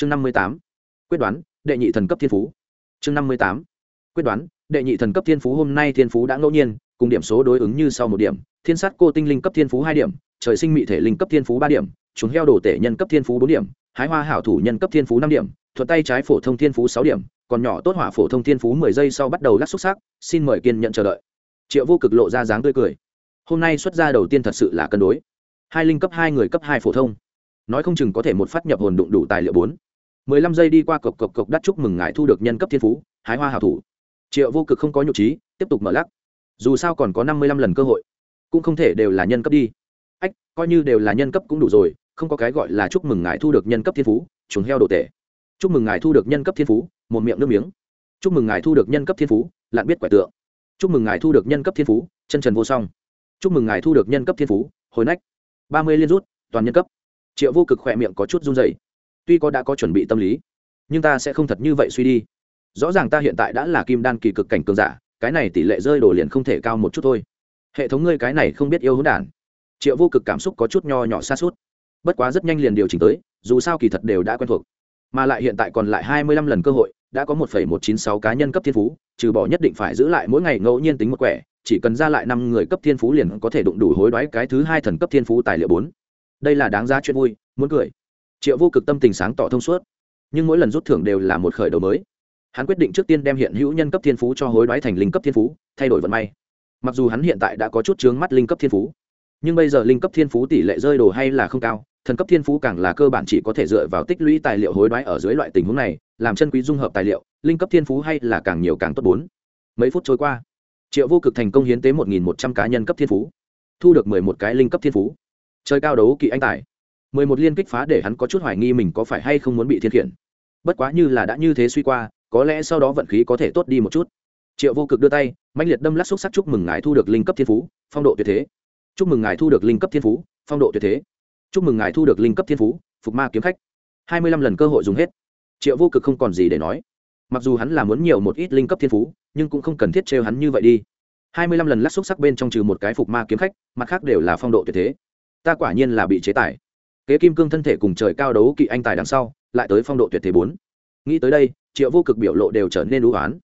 chương năm mươi tám, quyết đoán, đệ nhị thần cấp thiên phú. Chương năm mươi tám, quyết đoán, đệ nhị thần cấp thiên phú hôm nay thiên phú đã ngẫu nhiên, cùng điểm số đối ứng như sau một điểm. Thiên sát cô tinh linh cấp thiên phú hai điểm, trời sinh mị thể linh cấp thiên phú ba điểm, chúng heo đổ tể nhân cấp thiên phú bốn điểm, hái hoa hảo thủ nhân cấp thiên phú năm điểm thuận tay trái phổ thông thiên phú sáu điểm, còn nhỏ tốt hỏa phổ thông thiên phú mười giây sau bắt đầu lắc xúc xác xin mời kiên nhận chờ đợi. Triệu vô cực lộ ra dáng tươi cười. Hôm nay xuất ra đầu tiên thật sự là cân đối. Hai linh cấp hai, người cấp hai phổ thông. Nói không chừng có thể một phát nhập hồn đụng đủ tài liệu bốn mười lăm giây đi qua cộc cộc cộc đắt chúc mừng ngài thu được nhân cấp thiên phú, hái hoa hảo thủ. Triệu vô cực không có nhụ trí, tiếp tục mở lắc. Dù sao còn có năm mươi lăm lần cơ hội, cũng không thể đều là nhân cấp đi. Ách, coi như đều là nhân cấp cũng đủ rồi, không có cái gọi là chúc mừng ngài thu được nhân cấp thiên phú, chuồng heo đồ tể. chúc mừng ngài thu được nhân cấp thiên phú, một miệng nước miếng. Chúc mừng ngài thu được nhân cấp thiên phú lạn biết quẻ tượng. Chúc mừng ngài thu được nhân cấp thiên phú, chân trần vô song. Chúc mừng ngài thu được nhân cấp thiên phú, hồi nách. ba mươi liên rút, toàn nhân cấp. Triệu vô cực khỏe miệng có chút run dày tuy có đã có chuẩn bị tâm lý, nhưng ta sẽ không thật như vậy suy đi. Rõ ràng ta hiện tại đã là kim đan kỳ cực cảnh cường giả, cái này tỷ lệ rơi đổ liền không thể cao một chút thôi. Hệ thống ngươi cái này không biết yêu hữu đản. Triệu vô cực cảm xúc có chút nho nhỏ xa suốt bất quá rất nhanh liền điều chỉnh tới, dù sao kỳ thật đều đã quen thuộc. Mà lại hiện tại còn lại hai mươi lăm lần cơ hội, đã có một phẩy một chín sáu cá nhân cấp thiên phú, trừ bỏ nhất định phải giữ lại mỗi ngày ngẫu nhiên tính một quẻ, chỉ cần ra lại năm người cấp thiên phú liền có thể đụng đủ hối đoái cái thứ hai thần cấp thiên phú tài liệu bốn. Đây là đáng giá chuyện vui, muốn cười triệu vô cực tâm tình sáng tỏ thông suốt, nhưng mỗi lần rút thưởng đều là một khởi đầu mới. Hắn quyết định trước tiên đem hiện hữu nhân cấp thiên phú cho hối đoái thành linh cấp thiên phú, thay đổi vận may. Mặc dù hắn hiện tại đã có chút chướng mắt linh cấp thiên phú, nhưng bây giờ linh cấp thiên phú tỷ lệ rơi đồ hay là không cao, thần cấp thiên phú càng là cơ bản chỉ có thể dựa vào tích lũy tài liệu hối đoái ở dưới loại tình huống này, làm chân quý dung hợp tài liệu, linh cấp thiên phú hay là càng nhiều càng tốt bốn. Mấy phút trôi qua, triệu vô cực thành công hiến tế một nghìn một trăm cá nhân cấp thiên phú, thu được mười một cái linh cấp thiên phú. Chơi cao đấu kỵ anh tài mười một liên kích phá để hắn có chút hoài nghi mình có phải hay không muốn bị thiên khiển. Bất quá như là đã như thế suy qua, có lẽ sau đó vận khí có thể tốt đi một chút. Triệu vô cực đưa tay mạnh liệt đâm lát xúc sắc chúc mừng ngài thu được linh cấp thiên phú, phong độ tuyệt thế. Chúc mừng ngài thu được linh cấp thiên phú, phong độ tuyệt thế. Chúc mừng ngài thu được linh cấp thiên phú, phục ma kiếm khách. Hai mươi lăm lần cơ hội dùng hết. Triệu vô cực không còn gì để nói. Mặc dù hắn là muốn nhiều một ít linh cấp thiên phú, nhưng cũng không cần thiết trêu hắn như vậy đi. Hai mươi lăm lần lắc xúc sắc bên trong trừ một cái phục ma kiếm khách, mặt khác đều là phong độ tuyệt thế. Ta quả nhiên là bị chế tài kế kim cương thân thể cùng trời cao đấu kỵ anh tài đằng sau, lại tới phong độ tuyệt thế bốn. Nghĩ tới đây, triệu vô cực biểu lộ đều trở nên đũ oán.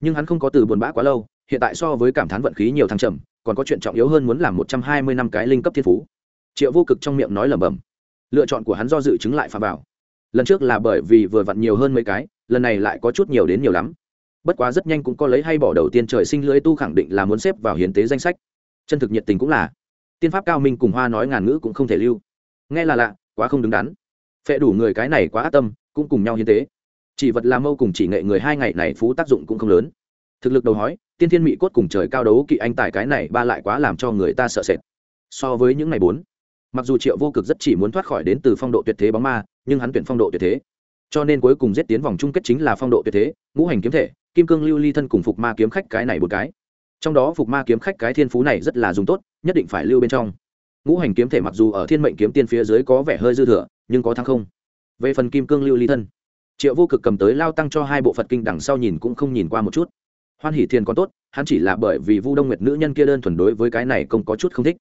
Nhưng hắn không có từ buồn bã quá lâu, hiện tại so với cảm thán vận khí nhiều thăng trầm, còn có chuyện trọng yếu hơn muốn làm một trăm hai mươi năm cái linh cấp thiên phú. Triệu vô cực trong miệng nói lẩm bẩm. Lựa chọn của hắn do dự chứng lại phà bảo lần trước là bởi vì vừa vặn nhiều hơn mấy cái, lần này lại có chút nhiều đến nhiều lắm. Bất quá rất nhanh cũng có lấy hay bỏ đầu tiên trời sinh lưới tu khẳng định là muốn xếp vào hiến tế danh sách. Chân thực nhiệt tình cũng là. Tiên pháp cao minh cùng hoa nói ngàn ngữ cũng không thể lưu nghe là lạ, quá không đứng đắn. Phệ đủ người cái này quá ác tâm, cũng cùng nhau hiến tế. Chỉ vật làm mâu cùng chỉ nghệ người hai ngày này phú tác dụng cũng không lớn. Thực lực đầu hói, tiên thiên mỹ cốt cùng trời cao đấu kỵ anh tài cái này ba lại quá làm cho người ta sợ sệt. So với những ngày bốn, mặc dù triệu vô cực rất chỉ muốn thoát khỏi đến từ phong độ tuyệt thế bóng ma, nhưng hắn tuyển phong độ tuyệt thế. Cho nên cuối cùng giết tiến vòng chung kết chính là phong độ tuyệt thế, ngũ hành kiếm thể, kim cương lưu ly thân cùng phục ma kiếm khách cái này một cái. Trong đó phục ma kiếm khách cái thiên phú này rất là dùng tốt, nhất định phải lưu bên trong ngũ hành kiếm thể mặc dù ở thiên mệnh kiếm tiên phía dưới có vẻ hơi dư thừa, nhưng có thắng không? Về phần kim cương lưu ly thân, triệu vô cực cầm tới lao tăng cho hai bộ phật kinh đằng sau nhìn cũng không nhìn qua một chút. Hoan hỷ thiên còn tốt, hắn chỉ là bởi vì vu đông nguyệt nữ nhân kia đơn thuần đối với cái này không có chút không thích.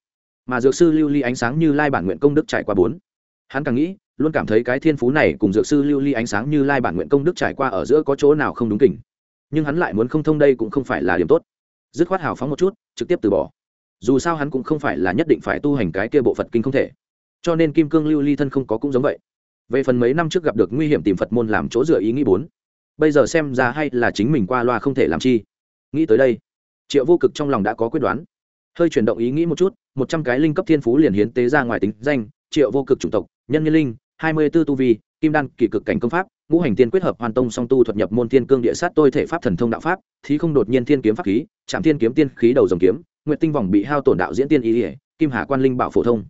Mà dược sư lưu ly ánh sáng như lai bản nguyện công đức trải qua bốn. Hắn càng nghĩ, luôn cảm thấy cái thiên phú này cùng dược sư lưu ly ánh sáng như lai bản nguyện công đức trải qua ở giữa có chỗ nào không đúng kỉnh nhưng hắn lại muốn không thông đây cũng không phải là điểm tốt. Dứt khoát hào phóng một chút, trực tiếp từ bỏ dù sao hắn cũng không phải là nhất định phải tu hành cái kia bộ phật kinh không thể. Cho nên kim cương lưu ly thân không có cũng giống vậy. Về phần mấy năm trước gặp được nguy hiểm tìm phật môn làm chỗ dựa ý nghĩ bốn, bây giờ xem ra hay là chính mình qua loa không thể làm chi. Nghĩ tới đây, triệu vô cực trong lòng đã có quyết đoán. Hơi chuyển động ý nghĩ một chút, một trăm cái linh cấp thiên phú liền hiến tế ra ngoài tính danh, triệu vô cực chủng tộc, nhân nhân linh, hai mươi b ố tu vi, kim đan, kỳ cực cảnh công pháp, ngũ hành tiên quyết hợp hoàn tông song tu thuật nhập môn thiên cương địa sát tôi thể pháp thần thông đạo pháp thì không đột nhiên thiên kiếm pháp khí trạm thiên kiếm tiên khí đầu dòng kiếm nguyện tinh vòng bị hao tổn đạo diễn tiên ý ỉa kim hà quan linh bảo phổ thông.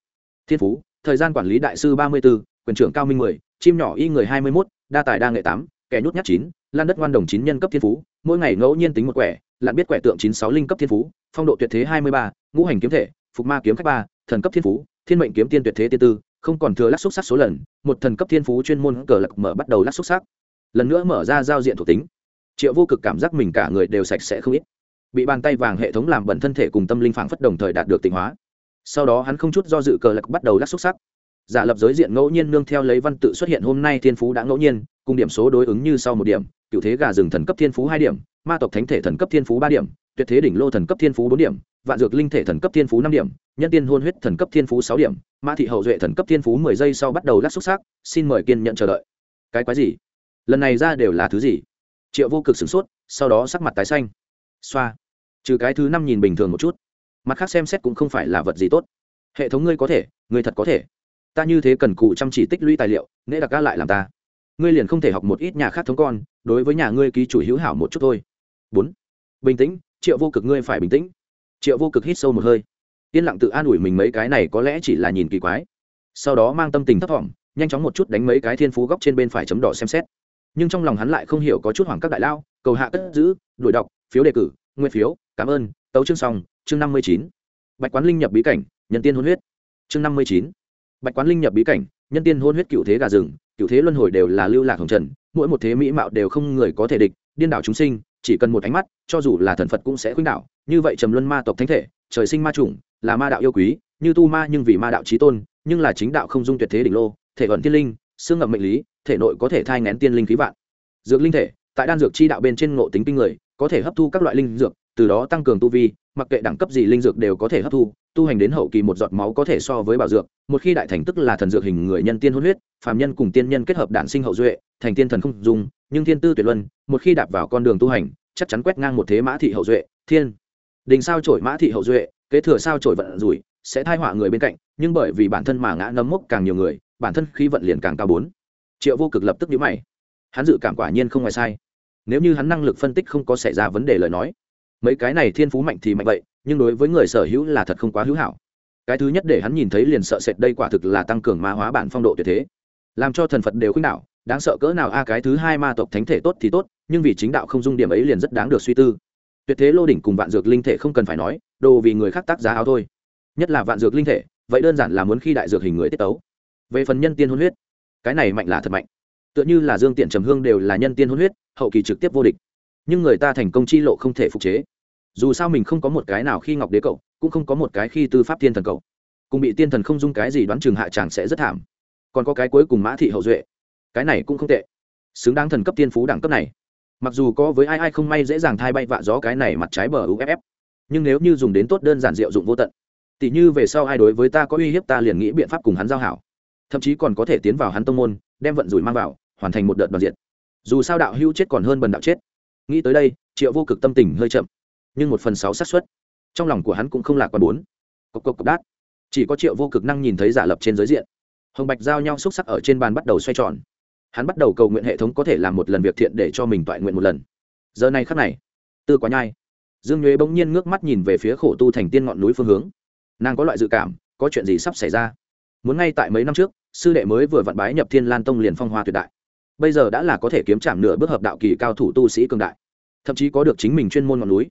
Thiên phú, thời gian quản lý đại sư ba mươi b ố quyền trưởng cao minh mười, chim nhỏ y người hai mươi mốt, đa tài đa nghệ tám, kẻ nhút nhát chín, lan đất ngoan đồng chín nhân cấp thiên phú, mỗi ngày ngẫu nhiên tính một quẻ, lặn biết quẻ tượng chín sáu linh cấp thiên phú, phong độ tuyệt thế hai mươi ba, ngũ hành kiếm thể, phục ma kiếm khách ba, thần cấp thiên phú, thiên mệnh kiếm tiên tuyệt thế tiên tư, không còn thừa lắc xúc sắc số lần, một thần cấp thiên phú chuyên môn cờ lạc mở bắt đầu lắc xúc sắc. Lần nữa mở ra giao diện thuộc tính. Triệu vô cực cảm giác mình cả người đều sạch sẽ không ít bị bàn tay vàng hệ thống làm bẩn thân thể cùng tâm linh phảng phất đồng thời đạt được tịnh hóa. Sau đó hắn không chút do dự cờ lạc bắt đầu lắc xúc sắc. Giả lập giới diện ngẫu nhiên nương theo lấy văn tự xuất hiện hôm nay thiên phú đã ngẫu nhiên, cùng điểm số đối ứng như sau một điểm, cựu thế gà rừng thần cấp thiên phú hai điểm, ma tộc thánh thể thần cấp thiên phú ba điểm, tuyệt thế đỉnh lô thần cấp thiên phú bốn điểm, vạn dược linh thể thần cấp thiên phú năm điểm, nhân tiên hôn huyết thần cấp thiên phú sáu điểm, ma thị hậu duệ thần cấp thiên phú mười giây sau bắt đầu lắc xúc xác xin mời kiên nhận chờ đợi. Cái quái gì? Lần này ra đều là thứ gì? Triệu vô cực sửng sốt, sau đó sắc mặt tái xanh xoa. Trừ cái thứ năm nhìn bình thường một chút. Mặt khác xem xét cũng không phải là vật gì tốt. Hệ thống ngươi có thể, ngươi thật có thể. Ta như thế cần cụ chăm chỉ tích lũy tài liệu nễ đặc ca lại làm ta. Ngươi liền không thể học một ít nhà khác thống con, đối với nhà ngươi ký chủ hữu hảo một chút thôi. Bốn. Bình tĩnh, triệu vô cực ngươi phải bình tĩnh. Triệu vô cực hít sâu một hơi. Yên lặng tự an ủi mình mấy cái này có lẽ chỉ là nhìn kỳ quái. Sau đó mang tâm tình thấp thỏm, nhanh chóng một chút đánh mấy cái thiên phú góc trên bên phải chấm đỏ xem xét. Nhưng trong lòng hắn lại không hiểu có chút hoảng các đại lao, cầu hạ cất giữ, đuổi đọc phiếu đề cử nguyên phiếu, cảm ơn, tấu chương xong, chương năm mươi chín. Bạch quán linh nhập bí cảnh, nhân tiên hôn huyết. Chương năm mươi chín. Bạch quán linh nhập bí cảnh, nhân tiên hôn huyết cựu thế gà rừng, cựu thế luân hồi đều là lưu lạc hồng trần, mỗi một thế mỹ mạo đều không người có thể địch, điên đảo chúng sinh, chỉ cần một ánh mắt, cho dù là thần phật cũng sẽ khuynh đảo, như vậy trầm luân ma tộc thánh thể, trời sinh ma chủng, là ma đạo yêu quý, như tu ma nhưng vì ma đạo trí tôn, nhưng là chính đạo không dung tuyệt thế đỉnh lô, thể vận thiên linh, xương ngậm mệnh lý, thể nội có thể thai ngén tiên linh khí vạn. Dược linh thể, tại đan dược chi đạo bên trên ngộ tính kinh người có thể hấp thu các loại linh dược, từ đó tăng cường tu vi, mặc kệ đẳng cấp gì linh dược đều có thể hấp thu, tu hành đến hậu kỳ một giọt máu có thể so với bảo dược, một khi đại thành tức là thần dược hình người nhân tiên hôn huyết, phàm nhân cùng tiên nhân kết hợp đản sinh hậu duệ, thành tiên thần không dùng nhưng thiên tư tuyệt luân, một khi đạp vào con đường tu hành, chắc chắn quét ngang một thế mã thị hậu duệ, thiên. Đình sao trổi mã thị hậu duệ, kế thừa sao trổi vận rủi, sẽ thai họa người bên cạnh, nhưng bởi vì bản thân mà ngã nấm mốc càng nhiều người, bản thân khí vận liền càng cao bốn. Triệu vô cực lập tức nhíu mày. Hắn dự cảm quả nhiên không ngoài sai nếu như hắn năng lực phân tích không có xảy ra vấn đề lời nói, mấy cái này thiên phú mạnh thì mạnh vậy, nhưng đối với người sở hữu là thật không quá hữu hảo. Cái thứ nhất để hắn nhìn thấy liền sợ sệt đây quả thực là tăng cường ma hóa bản phong độ tuyệt thế. Làm cho thần phật đều khuynh đạo đáng sợ cỡ nào a, cái thứ hai ma tộc thánh thể tốt thì tốt, nhưng vì chính đạo không dung điểm ấy liền rất đáng được suy tư. Tuyệt thế lô đỉnh cùng vạn dược linh thể không cần phải nói, đồ vì người khác tác giá áo thôi. Nhất là vạn dược linh thể, vậy đơn giản là muốn khi đại dược hình người tiết tấu. Về phần nhân tiên hôn huyết, cái này mạnh là thật mạnh tựa như là dương tiện trầm hương đều là nhân tiên hôn huyết, hậu kỳ trực tiếp vô địch. Nhưng người ta thành công chi lộ không thể phục chế. Dù sao mình không có một cái nào khi ngọc đế cậu, cũng không có một cái khi tư pháp tiên thần cậu. Cùng bị tiên thần không dung cái gì đoán chừng hạ chàng sẽ rất thảm. Còn có cái cuối cùng mã thị hậu duệ. Cái này cũng không tệ. Xứng đáng thần cấp tiên phú đẳng cấp này. Mặc dù có với ai ai không may dễ dàng thay bay vạ gió cái này mặt trái bờ uff nhưng nếu như dùng đến tốt đơn giản diệu dụng vô tận tỷ như về sau ai đối với ta có uy hiếp ta liền nghĩ biện pháp cùng hắn giao hảo. Thậm chí còn có thể tiến vào hắn tông môn, đem vận rủi mang vào hoàn thành một đợt đoàn diện dù sao đạo hữu chết còn hơn bần đạo chết. Nghĩ tới đây, triệu vô cực tâm tình hơi chậm, nhưng một phần sáu xác suất. Trong lòng của hắn cũng không lạc quan bốn. Cộc cộc cộc đát. Chỉ có triệu vô cực năng nhìn thấy giả lập trên giới diện. Hồng bạch giao nhau xúc sắc ở trên bàn bắt đầu xoay tròn. Hắn bắt đầu cầu nguyện hệ thống có thể làm một lần việc thiện để cho mình toại nguyện một lần. Giờ này khắc này, tư quá nhai, dương nhuế bỗng nhiên ngước mắt nhìn về phía khổ tu thành tiên ngọn núi phương hướng. Nàng có loại dự cảm, có chuyện gì sắp xảy ra? Muốn ngay tại mấy năm trước, sư đệ mới vừa vặn bái nhập thiên lan tông liền phong hoa tuyệt đại bây giờ đã là có thể kiếm chạm nửa bước hợp đạo kỳ cao thủ tu sĩ cường đại. Thậm chí có được chính mình chuyên môn ngọn núi.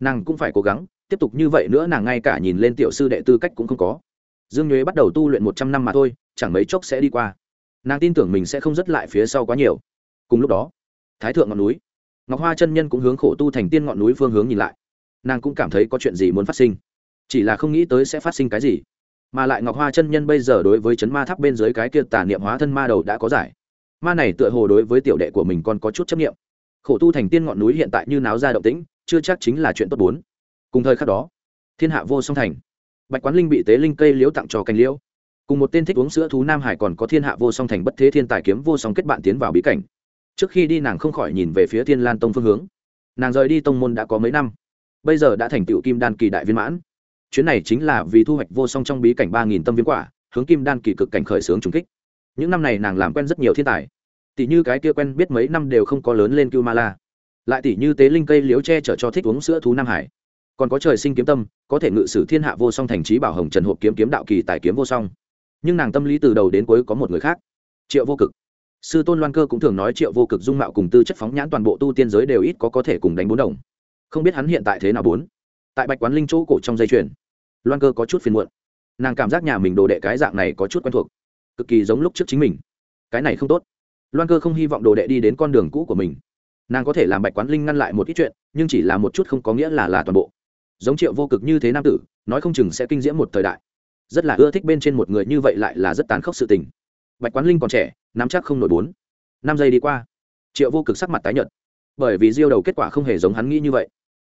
Nàng cũng phải cố gắng, tiếp tục như vậy nữa nàng ngay cả nhìn lên tiểu sư đệ tư cách cũng không có. Dương nhuế bắt đầu tu luyện một trăm năm mà thôi, chẳng mấy chốc sẽ đi qua. Nàng tin tưởng mình sẽ không dứt lại phía sau quá nhiều. Cùng lúc đó, thái thượng ngọn núi, ngọc hoa chân nhân cũng hướng khổ tu thành tiên ngọn núi phương hướng nhìn lại. Nàng cũng cảm thấy có chuyện gì muốn phát sinh. Chỉ là không nghĩ tới sẽ phát sinh cái gì. Mà lại ngọc hoa chân nhân bây giờ đối với chấn ma tháp bên dưới cái kia tà niệm hóa thân ma đầu đã có giải ma này tựa hồ đối với tiểu đệ của mình còn có chút chấp nghiệm khổ tu thành tiên ngọn núi hiện tại như náo ra động tĩnh, chưa chắc chính là chuyện tốt bốn. Cùng thời khắc đó, thiên hạ vô song thành. Bạch quán linh bị tế linh cây liễu tặng cho cành liễu. Cùng một tên thích uống sữa thú nam hải còn có thiên hạ vô song thành bất thế thiên tài kiếm vô song kết bạn tiến vào bí cảnh. Trước khi đi nàng không khỏi nhìn về phía thiên lan tông phương hướng. Nàng rời đi tông môn đã có mấy năm. Bây giờ đã thành tựu kim đan kỳ đại viên mãn. Chuyến này chính là vì thu hoạch vô song trong bí cảnh ba nghìn tâm viên quả, hướng kim đan kỳ cực cảnh khởi xướng trùng kích những năm này nàng làm quen rất nhiều thiên tài. Tỷ như cái kia quen biết mấy năm đều không có lớn lên cưu ma la lại tỷ như tế linh cây liếu che chở cho thích uống sữa thú nam hải. Còn có trời sinh kiếm tâm, có thể ngự sử thiên hạ vô song thành trí bảo hồng trần hộp kiếm kiếm đạo kỳ tài kiếm vô song. Nhưng nàng tâm lý từ đầu đến cuối có một người khác, triệu vô cực. Sư tôn loan cơ cũng thường nói triệu vô cực dung mạo cùng tư chất phóng nhãn toàn bộ tu tiên giới đều ít có có thể cùng đánh bốn đồng. Không biết hắn hiện tại thế nào bốn? Tại bạch quán linh chỗ cổ trong dây chuyền, loan cơ có chút phiền muộn. Nàng cảm giác nhà mình đồ đệ cái dạng này có chút quen thuộc cực kỳ giống lúc trước chính mình. Cái này không tốt. Loan cơ không hy vọng đồ đệ đi đến con đường cũ của mình. Nàng có thể làm bạch quán linh ngăn lại một ít chuyện, nhưng chỉ là một chút không có nghĩa là là toàn bộ. Giống triệu vô cực như thế nam tử, nói không chừng sẽ kinh diễm một thời đại. Rất là ưa thích bên trên một người như vậy lại là rất tàn khốc sự tình. Bạch quán linh còn trẻ, nắm chắc không nổi bốn. Năm giây đi qua, triệu vô cực sắc mặt tái nhợt. Bởi vì diêu đầu kết quả không hề giống hắn nghĩ như vậy.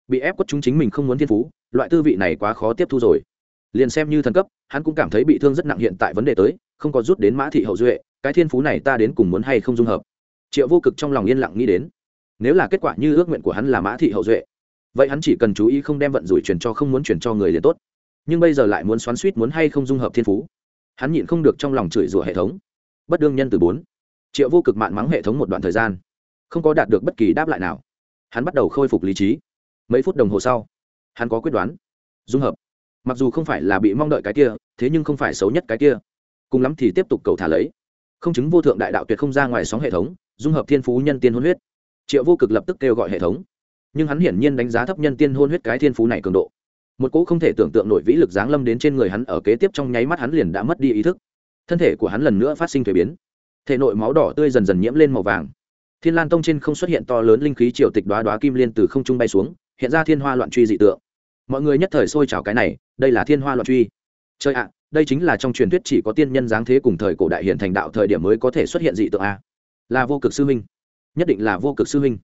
Bị ép quất chúng chính mình không muốn thiên phú, loại tư vị này quá khó tiếp thu rồi. Liền xem như thần cấp, hắn cũng cảm thấy bị thương rất nặng hiện tại vấn đề tới không có rút đến mã thị hậu duệ, cái thiên phú này ta đến cùng muốn hay không dung hợp. Triệu vô cực trong lòng yên lặng nghĩ đến, nếu là kết quả như ước nguyện của hắn là mã thị hậu duệ, vậy hắn chỉ cần chú ý không đem vận rủi truyền cho không muốn truyền cho người liền tốt. Nhưng bây giờ lại muốn xoắn suýt muốn hay không dung hợp thiên phú, hắn nhịn không được trong lòng chửi rủa hệ thống. Bất đương nhân từ bốn, triệu vô cực mạn mắng hệ thống một đoạn thời gian, không có đạt được bất kỳ đáp lại nào. Hắn bắt đầu khôi phục lý trí. Mấy phút đồng hồ sau, hắn có quyết đoán, dung hợp. Mặc dù không phải là bị mong đợi cái kia, thế nhưng không phải xấu nhất cái kia cùng lắm thì tiếp tục cầu thả lấy. Không chứng vô thượng đại đạo tuyệt không ra ngoài sóng hệ thống, dung hợp thiên phú nhân tiên hôn huyết. Triệu vô cực lập tức kêu gọi hệ thống. Nhưng hắn hiển nhiên đánh giá thấp nhân tiên hôn huyết cái thiên phú này cường độ. Một cỗ không thể tưởng tượng nổi vĩ lực giáng lâm đến trên người hắn ở kế tiếp trong nháy mắt hắn liền đã mất đi ý thức. Thân thể của hắn lần nữa phát sinh thuế biến. Thể nội máu đỏ tươi dần dần nhiễm lên màu vàng. Thiên lan tông trên không xuất hiện to lớn linh khí triều tịch đoá đoá kim liên từ không trung bay xuống, hiện ra thiên hoa loạn truy dị tượng. Mọi người nhất thời xôi trào cái này, đây là thiên hoa loạn truy. Chơi ạ đây chính là trong truyền thuyết chỉ có tiên nhân giáng thế cùng thời cổ đại hiện thành đạo thời điểm mới có thể xuất hiện dị tượng a. Là vô cực sư huynh. Nhất định là vô cực sư huynh.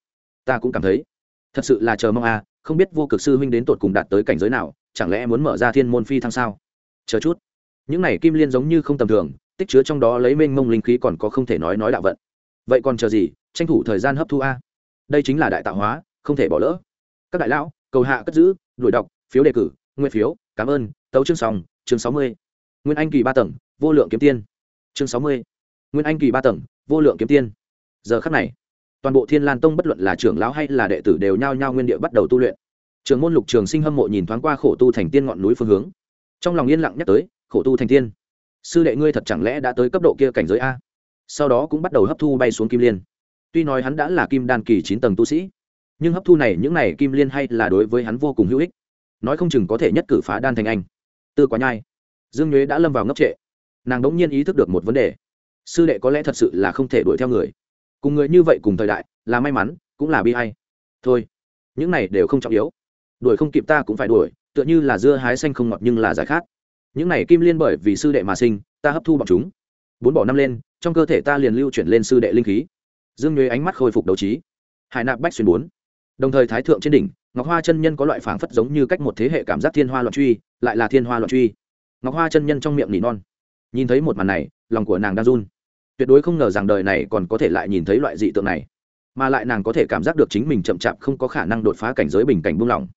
Ta cũng cảm thấy. Thật sự là chờ mong a, không biết vô cực sư huynh đến tột cùng đạt tới cảnh giới nào, chẳng lẽ muốn mở ra thiên môn phi thăng sao? Chờ chút. Những này kim liên giống như không tầm thường, tích chứa trong đó lấy mênh mông linh khí còn có không thể nói nói đạo vận. Vậy còn chờ gì, tranh thủ thời gian hấp thu a? Đây chính là đại tạo hóa, không thể bỏ lỡ. Các đại lão, cầu hạ cất giữ, đuổi đọc, phiếu đề cử nguyên phiếu, cảm ơn, tấu chương sòng chương sáu mươi nguyên anh kỳ ba tầng, vô lượng kiếm tiên. Chương sáu mươi. Nguyên anh kỳ ba tầng, vô lượng kiếm tiên. Giờ khắc này, toàn bộ thiên lan tông bất luận là trưởng lão hay là đệ tử đều nhao nhao nguyên địa bắt đầu tu luyện. Trường môn lục trường sinh hâm mộ nhìn thoáng qua khổ tu thành tiên ngọn núi phương hướng. Trong lòng yên lặng nhắc tới, khổ tu thành tiên. Sư đệ ngươi thật chẳng lẽ đã tới cấp độ kia cảnh giới a? Sau đó cũng bắt đầu hấp thu bay xuống kim liên. Tuy nói hắn đã là kim đan kỳ chín tầng tu sĩ, nhưng hấp thu này, những này kim liên hay là đối với hắn vô cùng hữu ích. Nói không chừng có thể nhất cử phá đan thành anh. Tư quá nhai dương nhuế đã lâm vào ngốc trệ. Nàng đ ỗ n g nhiên ý thức được một vấn đề. Sư đệ có lẽ thật sự là không thể đuổi theo người. Cùng người như vậy cùng thời đại, là may mắn, cũng là bi hay thôi, những này đều không trọng yếu. Đuổi không kịp ta cũng phải đuổi, tựa như là dưa hái xanh không ngọt nhưng là giải khát. Những này kim liên bởi vì sư đệ mà sinh, ta hấp thu bọn chúng. Bốn bỏ năm lên, trong cơ thể ta liền lưu chuyển lên sư đệ linh khí. Dương nhuế ánh mắt khôi phục đấu trí. Hải nạp bách xuyên bốn. Đồng thời thái thượng trên đỉnh, ngọc hoa chân nhân có loại phảng phất giống như cách một thế hệ cảm giác thiên hoa loạn truy, lại là thiên hoa loạn truy ngọc hoa chân nhân trong miệng nỉ non. Nhìn thấy một màn này, lòng của nàng đang run. Tuyệt đối không ngờ rằng đời này còn có thể lại nhìn thấy loại dị tượng này. Mà lại nàng có thể cảm giác được chính mình chậm chạp không có khả năng đột phá cảnh giới bình cảnh buông lỏng.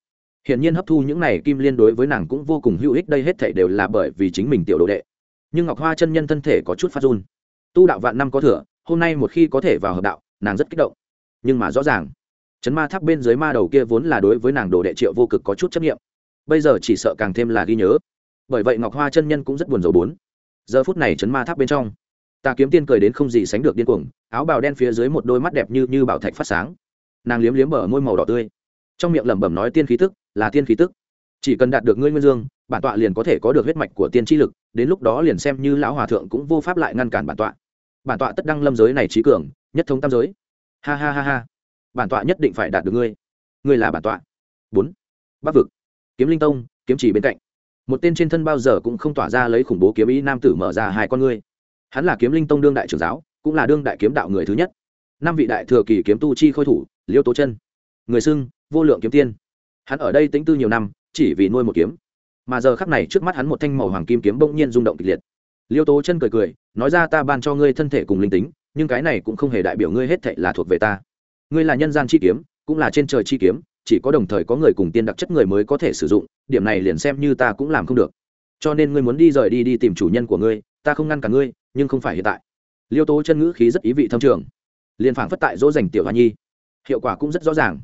Hiện nhiên hấp thu những này kim liên đối với nàng cũng vô cùng hữu ích, đây hết thảy đều là bởi vì chính mình tiểu đồ đệ. Nhưng ngọc hoa chân nhân thân thể có chút phát run. Tu đạo vạn năm có thừa, hôm nay một khi có thể vào hợp đạo, nàng rất kích động. Nhưng mà rõ ràng, chấn ma tháp bên dưới ma đầu kia vốn là đối với nàng đồ đệ triệu vô cực có chút chấp nghiệm bây giờ chỉ sợ càng thêm là ghi nhớ bởi vậy ngọc hoa chân nhân cũng rất buồn rầu bốn. Giờ phút này chấn ma tháp bên trong, ta kiếm tiên cười đến không gì sánh được điên cuồng, áo bào đen phía dưới một đôi mắt đẹp như như bảo thạch phát sáng. Nàng liếm liếm bờ môi màu đỏ tươi. Trong miệng lẩm bẩm nói tiên khí tức, là tiên khí tức. Chỉ cần đạt được ngươi nguyên dương, bản tọa liền có thể có được huyết mạch của tiên tri lực, đến lúc đó liền xem như lão hòa thượng cũng vô pháp lại ngăn cản bản tọa. Bản tọa tất đăng lâm giới này trí cường, nhất thống tam giới. Ha ha ha ha. Bản tọa nhất định phải đạt được ngươi. Ngươi là bản tọa. Bốn. Bắc vực. Kiếm linh tông, kiếm chỉ bên cạnh một tên trên thân bao giờ cũng không tỏa ra lấy khủng bố kiếm ý nam tử mở ra hai con ngươi. Hắn là kiếm linh tông đương đại trưởng giáo, cũng là đương đại kiếm đạo người thứ nhất. Năm vị đại thừa kỳ kiếm tu chi khôi thủ, liêu tố chân. Người xưng, vô lượng kiếm tiên. Hắn ở đây tính tư nhiều năm, chỉ vì nuôi một kiếm. Mà giờ khắc này trước mắt hắn một thanh màu hoàng kim kiếm bỗng nhiên rung động kịch liệt. Liêu tố chân cười cười, nói ra ta ban cho ngươi thân thể cùng linh tính, nhưng cái này cũng không hề đại biểu ngươi hết thệ là thuộc về ta. Ngươi là nhân gian chi kiếm, cũng là trên trời chi kiếm chỉ có đồng thời có người cùng tiên đặc chất người mới có thể sử dụng, điểm này liền xem như ta cũng làm không được. Cho nên ngươi muốn đi rời đi đi tìm chủ nhân của ngươi, ta không ngăn cả ngươi, nhưng không phải hiện tại. Liêu tố chân ngữ khí rất ý vị thâm trường. Liền phảng phất tại dỗ dành tiểu hoa nhi. Hiệu quả cũng rất rõ ràng.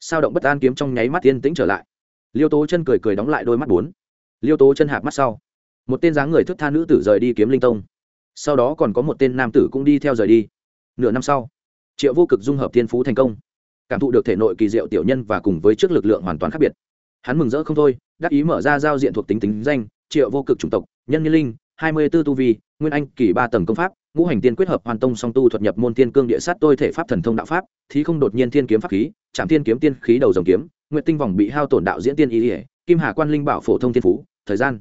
Sao động bất an kiếm trong nháy mắt tiên tĩnh trở lại. Liêu tố chân cười cười đóng lại đôi mắt bốn. Liêu tố chân hạp mắt sau. Một tên dáng người thức tha nữ tử rời đi kiếm linh tông. Sau đó còn có một tên nam tử cũng đi theo rời đi. Nửa năm sau, triệu vô cực dung hợp thiên phú thành công cảm thụ được thể nội kỳ diệu tiểu nhân và cùng với trước lực lượng hoàn toàn khác biệt. Hắn mừng rỡ không thôi, đắc ý mở ra giao diện thuộc tính tính danh, triệu vô cực chủng tộc, nhân nghi linh, hai mươi b ố tu vi, nguyên anh kỳ ba tầng công pháp, ngũ hành tiên quyết hợp hoàn tông song tu thuật nhập môn tiên cương địa sát tôi thể pháp thần thông đạo pháp thì không đột nhiên thiên kiếm pháp khí trạm thiên kiếm tiên khí đầu dòng kiếm nguyện tinh vòng bị hao tổn đạo diễn tiên ý ỉa, kim hà quan linh bảo phổ thông thiên phú, thời gian.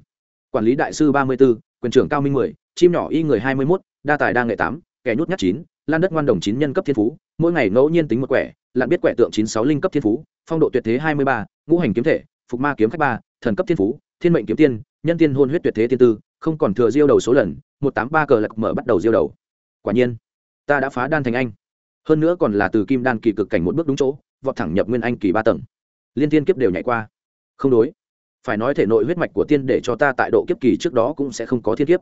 Quản lý đại sư ba mươi b ố quyền trưởng cao minh mười, chim nhỏ y người hai mươi mốt, đa tài đa nghệ tám, kẻ nhút nhát chín lan đất ngoan đồng chín nhân cấp thiên phú, mỗi ngày ngẫu nhiên tính một quẻ, lặn biết quẻ tượng chín sáu linh cấp thiên phú, phong độ tuyệt thế hai mươi ba, ngũ hành kiếm thể, phục ma kiếm khách ba, thần cấp thiên phú, thiên mệnh kiếm tiên, nhân tiên hôn huyết tuyệt thế thiên tư, không còn thừa diêu đầu số lần, một tám ba cờ lạc mở bắt đầu diêu đầu. Quả nhiên, ta đã phá đan thành anh. Hơn nữa còn là từ kim đan kỳ cực cảnh một bước đúng chỗ, vọt thẳng nhập nguyên anh kỳ ba tầng. Liên tiên kiếp đều nhảy qua. Không đối. Phải nói thể nội huyết mạch của tiên để cho ta tại độ kiếp kỳ trước đó cũng sẽ không có thiên kiếp.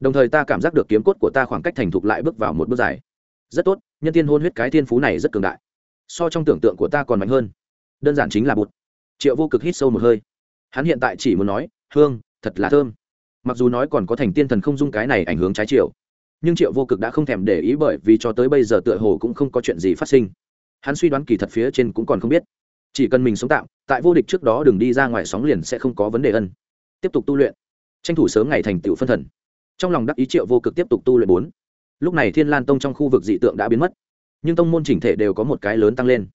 Đồng thời ta cảm giác được kiếm cốt của ta khoảng cách thành thục lại bước vào một bước dài rất tốt, nhân tiên hôn huyết cái thiên phú này rất cường đại. So trong tưởng tượng của ta còn mạnh hơn. Đơn giản chính là bụt. Triệu vô cực hít sâu một hơi. Hắn hiện tại chỉ muốn nói, hương, thật là thơm. Mặc dù nói còn có thành tiên thần không dung cái này ảnh hưởng trái chiều, nhưng triệu vô cực đã không thèm để ý bởi vì cho tới bây giờ tựa hồ cũng không có chuyện gì phát sinh. Hắn suy đoán kỳ thật phía trên cũng còn không biết. Chỉ cần mình sống tạm, tại vô địch trước đó đừng đi ra ngoài sóng liền sẽ không có vấn đề ân. Tiếp tục tu luyện. Tranh thủ sớm ngày thành tựu phân thần. Trong lòng đắc ý triệu vô cực tiếp tục tu luyện bốn lúc này thiên lan tông trong khu vực dị tượng đã biến mất nhưng tông môn chỉnh thể đều có một cái lớn tăng lên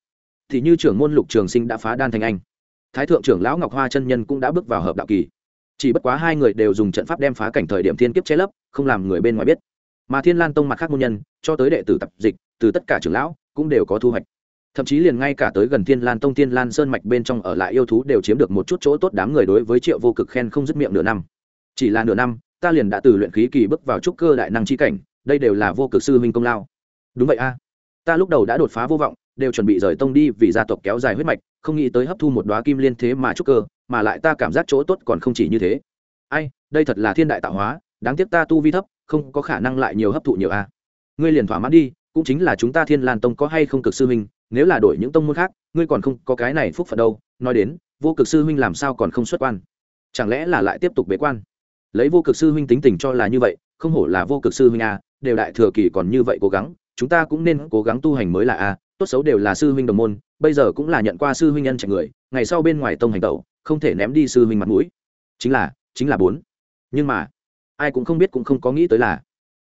thì như trưởng môn lục trường sinh đã phá đan thành anh thái thượng trưởng lão ngọc hoa chân nhân cũng đã bước vào hợp đạo kỳ chỉ bất quá hai người đều dùng trận pháp đem phá cảnh thời điểm thiên kiếp che lấp không làm người bên ngoài biết mà thiên lan tông mặt khác môn nhân cho tới đệ tử tập dịch từ tất cả trưởng lão cũng đều có thu hoạch thậm chí liền ngay cả tới gần thiên lan tông thiên lan sơn mạch bên trong ở lại yêu thú đều chiếm được một chút chỗ tốt đám người đối với triệu vô cực khen không dứt miệng nửa năm chỉ là nửa năm ta liền đã từ luyện khí kỳ bước vào trúc cơ đại năng chi cảnh đây đều là vô cực sư huynh công lao. Đúng vậy a. Ta lúc đầu đã đột phá vô vọng, đều chuẩn bị rời tông đi vì gia tộc kéo dài huyết mạch, không nghĩ tới hấp thu một đoá kim liên thế mà trúc cơ, mà lại ta cảm giác chỗ tốt còn không chỉ như thế. Ai, đây thật là thiên đại tạo hóa, đáng tiếc ta tu vi thấp, không có khả năng lại nhiều hấp thụ nhiều a. Ngươi liền thỏa mãn đi, cũng chính là chúng ta thiên lan tông có hay không cực sư huynh, nếu là đổi những tông môn khác, ngươi còn không có cái này phúc phận đâu, nói đến, vô cực sư huynh làm sao còn không xuất quan? Chẳng lẽ là lại tiếp tục bế quan? Lấy vô cực sư huynh tính tình cho là như vậy, không hổ là vô cực sư huynh a đều đại thừa kỳ còn như vậy cố gắng, chúng ta cũng nên cố gắng tu hành mới là a, tốt xấu đều là sư huynh đồng môn, bây giờ cũng là nhận qua sư huynh nhân chạy người, ngày sau bên ngoài tông hành tẩu, không thể ném đi sư huynh mặt mũi. Chính là chính là bốn. Nhưng mà, ai cũng không biết cũng không có nghĩ tới là,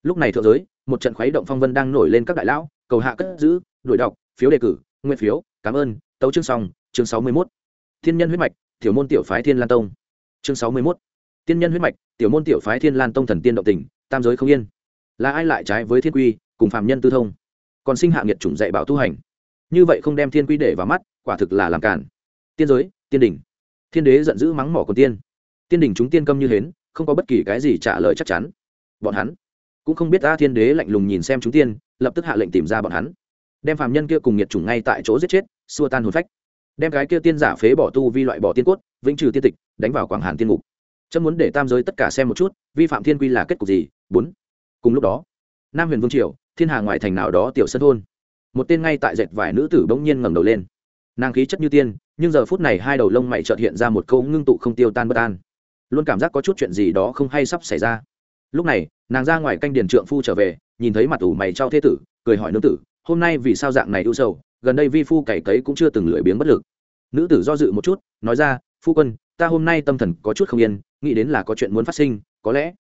lúc này thượng giới, một trận khuấy động phong vân đang nổi lên các đại lão, cầu hạ cất giữ, đuổi đọc, phiếu đề cử, nguyện phiếu, cảm ơn, tấu chương xong, chương sáu mươi mốt. Thiên nhân huyết mạch, tiểu môn tiểu phái thiên lan tông. Chương sáu mươi mốt. Tiên nhân huyết mạch, tiểu môn tiểu phái thiên lan tông thần tiên động tình, tam giới không yên là ai lại trái với thiên quy, cùng phạm nhân tư thông? Còn sinh hạ nghiệt chủng dạy bảo tu hành. Như vậy không đem thiên quy để vào mắt, quả thực là làm cản tiên giới, tiên đỉnh. Thiên đế giận dữ mắng mỏ còn tiên. Tiên đỉnh chúng tiên câm như hến, không có bất kỳ cái gì trả lời chắc chắn. Bọn hắn cũng không biết ta thiên đế lạnh lùng nhìn xem chúng tiên, lập tức hạ lệnh tìm ra bọn hắn. Đem phạm nhân kia cùng nghiệt chủng ngay tại chỗ giết chết, xua tan hồn phách. Đem cái kia tiên giả phế bỏ tu vi loại bỏ tiên cốt, vĩnh trừ tiên tịch, đánh vào quảng hàn tiên ngục. Chấm muốn để tam giới tất cả xem một chút, vi phạm thiên quy là kết cục gì? Bốn cùng lúc đó, nam huyền vương triều, thiên hà ngoại thành nào đó tiểu sân thôn, một tên ngay tại dệt vải nữ tử bỗng nhiên ngẩng đầu lên. Nàng khí chất như tiên, nhưng giờ phút này hai đầu lông mày trợt hiện ra một câu ngưng tụ không tiêu tan bất an. Luôn cảm giác có chút chuyện gì đó không hay sắp xảy ra. Lúc này, nàng ra ngoài canh điền trượng phu trở về, nhìn thấy mặt ủ mày trao thế tử, cười hỏi nữ tử, hôm nay vì sao dạng này ưu sầu? Gần đây vi phu cày cấy cũng chưa từng lười biếng bất lực. Nữ tử do dự một chút, nói ra, phu quân, ta hôm nay tâm thần có chút không yên, nghĩ đến là có chuyện muốn phát sinh, có lẽ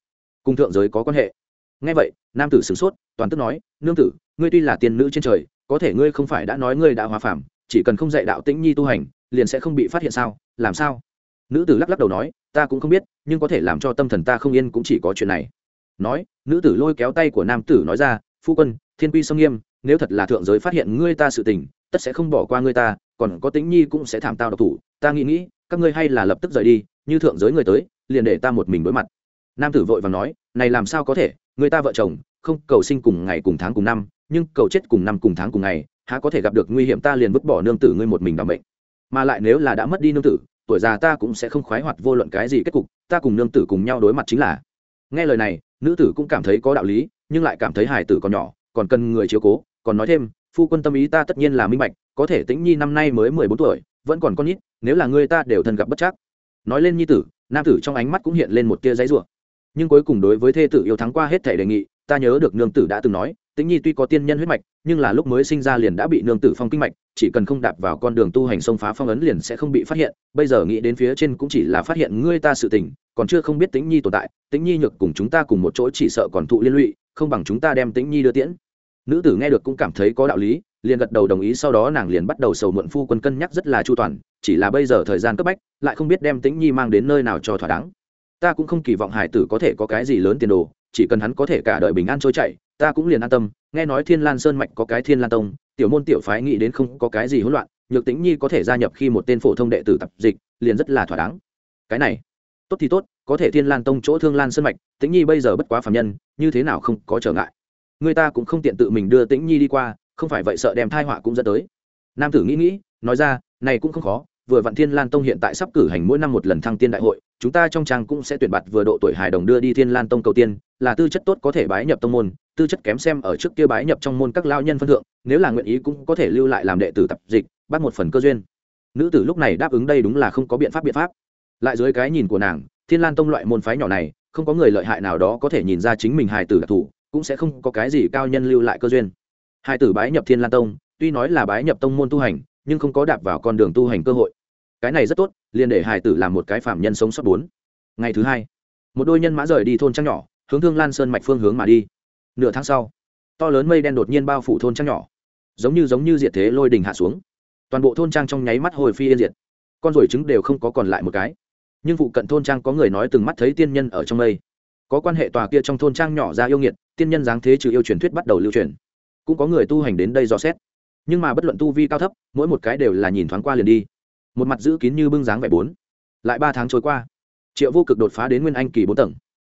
cùng thượng giới có quan hệ nghe vậy, nam tử sửng sốt, toàn tức nói, nương tử, ngươi tuy là tiên nữ trên trời, có thể ngươi không phải đã nói ngươi đã hóa phàm, chỉ cần không dạy đạo tĩnh nhi tu hành, liền sẽ không bị phát hiện sao? Làm sao? Nữ tử lắc lắc đầu nói, ta cũng không biết, nhưng có thể làm cho tâm thần ta không yên cũng chỉ có chuyện này. Nói, nữ tử lôi kéo tay của nam tử nói ra, phu quân, thiên quy sông nghiêm, nếu thật là thượng giới phát hiện ngươi ta sự tình, tất sẽ không bỏ qua ngươi ta, còn có tĩnh nhi cũng sẽ thảm tao độc thủ. Ta nghĩ nghĩ, các ngươi hay là lập tức rời đi, như thượng giới người tới, liền để ta một mình đối mặt nam tử vội và nói, này làm sao có thể? Người ta vợ chồng, không, cầu sinh cùng ngày cùng tháng cùng năm, nhưng cầu chết cùng năm cùng tháng cùng ngày, há có thể gặp được nguy hiểm ta liền vứt bỏ nương tử ngươi một mình đ ỏ bệnh mà lại nếu là đã mất đi nương tử, tuổi già ta cũng sẽ không khoái hoạt vô luận cái gì, kết cục, ta cùng nương tử cùng nhau đối mặt chính là. Nghe lời này, nữ tử cũng cảm thấy có đạo lý, nhưng lại cảm thấy hài tử còn nhỏ, còn cần người chiếu cố, còn nói thêm, phu quân tâm ý ta tất nhiên là minh bạch, có thể tĩnh nhi năm nay mới mười bốn tuổi, vẫn còn con nít nếu là người ta đều thân gặp bất chắc. Nói lên nhi tử, nam tử trong ánh mắt cũng hiện lên một tia giấy ruộng nhưng cuối cùng đối với thê tử yêu thắng qua hết thể đề nghị, ta nhớ được nương tử đã từng nói, tĩnh nhi tuy có tiên nhân huyết mạch, nhưng là lúc mới sinh ra liền đã bị nương tử phong kinh mạch, chỉ cần không đạp vào con đường tu hành xông phá phong ấn liền sẽ không bị phát hiện, bây giờ nghĩ đến phía trên cũng chỉ là phát hiện ngươi ta sự tình, còn chưa không biết tĩnh nhi tồn tại, tĩnh nhi nhược cùng chúng ta cùng một chỗ chỉ sợ còn thụ liên lụy, không bằng chúng ta đem tĩnh nhi đưa tiễn. Nữ tử nghe được cũng cảm thấy có đạo lý, liền gật đầu đồng ý, sau đó nàng liền bắt đầu sầu muộn phu quân cân nhắc rất là chu toàn, chỉ là bây giờ thời gian cấp bách, lại không biết đem tĩnh nhi mang đến nơi nào cho thỏa đáng ta cũng không kỳ vọng hải tử có thể có cái gì lớn tiền đồ, chỉ cần hắn có thể cả đời bình an trôi chạy ta cũng liền an tâm. Nghe nói thiên lan sơn mạch có cái thiên lan tông, tiểu môn tiểu phái nghĩ đến không có cái gì hỗn loạn, nhược tĩnh nhi có thể gia nhập khi một tên phổ thông đệ tử tập dịch, liền rất là thỏa đáng. Cái này, tốt thì tốt, có thể thiên lan tông chỗ thương lan sơn mạch, tĩnh nhi bây giờ bất quá phạm nhân, như thế nào không có trở ngại. Người ta cũng không tiện tự mình đưa tĩnh nhi đi qua, không phải vậy sợ đem thai họa cũng dẫn tới. Nam tử nghĩ nghĩ, nói ra, này cũng không khó, vừa vạn thiên lan tông hiện tại sắp cử hành mỗi năm một lần thăng tiên đại hội chúng ta trong trang cũng sẽ tuyển bạt vừa độ tuổi hài đồng đưa đi thiên lan tông cầu tiên, là tư chất tốt có thể bái nhập tông môn, tư chất kém xem ở trước kia bái nhập trong môn các lao nhân phân thượng, nếu là nguyện ý cũng có thể lưu lại làm đệ tử tập dịch, bắt một phần cơ duyên. Nữ tử lúc này đáp ứng đây đúng là không có biện pháp biện pháp. Lại dưới cái nhìn của nàng, thiên lan tông loại môn phái nhỏ này, không có người lợi hại nào đó có thể nhìn ra chính mình hài tử đặc thù cũng sẽ không có cái gì cao nhân lưu lại cơ duyên. Hài tử bái nhập thiên lan tông, tuy nói là bái nhập tông môn tu hành, nhưng không có đạp vào con đường tu hành cơ hội. Cái này rất tốt liền để hài tử làm một cái phạm nhân sống sót bốn. Ngày thứ hai, một đôi nhân mã rời đi thôn trang nhỏ, hướng thương lan sơn mạch phương hướng mà đi. Nửa tháng sau, to lớn mây đen đột nhiên bao phủ thôn trang nhỏ, giống như giống như diệt thế lôi đình hạ xuống. Toàn bộ thôn trang trong nháy mắt hồi phi yên diệt. Con ruồi trứng đều không có còn lại một cái. Nhưng phụ cận thôn trang có người nói từng mắt thấy tiên nhân ở trong mây. Có quan hệ tòa kia trong thôn trang nhỏ ra yêu nghiệt, tiên nhân dáng thế trừ yêu truyền thuyết bắt đầu lưu truyền. Cũng có người tu hành đến đây dò xét. Nhưng mà bất luận tu vi cao thấp, mỗi một cái đều là nhìn thoáng qua liền đi một mặt giữ kín như bưng dáng vẻ bốn. Lại ba tháng trôi qua, triệu vô cực đột phá đến nguyên anh kỳ bốn tầng.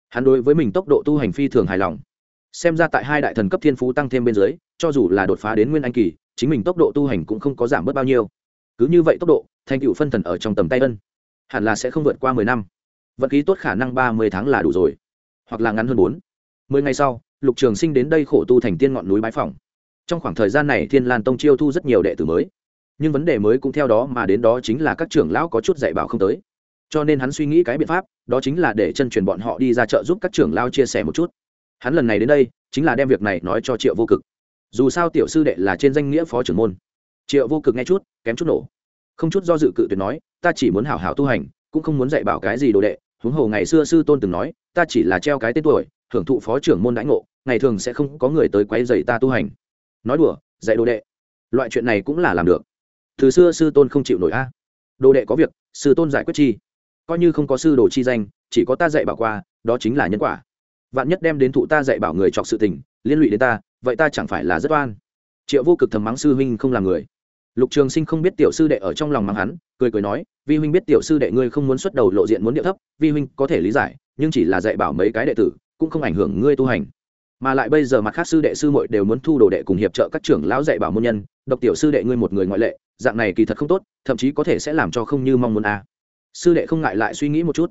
Hắn đối với mình tốc độ tu hành phi thường hài lòng. Xem ra tại hai đại thần cấp thiên phú tăng thêm bên dưới, cho dù là đột phá đến nguyên anh kỳ, chính mình tốc độ tu hành cũng không có giảm bớt bao nhiêu. Cứ như vậy tốc độ, thành tựu phân thần ở trong tầm tay ân. Hẳn là sẽ không vượt qua mười năm. Vận khí tốt khả năng ba mươi tháng là đủ rồi. Hoặc là ngắn hơn bốn. Mười ngày sau, lục trường sinh đến đây khổ tu thành tiên ngọn núi bái phòng trong khoảng thời gian này thiên lan tông chiêu thu rất nhiều đệ tử mới nhưng vấn đề mới cũng theo đó mà đến đó chính là các trưởng lão có chút dạy bảo không tới. Cho nên hắn suy nghĩ cái biện pháp, đó chính là để chân truyền bọn họ đi ra chợ giúp các trưởng lao chia sẻ một chút. Hắn lần này đến đây, chính là đem việc này nói cho triệu vô cực. Dù sao tiểu sư đệ là trên danh nghĩa phó trưởng môn. Triệu vô cực nghe chút, kém chút nổ. Không chút do dự cự tuyệt nói, ta chỉ muốn hảo hảo tu hành, cũng không muốn dạy bảo cái gì đồ đệ. Huống hồ ngày xưa sư tôn từng nói, ta chỉ là treo cái tên tuổi hưởng thụ phó trưởng môn đãi ngộ, ngày thường sẽ không có người tới quấy dày ta tu hành. Nói đùa, dạy đồ đệ. Loại chuyện này cũng là làm được từ xưa sư tôn không chịu nổi a. Đồ đệ có việc, sư tôn giải quyết chi. Coi như không có sư đồ chi danh, chỉ có ta dạy bảo qua, đó chính là nhân quả. Vạn nhất đem đến thụ ta dạy bảo người chọc sự tình, liên lụy đến ta, vậy ta chẳng phải là rất oan. Triệu vô cực thầm mắng sư huynh không là người. Lục trường sinh không biết tiểu sư đệ ở trong lòng mắng hắn, cười cười nói, vi huynh biết tiểu sư đệ ngươi không muốn xuất đầu lộ diện muốn điệu thấp, vi huynh có thể lý giải, nhưng chỉ là dạy bảo mấy cái đệ tử, cũng không ảnh hưởng ngươi tu hành. Mà lại bây giờ mặt khác sư đệ sư muội đều muốn thu đồ đệ cùng hiệp trợ các trưởng lão dạy bảo môn nhân, độc tiểu sư đệ ngươi một người ngoại lệ dạng này kỳ thật không tốt, thậm chí có thể sẽ làm cho không như mong muốn a. À. sư đệ không ngại lại suy nghĩ một chút.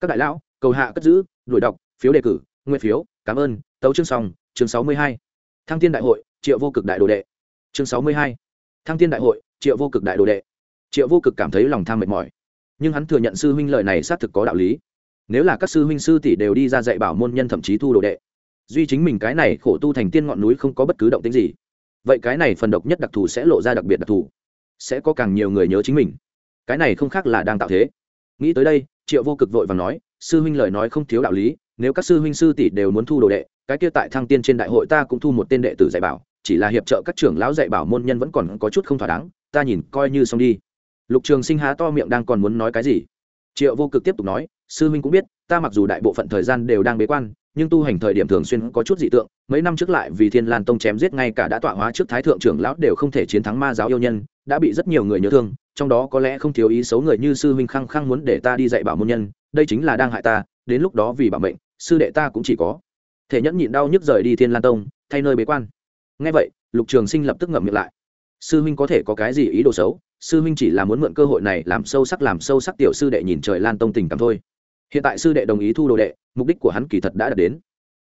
Các đại lão, cầu hạ cất giữ, đuổi đọc, phiếu đề cử, nguyện phiếu, cảm ơn, tấu chương xong, chương sáu mươi hai. Thăng tiên đại hội, triệu vô cực đại đồ đệ. Chương sáu mươi hai. Thăng tiên đại hội, triệu vô cực đại đồ đệ. Triệu vô cực cảm thấy lòng tham mệt mỏi. Nhưng hắn thừa nhận sư huynh lời này xác thực có đạo lý. Nếu là các sư huynh sư tỷ đều đi ra dạy bảo môn nhân thậm chí thu đồ đệ, duy chính mình cái này khổ tu thành tiên ngọn núi không có bất cứ động tính gì. Vậy cái này phần độc nhất đặc thù sẽ lộ ra đặc biệt đặc thù sẽ có càng nhiều người nhớ chính mình. Cái này không khác là đang tạo thế. Nghĩ tới đây, triệu vô cực vội và nói, sư huynh lời nói không thiếu đạo lý, nếu các sư huynh sư tỷ đều muốn thu đồ đệ, cái kia tại thăng tiên trên đại hội ta cũng thu một tên đệ tử dạy bảo, chỉ là hiệp trợ các trưởng lão dạy bảo môn nhân vẫn còn có chút không thỏa đáng, ta nhìn coi như xong đi. Lục trường sinh há to miệng đang còn muốn nói cái gì? Triệu vô cực tiếp tục nói, sư huynh cũng biết, ta mặc dù đại bộ phận thời gian đều đang bế quan, nhưng tu hành thời điểm thường xuyên có chút dị tượng, mấy năm trước lại vì thiên lan tông chém giết ngay cả đã tọa hóa trước thái thượng trưởng lão đều không thể chiến thắng ma giáo yêu nhân đã bị rất nhiều người nhớ thương, trong đó có lẽ không thiếu ý xấu người như sư huynh khăng khăng muốn để ta đi dạy bảo môn nhân, đây chính là đang hại ta, đến lúc đó vì bảo mệnh, sư đệ ta cũng chỉ có. Thể nhẫn nhịn đau nhức rời đi thiên lan tông, thay nơi bế quan. Ngay vậy, lục trường sinh lập tức ngậm miệng lại. Sư huynh có thể có cái gì ý đồ xấu? Sư huynh chỉ là muốn mượn cơ hội này làm sâu sắc, làm sâu sắc tiểu sư đệ nhìn trời lan tông tình cảm thôi. Hiện tại sư đệ đồng ý thu đồ đệ, mục đích của hắn kỳ thật đã đạt đến.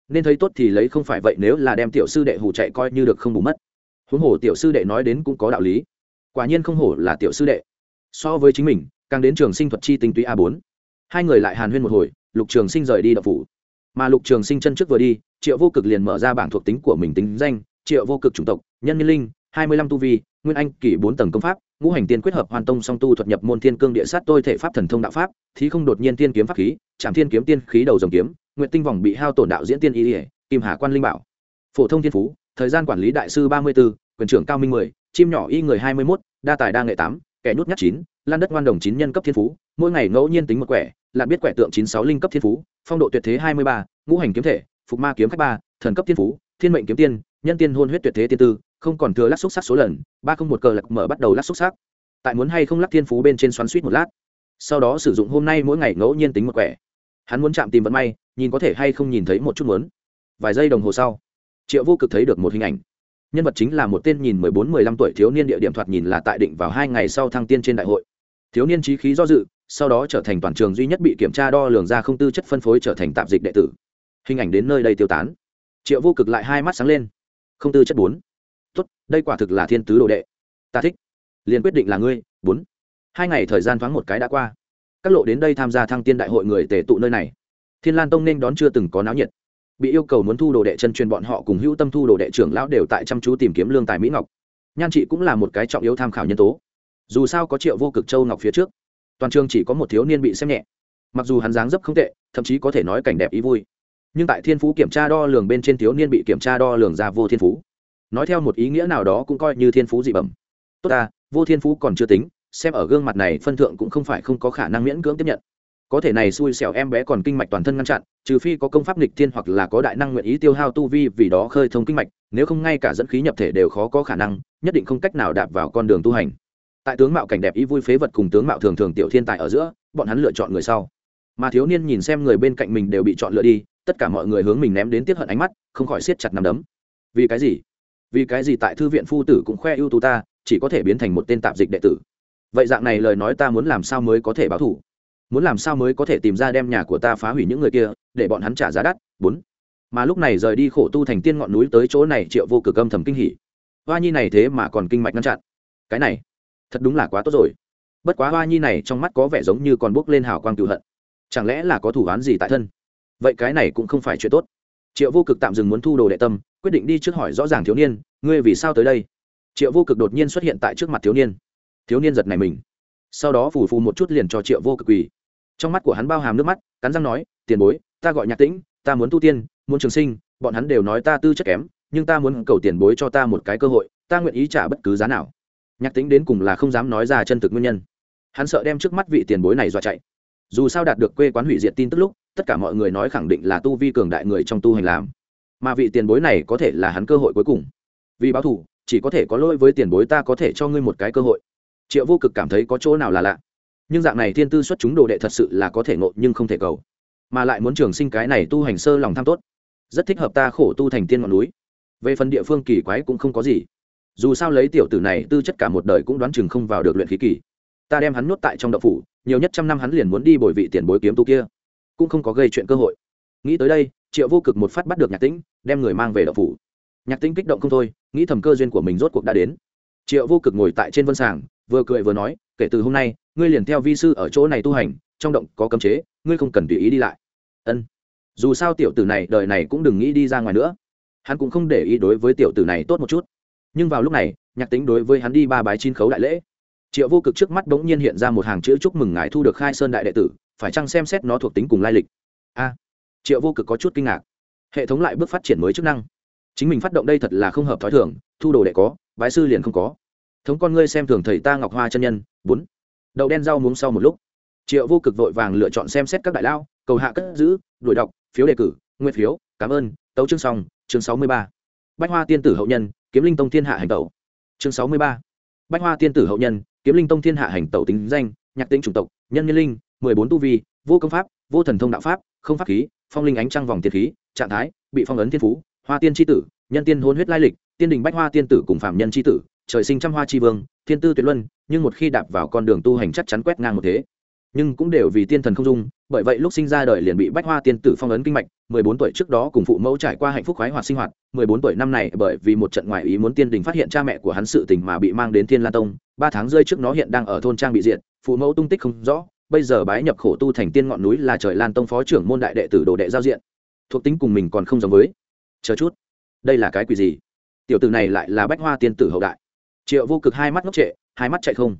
Nên thấy tốt thì lấy, không phải vậy nếu là đem tiểu sư đệ hù chạy coi như được không bù mất. Huống hồ tiểu sư đệ nói đến cũng có đạo lý quả nhiên không hổ là tiểu sư đệ. So với chính mình, càng đến trường sinh thuật chi tinh túy a bốn. Hai người lại hàn huyên một hồi, lục trường sinh rời đi đập phủ. Mà lục trường sinh chân trước vừa đi, triệu vô cực liền mở ra bảng thuộc tính của mình tính danh, triệu vô cực chủng tộc, nhân nhân linh, hai mươi lăm tu vi, nguyên anh kỷ bốn tầng công pháp, ngũ hành tiên quyết hợp hoàn tông song tu thuật nhập môn thiên cương địa sát tôi thể pháp thần thông đạo pháp, thí không đột nhiên tiên kiếm pháp khí, trảm thiên kiếm tiên khí đầu dòng kiếm nguyện tinh vòng bị hao tổn đạo diễn tiên y ỉa kim hà quan linh bảo. Phổ thông thiên phú, thời gian quản lý đại sư ba mươi b ố quyền trưởng cao minh mười chim nhỏ y người hai mươi mốt, đa tài đa nghệ tám, kẻ nhút nhát chín, lan đất ngoan đồng chín nhân cấp thiên phú, mỗi ngày ngẫu nhiên tính một quẻ lạn biết quẻ tượng chín sáu linh cấp thiên phú, phong độ tuyệt thế hai mươi ba, ngũ hành kiếm thể, phục ma kiếm khách ba, thần cấp thiên phú, thiên mệnh kiếm tiên, nhân tiên hôn huyết tuyệt thế tiên tư, không còn thừa lắc xúc sắc số lần, ba không một cờ lật mở bắt đầu lắc xúc sắc. Tại muốn hay không lắc thiên phú bên trên xoắn suýt một lát, sau đó sử dụng hôm nay mỗi ngày ngẫu nhiên tính một quẻ. Hắn muốn chạm tìm vận may, nhìn có thể hay không nhìn thấy một chút muốn. Vài giây đồng hồ sau, triệu vô cực thấy được một hình ảnh nhân vật chính là một tên nhìn mười bốn, mười lăm tuổi thiếu niên địa điểm thoạt nhìn là tại định vào hai ngày sau thăng tiên trên đại hội. Thiếu niên trí khí do dự, sau đó trở thành toàn trường duy nhất bị kiểm tra đo lường ra không tư chất phân phối trở thành tạp dịch đệ tử. Hình ảnh đến nơi đây tiêu tán. Triệu vô cực lại hai mắt sáng lên. Không tư chất bốn. Tốt, đây quả thực là thiên tứ đồ đệ. Ta thích. Liền quyết định là ngươi, bốn. Hai ngày thời gian thoáng một cái đã qua. Các lộ đến đây tham gia thăng tiên đại hội người tề tụ nơi này. Thiên lan tông nên đón chưa từng có náo nhiệt bị yêu cầu muốn thu đồ đệ chân truyền bọn họ cùng hữu tâm thu đồ đệ trưởng lão đều tại chăm chú tìm kiếm lương tài mỹ ngọc. Nhan chị cũng là một cái trọng yếu tham khảo nhân tố. Dù sao có triệu vô cực châu ngọc phía trước, toàn trường chỉ có một thiếu niên bị xem nhẹ. Mặc dù hắn dáng dấp không tệ, thậm chí có thể nói cảnh đẹp ý vui. Nhưng tại thiên phú kiểm tra đo lường bên trên thiếu niên bị kiểm tra đo lường ra vô thiên phú. Nói theo một ý nghĩa nào đó cũng coi như thiên phú dị bẩm. Tốt ta, vô thiên phú còn chưa tính, xem ở gương mặt này phân thượng cũng không phải không có khả năng miễn cưỡng tiếp nhận. Có thể này xui xẻo em bé còn kinh mạch toàn thân ngăn chặn trừ phi có công pháp nghịch thiên hoặc là có đại năng nguyện ý tiêu hao tu vi vì đó khơi thông kinh mạch, nếu không ngay cả dẫn khí nhập thể đều khó có khả năng, nhất định không cách nào đạp vào con đường tu hành. Tại tướng mạo cảnh đẹp ý vui phế vật cùng tướng mạo thường thường tiểu thiên tài ở giữa, bọn hắn lựa chọn người sau. Mà thiếu niên nhìn xem người bên cạnh mình đều bị chọn lựa đi, tất cả mọi người hướng mình ném đến tiếc hận ánh mắt, không khỏi siết chặt nắm đấm. Vì cái gì? Vì cái gì tại thư viện phu tử cũng khoe ưu tú ta, chỉ có thể biến thành một tên tạp dịch đệ tử. Vậy dạng này lời nói ta muốn làm sao mới có thể báo thủ? Muốn làm sao mới có thể tìm ra đem nhà của ta phá hủy những người kia, để bọn hắn trả giá đắt? Bốn. Mà lúc này rời đi khổ tu thành tiên ngọn núi tới chỗ này, triệu vô cực âm thầm kinh hỉ. Hoa nhi này thế mà còn kinh mạch ngăn chặn. Cái này, thật đúng là quá tốt rồi. Bất quá hoa nhi này trong mắt có vẻ giống như còn bốc lên hào quang cựu hận. Chẳng lẽ là có thủ án gì tại thân? Vậy cái này cũng không phải chuyện tốt. Triệu vô cực tạm dừng muốn thu đồ đệ tâm, quyết định đi trước hỏi rõ ràng thiếu niên, ngươi vì sao tới đây? Triệu vô cực đột nhiên xuất hiện tại trước mặt thiếu niên. Thiếu niên giật này mình. Sau đó phù phù một chút liền cho triệu vô cực quỳ trong mắt của hắn bao hàm nước mắt, cắn răng nói, tiền bối, ta gọi nhạc tĩnh, ta muốn tu tiên, muốn trường sinh, bọn hắn đều nói ta tư chất kém, nhưng ta muốn cầu tiền bối cho ta một cái cơ hội, ta nguyện ý trả bất cứ giá nào. Nhạc tĩnh đến cùng là không dám nói ra chân thực nguyên nhân. Hắn sợ đem trước mắt vị tiền bối này dọa chạy. Dù sao đạt được quê quán hủy diệt tin tức lúc, tất cả mọi người nói khẳng định là tu vi cường đại người trong tu hành làm. Mà vị tiền bối này có thể là hắn cơ hội cuối cùng. Vì báo thủ chỉ có thể có lỗi với tiền bối ta có thể cho ngươi một cái cơ hội. Triệu vô cực cảm thấy có chỗ nào là lạ nhưng dạng này thiên tư xuất chúng đồ đệ thật sự là có thể ngộ nhưng không thể cầu. Mà lại muốn trường sinh cái này tu hành sơ lòng tham tốt. Rất thích hợp ta khổ tu thành tiên ngọn núi. Về phần địa phương kỳ quái cũng không có gì. Dù sao lấy tiểu tử này tư chất cả một đời cũng đoán chừng không vào được luyện khí kỳ. Ta đem hắn nuốt tại trong đậu phủ, nhiều nhất trăm năm hắn liền muốn đi bồi vị tiền bối kiếm tu kia. Cũng không có gây chuyện cơ hội. Nghĩ tới đây, triệu vô cực một phát bắt được nhạc tĩnh, đem người mang về đậu phủ. Nhạc tĩnh kích động không thôi, nghĩ thầm cơ duyên của mình rốt cuộc đã đến. Triệu vô cực ngồi tại trên vân sàng, vừa cười vừa nói, kể từ hôm nay ngươi liền theo vi sư ở chỗ này tu hành, trong động có cấm chế, ngươi không cần tùy ý đi lại. Ân. Dù sao tiểu tử này đời này cũng đừng nghĩ đi ra ngoài nữa. Hắn cũng không để ý đối với tiểu tử này tốt một chút. Nhưng vào lúc này, nhạc tính đối với hắn đi ba bái chín khấu đại lễ. Triệu vô cực trước mắt bỗng nhiên hiện ra một hàng chữ chúc mừng ngài thu được khai sơn đại đệ tử, phải chăng xem xét nó thuộc tính cùng lai lịch? A. Triệu vô cực có chút kinh ngạc. Hệ thống lại bước phát triển mới chức năng. Chính mình phát động đây thật là không hợp t h ó i thường, thu đồ đệ có, bái sư liền không có. Thống con ngươi xem thường thầy ta ngọc hoa chân nhân. Bốn đậu đen rau muống sau một lúc. Triệu vô cực vội vàng lựa chọn xem xét các đại lao, cầu hạ cất giữ, đuổi đọc, phiếu đề cử nguyên phiếu, cảm ơn, tấu chương xong, chương sáu mươi ba. Bách hoa tiên tử hậu nhân, kiếm linh tông thiên hạ hành tẩu. Chương sáu mươi ba. Bách hoa tiên tử hậu nhân, kiếm linh tông thiên hạ hành tẩu tính danh, nhạc tính chủng tộc, nhân nhân linh, mười bốn tu vi, vô công pháp, vô thần thông đạo pháp, không pháp khí, phong linh ánh trăng vòng tiệt khí, trạng thái, bị phong ấn thiên phú, hoa tiên tri tử, nhân tiên hôn huyết lai lịch, tiên đình bách hoa tiên tử cùng phạm nhân tri tử trời sinh trăm hoa tri vương, thiên tư tuyệt luân, nhưng một khi đạp vào con đường tu hành chắc chắn quét ngang một thế. Nhưng cũng đều vì tiên thần không dung, bởi vậy lúc sinh ra đời liền bị bách hoa tiên tử phong ấn kinh mạch, mười bốn tuổi trước đó cùng phụ mẫu trải qua hạnh phúc khoái hoạt sinh hoạt, mười bốn tuổi năm này bởi vì một trận ngoại ý muốn tiên đình phát hiện cha mẹ của hắn sự tình mà bị mang đến thiên la tông, ba tháng rơi trước nó hiện đang ở thôn trang bị diện, phụ mẫu tung tích không rõ, bây giờ bái nhập khổ tu thành tiên ngọn núi là trời lan tông phó trưởng môn đại đệ tử đồ đệ giao diện. Thuộc tính cùng mình còn không giống với. Chờ chút. Đây là cái quỷ gì? Tiểu tử này lại là bách hoa tiên tử hậu đại triệu vô cực hai mắt ngốc trệ, hai mắt chạy không.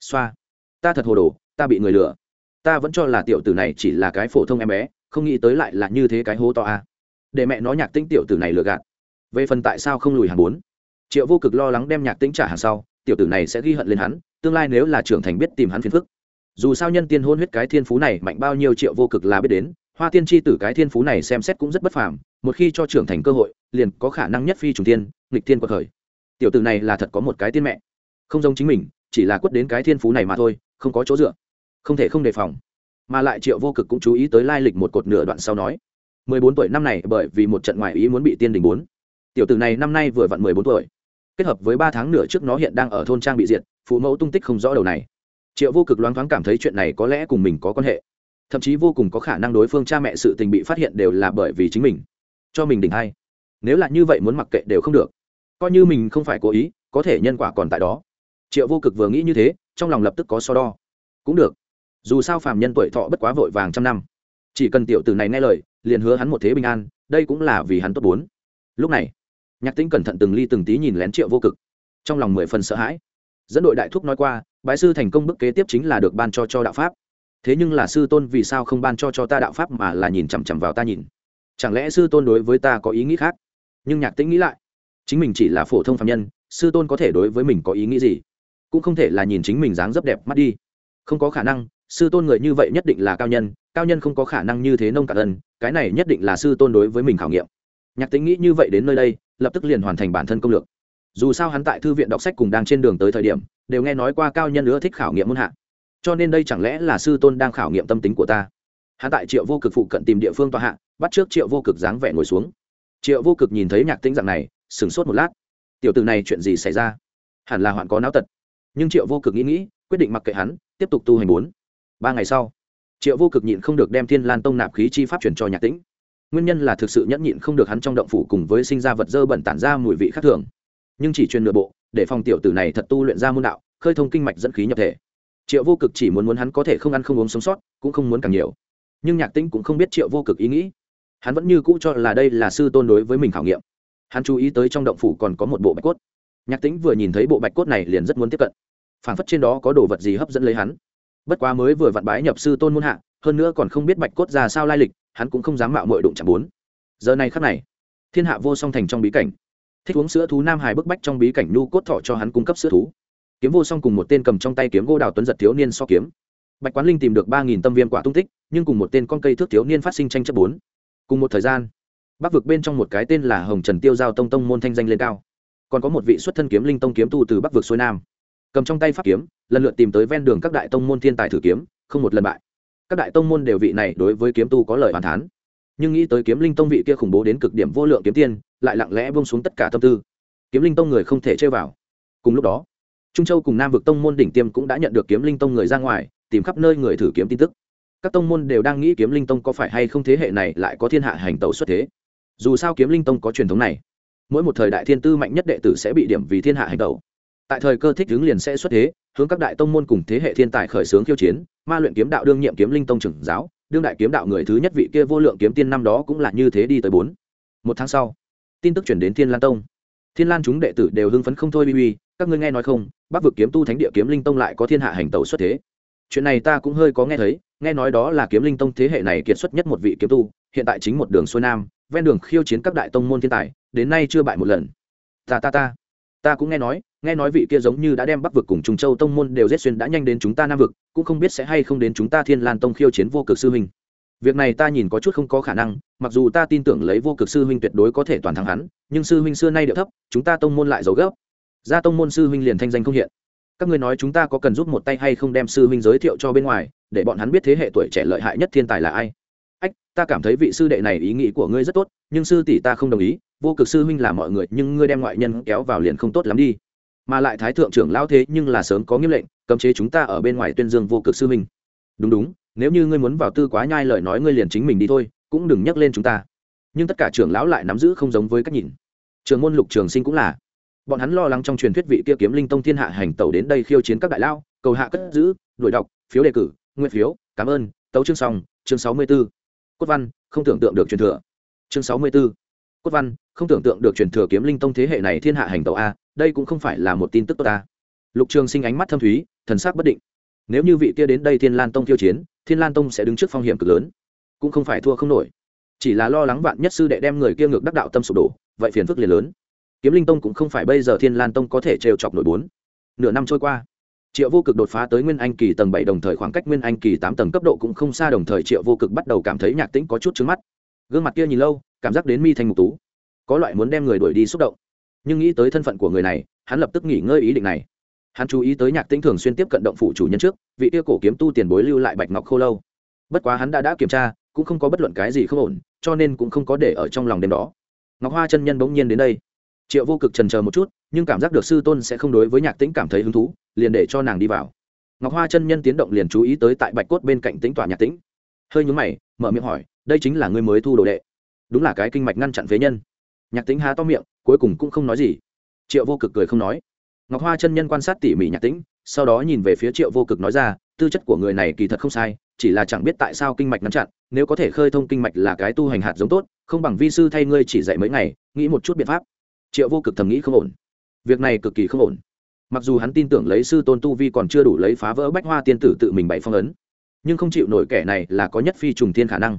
Xoa. Ta thật hồ đồ, ta bị người lừa. Ta vẫn cho là tiểu tử này chỉ là cái phổ thông em bé, không nghĩ tới lại là như thế cái hố to a. Để mẹ nó nhạc tinh tiểu tử này lừa gạt. Về phần tại sao không lùi hàng bốn? Triệu vô cực lo lắng đem nhạc tinh trả hàng sau, tiểu tử này sẽ ghi hận lên hắn, tương lai nếu là trưởng thành biết tìm hắn phiền phức. Dù sao nhân tiên hôn huyết cái thiên phú này mạnh bao nhiêu triệu vô cực là biết đến, hoa tiên tri tử cái thiên phú này xem xét cũng rất bất phàm, một khi cho trưởng thành cơ hội, liền có khả năng nhất phi trùng tiên, nghịch tiên quật khởi tiểu tử này là thật có một cái tiên mẹ. Không giống chính mình, chỉ là quất đến cái thiên phú này mà thôi, không có chỗ dựa. Không thể không đề phòng. Mà lại triệu vô cực cũng chú ý tới lai lịch một cột nửa đoạn sau nói, mười bốn tuổi năm này, bởi vì một trận ngoại ý muốn bị tiên đình bốn. Tiểu tử này năm nay vừa vặn mười bốn tuổi. Kết hợp với ba tháng nửa trước nó hiện đang ở thôn trang bị diệt, phụ mẫu tung tích không rõ đầu này. Triệu vô cực loáng thoáng cảm thấy chuyện này có lẽ cùng mình có quan hệ. Thậm chí vô cùng có khả năng đối phương cha mẹ sự tình bị phát hiện đều là bởi vì chính mình. Cho mình đỉnh hay nếu là như vậy muốn mặc kệ đều không được coi như mình không phải cố ý, có thể nhân quả còn tại đó. Triệu vô cực vừa nghĩ như thế, trong lòng lập tức có so đo. Cũng được. Dù sao phàm nhân tuổi thọ bất quá vội vàng trăm năm. Chỉ cần tiểu tử này nghe lời, liền hứa hắn một thế bình an, đây cũng là vì hắn tốt bốn. Lúc này, nhạc tĩnh cẩn thận từng ly từng tí nhìn lén triệu vô cực. Trong lòng mười phần sợ hãi. Dẫn đội đại thúc nói qua, bái sư thành công bức kế tiếp chính là được ban cho cho đạo pháp. Thế nhưng là sư tôn vì sao không ban cho cho ta đạo pháp mà là nhìn chằm chằm vào ta nhìn? Chẳng lẽ sư tôn đối với ta có ý nghĩ khác? Nhưng nhạc tĩnh nghĩ lại chính mình chỉ là phổ thông phạm nhân, sư tôn có thể đối với mình có ý nghĩ gì? Cũng không thể là nhìn chính mình dáng dấp đẹp mắt đi. Không có khả năng, sư tôn người như vậy nhất định là cao nhân cao nhân không có khả năng như thế nông cạn ân, cái này nhất định là sư tôn đối với mình khảo nghiệm. Nhạc tính nghĩ như vậy đến nơi đây, lập tức liền hoàn thành bản thân công lược. Dù sao hắn tại thư viện đọc sách cùng đang trên đường tới thời điểm, đều nghe nói qua cao nhân nữa thích khảo nghiệm môn hạ. Cho nên đây chẳng lẽ là sư tôn đang khảo nghiệm tâm tính của ta? Hắn tại triệu vô cực phụ cận tìm địa phương tòa hạ, bắt trước triệu vô cực dáng vẻ ngồi xuống. Triệu vô cực nhìn thấy nhạc tính dạng này sửng sốt một lát. Tiểu từ này chuyện gì xảy ra? Hẳn là hoạn có não tật. Nhưng triệu vô cực nghĩ nghĩ, quyết định mặc kệ hắn, tiếp tục tu hành bốn. Ba ngày sau, triệu vô cực nhịn không được đem thiên lan tông nạp khí chi pháp chuyển cho nhạc tĩnh. Nguyên nhân là thực sự nhẫn nhịn không được hắn trong động phủ cùng với sinh ra vật dơ bẩn tản ra mùi vị khác thường. Nhưng chỉ truyền nửa bộ, để phòng tiểu tử này thật tu luyện ra môn đạo, khơi thông kinh mạch dẫn khí nhập thể. Triệu vô cực chỉ muốn muốn hắn có thể không ăn không uống sống sót, cũng không muốn càng nhiều. Nhưng nhạc tĩnh cũng không biết triệu vô cực ý nghĩ. Hắn vẫn như cũ cho là đây là sư tôn đối với mình khảo nghiệm hắn chú ý tới trong động phủ còn có một bộ bạch cốt. Nhạc tính vừa nhìn thấy bộ bạch cốt này liền rất muốn tiếp cận. Phảng phất trên đó có đồ vật gì hấp dẫn lấy hắn. Bất quá mới vừa vặn bái nhập sư tôn muôn hạ, hơn nữa còn không biết bạch cốt ra sao lai lịch, hắn cũng không dám mạo mội đụng chạm bốn. Giờ này khắc này, thiên hạ vô song thành trong bí cảnh. Thích uống sữa thú nam hải bức bách trong bí cảnh nhu cốt thọ cho hắn cung cấp sữa thú. Kiếm vô song cùng một tên cầm trong tay kiếm gỗ đào tuấn giật thiếu niên so kiếm. Bạch quán linh tìm được ba nghìn tâm viêm quả tung tích, nhưng cùng một tên con cây thước thiếu niên phát sinh tranh chấp bốn. Cùng một thời gian bắc vực bên trong một cái tên là hồng trần tiêu giao tông tông môn thanh danh lên cao. Còn có một vị xuất thân kiếm linh tông kiếm tu từ bắc vực xuôi nam. Cầm trong tay pháp kiếm, lần lượt tìm tới ven đường các đại tông môn thiên tài thử kiếm, không một lần bại. Các đại tông môn đều vị này đối với kiếm tu có lời bàn thán. Nhưng nghĩ tới kiếm linh tông vị kia khủng bố đến cực điểm vô lượng kiếm tiên, lại lặng lẽ bông xuống tất cả tâm tư. Kiếm linh tông người không thể chơi vào. Cùng lúc đó, trung châu cùng nam vực tông môn đỉnh tiêm cũng đã nhận được kiếm linh tông người ra ngoài, tìm khắp nơi người thử kiếm tin tức. Các tông môn đều đang nghĩ kiếm linh tông có phải hay không thế hệ này lại có thiên hạ hành tẩu xuất thế dù sao kiếm linh tông có truyền thống này, mỗi một thời đại thiên tư mạnh nhất đệ tử sẽ bị điểm vì thiên hạ hành tẩu. Tại thời cơ thích hướng liền sẽ xuất thế, hướng các đại tông môn cùng thế hệ thiên tài khởi xướng khiêu chiến, ma luyện kiếm đạo đương nhiệm kiếm linh tông trưởng giáo, đương đại kiếm đạo người thứ nhất vị kia vô lượng kiếm tiên năm đó cũng là như thế đi tới bốn. Một tháng sau, tin tức chuyển đến thiên lan tông. Thiên lan chúng đệ tử đều hưng phấn không thôi bi bi các ngươi nghe nói không, bắc vực kiếm tu thánh địa kiếm linh tông lại có thiên hạ hành tẩu xuất thế. Chuyện này ta cũng hơi có nghe thấy, nghe nói đó là kiếm linh tông thế hệ này kiệt xuất nhất một vị kiếm tu, hiện tại chính một đường xuôi nam ven đường khiêu chiến các đại tông môn thiên tài, đến nay chưa bại một lần. Ta ta ta. Ta cũng nghe nói nghe nói vị kia giống như đã đem bắc vực cùng trung châu tông môn đều giết xuyên đã nhanh đến chúng ta nam vực, cũng không biết sẽ hay không đến chúng ta thiên lan tông khiêu chiến vô cực sư huynh. Việc này ta nhìn có chút không có khả năng, mặc dù ta tin tưởng lấy vô cực sư huynh tuyệt đối có thể toàn thắng hắn, nhưng sư huynh xưa nay điệu thấp, chúng ta tông môn lại giấu gấp. Ra tông môn sư huynh liền thanh danh không hiện. Các ngươi nói chúng ta có cần giúp một tay hay không đem sư huynh giới thiệu cho bên ngoài, để bọn hắn biết thế hệ tuổi trẻ lợi hại nhất thiên tài là ai? Ta cảm thấy vị sư đệ này ý nghĩ của ngươi rất tốt, nhưng sư tỷ ta không đồng ý, vô cực sư huynh là mọi người, nhưng ngươi đem ngoại nhân kéo vào liền không tốt lắm đi. Mà lại thái thượng trưởng lao thế nhưng là sớm có nghiêm lệnh, cấm chế chúng ta ở bên ngoài tuyên dương vô cực sư huynh. Đúng đúng, nếu như ngươi muốn vào tư quá nhai lời nói ngươi liền chính mình đi thôi, cũng đừng nhắc lên chúng ta. Nhưng tất cả trưởng lão lại nắm giữ không giống với cách nhìn. Trường môn lục trường sinh cũng là. Bọn hắn lo lắng trong truyền thuyết vị kia kiếm linh tông thiên hạ hành tẩu đến đây khiêu chiến các đại lao, cầu hạ cất giữ, đuổi đọc, phiếu đề cử nguyên phiếu, cảm ơn, tấu chương xong, chương sáu mươi b cốt văn, không tưởng tượng được truyền thừa. Chương sáu mươi b ố cốt văn, không tưởng tượng được truyền thừa kiếm linh tông thế hệ này thiên hạ hành tàu a, đây cũng không phải là một tin tức tốt ta lục trường sinh ánh mắt thâm thúy, thần sắc bất định. Nếu như vị kia đến đây thiên lan tông tiêu chiến, thiên lan tông sẽ đứng trước phong hiểm cực lớn. Cũng không phải thua không nổi. Chỉ là lo lắng vạn nhất sư đệ đem người kia ngược đắc đạo tâm sụp đổ, vậy phiền phức liền lớn. Kiếm linh tông cũng không phải bây giờ thiên lan tông có thể trêu chọc nổi bốn. Nửa năm trôi qua triệu vô cực đột phá tới nguyên anh kỳ tầng bảy đồng thời khoảng cách nguyên anh kỳ tám tầng cấp độ cũng không xa đồng thời triệu vô cực bắt đầu cảm thấy nhạc tĩnh có chút trứng mắt. Gương mặt kia nhìn lâu, cảm giác đến mi thanh mục tú. Có loại muốn đem người đuổi đi xúc động. Nhưng nghĩ tới thân phận của người này, hắn lập tức nghỉ ngơi ý định này. Hắn chú ý tới nhạc tĩnh thường xuyên tiếp cận động phủ chủ nhân trước, vị kia cổ kiếm tu tiền bối lưu lại bạch ngọc khô lâu. Bất quá hắn đã đã kiểm tra, cũng không có bất luận cái gì không ổn, cho nên cũng không có để ở trong lòng đêm đó. Ngọc hoa chân nhân bỗng nhiên đến đây. Triệu vô cực trần chờ một chút, nhưng cảm giác được sư tôn sẽ không đối với nhạc tĩnh cảm thấy hứng thú liền để cho nàng đi vào. Ngọc hoa chân nhân tiến động liền chú ý tới tại bạch cốt bên cạnh tính tỏa nhạc tĩnh. Hơi nhúng mày, mở miệng hỏi, đây chính là người mới thu đồ đệ. Đúng là cái kinh mạch ngăn chặn phế nhân. Nhạc tĩnh há to miệng, cuối cùng cũng không nói gì. Triệu vô cực cười không nói. Ngọc hoa chân nhân quan sát tỉ mỉ nhạc tĩnh, sau đó nhìn về phía triệu vô cực nói ra, tư chất của người này kỳ thật không sai, chỉ là chẳng biết tại sao kinh mạch ngăn chặn, nếu có thể khơi thông kinh mạch là cái tu hành hạt giống tốt, không bằng vi sư thay ngươi chỉ dạy mấy ngày, nghĩ một chút biện pháp. Triệu vô cực thầm nghĩ không ổn. Việc này cực kỳ không ổn mặc dù hắn tin tưởng lấy sư tôn tu vi còn chưa đủ lấy phá vỡ bách hoa tiên tử tự mình bày phong ấn, nhưng không chịu nổi kẻ này là có nhất phi trùng thiên khả năng.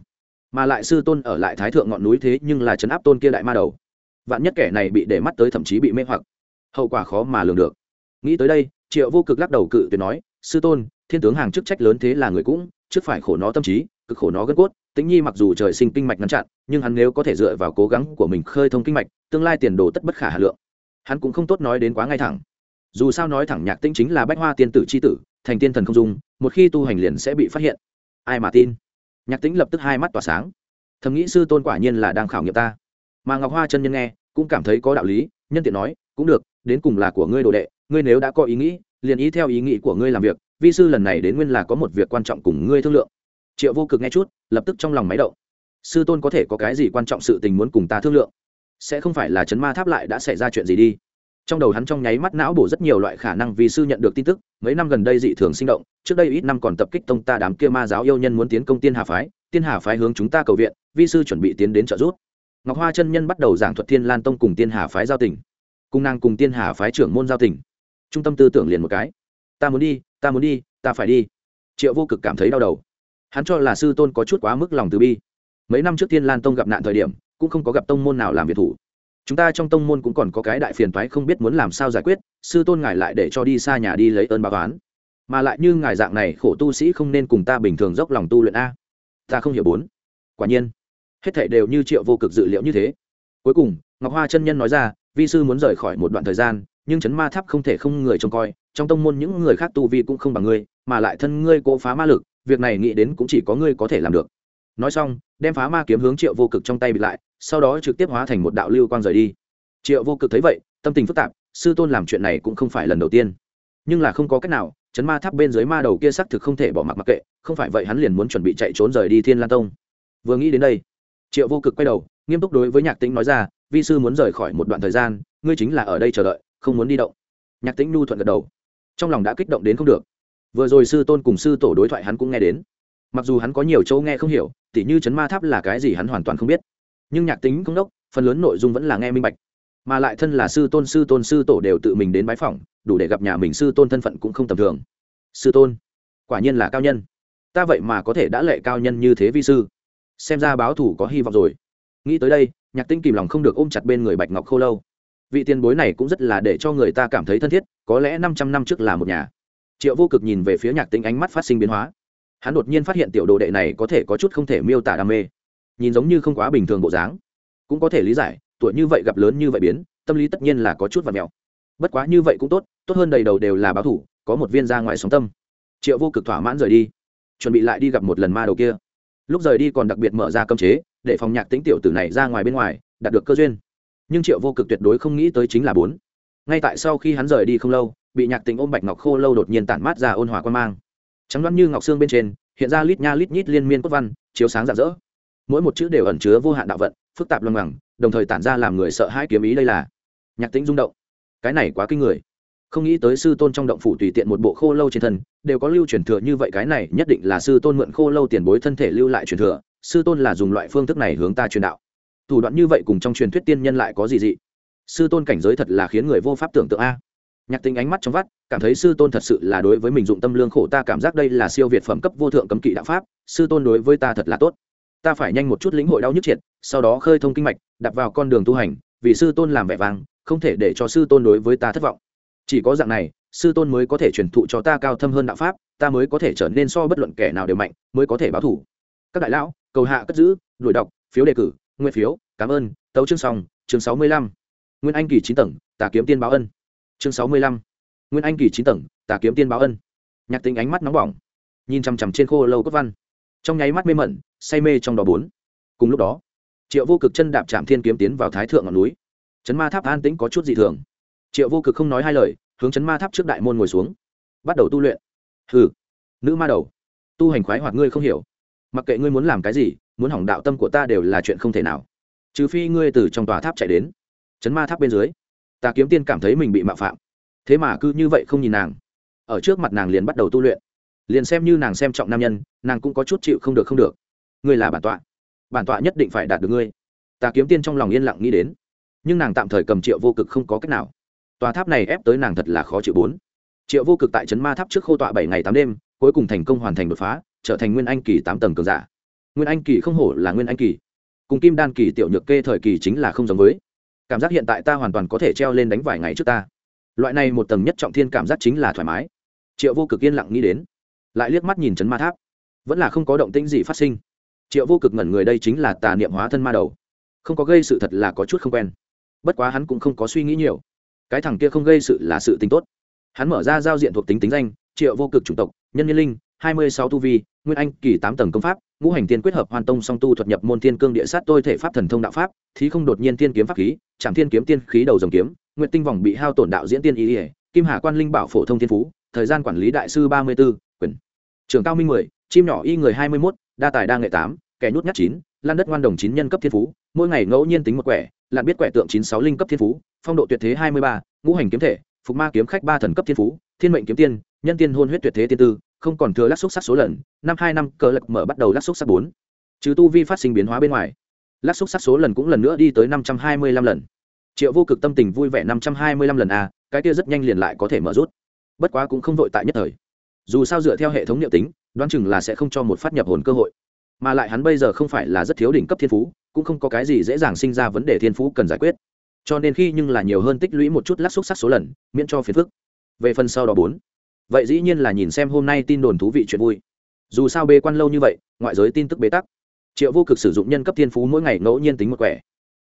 Mà lại sư tôn ở lại thái thượng ngọn núi thế nhưng là chấn áp tôn kia đại ma đầu. Vạn nhất kẻ này bị để mắt tới thậm chí bị mê hoặc, hậu quả khó mà lường được. Nghĩ tới đây, triệu vô cực lắc đầu cự tuyệt nói, sư tôn, thiên tướng hàng chức trách lớn thế là người cũng, trước phải khổ nó tâm trí, cực khổ nó gân cốt, tĩnh nhi mặc dù trời sinh kinh mạch ngăn chặn, nhưng hắn nếu có thể dựa vào cố gắng của mình khơi thông kinh mạch, tương lai tiền đồ tất bất khả hà lượng. Hắn cũng không tốt nói đến quá ngay thẳng dù sao nói thẳng nhạc tĩnh chính là bách hoa tiên tử c h i tử, thành tiên thần không dung, một khi tu hành liền sẽ bị phát hiện. Ai mà tin? Nhạc tĩnh lập tức hai mắt tỏa sáng. Thầm nghĩ sư tôn quả nhiên là đang khảo nghiệm ta. Mà ngọc hoa chân nhân nghe, cũng cảm thấy có đạo lý, nhân tiện nói, cũng được, đến cùng là của ngươi đồ đệ, ngươi nếu đã có ý nghĩ, liền ý theo ý nghĩ của ngươi làm việc, vi sư lần này đến nguyên là có một việc quan trọng cùng ngươi thương lượng. Triệu vô cực nghe chút, lập tức trong lòng máy động. Sư tôn có thể có cái gì quan trọng sự tình muốn cùng ta thương lượng? Sẽ không phải là chấn ma tháp lại đã xảy ra chuyện gì đi trong đầu hắn trong nháy mắt não bổ rất nhiều loại khả năng vì sư nhận được tin tức, mấy năm gần đây dị thường sinh động, trước đây ít năm còn tập kích tông ta đám kia ma giáo yêu nhân muốn tiến công tiên hà phái, tiên hà phái hướng chúng ta cầu viện, vi sư chuẩn bị tiến đến trợ giúp. Ngọc hoa chân nhân bắt đầu giảng thuật thiên lan tông cùng tiên hà phái giao tỉnh cung năng cùng tiên hà phái trưởng môn giao tỉnh trung tâm tư tưởng liền một cái. Ta muốn đi, ta muốn đi, ta phải đi. Triệu vô cực cảm thấy đau đầu. Hắn cho là sư tôn có chút quá mức lòng từ bi. Mấy năm trước tiên lan tông gặp nạn thời điểm, cũng không có gặp tông môn nào làm việc thủ chúng ta trong tông môn cũng còn có cái đại phiền toái không biết muốn làm sao giải quyết, sư tôn ngài lại để cho đi xa nhà đi lấy ơn báo toán mà lại như ngài dạng này, khổ tu sĩ không nên cùng ta bình thường dốc lòng tu luyện a. Ta không hiểu bốn. Quả nhiên, hết thảy đều như triệu vô cực dự liệu như thế. Cuối cùng, ngọc hoa chân nhân nói ra, vi sư muốn rời khỏi một đoạn thời gian, nhưng chấn ma tháp không thể không người trông coi, trong tông môn những người khác tu vi cũng không bằng ngươi, mà lại thân ngươi cố phá ma lực, việc này nghĩ đến cũng chỉ có ngươi có thể làm được. Nói xong đem phá ma kiếm hướng triệu vô cực trong tay bị lại, sau đó trực tiếp hóa thành một đạo lưu quang rời đi. Triệu vô cực thấy vậy, tâm tình phức tạp, sư tôn làm chuyện này cũng không phải lần đầu tiên. Nhưng là không có cách nào, chấn ma tháp bên dưới ma đầu kia xác thực không thể bỏ mặc mặc kệ, không phải vậy hắn liền muốn chuẩn bị chạy trốn rời đi thiên lan tông. Vừa nghĩ đến đây, triệu vô cực quay đầu, nghiêm túc đối với nhạc tĩnh nói ra, vi sư muốn rời khỏi một đoạn thời gian, ngươi chính là ở đây chờ đợi, không muốn đi động. Nhạc tĩnh nhu thuận gật đầu. Trong lòng đã kích động đến không được. Vừa rồi sư tôn cùng sư tổ đối thoại hắn cũng nghe đến mặc dù hắn có nhiều chỗ nghe không hiểu, tỉ như chấn ma tháp là cái gì hắn hoàn toàn không biết. Nhưng nhạc tính không đốc, phần lớn nội dung vẫn là nghe minh bạch. Mà lại thân là sư tôn sư tôn, sư tổ đều tự mình đến bái phỏng, đủ để gặp nhà mình sư tôn thân phận cũng không tầm thường. Sư tôn, quả nhiên là cao nhân. Ta vậy mà có thể đã lệ cao nhân như thế vi sư. Xem ra báo thủ có hy vọng rồi. Nghĩ tới đây, nhạc tinh kìm lòng không được ôm chặt bên người bạch ngọc khô lâu. Vị tiền bối này cũng rất là để cho người ta cảm thấy thân thiết, có lẽ năm trăm năm trước là một nhà. Triệu vô cực nhìn về phía nhạc tính ánh mắt phát sinh biến hóa hắn đột nhiên phát hiện tiểu đồ đệ này có thể có chút không thể miêu tả đam mê. Nhìn giống như không quá bình thường bộ dáng. Cũng có thể lý giải, tuổi như vậy gặp lớn như vậy biến, tâm lý tất nhiên là có chút và mèo. Bất quá như vậy cũng tốt tốt hơn đầy đầu đều là báo thủ, có một viên ra ngoài sóng tâm. Triệu vô cực thỏa mãn rời đi, chuẩn bị lại đi gặp một lần ma đầu kia. Lúc rời đi còn đặc biệt mở ra cơm chế, để phòng nhạc tính tiểu tử này ra ngoài bên ngoài, đạt được cơ duyên. Nhưng triệu vô cực tuyệt đối không nghĩ tới chính là bốn. Ngay tại sau khi hắn rời đi không lâu, bị nhạc tính ôm bạch ngọc khô lâu đột nhiên tản mát ra ôn hòa quan mang trắng đoán như ngọc xương bên trên, hiện ra lít nha lít nhít liên miên quốc văn, chiếu sáng rạng rỡ. Mỗi một chữ đều ẩn chứa vô hạn đạo vận, phức tạp lăng ngoằng, đồng thời tản ra làm người sợ hãi kiếm ý đây là. Nhạc tính rung động. Cái này quá kinh người. Không nghĩ tới sư tôn trong động phủ tùy tiện một bộ khô lâu trên thân, đều có lưu truyền thừa như vậy, cái này nhất định là sư tôn mượn khô lâu tiền bối thân thể lưu lại truyền thừa, sư tôn là dùng loại phương thức này hướng ta truyền đạo. Thủ đoạn như vậy cùng trong truyền thuyết tiên nhân lại có gì dị? Sư tôn cảnh giới thật là khiến người vô pháp tưởng tượng a. Nhạc tính ánh mắt trong vắt cảm thấy sư tôn thật sự là đối với mình dụng tâm lương khổ, ta cảm giác đây là siêu việt phẩm cấp vô thượng cấm kỵ đạo pháp, sư tôn đối với ta thật là tốt. Ta phải nhanh một chút lĩnh hội đau nhức triệt, sau đó khơi thông kinh mạch đặt vào con đường tu hành, vì sư tôn làm vẻ vang, không thể để cho sư tôn đối với ta thất vọng. Chỉ có dạng này, sư tôn mới có thể truyền thụ cho ta cao thâm hơn đạo pháp, ta mới có thể trở nên so bất luận kẻ nào đều mạnh, mới có thể báo thủ. Các đại lão, cầu hạ cất giữ, đuổi đọc, phiếu đề cử nguyên phiếu, cảm ơn, tấu chương xong, chương sáu mươi lăm. Nguyên anh kỳ chín tầng, tà kiếm tiên báo ân. Chương sáu mươi lăm nguyên anh kỳ chín tầng, tà kiếm tiên báo ân. Nhạc tính ánh mắt nóng bỏng, nhìn chằm chằm trên khô lâu cốt văn. Trong nháy mắt mê mẩn, say mê trong đó bốn. Cùng lúc đó, triệu vô cực chân đạp chạm thiên kiếm tiến vào thái thượng ngọn núi. Chấn ma tháp an tĩnh có chút dị thường. Triệu vô cực không nói hai lời, hướng chấn ma tháp trước đại môn ngồi xuống, bắt đầu tu luyện. Hừ, nữ ma đầu, tu hành khoái hoạt ngươi không hiểu. Mặc kệ ngươi muốn làm cái gì, muốn hỏng đạo tâm của ta đều là chuyện không thể nào. Trừ phi ngươi từ trong tòa tháp chạy đến. Chấn ma tháp bên dưới ta kiếm tiên cảm thấy mình bị mạo phạm thế mà cứ như vậy không nhìn nàng. Ở trước mặt nàng liền bắt đầu tu luyện. Liền xem như nàng xem trọng nam nhân, nàng cũng có chút chịu không được không được. Ngươi là bản tọa. Bản tọa nhất định phải đạt được ngươi. Ta kiếm tiên trong lòng yên lặng nghĩ đến. Nhưng nàng tạm thời cầm triệu vô cực không có cách nào. Tòa tháp này ép tới nàng thật là khó chịu bốn. Triệu vô cực tại trấn ma tháp trước khô tọa bảy ngày tám đêm, cuối cùng thành công hoàn thành đột phá, trở thành nguyên anh kỳ tám tầng cường giả. Nguyên anh kỳ không hổ là nguyên anh kỳ. Cùng kim đan kỳ tiểu nhược kê thời kỳ chính là không giống với. Cảm giác hiện tại ta hoàn toàn có thể treo lên đánh vài ngày trước ta loại này một tầng nhất trọng thiên cảm giác chính là thoải mái. Triệu vô cực yên lặng nghĩ đến, lại liếc mắt nhìn chấn ma tháp. Vẫn là không có động tĩnh gì phát sinh. Triệu vô cực ngẩn người đây chính là tà niệm hóa thân ma đầu. Không có gây sự thật là có chút không quen. Bất quá hắn cũng không có suy nghĩ nhiều. Cái thằng kia không gây sự là sự tính tốt. Hắn mở ra giao diện thuộc tính tính danh, triệu vô cực chủng tộc, nhân nhân linh, hai mươi sáu tu vi nguyên anh kỳ tám tầng công pháp, ngũ hành tiên quyết hợp hoàn tông song tu thuật nhập môn thiên cương địa sát tôi thể pháp thần thông đạo pháp, thí không đột nhiên tiên kiếm pháp khí trảm thiên kiếm tiên khí đầu dòng kiếm nguyện tinh vòng bị hao tổn đạo diễn tiên ý ỉa kim hà quan linh bảo phổ thông thiên phú, thời gian quản lý đại sư ba mươi b ố quyền. Trường cao minh mười, chim nhỏ y người hai mươi mốt, đa tài đa nghệ tám, kẻ nhút nhát chín, lan đất ngoan đồng chín nhân cấp thiên phú, mỗi ngày ngẫu nhiên tính một quẻ, lặn biết quẻ tượng chín sáu linh cấp thiên phú, phong độ tuyệt thế hai mươi ba, ngũ hành kiếm thể, phục ma kiếm khách ba thần cấp thiên phú, thiên mệnh kiếm tiên, nhân tiên hôn huyết tuyệt thế tiên tư không còn thừa lắc xúc sắc số lần, năm hai năm cờ lật mở bắt đầu lắc xúc sắc bốn. Trừ tu vi phát sinh biến hóa bên ngoài, lắc xúc sắc số lần cũng lần nữa đi tới năm trăm hai mươi lăm lần. Triệu vô cực tâm tình vui vẻ năm trăm hai mươi lăm lần a cái kia rất nhanh liền lại có thể mở rút. Bất quá cũng không vội tại nhất thời. Dù sao dựa theo hệ thống liệu tính, đoán chừng là sẽ không cho một phát nhập hồn cơ hội. Mà lại hắn bây giờ không phải là rất thiếu đỉnh cấp thiên phú, cũng không có cái gì dễ dàng sinh ra vấn đề thiên phú cần giải quyết. Cho nên khi nhưng là nhiều hơn tích lũy một chút lắc xúc sắc số lần, miễn cho phiền phức. Về phần sau đó bốn vậy dĩ nhiên là nhìn xem hôm nay tin đồn thú vị chuyện vui. Dù sao bê quan lâu như vậy, ngoại giới tin tức bế tắc. Triệu vô cực sử dụng nhân cấp thiên phú mỗi ngày ngẫu nhiên tính một quẻ.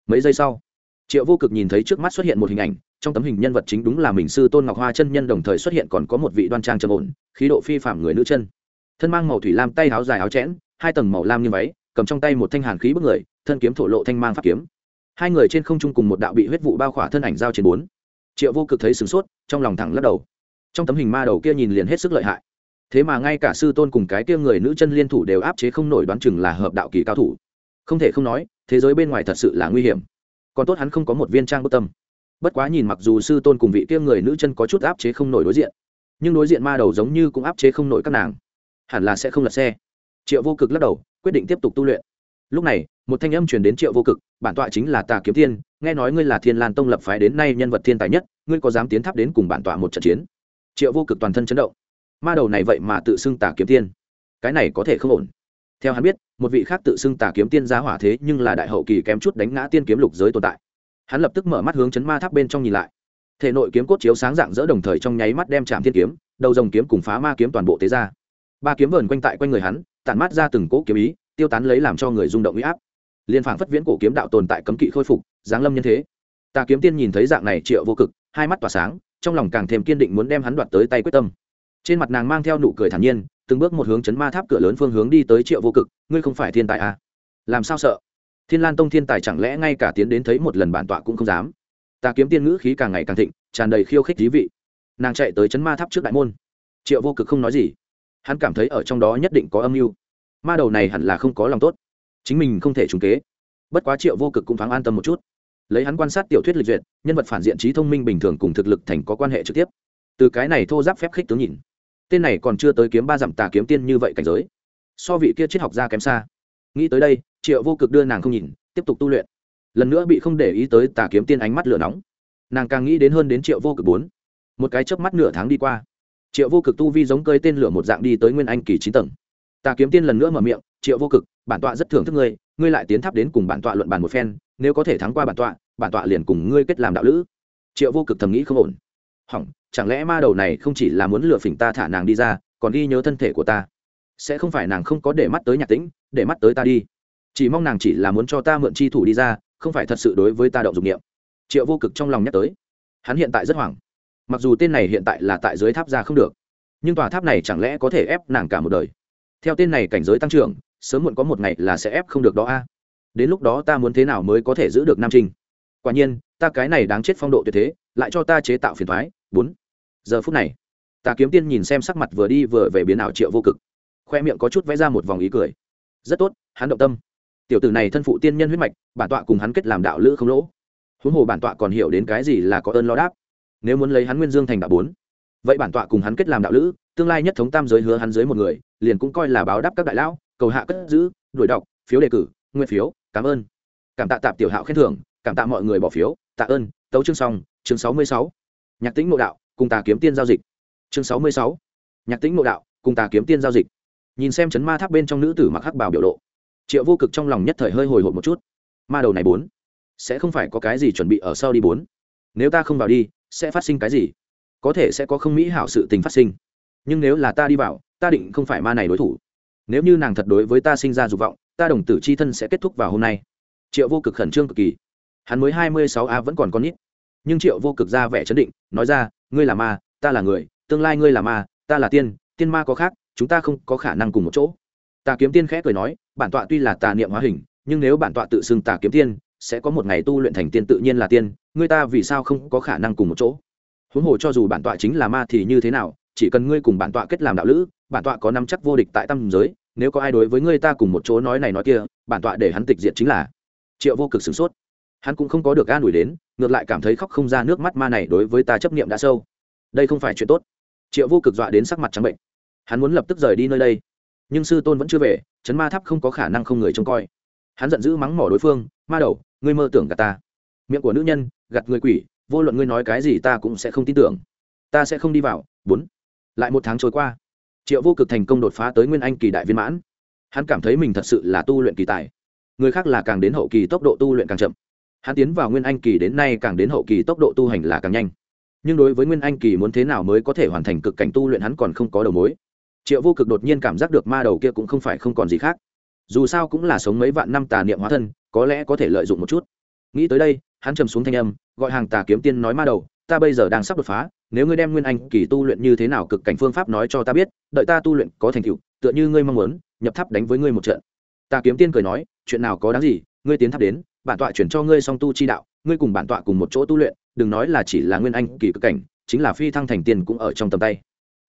Mấy giây sau, triệu vô cực nhìn thấy trước mắt xuất hiện một hình ảnh, trong tấm hình nhân vật chính đúng là mình sư tôn ngọc hoa chân nhân đồng thời xuất hiện còn có một vị đoan trang trầm ổn, khí độ phi phạm người nữ chân. Thân mang màu thủy lam, tay áo dài áo chẽn, hai tầng màu lam như váy, cầm trong tay một thanh hàn khí bức người, thân kiếm thổ lộ thanh mang pháp kiếm. Hai người trên không trung cùng một đạo bị huyết vụ bao khỏa thân ảnh giao trên bốn. Triệu vô cực thấy sửng sốt, trong lòng thẳng lắc đầu trong tấm hình ma đầu kia nhìn liền hết sức lợi hại. Thế mà ngay cả sư tôn cùng cái kia người nữ chân liên thủ đều áp chế không nổi đoán chừng là hợp đạo kỳ cao thủ. Không thể không nói, thế giới bên ngoài thật sự là nguy hiểm. Còn tốt hắn không có một viên trang bất tâm. Bất quá nhìn mặc dù sư tôn cùng vị kia người nữ chân có chút áp chế không nổi đối diện, nhưng đối diện ma đầu giống như cũng áp chế không nổi các nàng. Hẳn là sẽ không lật xe. Triệu vô cực lắc đầu, quyết định tiếp tục tu luyện. Lúc này, một thanh âm truyền đến triệu vô cực, bản tọa chính là tà kiếm thiên, nghe nói ngươi là thiên lan tông lập phái đến nay nhân vật thiên tài nhất, ngươi có dám tiến tháp đến cùng bản tọa một trận chiến? Triệu vô cực toàn thân chấn động. Ma đầu này vậy mà tự xưng tà kiếm tiên. Cái này có thể không ổn. Theo hắn biết, một vị khác tự xưng tà kiếm tiên giá hỏa thế nhưng là đại hậu kỳ kém chút đánh ngã tiên kiếm lục giới tồn tại. Hắn lập tức mở mắt hướng chấn ma tháp bên trong nhìn lại. Thể nội kiếm cốt chiếu sáng dạng dỡ đồng thời trong nháy mắt đem chạm thiên kiếm, đầu dòng kiếm cùng phá ma kiếm toàn bộ tế ra. Ba kiếm vờn quanh tại quanh người hắn, tản mát ra từng cỗ kiếm ý, tiêu tán lấy làm cho người rung động huy áp. Liên phảng phất viễn cổ kiếm đạo tồn tại cấm kỵ khôi phục, giáng lâm nhân thế. Tà kiếm tiên nhìn thấy dạng này triệu vô cực, hai mắt tỏa sáng trong lòng càng thêm kiên định muốn đem hắn đoạt tới tay quyết tâm. Trên mặt nàng mang theo nụ cười thản nhiên, từng bước một hướng chấn ma tháp cửa lớn phương hướng đi tới triệu vô cực, ngươi không phải thiên tài à? làm sao sợ? Thiên lan tông thiên tài chẳng lẽ ngay cả tiến đến thấy một lần bản tọa cũng không dám? Ta kiếm tiên ngữ khí càng ngày càng thịnh, tràn đầy khiêu khích thí vị. Nàng chạy tới chấn ma tháp trước đại môn. Triệu vô cực không nói gì. Hắn cảm thấy ở trong đó nhất định có âm mưu. Ma đầu này hẳn là không có lòng tốt. Chính mình không thể trúng kế. Bất quá triệu vô cực cũng thoáng an tâm một chút lấy hắn quan sát tiểu thuyết lịch duyệt, nhân vật phản diện trí thông minh bình thường cùng thực lực thành có quan hệ trực tiếp. Từ cái này thô giáp phép khích tướng nhìn, tên này còn chưa tới kiếm ba dặm tà kiếm tiên như vậy cảnh giới. So vị kia triết học gia kém xa. Nghĩ tới đây, triệu vô cực đưa nàng không nhìn, tiếp tục tu luyện. Lần nữa bị không để ý tới tà kiếm tiên ánh mắt lửa nóng. Nàng càng nghĩ đến hơn đến triệu vô cực bốn. Một cái chớp mắt nửa tháng đi qua, triệu vô cực tu vi giống cơi tên lửa một dạng đi tới nguyên anh kỳ chín tầng. Tà kiếm tiên lần nữa mở miệng, triệu vô cực, bản tọa rất thưởng thức ngươi ngươi lại tiến tháp đến cùng bản tọa luận bàn một phen, nếu có thể thắng qua bản tọa bản tọa liền cùng ngươi kết làm đạo lữ. Triệu vô cực thầm nghĩ không ổn. Hỏng, chẳng lẽ ma đầu này không chỉ là muốn lừa phỉnh ta thả nàng đi ra, còn ghi nhớ thân thể của ta? Sẽ không phải nàng không có để mắt tới nhạc tĩnh, để mắt tới ta đi. Chỉ mong nàng chỉ là muốn cho ta mượn chi thủ đi ra, không phải thật sự đối với ta động dụng nghiệm triệu vô cực trong lòng nhắc tới. Hắn hiện tại rất hoảng. Mặc dù tên này hiện tại là tại dưới tháp ra không được, nhưng tòa tháp này chẳng lẽ có thể ép nàng cả một đời? Theo tên này cảnh giới tăng trưởng sớm muộn có một ngày là sẽ ép không được đó a. Đến lúc đó ta muốn thế nào mới có thể giữ được nam trinh? Quả nhiên, ta cái này đáng chết phong độ tuyệt thế, lại cho ta chế tạo phiền thoái bốn. Giờ phút này, ta kiếm tiên nhìn xem sắc mặt vừa đi vừa về biến ảo triệu vô cực. Khoe miệng có chút vẽ ra một vòng ý cười. Rất tốt, hắn động tâm. Tiểu tử này thân phụ tiên nhân huyết mạch, bản tọa cùng hắn kết làm đạo lữ không lỗ. Huống hồ bản tọa còn hiểu đến cái gì là có ơn lo đáp. Nếu muốn lấy hắn nguyên dương thành đạo bốn, vậy bản tọa cùng hắn kết làm đạo lữ, tương lai nhất thống tam giới hứa hắn dưới một người, liền cũng coi là báo đáp các đại lão cầu hạ cất giữ, đuổi đọc, phiếu đề cử nguyên phiếu, cảm ơn. Cảm tạ tạp tiểu hạo khen thưởng, cảm tạ mọi người bỏ phiếu, tạ ơn, tấu chương xong, chương sáu mươi sáu. Nhạc tĩnh nội đạo, cùng tà kiếm tiên giao dịch. Chương sáu mươi sáu. Nhạc tĩnh nội đạo, cùng tà kiếm tiên giao dịch. Nhìn xem chấn ma tháp bên trong nữ tử mặc hắc bào biểu lộ, triệu vô cực trong lòng nhất thời hơi hồi hộp một chút. Ma đầu này bốn, sẽ không phải có cái gì chuẩn bị ở sau đi bốn. Nếu ta không vào đi, sẽ phát sinh cái gì? Có thể sẽ có không mỹ hảo sự tình phát sinh. Nhưng nếu là ta đi vào, ta định không phải ma này đối thủ nếu như nàng thật đối với ta sinh ra dục vọng, ta đồng tử c h i thân sẽ kết thúc vào hôm nay. Triệu vô cực khẩn trương cực kỳ. Hắn mới hai mươi sáu a vẫn còn con nít. Nhưng triệu vô cực ra vẻ chấn định, nói ra, ngươi là ma, ta là người, tương lai ngươi là ma, ta là tiên tiên ma có khác, chúng ta không có khả năng cùng một chỗ. Tà kiếm tiên khẽ cười nói, bản tọa tuy là tà niệm hóa hình, nhưng nếu bản tọa tự xưng tà kiếm tiên, sẽ có một ngày tu luyện thành tiên tự nhiên là tiên, ngươi ta vì sao không có khả năng cùng một chỗ? Huống hồ cho dù bản tọa chính là ma thì như thế nào, chỉ cần ngươi cùng bản tọa kết làm đạo lữ bản tọa có năm chắc vô địch tại tâm giới, nếu có ai đối với ngươi ta cùng một chỗ nói này nói kia, bản tọa để hắn tịch diệt chính là triệu vô cực sửng sốt. Hắn cũng không có được an ủi đến, ngược lại cảm thấy khóc không ra nước mắt ma này đối với ta chấp niệm đã sâu. Đây không phải chuyện tốt. Triệu vô cực dọa đến sắc mặt trắng bệnh. Hắn muốn lập tức rời đi nơi đây. Nhưng sư tôn vẫn chưa về chấn ma tháp không có khả năng không người trông coi. Hắn giận dữ mắng mỏ đối phương, ma đầu, ngươi mơ tưởng gạt ta. Miệng của nữ nhân, gạt người quỷ, vô luận ngươi nói cái gì ta cũng sẽ không tin tưởng. Ta sẽ không đi vào, bốn. Lại một tháng trôi qua triệu vô cực thành công đột phá tới nguyên anh kỳ đại viên mãn. Hắn cảm thấy mình thật sự là tu luyện kỳ tài. Người khác là càng đến hậu kỳ tốc độ tu luyện càng chậm. Hắn tiến vào nguyên anh kỳ đến nay càng đến hậu kỳ tốc độ tu hành là càng nhanh. Nhưng đối với nguyên anh kỳ muốn thế nào mới có thể hoàn thành cực cảnh tu luyện hắn còn không có đầu mối. Triệu vô cực đột nhiên cảm giác được ma đầu kia cũng không phải không còn gì khác. Dù sao cũng là sống mấy vạn năm tà niệm hóa thân, có lẽ có thể lợi dụng một chút. Nghĩ tới đây, hắn trầm xuống thanh âm, gọi hàng tà kiếm tiên nói ma đầu ta bây giờ đang sắp đột phá, nếu ngươi đem nguyên anh kỳ tu luyện như thế nào cực cảnh phương pháp nói cho ta biết, đợi ta tu luyện có thành tựu, tựa như ngươi mong muốn, nhập tháp đánh với ngươi một trận. Ta kiếm tiên cười nói, chuyện nào có đáng gì, ngươi tiến tháp đến, bản tọa chuyển cho ngươi song tu chi đạo, ngươi cùng bản tọa cùng một chỗ tu luyện, đừng nói là chỉ là nguyên anh kỳ cực cảnh, chính là phi thăng thành tiền cũng ở trong tầm tay.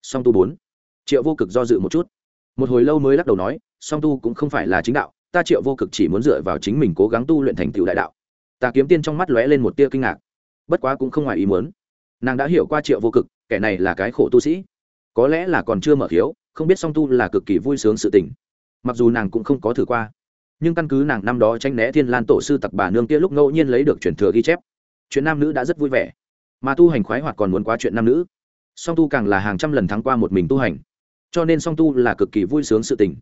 Song tu bốn. Triệu vô cực do dự một chút. Một hồi lâu mới lắc đầu nói, song tu cũng không phải là chính đạo, ta triệu vô cực chỉ muốn dựa vào chính mình cố gắng tu luyện thành tựu đại đạo. Ta kiếm tiên trong mắt lóe lên một tia kinh ngạc bất quá cũng không ngoài ý muốn. Nàng đã hiểu qua triệu vô cực, kẻ này là cái khổ tu sĩ. Có lẽ là còn chưa mở khiếu, không biết song tu là cực kỳ vui sướng sự tình. Mặc dù nàng cũng không có thử qua, nhưng căn cứ nàng năm đó tranh né thiên lan tổ sư tặc bà nương kia lúc ngẫu nhiên lấy được truyền thừa ghi chép, chuyện nam nữ đã rất vui vẻ. Mà tu hành khoái hoạt còn muốn quá chuyện nam nữ. Song tu càng là hàng trăm lần thắng qua một mình tu hành, cho nên song tu là cực kỳ vui sướng sự tình.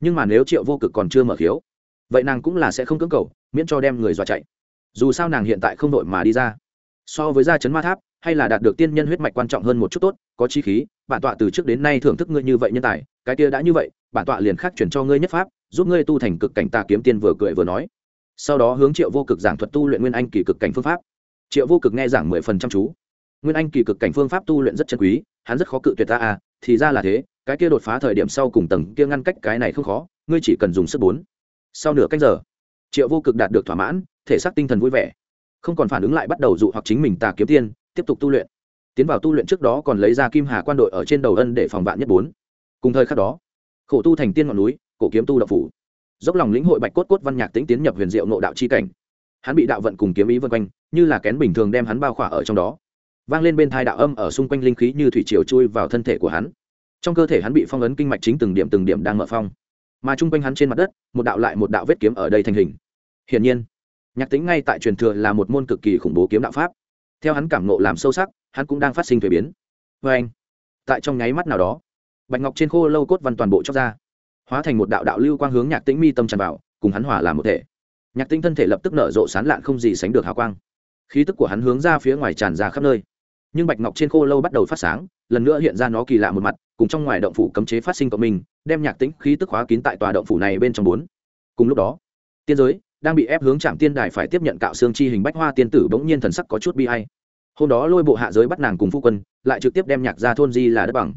Nhưng mà nếu triệu vô cực còn chưa mở khiếu, vậy nàng cũng là sẽ không cưỡng cầu, miễn cho đem người dọa chạy. Dù sao nàng hiện tại không đội mà đi ra so với gia chấn ma tháp, hay là đạt được tiên nhân huyết mạch quan trọng hơn một chút tốt, có chi khí, bản tọa từ trước đến nay thưởng thức ngươi như vậy nhân tài, cái kia đã như vậy, bản tọa liền khắc chuyển cho ngươi nhất pháp, giúp ngươi tu thành cực cảnh tà kiếm tiên vừa cười vừa nói. Sau đó hướng triệu vô cực giảng thuật tu luyện nguyên anh kỳ cực cảnh phương pháp. Triệu vô cực nghe giảng mười phần trăm chú. Nguyên anh kỳ cực cảnh phương pháp tu luyện rất chân quý, hắn rất khó cự tuyệt ta à thì ra là thế, cái kia đột phá thời điểm sau cùng tầng kia ngăn cách cái này không khó, ngươi chỉ cần dùng sức bốn. Sau nửa cách giờ, triệu vô cực đạt được thỏa mãn, thể xác tinh thần vui vẻ không còn phản ứng lại bắt đầu dụ hoặc chính mình tà kiếm tiên, tiếp tục tu luyện. Tiến vào tu luyện trước đó còn lấy ra kim hà quan đội ở trên đầu ân để phòng vạn nhất bốn. Cùng thời khắc đó, khổ tu thành tiên ngọn núi, cổ kiếm tu đậu phủ. Dốc lòng lĩnh hội bạch cốt cốt văn nhạc tĩnh tiến nhập huyền diệu nộ đạo chi cảnh. Hắn bị đạo vận cùng kiếm ý vân quanh, như là kén bình thường đem hắn bao khỏa ở trong đó. Vang lên bên thai đạo âm ở xung quanh linh khí như thủy triều chui vào thân thể của hắn. Trong cơ thể hắn bị phong ấn kinh mạch chính từng điểm từng điểm đang mở phong. Mà chung quanh hắn trên mặt đất, một đạo lại một đạo vết kiếm ở đây thành hình. Hiển nhiên nhạc tính ngay tại truyền thừa là một môn cực kỳ khủng bố kiếm đạo pháp. Theo hắn cảm nộ làm sâu sắc, hắn cũng đang phát sinh thuế biến. Vê anh, tại trong nháy mắt nào đó, bạch ngọc trên khô lâu cốt văn toàn bộ chóc ra, hóa thành một đạo đạo lưu quang hướng nhạc tĩnh mi tâm tràn vào, cùng hắn hỏa làm một thể. Nhạc tĩnh thân thể lập tức nở rộ sán lạn không gì sánh được hào quang. Khí tức của hắn hướng ra phía ngoài tràn ra khắp nơi. Nhưng bạch ngọc trên khô lâu bắt đầu phát sáng, lần nữa hiện ra nó kỳ lạ một mặt, cùng trong ngoài động phủ cấm chế phát sinh cộng mình đem nhạc tính khí tức hóa kín tại tòa động phủ này bên trong bốn. Cùng lúc đó, tiên giới đang bị ép hướng trạm tiên đài phải tiếp nhận cạo xương chi hình bách hoa tiên tử bỗng nhiên thần sắc có chút bi hay hôm đó lôi bộ hạ giới bắt nàng cùng phu quân, lại trực tiếp đem nhạc ra thôn di là đất bằng.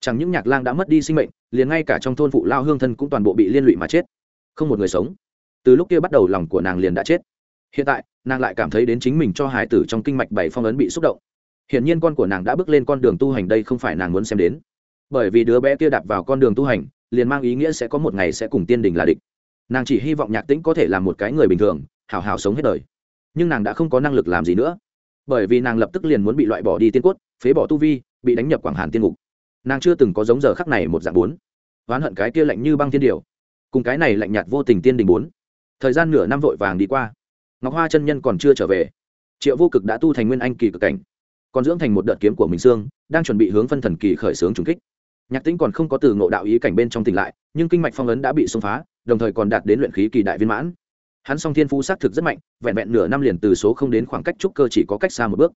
Chẳng những nhạc lang đã mất đi sinh mệnh, liền ngay cả trong thôn phụ lao hương thân cũng toàn bộ bị liên lụy mà chết. Không một người sống. Từ lúc kia bắt đầu lòng của nàng liền đã chết. Hiện tại, nàng lại cảm thấy đến chính mình cho hải tử trong kinh mạch bảy phong ấn bị xúc động. Hiển nhiên con của nàng đã bước lên con đường tu hành đây không phải nàng muốn xem đến. Bởi vì đứa bé kia đạp vào con đường tu hành, liền mang ý nghĩa sẽ có một ngày sẽ cùng tiên đình là địch nàng chỉ hy vọng nhạc tĩnh có thể là một cái người bình thường, hào hào sống hết đời. Nhưng nàng đã không có năng lực làm gì nữa. Bởi vì nàng lập tức liền muốn bị loại bỏ đi tiên cốt, phế bỏ tu vi, bị đánh nhập quảng hàn tiên ngục. Nàng chưa từng có giống giờ khắc này một dạng bốn. Oán hận cái kia lạnh như băng thiên điều cùng cái này lạnh nhạt vô tình tiên đình bốn. Thời gian nửa năm vội vàng đi qua. Ngọc hoa chân nhân còn chưa trở về. Triệu vô cực đã tu thành nguyên anh kỳ cực cảnh. Còn dưỡng thành một đợt kiếm của mình xương, đang chuẩn bị hướng phân thần kỳ khởi xướng trùng kích. Nhạc tĩnh còn không có từ ngộ đạo ý cảnh bên trong tỉnh lại, nhưng kinh mạch phong ấn đã bị xông phá đồng thời còn đạt đến luyện khí kỳ đại viên mãn. Hắn song thiên phú xác thực rất mạnh, vẹn vẹn nửa năm liền từ số không đến khoảng cách trúc cơ chỉ có cách xa một bước.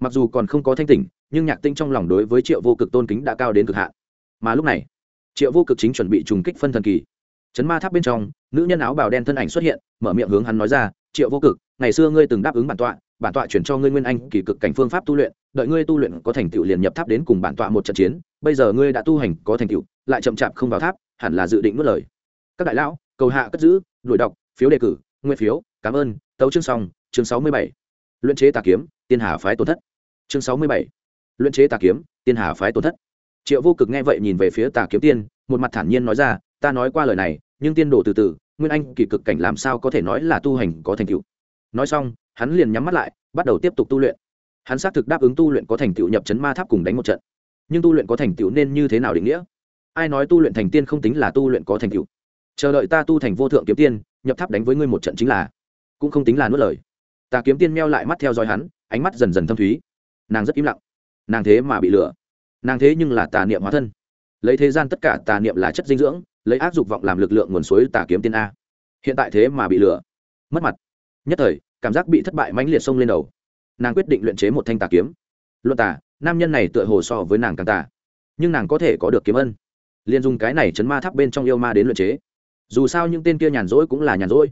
Mặc dù còn không có thanh tỉnh, nhưng nhạc tinh trong lòng đối với triệu vô cực tôn kính đã cao đến cực hạn. Mà lúc này, triệu vô cực chính chuẩn bị trùng kích phân thần kỳ. Chấn ma tháp bên trong, nữ nhân áo bào đen thân ảnh xuất hiện, mở miệng hướng hắn nói ra, triệu vô cực, ngày xưa ngươi từng đáp ứng bản tọa bản tọa chuyển cho ngươi nguyên anh kỳ cực cảnh phương pháp tu luyện, đợi ngươi tu luyện có thành tựu liền nhập tháp đến cùng bản tọa một trận chiến, bây giờ ngươi đã tu hành có thành tựu, lại chậm chạp không vào tháp, hẳn là dự định mất lời các đại lão, cầu hạ cất giữ, đuổi đọc, phiếu đề cử nguyên phiếu, cảm ơn, tấu chương xong, chương sáu mươi bảy. Luyện chế tà kiếm, tiên hà phái tổn thất. Chương sáu mươi bảy. Luyện chế tà kiếm, tiên hà phái tổn thất. Triệu vô cực nghe vậy nhìn về phía tà kiếm tiên, một mặt thản nhiên nói ra, ta nói qua lời này, nhưng tiên đổ từ từ, nguyên anh kỳ cực cảnh làm sao có thể nói là tu hành có thành tựu? Nói xong, hắn liền nhắm mắt lại, bắt đầu tiếp tục tu luyện. Hắn xác thực đáp ứng tu luyện có thành tựu nhập chấn ma tháp cùng đánh một trận. Nhưng tu luyện có thành tựu nên như thế nào định nghĩa? Ai nói tu luyện thành tiên không tính là tu luyện có thành tựu? Chờ đợi ta tu thành vô thượng kiếm tiên, nhập tháp đánh với ngươi một trận chính là, cũng không tính là nuốt lời. Ta kiếm tiên meo lại mắt theo dõi hắn, ánh mắt dần dần thâm thúy. Nàng rất im lặng. Nàng thế mà bị lừa. Nàng thế nhưng là tà niệm hóa thân. Lấy thế gian tất cả tà niệm là chất dinh dưỡng, lấy áp dục vọng làm lực lượng nguồn suối tà kiếm tiên a. Hiện tại thế mà bị lừa. Mất mặt. Nhất thời, cảm giác bị thất bại mãnh liệt xông lên đầu. Nàng quyết định luyện chế một thanh tà kiếm. Luận tà, nam nhân này tựa hồ so với nàng càng tà. Nhưng nàng có thể có được kiếm ân. Liền dùng cái này chấn ma tháp bên trong yêu ma đến luyện chế dù sao những tên kia nhàn rỗi cũng là nhàn rỗi,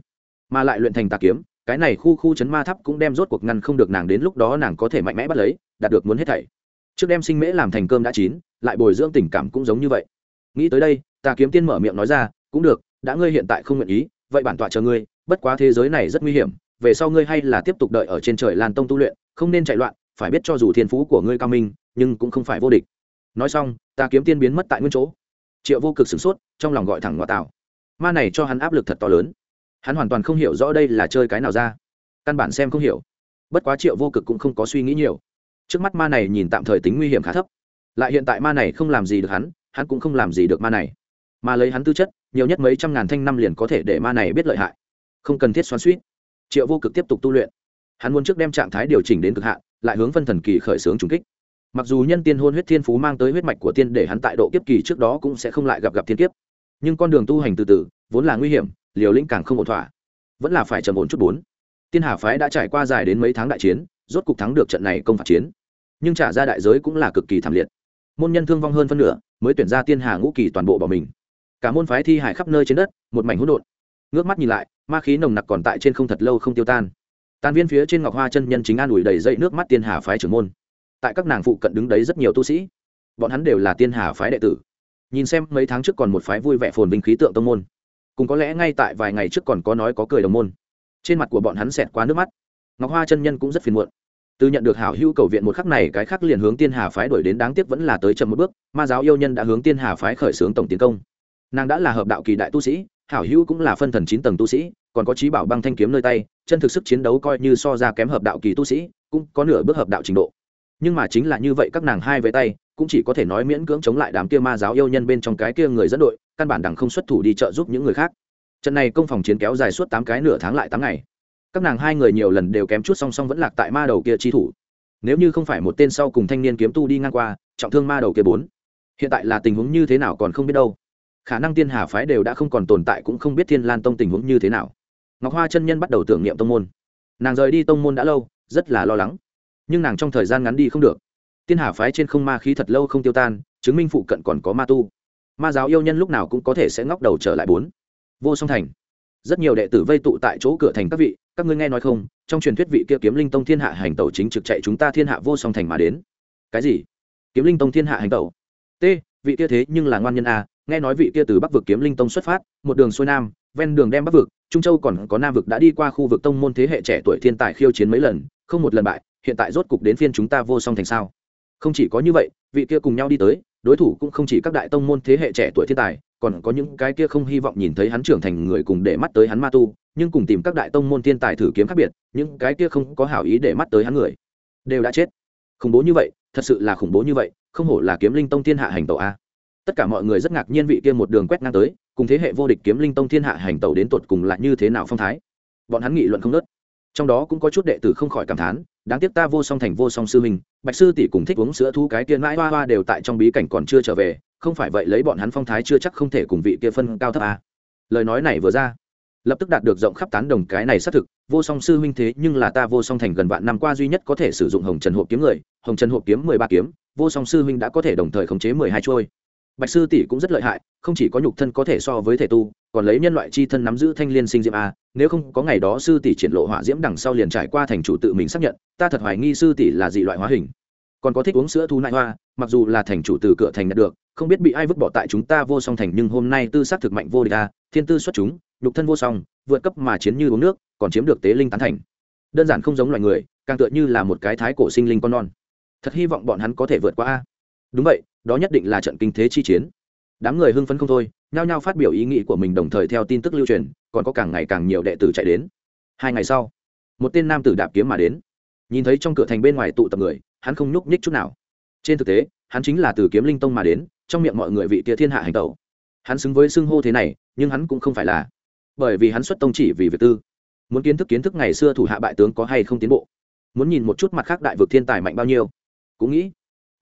mà lại luyện thành tà kiếm, cái này khu khu chấn ma tháp cũng đem rốt cuộc ngăn không được nàng đến lúc đó nàng có thể mạnh mẽ bắt lấy, đạt được muốn hết thảy. Trước đem sinh mễ làm thành cơm đã chín, lại bồi dưỡng tình cảm cũng giống như vậy. Nghĩ tới đây, tà kiếm tiên mở miệng nói ra, cũng được, đã ngươi hiện tại không nguyện ý, vậy bản tọa chờ ngươi, bất quá thế giới này rất nguy hiểm, về sau ngươi hay là tiếp tục đợi ở trên trời lan tông tu luyện, không nên chạy loạn, phải biết cho dù thiên phú của ngươi cao minh, nhưng cũng không phải vô địch. Nói xong, tà kiếm tiên biến mất tại nguyên chỗ. Triệu vô cực sửng sốt, trong lòng gọi thẳng ngoại tảo ma này cho hắn áp lực thật to lớn. Hắn hoàn toàn không hiểu rõ đây là chơi cái nào ra. Căn bản xem không hiểu. Bất quá triệu vô cực cũng không có suy nghĩ nhiều. Trước mắt ma này nhìn tạm thời tính nguy hiểm khá thấp. Lại hiện tại ma này không làm gì được hắn hắn cũng không làm gì được ma này. Mà lấy hắn tư chất, nhiều nhất mấy trăm ngàn thanh năm liền có thể để ma này biết lợi hại. Không cần thiết xoắn suýt. Triệu vô cực tiếp tục tu luyện. Hắn muốn trước đem trạng thái điều chỉnh đến cực hạn, lại hướng phân thần kỳ khởi xướng trùng kích. Mặc dù nhân tiên hôn huyết thiên phú mang tới huyết mạch của tiên để hắn tại độ kiếp kỳ trước đó cũng sẽ không lại gặp gặp thiên kiếp nhưng con đường tu hành từ từ, vốn là nguy hiểm, liều lĩnh càng không ổn thỏa. Vẫn là phải trầm ổn chút bốn. Tiên hà phái đã trải qua dài đến mấy tháng đại chiến, rốt cục thắng được trận này công phạt chiến. Nhưng trả ra đại giới cũng là cực kỳ thảm liệt. Môn nhân thương vong hơn phân nửa, mới tuyển ra tiên hà ngũ kỳ toàn bộ bỏ mình. Cả môn phái thi hải khắp nơi trên đất, một mảnh hỗn độn. Ngước mắt nhìn lại, ma khí nồng nặc còn tại trên không thật lâu không tiêu tan. Tan viên phía trên ngọc hoa chân nhân chính an ủi đầy dậy nước mắt tiên hà phái trưởng môn. Tại các nàng phụ cận đứng đấy rất nhiều tu sĩ. Bọn hắn đều là tiên hà phái đệ tử nhìn xem mấy tháng trước còn một phái vui vẻ phồn vinh khí tượng tông môn. Cùng có lẽ ngay tại vài ngày trước còn có nói có cười đồng môn. Trên mặt của bọn hắn xẹt qua nước mắt. Ngọc hoa chân nhân cũng rất phiền muộn. Từ nhận được hảo hữu cầu viện một khắc này, cái khắc liền hướng tiên hà phái đổi đến, đáng tiếc vẫn là tới chậm một bước, ma giáo yêu nhân đã hướng tiên hà phái khởi xướng tổng tiến công. Nàng đã là hợp đạo kỳ đại tu sĩ, hảo hữu cũng là phân thần chín tầng tu sĩ, còn có trí bảo băng thanh kiếm nơi tay, chân thực sức chiến đấu coi như so ra kém hợp đạo kỳ tu sĩ, cũng có nửa bước hợp đạo trình độ nhưng mà chính là như vậy các nàng hai với tay, cũng chỉ có thể nói miễn cưỡng chống lại đám kia ma giáo yêu nhân bên trong cái kia người dẫn đội, căn bản đằng không xuất thủ đi trợ giúp những người khác. Trận này công phòng chiến kéo dài suốt tám cái nửa tháng lại tám ngày. Các nàng hai người nhiều lần đều kém chút song song vẫn lạc tại ma đầu kia chi thủ. Nếu như không phải một tên sau cùng thanh niên kiếm tu đi ngang qua, trọng thương ma đầu kia bốn. Hiện tại là tình huống như thế nào còn không biết đâu. Khả năng tiên hà phái đều đã không còn tồn tại cũng không biết thiên lan tông tình huống như thế nào. Ngọc hoa chân nhân bắt đầu tưởng niệm tông môn. Nàng rời đi tông môn đã lâu, rất là lo lắng nhưng nàng trong thời gian ngắn đi không được. Tiên hà phái trên không ma khí thật lâu không tiêu tan, chứng minh phụ cận còn có ma tu. Ma giáo yêu nhân lúc nào cũng có thể sẽ ngóc đầu trở lại bốn. Vô song thành. Rất nhiều đệ tử vây tụ tại chỗ cửa thành các vị, các ngươi nghe nói không? Trong truyền thuyết vị kia kiếm linh tông thiên hạ hành tẩu chính trực chạy chúng ta thiên hạ vô song thành mà đến. Cái gì? Kiếm linh tông thiên hạ hành tẩu? T, vị kia thế nhưng là ngoan nhân a, nghe nói vị kia từ bắc vực kiếm linh tông xuất phát, một đường xuôi nam, ven đường đem bắc vực, trung châu còn có nam vực đã đi qua khu vực tông môn thế hệ trẻ tuổi thiên tài khiêu chiến mấy lần, không một lần bại hiện tại rốt cục đến phiên chúng ta vô song thành sao? Không chỉ có như vậy, vị kia cùng nhau đi tới, đối thủ cũng không chỉ các đại tông môn thế hệ trẻ tuổi thiên tài, còn có những cái kia không hy vọng nhìn thấy hắn trưởng thành người cùng để mắt tới hắn ma tu, nhưng cùng tìm các đại tông môn thiên tài thử kiếm khác biệt, những cái kia không có hảo ý để mắt tới hắn người, đều đã chết. Khủng bố như vậy, thật sự là khủng bố như vậy, không hổ là kiếm linh tông thiên hạ hành tẩu a. Tất cả mọi người rất ngạc nhiên vị kia một đường quét ngang tới, cùng thế hệ vô địch kiếm linh tông thiên hạ hành tẩu đến tột cùng là như thế nào phong thái. Bọn hắn nghị luận không nớt trong đó cũng có chút đệ tử không khỏi cảm thán đáng tiếc ta vô song thành vô song sư minh bạch sư tỷ cùng thích uống sữa thu cái kia mãi hoa hoa đều tại trong bí cảnh còn chưa trở về, không phải vậy lấy bọn hắn phong thái chưa chắc không thể cùng vị kia phân cao thấp à. Lời nói này vừa ra, lập tức đạt được rộng khắp tán đồng cái này xác thực, vô song sư huynh thế nhưng là ta vô song thành gần vạn năm qua duy nhất có thể sử dụng hồng trần hộp kiếm người, hồng trần hộp kiếm mười ba kiếm, vô song sư huynh đã có thể đồng thời khống chế mười hai trôi bạch sư tỷ cũng rất lợi hại, không chỉ có nhục thân có thể so với thể tu, còn lấy nhân loại chi thân nắm giữ thanh liên sinh diễm a, nếu không có ngày đó sư tỷ triển lộ hỏa diễm đằng sau liền trải qua thành chủ tự mình xác nhận, ta thật hoài nghi sư tỷ là dị loại hóa hình. Còn có thích uống sữa thu nại hoa, mặc dù là thành chủ từ cửa thành đạt được, không biết bị ai vứt bỏ tại chúng ta vô song thành, nhưng hôm nay tư xác thực mạnh vô địch a, thiên tư xuất chúng, nhục thân vô song, vượt cấp mà chiến như uống nước, còn chiếm được tế linh tán thành. Đơn giản không giống loài người, càng tựa như là một cái thái cổ sinh linh con non. Thật hy vọng bọn hắn có thể vượt qua a. Đúng vậy đó nhất định là trận kinh thế chi chiến. Đám người hưng phấn không thôi, nhao nhao phát biểu ý nghĩ của mình đồng thời theo tin tức lưu truyền, còn có càng ngày càng nhiều đệ tử chạy đến. Hai ngày sau, một tên nam tử đạp kiếm mà đến. Nhìn thấy trong cửa thành bên ngoài tụ tập người, hắn không nhúc nhích chút nào. Trên thực tế, hắn chính là từ kiếm linh tông mà đến, trong miệng mọi người vị tia thiên hạ hành tẩu. Hắn xứng với xưng hô thế này, nhưng hắn cũng không phải là. Bởi vì hắn xuất tông chỉ vì việc tư. Muốn kiến thức kiến thức ngày xưa thủ hạ bại tướng có hay không tiến bộ. Muốn nhìn một chút mặt khác đại vực thiên tài mạnh bao nhiêu. Cũng nghĩ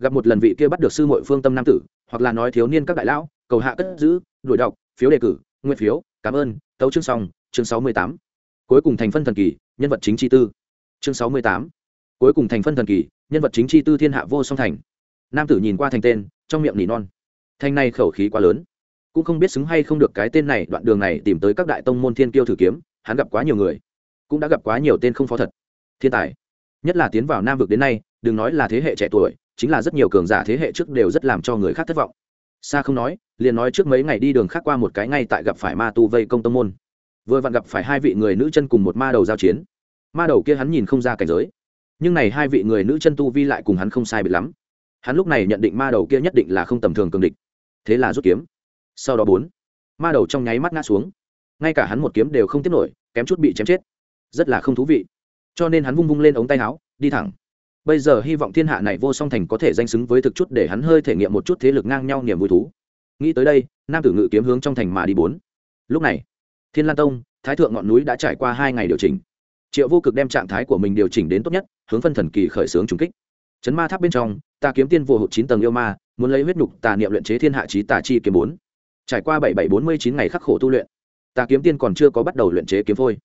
gặp một lần vị kia bắt được sư mội phương tâm nam tử, hoặc là nói thiếu niên các đại lão, cầu hạ cất giữ, đuổi đọc, phiếu đề cử nguyên phiếu, cảm ơn, tấu chương xong, chương sáu mươi tám. Cuối cùng thành phân thần kỳ, nhân vật chính chi tư. Chương sáu mươi tám. Cuối cùng thành phân thần kỳ, nhân vật chính chi tư thiên hạ vô song thành. Nam tử nhìn qua thành tên, trong miệng nỉ non. Thành này khẩu khí quá lớn. Cũng không biết xứng hay không được cái tên này, đoạn đường này tìm tới các đại tông môn thiên kiêu thử kiếm, hắn gặp quá nhiều người. Cũng đã gặp quá nhiều tên không phó thật. Thiên tài. Nhất là tiến vào nam vực đến nay, đừng nói là thế hệ trẻ tuổi chính là rất nhiều cường giả thế hệ trước đều rất làm cho người khác thất vọng. Xa không nói, liền nói trước mấy ngày đi đường khác qua một cái ngay tại gặp phải ma tu vây công tông môn. Vừa vặn gặp phải hai vị người nữ chân cùng một ma đầu giao chiến. Ma đầu kia hắn nhìn không ra cảnh giới, nhưng này hai vị người nữ chân tu vi lại cùng hắn không sai biệt lắm. Hắn lúc này nhận định ma đầu kia nhất định là không tầm thường cường địch, thế là rút kiếm. Sau đó bốn, ma đầu trong nháy mắt ngã xuống. Ngay cả hắn một kiếm đều không tiếp nổi, kém chút bị chém chết. Rất là không thú vị. Cho nên hắn vung vung lên ống tay áo, đi thẳng bây giờ hy vọng thiên hạ này vô song thành có thể danh xứng với thực chút để hắn hơi thể nghiệm một chút thế lực ngang nhau niềm vui thú. Nghĩ tới đây, nam tử ngự kiếm hướng trong thành mà đi bốn. Lúc này, thiên lan tông, thái thượng ngọn núi đã trải qua hai ngày điều chỉnh. Triệu vô cực đem trạng thái của mình điều chỉnh đến tốt nhất, hướng phân thần kỳ khởi xướng trùng kích. Chấn ma tháp bên trong, ta kiếm tiên vô hụt chín tầng yêu ma, muốn lấy huyết nhục tà niệm luyện chế thiên hạ trí tà chi kiếm bốn. Trải qua bảy bảy bốn mươi chín ngày khắc khổ tu luyện, ta kiếm tiên còn chưa có bắt đầu luyện chế kiếm phôi.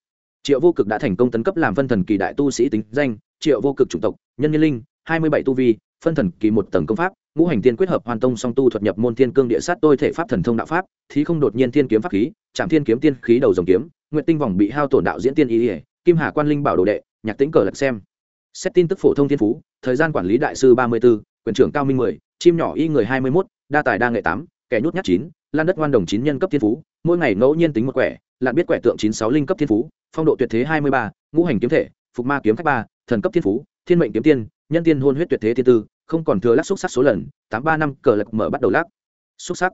Triệu vô cực đã thành công tấn cấp làm phân thần kỳ đại tu sĩ tính danh triệu vô cực chủng tộc, nhân nhân linh, hai mươi bảy tu vi, phân thần kỳ một tầng công pháp, ngũ hành tiên quyết hợp hoàn tông song tu thuật nhập môn thiên cương địa sát tôi thể pháp thần thông đạo pháp, thí không đột nhiên thiên kiếm pháp khí trạm thiên kiếm tiên khí đầu dòng kiếm nguyện tinh vòng bị hao tổn đạo diễn tiên ý ỉa kim hà quan linh bảo đồ đệ, nhạc tĩnh cờ lật xem. Xét tin tức phổ thông thiên phú, thời gian quản lý đại sư ba mươi b ố quyền trưởng cao minh mười, chim nhỏ y người hai mươi mốt, đa tài đa nghệ tám, kẻ nhút nhát chín, lan đất ngoan đồng chín nhân cấp thiên phú, mỗi ngày ngẫu nhiên tính một quẻ, lạn biết quẻ tượng chín sáu linh cấp thiên phú, phong độ tuyệt thế hai mươi ba, ngũ hành kiếm thể, phục ma kiếm khách ba thần cấp thiên phú, thiên mệnh kiếm tiên, nhân tiên hôn huyết tuyệt thế thiên tư, không còn thừa lắc xúc sắc số lần, tám ba năm cờ lật mở bắt đầu lắc. Xúc sắc.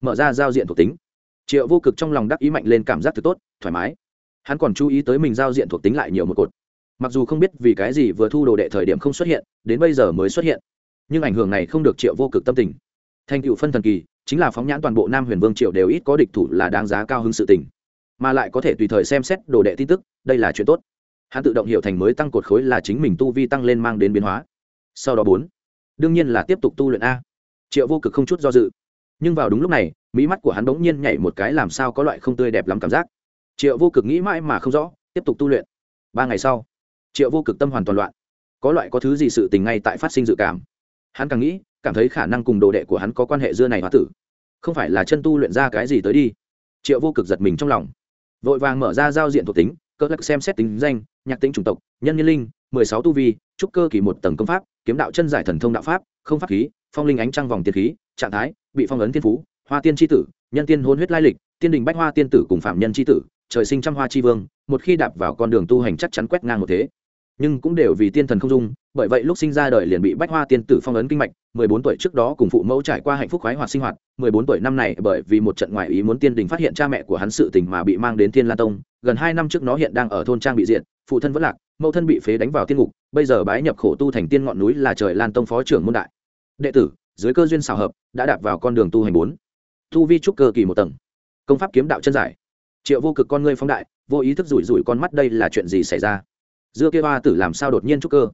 Mở ra giao diện thuộc tính. Triệu vô cực trong lòng đắc ý mạnh lên cảm giác thật tốt, thoải mái. Hắn còn chú ý tới mình giao diện thuộc tính lại nhiều một cột. Mặc dù không biết vì cái gì vừa thu đồ đệ thời điểm không xuất hiện, đến bây giờ mới xuất hiện. Nhưng ảnh hưởng này không được triệu vô cực tâm tình. Thành cựu phân thần kỳ, chính là phóng nhãn toàn bộ nam huyền vương triệu đều ít có địch thủ là đáng giá cao hơn sự tình. Mà lại có thể tùy thời xem xét đồ đệ tin tức, đây là chuyện tốt hắn tự động hiểu thành mới tăng cột khối là chính mình tu vi tăng lên mang đến biến hóa. Sau đó bốn, đương nhiên là tiếp tục tu luyện a. Triệu vô cực không chút do dự. Nhưng vào đúng lúc này, mỹ mắt của hắn bỗng nhiên nhảy một cái làm sao có loại không tươi đẹp lắm cảm giác. Triệu vô cực nghĩ mãi mà không rõ, tiếp tục tu luyện. Ba ngày sau, triệu vô cực tâm hoàn toàn loạn. Có loại có thứ gì sự tình ngay tại phát sinh dự cảm. Hắn càng nghĩ, cảm thấy khả năng cùng đồ đệ của hắn có quan hệ dưa này hóa tử. Không phải là chân tu luyện ra cái gì tới đi. Triệu vô cực giật mình trong lòng. Vội vàng mở ra giao diện thuộc tính cơ lắc xem xét tính danh, nhạc tính chủng tộc, nhân nhân linh, mười sáu tu vi, trúc cơ kỳ một tầng công pháp, kiếm đạo chân giải thần thông đạo pháp, không pháp khí, phong linh ánh trăng vòng tiền khí, trạng thái, bị phong ấn thiên phú, hoa tiên tri tử, nhân tiên hôn huyết lai lịch, tiên đình bách hoa tiên tử cùng phạm nhân tri tử, trời sinh trăm hoa tri vương, một khi đạp vào con đường tu hành chắc chắn quét ngang một thế nhưng cũng đều vì tiên thần không dung, bởi vậy lúc sinh ra đời liền bị bách hoa tiên tử phong ấn kinh mạch, mười bốn tuổi trước đó cùng phụ mẫu trải qua hạnh phúc khoái hoạt sinh hoạt, mười bốn tuổi năm này bởi vì một trận ngoại ý muốn tiên đình phát hiện cha mẹ của hắn sự tình mà bị mang đến thiên la tông, gần hai năm trước nó hiện đang ở thôn trang bị diện phụ thân vẫn lạc, mẫu thân bị phế đánh vào tiên ngục, bây giờ bái nhập khổ tu thành tiên ngọn núi là trời lan tông phó trưởng môn đại. Đệ tử, dưới cơ duyên xào hợp, đã đạp vào con đường tu hành bốn. Tu vi trúc cơ kỳ một tầng. Công pháp kiếm đạo chân giải. Triệu vô cực con ngươi phóng đại, vô ý thức rủi rủi con mắt đây là chuyện gì xảy ra? Dưa kia hoa tử làm sao đột nhiên trúc cơ?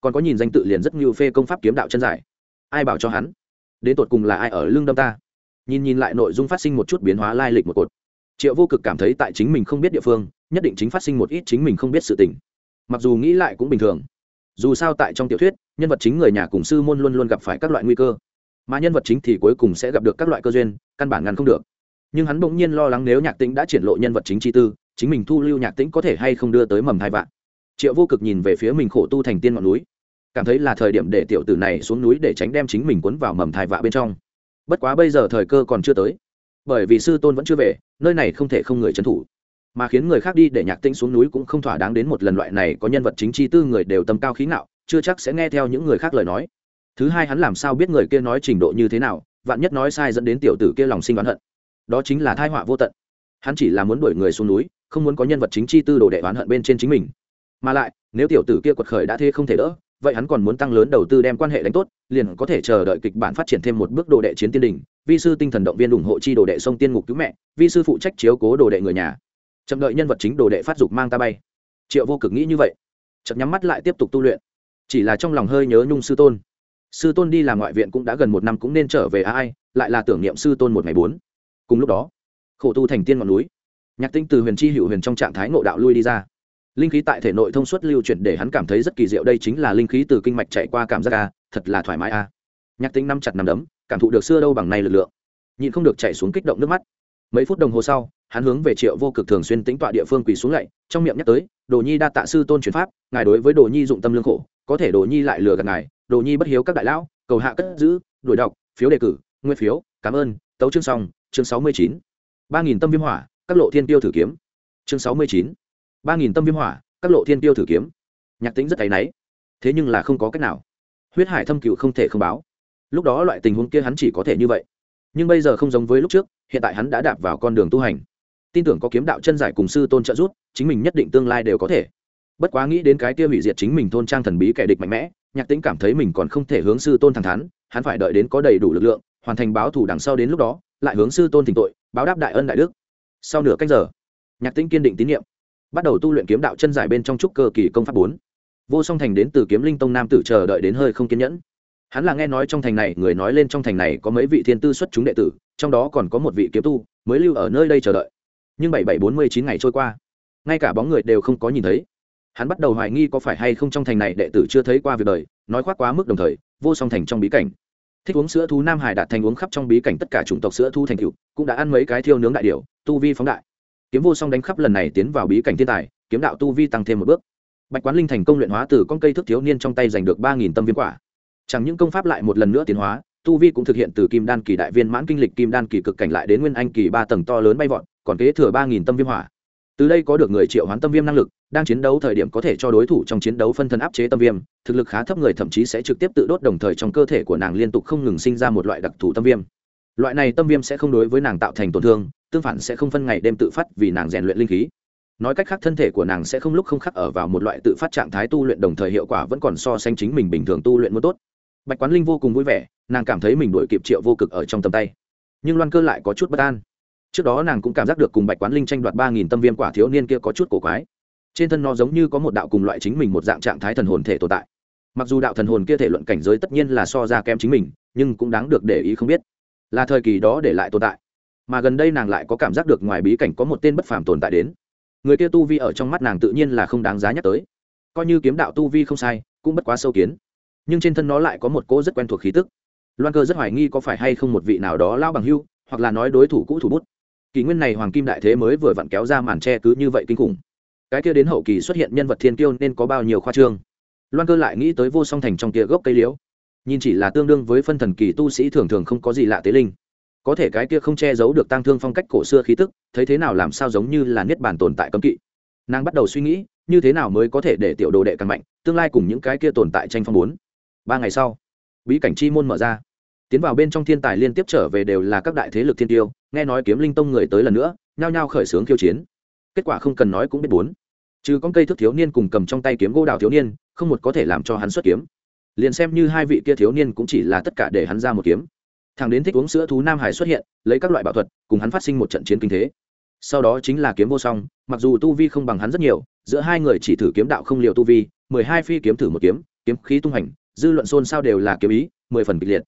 Còn có nhìn danh tự liền rất nhiều phê công pháp kiếm đạo chân giải. Ai bảo cho hắn? Đến tột cùng là ai ở lưng đâm ta? Nhìn nhìn lại nội dung phát sinh một chút biến hóa lai lịch một cột. Triệu vô cực cảm thấy tại chính mình không biết địa phương, nhất định chính phát sinh một ít chính mình không biết sự tình. Mặc dù nghĩ lại cũng bình thường. Dù sao tại trong tiểu thuyết, nhân vật chính người nhà cùng sư môn luôn luôn gặp phải các loại nguy cơ. Mà nhân vật chính thì cuối cùng sẽ gặp được các loại cơ duyên, căn bản ngăn không được. Nhưng hắn bỗng nhiên lo lắng nếu nhạc tĩnh đã triển lộ nhân vật chính chi tư, chính mình thu lưu nhạc tĩnh có thể hay không đưa tới mầm hai vạn triệu vô cực nhìn về phía mình khổ tu thành tiên ngọn núi, cảm thấy là thời điểm để tiểu tử này xuống núi để tránh đem chính mình cuốn vào mầm thai vạ bên trong. Bất quá bây giờ thời cơ còn chưa tới, bởi vì sư tôn vẫn chưa về, nơi này không thể không người trấn thủ. Mà khiến người khác đi để nhạc tĩnh xuống núi cũng không thỏa đáng đến một lần loại này có nhân vật chính chi tư người đều tầm cao khí ngạo, chưa chắc sẽ nghe theo những người khác lời nói. Thứ hai hắn làm sao biết người kia nói trình độ như thế nào, vạn nhất nói sai dẫn đến tiểu tử kia lòng sinh oán hận. Đó chính là thai họa vô tận. Hắn chỉ là muốn đuổi người xuống núi, không muốn có nhân vật chính chi tư đồ đệ oán hận bên trên chính mình mà lại, nếu tiểu tử kia quật khởi đã thế không thể đỡ, vậy hắn còn muốn tăng lớn đầu tư đem quan hệ đánh tốt, liền có thể chờ đợi kịch bản phát triển thêm một bước đồ đệ chiến tiên đình vi sư tinh thần động viên ủng hộ chi đồ đệ sông tiên ngục cứu mẹ, vi sư phụ trách chiếu cố đồ đệ người nhà. Chậm đợi nhân vật chính đồ đệ phát dục mang ta bay. Triệu vô cực nghĩ như vậy. Chậm nhắm mắt lại tiếp tục tu luyện. Chỉ là trong lòng hơi nhớ nhung sư tôn. Sư tôn đi làm ngoại viện cũng đã gần một năm cũng nên trở về ai, lại là tưởng niệm sư tôn một ngày bốn. Cùng lúc đó, khổ tu thành tiên ngọn núi. Nhạc tinh từ huyền chi hữu huyền trong trạng thái ngộ đạo lui đi ra linh khí tại thể nội thông suốt lưu chuyển để hắn cảm thấy rất kỳ diệu, đây chính là linh khí từ kinh mạch chạy qua cảm giác a, thật là thoải mái a. Nhạc tính năm chặt nằm đấm, cảm thụ được xưa đâu bằng này lực lượng. Nhịn không được chạy xuống kích động nước mắt. Mấy phút đồng hồ sau, hắn hướng về triệu vô cực thường xuyên tính tọa địa phương quỳ xuống lạy, trong miệng nhắc tới, đồ nhi đa tạ sư tôn truyền pháp, ngài đối với đồ nhi dụng tâm lương khổ, có thể đồ nhi lại lừa gạt ngài, đồ nhi bất hiếu các đại lão, cầu hạ cất giữ, đuổi đọc, phiếu đề cử, nguyên phiếu, cảm ơn, tấu chương xong, chương sáu mươi chín. Ba nghìn tâm viêm hỏa, các lộ thiên tiêu thử kiếm. Chương sáu mươi chín ba nghìn tâm viêm hỏa, các lộ thiên tiêu thử kiếm. Nhạc tính rất áy náy. Thế nhưng là không có cách nào. Huyết hải thâm cựu không thể không báo. Lúc đó loại tình huống kia hắn chỉ có thể như vậy. Nhưng bây giờ không giống với lúc trước, hiện tại hắn đã đạp vào con đường tu hành. Tin tưởng có kiếm đạo chân giải cùng sư tôn trợ giúp, chính mình nhất định tương lai đều có thể. Bất quá nghĩ đến cái kia hủy diệt chính mình thôn trang thần bí kẻ địch mạnh mẽ, nhạc tính cảm thấy mình còn không thể hướng sư tôn thẳng thắn, hắn phải đợi đến có đầy đủ lực lượng, hoàn thành báo thủ đằng sau đến lúc đó, lại hướng sư tôn thỉnh tội, báo đáp đại ân đại đức. Sau nửa cách giờ, nhạc tính kiên định tín nhiệm bắt đầu tu luyện kiếm đạo chân giải bên trong trúc cơ kỳ công pháp bốn. Vô song thành đến từ kiếm linh tông nam tử chờ đợi đến hơi không kiên nhẫn. Hắn là nghe nói trong thành này, người nói lên trong thành này có mấy vị thiên tư xuất chúng đệ tử, trong đó còn có một vị kiếm tu, mới lưu ở nơi đây chờ đợi. Nhưng bảy bảy bốn mươi chín ngày trôi qua, ngay cả bóng người đều không có nhìn thấy. Hắn bắt đầu hoài nghi có phải hay không trong thành này đệ tử chưa thấy qua việc đời, nói khoác quá mức đồng thời, vô song thành trong bí cảnh. Thích uống sữa thú nam hải đạt thành uống khắp trong bí cảnh tất cả chủng tộc sữa thu thành cựu cũng đã ăn mấy cái thiêu nướng đại điều tu vi phóng đại kiếm vô song đánh khắp lần này tiến vào bí cảnh thiên tài, kiếm đạo tu vi tăng thêm một bước. Bạch quán linh thành công luyện hóa từ con cây thức thiếu niên trong tay giành được ba nghìn tâm viên quả. Chẳng những công pháp lại một lần nữa tiến hóa, tu vi cũng thực hiện từ kim đan kỳ đại viên mãn kinh lịch kim đan kỳ cực cảnh lại đến nguyên anh kỳ ba tầng to lớn bay vọt, còn kế thừa ba nghìn tâm viêm hỏa. Từ đây có được người triệu hoán tâm viêm năng lực, đang chiến đấu thời điểm có thể cho đối thủ trong chiến đấu phân thân áp chế tâm viêm, thực lực khá thấp người thậm chí sẽ trực tiếp tự đốt đồng thời trong cơ thể của nàng liên tục không ngừng sinh ra một loại đặc thù tâm viêm. Loại này tâm viêm sẽ không đối với nàng tạo thành tổn thương tương phản sẽ không phân ngày đêm tự phát vì nàng rèn luyện linh khí. Nói cách khác, thân thể của nàng sẽ không lúc không khắc ở vào một loại tự phát trạng thái tu luyện, đồng thời hiệu quả vẫn còn so sánh chính mình bình thường tu luyện muốn tốt. Bạch quán linh vô cùng vui vẻ, nàng cảm thấy mình đuổi kịp triệu vô cực ở trong tầm tay. Nhưng loan cơ lại có chút bất an. Trước đó nàng cũng cảm giác được cùng bạch quán linh tranh đoạt ba nghìn tâm viêm quả thiếu niên kia có chút cổ quái. Trên thân nó giống như có một đạo cùng loại chính mình một dạng trạng thái thần hồn thể tồn tại. Mặc dù đạo thần hồn kia thể luận cảnh giới tất nhiên là so ra kém chính mình, nhưng cũng đáng được để ý không biết. Là thời kỳ đó để lại tồn tại mà gần đây nàng lại có cảm giác được ngoài bí cảnh có một tên bất phàm tồn tại đến. Người kia tu vi ở trong mắt nàng tự nhiên là không đáng giá nhắc tới. Coi như kiếm đạo tu vi không sai, cũng bất quá sâu kiến. Nhưng trên thân nó lại có một cỗ rất quen thuộc khí tức. Loan cơ rất hoài nghi có phải hay không một vị nào đó lao bằng hưu, hoặc là nói đối thủ cũ thủ bút. Kỷ nguyên này hoàng kim đại thế mới vừa vặn kéo ra màn tre cứ như vậy kinh khủng. Cái kia đến hậu kỳ xuất hiện nhân vật thiên kiêu nên có bao nhiêu khoa trương. Loan cơ lại nghĩ tới vô song thành trong kia gốc cây liễu. Nhìn chỉ là tương đương với phân thần kỳ tu sĩ thường thường không có gì lạ tế linh có thể cái kia không che giấu được tăng thương phong cách cổ xưa khí tức, thấy thế nào làm sao giống như là niết bàn tồn tại cấm kỵ. Nàng bắt đầu suy nghĩ, như thế nào mới có thể để tiểu đồ đệ càng mạnh, tương lai cùng những cái kia tồn tại tranh phong bốn. Ba ngày sau, bí cảnh chi môn mở ra. Tiến vào bên trong thiên tài liên tiếp trở về đều là các đại thế lực thiên tiêu, nghe nói kiếm linh tông người tới lần nữa, nhao nhao khởi xướng khiêu chiến. Kết quả không cần nói cũng biết bốn. Trừ con cây thức thiếu niên cùng cầm trong tay kiếm gỗ đào thiếu niên, không một có thể làm cho hắn xuất kiếm. Liền xem như hai vị kia thiếu niên cũng chỉ là tất cả để hắn ra một kiếm thằng đến thích uống sữa thú nam hải xuất hiện, lấy các loại bảo thuật, cùng hắn phát sinh một trận chiến kinh thế. Sau đó chính là kiếm vô song, mặc dù tu vi không bằng hắn rất nhiều, giữa hai người chỉ thử kiếm đạo không liều tu vi, mười hai phi kiếm thử một kiếm kiếm khí tung hành, dư luận xôn xao đều là kiếm ý, mười phần kịch liệt.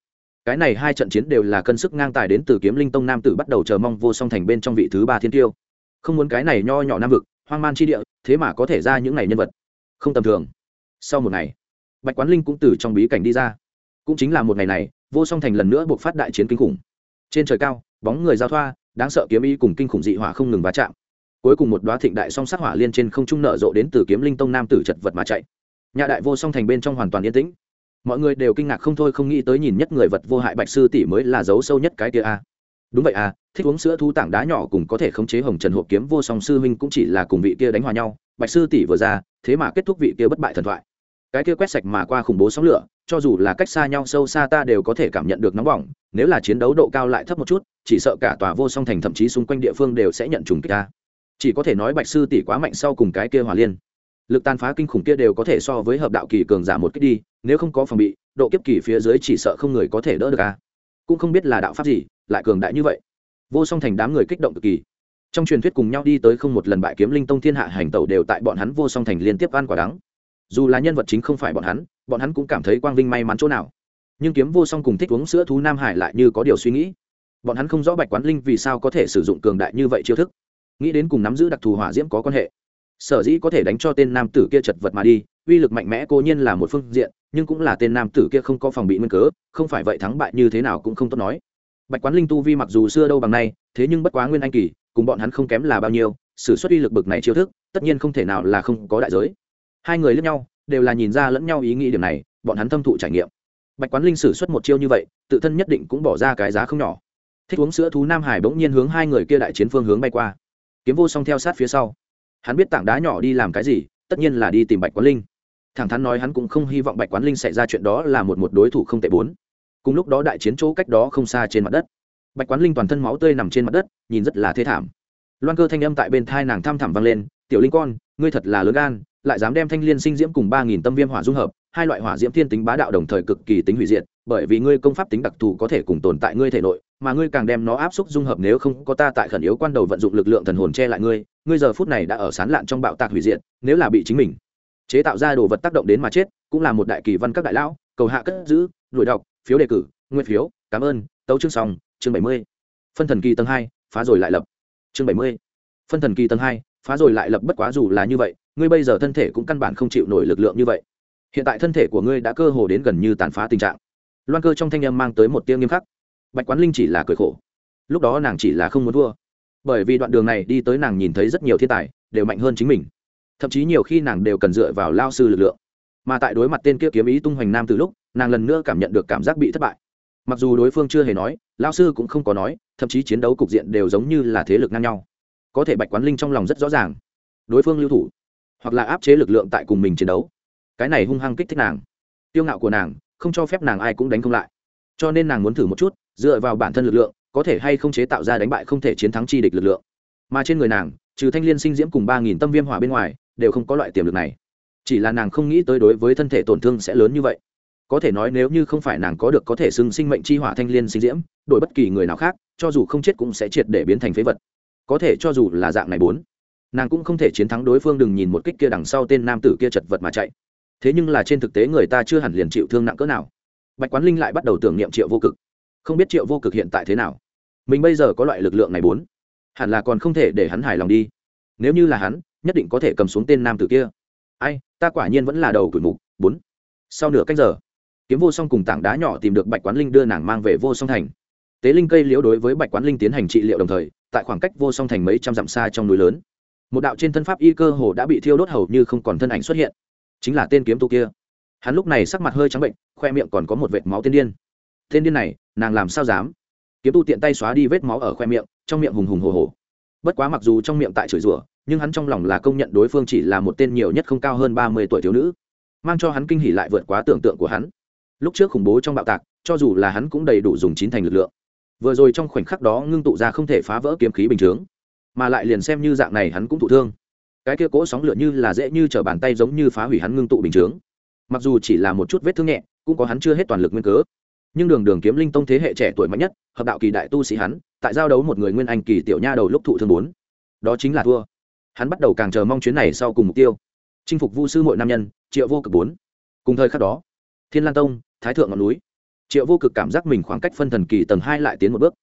Cái này hai trận chiến đều là cân sức ngang tài đến từ kiếm linh tông nam tử bắt đầu chờ mong vô song thành bên trong vị thứ ba thiên tiêu. Không muốn cái này nho nhỏ nam vực, hoang man chi địa, thế mà có thể ra những ngày nhân vật. Không tầm thường. Sau một ngày, bạch quán linh cũng từ trong bí cảnh đi ra. Cũng chính là một ngày này vô song thành lần nữa buộc phát đại chiến kinh khủng. Trên trời cao, bóng người giao thoa, đáng sợ kiếm ý cùng kinh khủng dị hỏa không ngừng va chạm. Cuối cùng một đoá thịnh đại song sát hỏa liên trên không trung nở rộ đến từ kiếm linh tông nam tử chật vật mà chạy. Nhà đại vô song thành bên trong hoàn toàn yên tĩnh. Mọi người đều kinh ngạc không thôi, không nghĩ tới nhìn nhất người vật vô hại bạch sư tỷ mới là dấu sâu nhất cái kia a. Đúng vậy à thích uống sữa thú tảng đá nhỏ cùng có thể khống chế hồng trần hộp kiếm vô song sư huynh cũng chỉ là cùng vị kia đánh hòa nhau. Bạch sư tỷ vừa ra, thế mà kết thúc vị kia bất bại thần thoại cái kia quét sạch mà qua khủng bố sóng lửa, cho dù là cách xa nhau sâu xa ta đều có thể cảm nhận được nóng bỏng, nếu là chiến đấu độ cao lại thấp một chút, chỉ sợ cả tòa vô song thành thậm chí xung quanh địa phương đều sẽ nhận trùng kích ta. Chỉ có thể nói bạch sư tỷ quá mạnh sau cùng cái kia hòa liên. Lực tàn phá kinh khủng kia đều có thể so với hợp đạo kỳ cường giả một kích đi, nếu không có phòng bị, độ kiếp kỳ phía dưới chỉ sợ không người có thể đỡ được a. Cũng không biết là đạo pháp gì, lại cường đại như vậy. Vô song thành đám người kích động cực kỳ. Trong truyền thuyết cùng nhau đi tới không một lần bại kiếm linh tông thiên hạ hành tẩu đều tại bọn hắn vô song thành liên tiếp ăn quả đắng dù là nhân vật chính không phải bọn hắn bọn hắn cũng cảm thấy quang vinh may mắn chỗ nào. Nhưng kiếm vô song cùng thích uống sữa thú nam hải lại như có điều suy nghĩ. Bọn hắn không rõ bạch quán linh vì sao có thể sử dụng cường đại như vậy chiêu thức. Nghĩ đến cùng nắm giữ đặc thù hỏa diễm có quan hệ. Sở dĩ có thể đánh cho tên nam tử kia chật vật mà đi, uy lực mạnh mẽ cố nhiên là một phương diện, nhưng cũng là tên nam tử kia không có phòng bị nguyên cớ, không phải vậy thắng bại như thế nào cũng không tốt nói. Bạch quán linh tu vi mặc dù xưa đâu bằng nay, thế nhưng bất quá nguyên anh kỳ, cùng bọn hắn không kém là bao nhiêu s ử suất uy lực bực này chiêu thức, tất nhiên không thể nào là không có đại giới hai người lẫn nhau, đều là nhìn ra lẫn nhau ý nghĩ điểm này, bọn hắn thâm thụ trải nghiệm. Bạch quán linh sử xuất một chiêu như vậy, tự thân nhất định cũng bỏ ra cái giá không nhỏ. Thích uống sữa thú nam hải bỗng nhiên hướng hai người kia đại chiến phương hướng bay qua. Kiếm vô song theo sát phía sau. Hắn biết tảng đá nhỏ đi làm cái gì, tất nhiên là đi tìm bạch quán linh. Thẳng thắn nói hắn cũng không hy vọng bạch quán linh xảy ra chuyện đó là một một đối thủ không tệ bốn. Cùng lúc đó đại chiến chỗ cách đó không xa trên mặt đất. Bạch quán linh toàn thân máu tươi nằm trên mặt đất, nhìn rất là thê thảm. Loan cơ thanh âm tại bên thai nàng thăm thẳm vang lên, tiểu linh con, ngươi thật là lớn gan lại dám đem thanh liên sinh diễm cùng ba nghìn tâm viêm hỏa dung hợp, hai loại hỏa diễm thiên tính bá đạo đồng thời cực kỳ tính hủy diệt, bởi vì ngươi công pháp tính đặc thù có thể cùng tồn tại ngươi thể nội, mà ngươi càng đem nó áp xúc dung hợp nếu không có ta tại khẩn yếu quan đầu vận dụng lực lượng thần hồn che lại ngươi ngươi giờ phút này đã ở sán lạn trong bạo tạc hủy diệt, nếu là bị chính mình chế tạo ra đồ vật tác động đến mà chết, cũng là một đại kỳ văn các đại lão, cầu hạ cất giữ, đuổi đọc, phiếu đề cử, nguyên phiếu, cảm ơn, tấu chương song chương bảy mươi, phân thần kỳ tầng hai, phá rồi lại lập. Chương bảy mươi, phân thần kỳ tầng hai, phá rồi lại lập bất quá dù là như vậy ngươi bây giờ thân thể cũng căn bản không chịu nổi lực lượng như vậy. Hiện tại thân thể của ngươi đã cơ hồ đến gần như tàn phá tình trạng. Loan cơ trong thanh âm mang tới một tiếng nghiêm khắc. Bạch quán linh chỉ là cười khổ. Lúc đó nàng chỉ là không muốn thua. Bởi vì đoạn đường này đi tới nàng nhìn thấy rất nhiều thiên tài, đều mạnh hơn chính mình. Thậm chí nhiều khi nàng đều cần dựa vào lao sư lực lượng. Mà tại đối mặt tên kia kiếm ý tung hoành nam từ lúc, nàng lần nữa cảm nhận được cảm giác bị thất bại. Mặc dù đối phương chưa hề nói, lao sư cũng không có nói, thậm chí chiến đấu cục diện đều giống như là thế lực ngang nhau. Có thể bạch quán linh trong lòng rất rõ ràng. Đối phương lưu thủ hoặc là áp chế lực lượng tại cùng mình chiến đấu. Cái này hung hăng kích thích nàng. Tiêu ngạo của nàng, không cho phép nàng ai cũng đánh không lại. Cho nên nàng muốn thử một chút, dựa vào bản thân lực lượng, có thể hay không chế tạo ra đánh bại không thể chiến thắng chi địch lực lượng. Mà trên người nàng, trừ thanh liên sinh diễm cùng ba nghìn tâm viêm hỏa bên ngoài, đều không có loại tiềm lực này. Chỉ là nàng không nghĩ tới đối với thân thể tổn thương sẽ lớn như vậy. Có thể nói nếu như không phải nàng có được có thể xưng sinh mệnh chi hỏa thanh liên sinh diễm, đổi bất kỳ người nào khác, cho dù không chết cũng sẽ triệt để biến thành phế vật. Có thể cho dù là dạng này bốn nàng cũng không thể chiến thắng đối phương đừng nhìn một kích kia đằng sau tên nam tử kia chật vật mà chạy. Thế nhưng là trên thực tế người ta chưa hẳn liền chịu thương nặng cỡ nào. Bạch quán linh lại bắt đầu tưởng niệm triệu vô cực. Không biết triệu vô cực hiện tại thế nào? Mình bây giờ có loại lực lượng này bốn. Hẳn là còn không thể để hắn hài lòng đi. Nếu như là hắn, nhất định có thể cầm xuống tên nam tử kia. Ai, ta quả nhiên vẫn là đầu tuổi mục, bốn. Sau nửa cách giờ, kiếm vô song cùng tảng đá nhỏ tìm được bạch quán linh đưa nàng mang về vô song thành. Tế linh cây liễu đối với bạch quán linh tiến hành trị liệu đồng thời, tại khoảng cách vô song thành mấy trăm dặm xa trong núi lớn một đạo trên thân pháp y cơ hồ đã bị thiêu đốt hầu như không còn thân ảnh xuất hiện. Chính là tên kiếm tu kia. Hắn lúc này sắc mặt hơi trắng bệnh, khoe miệng còn có một vệt máu tiên điên. Tên điên này, nàng làm sao dám? Kiếm tu tiện tay xóa đi vết máu ở khoe miệng, trong miệng hùng hùng hồ hồ bất quá mặc dù trong miệng tại chửi rủa, nhưng hắn trong lòng là công nhận đối phương chỉ là một tên nhiều nhất không cao hơn ba mươi tuổi thiếu nữ, mang cho hắn kinh hỉ lại vượt quá tưởng tượng của hắn. Lúc trước khủng bố trong bạo tạc, cho dù là hắn cũng đầy đủ dùng chín thành lực lượng. Vừa rồi trong khoảnh khắc đó ngưng tụ ra không thể phá vỡ kiếm khí bình chướng mà lại liền xem như dạng này hắn cũng thụ thương. Cái kia cỗ sóng lửa như là dễ như t r ở bàn tay giống như phá hủy hắn ngưng tụ bình chướng. Mặc dù chỉ là một chút vết thương nhẹ, cũng có hắn chưa hết toàn lực nguyên cớ. Nhưng đường đường kiếm linh tông thế hệ trẻ tuổi mạnh nhất, hợp đạo kỳ đại tu sĩ hắn, tại giao đấu một người nguyên anh kỳ tiểu nha đầu lúc thụ thương bốn. Đó chính là thua. Hắn bắt đầu càng chờ mong chuyến này sau cùng mục tiêu. Chinh phục vu sư mỗi nam nhân, triệu vô cực bốn. Cùng thời khắc đó, thiên lan tông, thái thượng ngọn núi. Triệu vô cực cảm giác mình khoảng cách phân thần kỳ tầng hai lại tiến một bước.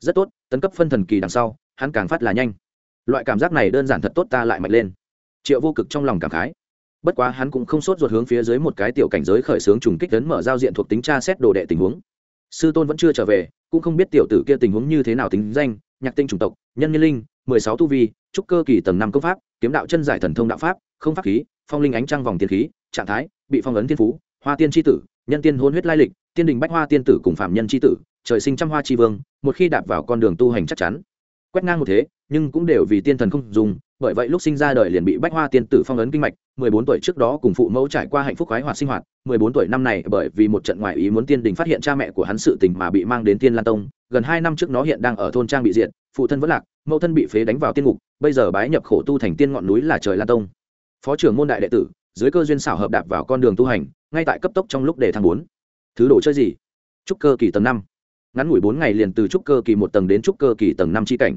Rất tốt, tấn cấp phân thần kỳ đằng sau hắn càng phát là nhanh. Loại cảm giác này đơn giản thật tốt, ta lại mạnh lên. Triệu vô cực trong lòng cảm khái. Bất quá hắn cũng không sốt ruột hướng phía dưới một cái tiểu cảnh giới khởi xướng trùng kích lớn mở giao diện thuộc tính tra xét đồ đệ tình huống. Sư tôn vẫn chưa trở về, cũng không biết tiểu tử kia tình huống như thế nào tính danh, nhạc tinh chủng tộc, nhân nhân linh, mười sáu tu vi, trúc cơ kỳ tầng năm công pháp, kiếm đạo chân giải thần thông đạo pháp, không pháp khí, phong linh ánh trăng vòng tiên khí, trạng thái, bị phong ấn thiên phú, hoa tiên tri tử, nhân tiên hôn huyết lai lịch, tiên đình bách hoa tiên tử cùng phạm nhân tri tử, trời sinh trăm hoa tri vương, một khi đạp vào con đường tu hành chắc chắn quét ngang một thế, nhưng cũng đều vì tiên thần không dùng, bởi vậy lúc sinh ra đời liền bị bách hoa tiên tử phong ấn kinh mạch, mười bốn tuổi trước đó cùng phụ mẫu trải qua hạnh phúc khoái hoạt sinh hoạt, mười bốn tuổi năm này bởi vì một trận ngoại ý muốn tiên đình phát hiện cha mẹ của hắn sự tình mà bị mang đến tiên lan tông, gần hai năm trước nó hiện đang ở thôn trang bị diệt, phụ thân vẫn lạc, mẫu thân bị phế đánh vào tiên ngục, bây giờ bái nhập khổ tu thành tiên ngọn núi là trời lan tông. Phó trưởng môn đại đệ tử, dưới cơ duyên xảo hợp đạp vào con đường tu hành, ngay tại cấp tốc trong lúc để thăng bốn. Thứ đồ chơi gì? Trúc cơ kỳ tầng năm ngắn ngủi bốn ngày liền từ trúc cơ kỳ một tầng đến trúc cơ kỳ tầng năm chi cảnh.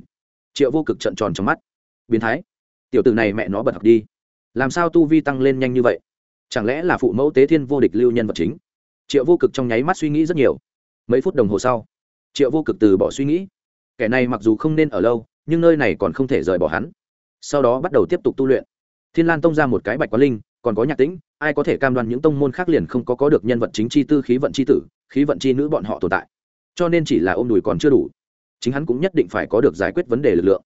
Triệu vô cực trận tròn trong mắt. Biến thái. Tiểu tử này mẹ nó bật học đi. Làm sao tu vi tăng lên nhanh như vậy? Chẳng lẽ là phụ mẫu tế thiên vô địch lưu nhân vật chính? Triệu vô cực trong nháy mắt suy nghĩ rất nhiều. Mấy phút đồng hồ sau, triệu vô cực từ bỏ suy nghĩ. Kẻ này mặc dù không nên ở lâu, nhưng nơi này còn không thể rời bỏ hắn. Sau đó bắt đầu tiếp tục tu luyện. Thiên lan tông ra một cái bạch quá linh, còn có nhạc tĩnh, ai có thể cam đoan những tông môn khác liền không có có được nhân vật chính chi tư, khí vận chi tử, khí vận chi nữ bọn họ tồn tại cho nên chỉ là ôm đùi còn chưa đủ. Chính hắn cũng nhất định phải có được giải quyết vấn đề lực lượng.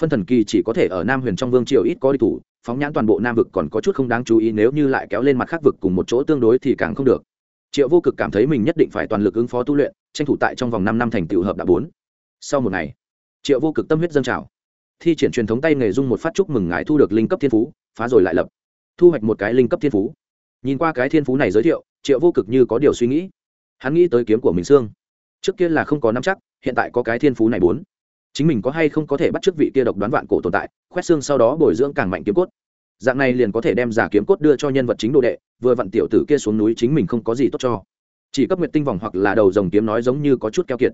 Phân thần kỳ chỉ có thể ở nam huyền trong vương triều ít có đi thủ, phóng nhãn toàn bộ nam vực còn có chút không đáng chú ý, nếu như lại kéo lên mặt khác vực cùng một chỗ tương đối thì càng không được. Triệu vô cực cảm thấy mình nhất định phải toàn lực ứng phó tu luyện, tranh thủ tại trong vòng năm năm thành tựu hợp đã bốn. Sau một ngày, triệu vô cực tâm huyết dâng trào. Thi triển truyền thống tay nghề dung một phát chúc mừng ngài thu được linh cấp thiên phú, phá rồi lại lập. Thu hoạch một cái linh cấp thiên phú. Nhìn qua cái thiên phú này giới thiệu, triệu vô cực như có điều suy nghĩ. Hắn nghĩ tới kiếm của mình xương trước kia là không có nắm chắc, hiện tại có cái thiên phú này bốn. Chính mình có hay không có thể bắt chước vị kia độc đoán vạn cổ tồn tại, khoét xương sau đó bồi dưỡng càng mạnh kiếm cốt. Dạng này liền có thể đem giả kiếm cốt đưa cho nhân vật chính đồ đệ, vừa vặn tiểu tử kia xuống núi chính mình không có gì tốt cho. Chỉ cấp nguyện tinh vòng hoặc là đầu dòng kiếm nói giống như có chút keo kiệt,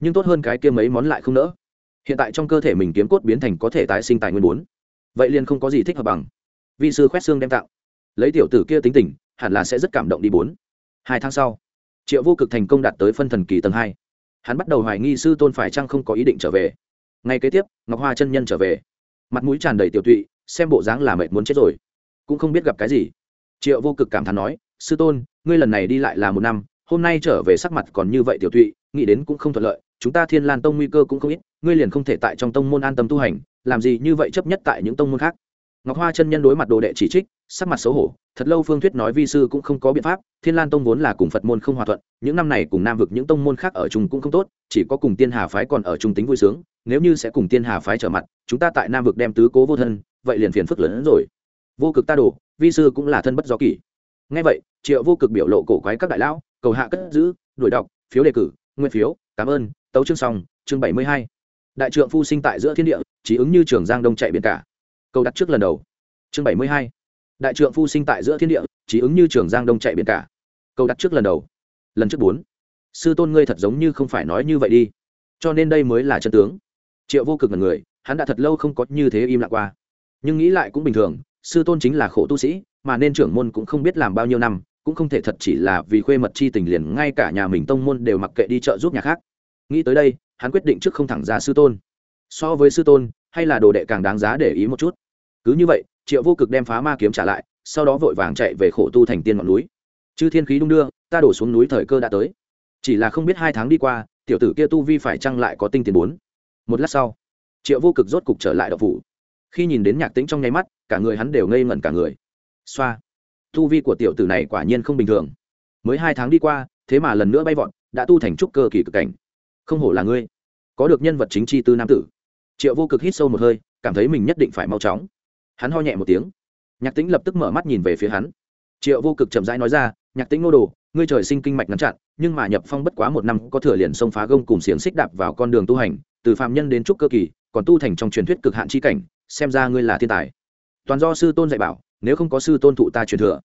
nhưng tốt hơn cái kia mấy món lại không nỡ. Hiện tại trong cơ thể mình kiếm cốt biến thành có thể tái sinh tài nguyên bốn. Vậy liền không có gì thích hợp bằng. Vị sư khoét xương đem tạo. Lấy tiểu tử kia tính tình, hẳn là sẽ rất cảm động đi bốn. Hai tháng sau triệu vô cực thành công đạt tới phân thần kỳ tầng hai. Hắn bắt đầu hoài nghi sư tôn phải chăng không có ý định trở về. Ngay kế tiếp, ngọc hoa chân nhân trở về. Mặt mũi tràn đầy tiểu tụy, xem bộ dáng là mệt muốn chết rồi. Cũng không biết gặp cái gì. Triệu vô cực cảm thán nói, sư tôn, ngươi lần này đi lại là một năm, hôm nay trở về sắc mặt còn như vậy tiểu tụy, nghĩ đến cũng không thuận lợi. Chúng ta thiên lan tông nguy cơ cũng không ít, ngươi liền không thể tại trong tông môn an tâm tu hành, làm gì như vậy chấp nhất tại những tông môn khác? Ngọc hoa chân nhân đối mặt đồ đệ chỉ trích sắc mặt xấu hổ thật lâu phương thuyết nói vi sư cũng không có biện pháp thiên lan tông vốn là cùng phật môn không hòa thuận những năm này cùng nam vực những tông môn khác ở chung cũng không tốt chỉ có cùng tiên hà phái còn ở chung tính vui sướng nếu như sẽ cùng tiên hà phái trở mặt chúng ta tại nam vực đem tứ cố vô thân vậy liền phiền phức lớn hơn rồi. Vô cực ta đổ vi sư cũng là thân bất do kỷ. Ngay vậy triệu vô cực biểu lộ cổ quái các đại lão cầu hạ cất giữ đuổi đọc phiếu đề cử nguyên phiếu cảm ơn tấu chương song, chương bảy mươi hai. Đại trượng phu sinh tại giữa thiên địa chỉ ứng như trường giang đông chạy biển cả. Câu đặt trước lần đầu. Chương bảy mươi hai đại trượng phu sinh tại giữa thiên địa chỉ ứng như trường giang đông chạy biển cả. Câu đặt trước lần đầu, lần trước bốn. Sư tôn ngươi thật giống như không phải nói như vậy đi. Cho nên đây mới là chân tướng. Triệu vô cực là người, hắn đã thật lâu không có như thế im lặng qua. Nhưng nghĩ lại cũng bình thường, sư tôn chính là khổ tu sĩ, mà nên trưởng môn cũng không biết làm bao nhiêu năm, cũng không thể thật chỉ là vì khuê mật chi tình liền ngay cả nhà mình tông môn đều mặc kệ đi chợ giúp nhà khác. Nghĩ tới đây, hắn quyết định trước không thẳng ra sư tôn. So với sư tôn, hay là đồ đệ càng đáng giá để ý một chút cứ như vậy, triệu vô cực đem phá ma kiếm trả lại, sau đó vội vàng chạy về khổ tu thành tiên ngọn núi. Chư thiên khí đung đưa, ta đổ xuống núi thời cơ đã tới. Chỉ là không biết hai tháng đi qua, tiểu tử kia tu vi phải chăng lại có tinh tiền bốn? Một lát sau, triệu vô cực rốt cục trở lại đậu phủ. Khi nhìn đến nhạc tĩnh trong nháy mắt, cả người hắn đều ngây ngẩn cả người. Xoa. Tu vi của tiểu tử này quả nhiên không bình thường. Mới hai tháng đi qua, thế mà lần nữa bay vọt, đã tu thành trúc cơ kỳ cực cảnh. Không hổ là ngươi. Có được nhân vật chính chi tư nam tử. Triệu vô cực hít sâu một hơi, cảm thấy mình nhất định phải mau chóng hắn ho nhẹ một tiếng. Nhạc tĩnh lập tức mở mắt nhìn về phía hắn. Triệu vô cực chậm rãi nói ra, nhạc tĩnh ngô đồ, ngươi trời sinh kinh mạch ngắn chặn, nhưng mà nhập phong bất quá một năm có thừa liền xông phá gông cùng xiềng xích đạp vào con đường tu hành, từ phạm nhân đến trúc cơ kỳ, còn tu thành trong truyền thuyết cực hạn chi cảnh, xem ra ngươi là thiên tài. Toàn do sư tôn dạy bảo, nếu không có sư tôn thụ ta truyền thừa.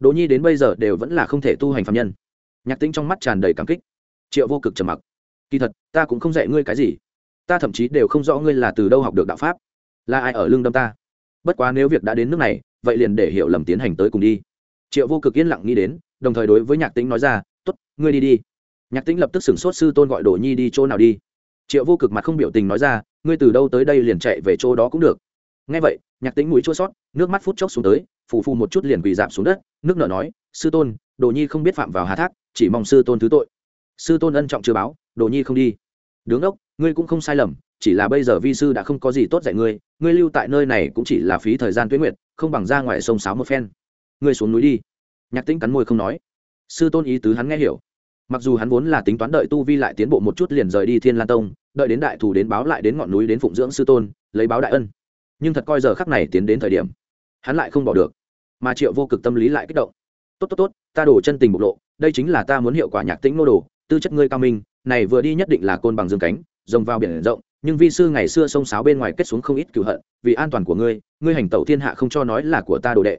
Đỗ nhi đến bây giờ đều vẫn là không thể tu hành phạm nhân. Nhạc tĩnh trong mắt tràn đầy cảm kích. Triệu vô cực trầm mặc. Kỳ thật, ta cũng không dạy ngươi cái gì. Ta thậm chí đều không rõ ngươi là từ đâu học được đạo pháp. Là ai ở lương đâm ta? Bất quá nếu việc đã đến nước này, vậy liền để hiểu lầm tiến hành tới cùng đi. Triệu vô cực yên lặng nghĩ đến, đồng thời đối với nhạc tĩnh nói ra t ố t ngươi đi đi. Nhạc tĩnh lập tức sửng sốt sư tôn gọi đồ nhi đi chỗ nào đi. Triệu vô cực mặt không biểu tình nói ra, ngươi từ đâu tới đây liền chạy về chỗ đó cũng được. Ngay vậy, nhạc tĩnh mũi chua sót nước mắt phút chốc xuống tới, phù phù một chút liền quỳ dạp xuống đất, nước nở nói, sư tôn, đồ nhi không biết phạm vào hà thác, chỉ mong sư tôn thứ tội. Sư tôn ân trọng chưa báo, đồ nhi không đi. Đứng ốc, ngươi cũng không sai lầm chỉ là bây giờ vi sư đã không có gì tốt dạy ngươi ngươi lưu tại nơi này cũng chỉ là phí thời gian tuyến nguyệt, không bằng ra ngoài sông sáo một phen. Ngươi xuống núi đi. Nhạc tĩnh cắn môi không nói. Sư tôn ý tứ hắn nghe hiểu. Mặc dù hắn vốn là tính toán đợi tu vi lại tiến bộ một chút liền rời đi thiên lan tông, đợi đến đại thù đến báo lại đến ngọn núi đến phụng dưỡng sư tôn, lấy báo đại ân. Nhưng thật coi giờ khắc này tiến đến thời điểm, hắn lại không bỏ được. Mà triệu vô cực tâm lý lại kích động. Tốt tốt tốt, ta đổ chân tình bộc lộ, đây chính là ta muốn hiệu quả nhạc tĩnh nô đồ, tư chất ngươi cao minh, này vừa đi nhất định là côn bằng dương cánh, rồng vào biển rộng nhưng vi sư ngày xưa sông sáo bên ngoài kết xuống không ít cửu hận, vì an toàn của ngươi ngươi hành tẩu thiên hạ không cho nói là của ta đồ đệ.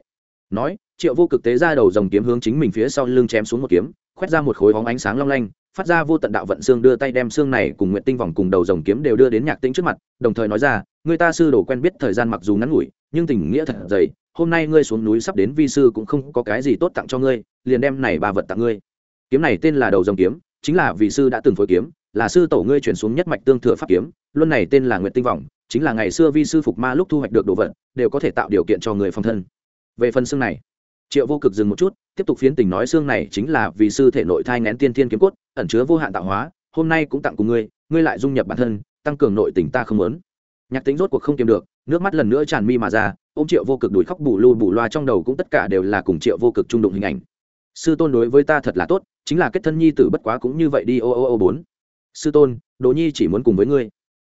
Nói, triệu vô cực tế ra đầu dòng kiếm hướng chính mình phía sau lưng chém xuống một kiếm, khoét ra một khối hóng ánh sáng long lanh, phát ra vô tận đạo vận xương đưa tay đem xương này cùng nguyện tinh vòng cùng đầu dòng kiếm đều đưa đến nhạc tĩnh trước mặt, đồng thời nói ra, người ta sư đồ quen biết thời gian mặc dù ngắn ngủi, nhưng tình nghĩa thật dày, hôm nay ngươi xuống núi sắp đến vi sư cũng không có cái gì tốt tặng cho ngươi, liền đem này ba vật tặng ngươi. Kiếm này tên là đầu dòng kiếm, chính là vị sư đã từng phối kiếm là sư tổ ngươi chuyển xuống nhất mạch tương thừa pháp kiếm, luân này tên là nguyện tinh vọng, chính là ngày xưa vi sư phục ma lúc thu hoạch được đồ vật, đều có thể tạo điều kiện cho người phòng thân. Về phần xương này, triệu vô cực dừng một chút, tiếp tục phiến tình nói xương này chính là vì sư thể nội thai ngén tiên thiên kiếm cốt, ẩn chứa vô hạn tạo hóa, hôm nay cũng tặng cùng ngươi ngươi lại dung nhập bản thân, tăng cường nội tình ta không muốn. Nhạc tính rốt cuộc không kiềm được, nước mắt lần nữa tràn mi mà ra ô m triệu vô cực đuổi khóc bù lu bù loa trong đầu cũng tất cả đều là cùng triệu vô cực trung đụng hình ảnh. Sư tôn đối với ta thật là tốt, chính là kết thân nhi tử bất quá cũng như vậy đi, ô ô ô bốn sư tôn đồ nhi chỉ muốn cùng với ngươi.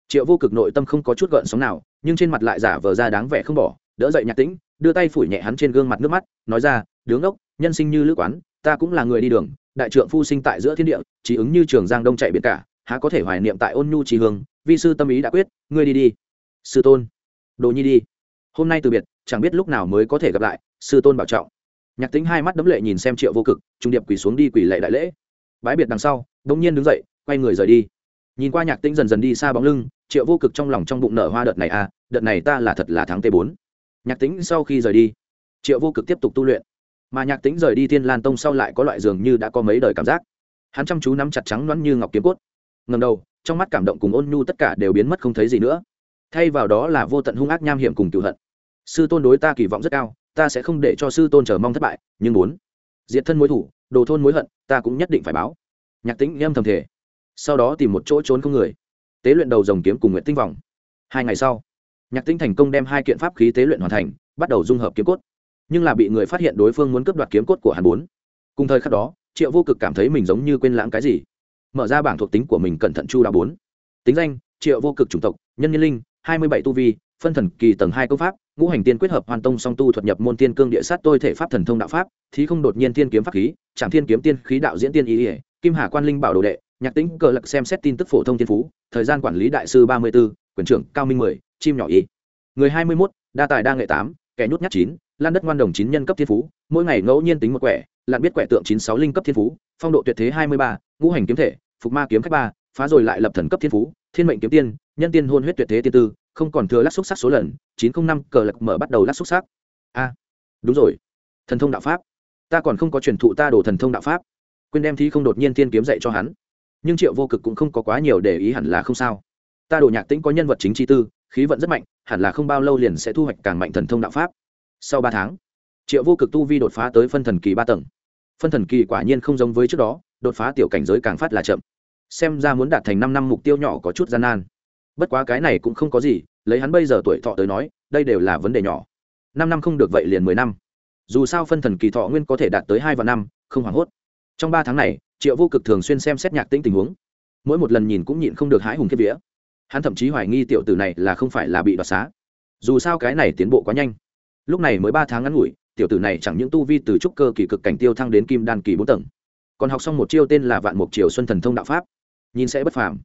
Triệu vô cực nội tâm không có chút gợn sóng nào, nhưng trên mặt lại giả vờ ra đáng vẻ không bỏ, đỡ dậy nhạc tĩnh, đưa tay phủi nhẹ hắn trên gương mặt nước mắt, nói ra, đứng ốc, nhân sinh như lữ quán, ta cũng là người đi đường, đại trượng phu sinh tại giữa thiên địa, chỉ ứng như trường giang đông chạy biển cả, há có thể hoài niệm tại ôn nhu trì hương, vi sư tâm ý đã quyết, ngươi đi đi. Sư tôn. Đồ nhi đi. Hôm nay từ biệt, chẳng biết lúc nào mới có thể gặp lại, sư tôn bảo trọng. Nhạc tính hai mắt đấm lệ nhìn xem triệu vô cực, trung điệp quỳ xuống đi quỳ lệ đại lễ. Bái biệt đằng sau, đông nhiên đứng dậy quay người rời đi. Nhìn qua nhạc tĩnh dần dần đi xa bóng lưng, triệu vô cực trong lòng trong bụng nở hoa đợt này à đợt này ta là thật là tháng t bốn. Nhạc tĩnh sau khi rời đi, triệu vô cực tiếp tục tu luyện. Mà nhạc tĩnh rời đi thiên lan tông sau lại có loại dường như đã có mấy đời cảm giác. Hắn chăm chú nắm chặt trắng loãng như ngọc kiếm cốt. Ngầm đầu, trong mắt cảm động cùng ôn nhu tất cả đều biến mất không thấy gì nữa. Thay vào đó là vô tận hung ác nham hiểm cùng cựu hận. Sư tôn đối ta kỳ vọng rất cao, ta sẽ không để cho sư tôn chờ mong thất bại, nhưng muốn. Diệt thân mối thủ, đồ thôn mối hận, ta cũng nhất định phải báo. Nhạc tĩnh em thầm thể sau đó tìm một chỗ trốn không người. Tế luyện đầu dòng kiếm cùng nguyện tinh vòng. Hai ngày sau, nhạc tinh thành công đem hai kiện pháp khí tế luyện hoàn thành, bắt đầu dung hợp kiếm cốt. Nhưng là bị người phát hiện đối phương muốn cướp đoạt kiếm cốt của hàn bốn. Cùng thời khắc đó, triệu vô cực cảm thấy mình giống như quên lãng cái gì. Mở ra bảng thuộc tính của mình cẩn thận chu đáo bốn. Tính danh, triệu vô cực chủng tộc, nhân nhân linh, hai mươi bảy tu vi, phân thần kỳ tầng hai công pháp, ngũ hành tiên quyết hợp hoàn tông song tu thuật nhập môn tiên cương địa sát tôi thể pháp thần thông đạo pháp, thí không đột nhiên tiên kiếm pháp khí trạm thiên kiếm tiên khí đạo diễn tiên ý ỉa kim hà quan linh bảo đồ đệ nhạc tính cờ lật xem xét tin tức phổ thông thiên phú, thời gian quản lý đại sư ba mươi b ố quyền trưởng cao minh mười, chim nhỏ y. Người hai mươi mốt, đa tài đa nghệ tám, kẻ nhút nhát chín, lan đất ngoan đồng chín nhân cấp thiên phú, mỗi ngày ngẫu nhiên tính một quẻ, lặn biết quẻ tượng chín sáu linh cấp thiên phú, phong độ tuyệt thế hai mươi ba, ngũ hành kiếm thể, phục ma kiếm khách ba, phá rồi lại lập thần cấp thiên phú, thiên mệnh kiếm tiên, nhân tiên hôn huyết tuyệt thế tiên tư, không còn thừa lắc xúc sắc số lần, chín trăm năm cờ lật mở bắt đầu lắc xúc sắc. A, đúng rồi. Thần thông đạo pháp. Ta còn không có truyền thụ ta đổ thần thông đạo pháp. Quên đem thi không đột nhiên tiên kiếm dạy cho hắn nhưng triệu vô cực cũng không có quá nhiều để ý hẳn là không sao. Ta đồ nhạc tĩnh có nhân vật chính chi tư, khí vận rất mạnh, hẳn là không bao lâu liền sẽ thu hoạch càng mạnh thần thông đạo pháp. Sau ba tháng, triệu vô cực tu vi đột phá tới phân thần kỳ ba tầng. Phân thần kỳ quả nhiên không giống với trước đó, đột phá tiểu cảnh giới càng phát là chậm. Xem ra muốn đạt thành năm năm mục tiêu nhỏ có chút gian nan. Bất quá cái này cũng không có gì, lấy hắn bây giờ tuổi thọ tới nói, đây đều là vấn đề nhỏ. Năm năm không được vậy liền mười năm. Dù sao phân thần kỳ thọ nguyên có thể đạt tới hai và năm, không hoảng hốt. Trong ba tháng này triệu vô cực thường xuyên xem xét nhạc tĩnh tình huống. Mỗi một lần nhìn cũng nhịn không được hãi hùng kiếp vía. Hắn thậm chí hoài nghi tiểu tử này là không phải là bị đoạt xá. Dù sao cái này tiến bộ quá nhanh. Lúc này mới ba tháng ngắn ngủi, tiểu tử này chẳng những tu vi từ trúc cơ kỳ cực cảnh tiêu thăng đến kim đan kỳ bốn tầng, còn học xong một chiêu tên là vạn mục triều xuân thần thông đạo pháp. Nhìn sẽ bất phàm.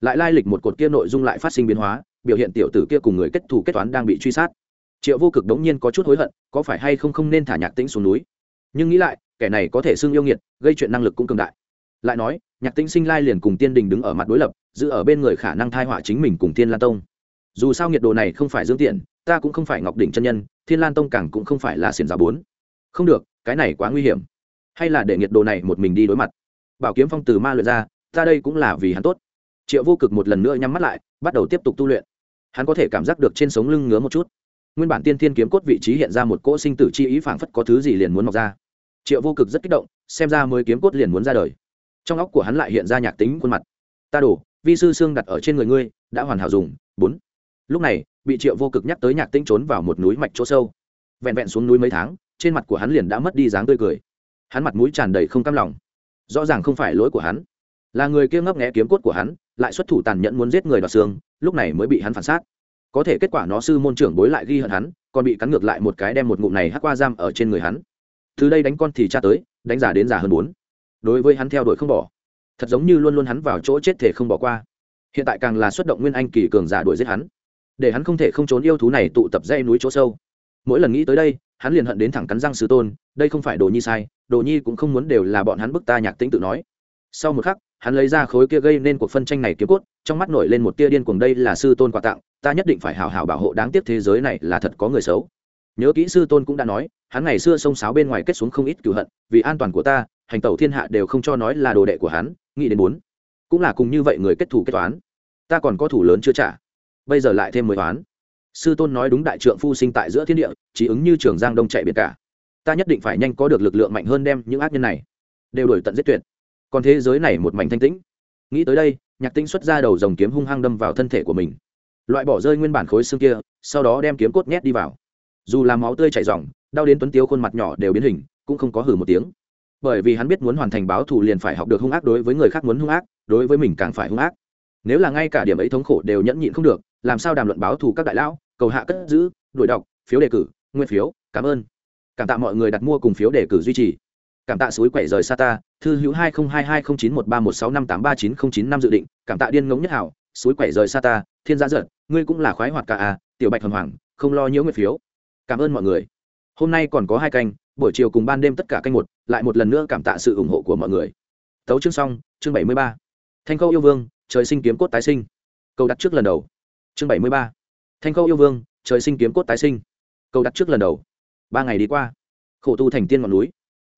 Lại lai lịch một cột kia nội dung lại phát sinh biến hóa, biểu hiện tiểu tử kia cùng người kết thù kết toán đang bị truy sát. Triệu vô cực đống nhiên có chút hối hận, có phải hay không không nên thả nhạc tĩnh xuống núi. Nhưng nghĩ lại, kẻ này có thể xưng yêu nghiệt, gây chuyện năng lực cũng cường đại lại nói, nhạc tĩnh sinh lai liền cùng tiên đình đứng ở mặt đối lập, giữ ở bên người khả năng thai họa chính mình cùng thiên lan tông. Dù sao nhiệt độ này không phải dương tiện, ta cũng không phải ngọc đỉnh chân nhân, thiên lan tông càng cũng không phải là xiển giáo bốn. Không được, cái này quá nguy hiểm. Hay là để nhiệt độ này một mình đi đối mặt. Bảo kiếm phong từ ma luyện ra, ta đây cũng là vì hắn tốt. Triệu vô cực một lần nữa nhắm mắt lại, bắt đầu tiếp tục tu luyện. Hắn có thể cảm giác được trên sống lưng ngứa một chút. Nguyên bản tiên thiên kiếm cốt vị trí hiện ra một cỗ sinh tử chi ý phảng phất có thứ gì liền muốn mọc ra. Triệu vô cực rất kích động, xem ra mới kiếm cốt liền muốn ra đời trong óc của hắn lại hiện ra nhạc tính khuôn mặt. Ta đổ, vi sư xương đặt ở trên người ngươi, đã hoàn hảo dùng. Bốn. Lúc này, bị triệu vô cực nhắc tới nhạc tĩnh trốn vào một núi mạch chỗ sâu. Vẹn vẹn xuống núi mấy tháng, trên mặt của hắn liền đã mất đi dáng tươi cười. Hắn mặt mũi tràn đầy không cam lòng. Rõ ràng không phải lỗi của hắn. Là người kia ngấp nghẽ kiếm cốt của hắn, lại xuất thủ tàn nhẫn muốn giết người đoạt xương, lúc này mới bị hắn phản xác. Có thể kết quả nó sư môn trưởng bối lại ghi hận hắn, còn bị cắn ngược lại một cái đem một ngụm này hắc qua giam ở trên người hắn. Từ đây đánh con thì cha tới, đánh giả đến giả hơn bốn đối với hắn theo đuổi không bỏ. Thật giống như luôn luôn hắn vào chỗ chết thể không bỏ qua. Hiện tại càng là xuất động nguyên anh kỳ cường giả đuổi giết hắn. Để hắn không thể không trốn yêu thú này tụ tập dây núi chỗ sâu. Mỗi lần nghĩ tới đây, hắn liền hận đến thẳng cắn răng sư tôn, đây không phải đồ nhi sai, đồ nhi cũng không muốn đều là bọn hắn bức ta nhạc tĩnh tự nói. Sau một khắc, hắn lấy ra khối kia gây nên cuộc phân tranh này kiếm cốt, trong mắt nổi lên một tia điên cuồng đây là sư tôn quà tặng, ta nhất định phải hào hào bảo hộ đáng tiếc thế giới này là thật có người xấu. Nhớ kỹ sư tôn cũng đã nói, hắn ngày xưa sông sáo bên ngoài kết xuống không ít cửu hận, vì an toàn của ta hành tẩu thiên hạ đều không cho nói là đồ đệ của hắn, nghĩ đến bốn cũng là cùng như vậy người kết thủ kết toán. Ta còn có thủ lớn chưa trả? Bây giờ lại thêm mười toán. Sư tôn nói đúng đại trượng phu sinh tại giữa thiên địa, chỉ ứng như trường giang đông chạy biệt cả. Ta nhất định phải nhanh có được lực lượng mạnh hơn đem những ác nhân này đều đổi tận giết tuyệt. Còn thế giới này một mảnh thanh tĩnh. Nghĩ tới đây, nhạc tĩnh xuất ra đầu dòng kiếm hung hăng đâm vào thân thể của mình. Loại bỏ rơi nguyên bản khối xương kia, sau đó đem kiếm cốt nhét đi vào. Dù làm máu tươi chảy r đau đến tuấn tiếu khuôn mặt nhỏ đều biến hình, cũng không có hử một tiếng bởi vì hắn biết muốn hoàn thành báo thù liền phải học được hung ác đối với người khác muốn hung ác, đối với mình càng phải hung ác. Nếu là ngay cả điểm ấy thống khổ đều nhẫn nhịn không được, làm sao đàm luận báo thù các đại lão, cầu hạ cất giữ, đuổi đọc, phiếu đề cử, nguyên phiếu, cảm ơn. Cảm tạ mọi người đặt mua cùng phiếu đề cử duy trì. Cảm tạ suối quẻ rời xa ta, thư hữu hai không hai hai không chín một ba một sáu năm tám ba chín không chín năm dự định, cảm tạ điên ngống nhất hảo, suối quẻ rời xa ta, thiên gia giận, ngươi cũng là khoái hoạt cả à tiểu bạch hầm hoàng không lo nhiễu nguyệt phiếu. Cảm ơn mọi người. Hôm nay còn có hai canh buổi chiều cùng ban đêm tất cả canh một, lại một lần nữa cảm tạ sự ủng hộ của mọi người. Tấu chương xong, chương bảy mươi ba. Thanh khâu yêu vương, trời sinh kiếm cốt tái sinh. Câu đặt trước lần đầu. Chương bảy mươi ba. Thanh khâu yêu vương, trời sinh kiếm cốt tái sinh. Câu đặt trước lần đầu. Ba ngày đi qua. Khổ tu thành tiên ngọn núi.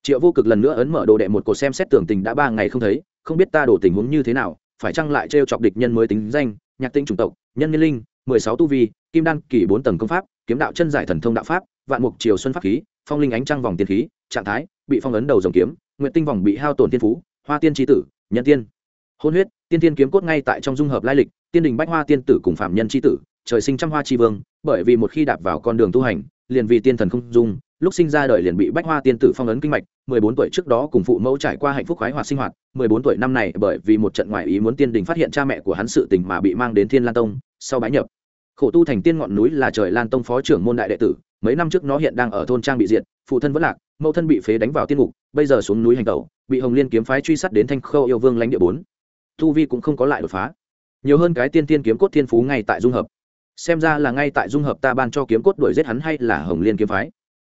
Triệu vô cực lần nữa ấn mở đồ đệ một cột xem xét tưởng tình đã ba ngày không thấy, không biết ta đổ tình huống như thế nào, phải chăng lại trêu chọc địch nhân mới tính danh, nhạc tinh chủng tộc, nhân niên linh, mười sáu tu vi, kim đan kỳ bốn tầng công pháp, kiếm đạo chân giải thần thông đạo pháp, vạn mục triều xuân pháp khí phong linh ánh trăng vòng tiên khí, trạng thái, bị phong ấn đầu dòng kiếm nguyện tinh vòng bị hao tổn tiên phú, hoa tiên trí tử, nhân tiên. Hôn huyết, tiên tiên kiếm cốt ngay tại trong dung hợp lai lịch, tiên đình bách hoa tiên tử cùng phạm nhân tri tử, trời sinh trăm hoa tri vương, bởi vì một khi đạp vào con đường tu hành, liền vì tiên thần không dung, lúc sinh ra đời liền bị bách hoa tiên tử phong ấn kinh mạch, mười bốn tuổi trước đó cùng phụ mẫu trải qua hạnh phúc khoái hoạt sinh hoạt, mười bốn tuổi năm này bởi vì một trận ngoại ý muốn tiên đình phát hiện cha mẹ của hắn sự tình mà bị mang đến thiên lan tông, sau bái nhập. Khổ tu thành tiên ngọn núi là trời lan tông phó trưởng môn đại đệ tử mấy năm trước nó hiện đang ở thôn trang bị diệt, phụ thân vẫn lạc, mẫu thân bị phế đánh vào tiên ngục, bây giờ xuống núi hành tẩu, bị hồng liên kiếm phái truy sát đến thanh khâu yêu vương lãnh địa bốn. Tu vi cũng không có lại đột phá. Nhiều hơn cái tiên tiên kiếm cốt thiên phú ngay tại dung hợp. Xem ra là ngay tại dung hợp ta ban cho kiếm cốt đuổi giết hắn hay là hồng liên kiếm phái.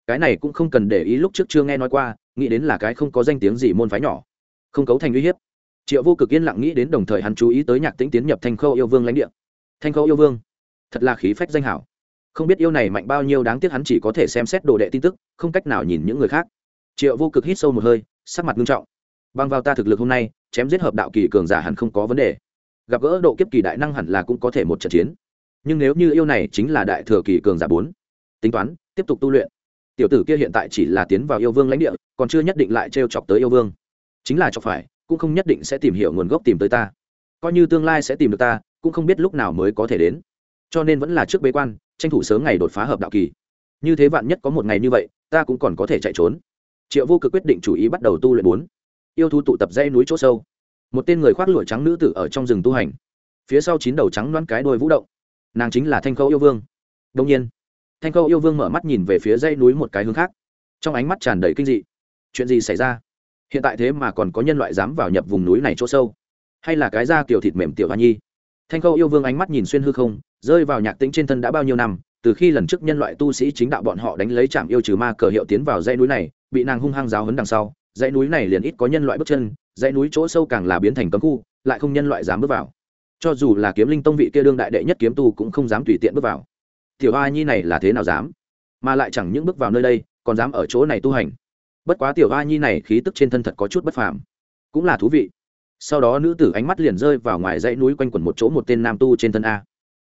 Cái này cũng không cần để ý lúc trước chưa nghe nói qua, nghĩ đến là cái không có danh tiếng gì môn phái nhỏ. Không cấu thành uy hiếp. Triệu vô cực yên lặng nghĩ đến đồng thời hắn chú ý tới nhạc tĩnh tiến nhập thanh khâu yêu vương lãnh địa. Thanh khâu yêu vương, thật là khí phách danh hảo không biết yêu này mạnh bao nhiêu, đáng tiếc hắn chỉ có thể xem xét đồ đệ tin tức, không cách nào nhìn những người khác. Triệu vô cực hít sâu một hơi, sắc mặt nghiêm trọng. Băng vào ta thực lực hôm nay, chém giết hợp đạo kỳ cường giả hẳn không có vấn đề. Gặp gỡ độ kiếp kỳ đại năng hẳn là cũng có thể một trận chiến. Nhưng nếu như yêu này chính là đại thừa kỳ cường giả bốn, tính toán, tiếp tục tu luyện. Tiểu tử kia hiện tại chỉ là tiến vào yêu vương lãnh địa, còn chưa nhất định lại t chọc tới yêu vương. Chính là chọc phải, cũng không nhất định sẽ tìm hiểu nguồn gốc tìm tới ta. Coi như tương lai sẽ tìm được ta, cũng không biết lúc nào mới có thể đến. Cho nên vẫn là trước bế quan tranh thủ sớm ngày đột phá hợp đạo kỳ. Như thế vạn nhất có một ngày như vậy, ta cũng còn có thể chạy trốn. Triệu vô cực quyết định chủ ý bắt đầu tu luyện bốn. Yêu thú tụ tập dây núi chỗ sâu. Một tên người khoác lụa trắng nữ tử ở trong rừng tu hành. Phía sau chín đầu trắng đoán cái đôi vũ động. Nàng chính là thanh khâu yêu vương. Đông nhiên, thanh khâu yêu vương mở mắt nhìn về phía dây núi một cái hướng khác. Trong ánh mắt tràn đầy kinh dị. Chuyện gì xảy ra? Hiện tại thế mà còn có nhân loại dám vào nhập vùng núi này chỗ sâu? Hay là cái da kiểu thịt mềm tiểu hoa nhi? Thanh khâu yêu vương ánh mắt nhìn xuyên hư không, rơi vào nhạc tĩnh trên thân đã bao nhiêu năm, từ khi lần trước nhân loại tu sĩ chính đạo bọn họ đánh lấy trạm yêu trừ ma cờ hiệu tiến vào dãy núi này, bị nàng hung hăng giáo hấn đằng sau, dãy núi này liền ít có nhân loại bước chân, dãy núi chỗ sâu càng là biến thành cấm khu, lại không nhân loại dám bước vào. Cho dù là kiếm linh tông vị kia đương đại đệ nhất kiếm tu cũng không dám tùy tiện bước vào. Tiểu a nhi này là thế nào dám? Mà lại chẳng những bước vào nơi đây, còn dám ở chỗ này tu hành. Bất quá tiểu a nhi này khí tức trên thân thật có chút bất phàm. Cũng là thú vị sau đó nữ tử ánh mắt liền rơi vào ngoài dãy núi quanh quẩn một chỗ một tên nam tu trên thân a.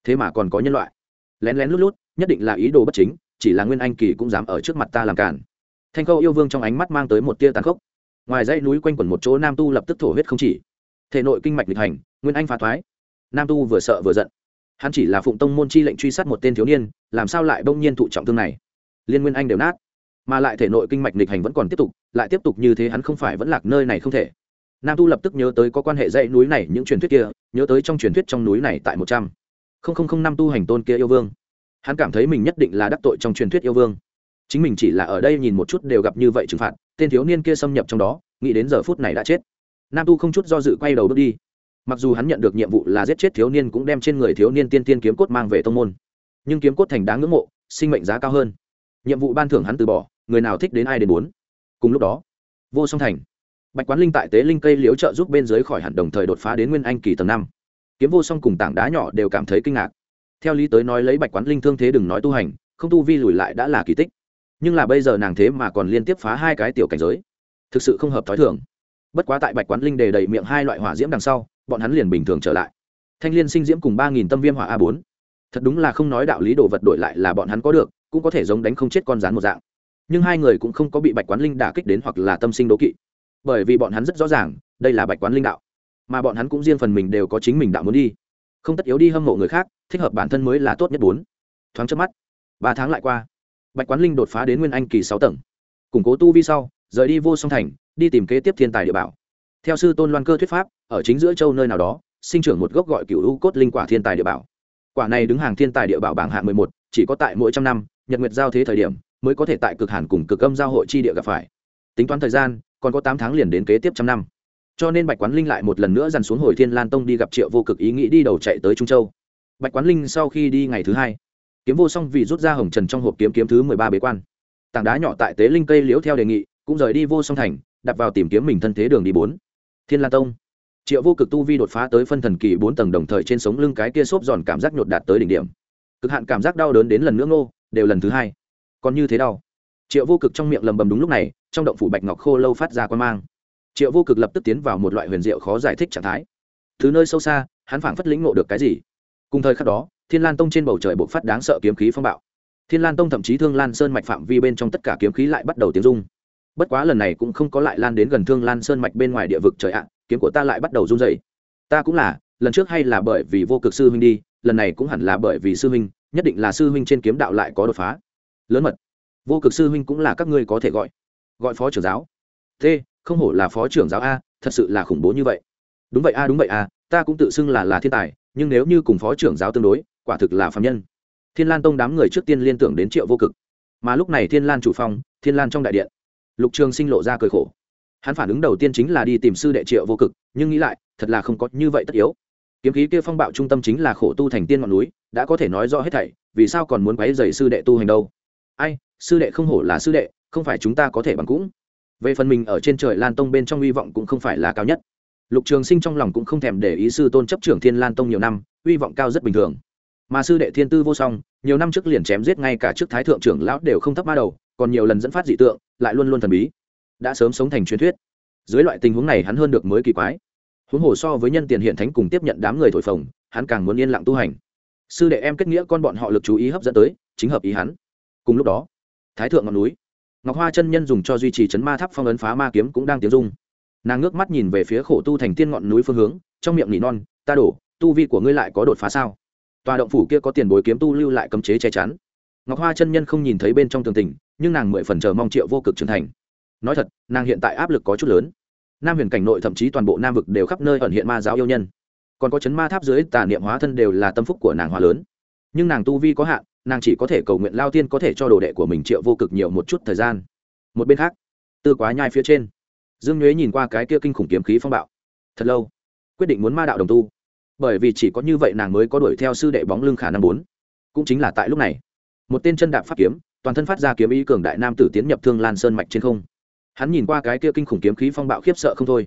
Thế mà còn có nhân loại. Lén lén lút lút, nhất định là ý đồ bất chính, chỉ là nguyên anh kỳ cũng dám ở trước mặt ta làm cản. Thanh khâu yêu vương trong ánh mắt mang tới một tia tàn khốc. Ngoài dãy núi quanh quẩn một chỗ nam tu lập tức thổ huyết không chỉ. Thể nội kinh mạch lịch hành, nguyên anh phá thoái. Nam tu vừa sợ vừa giận. Hắn chỉ là phụng tông môn chi lệnh truy sát một tên thiếu niên, làm sao lại bỗng nhiên thụ trọng thương này? Liên nguyên anh đều nát. Mà lại thể nội kinh mạch lịch hành vẫn còn tiếp tục, lại tiếp tục như thế hắn không phải vẫn lạc nơi này không thể nam tu lập tức nhớ tới có quan hệ dãy núi này những truyền thuyết kia, nhớ tới trong truyền thuyết trong núi này tại một trăm. Linh năm tu hành tôn kia yêu vương. Hắn cảm thấy mình nhất định là đắc tội trong truyền thuyết yêu vương. Chính mình chỉ là ở đây nhìn một chút đều gặp như vậy trừng phạt, tên thiếu niên kia xâm nhập trong đó, nghĩ đến giờ phút này đã chết. Nam tu không chút do dự quay đầu bước đi. Mặc dù hắn nhận được nhiệm vụ là giết chết thiếu niên cũng đem trên người thiếu niên tiên tiên kiếm cốt mang về tông môn. Nhưng kiếm cốt thành đáng ngưỡng mộ, sinh mệnh giá cao hơn. Nhiệm vụ ban thưởng hắn từ bỏ, người nào thích đến ai đến muốn. Cùng lúc đó, vô song thành bạch quán linh tại tế linh cây liếu trợ giúp bên dưới khỏi hẳn đồng thời đột phá đến nguyên anh kỳ tầng năm. Kiếm vô song cùng tảng đá nhỏ đều cảm thấy kinh ngạc. Theo lý tới nói lấy bạch quán linh thương thế đừng nói tu hành, không tu vi lùi lại đã là kỳ tích. Nhưng là bây giờ nàng thế mà còn liên tiếp phá hai cái tiểu cảnh giới. Thực sự không hợp t h ó i thường. Bất quá tại bạch quán linh đề đầy miệng hai loại hỏa diễm đằng sau, bọn hắn liền bình thường trở lại. Thanh liên sinh diễm cùng ba nghìn tâm viêm hỏa a bốn. Thật đúng là không nói đạo lý đồ vật đổi lại là bọn hắn có được, cũng có thể giống đánh không chết con rán một dạng. Nhưng hai người cũng không có bị bạch quán linh đả kích đến hoặc là tâm sinh đố kỵ bởi vì bọn hắn rất rõ ràng, đây là bạch quán linh đạo. Mà bọn hắn cũng riêng phần mình đều có chính mình đạo muốn đi. Không tất yếu đi hâm mộ người khác, thích hợp bản thân mới là tốt nhất bốn. Thoáng trước mắt, ba tháng lại qua. Bạch quán linh đột phá đến nguyên anh kỳ sáu tầng. Củng cố tu vi sau, rời đi vô song thành, đi tìm kế tiếp thiên tài địa bảo. Theo sư tôn loan cơ thuyết pháp, ở chính giữa châu nơi nào đó, sinh trưởng một gốc gọi cựu u cốt linh quả thiên tài địa bảo. Quả này đứng hàng thiên tài địa bảo bảng hạng mười một, chỉ có tại mỗi trăm năm, nhật nguyệt giao thế thời điểm, mới có thể tại cực hàn cùng cực âm giao hội chi địa gặp phải. Tính toán thời gian còn có tám tháng liền đến kế tiếp trăm năm. Cho nên bạch quán linh lại một lần nữa dằn xuống hồi thiên lan tông đi gặp triệu vô cực ý nghĩ đi đầu chạy tới trung châu. Bạch quán linh sau khi đi ngày thứ hai, kiếm vô song vì rút ra hồng trần trong hộp kiếm kiếm thứ mười ba bế quan. Tảng đá nhỏ tại tế linh cây liễu theo đề nghị, cũng rời đi vô song thành đặt vào tìm kiếm mình thân thế đường đi bốn. Thiên lan tông. Triệu vô cực tu vi đột phá tới phân thần kỳ bốn tầng đồng thời trên sống lưng cái kia xốp giòn cảm giác nhột đạt tới đỉnh điểm. Cực hạn cảm giác đau đớn đến lần nữa ngô, đều lần thứ hai. Còn như thế đau triệu vô cực trong miệng lầm bầm đúng lúc này, trong động phủ bạch ngọc khô lâu phát ra quan mang. Triệu vô cực lập tức tiến vào một loại huyền diệu khó giải thích trạng thái. Thứ nơi sâu xa, hắn phảng phất lĩnh ngộ được cái gì. Cùng thời khắc đó, thiên lan tông trên bầu trời bộc phát đáng sợ kiếm khí phong bạo. Thiên lan tông thậm chí thương lan sơn mạch phạm vi bên trong tất cả kiếm khí lại bắt đầu tiếng rung. Bất quá lần này cũng không có lại lan đến gần thương lan sơn mạch bên ngoài địa vực trời ạ, kiếm của ta lại bắt đầu run dày ta cũng là, lần trước hay là bởi vì vô cực sư huynh đi, lần này cũng hẳn là bởi vì sư huynh, nhất định là sư huynh trên kiếm đạo lại có đột phá. Lớn mật vô cực sư huynh cũng là các ngươi có thể gọi. Gọi phó trưởng giáo. T không hổ là phó trưởng giáo a, thật sự là khủng bố như vậy. Đúng vậy a, đúng vậy a, ta cũng tự xưng là là thiên tài, nhưng nếu như cùng phó trưởng giáo tương đối, quả thực là phạm nhân. Thiên lan tông đám người trước tiên liên tưởng đến triệu vô cực. Mà lúc này thiên lan chủ phong, thiên lan trong đại điện. Lục trường sinh lộ ra cười khổ. Hắn phản ứng đầu tiên chính là đi tìm sư đệ triệu vô cực, nhưng nghĩ lại, thật là không có như vậy tất yếu. Kiếm khí kia phong bạo trung tâm chính là khổ tu thành tiên ngọn núi, đã có thể nói rõ hết thảy, vì sao còn muốn quấy dày sư đệ tu hành đâu? Ai sư đệ không hổ là sư đệ, không phải chúng ta có thể bằng cũng. Về phần mình ở trên trời lan tông bên trong hy vọng cũng không phải là cao nhất. Lục trường sinh trong lòng cũng không thèm để ý sư tôn chấp trưởng thiên lan tông nhiều năm, hy vọng cao rất bình thường. Mà sư đệ thiên tư vô song, nhiều năm trước liền chém giết ngay cả trước thái thượng trưởng lão đều không thấp ma đầu, còn nhiều lần dẫn phát dị tượng, lại luôn luôn thần bí. Đã sớm sống thành truyền thuyết. Dưới loại tình huống này hắn hơn được mới kỳ quái. Huống hồ so với nhân tiền hiện thánh cùng tiếp nhận đám người thổi phồng, hắn càng muốn yên lặng tu hành. Sư đệ em kết nghĩa con bọn họ lực chú ý hấp dẫn tới, chính hợp ý hắn. Cùng lúc đó thái thượng ngọn núi. Ngọc hoa chân nhân dùng cho duy trì chấn ma tháp phong ấn phá ma kiếm cũng đang tiếng dung nàng ngước mắt nhìn về phía khổ tu thành tiên ngọn núi phương hướng, trong miệng nỉ non, ta đổ, tu vi của ngươi lại có đột phá sao? Tòa động phủ kia có tiền bối kiếm tu lưu lại cấm chế che chắn. Ngọc hoa chân nhân không nhìn thấy bên trong tường tình, nhưng nàng mười phần chờ mong triệu vô cực trưởng thành. Nói thật, nàng hiện tại áp lực có chút lớn. Nam huyền cảnh nội thậm chí toàn bộ nam vực đều khắp nơi ẩn hiện ma giáo yêu nhân. Còn có chấn ma tháp dưới tà niệm hóa thân đều là tâm phúc của nàng hóa lớn. Nhưng nàng tu vi có hạn nàng chỉ có thể cầu nguyện lao tiên có thể cho đồ đệ của mình triệu vô cực nhiều một chút thời gian. Một bên khác, tư quá nhai phía trên, dương nhuế nhìn qua cái kia kinh khủng kiếm khí phong bạo. Thật lâu, quyết định muốn ma đạo đồng tu. Bởi vì chỉ có như vậy nàng mới có đuổi theo sư đệ bóng lưng khả năng bốn. Cũng chính là tại lúc này, một tên chân đạp pháp kiếm, toàn thân phát ra kiếm ý cường đại nam tử tiến nhập thương lan sơn mạch trên không. Hắn nhìn qua cái kia kinh khủng kiếm khí phong bạo khiếp sợ không thôi.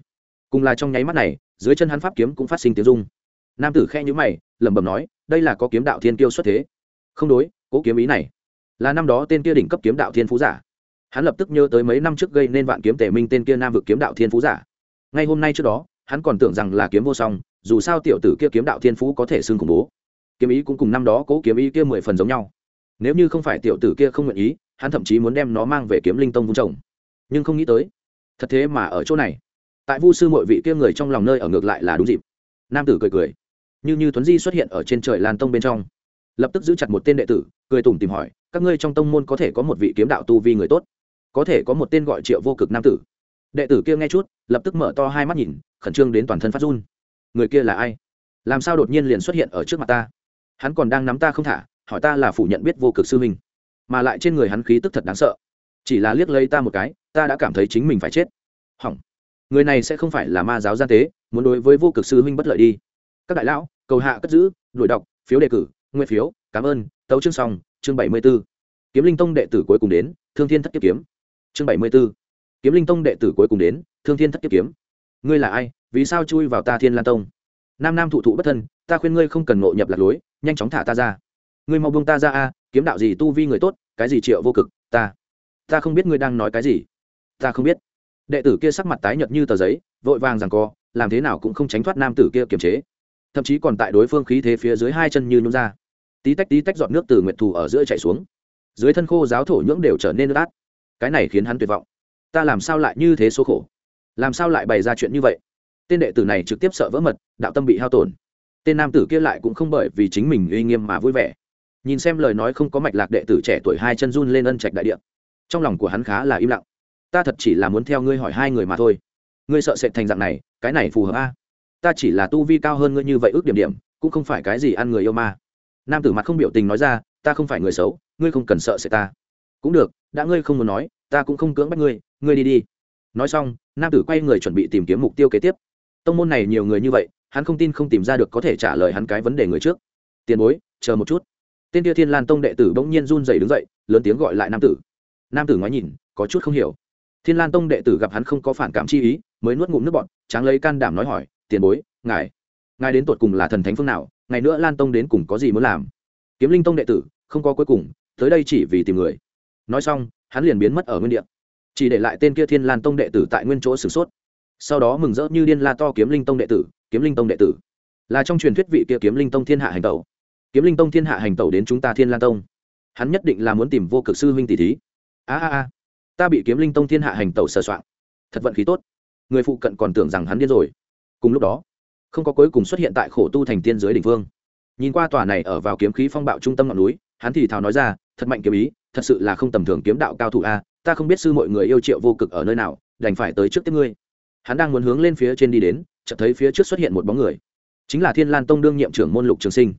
Cùng là trong nháy mắt này, dưới chân hắn pháp kiếm cũng phát sinh tiếng rung. Nam tử khe nhữ mày, lẩm bẩm nói, đây là có kiếm đạo thiên kiêu xuất thế không đối, cố kiếm ý này. Là năm đó tên kia đỉnh cấp kiếm đạo thiên phú giả. Hắn lập tức nhớ tới mấy năm trước gây nên vạn kiếm tề minh tên kia nam vực kiếm đạo thiên phú giả. Ngay hôm nay trước đó, hắn còn tưởng rằng là kiếm vô song, dù sao tiểu tử kia kiếm đạo thiên phú có thể xưng khủng bố. Kiếm ý cũng cùng năm đó cố kiếm ý kia mười phần giống nhau. Nếu như không phải tiểu tử kia không nguyện ý, hắn thậm chí muốn đem nó mang về kiếm linh tông vung trồng. Nhưng không nghĩ tới, thật thế mà ở chỗ này. Tại vu sư mọi vị kia người trong lòng nơi ở ngược lại là đúng dịp. Nam tử cười cười. Như như tuấn di xuất hiện ở trên trời lan tông bên trong lập tức giữ chặt một tên đệ tử, cười tủm tìm hỏi, các ngươi trong tông môn có thể có một vị kiếm đạo tu vi người tốt? Có thể có một tên gọi triệu vô cực nam tử? Đệ tử kia nghe chút, lập tức mở to hai mắt nhìn, khẩn trương đến toàn thân phát run. Người kia là ai? Làm sao đột nhiên liền xuất hiện ở trước mặt ta? Hắn còn đang nắm ta không thả, hỏi ta là phủ nhận biết vô cực sư huynh, mà lại trên người hắn khí tức thật đáng sợ. Chỉ là liếc lấy ta một cái, ta đã cảm thấy chính mình phải chết. Hỏng. Người này sẽ không phải là ma giáo gian tế, muốn đối với vô cực sư huynh bất lợi đi. Các đại lão, cầu hạ cất giữ, đuổi đọc, phiếu đề cử nguyên phiếu, cảm ơn, tấu chương xong, chương bảy mươi b ố kiếm linh tông đệ tử cuối cùng đến, thương thiên thất kiếp kiếm. Chương bảy mươi b ố kiếm linh tông đệ tử cuối cùng đến, thương thiên thất kiếp kiếm. Ngươi là ai, vì sao chui vào ta thiên lan tông? Nam nam thụ thụ bất thân, ta khuyên ngươi không cần ngộ nhập lạc lối, nhanh chóng thả ta ra. Ngươi mau buông ta ra a, kiếm đạo gì tu vi người tốt, cái gì triệu vô cực, ta. Ta không biết ngươi đang nói cái gì. Ta không biết. Đệ tử kia sắc mặt tái nhợt như tờ giấy, vội vàng rằng co, làm thế nào cũng không tránh thoát nam tử kia kiềm chế. Thậm chí còn tại đối phương khí thế phía dưới hai chân như nhún ra tí tách tí tách giọt nước từ nguyệt thù ở giữa chạy xuống. Dưới thân khô giáo thổ nhưỡng đều trở nên ướt át cái này khiến hắn tuyệt vọng. Ta làm sao lại như thế số khổ? Làm sao lại bày ra chuyện như vậy? Tên đệ tử này trực tiếp sợ vỡ mật, đạo tâm bị hao tổn. Tên nam tử kia lại cũng không bởi vì chính mình uy nghiêm mà vui vẻ. Nhìn xem lời nói không có mạch lạc đệ tử trẻ tuổi hai chân run lên ân trạch đại địa. Trong lòng của hắn khá là im lặng. Ta thật chỉ là muốn theo ngươi hỏi hai người mà thôi. Ngươi sợ sệt thành dạng này, cái này phù hợp a? Ta chỉ là tu vi cao hơn ngươi như vậy ước điểm điểm, cũng không phải cái gì ăn người yêu ma nam tử mặt không biểu tình nói ra, ta không phải người xấu, ngươi không cần sợ sẽ ta. Cũng được, đã ngươi không muốn nói, ta cũng không cưỡng bắt ngươi ngươi đi đi. Nói xong, nam tử quay người chuẩn bị tìm kiếm mục tiêu kế tiếp. Tông môn này nhiều người như vậy, hắn không tin không tìm ra được có thể trả lời hắn cái vấn đề người trước. Tiền bối, chờ một chút. Tên tia thiên lan tông đệ tử bỗng nhiên run dày đứng dậy, lớn tiếng gọi lại nam tử. Nam tử ngoái nhìn, có chút không hiểu. Thiên lan tông đệ tử gặp hắn không có phản cảm chi ý, mới nuốt ngụm nước bọn tráng lấy can đảm nói hỏi, tiền bối, ngài ngài đến tột cùng là thần thánh phương nào? Ngày nữa lan tông đến cùng có gì muốn làm? Kiếm linh tông đệ tử, không có cuối cùng, tới đây chỉ vì tìm người. Nói xong, hắn liền biến mất ở nguyên địa. Chỉ để lại tên kia thiên lan tông đệ tử tại nguyên chỗ sửng sốt. Sau đó mừng rỡ như điên la to kiếm linh tông đệ tử, kiếm linh tông đệ tử. Là trong truyền thuyết vị kia kiếm linh tông thiên hạ hành tẩu. Kiếm linh tông thiên hạ hành tẩu đến chúng ta thiên lan tông. Hắn nhất định là muốn tìm vô cực sư huynh tỷ thí. A a a, ta bị kiếm linh tông thiên hạ hành tẩu sờ soạn thật vận khí tốt. Người phụ cận còn tưởng rằng hắn điên rồi. Cùng lúc đó không có cuối cùng xuất hiện tại khổ tu thành tiên giới đỉnh vương. nhìn qua tòa này ở vào kiếm khí phong bạo trung tâm ngọn núi, hắn thì thào nói ra, thật mạnh kiếm ý, thật sự là không tầm thường kiếm đạo cao thủ a, ta không biết sư mọi người yêu triệu vô cực ở nơi nào, đành phải tới trước tiếp ngươi. Hắn đang muốn hướng lên phía trên đi đến, chợt thấy phía trước xuất hiện một bóng người. Chính là thiên lan tông đương nhiệm trưởng môn lục trường sinh.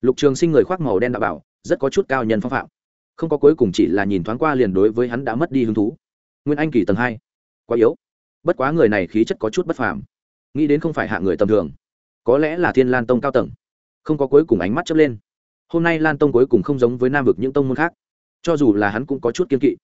Lục trường sinh người khoác màu đen đạo bảo, rất có chút cao nhân phong phạm. Không có cuối cùng chỉ là nhìn thoáng qua liền đối với hắn đã mất đi hứng thú. Nguyên anh kỳ tầng hai. Quá yếu. Bất quá người này khí chất có chút bất phàm nghĩ đến không phải hạ người tầm thường. Có lẽ là thiên lan tông cao tầng. Không có cuối cùng ánh mắt chớp lên. Hôm nay lan tông cuối cùng không giống với nam vực những tông môn khác. Cho dù là hắn cũng có chút kiên kỵ.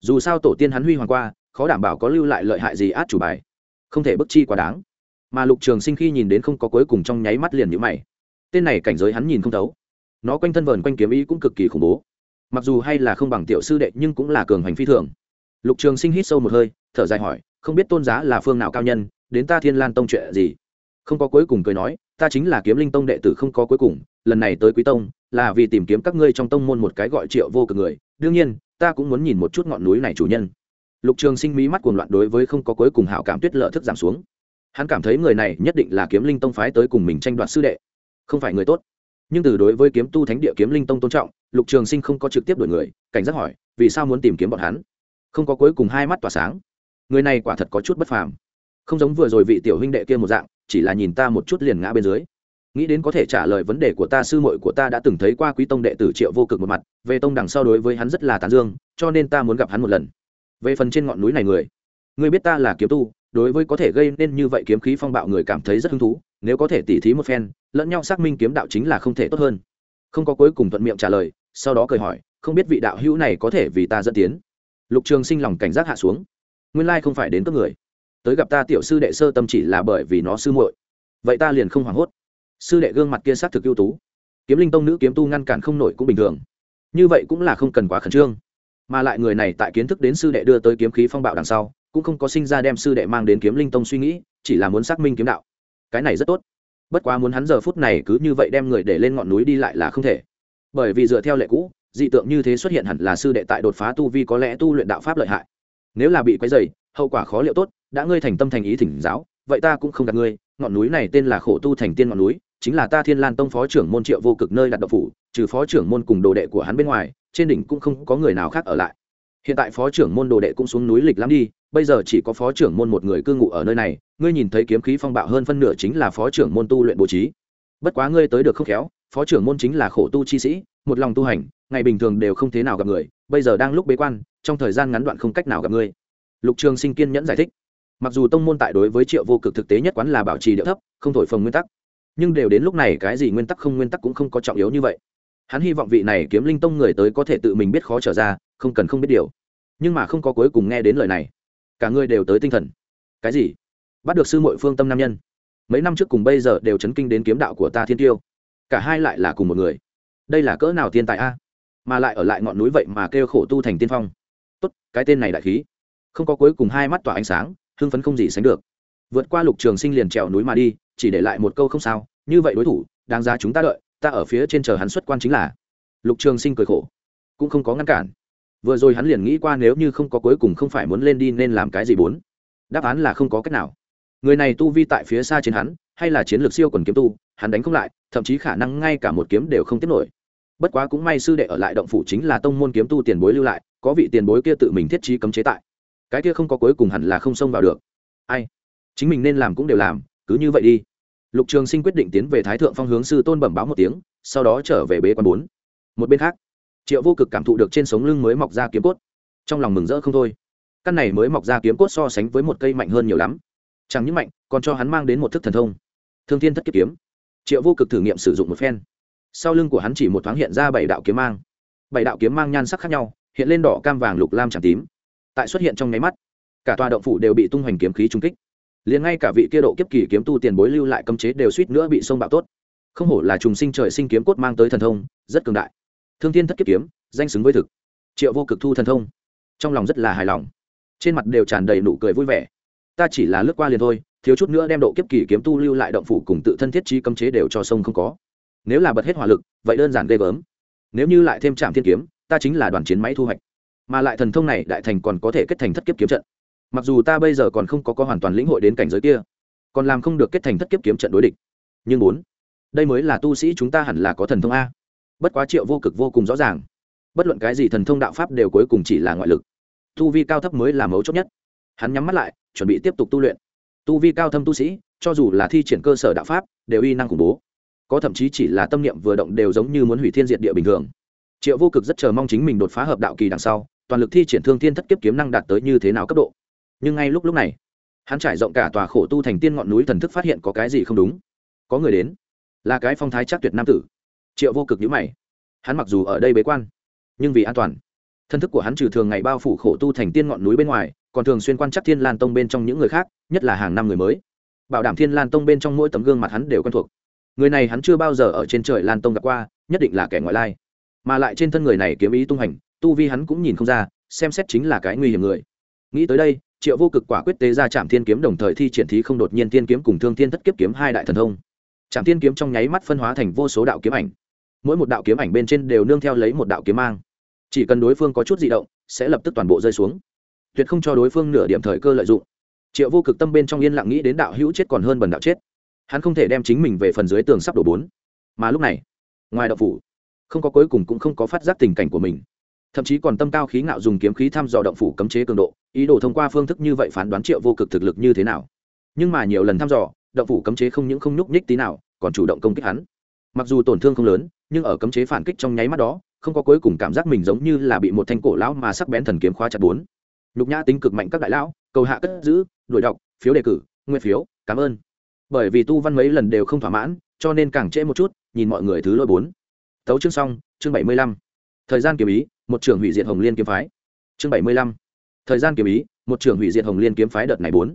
Dù sao tổ tiên hắn huy hoàng qua, khó đảm bảo có lưu lại lợi hại gì át chủ bài. Không thể bức chi quá đáng. Mà lục trường sinh khi nhìn đến không có cuối cùng trong nháy mắt liền nhữ mày. Tên này cảnh giới hắn nhìn không thấu. Nó quanh thân vờn quanh kiếm ý cũng cực kỳ khủng bố. Mặc dù hay là không bằng tiểu sư đệ nhưng cũng là cường hành phi thường. Lục trường sinh hít sâu một hơi, thở dài hỏi, không biết tôn giá là phương nào cao nhân đến ta thiên lan tông chuyện gì? Không có cuối cùng cười nói, ta chính là kiếm linh tông đệ tử không có cuối cùng, lần này tới quý tông, là vì tìm kiếm các ngươi trong tông môn một cái gọi triệu vô cực người. Đương nhiên, ta cũng muốn nhìn một chút ngọn núi này chủ nhân. Lục trường sinh mí mắt cuồng loạn đối với không có cuối cùng hảo cảm tuyết lợ thức giảm xuống. Hắn cảm thấy người này nhất định là kiếm linh tông phái tới cùng mình tranh đoạt sư đệ, không phải người tốt. Nhưng từ đối với kiếm tu thánh địa kiếm linh tông tôn trọng, lục trường sinh không có trực tiếp đổi người, cảnh giác hỏi, vì sao muốn tìm kiếm bọn hắn? Không có cuối cùng hai mắt tỏa sáng. Người này quả thật có chút bất phàm không giống vừa rồi vị tiểu huynh đệ kia một dạng, chỉ là nhìn ta một chút liền ngã bên dưới. Nghĩ đến có thể trả lời vấn đề của ta, sư muội của ta đã từng thấy qua quý tông đệ tử triệu vô cực một mặt, về tông đằng sau đối với hắn rất là tán dương, cho nên ta muốn gặp hắn một lần. Về phần trên ngọn núi này người người biết ta là kiếm tu, đối với có thể gây nên như vậy kiếm khí phong bạo người cảm thấy rất hứng thú, nếu có thể tỉ thí một phen, lẫn nhau xác minh kiếm đạo chính là không thể tốt hơn. Không có cuối cùng thuận miệng trả lời, sau đó cười hỏi, không biết vị đạo hữu này có thể vì ta dẫn tiến. Lục trường sinh lòng cảnh giác hạ xuống. Nguyên lai không phải đến các người tới gặp ta tiểu sư đệ sơ tâm chỉ là bởi vì nó sư muội. Vậy ta liền không hoảng hốt. Sư đệ gương mặt kia xác thực ưu tú. Kiếm linh tông nữ kiếm tu ngăn cản không nổi cũng bình thường. Như vậy cũng là không cần quá khẩn trương. Mà lại người này tại kiến thức đến sư đệ đưa tới kiếm khí phong bạo đằng sau, cũng không có sinh ra đem sư đệ mang đến kiếm linh tông suy nghĩ, chỉ là muốn xác minh kiếm đạo. Cái này rất tốt. Bất quá muốn hắn giờ phút này cứ như vậy đem người để lên ngọn núi đi lại là không thể. Bởi vì dựa theo lệ cũ, dị tượng như thế xuất hiện hẳn là sư đệ tại đột phá tu vi có lẽ tu luyện đạo pháp lợi hại. Nếu là bị quấy dày hậu quả khó liệu tốt đã ngươi thành tâm thành ý thỉnh giáo, vậy ta cũng không gặp ngươi, ngọn núi này tên là khổ tu thành tiên ngọn núi, chính là ta thiên lan tông phó trưởng môn triệu vô cực nơi đặt độc phủ, trừ phó trưởng môn cùng đồ đệ của hắn bên ngoài, trên đỉnh cũng không có người nào khác ở lại. Hiện tại phó trưởng môn đồ đệ cũng xuống núi lịch lắm đi, bây giờ chỉ có phó trưởng môn một người cư ngụ ở nơi này, ngươi nhìn thấy kiếm khí phong bạo hơn phân nửa chính là phó trưởng môn tu luyện bố trí. Bất quá ngươi tới được không khéo, phó trưởng môn chính là khổ tu chi sĩ, một lòng tu hành, ngày bình thường đều không thế nào gặp người, bây giờ đang lúc bế quan, trong thời gian ngắn đoạn không cách nào gặp ngươi. Lục trường sinh kiên nhẫn giải thích mặc dù tông môn tại đối với triệu vô cực thực tế nhất quán là bảo trì điệu thấp, không thổi phồng nguyên tắc, nhưng đều đến lúc này cái gì nguyên tắc không nguyên tắc cũng không có trọng yếu như vậy. Hắn hy vọng vị này kiếm linh tông người tới có thể tự mình biết khó trở ra, không cần không biết điều. Nhưng mà không có cuối cùng nghe đến lời này. Cả người đều tới tinh thần. Cái gì? Bắt được sư mội phương tâm nam nhân. Mấy năm trước cùng bây giờ đều chấn kinh đến kiếm đạo của ta thiên tiêu. Cả hai lại là cùng một người. Đây là cỡ nào thiên tài a? Mà lại ở lại ngọn núi vậy mà kêu khổ tu thành tiên phong. Tốt, cái tên này đại khí. Không có cuối cùng hai mắt tỏa ánh sáng hưng phấn không gì sánh được. Vượt qua lục trường sinh liền trèo núi mà đi, chỉ để lại một câu không sao, như vậy đối thủ, đáng ra chúng ta đợi, ta ở phía trên chờ hắn xuất quan chính là. Lục trường sinh cười khổ, cũng không có ngăn cản. Vừa rồi hắn liền nghĩ qua nếu như không có cuối cùng không phải muốn lên đi nên làm cái gì bốn. Đáp án là không có cách nào. Người này tu vi tại phía xa trên hắn, hay là chiến lược siêu quần kiếm tu, hắn đánh không lại, thậm chí khả năng ngay cả một kiếm đều không tiếp nổi. Bất quá cũng may sư đệ ở lại động phủ chính là tông môn kiếm tu tiền bối lưu lại, có vị tiền bối kia tự mình thiết trí cấm chế tại cái kia không có cuối cùng hẳn là không xông vào được. Ai? Chính mình nên làm cũng đều làm, cứ như vậy đi. Lục trường sinh quyết định tiến về thái thượng phong hướng sư tôn bẩm báo một tiếng, sau đó trở về bế quan bốn. Một bên khác, triệu vô cực cảm thụ được trên sống lưng mới mọc ra kiếm cốt. Trong lòng mừng rỡ không thôi. Căn này mới mọc ra kiếm cốt so sánh với một cây mạnh hơn nhiều lắm. Chẳng những mạnh, còn cho hắn mang đến một thức thần thông. Thương thiên thất kiếp kiếm. Triệu vô cực thử nghiệm sử dụng một phen. Sau lưng của hắn chỉ một thoáng hiện ra bảy đạo kiếm mang. Bảy đạo kiếm mang nhan sắc khác nhau, hiện lên đỏ, cam, vàng, lục, lam tràng tím tại xuất hiện trong nháy mắt, cả tòa động phủ đều bị tung hoành kiếm khí trung kích. Liền ngay cả vị kia độ kiếp kỳ kiếm tu tiền bối lưu lại cấm chế đều suýt nữa bị sông bạo tốt. Không hổ là trùng sinh trời sinh kiếm cốt mang tới thần thông, rất cường đại. Thương thiên thất kiếp kiếm, danh xứng với thực. Triệu vô cực thu thần thông. Trong lòng rất là hài lòng. Trên mặt đều tràn đầy nụ cười vui vẻ. Ta chỉ là lướt qua liền thôi, thiếu chút nữa đem độ kiếp kỳ kiếm tu lưu lại động phủ cùng tự thân thiết trí cấm chế đều cho sông không có. Nếu là bật hết hỏa lực, vậy đơn giản ghê gớm. Nếu như lại thêm trạm thiên kiếm, ta chính là đoàn chiến máy thu hoạch mà lại thần thông này đại thành còn có thể kết thành thất kiếp kiếm trận. Mặc dù ta bây giờ còn không có có hoàn toàn lĩnh hội đến cảnh giới kia, còn làm không được kết thành thất kiếp kiếm trận đối địch. Nhưng bốn đây mới là tu sĩ chúng ta hẳn là có thần thông a. Bất quá triệu vô cực vô cùng rõ ràng. Bất luận cái gì thần thông đạo pháp đều cuối cùng chỉ là ngoại lực. Tu vi cao thấp mới là mấu chốt nhất. Hắn nhắm mắt lại, chuẩn bị tiếp tục tu luyện. Tu vi cao thâm tu sĩ, cho dù là thi triển cơ sở đạo pháp, đều uy năng khủng bố. Có thậm chí chỉ là tâm niệm vừa động đều giống như muốn hủy thiên diệt địa bình thường. Triệu vô cực rất chờ mong chính mình đột phá hợp đạo kỳ đằng sau toàn lực thi triển thương thiên thất kiếp kiếm năng đạt tới như thế nào cấp độ. Nhưng ngay lúc lúc này, hắn trải rộng cả tòa khổ tu thành tiên ngọn núi thần thức phát hiện có cái gì không đúng. Có người đến, là cái phong thái chắc tuyệt nam tử. Triệu vô cực nhữ mày. Hắn mặc dù ở đây bế quan, nhưng vì an toàn, thân thức của hắn trừ thường ngày bao phủ khổ tu thành tiên ngọn núi bên ngoài, còn thường xuyên quan chắc thiên lan tông bên trong những người khác, nhất là hàng năm người mới. Bảo đảm thiên lan tông bên trong mỗi tấm gương mặt hắn đều quen thuộc. Người này hắn chưa bao giờ ở trên trời lan tông gặp qua, nhất định là kẻ ngoại lai. Mà lại trên thân người này kiếm ý tung hành tu vi hắn cũng nhìn không ra, xem xét chính là cái nguy hiểm người. Nghĩ tới đây, triệu vô cực quả quyết tế ra trạm thiên kiếm đồng thời thi triển thí không đột nhiên thiên kiếm cùng thương thiên thất kiếp kiếm hai đại thần thông. Trạm thiên kiếm trong nháy mắt phân hóa thành vô số đạo kiếm ảnh. Mỗi một đạo kiếm ảnh bên trên đều nương theo lấy một đạo kiếm mang. Chỉ cần đối phương có chút di động, sẽ lập tức toàn bộ rơi xuống. Tuyệt không cho đối phương nửa điểm thời cơ lợi dụng. Triệu vô cực tâm bên trong yên lặng nghĩ đến đạo hữu chết còn hơn bần đạo chết. Hắn không thể đem chính mình về phần dưới tường sắp đổ bốn. Mà lúc này, ngoài đạo phủ, không có cuối cùng cũng không có phát giác tình cảnh của mình thậm chí còn tâm cao khí ngạo dùng kiếm khí thăm dò động phủ cấm chế cường độ, ý đồ thông qua phương thức như vậy phán đoán triệu vô cực thực lực như thế nào. Nhưng mà nhiều lần thăm dò, động phủ cấm chế không những không nhúc nhích tí nào, còn chủ động công kích hắn. Mặc dù tổn thương không lớn, nhưng ở cấm chế phản kích trong nháy mắt đó, không có cuối cùng cảm giác mình giống như là bị một thanh cổ lão mà sắc bén thần kiếm khóa chặt bốn. Nhục nhã tính cực mạnh các đại lão, cầu hạ cất giữ, đuổi đọc, phiếu đề cử nguyên phiếu, cảm ơn. Bởi vì tu văn mấy lần đều không thỏa mãn, cho nên càng trễ một chút, nhìn mọi người thứ lỗi bốn. Tấu chương xong, chương bảy mươi lăm. Thời gian kiếm ý một trưởng hủy diệt hồng liên kiếm phái. Chương bảy mươi lăm. Thời gian kiếm ý, một trưởng hủy diệt hồng liên kiếm phái đợt này bốn.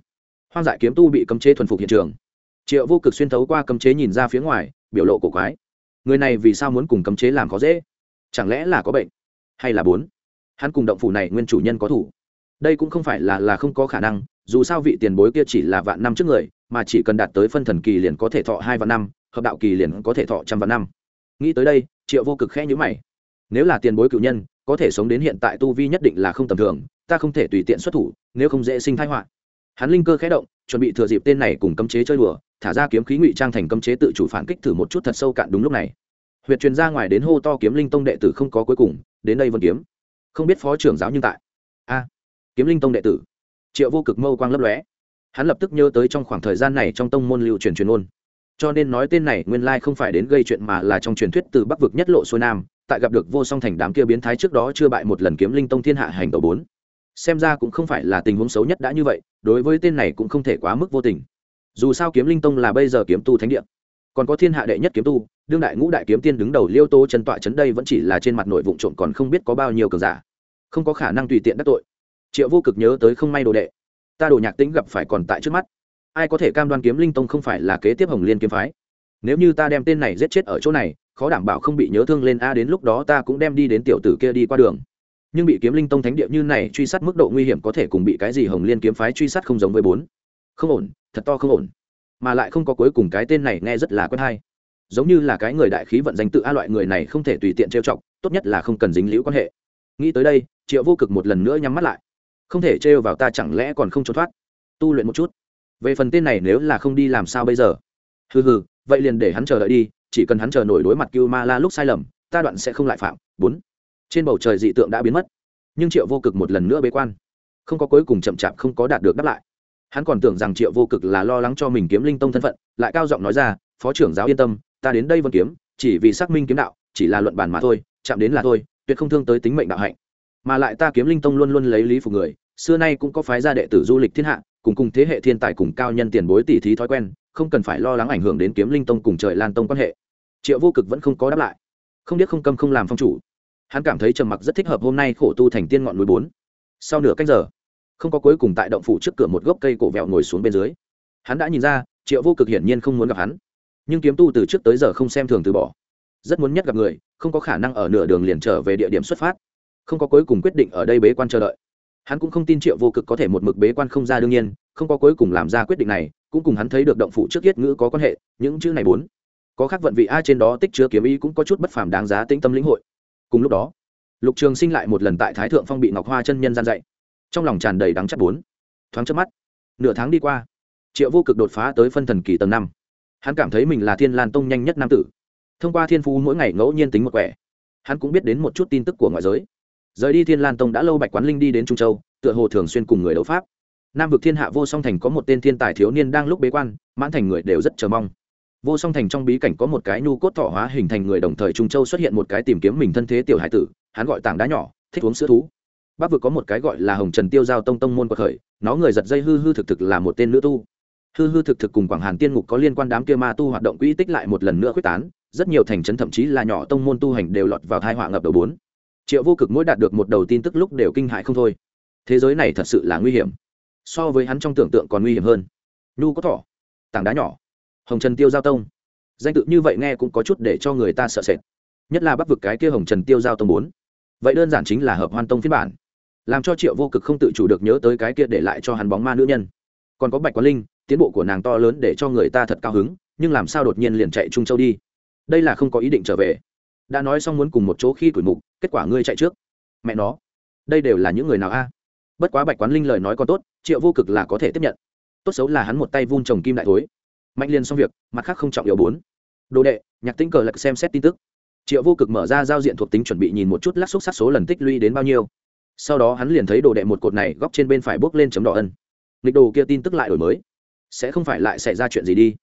Hoang dại kiếm tu bị cấm chế thuần phục hiện trường. Triệu vô cực xuyên thấu qua cấm chế nhìn ra phía ngoài, biểu lộ cổ quái. Người này vì sao muốn cùng cấm chế làm khó dễ? Chẳng lẽ là có bệnh? Hay là bốn? Hắn cùng động phủ này nguyên chủ nhân có thủ. Đây cũng không phải là là không có khả năng, dù sao vị tiền bối kia chỉ là vạn năm trước người, mà chỉ cần đạt tới phân thần kỳ liền có thể thọ hai vạn năm, hợp đạo kỳ liền có thể thọ trăm vạn năm. Nghĩ tới đây, triệu vô cực khẽ nhữ mày. Nếu là tiền bối cựu nhân có thể sống đến hiện tại tu vi nhất định là không tầm thường, ta không thể tùy tiện xuất thủ, nếu không dễ sinh thái họa. Hắn linh cơ khẽ động, chuẩn bị thừa dịp tên này cùng cấm chế chơi đùa, thả ra kiếm khí ngụy trang thành cấm chế tự chủ phản kích thử một chút thật sâu cạn đúng lúc này. Huyệt truyền ra ngoài đến hô to kiếm linh tông đệ tử không có cuối cùng, đến đây vân kiếm. Không biết phó trưởng giáo nhưng tại. A, kiếm linh tông đệ tử. Triệu vô cực mâu quang lấp lóe. Hắn lập tức nhớ tới trong khoảng thời gian này trong tông môn lưu truyền truyền ôn. Cho nên nói tên này nguyên lai không phải đến gây chuyện mà là trong truyền thuyết từ bắc vực nhất lộ xuôi nam tại gặp được vô song thành đám kia biến thái trước đó chưa bại một lần kiếm linh tông thiên hạ hành tàu bốn. Xem ra cũng không phải là tình huống xấu nhất đã như vậy, đối với tên này cũng không thể quá mức vô tình. Dù sao kiếm linh tông là bây giờ kiếm tu thánh địa. Còn có thiên hạ đệ nhất kiếm tu, đương đại ngũ đại kiếm tiên đứng đầu liêu tô chân tọa chấn đây vẫn chỉ là trên mặt nội vụ trộn còn không biết có bao nhiêu cường giả. Không có khả năng tùy tiện đắc tội. Triệu vô cực nhớ tới không may đồ đệ. Ta đồ nhạc tính gặp phải còn tại trước mắt. Ai có thể cam đoan kiếm linh tông không phải là kế tiếp hồng liên kiếm phái? Nếu như ta đem tên này giết chết ở chỗ này khó đảm bảo không bị nhớ thương lên, a, đến lúc đó ta cũng đem đi đến tiểu tử kia đi qua đường. Nhưng bị kiếm linh tông thánh địa như này truy sát mức độ nguy hiểm có thể cùng bị cái gì hồng liên kiếm phái truy sát không giống với bốn. Không ổn, thật to không ổn. Mà lại không có cuối cùng cái tên này nghe rất là quen hay. Giống như là cái người đại khí vận danh tự a loại người này không thể tùy tiện trêu chọc, tốt nhất là không cần dính liễu quan hệ. Nghĩ tới đây, triệu vô cực một lần nữa nhắm mắt lại. Không thể trêu vào ta chẳng lẽ còn không trốn thoát? Tu luyện một chút. Về phần tên này nếu là không đi làm sao bây giờ? Hừ hừ, vậy liền để hắn chờ đợi đi chỉ cần hắn chờ nổi đối mặt cưu ma la lúc sai lầm, ta đoạn sẽ không lại phạm. Bốn. Trên bầu trời dị tượng đã biến mất, nhưng triệu vô cực một lần nữa bế quan. Không có cuối cùng chậm chạp không có đạt được đáp lại. Hắn còn tưởng rằng triệu vô cực là lo lắng cho mình kiếm linh tông thân phận, lại cao giọng nói ra, phó trưởng giáo yên tâm, ta đến đây vân kiếm, chỉ vì xác minh kiếm đạo, chỉ là luận bàn mà thôi, chạm đến là thôi, tuyệt không thương tới tính mệnh đạo hạnh. Mà lại ta kiếm linh tông luôn luôn lấy lý phục người, xưa nay cũng có phái gia đệ tử du lịch thiên hạ, cùng cùng thế hệ thiên tài cùng cao nhân tiền bối tỷ thí thói quen không cần phải lo lắng ảnh hưởng đến kiếm linh tông cùng trời lan tông quan hệ. Triệu vô cực vẫn không có đáp lại. Không biết không câm không làm phong chủ. Hắn cảm thấy trầm mặc rất thích hợp hôm nay khổ tu thành tiên ngọn núi bốn. Sau nửa cách giờ, không có cuối cùng tại động phủ trước cửa một gốc cây cổ vẹo ngồi xuống bên dưới. Hắn đã nhìn ra, triệu vô cực hiển nhiên không muốn gặp hắn. Nhưng kiếm tu từ trước tới giờ không xem thường từ bỏ. Rất muốn nhất gặp người, không có khả năng ở nửa đường liền trở về địa điểm xuất phát. Không có cuối cùng quyết định ở đây bế quan chờ đợi. Hắn cũng không tin triệu vô cực có thể một mực bế quan không ra đương nhiên, không có cuối cùng làm ra quyết định này cũng cùng hắn thấy được động phủ trước yết ngữ có quan hệ, những chữ này bốn. Có khác vận vị a trên đó tích chứa kiếm ý cũng có chút bất phàm đáng giá tĩnh tâm lĩnh hội. Cùng lúc đó, lục trường sinh lại một lần tại thái thượng phong bị ngọc hoa chân nhân gian dạy. Trong lòng tràn đầy đắng chắc bốn. Thoáng trước mắt, nửa tháng đi qua, triệu vô cực đột phá tới phân thần kỳ tầng năm. Hắn cảm thấy mình là thiên lan tông nhanh nhất nam tử. Thông qua thiên phú mỗi ngày ngẫu nhiên tính một quẻ, hắn cũng biết đến một chút tin tức của ngoại giới. Rời đi thiên lan tông đã lâu bạch quán linh đi đến trung châu, tựa hồ thường xuyên cùng người đấu pháp nam vực thiên hạ vô song thành có một tên thiên tài thiếu niên đang lúc bế quan, mãn thành người đều rất chờ mong. Vô song thành trong bí cảnh có một cái nhu cốt thọ hóa hình thành người đồng thời trung châu xuất hiện một cái tìm kiếm mình thân thế tiểu hải tử, hắn gọi tảng đá nhỏ, thích uống sữa thú. Bắc vực có một cái gọi là hồng trần tiêu giao tông tông môn quật khởi, nó người giật dây hư hư thực thực là một tên nữ tu. Hư hư thực thực cùng quảng hàn tiên ngục có liên quan đám kia ma tu hoạt động quỹ tích lại một lần nữa quyết tán, rất nhiều thành trấn thậm chí là nhỏ tông môn tu hành đều lọt vào thai họa ngập đầu bốn. Triệu vô cực mỗi đạt được một đầu tin tức lúc đều kinh hại không thôi. Thế giới này thật sự là nguy hiểm so với hắn trong tưởng tượng còn nguy hiểm hơn. Nhu có thỏ, tảng đá nhỏ, hồng trần tiêu giao tông. Danh tự như vậy nghe cũng có chút để cho người ta sợ sệt. Nhất là bắc vực cái kia hồng trần tiêu giao tông bốn. Vậy đơn giản chính là hợp hoan tông phiên bản. Làm cho triệu vô cực không tự chủ được nhớ tới cái kia để lại cho hắn bóng ma nữ nhân. Còn có bạch quán linh, tiến bộ của nàng to lớn để cho người ta thật cao hứng, nhưng làm sao đột nhiên liền chạy trung châu đi? Đây là không có ý định trở về. Đã nói xong muốn cùng một chỗ khi tuổi mục, kết quả ngươi chạy trước. Mẹ nó, đây đều là những người nào a? Bất quá bạch quán linh lời nói còn tốt, triệu vô cực là có thể tiếp nhận. Tốt xấu là hắn một tay vun trồng kim đại thối. Mạnh liền xong việc, mặt khác không trọng yếu bốn. Đồ đệ, nhạc tính cờ lạc xem xét tin tức. Triệu vô cực mở ra giao diện thuộc tính chuẩn bị nhìn một chút lắc xúc sát số lần tích lũy đến bao nhiêu. Sau đó hắn liền thấy đồ đệ một cột này góc trên bên phải bước lên chấm đỏ ân. Nghịch đồ kia tin tức lại đổi mới. Sẽ không phải lại xảy ra chuyện gì đi.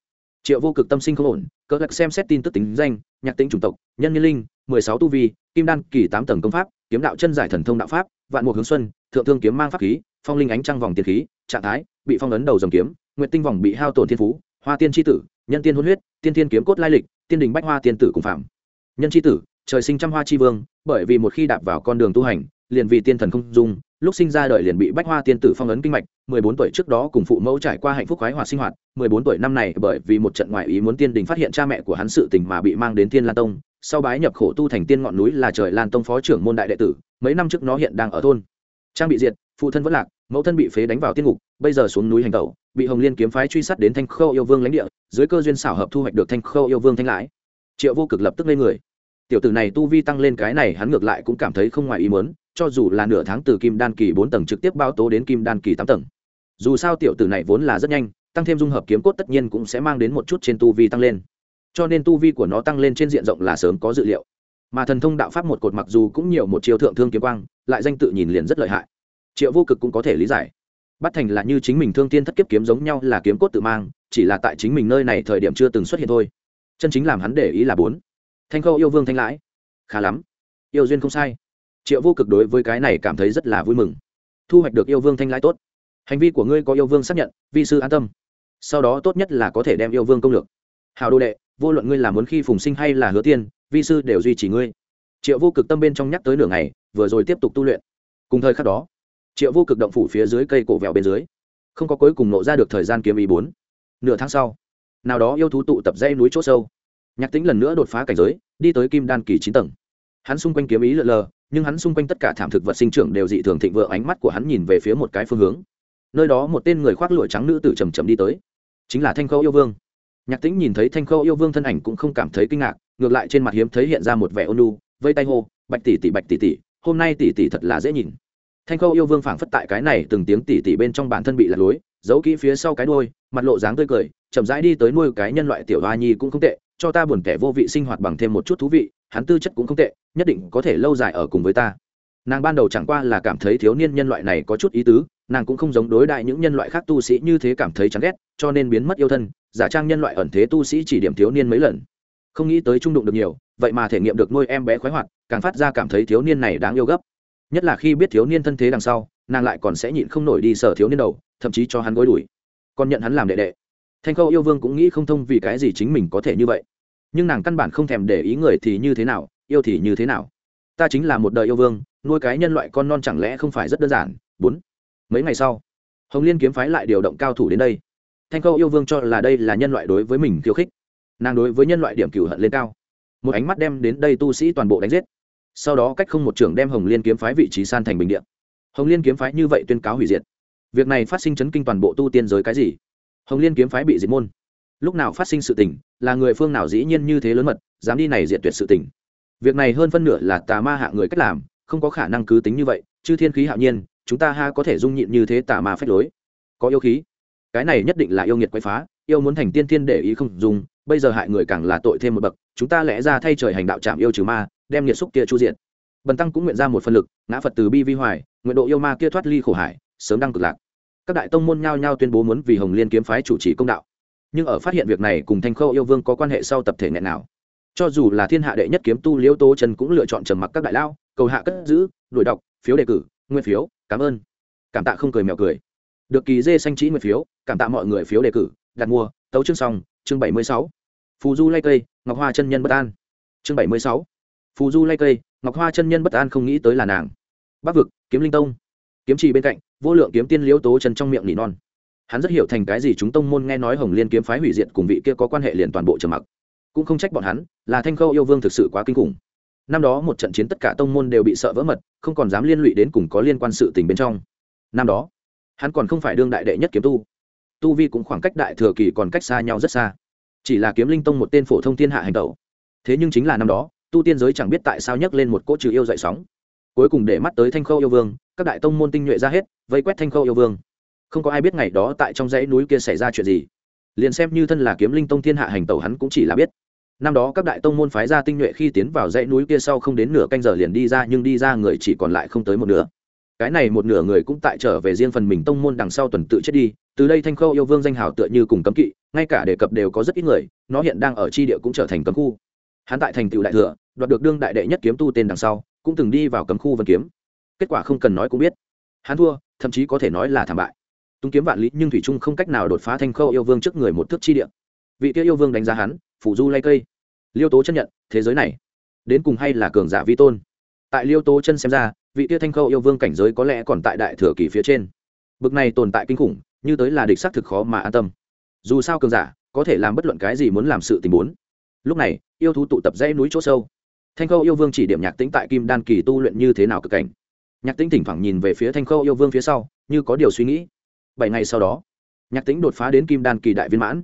Triệu vô cực tâm sinh không ổn cỡ lạc xem xét tin tức tính danh, nhạc tính chủng tộc, nhân nhân linh, mười sáu tu vi, kim đan kỳ tám tầng công pháp, kiếm đạo chân giải thần thông đạo pháp vạn mục hướng xuân, thượng thương kiếm mang pháp khí, phong linh ánh trăng vòng tiền khí, trạng thái, bị phong ấn đầu dòng kiếm nguyện tinh vòng bị hao tổn thiên phú, hoa tiên tri tử, nhân tiên hôn huyết, tiên tiên kiếm cốt lai lịch, tiên đình bách hoa tiên tử cùng phạm. Nhân tri tử, trời sinh trăm hoa chi vương, bởi vì một khi đạp vào con đường tu hành, liền vì tiên thần không dung lúc sinh ra đời liền bị bách hoa tiên tử phong ấn kinh mạch, mười bốn tuổi trước đó cùng phụ mẫu trải qua hạnh phúc khoái hoạt sinh hoạt, mười bốn tuổi năm này bởi vì một trận ngoại ý muốn tiên đình phát hiện cha mẹ của hắn sự tình mà bị mang đến tiên lan tông, sau bái nhập khổ tu thành tiên ngọn núi là trời lan tông phó trưởng môn đại đệ tử, mấy năm trước nó hiện đang ở thôn. Trang bị diệt, phụ thân vẫn lạc, mẫu thân bị phế đánh vào tiên ngục, bây giờ xuống núi hành tẩu, bị hồng liên kiếm phái truy sát đến thanh khâu yêu vương lãnh địa, dưới cơ duyên xảo hợp thu hoạch được thanh khâu yêu vương thanh lãi. Triệu vô cực lập tức lên người. Tiểu tử này tu vi tăng lên cái này hắn ngược lại cũng cảm thấy không ngoài ý muốn cho dù là nửa tháng từ kim đan kỳ bốn tầng trực tiếp bao tố đến kim đan kỳ tám tầng. Dù sao tiểu tử này vốn là rất nhanh, tăng thêm dung hợp kiếm cốt tất nhiên cũng sẽ mang đến một chút trên tu vi tăng lên. Cho nên tu vi của nó tăng lên trên diện rộng là sớm có dự liệu. Mà thần thông đạo pháp một cột mặc dù cũng nhiều một chiêu thượng thương kiếm quang, lại danh tự nhìn liền rất lợi hại. Triệu vô cực cũng có thể lý giải. Bắt thành là như chính mình thương tiên thất kiếp kiếm giống nhau là kiếm cốt tự mang, chỉ là tại chính mình nơi này thời điểm chưa từng xuất hiện thôi. Chân chính làm hắn để ý là bốn. Thanh khâu yêu vương thanh lãi. Khá lắm. Yêu duyên không sai triệu vô cực đối với cái này cảm thấy rất là vui mừng. Thu hoạch được yêu vương thanh lãi tốt. Hành vi của ngươi có yêu vương xác nhận, vi sư an tâm. Sau đó tốt nhất là có thể đem yêu vương công lược. Hào đô đệ, vô luận ngươi là muốn khi phùng sinh hay là hứa tiên, vi sư đều duy trì ngươi. Triệu vô cực tâm bên trong nhắc tới nửa ngày, vừa rồi tiếp tục tu luyện. Cùng thời khắc đó, triệu vô cực động phủ phía dưới cây cổ vẹo bên dưới, không có cuối cùng nộ ra được thời gian kiếm ý bốn. Nửa tháng sau, nào đó yêu thú tụ tập dây núi c h ỗ sâu. Nhạc tính lần nữa đột phá cảnh giới, đi tới kim đan kỳ chín tầng. Hắn xung quanh kiếm ý lượn lờ nhưng hắn xung quanh tất cả thảm thực vật sinh trưởng đều dị thường thịnh vượng, ánh mắt của hắn nhìn về phía một cái phương hướng. Nơi đó một tên người khoác lụa trắng nữ tử trầm trầm đi tới. Chính là thanh khâu yêu vương. Nhạc tĩnh nhìn thấy thanh khâu yêu vương thân ảnh cũng không cảm thấy kinh ngạc, ngược lại trên mặt hiếm thấy hiện ra một vẻ ôn lu vây tay hô, bạch tỷ tỷ, bạch tỷ tỷ, hôm nay tỷ tỷ thật là dễ nhìn. Thanh khâu yêu vương phảng phất tại cái này từng tiếng tỷ tỷ bên trong bản thân bị lạc lối, giấu kỹ phía sau cái đôi mặt lộ dáng tươi cười, chậm rãi đi tới nuôi cái nhân loại tiểu hoa nhi cũng không tệ, cho ta buồn kẻ vô vị sinh hoạt bằng thêm một chút thú vị, hắn tư chất cũng không tệ nhất định có thể lâu dài ở cùng với ta. Nàng ban đầu chẳng qua là cảm thấy thiếu niên nhân loại này có chút ý tứ, nàng cũng không giống đối đại những nhân loại khác tu sĩ như thế cảm thấy chán ghét, cho nên biến mất yêu thân, giả trang nhân loại ẩn thế tu sĩ chỉ điểm thiếu niên mấy lần. Không nghĩ tới trung đụng được nhiều, vậy mà thể nghiệm được nuôi em bé khoái hoạt, càng phát ra cảm thấy thiếu niên này đáng yêu gấp. Nhất là khi biết thiếu niên thân thế đằng sau, nàng lại còn sẽ nhịn không nổi đi sở thiếu niên đầu, thậm chí cho hắn gối đuổi còn nhận hắn làm đệ đệ. Thanh khâu yêu vương cũng nghĩ không thông vì cái gì chính mình có thể như vậy. Nhưng nàng căn bản không thèm để ý người thì như thế nào yêu thì như thế nào? Ta chính là một đời yêu vương, nuôi cái nhân loại con non chẳng lẽ không phải rất đơn giản? Bốn. Mấy ngày sau, hồng liên kiếm phái lại điều động cao thủ đến đây. Thanh khâu yêu vương cho là đây là nhân loại đối với mình khiêu khích. Nàng đối với nhân loại điểm cửu hận lên cao. Một ánh mắt đem đến đây tu sĩ toàn bộ đánh giết. Sau đó cách không một trưởng đem hồng liên kiếm phái vị trí san thành bình điện hồng liên kiếm phái như vậy tuyên cáo hủy diệt. Việc này phát sinh chấn kinh toàn bộ tu tiên giới cái gì? Hồng liên kiếm phái bị diệt môn. Lúc nào phát sinh sự tình, là người phương nào dĩ nhiên như thế lớn mật, dám đi này diệt tuyệt sự tình? Việc này hơn phân nửa là tà ma hạ người cách làm, không có khả năng cứ tính như vậy chứ thiên khí hạo nhiên, chúng ta ha có thể dung nhịn như thế tà ma phách lối. Có yêu khí. Cái này nhất định là yêu nghiệt quay phá, yêu muốn thành tiên thiên để ý không dùng, bây giờ hại người càng là tội thêm một bậc, chúng ta lẽ ra thay trời hành đạo chạm yêu trừ ma, đem nhiệt xúc kia chu diện bần tăng cũng nguyện ra một phân lực, ngã phật từ bi vi hoài, nguyện độ yêu ma kia thoát ly khổ hải, sớm đăng cực lạc. Các đại tông môn nhao nhao tuyên bố muốn vì hồng liên kiếm phái chủ trì công đạo. Nhưng ở phát hiện việc này cùng thanh khâu yêu vương có quan hệ sau tập thể nghẹn nào? Cho dù là thiên hạ đệ nhất kiếm tu liễu tô trần cũng lựa chọn trầm mặc các đại lao cầu hạ cất giữ, đuổi đọc, phiếu đề cử, nguyên phiếu, cảm ơn. Cảm tạ không cười mèo cười. Được kỳ dê xanh trí nguyên phiếu, cảm tạ mọi người phiếu đề cử, đặt mua, tấu chương xong, chương bảy mươi sáu. Phù du lây cây, ngọc hoa chân nhân bất an. Chương bảy mươi sáu. Phù du lây cây, ngọc hoa chân nhân bất an không nghĩ tới là nàng. Bắc vực, kiếm linh tông. Kiếm trì bên cạnh, vô lượng kiếm tiên liễu tố chân trong miệng nỉ non. Hắn rất hiểu thành cái gì chúng tông môn nghe nói hồng liên kiếm phái hủy diệt cùng vị kia có quan hệ liền toàn bộ trầm mặc cũng không trách bọn hắn, là thanh khâu yêu vương thực sự quá kinh khủng. Năm đó một trận chiến tất cả tông môn đều bị sợ vỡ mật, không còn dám liên lụy đến cùng có liên quan sự tình bên trong. Năm đó, hắn còn không phải đương đại đệ nhất kiếm tu. Tu vi cũng khoảng cách đại thừa kỳ còn cách xa nhau rất xa. Chỉ là kiếm linh tông một tên phổ thông thiên hạ hành tẩu. Thế nhưng chính là năm đó, tu tiên giới chẳng biết tại sao nhấc lên một cỗ trừ yêu dậy sóng. Cuối cùng để mắt tới thanh khâu yêu vương, các đại tông môn tinh nhuệ ra hết, vây quét thanh khâu yêu vương. Không có ai biết ngày đó tại trong dãy núi kia xảy ra chuyện gì. Liền xem như thân là kiếm linh tông thiên hạ hành tẩu hắn cũng chỉ là biết năm đó các đại tông môn phái ra tinh nhuệ khi tiến vào dãy núi kia sau không đến nửa canh giờ liền đi ra, nhưng đi ra người chỉ còn lại không tới một nửa. Cái này một nửa người cũng tại trở về riêng phần mình tông môn đằng sau tuần tự chết đi. Từ đây thanh khâu yêu vương danh hào tựa như cùng cấm kỵ, ngay cả đề cập đều có rất ít người, nó hiện đang ở tri địa cũng trở thành cấm khu. Hắn tại thành tựu đại thừa, đoạt được đương đại đệ nhất kiếm tu tên đằng sau, cũng từng đi vào cấm khu vân kiếm. Kết quả không cần nói cũng biết. Hắn thua, thậm chí có thể nói là thảm bại. Tung kiếm vạn lý, nhưng thủy trung không cách nào đột phá thanh khâu yêu vương trước người một thước chi địa. Vị kia yêu vương đánh giá hắn, phủ du lay cây liêu tố chân nhận, thế giới này, đến cùng hay là cường giả vi tôn? Tại liêu tố chân xem ra, vị tia thanh khâu yêu vương cảnh giới có lẽ còn tại đại thừa kỳ phía trên. Bực này tồn tại kinh khủng, như tới là địch xác thực khó mà an tâm. Dù sao cường giả, có thể làm bất luận cái gì muốn làm sự tình muốn. Lúc này, yêu thú tụ tập dãy núi chỗ sâu. Thanh khâu yêu vương chỉ điểm nhạc tĩnh tại kim đan kỳ tu luyện như thế nào cực cảnh. Nhạc tĩnh thỉnh thoảng nhìn về phía thanh khâu yêu vương phía sau, như có điều suy nghĩ. Bảy ngày sau đó, nhạc tĩnh đột phá đến kim đan kỳ đại viên mãn,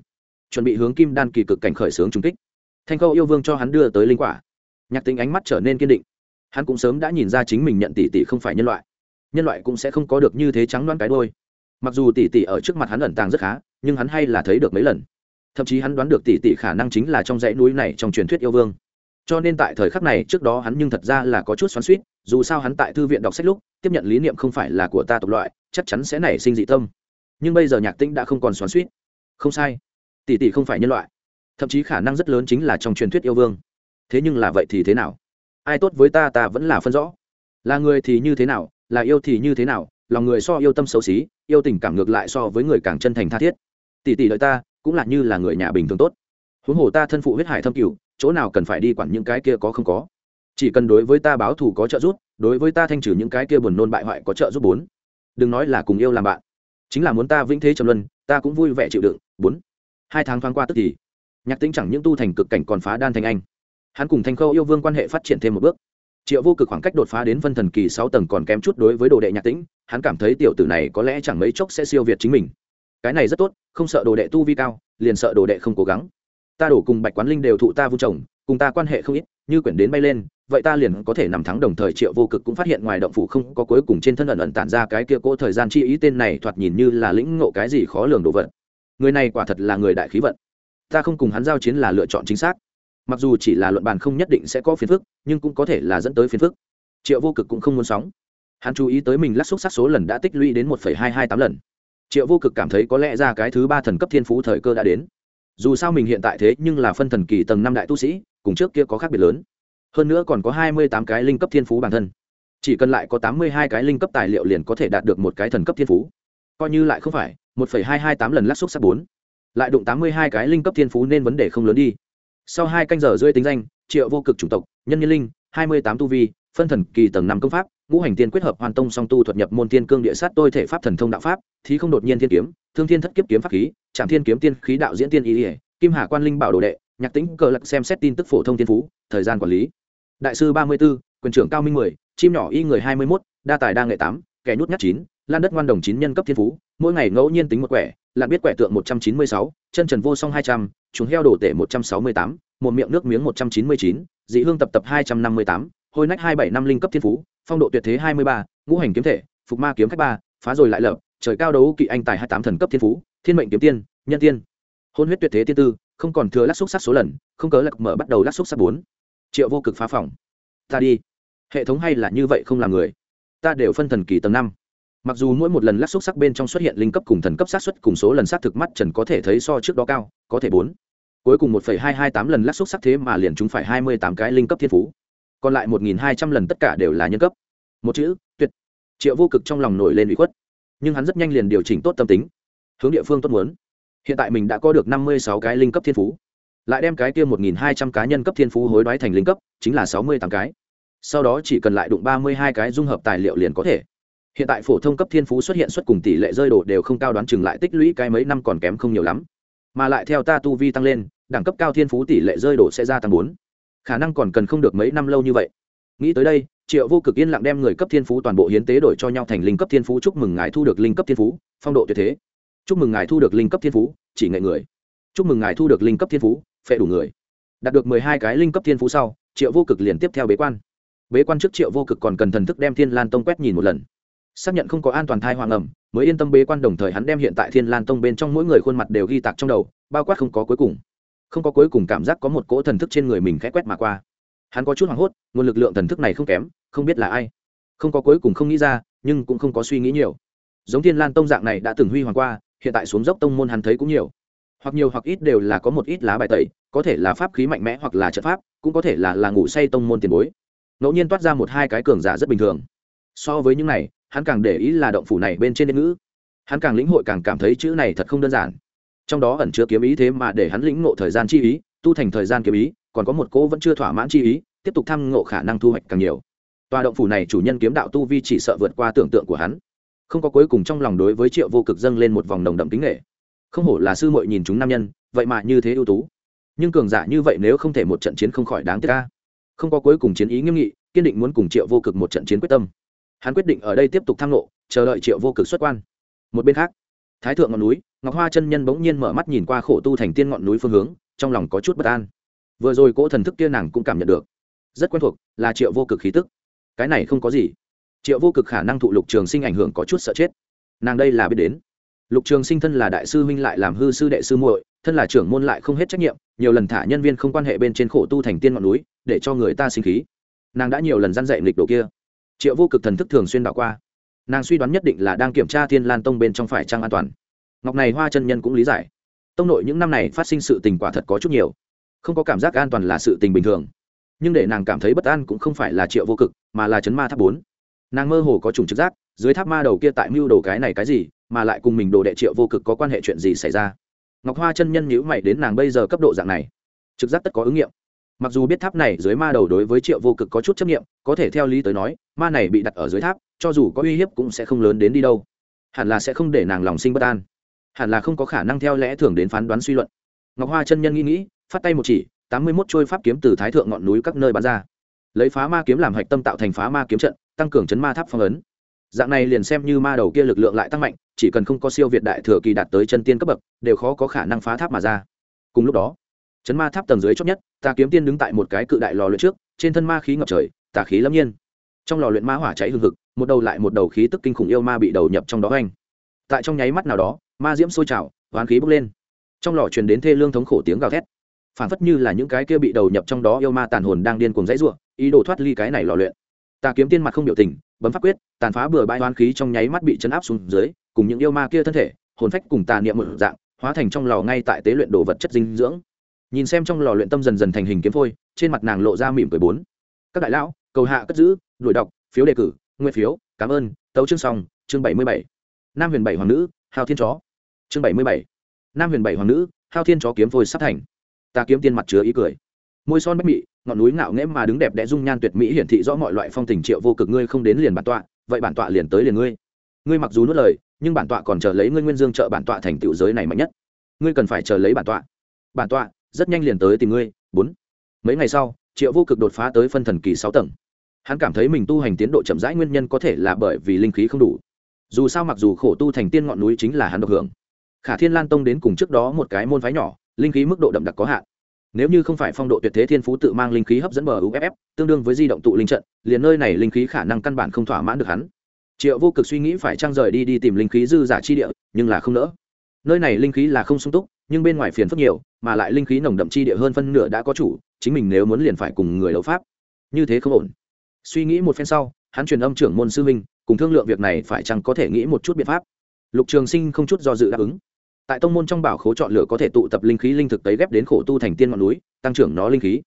chuẩn bị hướng kim đan kỳ cực cảnh khởi xướng trung kích thanh khâu yêu vương cho hắn đưa tới linh quả. Nhạc tính ánh mắt trở nên kiên định. Hắn cũng sớm đã nhìn ra chính mình nhận tỷ tỷ không phải nhân loại. Nhân loại cũng sẽ không có được như thế trắng đoán cái đôi mặc dù tỷ tỷ ở trước mặt hắn ẩn tàng rất khá, nhưng hắn hay là thấy được mấy lần. Thậm chí hắn đoán được tỷ tỷ khả năng chính là trong dãy núi này trong truyền thuyết yêu vương. Cho nên tại thời khắc này trước đó hắn nhưng thật ra là có chút xoắn suýt dù sao hắn tại thư viện đọc sách lúc, tiếp nhận lý niệm không phải là của ta tộc loại, chắc chắn sẽ nảy sinh dị tâm. Nhưng bây giờ nhạc tĩnh đã không còn xoắn suýt không sai. Tỷ tỷ không phải nhân loại thậm chí khả năng rất lớn chính là trong truyền thuyết yêu vương. Thế nhưng là vậy thì thế nào? Ai tốt với ta ta vẫn là phân rõ. Là người thì như thế nào, là yêu thì như thế nào, lòng người so yêu tâm xấu xí, yêu tình cảm ngược lại so với người càng chân thành tha thiết. Tỷ tỷ đợi ta, cũng là như là người nhà bình thường tốt. Huống hồ ta thân phụ huyết hải thâm cửu, chỗ nào cần phải đi quản những cái kia có không có. Chỉ cần đối với ta báo thù có trợ giúp, đối với ta thanh trừ những cái kia buồn nôn bại hoại có trợ giúp bốn. Đừng nói là cùng yêu làm bạn. Chính là muốn ta vĩnh thế trầm luân, ta cũng vui vẻ chịu đựng, bốn. Hai tháng thoáng qua tức thì nhạc tính chẳng những tu thành cực cảnh còn phá đan thành anh. Hắn cùng thanh khâu yêu vương quan hệ phát triển thêm một bước. Triệu vô cực khoảng cách đột phá đến phân thần kỳ sáu tầng còn kém chút đối với đồ đệ nhạc tĩnh, hắn cảm thấy tiểu tử này có lẽ chẳng mấy chốc sẽ siêu việt chính mình. Cái này rất tốt, không sợ đồ đệ tu vi cao, liền sợ đồ đệ không cố gắng. Ta đổ cùng bạch quán linh đều thụ ta vung chồng, cùng ta quan hệ không ít, như quyển đến bay lên, vậy ta liền có thể nằm thắng đồng thời triệu vô cực cũng phát hiện ngoài động phủ không có cuối cùng trên thân ẩn ẩn tản ra cái kia cỗ thời gian chi ý, tên này thoạt nhìn như là lĩnh ngộ cái gì khó lường đồ vật. Người này quả thật là người đại khí vận ta không cùng hắn giao chiến là lựa chọn chính xác. Mặc dù chỉ là luận bàn không nhất định sẽ có phiền phức, nhưng cũng có thể là dẫn tới phiền phức. Triệu vô cực cũng không muốn sóng. Hắn chú ý tới mình lắc xúc sắc số lần đã tích lũy đến một hai hai tám lần. Triệu vô cực cảm thấy có lẽ ra cái thứ ba thần cấp thiên phú thời cơ đã đến. Dù sao mình hiện tại thế nhưng là phân thần kỳ tầng năm đại tu sĩ, cùng trước kia có khác biệt lớn. Hơn nữa còn có hai mươi tám cái linh cấp thiên phú bản thân. Chỉ cần lại có tám mươi hai cái linh cấp tài liệu liền có thể đạt được một cái thần cấp thiên phú. Coi như lại không phải, một phẩy hai hai tám lần lắc xúc sắc bốn lại đụng tám mươi hai cái linh cấp thiên phú nên vấn đề không lớn đi. Sau hai canh giờ rưỡi tính danh, triệu vô cực chủng tộc, nhân nhân linh, hai mươi tám tu vi, phân thần kỳ tầng năm công pháp, ngũ hành tiên quyết hợp hoàn tông song tu thuật nhập môn tiên cương địa sát tôi thể pháp thần thông đạo pháp thì không đột nhiên thiên kiếm, thương thiên thất kiếp kiếm pháp khí trạm thiên kiếm tiên khí đạo diễn tiên ý ỉa kim hà quan linh bảo đồ đệ, nhạc tính cờ lật xem xét tin tức phổ thông tiên phú, thời gian quản lý. Đại sư ba mươi b ố quyền trưởng cao minh mười, chim nhỏ y người hai mươi mốt, đa tài đa nghệ tám, kẻ nhút nhát chín lan đất ngoan đồng chín nhân cấp thiên phú, mỗi ngày ngẫu nhiên tính một quẻ lặn biết quẻ tượng một trăm chín mươi sáu, chân trần vô song hai trăm chúng heo đổ tể một trăm sáu mươi tám, một miệng nước miếng một trăm chín mươi chín, dị hương tập tập hai trăm năm mươi tám hồi nách hai bảy năm linh cấp thiên phú, phong độ tuyệt thế hai mươi ba, ngũ hành kiếm thể, phục ma kiếm khách ba, phá rồi lại lợp trời cao đấu kỵ anh tài hai tám thần cấp thiên phú, thiên mệnh kiếm tiên, nhân tiên. Hôn huyết tuyệt thế tiên tư, không còn thừa lắc xúc sắc số lần, không cớ lạc mở bắt đầu lắc xúc sắc bốn. Triệu vô cực phá phòng. Ta đi. Hệ thống hay là như vậy không làm người. Ta đều phân thần kỳ tầng năm mặc dù mỗi một lần lắc xúc sắc bên trong xuất hiện linh cấp cùng thần cấp sát xuất cùng số lần sát thực mắt trần có thể thấy so trước đó cao, có thể bốn. Cuối cùng một hai hai tám lần lắc xúc sắc thế mà liền chúng phải hai mươi tám cái linh cấp thiên phú. Còn lại một nghìn hai trăm lần tất cả đều là nhân cấp. Một chữ, tuyệt. Triệu vô cực trong lòng nổi lên bị khuất. Nhưng hắn rất nhanh liền điều chỉnh tốt tâm tính. Hướng địa phương tốt muốn. Hiện tại mình đã có được năm mươi sáu cái linh cấp thiên phú. Lại đem cái kia một nghìn hai trăm cá nhân cấp thiên phú hối đoái thành linh cấp, chính là sáu mươi tám cái. Sau đó chỉ cần lại đụng ba mươi hai cái dung hợp tài liệu liền có thể hiện tại phổ thông cấp thiên phú xuất hiện xuất cùng tỷ lệ rơi đổ đều không cao đoán chừng lại tích lũy cái mấy năm còn kém không nhiều lắm. Mà lại theo ta tu vi tăng lên, đẳng cấp cao thiên phú tỷ lệ rơi đổ sẽ gia tăng bốn. Khả năng còn cần không được mấy năm lâu như vậy. Nghĩ tới đây, triệu vô cực yên lặng đem người cấp thiên phú toàn bộ hiến tế đổi cho nhau thành linh cấp thiên phú chúc mừng ngài thu được linh cấp thiên phú, phong độ tuyệt thế. Chúc mừng ngài thu được linh cấp thiên phú, chỉ nghệ người. Chúc mừng ngài thu được linh cấp thiên phú, phệ đủ người. Đạt được mười hai cái linh cấp thiên phú sau, triệu vô cực liền tiếp theo bế quan. Bế quan trước triệu vô cực còn cần thần thức đem thiên lan tông quét nhìn một lần xác nhận không có an toàn thai hoàng ẩm, mới yên tâm bế quan đồng thời hắn đem hiện tại thiên lan tông bên trong mỗi người khuôn mặt đều ghi tạc trong đầu, bao quát không có cuối cùng. Không có cuối cùng cảm giác có một cỗ thần thức trên người mình khẽ quét mà qua. Hắn có chút hoảng hốt, nguồn lực lượng thần thức này không kém, không biết là ai. Không có cuối cùng không nghĩ ra, nhưng cũng không có suy nghĩ nhiều. Giống thiên lan tông dạng này đã từng huy hoàng qua, hiện tại xuống dốc tông môn hắn thấy cũng nhiều. Hoặc nhiều hoặc ít đều là có một ít lá bài tẩy, có thể là pháp khí mạnh mẽ hoặc là trận pháp, cũng có thể là là ngủ say tông môn tiền bối. Ngẫu nhiên toát ra một hai cái cường giả rất bình thường. So với những này hắn càng để ý là động phủ này bên trên đ ngữ. Hắn càng lĩnh hội càng cảm thấy chữ này thật không đơn giản. Trong đó ẩn chứa kiếm ý thế mà để hắn lĩnh ngộ thời gian chi ý, tu thành thời gian kiếm ý, còn có một cỗ vẫn chưa thỏa mãn chi ý, tiếp tục thăm ngộ khả năng thu hoạch càng nhiều. Tòa động phủ này chủ nhân kiếm đạo tu vi chỉ sợ vượt qua tưởng tượng của hắn. Không có cuối cùng trong lòng đối với triệu vô cực dâng lên một vòng nồng đậm kính nghệ. Không hổ là sư muội nhìn chúng nam nhân, vậy mà như thế ưu tú. Nhưng cường giả như vậy nếu không thể một trận chiến không khỏi đáng tiếc ca không có cuối cùng chiến ý nghiêm nghị, kiên định muốn cùng triệu vô cực một trận chiến quyết tâm hắn quyết định ở đây tiếp tục tham lộ chờ đợi triệu vô cực xuất quan. Một bên khác, thái thượng ngọn núi, ngọc hoa chân nhân bỗng nhiên mở mắt nhìn qua khổ tu thành tiên ngọn núi phương hướng, trong lòng có chút bất an. Vừa rồi cỗ thần thức kia nàng cũng cảm nhận được. Rất quen thuộc, là triệu vô cực khí tức. Cái này không có gì. Triệu vô cực khả năng thụ lục trường sinh ảnh hưởng có chút sợ chết. Nàng đây là biết đến. Lục trường sinh thân là đại sư huynh lại làm hư sư đệ sư muội, thân là trưởng môn lại không hết trách nhiệm, nhiều lần thả nhân viên không quan hệ bên trên khổ tu thành tiên ngọn núi, để cho người ta sinh khí. Nàng đã nhiều lần gian dạy nghịch đồ kia triệu vô cực thần thức thường xuyên đảo qua. Nàng suy đoán nhất định là đang kiểm tra thiên lan tông bên trong phải trang an toàn. Ngọc này hoa chân nhân cũng lý giải. Tông nội những năm này phát sinh sự tình quả thật có chút nhiều. Không có cảm giác an toàn là sự tình bình thường. Nhưng để nàng cảm thấy bất an cũng không phải là triệu vô cực, mà là chấn ma tháp bốn. Nàng mơ hồ có trùng trực giác, dưới tháp ma đầu kia tại mưu đồ cái này cái gì, mà lại cùng mình đồ đệ triệu vô cực có quan hệ chuyện gì xảy ra. Ngọc hoa chân nhân nhữ mày đến nàng bây giờ cấp độ dạng này. Trực giác tất có ứng nghiệm mặc dù biết tháp này dưới ma đầu đối với triệu vô cực có chút chấp nghiệm có thể theo lý tới nói, ma này bị đặt ở dưới tháp, cho dù có uy hiếp cũng sẽ không lớn đến đi đâu. Hẳn là sẽ không để nàng lòng sinh bất an. Hẳn là không có khả năng theo lẽ thường đến phán đoán suy luận. Ngọc hoa chân nhân nghĩ nghĩ, phát tay một chỉ, tám mươi mốt trôi pháp kiếm từ thái thượng ngọn núi các nơi bắn ra. Lấy phá ma kiếm làm hạch tâm tạo thành phá ma kiếm trận, tăng cường chấn ma tháp phong ấn. Dạng này liền xem như ma đầu kia lực lượng lại tăng mạnh, chỉ cần không có siêu việt đại thừa kỳ đạt tới chân tiên cấp bậc, đều khó có khả năng phá tháp mà ra. Cùng lúc đó chấn ma tháp tầng dưới chót nhất tà kiếm tiên đứng tại một cái cự đại lò luyện trước, trên thân ma khí ngập trời, tà khí lâm nhiên. Trong lò luyện ma hỏa cháy hừng hực, một đầu lại một đầu khí tức kinh khủng yêu ma bị đầu nhập trong đó anh tại trong nháy mắt nào đó, ma diễm sôi trào, hoán khí bốc lên. Trong lò truyền đến thê lương thống khổ tiếng gào thét. Phản phất như là những cái kia bị đầu nhập trong đó yêu ma tàn hồn đang điên cuồng dãy ruộng ý đồ thoát ly cái này lò luyện. Tà kiếm tiên mặt không biểu tình, bấm pháp quyết, tàn phá bừa bãi oán khí trong nháy mắt bị chấn áp xuống dưới, cùng những yêu ma kia thân thể, hồn phách cùng tà niệm một dạng, hóa thành trong lò ngay tại tế luyện đồ vật chất dinh dưỡng nhìn xem trong lò luyện tâm dần dần thành hình kiếm phôi trên mặt nàng lộ ra mỉm cười bốn. Các đại lão cầu hạ cất giữ đuổi đọc phiếu đề cử nguyên phiếu cảm ơn tấu chương song, chương bảy mươi bảy. Nam huyền bảy hoàng nữ hao thiên chó. Chương bảy mươi bảy. Nam huyền bảy hoàng nữ hao thiên chó kiếm phôi sắp thành. Ta kiếm tiên mặt chứa ý cười. Môi son bách mị ngọn núi ngạo nghễ mà đứng đẹp đẽ dung nhan tuyệt mỹ hiển thị rõ mọi loại phong tình triệu vô cực ngươi không đến liền bản tọa vậy bản tọa liền tới liền ngươi. Ngươi mặc dù nuốt lời nhưng bản tọa còn chờ lấy ngươi nguyên dương trợ bản tọa thành tựu giới này mạnh nhất. Ngươi cần phải chờ lấy bản tọa. Bản tọa rất nhanh liền tới tìm ngươi, bốn. Mấy ngày sau, triệu vô cực đột phá tới phân thần kỳ sáu tầng. Hắn cảm thấy mình tu hành tiến độ chậm rãi nguyên nhân có thể là bởi vì linh khí không đủ. Dù sao mặc dù khổ tu thành tiên ngọn núi chính là hắn độc hưởng. Khả thiên lan tông đến cùng trước đó một cái môn phái nhỏ, linh khí mức độ đậm đặc có hạn. Nếu như không phải phong độ tuyệt thế thiên phú tự mang linh khí hấp dẫn bờ uff tương đương với di động tụ linh trận, liền nơi này linh khí khả năng căn bản không thỏa mãn được hắn. Triệu vô cực suy nghĩ phải trang rời đi đi tìm linh khí dư giả chi địa, nhưng là không nỡ nơi này linh khí là không sung túc, nhưng bên ngoài phiền phức nhiều, mà lại linh khí nồng đậm chi địa hơn phân nửa đã có chủ, chính mình nếu muốn liền phải cùng người đấu pháp. Như thế không ổn. Suy nghĩ một phen sau, hắn truyền âm trưởng môn sư minh cùng thương lượng việc này phải chăng có thể nghĩ một chút biện pháp. Lục trường sinh không chút do dự đáp ứng. Tại tông môn trong bảo khố chọn lựa có thể tụ tập linh khí linh thực tấy ghép đến khổ tu thành tiên ngọn núi, tăng trưởng nó linh khí.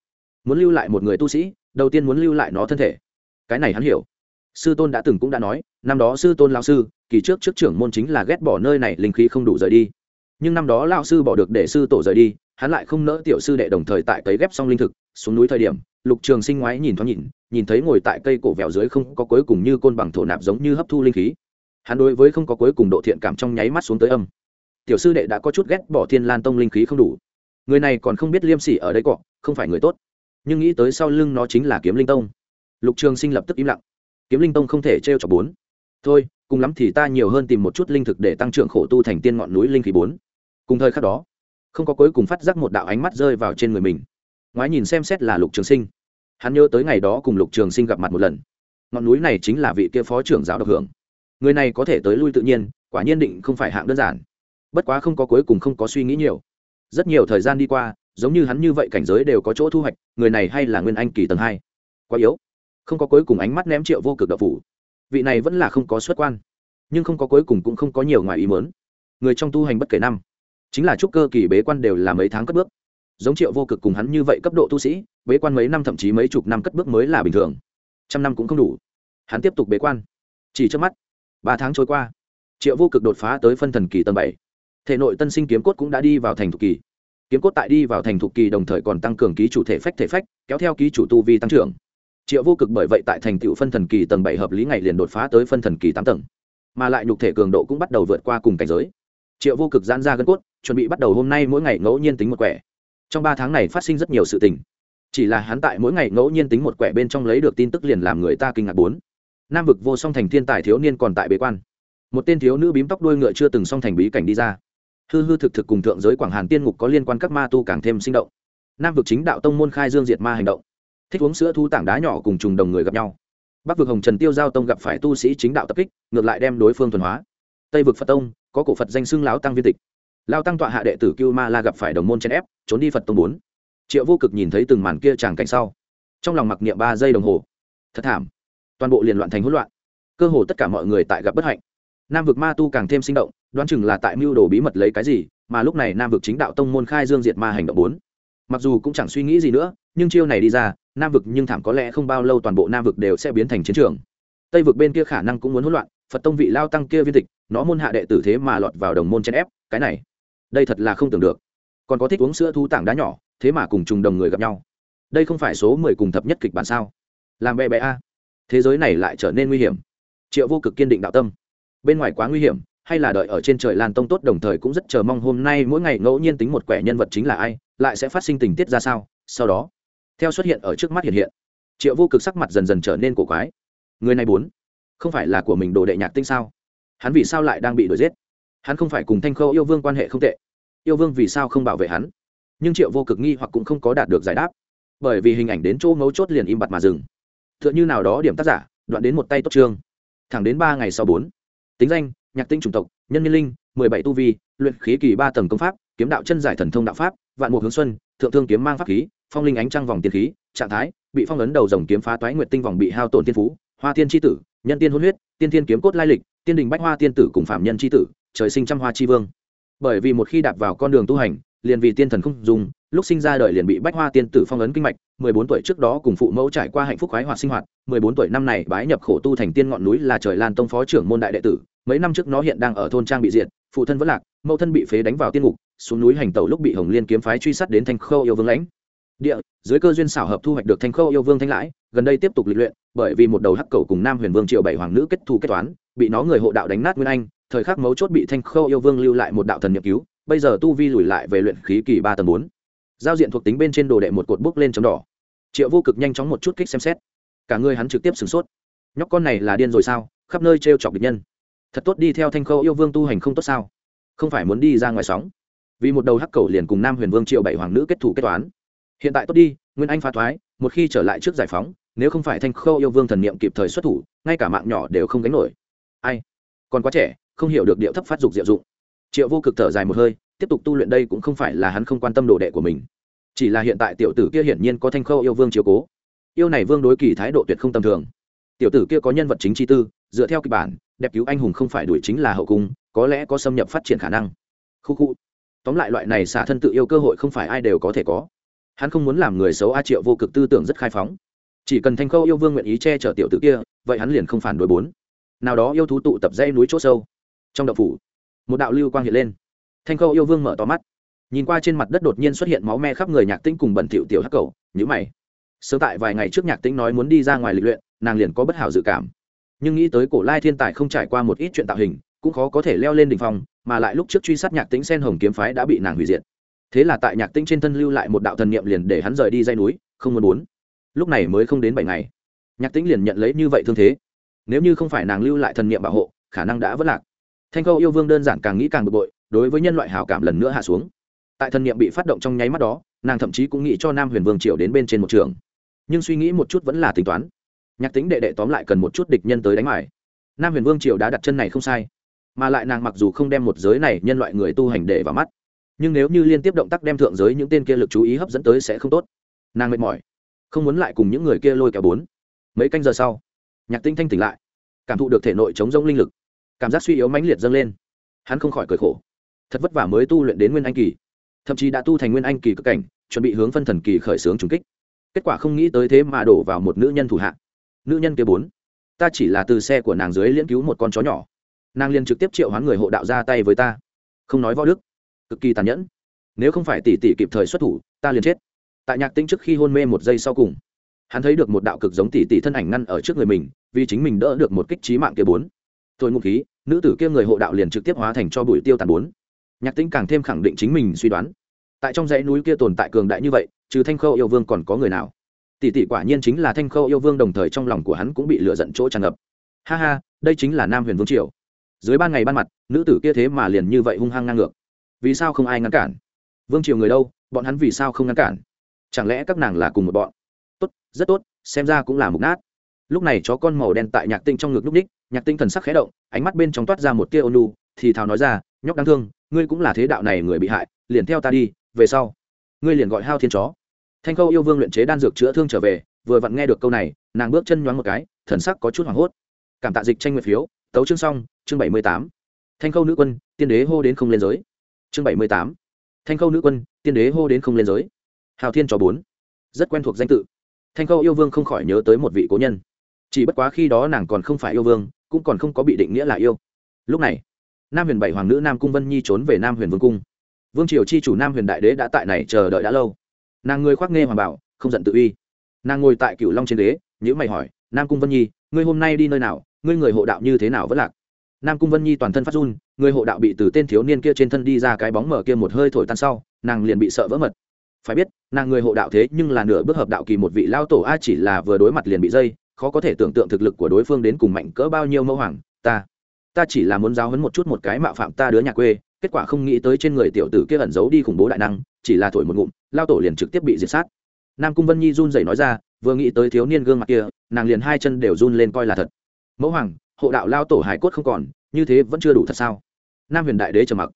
Muốn lưu lại một người tu sĩ, đầu tiên muốn lưu lại nó thân thể. Cái này hắn hiểu sư tôn đã từng cũng đã nói, năm đó sư tôn lao sư, kỳ trước trước trưởng môn chính là ghét bỏ nơi này, linh khí không đủ rời đi. Nhưng năm đó lao sư bỏ được để sư tổ rời đi, hắn lại không nỡ tiểu sư đệ đồng thời tại cấy ghép xong linh thực, xuống núi thời điểm, lục trường sinh ngoái nhìn thoáng nhìn nhìn thấy ngồi tại cây cổ vẹo dưới không có cuối cùng như côn bằng thổ nạp giống như hấp thu linh khí. Hắn đối với không có cuối cùng độ thiện cảm trong nháy mắt xuống tới âm. Tiểu sư đệ đã có chút ghét bỏ thiên lan tông linh khí không đủ. Người này còn không biết liêm sỉ ở đây cọ, không phải người tốt. Nhưng nghĩ tới sau lưng nó chính là kiếm linh tông. Lục trường sinh lập tức im lặng kiếm linh tông không thể t r e o chọc bốn. Thôi, cùng lắm thì ta nhiều hơn tìm một chút linh thực để tăng trưởng khổ tu thành tiên ngọn núi linh khí bốn. Cùng thời khắc đó, không có cuối cùng phát giác một đạo ánh mắt rơi vào trên người mình. Ngoái nhìn xem xét là lục trường sinh. Hắn nhớ tới ngày đó cùng lục trường sinh gặp mặt một lần. Ngọn núi này chính là vị kia phó trưởng giáo độc hưởng. Người này có thể tới lui tự nhiên, quả nhiên định không phải hạng đơn giản. Bất quá không có cuối cùng không có suy nghĩ nhiều. Rất nhiều thời gian đi qua, giống như hắn như vậy cảnh giới đều có chỗ thu hoạch, người này hay là nguyên anh kỳ tầng hai. Quá yếu không có cuối cùng ánh mắt ném triệu vô cực đậu phủ. Vị này vẫn là không có xuất quan, nhưng không có cuối cùng cũng không có nhiều ngoài ý mớn người trong tu hành bất kể năm, chính là chúc cơ kỳ bế quan đều là mấy tháng cất bước. Giống triệu vô cực cùng hắn như vậy cấp độ tu sĩ, bế quan mấy năm thậm chí mấy chục năm cất bước mới là bình thường. Trăm năm cũng không đủ. Hắn tiếp tục bế quan. Chỉ trước mắt, ba tháng trôi qua, triệu vô cực đột phá tới phân thần kỳ tầng bảy. Thể nội tân sinh kiếm cốt cũng đã đi vào thành thục kỳ. Kiếm cốt tại đi vào thành thục kỳ đồng thời còn tăng cường ký chủ thể phách thể phách, kéo theo ký chủ tu vi tăng trưởng triệu vô cực bởi vậy tại thành tựu phân thần kỳ tầng bảy hợp lý ngày liền đột phá tới phân thần kỳ tám tầng. Mà lại nhục thể cường độ cũng bắt đầu vượt qua cùng cảnh giới. Triệu vô cực giãn ra gân cốt, chuẩn bị bắt đầu hôm nay mỗi ngày ngẫu nhiên tính một quẻ. Trong ba tháng này phát sinh rất nhiều sự tình. Chỉ là hắn tại mỗi ngày ngẫu nhiên tính một quẻ bên trong lấy được tin tức liền làm người ta kinh ngạc bốn. Nam vực vô song thành thiên tài thiếu niên còn tại bế quan. Một tên thiếu nữ bím tóc đuôi ngựa chưa từng song thành bí cảnh đi ra. Hư hư thực thực cùng thượng giới quảng hàn tiên ngục có liên quan các ma tu càng thêm sinh động. Nam vực chính đạo tông môn khai dương diệt ma hành động thích uống sữa thu tảng đá nhỏ cùng trùng đồng người gặp nhau. Bắc vực hồng trần tiêu giao tông gặp phải tu sĩ chính đạo tập kích, ngược lại đem đối phương thuần hóa. Tây vực phật tông, có cổ phật danh xưng láo tăng viên tịch. Lao tăng tọa hạ đệ tử cưu ma la gặp phải đồng môn chen ép, trốn đi phật tông bốn. Triệu vô cực nhìn thấy từng màn kia tràng cảnh sau, trong lòng mặc niệm ba giây đồng hồ. Thật thảm. Toàn bộ liền loạn thành hỗn loạn. Cơ hồ tất cả mọi người tại gặp bất hạnh. Nam vực ma tu càng thêm sinh động, đoán chừng là tại mưu đồ bí mật lấy cái gì, mà lúc này nam vực chính đạo tông môn khai dương diệt ma hành động bốn mặc dù cũng chẳng suy nghĩ gì nữa, nhưng chiêu này đi ra, nam vực nhưng thảm có lẽ không bao lâu toàn bộ nam vực đều sẽ biến thành chiến trường. Tây vực bên kia khả năng cũng muốn hỗn loạn, phật tông vị lao tăng kia viên tịch, nó môn hạ đệ tử thế mà lọt vào đồng môn chen ép, cái này, đây thật là không tưởng được. Còn có thích uống sữa thu tảng đá nhỏ, thế mà cùng trùng đồng người gặp nhau. Đây không phải số mười cùng thập nhất kịch bản sao? Làm bé bé a. Thế giới này lại trở nên nguy hiểm. Triệu vô cực kiên định đạo tâm. Bên ngoài quá nguy hiểm, hay là đợi ở trên trời lan tông tốt đồng thời cũng rất chờ mong hôm nay mỗi ngày ngẫu nhiên tính một quẻ nhân vật chính là ai lại sẽ phát sinh tình tiết ra sao? Sau đó, theo xuất hiện ở trước mắt hiện hiện, triệu vô cực sắc mặt dần dần trở nên cổ quái. Người này bốn không phải là của mình đồ đệ nhạc tinh sao? Hắn vì sao lại đang bị đuổi giết? Hắn không phải cùng thanh khâu yêu vương quan hệ không tệ. Yêu vương vì sao không bảo vệ hắn? Nhưng triệu vô cực nghi hoặc cũng không có đạt được giải đáp, bởi vì hình ảnh đến chỗ ngấu chốt liền im bặt mà dừng. T h ư ợ n h ư nào đó điểm tác giả, đoạn đến một tay tốt trương thẳng đến ba ngày sau bốn. Tính danh, nhạc tinh chủng tộc, nhân nhân linh, mười bảy tu vi, luyện khí kỳ ba tầng công pháp kiếm đạo chân giải thần thông đạo pháp, vạn mục hướng xuân, thượng thương kiếm mang pháp khí, phong linh ánh trăng vòng tiên khí, trạng thái, bị phong ấn đầu dòng kiếm phá toái nguyệt tinh vòng bị hao tổn tiên phú, hoa tiên tri tử, nhân tiên hôn huyết, tiên thiên kiếm cốt lai lịch, tiên đình bách hoa tiên tử cùng phạm nhân tri tử, trời sinh trăm hoa tri vương. Bởi vì một khi đạp vào con đường tu hành, liền vì tiên thần không dùng, lúc sinh ra đời liền bị bách hoa tiên tử phong ấn kinh mạch, mười bốn tuổi trước đó cùng phụ mẫu trải qua hạnh phúc khoái hoạt sinh hoạt, mười bốn tuổi năm này bái nhập khổ tu thành tiên ngọn núi là trời lan tông phó trưởng môn đại đệ tử, mấy năm trước nó hiện đang ở thôn trang bị diệt, phụ thân vẫn lạc, mẫu thân bị phế đánh vào tiên ngục xuống núi hành tẩu lúc bị hồng liên kiếm phái truy sát đến thanh khâu yêu vương lãnh. Địa, dưới cơ duyên xảo hợp thu hoạch được thanh khâu yêu vương thanh lãi, gần đây tiếp tục lịch luyện, bởi vì một đầu hắc cầu cùng nam huyền vương triệu bảy hoàng nữ kết thù kết toán, bị nó người hộ đạo đánh nát nguyên anh, thời khắc mấu chốt bị thanh khâu yêu vương lưu lại một đạo thần nhập cứu, bây giờ tu vi lùi lại về luyện khí kỳ ba tầng bốn. Giao diện thuộc tính bên trên đồ đệ một cột bút lên chấm đỏ. Triệu vô cực nhanh chóng một chút kích xem xét. Cả người hắn trực tiếp sửng sốt. Nhóc con này là điên rồi sao? Khắp nơi t chọc địch nhân. Thật tốt đi theo thanh khâu yêu vương tu hành không tốt sao? Không phải muốn đi ra ngoài sóng vì một đầu hắc cầu liền cùng nam huyền vương triệu bảy hoàng nữ kết thủ kết toán. Hiện tại tốt đi, nguyên anh phá thoái, một khi trở lại trước giải phóng, nếu không phải thanh khâu yêu vương thần niệm kịp thời xuất thủ, ngay cả mạng nhỏ đều không gánh nổi. Ai? Còn quá trẻ, không hiểu được điệu thấp phát dục diệu dụng. Triệu vô cực thở dài một hơi, tiếp tục tu luyện đây cũng không phải là hắn không quan tâm đồ đệ của mình. Chỉ là hiện tại tiểu tử kia hiển nhiên có thanh khâu yêu vương chiếu cố. Yêu này vương đối kỳ thái độ tuyệt không tầm thường. Tiểu tử kia có nhân vật chính chi tư, dựa theo kịch bản, đẹp cứu anh hùng không phải đuổi chính là hậu cung, có lẽ có xâm nhập phát triển khả năng. Khu khu tóm lại loại này xả thân tự yêu cơ hội không phải ai đều có thể có. Hắn không muốn làm người xấu a triệu vô cực tư tưởng rất khai phóng. Chỉ cần thanh khâu yêu vương nguyện ý che chở tiểu tử kia, vậy hắn liền không phản đối bốn. Nào đó yêu thú tụ tập dây núi chỗ sâu. Trong đậu phủ, một đạo lưu quang hiện lên. Thanh khâu yêu vương mở to mắt. Nhìn qua trên mặt đất đột nhiên xuất hiện máu me khắp người nhạc tĩnh cùng bẩn thỉu tiểu hắc cầu nhữ mày. Sớm tại vài ngày trước nhạc tĩnh nói muốn đi ra ngoài lịch luyện, nàng liền có bất hảo dự cảm. Nhưng nghĩ tới cổ lai thiên tài không trải qua một ít chuyện tạo hình cũng khó có thể leo lên đỉnh phòng, phong mà lại lúc trước truy sát nhạc tĩnh sen hồng kiếm phái đã bị nàng hủy diệt. Thế là tại nhạc tĩnh trên thân lưu lại một đạo thần niệm liền để hắn rời đi dãy núi không muốn muốn lúc này mới không đến bảy ngày nhạc tĩnh liền nhận lấy như vậy thương thế. Nếu như không phải nàng lưu lại thần niệm bảo hộ khả năng đã vất lạc. Thanh Câu yêu vương đơn giản càng nghĩ càng bực bội đối với nhân loại hảo cảm lần nữa hạ xuống. Tại thần niệm bị phát động trong nháy mắt đó nàng thậm chí cũng nghĩ cho nam huyền vương triều đến bên trên một trường. Nhưng suy nghĩ một chút vẫn là tính toán. Nhạc tĩnh đệ đệ tóm lại cần một chút địch nhân tới đánh mải nam huyền vương triều đã đặt chân này không sai mà lại nàng mặc dù không đem một giới này nhân loại người tu hành để vào mắt nhưng nếu như liên tiếp động tác đem thượng giới những tên kia lực chú ý hấp dẫn tới sẽ không tốt. Nàng mệt mỏi không muốn lại cùng những người kia lôi kéo bốn. Mấy canh giờ sau nhạc tinh thanh tỉnh lại cảm thụ được thể nội chống rông linh lực cảm giác suy yếu mãnh liệt dâng lên. Hắn không khỏi cười khổ thật vất vả mới tu luyện đến nguyên anh kỳ thậm chí đã tu thành nguyên anh kỳ cực cảnh chuẩn bị hướng phân thần kỳ khởi xướng trùng kích. Kết quả không nghĩ tới thế mà đổ vào một nữ nhân thủ hạng, nữ nhân kia bốn ta chỉ là từ xe của nàng dưới liễn cứu một con chó nhỏ nàng liền trực tiếp triệu hoán người hộ đạo ra tay với ta. Không nói võ đức, cực kỳ tàn nhẫn. Nếu không phải tỷ tỷ kịp thời xuất thủ, ta liền chết. Tại nhạc tinh trước khi hôn mê một giây sau cùng, hắn thấy được một đạo cực giống tỷ tỷ thân ảnh ngăn ở trước người mình, vì chính mình đỡ được một kích trí mạng kia bốn. Thôi ngụ khí, nữ tử kia người hộ đạo liền trực tiếp hóa thành cho bụi tiêu tàn bốn. Nhạc tinh càng thêm khẳng định chính mình suy đoán. Tại trong dãy núi kia tồn tại cường đại như vậy, trừ thanh khâu yêu vương còn có người nào? Tỷ tỷ quả nhiên chính là thanh khâu yêu vương, đồng thời trong lòng của hắn cũng bị lựa giận chỗ tràn ngập. Ha ha, đây chính là nam huyền vương triều dưới ban ngày ban mặt, nữ tử kia thế mà liền như vậy hung hăng ngang ngược. Vì sao không ai ngăn cản? Vương triều người đâu, bọn hắn vì sao không ngăn cản? Chẳng lẽ các nàng là cùng một bọn? Tốt, rất tốt, xem ra cũng là mục nát. Lúc này chó con màu đen tại nhạc tinh trong ngực núp ních, nhạc tinh thần sắc khẽ động, ánh mắt bên trong toát ra một tia ônu thì thào nói ra, nhóc đáng thương, ngươi cũng là thế đạo này người bị hại, liền theo ta đi, về sau, ngươi liền gọi hao thiên chó. Thanh khâu yêu vương luyện chế đan dược chữa thương trở về, vừa vặn nghe được câu này, nàng bước chân nhoáng một cái, thần sắc có chút hoảng hốt. Cảm tạ dịch tranh nguyện phiếu tấu chương xong, chương bảy mươi tám. Thanh khâu nữ quân, tiên đế hô đến không lên giới. Chương bảy mươi tám. Thanh khâu nữ quân, tiên đế hô đến không lên giới. Hào thiên cho bốn. Rất quen thuộc danh tự. Thanh khâu yêu vương không khỏi nhớ tới một vị cố nhân. Chỉ bất quá khi đó nàng còn không phải yêu vương, cũng còn không có bị định nghĩa là yêu. Lúc này, nam huyền bảy hoàng nữ nam cung vân nhi trốn về nam huyền vương cung. Vương triều chi chủ nam huyền đại đế đã tại này chờ đợi đã lâu. Nàng người khoác nghe hoàng bảo, không giận tự uy. Nàng ngồi tại cửu long trên đế nhữ mày hỏi, nam cung vân nhi, ngươi hôm nay đi nơi nào? Ngươi người hộ đạo như thế nào vẫn lạc? Nam cung vân nhi toàn thân phát run, người hộ đạo bị từ tên thiếu niên kia trên thân đi ra cái bóng mở kia một hơi thổi tan sau, nàng liền bị sợ vỡ mật. Phải biết, nàng người hộ đạo thế nhưng là nửa bước hợp đạo kỳ một vị lao tổ, a chỉ là vừa đối mặt liền bị dây, khó có thể tưởng tượng thực lực của đối phương đến cùng mạnh cỡ bao nhiêu mẫu hoàng, ta ta chỉ là muốn giáo hấn một chút một cái mạo phạm ta đứa nhà quê, kết quả không nghĩ tới trên người tiểu tử kia ẩn giấu đi khủng bố đại năng, chỉ là thổi một ngụm, lao tổ liền trực tiếp bị diệt sát. Nam cung vân nhi run rẩy nói ra, vừa nghĩ tới thiếu niên gương mặt kia, nàng liền hai chân đều run lên coi là thật mẫu hoàng, hộ đạo lao tổ hải cốt không còn, như thế vẫn chưa đủ thật sao? Nam huyền đại đế trầm mặc.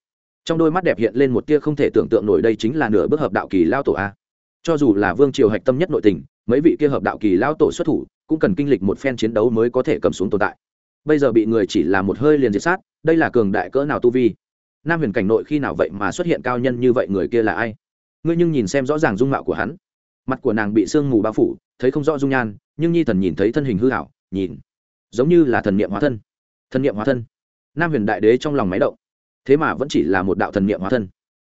Trong đôi mắt đẹp hiện lên một tia không thể tưởng tượng nổi đây chính là nửa bước hợp đạo kỳ lao tổ a. Cho dù là vương triều hạch tâm nhất nội tình, mấy vị kia hợp đạo kỳ lao tổ xuất thủ, cũng cần kinh lịch một phen chiến đấu mới có thể cầm xuống tồn tại. Bây giờ bị người chỉ là một hơi liền diệt sát, đây là cường đại cỡ nào tu vi? Nam huyền cảnh nội khi nào vậy mà xuất hiện cao nhân như vậy người kia là ai? Ngươi nhưng nhìn xem rõ ràng dung mạo của hắn. Mặt của nàng bị sương mù bao phủ, thấy không rõ dung nhan, nhưng nhi thần nhìn thấy thân hình hư hảo, nhìn giống như là thần niệm hóa thân. Thần niệm hóa thân. Nam huyền đại đế trong lòng máy động. Thế mà vẫn chỉ là một đạo thần niệm hóa thân.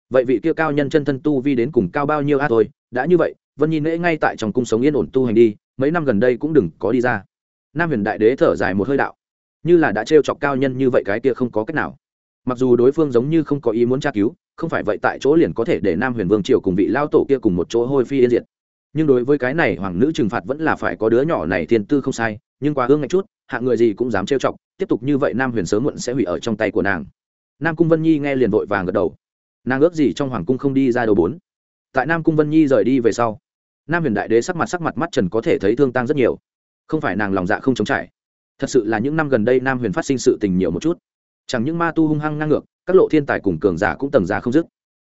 Vậy vị kia cao nhân chân thân tu vi đến cùng cao bao nhiêu a thôi, đã như vậy, vân nhi nễ ngay tại trong cung sống yên ổn tu hành đi, mấy năm gần đây cũng đừng có đi ra. Nam huyền đại đế thở dài một hơi đạo. Như là đã trêu chọc cao nhân như vậy cái kia không có cách nào. Mặc dù đối phương giống như không có ý muốn tra cứu, không phải vậy tại chỗ liền có thể để nam huyền vương triều cùng vị lao tổ kia cùng một chỗ hôi phi yên diệt. Nhưng đối với cái này hoàng nữ trừng phạt vẫn là phải có đứa nhỏ này thiên tư không sai, nhưng quá hương ngạch chút hạng người gì cũng dám trêu chọc, tiếp tục như vậy nam huyền sớm muộn sẽ hủy ở trong tay của nàng. Nam cung vân nhi nghe liền vội vàng gật đầu. Nàng ước gì trong hoàng cung không đi ra đầu bốn. Tại nam cung vân nhi rời đi về sau, nam huyền đại đế sắc mặt sắc mặt mắt trần có thể thấy thương tang rất nhiều. Không phải nàng lòng dạ không chống trải. Thật sự là những năm gần đây nam huyền phát sinh sự tình nhiều một chút. Chẳng những ma tu hung hăng ngang ngược, các lộ thiên tài cùng cường giả cũng tầng giả không dứt.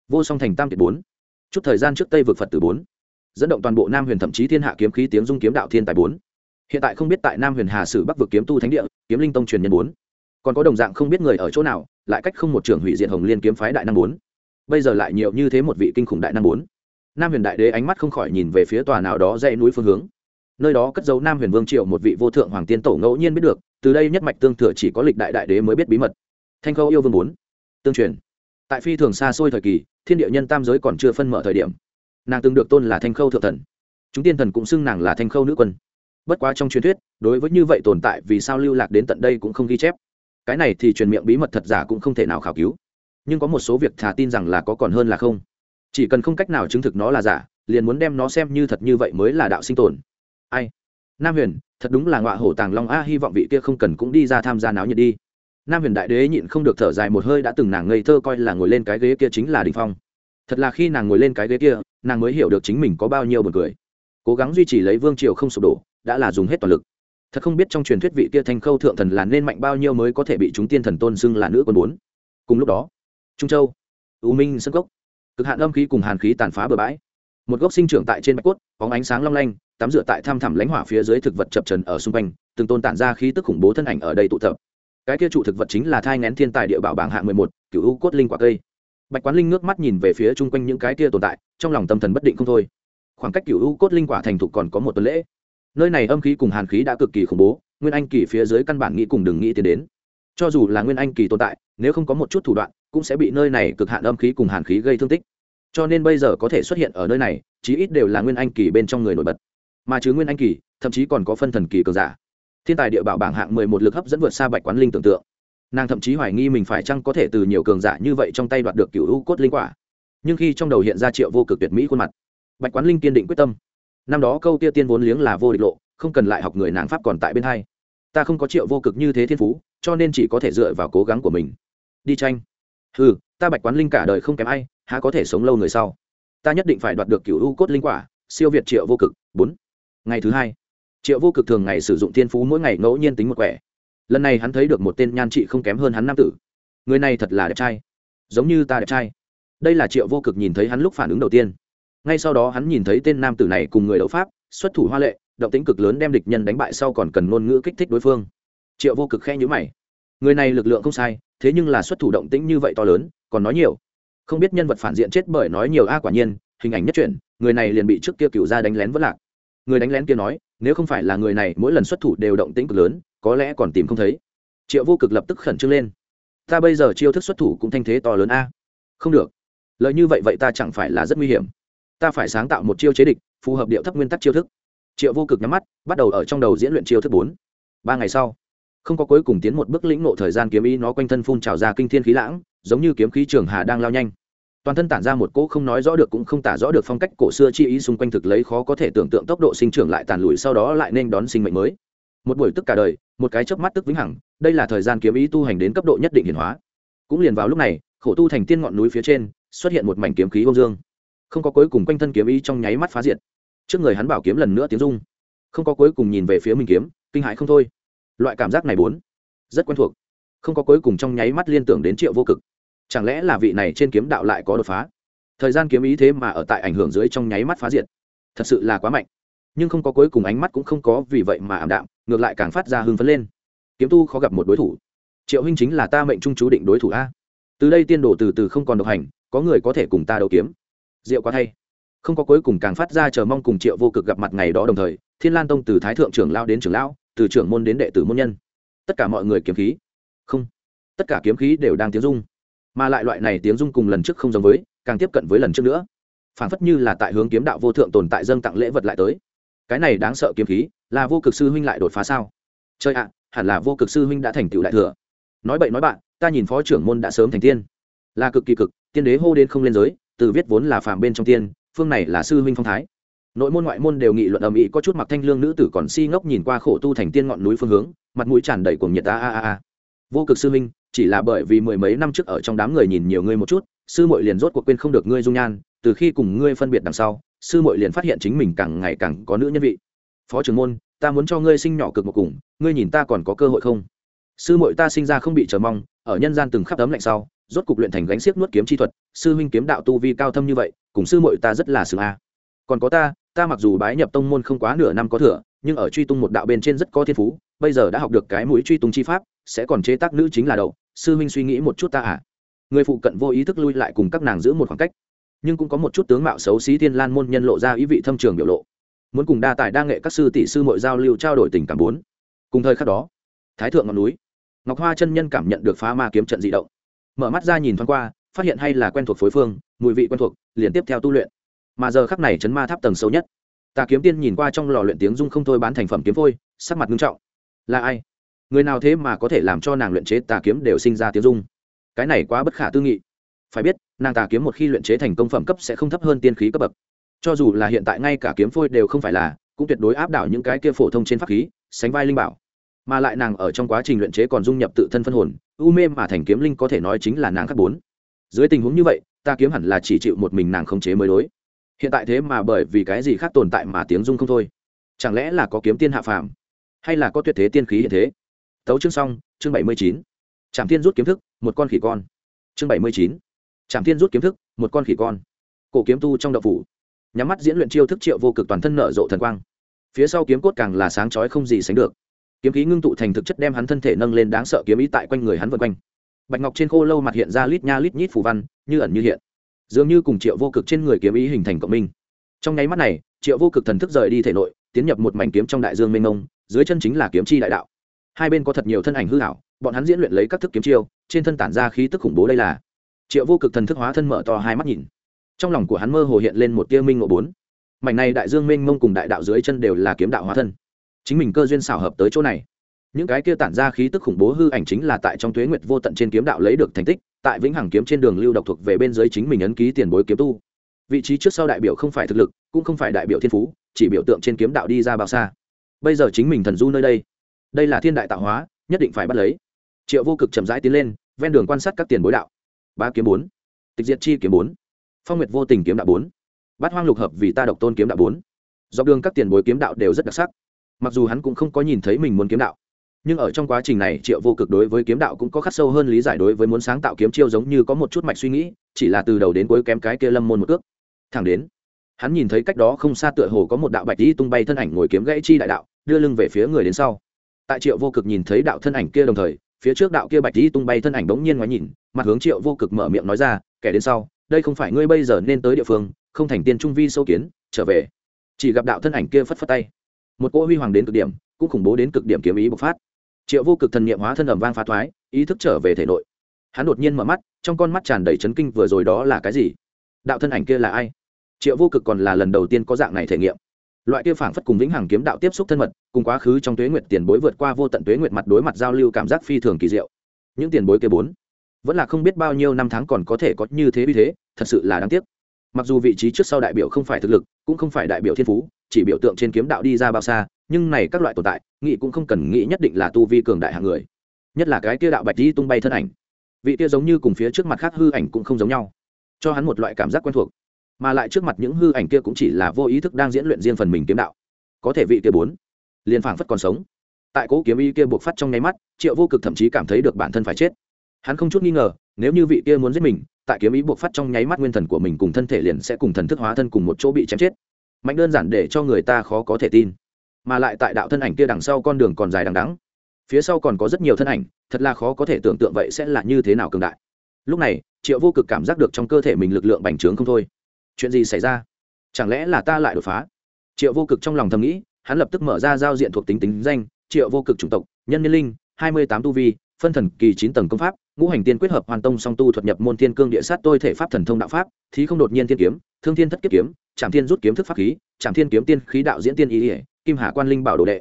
Vô song thành tam kiệt bốn. Chút thời gian trước tây vực phật tử bốn. Dẫn động toàn bộ nam huyền thậm chí thiên hạ kiếm khí tiếng dung kiếm đạo thiên tài bốn hiện tại không biết tại nam huyền hà sử bắc vực kiếm tu thánh địa, kiếm linh tông truyền nhân bốn. Còn có đồng dạng không biết người ở chỗ nào, lại cách không một trưởng hủy diệt hồng liên kiếm phái đại năng bốn. Bây giờ lại nhiều như thế một vị kinh khủng đại năng bốn. Nam huyền đại đế ánh mắt không khỏi nhìn về phía tòa nào đó dãy núi phương hướng. Nơi đó cất dấu nam huyền vương triệu một vị vô thượng hoàng tiên tổ ngẫu nhiên biết được, từ đây nhất mạch tương thừa chỉ có lịch đại đại đế mới biết bí mật. Thanh khâu yêu vương bốn. Tương truyền. Tại phi thường xa xôi thời kỳ, thiên địa nhân tam giới còn chưa phân mở thời điểm. Nàng từng được tôn là thanh khâu thượng thần. Chúng tiên thần cũng xưng nàng là thanh khâu nữ quân bất quá trong truyền thuyết, đối với như vậy tồn tại vì sao lưu lạc đến tận đây cũng không ghi chép. Cái này thì truyền miệng bí mật thật giả cũng không thể nào khảo cứu. Nhưng có một số việc thà tin rằng là có còn hơn là không. Chỉ cần không cách nào chứng thực nó là giả, liền muốn đem nó xem như thật như vậy mới là đạo sinh tồn. Ai? Nam huyền, thật đúng là ngọa hổ tàng long a, hy vọng vị kia không cần cũng đi ra tham gia náo nhiệt đi. Nam huyền đại đế nhịn không được thở dài một hơi đã từng nàng ngây thơ coi là ngồi lên cái ghế kia chính là đình phong. Thật là khi nàng ngồi lên cái ghế kia, nàng mới hiểu được chính mình có bao nhiêu b u ồ n cười. Cố gắng duy trì lấy vương triều không sụp đổ đã là dùng hết toàn lực. Thật không biết trong truyền thuyết vị kia thanh khâu thượng thần là nên mạnh bao nhiêu mới có thể bị chúng tiên thần tôn xưng là nữ quân bốn. Cùng lúc đó, trung châu, u minh sân cốc, cực hạn âm khí cùng hàn khí tàn phá bừa bãi. Một gốc sinh trưởng tại trên bạch cốt có ánh sáng long lanh, tắm rửa tại tham thẳm lãnh hỏa phía dưới thực vật chập trần ở xung quanh, từng tôn tản ra khí tức khủng bố thân ảnh ở đây tụ tập. Cái kia trụ thực vật chính là thai ngén thiên tài địa bảo bảng hạng mười một cựu u cốt linh quả cây. Bạch quán linh ngước mắt nhìn về phía chung quanh những cái kia tồn tại, trong lòng tâm thần bất định không thôi. Khoảng cách cựu u cốt linh quả thành thục còn có một tuần lễ nơi này âm khí cùng hàn khí đã cực kỳ khủng bố, nguyên anh kỳ phía dưới căn bản nghĩ cùng đừng nghĩ tiến đến. Cho dù là nguyên anh kỳ tồn tại, nếu không có một chút thủ đoạn, cũng sẽ bị nơi này cực hạn âm khí cùng hàn khí gây thương tích. Cho nên bây giờ có thể xuất hiện ở nơi này, chí ít đều là nguyên anh kỳ bên trong người nổi bật. Mà chứ nguyên anh kỳ, thậm chí còn có phân thần kỳ cường giả. Thiên tài địa bảo bảng hạng mười một lực hấp dẫn vượt xa bạch quán linh tưởng tượng. Nàng thậm chí hoài nghi mình phải chăng có thể từ nhiều cường giả như vậy trong tay đoạt được cựu u cốt linh quả. Nhưng khi trong đầu hiện ra triệu vô cực tuyệt mỹ khuôn mặt, bạch quán linh kiên định quyết tâm năm đó câu kia tiên vốn liếng là vô địch lộ, không cần lại học người nàng pháp còn tại bên hai. Ta không có triệu vô cực như thế thiên phú, cho nên chỉ có thể dựa vào cố gắng của mình. Đi tranh. Ừ ta bạch quán linh cả đời không kém ai, há có thể sống lâu người sau. Ta nhất định phải đoạt được cựu u cốt linh quả, siêu việt triệu vô cực. Bốn. Ngày thứ hai. Triệu vô cực thường ngày sử dụng thiên phú mỗi ngày ngẫu nhiên tính một quẻ. Lần này hắn thấy được một tên nhan trị không kém hơn hắn nam tử. Người này thật là đẹp trai. Giống như ta đẹp trai. Đây là triệu vô cực nhìn thấy hắn lúc phản ứng đầu tiên ngay sau đó hắn nhìn thấy tên nam tử này cùng người đấu pháp, xuất thủ hoa lệ, động tính cực lớn đem địch nhân đánh bại sau còn cần ngôn ngữ kích thích đối phương. Triệu vô cực khe nhữ mày. Người này lực lượng không sai, thế nhưng là xuất thủ động tĩnh như vậy to lớn, còn nói nhiều. Không biết nhân vật phản diện chết bởi nói nhiều a, quả nhiên, hình ảnh nhất truyện người này liền bị trước kia cựu ra đánh lén vất lạc. Người đánh lén kia nói, nếu không phải là người này, mỗi lần xuất thủ đều động tĩnh cực lớn, có lẽ còn tìm không thấy. Triệu vô cực lập tức khẩn trương lên. Ta bây giờ chiêu thức xuất thủ cũng thanh thế to lớn a. Không được. Lợi như vậy vậy ta chẳng phải là rất nguy hiểm ta phải sáng tạo một chiêu chế địch, phù hợp điệu thấp nguyên tắc chiêu thức. Triệu vô cực nhắm mắt, bắt đầu ở trong đầu diễn luyện chiêu thức bốn. Ba ngày sau, không có cuối cùng tiến một bước lĩnh nộ thời gian kiếm ý, nó quanh thân phun trào ra kinh thiên khí lãng, giống như kiếm khí trường hà đang lao nhanh. Toàn thân tản ra một cỗ không nói rõ được cũng không tả rõ được phong cách cổ xưa chi ý xung quanh thực lấy khó có thể tưởng tượng tốc độ sinh trưởng lại tàn lùi sau đó lại nên đón sinh mệnh mới. Một buổi tức cả đời, một cái chớp mắt tức vĩnh hằng, đây là thời gian kiếm ý tu hành đến cấp độ nhất định hiển hóa. Cũng liền vào lúc này, khổ tu thành tiên ngọn núi phía trên, xuất hiện một mảnh kiếm khí bông dương không có cuối cùng quanh thân kiếm ý trong nháy mắt phá diệt. Trước người hắn bảo kiếm lần nữa tiếng rung. Không có cuối cùng nhìn về phía mình kiếm, kinh hãi không thôi. Loại cảm giác này bốn, rất quen thuộc. Không có cuối cùng trong nháy mắt liên tưởng đến triệu vô cực. Chẳng lẽ là vị này trên kiếm đạo lại có đột phá? Thời gian kiếm ý thế mà ở tại ảnh hưởng dưới trong nháy mắt phá diệt. Thật sự là quá mạnh. Nhưng không có cuối cùng ánh mắt cũng không có vì vậy mà ảm đạm, ngược lại càng phát ra hưng phấn lên. Kiếm tu khó gặp một đối thủ. Triệu huynh chính là ta mệnh trung chú định đối thủ a. Từ đây tiên đồ từ từ không còn độc hành, có người có thể cùng ta đấu kiếm rượu quá thay. Không có cuối cùng càng phát ra chờ mong cùng triệu vô cực gặp mặt ngày đó đồng thời, thiên lan tông từ thái thượng trưởng lao đến trưởng lão, từ trưởng môn đến đệ tử môn nhân. Tất cả mọi người kiếm khí. Không. Tất cả kiếm khí đều đang tiếng dung mà lại loại này tiếng dung cùng lần trước không giống với, càng tiếp cận với lần trước nữa. Phản phất như là tại hướng kiếm đạo vô thượng tồn tại dâng tặng lễ vật lại tới. Cái này đáng sợ kiếm khí, là vô cực sư huynh lại đột phá sao? Chơi ạ, hẳn là vô cực sư huynh đã thành tựu đại thừa. Nói bậy nói bạn, ta nhìn phó trưởng môn đã sớm thành tiên. Là cực kỳ cực, tiên đế hô đến không lên giới từ viết vốn là phàm bên trong tiên, phương này là sư huynh phong thái. Nội môn ngoại môn đều nghị luận ầm ĩ, có chút mặc thanh lương nữ tử còn si ngốc nhìn qua khổ tu thành tiên ngọn núi phương hướng, mặt mũi tràn đầy cuồng nhiệt, a a a a. Vô cực sư huynh, chỉ là bởi vì mười mấy năm trước ở trong đám người nhìn nhiều ngươi một chút, sư muội liền rốt cuộc quên không được ngươi dung nhan, từ khi cùng ngươi phân biệt đằng sau, sư muội liền phát hiện chính mình càng ngày càng có nữ nhân vị. Phó trưởng môn, ta muốn cho ngươi sinh nhỏ cực một cùng, ngươi nhìn ta còn có cơ hội không? Sư muội ta sinh ra không bị chờ mong, ở nhân gian từng khắp tấm lạnh sau rốt cục luyện thành gánh xiếc nuốt kiếm chi thuật, sư huynh kiếm đạo tu vi cao thâm như vậy, cùng sư muội ta rất là sừng a. Còn có ta ta mặc dù bái nhập tông môn không quá nửa năm có thừa, nhưng ở truy tung một đạo bên trên rất có thiên phú, bây giờ đã học được cái mũi truy tung chi pháp, sẽ còn chế tác nữ chính là đậu, sư huynh suy nghĩ một chút ta à. Người phụ cận vô ý thức lui lại cùng các nàng giữ một khoảng cách, nhưng cũng có một chút tướng mạo xấu xí thiên lan môn nhân lộ ra ý vị thâm trường biểu lộ. Muốn cùng đa tài đa nghệ các sư tỷ sư mội giao lưu trao đổi tình cảm bốn. Cùng thời khắc đó, thái thượng ngọn núi, ngọc hoa chân nhân cảm nhận được phá ma kiếm trận di động mở mắt ra nhìn thoáng qua, phát hiện hay là quen thuộc phối phương, mùi vị quen thuộc, liền tiếp theo tu luyện. Mà giờ khắc này chấn ma tháp tầng sâu nhất. Tà kiếm tiên nhìn qua trong lò luyện tiếng dung không thôi bán thành phẩm kiếm phôi, sắc mặt nghiêm trọng. Là ai? Người nào thế mà có thể làm cho nàng luyện chế tà kiếm đều sinh ra tiếng dung cái này quá bất khả tư nghị. Phải biết, nàng tà kiếm một khi luyện chế thành công phẩm cấp sẽ không thấp hơn tiên khí cấp bậc. Cho dù là hiện tại ngay cả kiếm phôi đều không phải là, cũng tuyệt đối áp đảo những cái kia phổ thông trên pháp khí, sánh vai linh bảo. Mà lại nàng ở trong quá trình luyện chế còn dung nhập tự thân phân hồn u mê mà thành kiếm linh có thể nói chính là nàng khắc bốn. Dưới tình huống như vậy, ta kiếm hẳn là chỉ chịu một mình nàng khống chế mới đối. Hiện tại thế mà bởi vì cái gì khác tồn tại mà tiếng dung không thôi? Chẳng lẽ là có kiếm tiên hạ phàm? Hay là có tuyệt thế tiên khí hiện thế? Tấu chương xong, chương bảy mươi chín. Trạm tiên rút kiếm thức, một con khỉ con. Chương bảy mươi chín. Trạm tiên rút kiếm thức, một con khỉ con. Cổ kiếm tu trong đậu phủ. Nhắm mắt diễn luyện chiêu thức triệu vô cực toàn thân nở rộ thần quang. Phía sau kiếm cốt càng là sáng chói không gì sánh được kiếm khí ngưng tụ thành thực chất đem hắn thân thể nâng lên đáng sợ kiếm ý tại quanh người hắn vân quanh. Bạch ngọc trên khô lâu mặt hiện ra lít nha lít nhít phù văn, như ẩn như hiện. Dường như cùng triệu vô cực trên người kiếm ý hình thành cộng minh. Trong nháy mắt này, triệu vô cực thần thức rời đi thể nội, tiến nhập một mảnh kiếm trong đại dương mênh mông, dưới chân chính là kiếm chi đại đạo. Hai bên có thật nhiều thân ảnh hư hảo bọn hắn diễn luyện lấy các thức kiếm chiêu, trên thân tản ra khí tức khủng bố đây là. Triệu vô cực thần thức hóa thân mở to hai mắt nhìn. Trong lòng của hắn mơ hồ hiện lên một tia minh ngộ bốn. Mảnh này đại dương mênh mông cùng đại đạo dưới chân đều là kiếm đạo hóa thân chính mình cơ duyên xảo hợp tới chỗ này. Những cái kia tản ra khí tức khủng bố hư ảnh chính là tại trong tuế nguyệt vô tận trên kiếm đạo lấy được thành tích, tại vĩnh hằng kiếm trên đường lưu độc thuộc về bên dưới chính mình ấn ký tiền bối kiếm tu. Vị trí trước sau đại biểu không phải thực lực, cũng không phải đại biểu thiên phú, chỉ biểu tượng trên kiếm đạo đi ra bao xa. Bây giờ chính mình thần du nơi đây. Đây là thiên đại tạo hóa, nhất định phải bắt lấy. Triệu vô cực chậm rãi tiến lên, ven đường quan sát các tiền bối đạo. Ba kiếm bốn, tịch diệt chi kiếm bốn, phong nguyệt vô tình kiếm đạo bốn, bát hoang lục hợp vì ta độc tôn kiếm đạo bốn. Dọc đường các tiền bối kiếm đạo đều rất đặc sắc mặc dù hắn cũng không có nhìn thấy mình muốn kiếm đạo, nhưng ở trong quá trình này, triệu vô cực đối với kiếm đạo cũng có khắc sâu hơn lý giải đối với muốn sáng tạo kiếm chiêu giống như có một chút mạch suy nghĩ, chỉ là từ đầu đến cuối kém cái kia lâm môn một cước. Thẳng đến, hắn nhìn thấy cách đó không xa tựa hồ có một đạo bạch đi tung bay thân ảnh ngồi kiếm gãy chi đại đạo, đưa lưng về phía người đến sau. Tại triệu vô cực nhìn thấy đạo thân ảnh kia đồng thời, phía trước đạo kia bạch đi tung bay thân ảnh bỗng nhiên ngoái nhìn, mặt hướng triệu vô cực mở miệng nói ra, kẻ đến sau, đây không phải ngươi bây giờ nên tới địa phương, không thành tiên trung vi sâu kiến, trở về. Chỉ gặp đạo thân ảnh kia phất phất tay một cỗ huy hoàng đến cực điểm, cũng khủng bố đến cực điểm kiếm ý bộc phát. Triệu vô cực thần niệm hóa thân ẩm vang phá thoái, ý thức trở về thể nội. Hắn đột nhiên mở mắt, trong con mắt tràn đầy chấn kinh vừa rồi đó là cái gì? Đạo thân ảnh kia là ai? Triệu vô cực còn là lần đầu tiên có dạng này thể nghiệm. Loại kia phảng phất cùng vĩnh hằng kiếm đạo tiếp xúc thân mật, cùng quá khứ trong tuế nguyệt tiền bối vượt qua vô tận tuế nguyệt mặt đối mặt giao lưu cảm giác phi thường kỳ diệu. Những tiền bối kia bốn, vẫn là không biết bao nhiêu năm tháng còn có thể có như thế vì thế, thật sự là đáng tiếc mặc dù vị trí trước sau đại biểu không phải thực lực, cũng không phải đại biểu thiên phú, chỉ biểu tượng trên kiếm đạo đi ra bao xa, nhưng này các loại tồn tại nghị cũng không cần nghĩ nhất định là tu vi cường đại hạng người. Nhất là cái kia đạo bạch đi tung bay thân ảnh. Vị kia giống như cùng phía trước mặt khác hư ảnh cũng không giống nhau. Cho hắn một loại cảm giác quen thuộc. Mà lại trước mặt những hư ảnh kia cũng chỉ là vô ý thức đang diễn luyện riêng phần mình kiếm đạo. Có thể vị kia bốn, liền phảng phất còn sống. Tại cố kiếm y kia buộc phát trong nháy mắt, triệu vô cực thậm chí cảm thấy được bản thân phải chết. Hắn không chút nghi ngờ, nếu như vị kia muốn giết mình tại kiếm ý buộc phát trong nháy mắt nguyên thần của mình cùng thân thể liền sẽ cùng thần thức hóa thân cùng một chỗ bị chém chết. Mạnh đơn giản để cho người ta khó có thể tin. Mà lại tại đạo thân ảnh kia đằng sau con đường còn dài đằng đắng phía sau còn có rất nhiều thân ảnh, thật là khó có thể tưởng tượng vậy sẽ là như thế nào cường đại. Lúc này, triệu vô cực cảm giác được trong cơ thể mình lực lượng bành trướng không thôi. Chuyện gì xảy ra? Chẳng lẽ là ta lại đột phá? Triệu vô cực trong lòng thầm nghĩ, hắn lập tức mở ra giao diện thuộc tính tính danh, triệu vô cực chủng tộc, nhân nhân linh, hai mươi tám tu vi phân thần kỳ chín tầng công pháp, ngũ hành tiên quyết hợp hoàn tông song tu thuật nhập môn thiên cương địa sát tôi thể pháp thần thông đạo pháp, thí không đột nhiên thiên kiếm, thương thiên thất kiếp kiếm trạm thiên rút kiếm thức pháp khí trạm thiên kiếm tiên khí đạo diễn tiên ý ỉa kim hà quan linh bảo đồ đệ.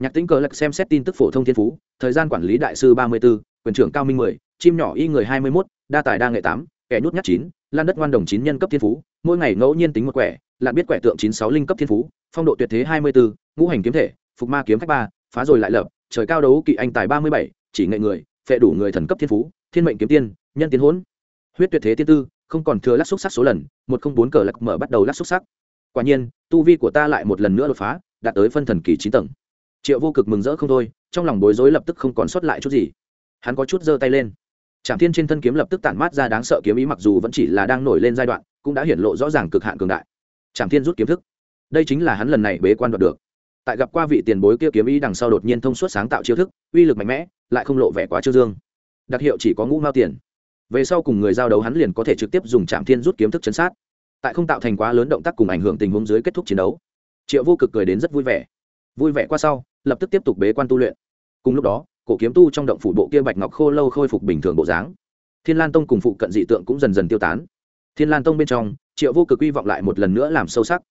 Nhạc tính cờ lạch xem xét tin tức phổ thông thiên phú, thời gian quản lý đại sư ba mươi b ố quyền trưởng cao minh mười, chim nhỏ y người hai mươi mốt, đa tài đa nghệ tám, kẻ nhút nhát chín, lan đất ngoan đồng chín nhân cấp thiên phú, mỗi ngày ngẫu nhiên tính một quẻ, lạn biết quẻ tượng chín sáu linh cấp thiên phú, phong độ tuyệt thế hai mươi b ố ngũ hành kiếm thể, phục ma kiếm khách ba, phá rồi lại lập, trời cao đấu kỵ anh tài ba mươi bảy chỉ nghệ người, phệ đủ người thần cấp thiên phú, thiên mệnh kiếm tiên, nhân tiến hỗn. Huyết tuyệt thế tiên tư, không còn thừa lắc xúc sắc số lần, một không bốn cờ lạc mở bắt đầu lắc xúc sắc. Quả nhiên, tu vi của ta lại một lần nữa đột phá, đạt tới phân thần kỳ chín tầng. Triệu vô cực mừng rỡ không thôi, trong lòng bối rối lập tức không còn sót lại chút gì. Hắn có chút giơ tay lên. Trạm thiên trên thân kiếm lập tức tản mát ra đáng sợ kiếm ý mặc dù vẫn chỉ là đang nổi lên giai đoạn, cũng đã hiển lộ rõ ràng cực hạn cường đại. Trạm thiên rút kiếm thức. Đây chính là hắn lần này bế quan đoạt được tại gặp qua vị tiền bối kia kiếm ý đằng sau đột nhiên thông suốt sáng tạo chiêu thức, uy lực mạnh mẽ, lại không lộ vẻ quá trương dương. Đặc hiệu chỉ có ngũ mao tiền. Về sau cùng người giao đấu hắn liền có thể trực tiếp dùng trạm thiên rút kiếm thức chấn sát. Tại không tạo thành quá lớn động tác cùng ảnh hưởng tình huống dưới kết thúc chiến đấu, triệu vô cực cười đến rất vui vẻ. Vui vẻ qua sau, lập tức tiếp tục bế quan tu luyện. Cùng lúc đó, cổ kiếm tu trong động phủ bộ kia bạch ngọc khô lâu khôi phục bình thường bộ dáng. Thiên lan tông cùng phụ cận dị tượng cũng dần dần tiêu tán. Thiên lan tông bên trong, triệu vô cực hy vọng lại một lần nữa làm sâu sắc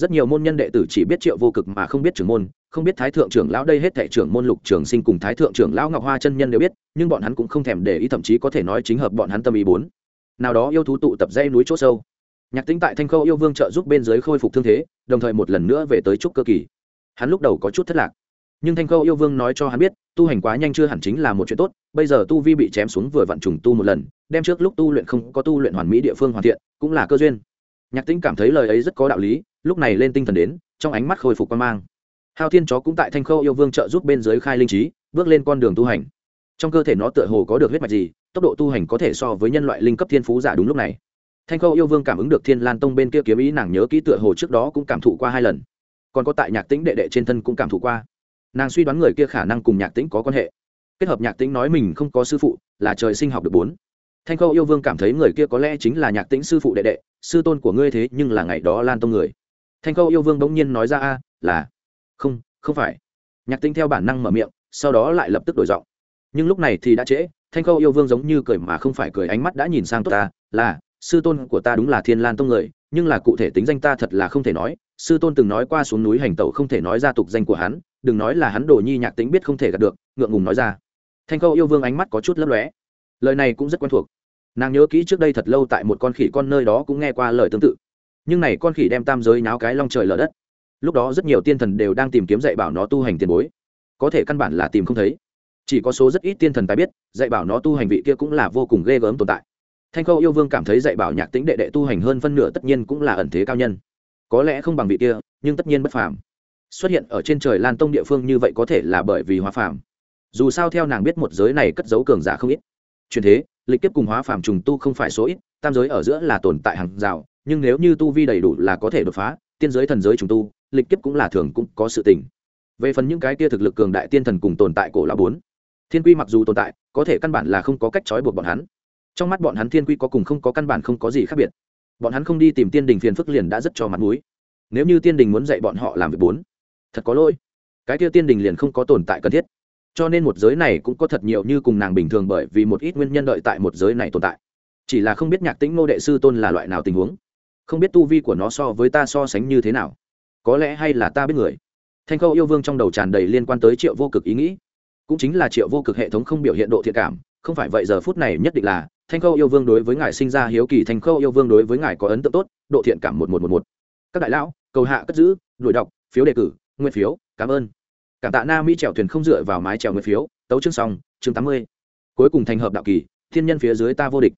rất nhiều môn nhân đệ tử chỉ biết triệu vô cực mà không biết trưởng môn, không biết thái thượng trưởng lão, đây hết thệ trưởng môn lục trường sinh cùng thái thượng trưởng lão ngọc hoa chân nhân đều biết, nhưng bọn hắn cũng không thèm để ý, thậm chí có thể nói chính hợp bọn hắn tâm ý bốn. Nào đó yêu thú tụ tập dây núi chỗ sâu. Nhạc tính tại thanh khâu yêu vương trợ giúp bên dưới khôi phục thương thế, đồng thời một lần nữa về tới trúc cơ kỳ. Hắn lúc đầu có chút thất lạc, nhưng thanh khâu yêu vương nói cho hắn biết, tu hành quá nhanh chưa hẳn chính là một chuyện tốt, bây giờ tu vi bị chém xuống vừa vặn trùng tu một lần, đem trước lúc tu luyện không có tu luyện hoàn mỹ địa phương hoàn thiện, cũng là cơ duyên. Nhạc tĩnh cảm thấy lời ấy rất có đạo lý lúc này lên tinh thần đến, trong ánh mắt khôi phục quan mang. Hao thiên chó cũng tại thanh khâu yêu vương trợ giúp bên dưới khai linh trí, bước lên con đường tu hành. Trong cơ thể nó tựa hồ có được huyết mạch gì, tốc độ tu hành có thể so với nhân loại linh cấp thiên phú giả đúng lúc này. Thanh khâu yêu vương cảm ứng được thiên lan tông bên kia kiếm ý, nàng nhớ kỹ tựa hồ trước đó cũng cảm thụ qua hai lần. Còn có tại nhạc tĩnh đệ đệ trên thân cũng cảm thụ qua. Nàng suy đoán người kia khả năng cùng nhạc tĩnh có quan hệ. Kết hợp nhạc tĩnh nói mình không có sư phụ, là trời sinh học được bốn. Thanh khâu yêu vương cảm thấy người kia có lẽ chính là nhạc tĩnh sư phụ đệ đệ, sư tôn của ngươi thế nhưng là ngày đó lan tông người thanh khâu yêu vương bỗng nhiên nói ra, a, là, không không phải. Nhạc Tinh theo bản năng mở miệng, sau đó lại lập tức đổi giọng. Nhưng lúc này thì đã trễ, thanh khâu yêu vương giống như cười mà không phải cười, ánh mắt đã nhìn sang tốt ta, là, sư tôn của ta đúng là thiên lan tông người, nhưng là cụ thể tính danh ta thật là không thể nói. Sư tôn từng nói qua xuống núi hành tẩu không thể nói ra tục danh của hắn, đừng nói là hắn đồ nhi nhạc tính biết không thể gặp được, ngượng ngùng nói ra. Thanh khâu yêu vương ánh mắt có chút lấp lóe. Lời này cũng rất quen thuộc. Nàng nhớ kỹ trước đây thật lâu tại một con khỉ con nơi đó cũng nghe qua lời tương tự nhưng này con khỉ đem tam giới náo cái long trời lở đất. Lúc đó rất nhiều tiên thần đều đang tìm kiếm dạy bảo nó tu hành tiền bối. Có thể căn bản là tìm không thấy. Chỉ có số rất ít tiên thần tài biết, dạy bảo nó tu hành vị kia cũng là vô cùng ghê gớm tồn tại. Thanh khâu yêu vương cảm thấy dạy bảo nhạc tính đệ đệ tu hành hơn phân nửa tất nhiên cũng là ẩn thế cao nhân. Có lẽ không bằng vị kia, nhưng tất nhiên bất phàm. Xuất hiện ở trên trời lan tông địa phương như vậy có thể là bởi vì hóa phàm. Dù sao theo nàng biết một giới này cất giấu cường giả không ít. Truyền thế, lịch kiếp cùng hóa phàm trùng tu không phải số ít, tam giới ở giữa là tồn tại hàng rào nhưng nếu như tu vi đầy đủ là có thể đột phá, tiên giới thần giới trùng tu, lịch kiếp cũng là thường cũng có sự tình. Về phần những cái kia thực lực cường đại tiên thần cùng tồn tại cổ lão bốn, thiên quy mặc dù tồn tại, có thể căn bản là không có cách trói buộc bọn hắn. Trong mắt bọn hắn thiên quy có cùng không có căn bản không có gì khác biệt. Bọn hắn không đi tìm tiên đình phiền phức liền đã rất cho mặt mũi. Nếu như tiên đình muốn dạy bọn họ làm việc bốn, thật có lỗi. Cái kia tiên đình liền không có tồn tại cần thiết. Cho nên một giới này cũng có thật nhiều như cùng nàng bình thường bởi vì một ít nguyên nhân đợi tại một giới này tồn tại. Chỉ là không biết nhạc tĩnh ngô đệ sư tôn là loại nào tình huống không biết tu vi của nó so với ta so sánh như thế nào. Có lẽ hay là ta biết người. Thanh khâu yêu vương trong đầu tràn đầy liên quan tới triệu vô cực ý nghĩ. Cũng chính là triệu vô cực hệ thống không biểu hiện độ thiện cảm, không phải vậy giờ phút này nhất định là, thanh khâu yêu vương đối với ngài sinh ra hiếu kỳ, thanh khâu yêu vương đối với ngài có ấn tượng tốt, độ thiện cảm một một một một. Các đại lão, cầu hạ cất giữ, đuổi đọc, phiếu đề cử nguyên phiếu, cảm ơn. Cảm tạ na mỹ trèo thuyền không dựa vào mái trèo nguyên phiếu, tấu chương xong, chương tám mươi. Cuối cùng thành hợp đạo kỳ, thiên nhân phía dưới ta vô địch.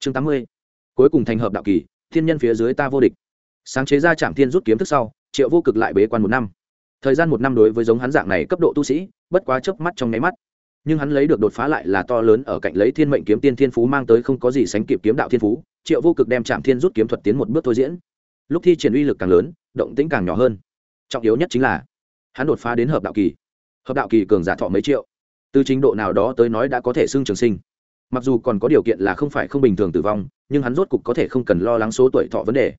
Chương tám mươi. Cuối cùng thành hợp đạo kỳ thiên nhân phía dưới ta vô địch. Sáng chế ra trạm thiên rút kiếm thức sau, triệu vô cực lại bế quan một năm. Thời gian một năm đối với giống hắn dạng này cấp độ tu sĩ, bất quá chớp mắt trong nháy mắt. Nhưng hắn lấy được đột phá lại là to lớn ở cạnh lấy thiên mệnh kiếm tiên thiên phú mang tới không có gì sánh kịp kiếm đạo thiên phú, triệu vô cực đem trạm thiên rút kiếm thuật tiến một bước thôi diễn. Lúc thi triển uy lực càng lớn, động tĩnh càng nhỏ hơn. Trọng yếu nhất chính là, hắn đột phá đến hợp đạo kỳ. Hợp đạo kỳ cường giả thọ mấy triệu. Từ trình độ nào đó tới nói đã có thể xưng trường sinh mặc dù còn có điều kiện là không phải không bình thường tử vong, nhưng hắn rốt cục có thể không cần lo lắng số tuổi thọ vấn đề.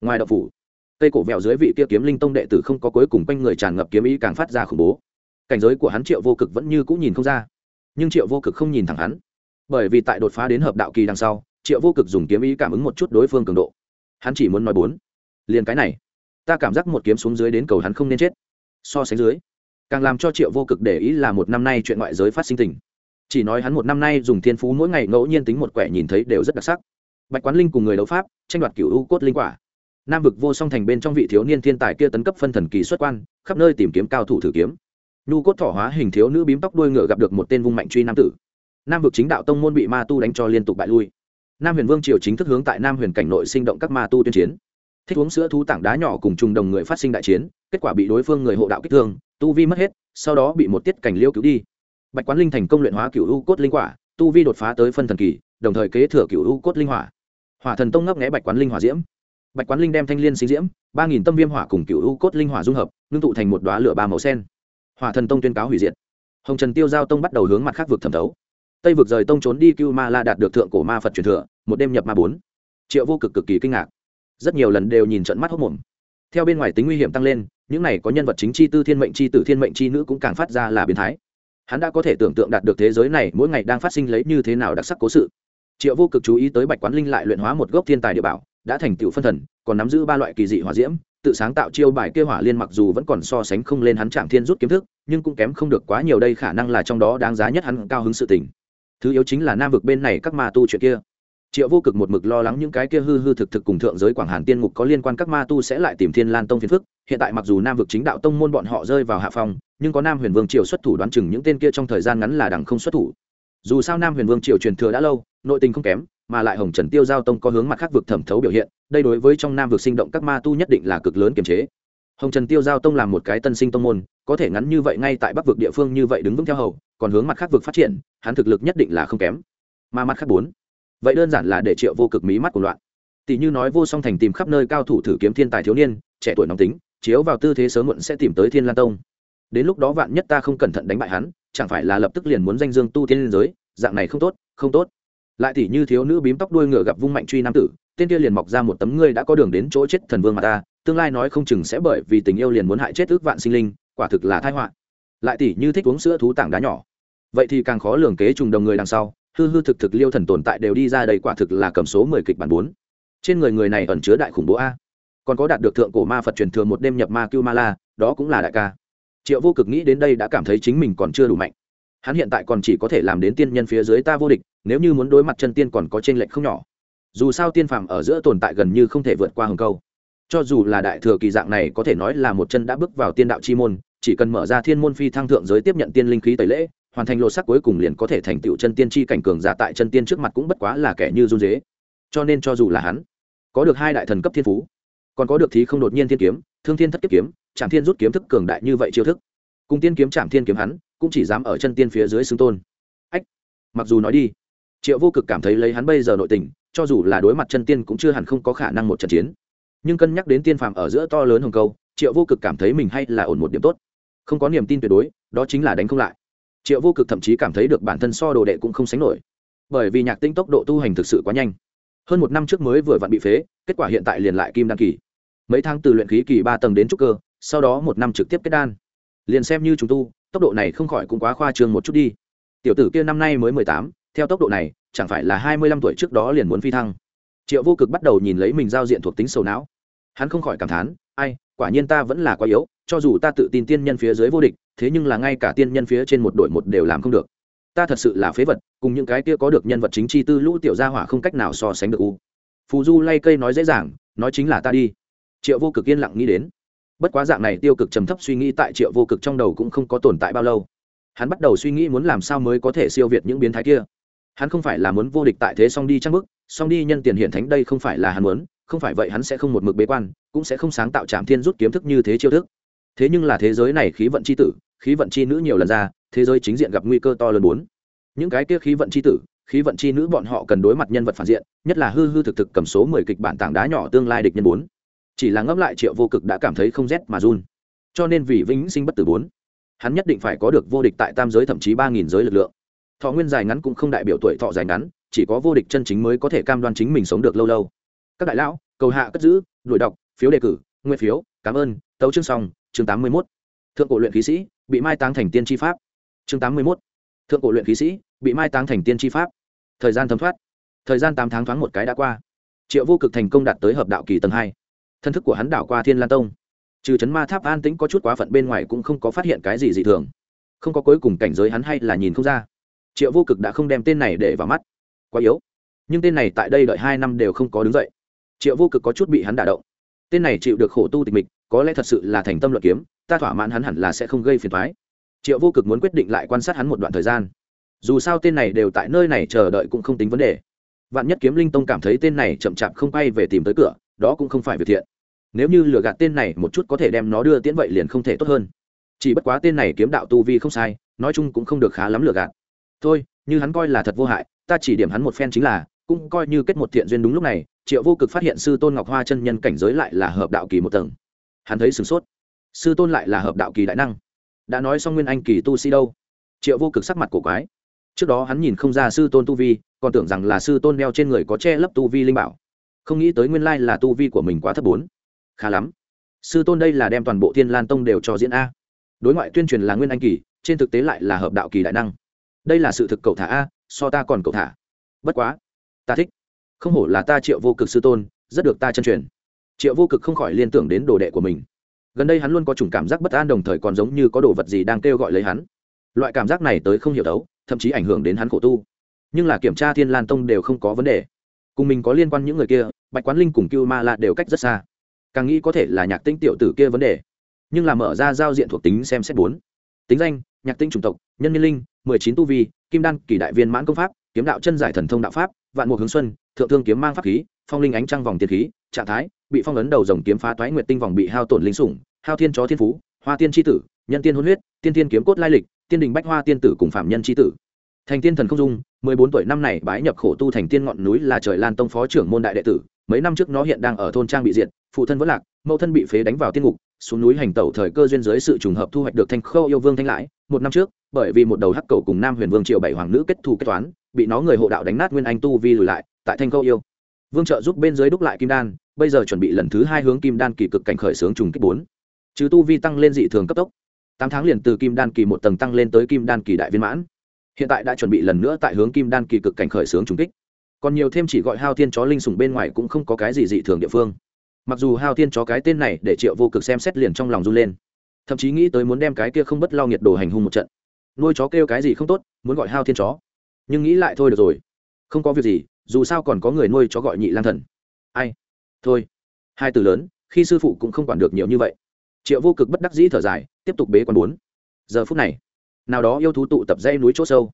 Ngoài đậu phủ, cây cổ vẹo dưới vị kia kiếm linh tông đệ tử không có cuối cùng quanh người tràn ngập kiếm ý càng phát ra khủng bố. Cảnh giới của hắn triệu vô cực vẫn như cũng nhìn không ra. Nhưng triệu vô cực không nhìn thẳng hắn. Bởi vì tại đột phá đến hợp đạo kỳ đằng sau, triệu vô cực dùng kiếm ý cảm ứng một chút đối phương cường độ. Hắn chỉ muốn nói bốn, liền cái này. Ta cảm giác một kiếm xuống dưới đến cầu hắn không nên chết. So sánh dưới, càng làm cho triệu vô cực để ý là một năm nay chuyện ngoại giới phát sinh tình chỉ nói hắn một năm nay dùng thiên phú mỗi ngày ngẫu nhiên tính một quẻ nhìn thấy đều rất đặc sắc. Bạch quán linh cùng người đấu pháp, tranh đoạt cựu u cốt linh quả. Nam vực vô song thành bên trong vị thiếu niên thiên tài kia tấn cấp phân thần kỳ xuất quan, khắp nơi tìm kiếm cao thủ thử kiếm. Nhu cốt thỏ hóa hình thiếu nữ bím tóc đuôi ngựa gặp được một tên vung mạnh truy nam tử. Nam vực chính đạo tông môn bị ma tu đánh cho liên tục bại lui. Nam huyền vương triều chính thức hướng tại nam huyền cảnh nội sinh động các ma tu tuyên chiến. Thích uống sữa thú tảng đá nhỏ cùng trùng đồng người phát sinh đại chiến, kết quả bị đối phương người hộ đạo kích thương, tu vi mất hết, sau đó bị một tiết cảnh liêu cứu đi bạch quán linh thành công luyện hóa cựu u cốt linh quả, tu vi đột phá tới phân thần kỳ, đồng thời kế thừa cựu u cốt linh hỏa. Hỏa thần tông ngấp nghẽ bạch quán linh hỏa diễm. Bạch quán linh đem thanh liên sinh diễm, ba nghìn tâm viêm hỏa cùng cựu u cốt linh hỏa dung hợp, ngưng tụ thành một đoá lửa ba màu sen. Hỏa thần tông tuyên cáo hủy diệt. Hồng trần tiêu giao tông bắt đầu hướng mặt khác vực thẩm thấu. Tây vực rời tông trốn đi cưu ma la đạt được thượng cổ ma phật truyền thừa, một đêm nhập ma bốn. Triệu vô cực cực kỳ kinh ngạc. Rất nhiều lần đều nhìn trận mắt hốc mồm. Theo bên ngoài tính nguy hiểm tăng lên, những này có nhân vật chính chi tư thiên mệnh chi tử thiên mệnh chi nữ cũng càng phát ra là biến thái hắn đã có thể tưởng tượng đạt được thế giới này mỗi ngày đang phát sinh lấy như thế nào đặc sắc cố sự. Triệu vô cực chú ý tới bạch quán linh lại luyện hóa một gốc thiên tài địa bảo, đã thành tựu phân thần, còn nắm giữ ba loại kỳ dị hỏa diễm, tự sáng tạo chiêu bài kêu hỏa liên mặc dù vẫn còn so sánh không lên hắn trạng thiên rút kiếm thức, nhưng cũng kém không được quá nhiều đây khả năng là trong đó đáng giá nhất hắn cao hứng sự tình. Thứ yếu chính là nam vực bên này các ma tu chuyện kia triệu vô cực một mực lo lắng những cái kia hư hư thực thực cùng thượng giới quảng hàn tiên ngục có liên quan các ma tu sẽ lại tìm thiên lan tông phiền phức. Hiện tại mặc dù nam vực chính đạo tông môn bọn họ rơi vào hạ phòng nhưng có nam huyền vương triều xuất thủ đoán chừng những tên kia trong thời gian ngắn là đằng không xuất thủ. Dù sao nam huyền vương triều truyền thừa đã lâu, nội tình không kém, mà lại hồng trần tiêu giao tông có hướng mặt khác vực thẩm thấu biểu hiện, đây đối với trong nam vực sinh động các ma tu nhất định là cực lớn kiềm chế. Hồng trần tiêu giao tông làm một cái tân sinh tông môn, có thể ngắn như vậy ngay tại bắc vực địa phương như vậy đứng vững theo hầu, còn hướng mặt khác vực phát triển, hắn thực lực nhất định là không kém. Mà mặt khác bốn vậy đơn giản là để triệu vô cực mí mắt của loạn. Tỷ như nói vô song thành tìm khắp nơi cao thủ thử kiếm thiên tài thiếu niên, trẻ tuổi nóng tính, chiếu vào tư thế sớm muộn sẽ tìm tới thiên lan tông. Đến lúc đó vạn nhất ta không cẩn thận đánh bại hắn, chẳng phải là lập tức liền muốn danh dương tu tiên liên giới, dạng này không tốt không tốt. Lại tỷ như thiếu nữ bím tóc đuôi ngựa gặp vung mạnh truy nam tử, tên kia liền mọc ra một tấm ngươi đã có đường đến chỗ chết thần vương mà ta, tương lai nói không chừng sẽ bởi vì tình yêu liền muốn hại chết ước vạn sinh linh, quả thực là tai họa. Lại tỷ như thích uống sữa thú tảng đá nhỏ. Vậy thì càng khó lường kế trùng đồng người đằng sau hư hư thực thực liêu thần tồn tại đều đi ra đầy quả thực là cầm số mười kịch bản bốn. Trên người người này ẩn chứa đại khủng bố a. Còn có đạt được thượng cổ ma phật truyền thừa một đêm nhập ma cưu ma la, đó cũng là đại ca. Triệu vô cực nghĩ đến đây đã cảm thấy chính mình còn chưa đủ mạnh. Hắn hiện tại còn chỉ có thể làm đến tiên nhân phía dưới ta vô địch, nếu như muốn đối mặt chân tiên còn có t r ê n lệch không nhỏ. Dù sao tiên phàm ở giữa tồn tại gần như không thể vượt qua hừng câu. Cho dù là đại thừa kỳ dạng này có thể nói là một chân đã bước vào tiên đạo chi môn, chỉ cần mở ra thiên môn phi thăng thượng giới tiếp nhận tiên linh khí tẩy lễ hoàn thành lột sắc cuối cùng liền có thể thành tựu chân tiên chi cảnh cường giả tại chân tiên trước mặt cũng bất quá là kẻ như run dế. Cho nên cho dù là hắn, có được hai đại thần cấp thiên phú, còn có được thí không đột nhiên thiên kiếm, thương thiên thất kiếp kiếm trạm thiên rút kiếm thức cường đại như vậy chiêu thức. Cùng tiên kiếm trạm thiên kiếm hắn, cũng chỉ dám ở chân tiên phía dưới xưng tôn. Ách, mặc dù nói đi, triệu vô cực cảm thấy lấy hắn bây giờ nội tình, cho dù là đối mặt chân tiên cũng chưa hẳn không có khả năng một trận chiến. Nhưng cân nhắc đến tiên phàm ở giữa to lớn hồng câu, triệu vô cực cảm thấy mình hay là ổn một điểm tốt. Không có niềm tin tuyệt đối, đó chính là đánh không lại triệu vô cực thậm chí cảm thấy được bản thân so đồ đệ cũng không sánh nổi. Bởi vì nhạc tinh tốc độ tu hành thực sự quá nhanh. Hơn một năm trước mới vừa vặn bị phế, kết quả hiện tại liền lại kim đan kỳ. Mấy tháng từ luyện khí kỳ ba tầng đến trúc cơ, sau đó một năm trực tiếp kết đan. Liền xem như chúng tu, tốc độ này không khỏi cũng quá khoa trương một chút đi. Tiểu tử kia năm nay mới mười tám, theo tốc độ này, chẳng phải là hai mươi lăm tuổi trước đó liền muốn phi thăng. Triệu vô cực bắt đầu nhìn lấy mình giao diện thuộc tính sầu não. Hắn không khỏi cảm thán, ai, quả nhiên ta vẫn là quá yếu cho dù ta tự tin tiên nhân phía dưới vô địch, thế nhưng là ngay cả tiên nhân phía trên một đội một đều làm không được. Ta thật sự là phế vật, cùng những cái kia có được nhân vật chính chi tư lũ tiểu gia hỏa không cách nào so sánh được u. Phù du lay cây nói dễ dàng, nói chính là ta đi. Triệu vô cực yên lặng nghĩ đến. Bất quá dạng này tiêu cực trầm thấp suy nghĩ tại triệu vô cực trong đầu cũng không có tồn tại bao lâu. Hắn bắt đầu suy nghĩ muốn làm sao mới có thể siêu việt những biến thái kia. Hắn không phải là muốn vô địch tại thế song đi trang bức song đi nhân tiền hiện thánh đây không phải là hắn muốn, không phải vậy hắn sẽ không một mực bế quan, cũng sẽ không sáng tạo trạm thiên rút kiếm thức như thế chiêu thức thế nhưng là thế giới này khí vận c h i tử, khí vận c h i nữ nhiều lần ra, thế giới chính diện gặp nguy cơ to lớn bốn. Những cái kia khí vận c h i tử, khí vận c h i nữ bọn họ cần đối mặt nhân vật phản diện, nhất là hư hư thực thực cầm số mười kịch bản tảng đá nhỏ tương lai địch nhân bốn. Chỉ là ngẫm lại triệu vô cực đã cảm thấy không rét mà run. Cho nên vì vĩnh sinh bất tử bốn, hắn nhất định phải có được vô địch tại tam giới thậm chí ba nghìn giới lực lượng. Thọ nguyên dài ngắn cũng không đại biểu tuổi thọ dài ngắn, chỉ có vô địch chân chính mới có thể cam đoan chính mình sống được lâu lâu. Các đại lão, cầu hạ cất giữ, đuổi đọc, phiếu đề cử nguyên phiếu, cảm ơn, tấu chương xong chương tám mươi mốt. Thượng cổ luyện khí sĩ, bị mai táng thành tiên tri pháp. Chương tám mươi mốt. Thượng cổ luyện khí sĩ, bị mai táng thành tiên tri pháp. Thời gian thấm thoát. Thời gian tám tháng thoáng một cái đã qua. Triệu vô cực thành công đạt tới hợp đạo kỳ tầng hai. Thân thức của hắn đảo qua thiên lan tông. Trừ chấn ma tháp an tĩnh có chút quá phận bên ngoài cũng không có phát hiện cái gì dị thường. Không có cuối cùng cảnh giới hắn hay là nhìn không ra. Triệu vô cực đã không đem tên này để vào mắt. Quá yếu. Nhưng tên này tại đây đợi hai năm đều không có đứng dậy. Triệu vô cực có chút bị hắn đả động. Tên này chịu được khổ tu tịch mịch có lẽ thật sự là thành tâm luận kiếm, ta thỏa mãn hắn hẳn là sẽ không gây phiền thoái triệu vô cực muốn quyết định lại quan sát hắn một đoạn thời gian. Dù sao tên này đều tại nơi này chờ đợi cũng không tính vấn đề. Vạn nhất kiếm linh tông cảm thấy tên này chậm chạp không bay về tìm tới cửa, đó cũng không phải việc thiện. Nếu như lừa gạt tên này một chút có thể đem nó đưa tiễn vậy liền không thể tốt hơn. Chỉ bất quá tên này kiếm đạo tu vi không sai, nói chung cũng không được khá lắm lừa gạt. Thôi, như hắn coi là thật vô hại, ta chỉ điểm hắn một phen chính là, cũng coi như kết một thiện duyên đúng lúc này, triệu vô cực phát hiện sư tôn ngọc hoa chân nhân cảnh giới lại là hợp đạo kỳ một tầng hắn thấy sửng sốt. Sư tôn lại là hợp đạo kỳ đại năng. Đã nói xong nguyên anh kỳ tu sĩ đâu? Triệu vô cực sắc mặt cổ quái. Trước đó hắn nhìn không ra sư tôn tu vi, còn tưởng rằng là sư tôn đeo trên người có che lấp tu vi linh bảo. Không nghĩ tới nguyên lai là tu vi của mình quá thấp bốn. Khá lắm. Sư tôn đây là đem toàn bộ thiên lan tông đều cho diễn a. Đối ngoại tuyên truyền là nguyên anh kỳ, trên thực tế lại là hợp đạo kỳ đại năng. Đây là sự thực cầu thả a, so ta còn cầu thả. Bất quá, ta thích. Không hổ là ta triệu vô cực sư tôn, rất được ta chân truyền triệu vô cực không khỏi liên tưởng đến đồ đệ của mình. Gần đây hắn luôn có chủng cảm giác bất an đồng thời còn giống như có đồ vật gì đang kêu gọi lấy hắn. Loại cảm giác này tới không hiểu đấu, thậm chí ảnh hưởng đến hắn khổ tu. Nhưng là kiểm tra thiên lan tông đều không có vấn đề. Cùng mình có liên quan những người kia, bạch quán linh cùng cưu ma la đều cách rất xa. Càng nghĩ có thể là nhạc tinh tiểu tử kia vấn đề. Nhưng là mở ra giao diện thuộc tính xem xét bốn. Tính danh, nhạc tinh chủng tộc, nhân niên linh, mười chín tu vi, kim đan, kỳ đại viên mãn công pháp, kiếm đạo chân giải thần thông đạo pháp, vạn mục hướng xuân, thượng thương kiếm mang pháp khí phong linh ánh trăng vòng tiên khí, trạng thái, bị phong ấn đầu dòng kiếm phá toái nguyệt tinh vòng bị hao tổn linh sủng, hao thiên chó thiên phú, hoa tiên tri tử, nhân tiên hôn huyết, tiên tiên kiếm cốt lai lịch, tiên đình bách hoa tiên tử cùng phạm nhân tri tử. Thành tiên thần không dung, mười bốn tuổi năm này bái nhập khổ tu thành tiên ngọn núi là trời lan tông phó trưởng môn đại đệ tử, mấy năm trước nó hiện đang ở thôn trang bị diệt, phụ thân vẫn lạc, mẫu thân bị phế đánh vào tiên ngục, xuống núi hành tẩu thời cơ duyên dưới sự trùng hợp thu hoạch được thanh khâu yêu vương thanh lãi. Một năm trước, bởi vì một đầu hắc cầu cùng nam huyền vương triệu bảy hoàng nữ kết thù kết toán, bị nó người hộ đạo đánh nát nguyên anh tu vi lùi lại, tại thanh khâu yêu vương trợ giúp bên dưới đúc lại kim đan, bây giờ chuẩn bị lần thứ hai hướng kim đan kỳ cực cảnh khởi xướng trùng kích bốn. Chứ tu vi tăng lên dị thường cấp tốc, tám tháng liền từ kim đan kỳ một tầng tăng lên tới kim đan kỳ đại viên mãn. Hiện tại đã chuẩn bị lần nữa tại hướng kim đan kỳ cực cảnh khởi xướng trùng kích. Còn nhiều thêm chỉ gọi hao thiên chó linh sùng bên ngoài cũng không có cái gì dị thường địa phương. Mặc dù hao thiên chó cái tên này để triệu vô cực xem xét liền trong lòng run lên, thậm chí nghĩ tới muốn đem cái kia không bất lo nhiệt đồ hành hung một trận. Nuôi chó kêu cái gì không tốt, muốn gọi hao thiên chó. Nhưng nghĩ lại thôi được rồi, không có việc gì dù sao còn có người nuôi chó gọi nhị lang thần. Ai? Thôi. Hai từ lớn, khi sư phụ cũng không quản được nhiều như vậy. Triệu vô cực bất đắc dĩ thở dài, tiếp tục bế quan bốn. Giờ phút này, nào đó yêu thú tụ tập dây núi chỗ sâu.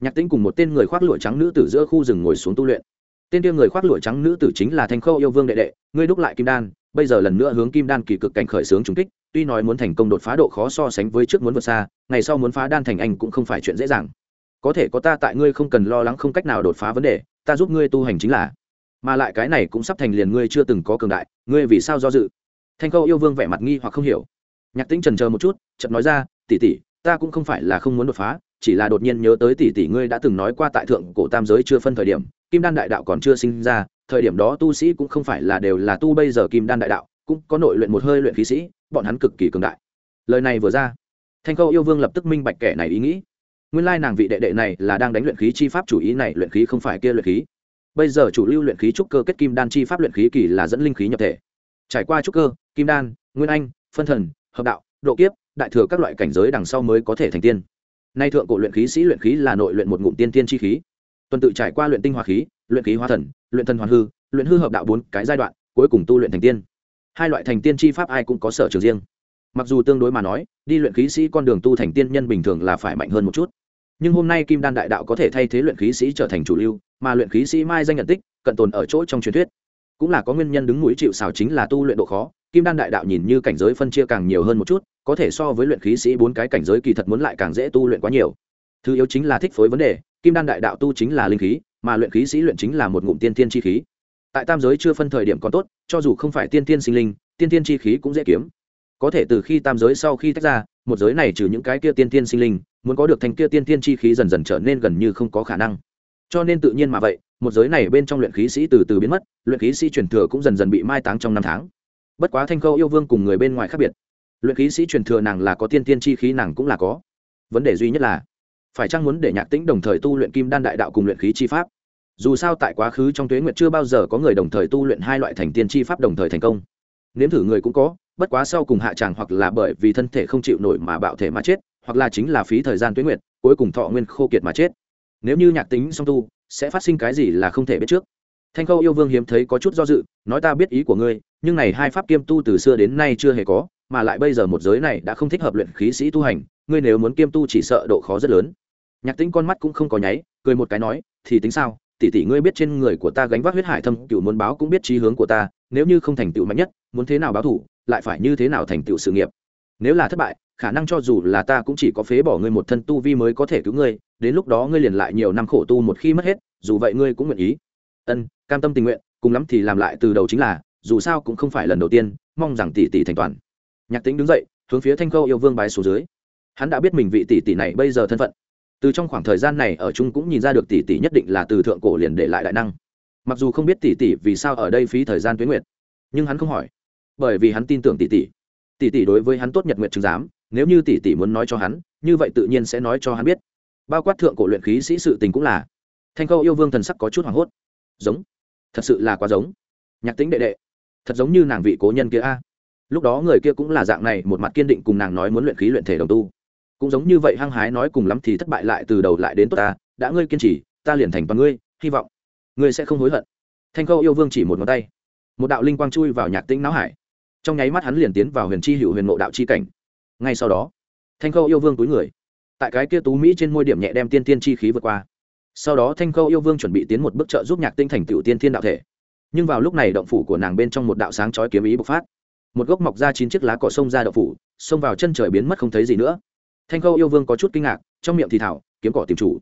Nhạc tĩnh cùng một tên người khoác lụa trắng nữ tử giữa khu rừng ngồi xuống tu luyện. Tên kia người khoác lụa trắng nữ tử chính là thanh khâu yêu vương đệ đệ, ngươi đúc lại kim đan, bây giờ lần nữa hướng kim đan kỳ cực cảnh khởi xướng trúng kích, tuy nói muốn thành công đột phá độ khó so sánh với trước muốn vượt xa, ngày sau muốn phá đan thành anh cũng không phải chuyện dễ dàng. Có thể có ta tại ngươi không cần lo lắng không cách nào đột phá vấn đề ta giúp ngươi tu hành chính là. Mà lại cái này cũng sắp thành liền ngươi chưa từng có cường đại, ngươi vì sao do dự? Thanh khâu yêu vương vẻ mặt nghi hoặc không hiểu. Nhạc tĩnh trần chờ một chút chậm nói ra tỉ tỉ ta cũng không phải là không muốn đột phá, chỉ là đột nhiên nhớ tới tỷ tỷ ngươi đã từng nói qua tại thượng cổ tam giới chưa phân thời điểm, kim đan đại đạo còn chưa sinh ra, thời điểm đó tu sĩ cũng không phải là đều là tu bây giờ kim đan đại đạo, cũng có nội luyện một hơi luyện khí sĩ, bọn hắn cực kỳ cường đại. Lời này vừa ra, thanh khâu yêu vương lập tức minh bạch kẻ này ý nghĩ nguyên lai nàng vị đệ đệ này là đang đánh luyện khí chi pháp, chủ ý này luyện khí không phải kia luyện khí. Bây giờ chủ lưu luyện khí trúc cơ kết kim đan chi pháp luyện khí kỳ là dẫn linh khí nhập thể. Trải qua trúc cơ, kim đan, nguyên anh, phân thần, hợp đạo, độ kiếp, đại thừa các loại cảnh giới đằng sau mới có thể thành tiên. Nay thượng cổ luyện khí sĩ luyện khí là nội luyện một ngụm tiên tiên chi khí. Tuần tự trải qua luyện tinh hoa khí, luyện khí hóa thần, luyện thần hoàn hư, luyện hư hợp đạo bốn cái giai đoạn, cuối cùng tu luyện thành tiên. Hai loại thành tiên chi pháp ai cũng có sở trường riêng. Mặc dù tương đối mà nói, đi luyện khí sĩ con đường tu thành tiên nhân bình thường là phải mạnh hơn một chút nhưng hôm nay kim đan đại đạo có thể thay thế luyện khí sĩ trở thành chủ lưu, mà luyện khí sĩ mai danh nhận tích, cận tồn ở chỗ trong truyền thuyết. Cũng là có nguyên nhân đứng mũi chịu xào chính là tu luyện độ khó, kim đan đại đạo nhìn như cảnh giới phân chia càng nhiều hơn một chút, có thể so với luyện khí sĩ bốn cái cảnh giới kỳ thật muốn lại càng dễ tu luyện quá nhiều. Thứ yếu chính là thích phối vấn đề, kim đan đại đạo tu chính là linh khí, mà luyện khí sĩ luyện chính là một ngụm tiên tiên chi khí. Tại tam giới chưa phân thời điểm còn tốt, cho dù không phải tiên tiên sinh linh, tiên tiên chi khí cũng dễ kiếm. Có thể từ khi tam giới sau khi tách ra một giới này trừ những cái kia tiên tiên sinh linh, muốn có được thành kia tiên tiên chi khí dần dần trở nên gần như không có khả năng. Cho nên tự nhiên mà vậy, một giới này bên trong luyện khí sĩ từ từ biến mất, luyện khí sĩ truyền thừa cũng dần dần bị mai táng trong năm tháng. Bất quá thanh khâu yêu vương cùng người bên ngoài khác biệt. Luyện khí sĩ truyền thừa nàng là có tiên tiên chi khí nàng cũng là có. Vấn đề duy nhất là, phải chăng muốn để nhạc tĩnh đồng thời tu luyện kim đan đại đạo cùng luyện khí chi pháp? Dù sao tại quá khứ trong tuế nguyệt chưa bao giờ có người đồng thời tu luyện hai loại thành tiên chi pháp đồng thời thành công. Nếm thử người cũng có bất quá sau cùng hạ tràng hoặc là bởi vì thân thể không chịu nổi mà bạo thể mà chết, hoặc là chính là phí thời gian tuế nguyệt, cuối cùng thọ nguyên khô kiệt mà chết. Nếu như nhạc tính song tu, sẽ phát sinh cái gì là không thể biết trước. Thanh khâu yêu vương hiếm thấy có chút do dự, nói ta biết ý của ngươi, nhưng này hai pháp kiêm tu từ xưa đến nay chưa hề có, mà lại bây giờ một giới này đã không thích hợp luyện khí sĩ tu hành, ngươi nếu muốn kiêm tu chỉ sợ độ khó rất lớn. Nhạc tính con mắt cũng không có nháy, cười một cái nói, thì tính sao, tỷ tỷ ngươi biết trên người của ta gánh vác huyết hải thâm, cựu muốn báo cũng biết trí hướng của ta, nếu như không thành tựu mạnh nhất, muốn thế nào báo thủ lại phải như thế nào thành tựu sự nghiệp? Nếu là thất bại, khả năng cho dù là ta cũng chỉ có phế bỏ ngươi một thân tu vi mới có thể cứu ngươi, đến lúc đó ngươi liền lại nhiều năm khổ tu một khi mất hết, dù vậy ngươi cũng nguyện ý. Ân, cam tâm tình nguyện, cùng lắm thì làm lại từ đầu chính là, dù sao cũng không phải lần đầu tiên, mong rằng tỷ tỷ thành toàn. Nhạc tính đứng dậy, hướng phía thanh khâu yêu vương bái số dưới. Hắn đã biết mình vị tỷ tỷ này bây giờ thân phận. Từ trong khoảng thời gian này ở chung cũng nhìn ra được tỷ tỷ nhất định là từ thượng cổ liền để lại đại năng. Mặc dù không biết tỷ tỷ vì sao ở đây phí thời gian tuyến nguyệt, nhưng hắn không hỏi bởi vì hắn tin tưởng tỷ tỷ. Tỷ tỷ đối với hắn tốt nhật nguyện chứng giám, nếu như tỷ tỷ muốn nói cho hắn, như vậy tự nhiên sẽ nói cho hắn biết. Bao quát thượng cổ luyện khí sĩ sự tình cũng là. Thanh khâu yêu vương thần sắc có chút hoảng hốt. Giống. Thật sự là quá giống. Nhạc tính đệ đệ. Thật giống như nàng vị cố nhân kia a. Lúc đó người kia cũng là dạng này, một mặt kiên định cùng nàng nói muốn luyện khí luyện thể đồng tu. Cũng giống như vậy hăng hái nói cùng lắm thì thất bại lại từ đầu lại đến tốt ta. Đã ngươi kiên trì, ta liền thành toàn ngươi, hy vọng. Ngươi sẽ không hối hận. Thanh khâu yêu vương chỉ một ngón tay. Một đạo linh quang chui vào nhạc tĩnh não hải trong nháy mắt hắn liền tiến vào huyền chi hữu huyền mộ đạo chi cảnh. Ngay sau đó, thanh khâu yêu vương túi người, tại cái kia tú mỹ trên môi điểm nhẹ đem tiên tiên chi khí vượt qua. Sau đó thanh khâu yêu vương chuẩn bị tiến một bước trợ giúp nhạc tinh thành tựu tiên thiên đạo thể. Nhưng vào lúc này động phủ của nàng bên trong một đạo sáng chói kiếm ý bộc phát. Một gốc mọc ra chín chiếc lá cỏ sông ra động phủ, xông vào chân trời biến mất không thấy gì nữa. Thanh khâu yêu vương có chút kinh ngạc, trong miệng thì thảo, kiếm cỏ tìm chủ.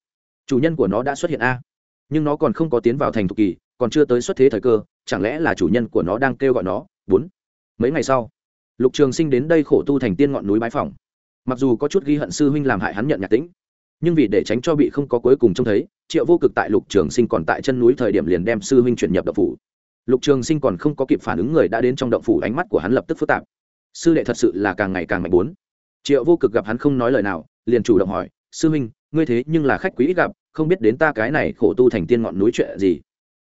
Chủ nhân của nó đã xuất hiện a. Nhưng nó còn không có tiến vào thành thục kỳ, còn chưa tới xuất thế thời cơ, chẳng lẽ là chủ nhân của nó đang kêu gọi nó? Bốn mấy ngày sau, lục trường sinh đến đây khổ tu thành tiên ngọn núi bái phòng mặc dù có chút ghi hận sư huynh làm hại hắn nhận nhạc tĩnh, nhưng vì để tránh cho bị không có cuối cùng trông thấy, triệu vô cực tại lục trường sinh còn tại chân núi thời điểm liền đem sư huynh chuyển nhập động phủ. Lục trường sinh còn không có kịp phản ứng người đã đến trong động phủ, ánh mắt của hắn lập tức phức tạp. Sư đệ thật sự là càng ngày càng mạnh bốn. Triệu vô cực gặp hắn không nói lời nào, liền chủ động hỏi, sư huynh, ngươi thế nhưng là khách quý ít gặp, không biết đến ta cái này khổ tu thành tiên ngọn núi chuyện gì?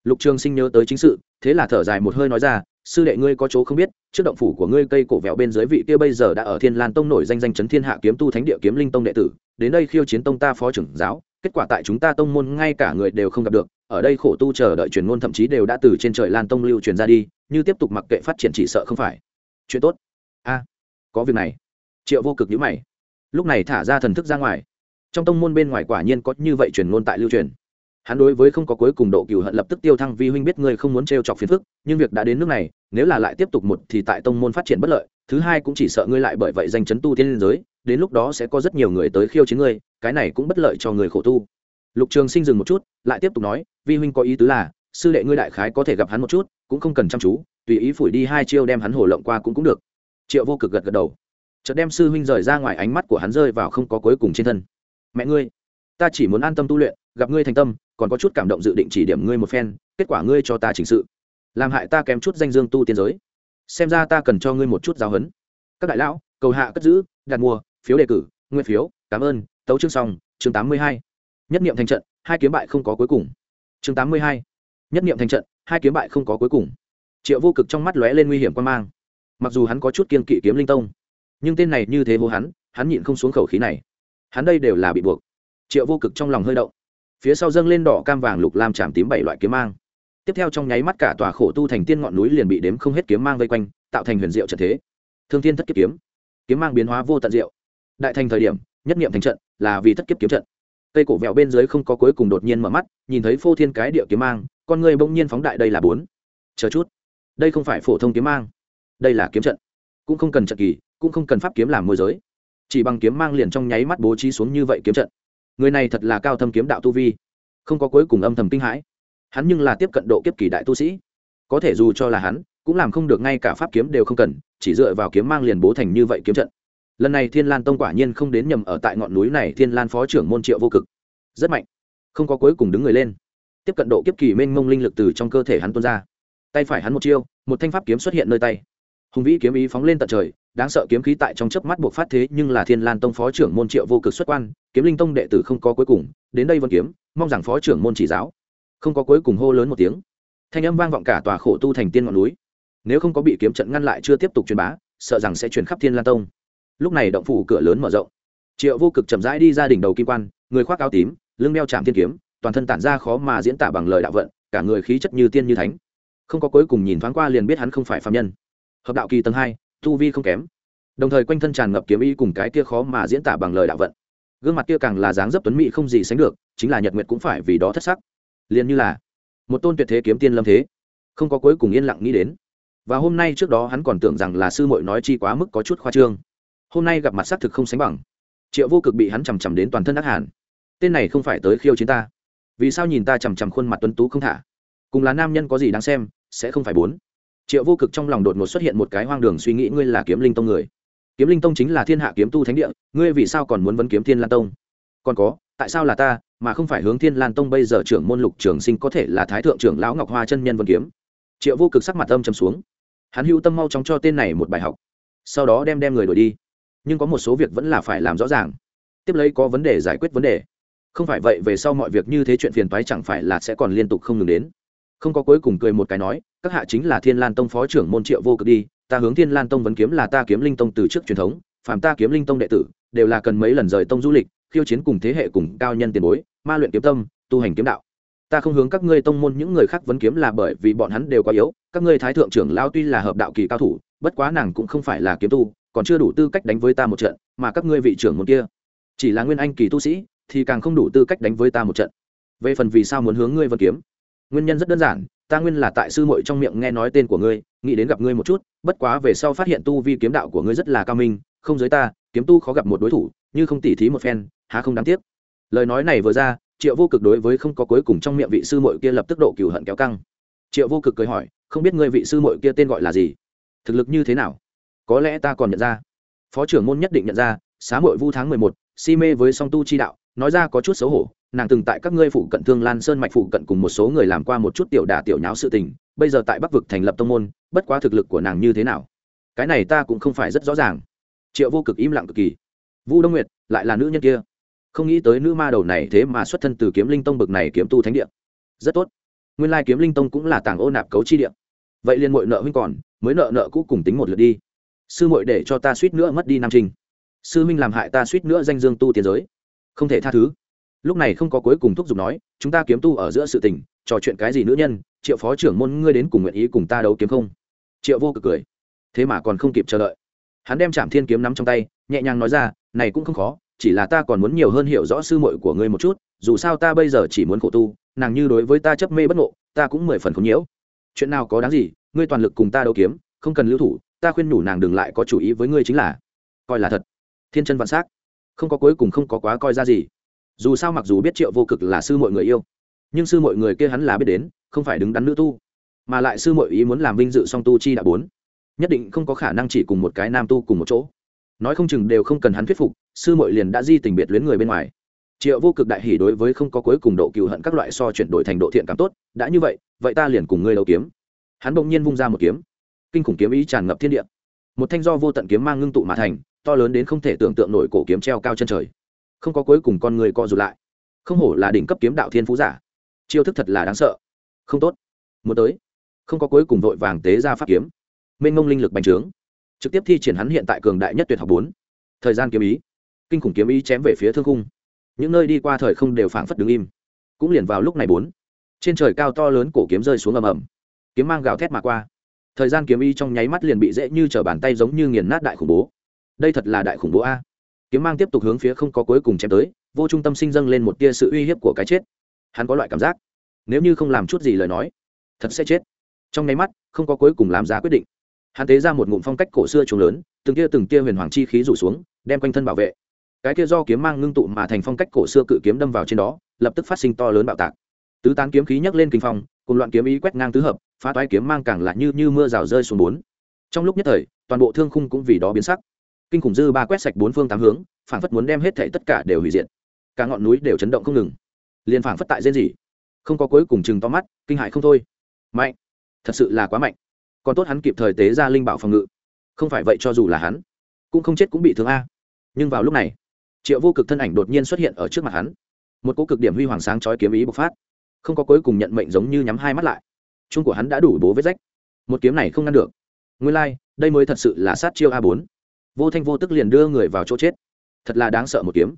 Lục trường sinh nhớ tới chính sự, thế là thở dài một hơi nói ra sư đệ ngươi có chỗ không biết, trước động phủ của ngươi cây cổ vẹo bên dưới vị kia bây giờ đã ở thiên lan tông nổi danh danh chấn thiên hạ kiếm tu thánh địa kiếm linh tông đệ tử, đến đây khiêu chiến tông ta phó trưởng giáo, kết quả tại chúng ta tông môn ngay cả người đều không gặp được, ở đây khổ tu chờ đợi truyền ngôn thậm chí đều đã từ trên trời lan tông lưu truyền ra đi, như tiếp tục mặc kệ phát triển chỉ sợ không phải. Chuyện tốt. A, có việc này. Triệu vô cực nhữ mày. Lúc này thả ra thần thức ra ngoài. Trong tông môn bên ngoài quả nhiên có như vậy truyền ngôn tại lưu truyền hắn đối với không có cuối cùng độ cửu hận lập tức tiêu thăng vi huynh biết ngươi không muốn t chọc phiền phức, nhưng việc đã đến nước này, nếu là lại tiếp tục một thì tại tông môn phát triển bất lợi, thứ hai cũng chỉ sợ ngươi lại bởi vậy danh chấn tu tiên liên giới, đến lúc đó sẽ có rất nhiều người tới khiêu chiến ngươi, cái này cũng bất lợi cho người khổ tu. Lục trường sinh dừng một chút, lại tiếp tục nói, vi huynh có ý tứ là, sư đệ ngươi đại khái có thể gặp hắn một chút, cũng không cần chăm chú, tùy ý phủi đi hai chiêu đem hắn hổ lộng qua cũng cũng được. Triệu vô cực gật gật đầu. Chợt đem sư huynh rời ra ngoài ánh mắt của hắn rơi vào không có cuối cùng trên thân. Mẹ ngươi, ta chỉ muốn an tâm tu luyện, gặp ngươi thành tâm còn có chút cảm động dự định chỉ điểm ngươi một phen, kết quả ngươi cho ta chỉnh sự. Làm hại ta kém chút danh dương tu tiên giới. Xem ra ta cần cho ngươi một chút giáo huấn. Các đại lão, cầu hạ cất giữ, đặt mua, phiếu đề cử, nguyên phiếu, cảm ơn, tấu chương xong, chương tám mươi hai. Nhất niệm thành trận, hai kiếm bại không có cuối cùng. Chương tám mươi hai. Nhất niệm thành trận, hai kiếm bại không có cuối cùng. Triệu vô cực trong mắt lóe lên nguy hiểm quan mang. Mặc dù hắn có chút kiên kỵ kiếm linh tông, nhưng tên này như thế hô hắn hắn nhịn không xuống khẩu khí này. Hắn đây đều là bị buộc. Triệu vô cực trong lòng hơi động phía sau dâng lên đỏ cam vàng lục lam chạm tím bảy loại kiếm mang. Tiếp theo trong nháy mắt cả tòa khổ tu thành tiên ngọn núi liền bị đếm không hết kiếm mang vây quanh, tạo thành huyền diệu trận thế. Thương tiên thất kiếp kiếm. Kiếm mang biến hóa vô tận diệu. Đại thành thời điểm, nhất nghiệm thành trận là vì thất kiếp kiếm trận. Cây cổ vẹo bên dưới không có cuối cùng đột nhiên mở mắt, nhìn thấy phô thiên cái địa kiếm mang, con người bỗng nhiên phóng đại đây là bốn. Chờ chút. Đây không phải phổ thông kiếm mang. Đây là kiếm trận. Cũng không cần trận kỳ, cũng không cần pháp kiếm làm môi giới. Chỉ bằng kiếm mang liền trong nháy mắt bố trí xuống như vậy kiếm trận người này thật là cao thâm kiếm đạo tu vi, không có cuối cùng âm thầm kinh hãi. Hắn nhưng là tiếp cận độ kiếp kỳ đại tu sĩ. Có thể dù cho là hắn, cũng làm không được ngay cả pháp kiếm đều không cần, chỉ dựa vào kiếm mang liền bố thành như vậy kiếm trận. Lần này thiên lan tông quả nhiên không đến nhầm ở tại ngọn núi này, thiên lan phó trưởng môn triệu vô cực. Rất mạnh. Không có cuối cùng đứng người lên. Tiếp cận độ kiếp kỳ mênh mông linh lực từ trong cơ thể hắn tuôn ra. Tay phải hắn một chiêu, một thanh pháp kiếm xuất hiện nơi tay. Hùng vĩ kiếm ý phóng lên tận trời, đáng sợ kiếm khí tại trong chớp mắt buộc phát thế nhưng là thiên lan tông phó trưởng môn triệu vô cực xuất quan kiếm linh tông đệ tử không có cuối cùng, đến đây vẫn kiếm, mong rằng phó trưởng môn chỉ giáo. Không có cuối cùng hô lớn một tiếng. Thanh âm vang vọng cả tòa khổ tu thành tiên ngọn núi. Nếu không có bị kiếm trận ngăn lại chưa tiếp tục truyền bá, sợ rằng sẽ truyền khắp thiên lan tông. Lúc này động phủ cửa lớn mở rộng. Triệu vô cực chậm rãi đi ra đỉnh đầu kim quan, người khoác áo tím, lưng đeo chạm thiên kiếm, toàn thân tản ra khó mà diễn tả bằng lời đạo vận, cả người khí chất như tiên như thánh. Không có cuối cùng nhìn thoáng qua liền biết hắn không phải phạm nhân. Hợp đạo kỳ tầng hai, tu vi không kém. Đồng thời quanh thân tràn ngập kiếm ý cùng cái kia khó mà diễn tả bằng lời đạo vận gương mặt kia càng là dáng dấp tuấn mỹ không gì sánh được, chính là nhật nguyệt cũng phải vì đó thất sắc. Liền như là một tôn tuyệt thế kiếm tiên lâm thế, không có cuối cùng yên lặng nghĩ đến. Và hôm nay trước đó hắn còn tưởng rằng là sư muội nói chi quá mức có chút khoa trương. Hôm nay gặp mặt xác thực không sánh bằng. Triệu vô cực bị hắn chằm chằm đến toàn thân ác hàn. Tên này không phải tới khiêu chiến ta. Vì sao nhìn ta chằm chằm khuôn mặt tuấn tú không thả? Cùng là nam nhân có gì đáng xem, sẽ không phải bốn. Triệu vô cực trong lòng đột ngột xuất hiện một cái hoang đường suy nghĩ, ngươi là kiếm linh tông người kiếm linh tông chính là thiên hạ kiếm tu thánh địa, ngươi vì sao còn muốn vấn kiếm thiên lan tông? Còn có, tại sao là ta, mà không phải hướng thiên lan tông bây giờ trưởng môn lục trường sinh có thể là thái thượng trưởng lão ngọc hoa chân nhân vân kiếm? Triệu vô cực sắc mặt âm trầm xuống. Hắn hưu tâm mau chóng cho tên này một bài học, sau đó đem đem người đổi đi. Nhưng có một số việc vẫn là phải làm rõ ràng, tiếp lấy có vấn đề giải quyết vấn đề. Không phải vậy, về sau mọi việc như thế chuyện phiền toái chẳng phải là sẽ còn liên tục không ngừng đến. Không có cuối cùng cười một cái nói, các hạ chính là thiên lan tông phó trưởng môn triệu vô cực đi ta hướng thiên lan tông vấn kiếm là ta kiếm linh tông từ trước truyền thống, phàm ta kiếm linh tông đệ tử, đều là cần mấy lần rời tông du lịch, khiêu chiến cùng thế hệ cùng cao nhân tiền bối, ma luyện kiếm tâm, tu hành kiếm đạo. Ta không hướng các ngươi tông môn những người khác vấn kiếm là bởi vì bọn hắn đều quá yếu, các ngươi thái thượng trưởng lao tuy là hợp đạo kỳ cao thủ, bất quá nàng cũng không phải là kiếm tu, còn chưa đủ tư cách đánh với ta một trận, mà các ngươi vị trưởng môn kia chỉ là nguyên anh kỳ tu sĩ, thì càng không đủ tư cách đánh với ta một trận. Về phần vì sao muốn hướng ngươi vấn kiếm, nguyên nhân rất đơn giản ta nguyên là tại sư muội trong miệng nghe nói tên của ngươi, nghĩ đến gặp ngươi một chút, bất quá về sau phát hiện tu vi kiếm đạo của ngươi rất là cao minh, không giới ta, kiếm tu khó gặp một đối thủ, như không tỉ thí một phen, há không đáng tiếc. Lời nói này vừa ra, triệu vô cực đối với không có cuối cùng trong miệng vị sư muội kia lập tức độ cừu hận kéo căng. Triệu vô cực cười hỏi, không biết ngươi vị sư muội kia tên gọi là gì? Thực lực như thế nào? Có lẽ ta còn nhận ra. Phó trưởng môn nhất định nhận ra, xá muội vu tháng mười một, si mê với song tu chi đạo, nói ra có chút xấu hổ nàng từng tại các ngươi phụ cận thương lan sơn mạch phụ cận cùng một số người làm qua một chút tiểu đà tiểu nháo sự tình, bây giờ tại bắc vực thành lập tông môn, bất quá thực lực của nàng như thế nào? Cái này ta cũng không phải rất rõ ràng. Triệu vô cực im lặng cực kỳ. Vu đông nguyệt, lại là nữ nhân kia? Không nghĩ tới nữ ma đầu này thế mà xuất thân từ kiếm linh tông bực này kiếm tu thánh địa. Rất tốt. Nguyên lai kiếm linh tông cũng là tảng ô nạp cấu chi địa. Vậy liền mội nợ huynh còn, mới nợ nợ cũ cùng tính một lượt đi. Sư mội để cho ta suýt nữa mất đi nam trinh sư huynh làm hại ta suýt nữa danh dương tu tiến giới. Không thể tha thứ lúc này không có cuối cùng thúc giục nói, chúng ta kiếm tu ở giữa sự tình, trò chuyện cái gì nữ nhân, triệu phó trưởng môn ngươi đến cùng nguyện ý cùng ta đấu kiếm không? Triệu vô cực cười. Thế mà còn không kịp chờ đợi. Hắn đem trạm thiên kiếm nắm trong tay, nhẹ nhàng nói ra, này cũng không khó, chỉ là ta còn muốn nhiều hơn hiểu rõ sư muội của ngươi một chút, dù sao ta bây giờ chỉ muốn khổ tu, nàng như đối với ta chấp mê bất ngộ, ta cũng mười phần không nhiễu. Chuyện nào có đáng gì, ngươi toàn lực cùng ta đấu kiếm, không cần lưu thủ, ta khuyên nhủ nàng đừng lại có chủ ý với ngươi chính là. Coi là thật. Thiên chân vạn s á c không có cuối cùng không có quá coi ra gì dù sao mặc dù biết triệu vô cực là sư mọi người yêu, nhưng sư mọi người kia hắn là biết đến, không phải đứng đắn nữ tu, mà lại sư mọi ý muốn làm vinh dự song tu chi đã bốn, nhất định không có khả năng chỉ cùng một cái nam tu cùng một chỗ. Nói không chừng đều không cần hắn thuyết phục, sư mội liền đã di tình biệt luyến người bên ngoài. Triệu vô cực đại hỉ đối với không có cuối cùng độ cựu hận các loại so chuyển đổi thành độ thiện cảm tốt, đã như vậy vậy ta liền cùng ngươi đấu kiếm. Hắn bỗng nhiên vung ra một kiếm, kinh khủng kiếm ý tràn ngập thiên địa. Một thanh do vô tận kiếm mang ngưng tụ mà thành, to lớn đến không thể tưởng tượng nổi cổ kiếm treo cao chân trời không có cuối cùng con người co rụt lại. Không hổ là đỉnh cấp kiếm đạo thiên phú giả. Chiêu thức thật là đáng sợ. Không tốt. Muốn tới. Không có cuối cùng vội vàng tế ra pháp kiếm. Mênh ngông linh lực bành trướng. Trực tiếp thi triển hắn hiện tại cường đại nhất tuyệt học bốn. Thời gian kiếm ý. Kinh khủng kiếm ý chém về phía thương cung, những nơi đi qua thời không đều phảng phất đứng im. Cũng liền vào lúc này bốn. Trên trời cao to lớn cổ kiếm rơi xuống ầm ầm. Kiếm mang gào thét mà qua. Thời gian kiếm ý trong nháy mắt liền bị dễ như t bàn tay giống như nghiền nát đại khủng bố. Đây thật là đại khủng bố a kiếm mang tiếp tục hướng phía không có cuối cùng chém tới, vô trung tâm sinh dâng lên một tia sự uy hiếp của cái chết. Hắn có loại cảm giác, nếu như không làm chút gì lời nói, thật sẽ chết. Trong nháy mắt, không có cuối cùng làm ra quyết định. Hắn tế ra một ngụm phong cách cổ xưa trùng lớn, từng tia từng tia huyền hoàng chi khí rủ xuống, đem quanh thân bảo vệ. Cái kia do kiếm mang ngưng tụ mà thành phong cách cổ xưa cự kiếm đâm vào trên đó, lập tức phát sinh to lớn bạo tạc. Tứ tán kiếm khí nhấc lên kinh phong, cùng loạn kiếm ý quét ngang tứ hợp, phá toái kiếm mang càng lại như như mưa rào rơi xuống bốn. Trong lúc nhất thời, toàn bộ thương khung cũng vì đó biến sắc kinh khủng dư ba quét sạch bốn phương tám hướng phảng phất muốn đem hết thảy tất cả đều hủy diệt. Cả ngọn núi đều chấn động không ngừng. Liền phảng phất tại rên gì không có cuối cùng chừng to mắt kinh hại không thôi. Mạnh. Thật sự là quá mạnh. Còn tốt hắn kịp thời tế ra linh bảo phòng ngự. Không phải vậy cho dù là hắn cũng không chết cũng bị thương a. Nhưng vào lúc này triệu vô cực thân ảnh đột nhiên xuất hiện ở trước mặt hắn. Một cỗ cực điểm huy hoàng sáng chói kiếm ý bộc phát. Không có cuối cùng nhận mệnh giống như nhắm hai mắt lại. Chung của hắn đã đủ bố vết rách. Một kiếm này không ngăn được. Nguyên lai、like, đây mới thật sự là sát chiêu a bốn vô thanh vô tức liền đưa người vào chỗ chết. Thật là đáng sợ một kiếm.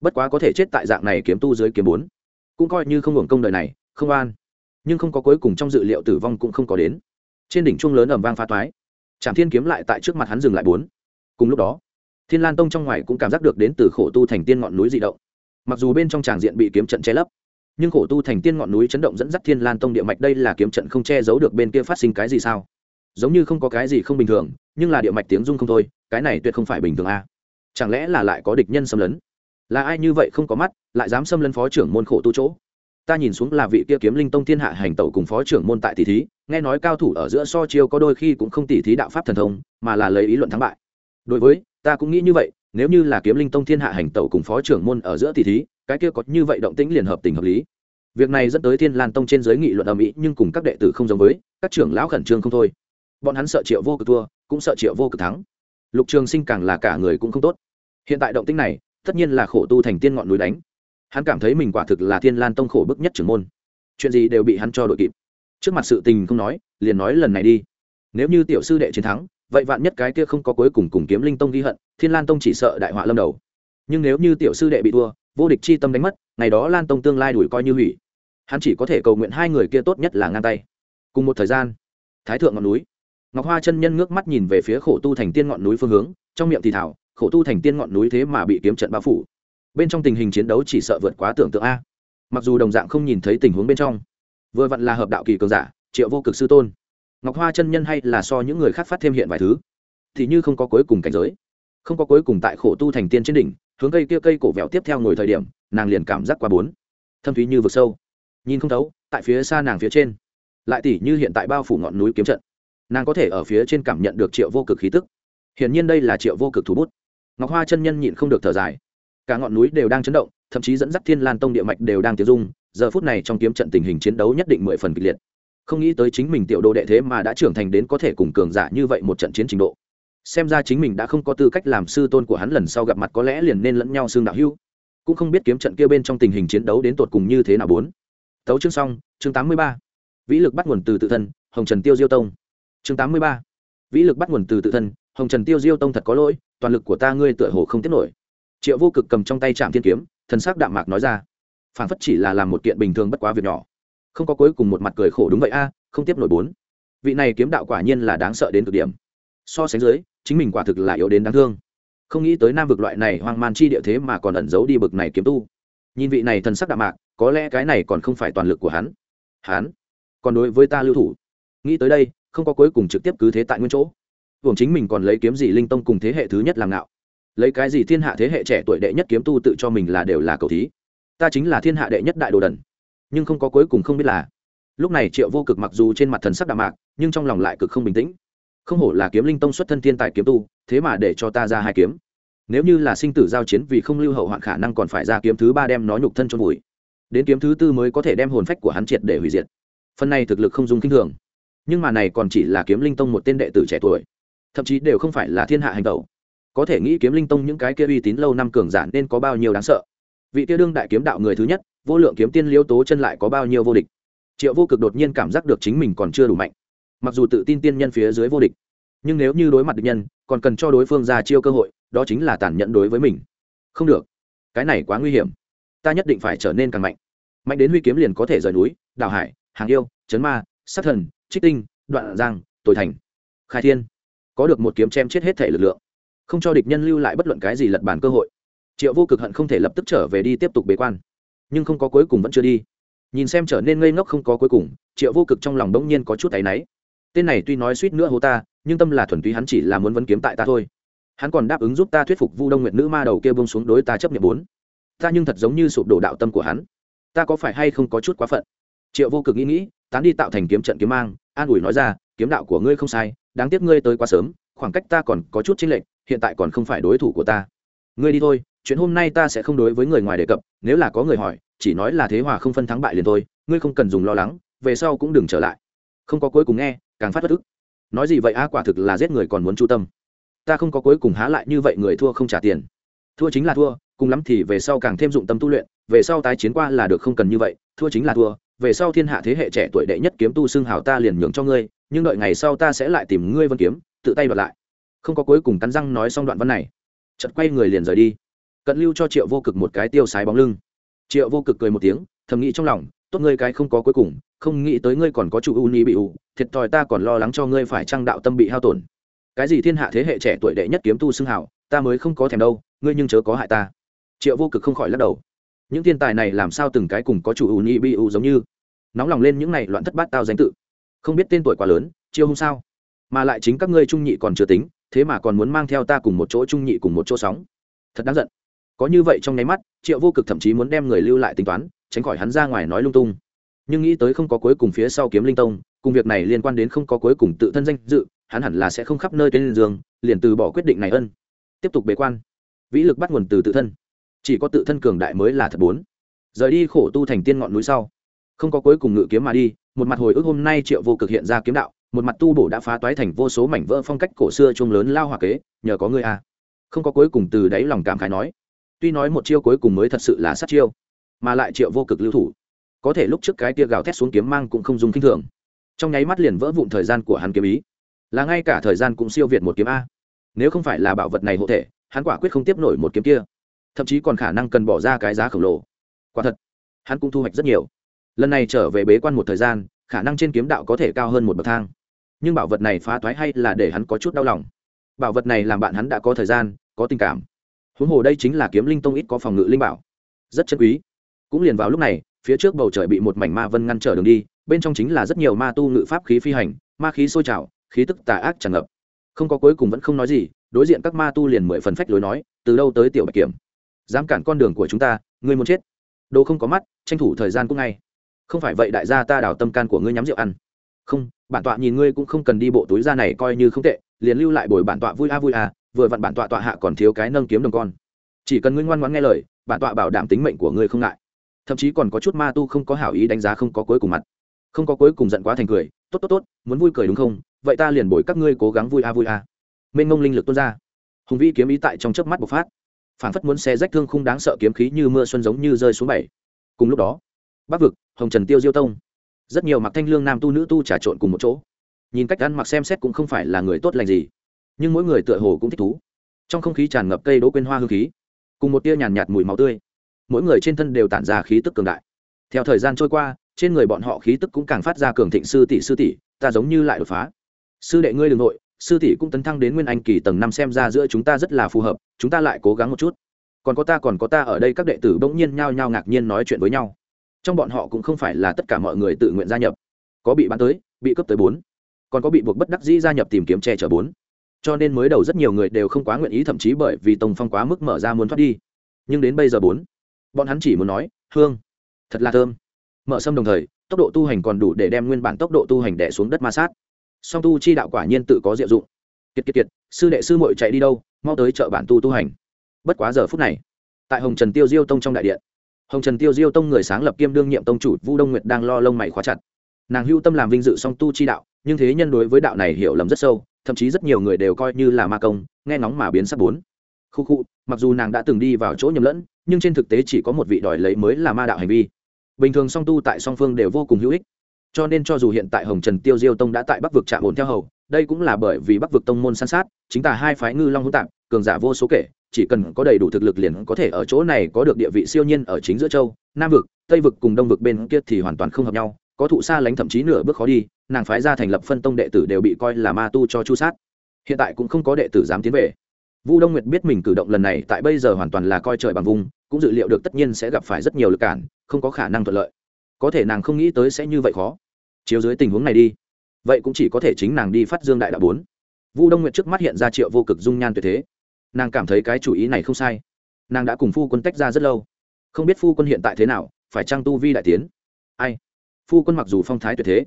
Bất quá có thể chết tại dạng này kiếm tu dưới kiếm bốn. Cũng coi như không hưởng công đời này, không an nhưng không có cuối cùng trong dự liệu tử vong cũng không có đến. Trên đỉnh chuông lớn ầm vang phá toái. Trảm thiên kiếm lại tại trước mặt hắn dừng lại bốn. Cùng lúc đó, thiên lan tông trong ngoài cũng cảm giác được đến từ khổ tu thành tiên ngọn núi dị động. Mặc dù bên trong tràng diện bị kiếm trận che lấp, nhưng khổ tu thành tiên ngọn núi chấn động dẫn dắt thiên lan tông địa mạch đây là kiếm trận không che giấu được bên kia phát sinh cái gì sao? Giống như không có cái gì không bình thường, nhưng là địa mạch tiếng dung không thôi cái này tuyệt không phải bình thường a. Chẳng lẽ là lại có địch nhân xâm lấn? Là ai như vậy không có mắt, lại dám xâm lấn phó trưởng môn khổ tu chỗ? Ta nhìn xuống là vị kia kiếm linh tông thiên hạ hành tẩu cùng phó trưởng môn tại tỷ thí, nghe nói cao thủ ở giữa so chiêu có đôi khi cũng không tỷ thí đạo pháp thần thông, mà là lấy ý luận thắng bại. Đối với, ta cũng nghĩ như vậy, nếu như là kiếm linh tông thiên hạ hành tẩu cùng phó trưởng môn ở giữa tỷ thí, cái kia có như vậy động tĩnh liền hợp tình hợp lý. Việc này dẫn tới thiên lan tông trên giới nghị luận ầm ĩ, nhưng cùng các đệ tử không giống với, các trưởng lão khẩn trương không thôi. Bọn hắn sợ triệu vô cực thua, cũng sợ triệu vô cực thắng lục trường sinh càng là cả người cũng không tốt. Hiện tại động tĩnh này, tất nhiên là khổ tu thành tiên ngọn núi đánh. Hắn cảm thấy mình quả thực là thiên lan tông khổ bức nhất trưởng môn. Chuyện gì đều bị hắn cho đội kịp. Trước mặt sự tình không nói, liền nói lần này đi. Nếu như tiểu sư đệ chiến thắng, vậy vạn nhất cái kia không có cuối cùng cùng kiếm linh tông ghi hận, thiên lan tông chỉ sợ đại họa lâm đầu. Nhưng nếu như tiểu sư đệ bị thua, vô địch chi tâm đánh mất, ngày đó lan tông tương lai đuổi coi như hủy. Hắn chỉ có thể cầu nguyện hai người kia tốt nhất là ngang tay. Cùng một thời gian, thái thượng ngọn núi ngọc hoa chân nhân ngước mắt nhìn về phía khổ tu thành tiên ngọn núi phương hướng, trong miệng thì thảo, khổ tu thành tiên ngọn núi thế mà bị kiếm trận bao phủ. Bên trong tình hình chiến đấu chỉ sợ vượt quá tưởng tượng a. Mặc dù đồng dạng không nhìn thấy tình huống bên trong, vừa vặn là hợp đạo kỳ cường giả, triệu vô cực sư tôn. Ngọc hoa chân nhân hay là so những người khác phát thêm hiện vài thứ, thì như không có cuối cùng cảnh giới. Không có cuối cùng tại khổ tu thành tiên trên đỉnh, hướng cây kia cây cổ vẹo tiếp theo ngồi thời điểm, nàng liền cảm giác qua bốn thâm thúy như vực sâu. Nhìn không thấu, tại phía xa nàng phía trên. Lại tỉ như hiện tại bao phủ ngọn núi kiếm trận nàng có thể ở phía trên cảm nhận được triệu vô cực khí tức. Hiển nhiên đây là triệu vô cực thủ bút. Ngọc hoa chân nhân nhịn không được thở dài. Cả ngọn núi đều đang chấn động, thậm chí dẫn dắt thiên lan tông địa mạch đều đang tiêu dung, giờ phút này trong kiếm trận tình hình chiến đấu nhất định mười phần kịch liệt. Không nghĩ tới chính mình tiểu đồ đệ thế mà đã trưởng thành đến có thể cùng cường giả như vậy một trận chiến trình độ. Xem ra chính mình đã không có tư cách làm sư tôn của hắn lần sau gặp mặt có lẽ liền nên lẫn nhau xương đạo hưu cũng không biết kiếm trận kia bên trong tình hình chiến đấu đến tột cùng như thế nào bốn. Tấu chương xong, chương tám mươi ba. Vĩ lực bắt nguồn từ tự thân, hồng trần tiêu diêu tông chương tám mươi ba. Vĩ lực bắt nguồn từ tự thân, hồng trần tiêu diêu tông thật có lỗi, toàn lực của ta ngươi tựa hồ không tiết nổi. Triệu vô cực cầm trong tay trạm thiên kiếm, thần sắc đạm mạc nói ra. Phản phất chỉ là làm một kiện bình thường bất quá việc nhỏ. Không có cuối cùng một mặt cười khổ đúng vậy a, không tiếp nổi bốn. Vị này kiếm đạo quả nhiên là đáng sợ đến cực điểm. So sánh dưới, chính mình quả thực là yếu đến đáng thương. Không nghĩ tới nam vực loại này hoang man chi địa thế mà còn ẩn giấu đi bực này kiếm tu. Nhìn vị này thần sắc đạm mạc, có lẽ cái này còn không phải toàn lực của hắn. Hắn còn đối với ta lưu thủ. Nghĩ tới đây không có cuối cùng trực tiếp cứ thế tại nguyên chỗ. Hưởng chính mình còn lấy kiếm gì linh tông cùng thế hệ thứ nhất làm ngạo. Lấy cái gì thiên hạ thế hệ trẻ tuổi đệ nhất kiếm tu tự cho mình là đều là cầu thí. Ta chính là thiên hạ đệ nhất đại đồ đần. Nhưng không có cuối cùng không biết là. Lúc này triệu vô cực mặc dù trên mặt thần sắc đạm mạc, nhưng trong lòng lại cực không bình tĩnh. Không hổ là kiếm linh tông xuất thân thiên tài kiếm tu, thế mà để cho ta ra hai kiếm. Nếu như là sinh tử giao chiến vì không lưu hậu hoạn khả năng còn phải ra kiếm thứ ba đem nó nhục thân cho vùi đến kiếm thứ tư mới có thể đem hồn phách của hắn triệt để hủy diệt. Phần này thực lực không dùng kinh thường nhưng mà này còn chỉ là kiếm linh tông một tên đệ tử trẻ tuổi, thậm chí đều không phải là thiên hạ hành tẩu. Có thể nghĩ kiếm linh tông những cái kia uy tín lâu năm cường giả nên có bao nhiêu đáng sợ. Vị kia đương đại kiếm đạo người thứ nhất, vô lượng kiếm tiên liêu tố chân lại có bao nhiêu vô địch. Triệu vô cực đột nhiên cảm giác được chính mình còn chưa đủ mạnh. Mặc dù tự tin tiên nhân phía dưới vô địch, nhưng nếu như đối mặt địch nhân, còn cần cho đối phương ra chiêu cơ hội, đó chính là tàn nhẫn đối với mình. Không được, cái này quá nguy hiểm. Ta nhất định phải trở nên càng mạnh. Mạnh đến huy kiếm liền có thể rời núi, đào hải, hàng yêu, chấn ma sát thần, trích tinh, đoạn giang, tồi thành. Khai thiên. Có được một kiếm chém chết hết thể lực lượng. Không cho địch nhân lưu lại bất luận cái gì lật bàn cơ hội. Triệu vô cực hận không thể lập tức trở về đi tiếp tục bế quan. Nhưng không có cuối cùng vẫn chưa đi. Nhìn xem trở nên ngây ngốc không có cuối cùng, triệu vô cực trong lòng đ ỗ n g nhiên có chút tay náy. Tên này tuy nói suýt nữa hô ta, nhưng tâm là thuần túy hắn chỉ là muốn vấn kiếm tại ta thôi. Hắn còn đáp ứng giúp ta thuyết phục vu đông nguyện nữ ma đầu kia bông xuống đối ta chấp nhận bốn. Ta nhưng thật giống như sụp đổ đạo tâm của hắn. Ta có phải hay không có chút quá phận? Triệu vô cực nghĩ nghĩ tán đi tạo thành kiếm trận kiếm mang, an ủi nói ra, kiếm đạo của ngươi không sai, đáng tiếc ngươi tới quá sớm, khoảng cách ta còn có chút chênh lệch, hiện tại còn không phải đối thủ của ta. Ngươi đi thôi, chuyện hôm nay ta sẽ không đối với người ngoài đề cập, nếu là có người hỏi, chỉ nói là thế hòa không phân thắng bại liền thôi, ngươi không cần dùng lo lắng, về sau cũng đừng trở lại. Không có cuối cùng nghe, càng phát bất ức. Nói gì vậy a, quả thực là giết người còn muốn chu tâm. Ta không có cuối cùng há lại như vậy, người thua không trả tiền. Thua chính là thua, cùng lắm thì về sau càng thêm dụng tâm tu luyện, về sau tái chiến qua là được không cần như vậy, thua chính là thua về sau thiên hạ thế hệ trẻ tuổi đệ nhất kiếm tu xưng hào ta liền nhường cho ngươi, nhưng đợi ngày sau ta sẽ lại tìm ngươi vân kiếm, tự tay đoạt lại. Không có cuối cùng cắn răng nói xong đoạn văn này chật quay người liền rời đi. Cận lưu cho triệu vô cực một cái tiêu sái bóng lưng. Triệu vô cực cười một tiếng, thầm nghĩ trong lòng, tốt ngươi cái không có cuối cùng, không nghĩ tới ngươi còn có chủ ưu ni bị u thiệt thòi ta còn lo lắng cho ngươi phải trăng đạo tâm bị hao tổn. Cái gì thiên hạ thế hệ trẻ tuổi đệ nhất kiếm tu xưng hào, ta mới không có thèm đâu, ngươi nhưng chớ có hại ta. Triệu vô cực không khỏi lắc đầu những thiên tài này làm sao từng cái cùng có chủ ưu ni bi u giống như? Nóng lòng lên những này loạn thất bát tao danh tự. Không biết tên tuổi quá lớn, chiêu hôm sao? Mà lại chính các ngươi trung nhị còn chưa tính, thế mà còn muốn mang theo ta cùng một chỗ trung nhị cùng một chỗ sóng. Thật đáng giận. Có như vậy trong nháy mắt, triệu vô cực thậm chí muốn đem người lưu lại tính toán, tránh khỏi hắn ra ngoài nói lung tung. Nhưng nghĩ tới không có cuối cùng phía sau kiếm linh tông, cùng việc này liên quan đến không có cuối cùng tự thân danh dự, hắn hẳn là sẽ không khắp nơi tên giường, liền từ bỏ quyết định này ân. Tiếp tục bế quan. Vĩ lực bắt nguồn từ tự thân chỉ có tự thân cường đại mới là thật bốn. Rời đi khổ tu thành tiên ngọn núi sau, không có cuối cùng ngự kiếm mà đi, một mặt hồi ức hôm nay triệu vô cực hiện ra kiếm đạo, một mặt tu bổ đã phá toái thành vô số mảnh vỡ phong cách cổ xưa chung lớn lao hòa kế, nhờ có ngươi a không có cuối cùng từ đáy lòng cảm khái nói, tuy nói một chiêu cuối cùng mới thật sự là sát chiêu, mà lại triệu vô cực lưu thủ, có thể lúc trước cái tia gào thét xuống kiếm mang cũng không dùng kinh thường. Trong nháy mắt liền vỡ vụn thời gian của hắn kiếm ý, là ngay cả thời gian cũng siêu việt một kiếm a. Nếu không phải là bảo vật này hộ thể, hắn quả quyết không tiếp nổi một kiếm kia thậm chí còn khả năng cần bỏ ra cái giá khổng lồ. Quả thật, hắn cũng thu hoạch rất nhiều. Lần này trở về bế quan một thời gian, khả năng trên kiếm đạo có thể cao hơn một bậc thang. Nhưng bảo vật này phá thoái hay là để hắn có chút đau lòng? Bảo vật này làm bạn hắn đã có thời gian, có tình cảm. Huống hồ đây chính là kiếm linh tông ít có phòng ngự linh bảo. Rất chân quý. Cũng liền vào lúc này, phía trước bầu trời bị một mảnh ma vân ngăn trở đường đi, bên trong chính là rất nhiều ma tu ngự pháp khí phi hành, ma khí sôi trào, khí tức tà ác tràn ngập. Không có cuối cùng vẫn không nói gì, đối diện các ma tu liền mười phần phách lối nói, từ đâu tới tiểu bạch kiểm? Dám cản con đường của chúng ta, ngươi muốn chết. Đồ không có mắt, tranh thủ thời gian cũng ngay. Không phải vậy đại gia ta đào tâm can của ngươi nhắm rượu ăn. Không, bản tọa nhìn ngươi cũng không cần đi bộ túi ra này coi như không tệ, liền lưu lại bồi bản tọa vui a vui a, vừa vặn bản tọa tọa hạ còn thiếu cái nâng kiếm đồng con. Chỉ cần ngươi ngoan ngoãn nghe lời, bản tọa bảo đảm tính mệnh của ngươi không ngại. Thậm chí còn có chút ma tu không có hảo ý đánh giá không có cuối cùng mặt. Không có cuối cùng giận quá thành cười, tốt tốt tốt, muốn vui cười đúng không? Vậy ta liền bồi các ngươi cố gắng vui a vui a. Mênh mông linh lực tuôn ra. Hùng vĩ kiếm ý tại trong chớp mắt bộc phát phản phất muốn xe rách thương khung đáng sợ kiếm khí như mưa xuân giống như rơi xuống bảy. Cùng lúc đó, bắc vực, hồng trần tiêu diêu tông, rất nhiều mặc thanh lương nam tu nữ tu trà trộn cùng một chỗ. Nhìn cách ăn mặc xem xét cũng không phải là người tốt lành gì, nhưng mỗi người tựa hồ cũng thích thú. Trong không khí tràn ngập cây đỗ quên hoa hương khí, cùng một tia nhàn nhạt mùi máu tươi, mỗi người trên thân đều tản ra khí tức cường đại. Theo thời gian trôi qua, trên người bọn họ khí tức cũng càng phát ra cường thịnh sư tỷ sư tỷ, ta giống như lại đột phá. Sư đệ ngươi đ ừ n g nội sư tỷ cũng tấn thăng đến nguyên anh kỳ tầng năm xem ra giữa chúng ta rất là phù hợp, chúng ta lại cố gắng một chút. Còn có ta, còn có ta ở đây, các đệ tử bỗng nhiên nhao nhao ngạc nhiên nói chuyện với nhau. Trong bọn họ cũng không phải là tất cả mọi người tự nguyện gia nhập. Có bị bán tới, bị cấp tới bốn. Còn có bị buộc bất đắc dĩ gia nhập tìm kiếm che chở bốn. Cho nên mới đầu rất nhiều người đều không quá nguyện ý, thậm chí bởi vì tông phong quá mức mở ra muốn thoát đi. Nhưng đến bây giờ bốn, bọn hắn chỉ muốn nói, hương, thật là thơm. Mở sâm đồng thời, tốc độ tu hành còn đủ để đem nguyên bản tốc độ tu hành đẻ xuống đất ma sát song tu chi đạo quả nhiên tự có diệu dụng. Kiệt kiệt kiệt, sư đệ, sư mội chạy đi đâu, mau tới chợ bản tu tu hành. Bất quá giờ phút này, tại hồng trần tiêu diêu tông trong đại điện, hồng trần tiêu diêu tông người sáng lập kiêm đương nhiệm tông chủ vu đông nguyệt đang lo lông mày khóa chặt. Nàng hưu tâm làm vinh dự song tu chi đạo, nhưng thế nhân đối với đạo này hiểu lầm rất sâu, thậm chí rất nhiều người đều coi như là ma công, nghe nóng mà biến sắc bốn. Khu khu, mặc dù nàng đã từng đi vào chỗ nhầm lẫn, nhưng trên thực tế chỉ có một vị đòi lấy mới là ma đạo hành vi. Bình thường song tu tại song phương đều vô cùng hữu ích cho nên cho dù hiện tại hồng trần tiêu diêu tông đã tại bắc vực trạm ổn theo hầu, đây cũng là bởi vì bắc vực tông môn san sát, chính tả hai phái ngư long hữu tạp, cường giả vô số kể, chỉ cần có đầy đủ thực lực liền có thể ở chỗ này có được địa vị siêu nhiên ở chính giữa châu, nam vực, tây vực cùng đông vực bên kia thì hoàn toàn không hợp nhau, có thụ xa lánh thậm chí nửa bước khó đi, nàng phái ra thành lập phân tông đệ tử đều bị coi là ma tu cho chu sát. Hiện tại cũng không có đệ tử dám tiến về. Vu đông nguyệt biết mình cử động lần này tại bây giờ hoàn toàn là coi trời bằng vùng, cũng dự liệu được tất nhiên sẽ gặp phải rất nhiều lực cản, không có khả năng thuận lợi. Có thể nàng không nghĩ tới sẽ như vậy khó chiếu dưới tình huống này đi. Vậy cũng chỉ có thể chính nàng đi phát dương đại đạo bốn. Vu đông nguyệt trước mắt hiện ra triệu vô cực dung nhan tuyệt thế. Nàng cảm thấy cái chủ ý này không sai. Nàng đã cùng phu quân tách ra rất lâu. Không biết phu quân hiện tại thế nào, phải trang tu vi đại tiến? Ai? Phu quân mặc dù phong thái tuyệt thế,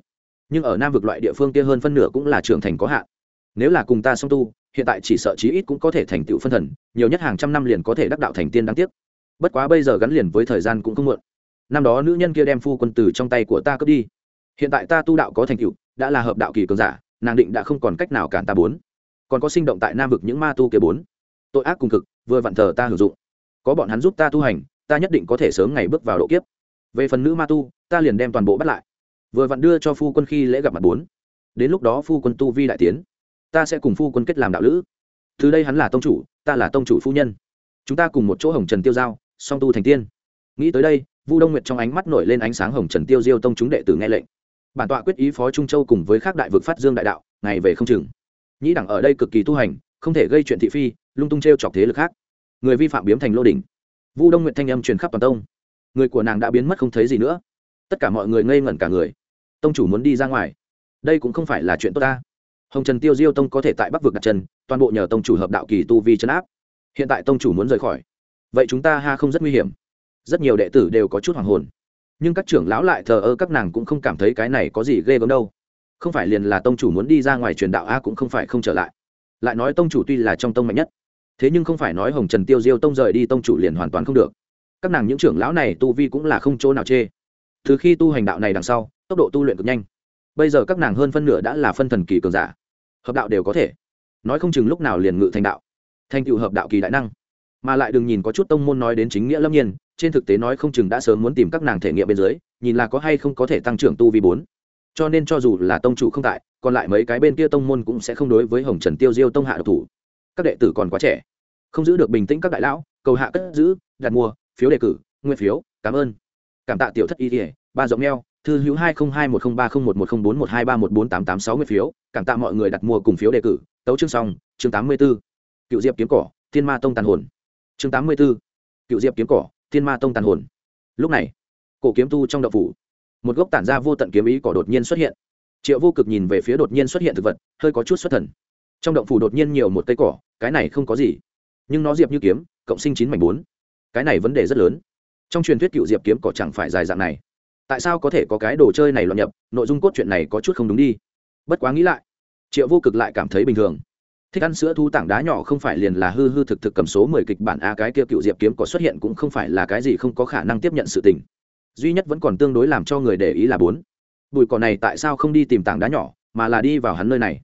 nhưng ở nam vực loại địa phương kia hơn phân nửa cũng là trưởng thành có hạn. Nếu là cùng ta song tu, hiện tại chỉ sợ chí ít cũng có thể thành tựu phân thần, nhiều nhất hàng trăm năm liền có thể đắc đạo thành tiên đáng tiếc. Bất quá bây giờ gắn liền với thời gian cũng không muộn. Năm đó nữ nhân kia đem phu quân tử trong tay của ta cướp đi hiện tại ta tu đạo có thành tựu, đã là hợp đạo kỳ cường giả, nàng định đã không còn cách nào cản ta bốn. Còn có sinh động tại nam vực những ma tu kia bốn. Tội ác cùng cực, vừa vặn thờ ta hưởng dụng. Có bọn hắn giúp ta tu hành, ta nhất định có thể sớm ngày bước vào độ kiếp. Về phần nữ ma tu, ta liền đem toàn bộ bắt lại. Vừa vặn đưa cho phu quân khi lễ gặp mặt bốn. Đến lúc đó phu quân tu vi đại tiến. Ta sẽ cùng phu quân kết làm đạo lữ. Từ đây hắn là tông chủ, ta là tông chủ phu nhân. Chúng ta cùng một chỗ hồng trần tiêu giao, song tu thành tiên. Nghĩ tới đây, vu đông nguyệt trong ánh mắt nổi lên ánh sáng hồng trần tiêu diêu tông chúng đệ tử nghe lệnh bản tọa quyết ý phó trung châu cùng với các đại vực phát dương đại đạo, ngày về không chừng. Nhĩ đẳng ở đây cực kỳ tu hành, không thể gây chuyện thị phi, lung tung t r e o chọc thế lực khác. Người vi phạm biếm thành lô đỉnh. Vu đông nguyệt thanh âm truyền khắp toàn tông. Người của nàng đã biến mất không thấy gì nữa. Tất cả mọi người ngây ngẩn cả người. Tông chủ muốn đi ra ngoài. Đây cũng không phải là chuyện tốt ta. Hồng trần tiêu diêu tông có thể tại bắc vực đặt chân, toàn bộ nhờ tông chủ hợp đạo kỳ tu vi chấn áp. Hiện tại tông chủ muốn rời khỏi. Vậy chúng ta ha không rất nguy hiểm. Rất nhiều đệ tử đều có chút hoàng hồn nhưng các trưởng lão lại thờ ơ, các nàng cũng không cảm thấy cái này có gì ghê gớm đâu. Không phải liền là tông chủ muốn đi ra ngoài truyền đạo a cũng không phải không trở lại. Lại nói tông chủ tuy là trong tông mạnh nhất, thế nhưng không phải nói hồng trần tiêu diêu tông rời đi tông chủ liền hoàn toàn không được. Các nàng những trưởng lão này tu vi cũng là không chỗ nào chê. Từ khi tu hành đạo này đằng sau, tốc độ tu luyện cực nhanh. Bây giờ các nàng hơn phân nửa đã là phân thần kỳ cường giả. Hợp đạo đều có thể. Nói không chừng lúc nào liền ngự thành đạo. Thành tựu hợp đạo kỳ đại năng. Mà lại đừng nhìn có chút tông môn nói đến chính nghĩa lâm nhiên trên thực tế nói không chừng đã sớm muốn tìm các nàng thể nghiệm bên dưới, nhìn là có hay không có thể tăng trưởng tu vi bốn. Cho nên cho dù là tông chủ không tại, còn lại mấy cái bên kia tông môn cũng sẽ không đối với hồng trần tiêu diêu tông hạ độc thủ. Các đệ tử còn quá trẻ, không giữ được bình tĩnh các đại lão, cầu hạ cất giữ, đặt mua, phiếu đề cử, nguyên phiếu, cảm ơn. Cảm tạ tiểu thất y thể ba rộng neo thư hữu hai nghìn hai một trăm ba mươi một một trăm bốn một hai ba một bốn tám tám sáu nguyên phiếu, cảm tạ mọi người đặt mua cùng phiếu đề cử. Tấu chương xong, chương tám mươi b ố cựu diệp kiếm cỏ, thiên ma tông tàn hồn. Chương tám mươi b ố cựu diệp kiếm cỏ thiên ma tông tàn hồn. Lúc này, cổ kiếm tu trong đậu phủ, một gốc tản ra vô tận kiếm ý cỏ đột nhiên xuất hiện. Triệu vô cực nhìn về phía đột nhiên xuất hiện thực vật, hơi có chút xuất thần. Trong động phủ đột nhiên nhiều một cây cỏ, cái này không có gì. Nhưng nó diệp như kiếm, cộng sinh chín mảnh bốn. Cái này vấn đề rất lớn. Trong truyền thuyết cựu diệp kiếm cỏ chẳng phải dài dạng này. Tại sao có thể có cái đồ chơi này loạn nhập? Nội dung cốt truyện này có chút không đúng đi. Bất quá nghĩ lại, triệu vô cực lại cảm thấy bình thường thích ăn sữa thu tảng đá nhỏ không phải liền là hư hư thực thực cầm số mười kịch bản a, cái kia cựu diệp kiếm có xuất hiện cũng không phải là cái gì không có khả năng tiếp nhận sự tình. Duy nhất vẫn còn tương đối làm cho người để ý là bốn. Bụi cỏ này tại sao không đi tìm tảng đá nhỏ, mà là đi vào hắn nơi này?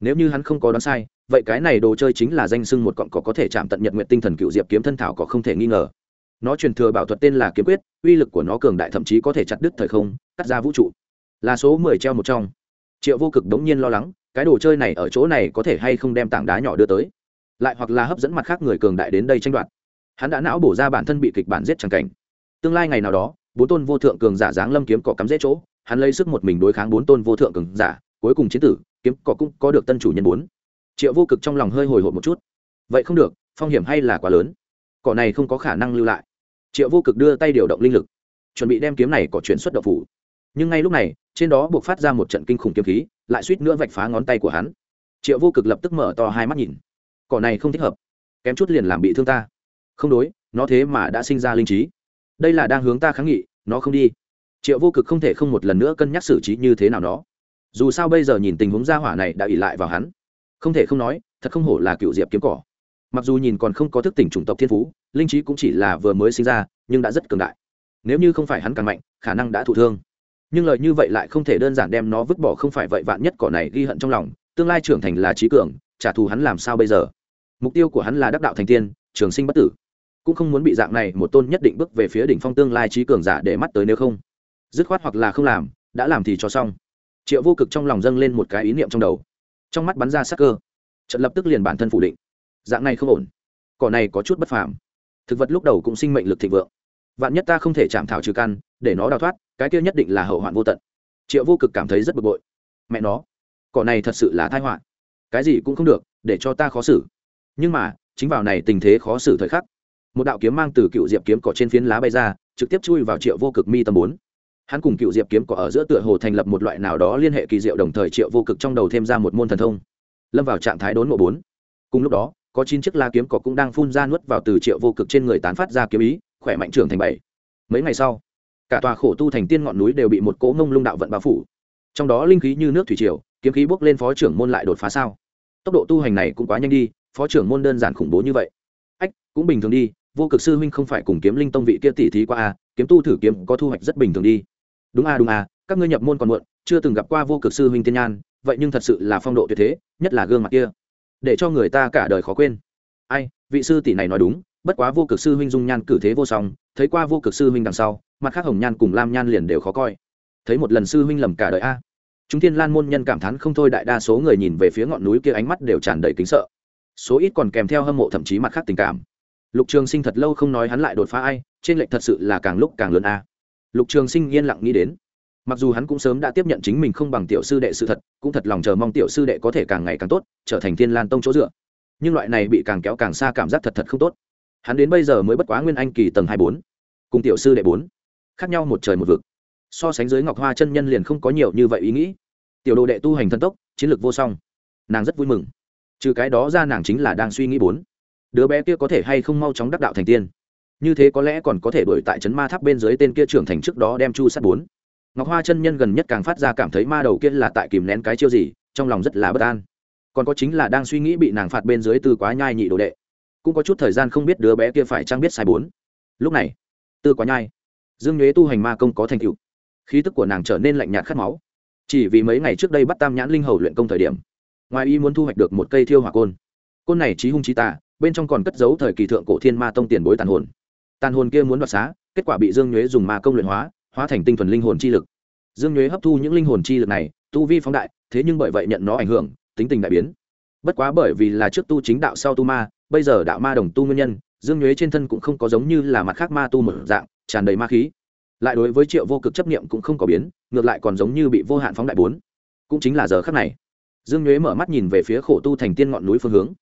Nếu như hắn không có đoán sai, vậy cái này đồ chơi chính là danh sưng một cọn cỏ có thể chạm tận nhật nguyện tinh thần cựu diệp kiếm thân thảo có không thể nghi ngờ. Nó truyền thừa bảo thuật tên là kiếm quyết, uy lực của nó cường đại thậm chí có thể chặt đứt thời không, cắt ra vũ trụ. Là số mười treo một trong. Triệu vô cực đống nhiên lo lắng cái đồ chơi này ở chỗ này có thể hay không đem tảng đá nhỏ đưa tới? Lại hoặc là hấp dẫn mặt khác người cường đại đến đây tranh đoạt. Hắn đã não bổ ra bản thân bị kịch bản giết chẳng cảnh. Tương lai ngày nào đó, bốn tôn vô thượng cường giả dáng lâm kiếm cỏ cắm dễ chỗ, hắn lấy sức một mình đối kháng bốn tôn vô thượng cường giả, cuối cùng chiến tử, kiếm cỏ cũng có được tân chủ nhân bốn. Triệu vô cực trong lòng hơi hồi hộp một chút. Vậy không được, phong hiểm hay là quá lớn? Cỏ này không có khả năng lưu lại. Triệu vô cực đưa tay điều động linh lực. Chuẩn bị đem kiếm này có chuyển xuất đậu phủ nhưng ngay lúc này, trên đó buộc phát ra một trận kinh khủng kiếm khí, lại suýt nữa vạch phá ngón tay của hắn. Triệu vô cực lập tức mở to hai mắt nhìn. Cỏ này không thích hợp. Kém chút liền làm bị thương ta. Không đối, nó thế mà đã sinh ra linh trí. Đây là đang hướng ta kháng nghị, nó không đi. Triệu vô cực không thể không một lần nữa cân nhắc xử trí như thế nào nó. Dù sao bây giờ nhìn tình huống gia hỏa này đã ỉ lại vào hắn. Không thể không nói, thật không hổ là cựu diệp kiếm cỏ. Mặc dù nhìn còn không có thức tỉnh chủng tộc thiên phú, linh trí cũng chỉ là vừa mới sinh ra, nhưng đã rất cường đại. Nếu như không phải hắn càng mạnh, khả năng đã thụ thương nhưng lời như vậy lại không thể đơn giản đem nó vứt bỏ, không phải vậy vạn nhất cỏ này ghi hận trong lòng, tương lai trưởng thành là trí cường, trả thù hắn làm sao bây giờ? Mục tiêu của hắn là đắc đạo thành tiên, trường sinh bất tử. Cũng không muốn bị dạng này một tôn nhất định bước về phía đỉnh phong tương lai trí cường giả để mắt tới nếu không. Dứt khoát hoặc là không làm, đã làm thì cho xong. Triệu vô cực trong lòng dâng lên một cái ý niệm trong đầu. Trong mắt bắn ra sắc cơ. Trận lập tức liền bản thân phủ định. Dạng này không ổn. Cỏ này có chút bất phàm. Thực vật lúc đầu cũng sinh mệnh lực thịnh vượng. Vạn nhất ta không thể chạm thảo trừ căn, để nó đào thoát cái kia nhất định là hậu hoạn vô tận. Triệu vô cực cảm thấy rất bực bội. Mẹ nó, cỏ này thật sự là thai họa. Cái gì cũng không được, để cho ta khó xử. Nhưng mà, chính vào này tình thế khó xử thời khắc, một đạo kiếm mang từ cựu diệp kiếm cỏ trên phiến lá bay ra, trực tiếp chui vào triệu vô cực mi tâm bốn. Hắn cùng cựu diệp kiếm cỏ ở giữa tựa hồ thành lập một loại nào đó liên hệ kỳ diệu, đồng thời triệu vô cực trong đầu thêm ra một môn thần thông. Lâm vào trạng thái đốn ngộ bốn. Cùng lúc đó, có chín chiếc la kiếm cỏ cũng đang phun ra nuốt vào từ triệu vô cực trên người tán phát ra kiếm ý, khỏe mạnh trưởng thành bảy. Mấy ngày sau cả tòa khổ tu thành tiên ngọn núi đều bị một cỗ ngông lung đạo vận bao phủ. Trong đó linh khí như nước thủy triều kiếm khí bốc lên phó trưởng môn lại đột phá sao? Tốc độ tu hành này cũng quá nhanh đi phó trưởng môn đơn giản khủng bố như vậy. Ách cũng bình thường đi vô cực sư huynh không phải cùng kiếm linh tông vị kia tỷ thí qua à? kiếm tu thử kiếm có thu hoạch rất bình thường đi. Đúng à đúng à, các ngươi nhập môn còn muộn chưa từng gặp qua vô cực sư huynh tiên nhan vậy nhưng thật sự là phong độ tuyệt thế nhất là gương mặt kia. Để cho người ta cả đời khó quên. Ai vị sư tỷ này nói đúng bất quá vô cực sư huynh dung nhan cử thế vô song, thấy qua vô cực sư huynh đằng sau, mặt khác hồng nhan cùng lam nhan liền đều khó coi. Thấy một lần sư huynh lầm cả đời a. Chúng thiên lan môn nhân cảm thán không thôi đại đa số người nhìn về phía ngọn núi kia ánh mắt đều tràn đầy kính sợ. Số ít còn kèm theo hâm mộ thậm chí mặt khác tình cảm. Lục trường sinh thật lâu không nói hắn lại đột phá ai, trên lệnh thật sự là càng lúc càng lớn a. Lục trường sinh yên lặng nghĩ đến. Mặc dù hắn cũng sớm đã tiếp nhận chính mình không bằng tiểu sư đệ sự thật, cũng thật lòng chờ mong tiểu sư đệ có thể càng ngày càng tốt, trở thành thiên lan tông chỗ dựa. Nhưng loại này bị càng kéo càng xa cảm giác thật thật không tốt hắn đến bây giờ mới bất quá nguyên anh kỳ tầng hai bốn, cùng tiểu sư đệ bốn, khác nhau một trời một vực. So sánh dưới ngọc hoa chân nhân liền không có nhiều như vậy ý nghĩ. Tiểu đồ đệ tu hành thân tốc, chiến lược vô song. Nàng rất vui mừng. Trừ cái đó ra nàng chính là đang suy nghĩ bốn. Đứa bé kia có thể hay không mau chóng đắc đạo thành tiên. Như thế có lẽ còn có thể đuổi tại trấn ma tháp bên dưới tên kia trưởng thành trước đó đem chu sát bốn. Ngọc hoa chân nhân gần nhất càng phát ra cảm thấy ma đầu kia là tại kìm nén cái chiêu gì, trong lòng rất là bất an. Còn có chính là đang suy nghĩ bị nàng phạt bên dưới từ quá nhai nhị đồ đệ cũng có chút thời gian không biết đứa bé kia phải trang biết sai bốn. Lúc này, tư quá nhai, dương nhuế tu hành ma công có thành tựu. Khí tức của nàng trở nên lạnh nhạt khát máu. Chỉ vì mấy ngày trước đây bắt tam nhãn linh hầu luyện công thời điểm, ngoài y muốn thu hoạch được một cây thiêu hỏa côn. Côn này trí hung trí tà, bên trong còn cất giấu thời kỳ thượng cổ thiên ma tông tiền bối tàn hồn. Tàn hồn kia muốn đoạt xá, kết quả bị dương nhuế dùng ma công luyện hóa hóa thành tinh thuần linh hồn chi lực. Dương nhuế hấp thu những linh hồn chi lực này, tu vi phóng đại, thế nhưng bởi vậy nhận nó ảnh hưởng, tính tình đại biến. Bất quá bởi vì là trước tu chính đạo sau tu ma bây giờ đạo ma đồng tu nguyên nhân, dương nhuế trên thân cũng không có giống như là mặt khác ma tu một dạng, tràn đầy ma khí. Lại đối với triệu vô cực chấp niệm cũng không có biến, ngược lại còn giống như bị vô hạn phóng đại bốn. Cũng chính là giờ khắc này, dương nhuế mở mắt nhìn về phía khổ tu thành tiên ngọn núi phương hướng.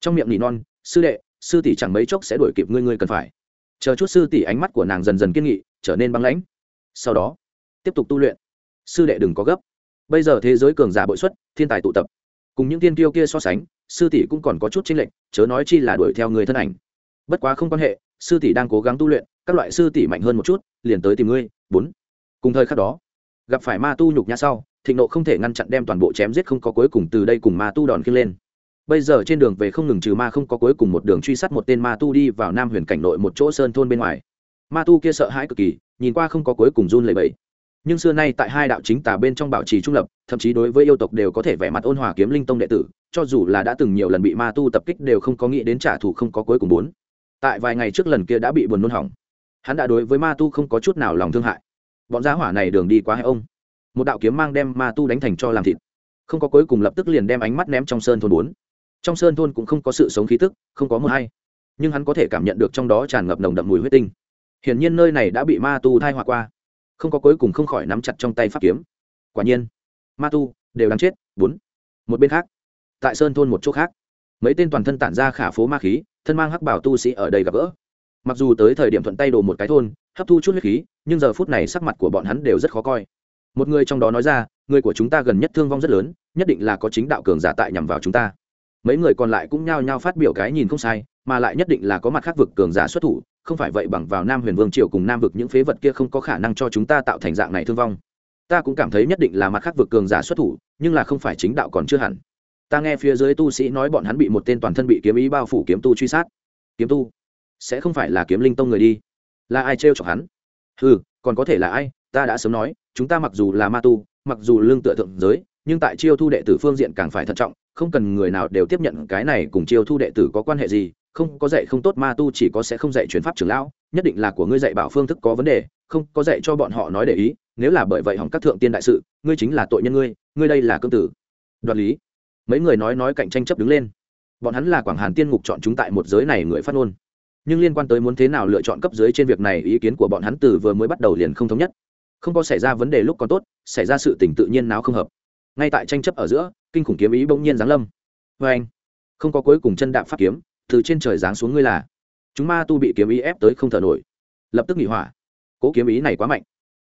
Trong miệng nỉ non, sư đệ, sư tỷ chẳng mấy chốc sẽ đuổi kịp ngươi ngươi cần phải. Chờ chút sư tỷ ánh mắt của nàng dần dần kiên nghị, trở nên băng lãnh. Sau đó, tiếp tục tu luyện. Sư đệ đừng có gấp. Bây giờ thế giới cường giả bội xuất, thiên tài tụ tập. Cùng những tiên tiêu kia so sánh sư tỷ cũng còn có chút chênh lệch, chớ nói chi là đuổi theo người thân ảnh. Bất quá không quan hệ, sư tỷ đang cố gắng tu luyện, các loại sư tỷ mạnh hơn một chút, liền tới tìm ngươi, bốn. Cùng thời khắc đó, gặp phải ma tu nhục nhã sau, thịnh nộ không thể ngăn chặn đem toàn bộ chém giết không có cuối cùng từ đây cùng ma tu đòn khiêng lên. Bây giờ trên đường về không ngừng trừ ma không có cuối cùng một đường truy sát một tên ma tu đi vào nam huyền cảnh nội một chỗ sơn thôn bên ngoài. Ma tu kia sợ hãi cực kỳ, nhìn qua không có cuối cùng run lẩy bẩy nhưng xưa nay tại hai đạo chính tà bên trong bảo trì trung lập, thậm chí đối với yêu tộc đều có thể vẻ mặt ôn hòa kiếm linh tông đệ tử, cho dù là đã từng nhiều lần bị ma tu tập kích đều không có nghĩ đến trả thù không có cuối cùng bốn tại vài ngày trước lần kia đã bị buồn nôn hỏng. Hắn đã đối với ma tu không có chút nào lòng thương hại. Bọn gia hỏa này đường đi quá hay ông. Một đạo kiếm mang đem ma tu đánh thành cho làm thịt. Không có cuối cùng lập tức liền đem ánh mắt ném trong sơn thôn bốn. Trong sơn thôn cũng không có sự sống khí tức, không có mưa hay. Nhưng hắn có thể cảm nhận được trong đó tràn ngập nồng đậm mùi huyết tinh. Hiển nhiên nơi này đã bị ma tu thai họa qua không có cuối cùng không khỏi nắm chặt trong tay pháp kiếm. Quả nhiên, ma tu đều đang chết. Bốn, một bên khác, tại sơn thôn một chỗ khác, mấy tên toàn thân tản ra khả phố ma khí, thân mang hắc bảo tu sĩ ở đây gặp gỡ. Mặc dù tới thời điểm thuận tay đồ một cái thôn, hấp thu chút huyết khí, nhưng giờ phút này sắc mặt của bọn hắn đều rất khó coi. Một người trong đó nói ra, người của chúng ta gần nhất thương vong rất lớn, nhất định là có chính đạo cường giả tại nhằm vào chúng ta. Mấy người còn lại cũng nhao nhao phát biểu cái nhìn không sai mà lại nhất định là có mặt khác vực cường giả xuất thủ, không phải vậy bằng vào nam huyền vương triều cùng nam vực những phế vật kia không có khả năng cho chúng ta tạo thành dạng này thương vong. Ta cũng cảm thấy nhất định là mặt khác vực cường giả xuất thủ, nhưng là không phải chính đạo còn chưa hẳn. Ta nghe phía dưới tu sĩ nói bọn hắn bị một tên toàn thân bị kiếm ý bao phủ kiếm tu truy sát. Kiếm tu? Sẽ không phải là kiếm linh tông người đi. Là ai trêu chọc hắn? Ừ còn có thể là ai? Ta đã sớm nói, chúng ta mặc dù là ma tu, mặc dù lương tựa thượng giới, nhưng tại chiêu thu đệ tử phương diện càng phải thận trọng, không cần người nào đều tiếp nhận cái này cùng chiêu thu đệ tử có quan hệ gì không có dạy không tốt ma tu chỉ có sẽ không dạy chuyển pháp trưởng lão, nhất định là của ngươi dạy bảo phương thức có vấn đề, không có dạy cho bọn họ nói để ý, nếu là bởi vậy hỏng các thượng tiên đại sự, ngươi chính là tội nhân ngươi ngươi đây là cương tử. Đoạt lý. Mấy người nói nói cạnh tranh chấp đứng lên. Bọn hắn là quảng hàn tiên ngục chọn chúng tại một giới này người phát ngôn. Nhưng liên quan tới muốn thế nào lựa chọn cấp dưới trên việc này, ý kiến của bọn hắn từ vừa mới bắt đầu liền không thống nhất. Không có xảy ra vấn đề lúc còn tốt, xảy ra sự tình tự nhiên nào không hợp. Ngay tại tranh chấp ở giữa, kinh khủng kiếm ý bỗng nhiên giáng lâm. Vê anh không có cuối cùng chân đạm pháp kiếm từ trên trời giáng xuống ngươi là. Chúng ma tu bị kiếm ý ép tới không thở nổi. Lập tức nghỉ hỏa. Cố kiếm ý này quá mạnh.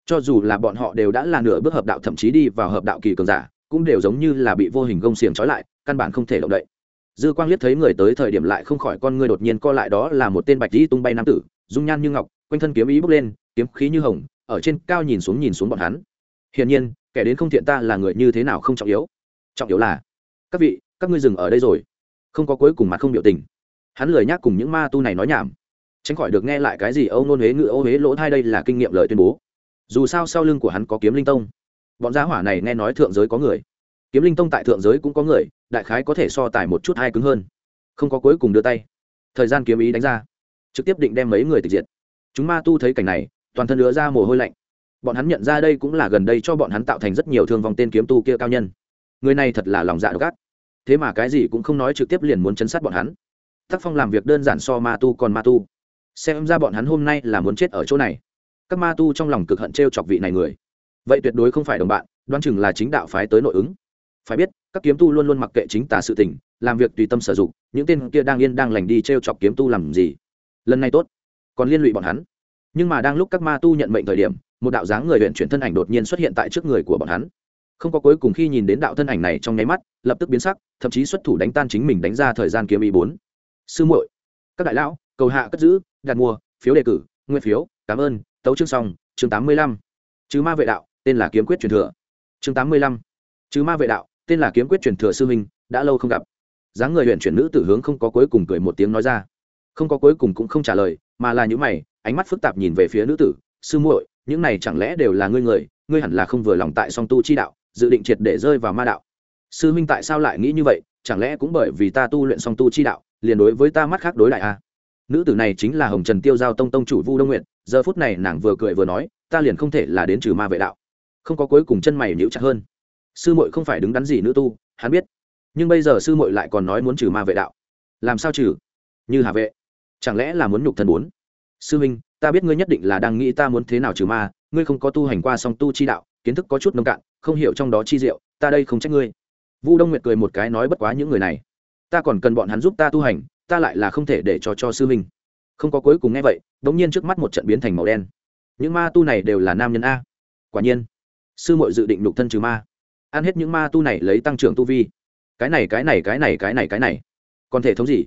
Cho dù là bọn họ đều đã là nửa bước hợp đạo thậm chí đi vào hợp đạo kỳ cường giả, cũng đều giống như là bị vô hình gông xiềng trói lại, căn bản không thể động đậy. Dư quang liếc thấy người tới thời điểm lại không khỏi con ngươi đột nhiên co lại đó là một tên bạch dĩ tung bay nam tử, dung nhan như ngọc, quanh thân kiếm ý bốc lên, kiếm khí như hồng, ở trên cao nhìn xuống nhìn xuống bọn hắn. Hiển nhiên, kẻ đến không thiện ta là người như thế nào không trọng yếu. Trọng yếu là, các vị, các ngươi dừng ở đây rồi. Không có cuối cùng mặt không biểu tình hắn lười nhác cùng những ma tu này nói nhảm. Tránh khỏi được nghe lại cái gì âu nôn huế ngự âu huế lỗ thai đây là kinh nghiệm lời tuyên bố. Dù sao sau lưng của hắn có kiếm linh tông. Bọn gia hỏa này nghe nói thượng giới có người. Kiếm linh tông tại thượng giới cũng có người, đại khái có thể so tài một chút hai cứng hơn. Không có cuối cùng đưa tay. Thời gian kiếm ý đánh ra. Trực tiếp định đem mấy người tịch diệt. Chúng ma tu thấy cảnh này, toàn thân lứa ra mồ hôi lạnh. Bọn hắn nhận ra đây cũng là gần đây cho bọn hắn tạo thành rất nhiều thương vong tên kiếm tu kia cao nhân. Người này thật là lòng dạ độc ác. Thế mà cái gì cũng không nói trực tiếp liền muốn chấn sát bọn hắn tác phong làm việc đơn giản so ma tu còn ma tu. Xem ra bọn hắn hôm nay là muốn chết ở chỗ này. Các ma tu trong lòng cực hận t r e o chọc vị này người. Vậy tuyệt đối không phải đồng bạn đoan chừng là chính đạo phái tới nội ứng. Phải biết, các kiếm tu luôn luôn mặc kệ chính tả sự tình, làm việc tùy tâm sử dụng, những tên kia đang yên đang lành đi t r e o chọc kiếm tu làm gì. Lần này tốt, còn liên lụy bọn hắn. Nhưng mà đang lúc các ma tu nhận mệnh thời điểm, một đạo dáng người huyện chuyển thân ảnh đột nhiên xuất hiện tại trước người của bọn hắn. Không có cuối cùng khi nhìn đến đạo thân ảnh này trong nháy mắt, lập tức biến sắc, thậm chí xuất thủ đánh tan chính mình đánh ra thời gian kiếm ý bốn sư muội, các đại lão, cầu hạ cất giữ, đặt mua phiếu đề cử nguyên phiếu, cảm ơn, tấu chương xong, chương tám mươi lăm. Chứ ma vệ đạo, tên là kiếm quyết truyền thừa. Chương tám mươi lăm. Chứ ma vệ đạo, tên là kiếm quyết truyền thừa sư huynh, đã lâu không gặp. Dáng người huyện chuyển nữ tử hướng không có cuối cùng cười một tiếng nói ra. Không có cuối cùng cũng không trả lời, mà là những mày, ánh mắt phức tạp nhìn về phía nữ tử. Sư muội, những này chẳng lẽ đều là ngươi người, ngươi hẳn là không vừa lòng tại song tu chi đạo, dự định triệt để rơi vào ma đạo. Sư huynh tại sao lại nghĩ như vậy? Chẳng lẽ cũng bởi vì ta tu luyện song tu chi đạo, liền đối với ta mắt khác đối lại a à? nữ tử này chính là hồng trần tiêu giao tông tông chủ vu đông nguyện giờ phút này nàng vừa cười vừa nói, ta liền không thể là đến trừ ma vệ đạo. Không có cuối cùng chân mày nhíu chặt hơn. Sư muội không phải đứng đắn gì nữ tu, hắn biết. Nhưng bây giờ sư muội lại còn nói muốn trừ ma vệ đạo. Làm sao trừ? Như hà vệ. Chẳng lẽ là muốn nhục thân bốn? Sư huynh, ta biết ngươi nhất định là đang nghĩ ta muốn thế nào trừ ma, ngươi không có tu hành qua song tu chi đạo, kiến thức có chút nông cạn, không hiểu trong đó chi diệu, ta đây không trách ngươi vu đông nguyệt cười một cái nói bất quá những người này, ta còn cần bọn hắn giúp ta tu hành, ta lại là không thể để cho cho sư huynh. Không có cuối cùng nghe vậy đ ỗ n g nhiên trước mắt một trận biến thành màu đen. Những ma tu này đều là nam nhân a. Quả nhiên, sư mội dự định đục thân trừ ma. Ăn hết những ma tu này lấy tăng trưởng tu vi. Cái này cái này cái này cái này cái này. Còn thể thống gì?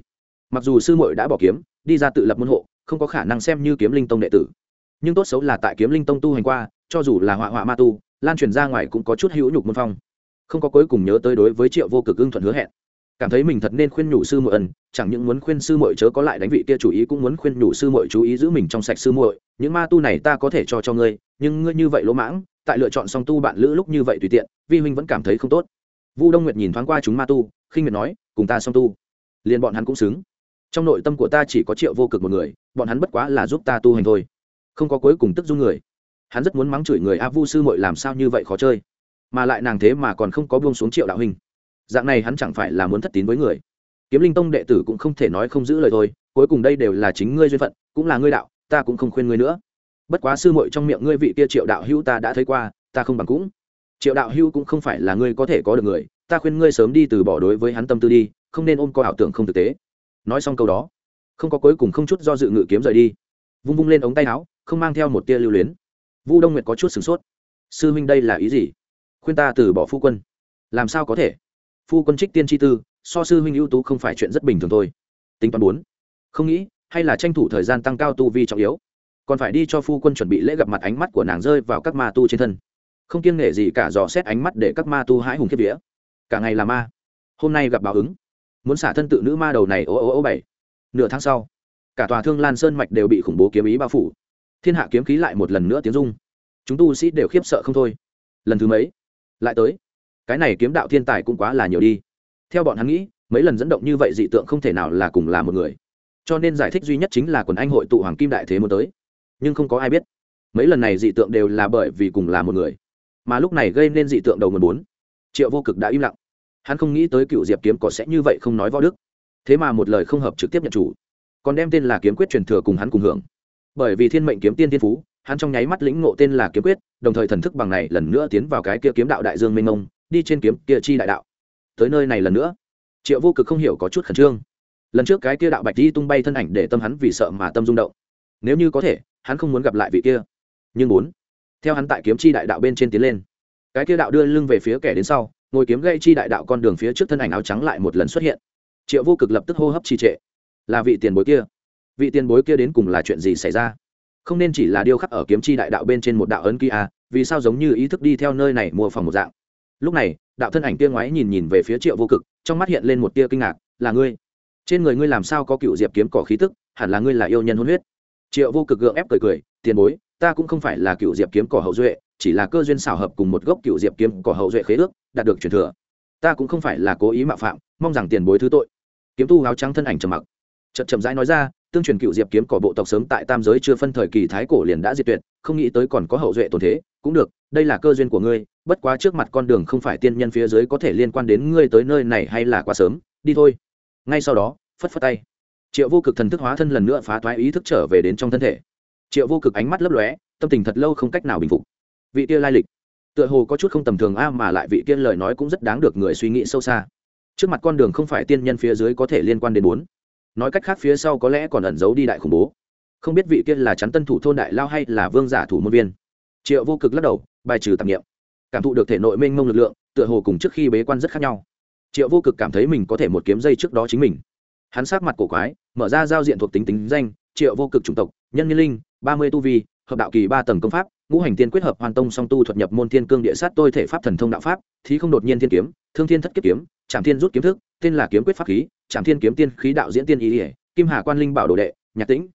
Mặc dù sư mội đã bỏ kiếm, đi ra tự lập môn hộ, không có khả năng xem như kiếm linh tông đệ tử. Nhưng tốt xấu là tại kiếm linh tông tu hành qua, cho dù là họa họa ma tu, lan truyền ra ngoài cũng có chút hữu nhục môn phong không có cuối cùng nhớ tới đối với triệu vô cực ưng thuận hứa hẹn. Cảm thấy mình thật nên khuyên nhủ sư muội ẩn chẳng những muốn khuyên sư muội chớ có lại đánh vị kia chủ ý, cũng muốn khuyên nhủ sư muội chú ý giữ mình trong sạch sư muội. Những ma tu này ta có thể cho cho ngươi, nhưng ngươi như vậy lỗ mãng, tại lựa chọn song tu bạn lữ lúc như vậy tùy tiện, vi huynh vẫn cảm thấy không tốt. Vu đông nguyệt nhìn thoáng qua chúng ma tu, khinh miệt nói, cùng ta song tu. Liền bọn hắn cũng xứng. Trong nội tâm của ta chỉ có triệu vô cực một người, bọn hắn bất quá là giúp ta tu hành thôi. Không có cuối cùng tức dung người. Hắn rất muốn mắng chửi người, a vu sư muội làm sao như vậy khó chơi? Mà lại nàng thế mà còn không có buông xuống triệu đạo hình dạng này hắn chẳng phải là muốn thất tín với người. Kiếm linh tông đệ tử cũng không thể nói không giữ lời thôi, cuối cùng đây đều là chính ngươi duyên phận, cũng là ngươi đạo, ta cũng không khuyên ngươi nữa. Bất quá sư muội trong miệng ngươi vị kia triệu đạo hữu ta đã thấy qua, ta không bằng cũng. Triệu đạo hữu cũng không phải là ngươi có thể có được người, ta khuyên ngươi sớm đi từ bỏ đối với hắn tâm tư đi, không nên ôm co ảo tưởng không thực tế. Nói xong câu đó, không có cuối cùng không chút do dự ngự kiếm rời đi. Vung vung lên ống tay áo, không mang theo một tia lưu luyến. Vu đông nguyệt có chút sửng sốt. Sư huynh đây là ý gì? Khuyên ta từ bỏ phu quân. Làm sao có thể? Phu quân trích tiên tri tư, so sư huynh ưu tú không phải chuyện rất bình thường thôi. Tính toán bốn. Không nghĩ, hay là tranh thủ thời gian tăng cao tu vi trọng yếu. Còn phải đi cho phu quân chuẩn bị lễ gặp mặt ánh mắt của nàng rơi vào các ma tu trên thân. Không kiêng nể gì cả dò xét ánh mắt để các ma tu hãi hùng kiếp vía. Cả ngày là ma. Hôm nay gặp báo ứng. Muốn xả thân tự nữ ma đầu này ố ố ố bảy. Nửa tháng sau, cả tòa thương lan sơn mạch đều bị khủng bố kiếm ý bao phủ. Thiên hạ kiếm khí lại một lần nữa tiếng rung. Chúng tu sĩ đều khiếp sợ không thôi. Lần thứ mấy? Lại tới. Cái này kiếm đạo thiên tài cũng quá là nhiều đi. Theo bọn hắn nghĩ, mấy lần dẫn động như vậy dị tượng không thể nào là cùng là một người. Cho nên giải thích duy nhất chính là quần anh hội tụ hoàng kim đại thế muốn tới. Nhưng không có ai biết. Mấy lần này dị tượng đều là bởi vì cùng là một người. Mà lúc này gây nên dị tượng đầu mười bốn. Triệu vô cực đã im lặng. Hắn không nghĩ tới cựu diệp kiếm có sẽ như vậy không nói võ đức. Thế mà một lời không hợp trực tiếp nhận chủ. Còn đem tên là kiếm quyết truyền thừa cùng hắn cùng hưởng. Bởi vì thiên mệnh kiếm tiên tiên phú hắn trong nháy mắt lĩnh ngộ tên là kiếm quyết, đồng thời thần thức bằng này lần nữa tiến vào cái kia kiếm đạo đại dương mênh mông, đi trên kiếm kia chi đại đạo. Tới nơi này lần nữa, triệu vô cực không hiểu có chút khẩn trương. Lần trước cái kia đạo bạch đi tung bay thân ảnh để tâm hắn vì sợ mà tâm rung động. Nếu như có thể, hắn không muốn gặp lại vị kia. Nhưng bốn theo hắn tại kiếm chi đại đạo bên trên tiến lên. Cái kia đạo đưa lưng về phía kẻ đến sau, ngồi kiếm gây chi đại đạo con đường phía trước thân ảnh áo trắng lại một lần xuất hiện. Triệu vô cực lập tức hô hấp trì trệ. Là vị tiền bối kia. Vị tiền bối kia đến cùng là chuyện gì xảy ra? Không nên chỉ là điêu khắc ở kiếm chi đại đạo bên trên một đạo ấn kia à, vì sao giống như ý thức đi theo nơi này mua phòng một dạng? Lúc này đạo thân ảnh kia ngoái nhìn nhìn về phía triệu vô cực trong mắt hiện lên một tia kinh ngạc là ngươi? Trên người ngươi làm sao có cựu diệp kiếm cỏ khí tức hẳn là ngươi là yêu nhân hôn huyết? Triệu vô cực gượng ép cười cười tiền bối ta cũng không phải là cựu diệp kiếm cỏ hậu duệ chỉ là cơ duyên xảo hợp cùng một gốc cựu diệp kiếm cỏ hậu duệ khế ước đạt được truyền thừa. Ta cũng không phải là cố ý mạo phạm mong rằng tiền bối thứ tội. Kiếm tu áo trắng thân ảnh trầm mặc. Chậm chậm rãi nói ra tương truyền cựu diệp kiếm cỏ bộ tộc sớm tại tam giới chưa phân thời kỳ thái cổ liền đã diệt tuyệt, không nghĩ tới còn có hậu duệ tồn thế, cũng được, đây là cơ duyên của ngươi, bất quá trước mặt con đường không phải tiên nhân phía dưới có thể liên quan đến ngươi tới nơi này hay là quá sớm, đi thôi. Ngay sau đó, phất phất tay, triệu vô cực thần thức hóa thân lần nữa phá thoái ý thức trở về đến trong thân thể. Triệu vô cực ánh mắt lấp lóe, tâm tình thật lâu không cách nào bình phục. Vị kia lai lịch, tựa hồ có chút không tầm thường a, mà lại vị kia lời nói cũng rất đáng được người suy nghĩ sâu xa. Trước mặt con đường không phải tiên nhân phía dưới có thể liên quan đến bốn nói cách khác phía sau có lẽ còn ẩn giấu đi đại khủng bố. Không biết vị kia là chắn tân thủ thôn đại lao hay là vương giả thủ môn viên. Triệu vô cực lắc đầu, bài trừ tạp nghiệm cảm thụ được thể nội mênh mông lực lượng, tựa hồ cùng trước khi bế quan rất khác nhau. Triệu vô cực cảm thấy mình có thể một kiếm dây trước đó chính mình. Hắn sát mặt cổ quái, mở ra giao diện thuộc tính tính danh, triệu vô cực chủng tộc, nhân nhân linh, ba mươi tu vi, hợp đạo kỳ ba tầng công pháp, ngũ hành tiên quyết hợp hoàn tông song tu thuật nhập môn thiên cương địa sát tôi thể pháp thần thông đạo pháp, thí không đột nhiên thiên kiếm, thương thiên thất kiếp kiếm, trảm thiên rút kiếm thức, tên là kiếm quyết pháp khí trảm thiên kiếm tiên khí đạo diễn tiên ý ỉa kim hà quan linh bảo đồ đệ, nhạc tĩnh.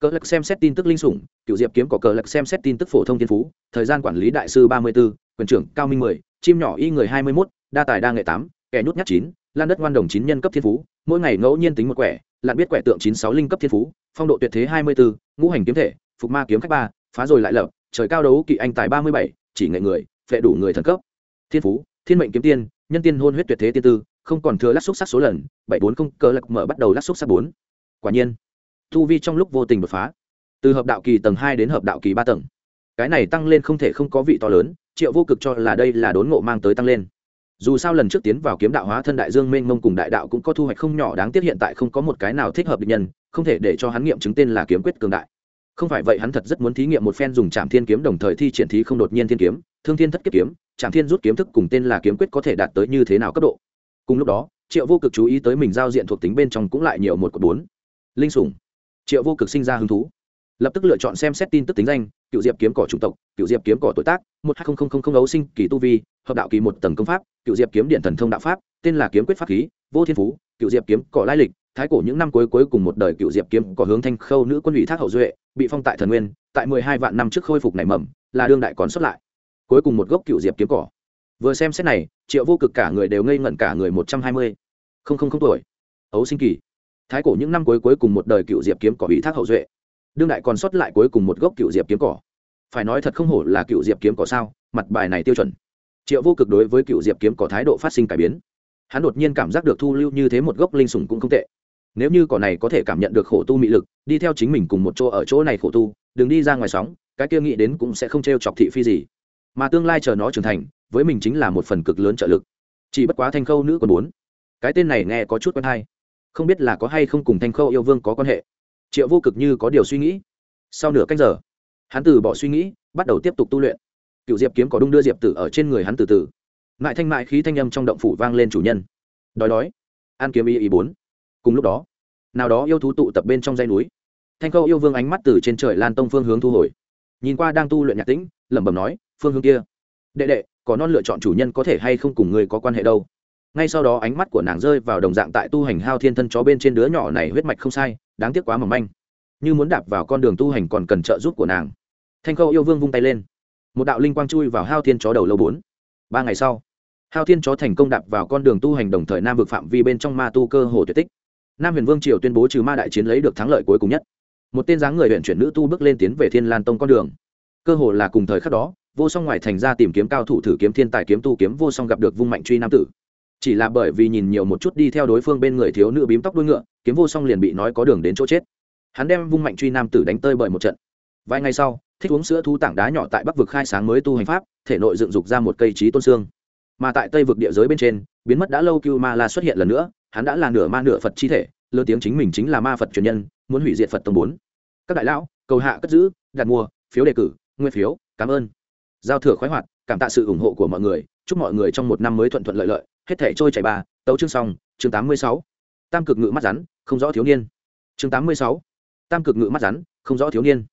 Cờ lạc xem xét tin tức linh sủng cựu diệp kiếm có cờ lạc xem xét tin tức phổ thông thiên phú, thời gian quản lý đại sư ba mươi b ố quyền trưởng cao minh mười, chim nhỏ y người hai mươi mốt, đa tài đa nghệ tám, kẻ nhút nhát chín, lan đất ngoan đồng chín nhân cấp thiên phú, mỗi ngày ngẫu nhiên tính một quẻ, lặn biết quẻ tượng chín sáu linh cấp thiên phú, phong độ tuyệt thế hai mươi bốn ngũ hành kiếm thể, phục ma kiếm khách ba, phá rồi lại lập, trời cao đấu kỵ anh tài ba mươi bảy, chỉ nghệ người, phệ đủ người thần cấp. Thiên phú, thiên mệnh kiếm tiên, nhân tiên hôn huyết tuyệt thế tiên tư không còn thừa lắc xúc sắc số lần, bảy bốn không cơ lạc mở bắt đầu lắc xúc sắc bốn. Quả nhiên thu vi trong lúc vô tình đột phá, từ hợp đạo kỳ tầng hai đến hợp đạo kỳ ba tầng. Cái này tăng lên không thể không có vị to lớn, triệu vô cực cho là đây là đốn ngộ mang tới tăng lên. Dù sao lần trước tiến vào kiếm đạo hóa thân đại dương mênh mông cùng đại đạo cũng có thu hoạch không nhỏ, đáng tiếc hiện tại không có một cái nào thích hợp định nhân, không thể để cho hắn nghiệm chứng tên là kiếm quyết cường đại. Không phải vậy hắn thật rất muốn thí nghiệm một phen dùng trạm thiên kiếm đồng thời thi triển thí không đột nhiên thiên kiếm, thương thiên thất kiếp kiếm trạm thiên rút kiếm thức cùng tên là kiếm quyết có thể đạt tới như thế nào cấp độ cùng lúc đó, triệu vô cực chú ý tới mình giao diện thuộc tính bên trong cũng lại nhiều một cột bốn. Linh sủng. Triệu vô cực sinh ra hứng thú. Lập tức lựa chọn xem xét tin tức tính danh, cựu diệp kiếm cỏ chủng tộc, cựu diệp kiếm cỏ tuổi tác, một hai nghìn ấu sinh kỳ tu vi, hợp đạo kỳ một tầng công pháp, cựu diệp kiếm điện thần thông đạo pháp, tên là kiếm quyết pháp khí, vô thiên phú, cựu diệp kiếm cỏ lai lịch, thái cổ những năm cuối cuối cùng một đời cựu diệp kiếm cỏ hướng thanh khâu nữ quân ủy thác hậu duệ, bị phong tại thần nguyên, tại mười hai vạn năm trước khôi phục nảy mầm, là đương đại còn xuất lại. Cuối cùng một gốc cựu diệp kiếm cỏ vừa xem xét này, triệu vô cực cả người đều ngây ngẩn cả người một trăm hai mươi. Không không không tuổi. Ấu sinh kỳ. Thái cổ những năm cuối cuối cùng một đời cựu diệp kiếm cỏ bị thác hậu duệ. Đương đại còn sót lại cuối cùng một gốc cựu diệp kiếm cỏ. Phải nói thật không hổ là cựu diệp kiếm cỏ sao, mặt bài này tiêu chuẩn. Triệu vô cực đối với cựu diệp kiếm cỏ thái độ phát sinh cải biến. Hắn đột nhiên cảm giác được thu lưu như thế một gốc linh sủng cũng không tệ. Nếu như cỏ này có thể cảm nhận được khổ tu mị lực, đi theo chính mình cùng một chỗ ở chỗ này khổ tu, đừng đi ra ngoài sóng, cái kia nghĩ đến cũng sẽ không t r e o chọc thị phi gì mà tương lai chờ nó trưởng thành, với mình chính là một phần cực lớn trợ lực. Chỉ bất quá thanh khâu nữ còn bốn cái tên này nghe có chút quen hay. Không biết là có hay không cùng thanh khâu yêu vương có quan hệ. Triệu vô cực như có điều suy nghĩ. Sau nửa canh giờ, hắn từ bỏ suy nghĩ, bắt đầu tiếp tục tu luyện. Cựu diệp kiếm có đung đưa diệp tử ở trên người hắn từ từ. Mại thanh mại khí thanh âm trong động phủ vang lên chủ nhân. Đói đói. An kiếm y y bốn. Cùng lúc đó, nào đó yêu thú tụ tập bên trong dây núi. Thanh khâu yêu vương ánh mắt từ trên trời lan tông phương hướng thu hồi. Nhìn qua đang tu luyện nhạc tĩnh lẩm bẩm nói, phương hướng kia, đệ đệ, có non lựa chọn chủ nhân có thể hay không cùng người có quan hệ đâu? Ngay sau đó ánh mắt của nàng rơi vào đồng dạng tại tu hành hao thiên thân chó bên trên đứa nhỏ này huyết mạch không sai, đáng tiếc quá mỏng manh. Như muốn đạp vào con đường tu hành còn cần trợ giúp của nàng. Thanh khâu yêu vương vung tay lên. Một đạo linh quang chui vào hao thiên chó đầu lâu bốn. Ba ngày sau, hao thiên chó thành công đạp vào con đường tu hành đồng thời nam vực phạm vi bên trong ma tu cơ hồ tuyệt tích. Nam huyền vương triều tuyên bố trừ ma đại chiến lấy được thắng lợi cuối cùng nhất. Một tên dáng người huyện chuyển nữ tu bước lên tiến về thiên lan tông con đường cơ hồ là cùng thời khắc đó, vô song ngoài thành ra tìm kiếm cao thủ thử kiếm thiên tài kiếm tu kiếm vô song gặp được vung mạnh truy nam tử. Chỉ là bởi vì nhìn nhiều một chút đi theo đối phương bên người thiếu nữ bím tóc đuôi ngựa, kiếm vô song liền bị nói có đường đến chỗ chết. Hắn đem vung mạnh truy nam tử đánh tơi bởi một trận. Vài ngày sau, thích uống sữa thu tảng đá nhỏ tại bắc vực khai sáng mới tu hành pháp, thể nội dựng dục ra một cây trí tôn xương. Mà tại tây vực địa giới bên trên, biến mất đã lâu cưu ma la xuất hiện lần nữa, hắn đã là nửa ma nửa phật chi thể, lớn tiếng chính mình chính là ma phật truyền nhân, muốn hủy diệt phật tông bốn. Các đại lão, cầu hạ cất giữ, đặt mua, phiếu đề cử nguyên phiếu, cảm ơn. Giao thừa khoái hoạt, cảm tạ sự ủng hộ của mọi người. Chúc mọi người trong một năm mới thuận thuận lợi lợi. Hết thể trôi chảy ba. Tấu chương xong, chương tám mươi sáu. Tam cực ngự mắt rắn, không rõ thiếu niên. Chương tám mươi sáu. Tam cực ngự mắt rắn, không rõ thiếu niên.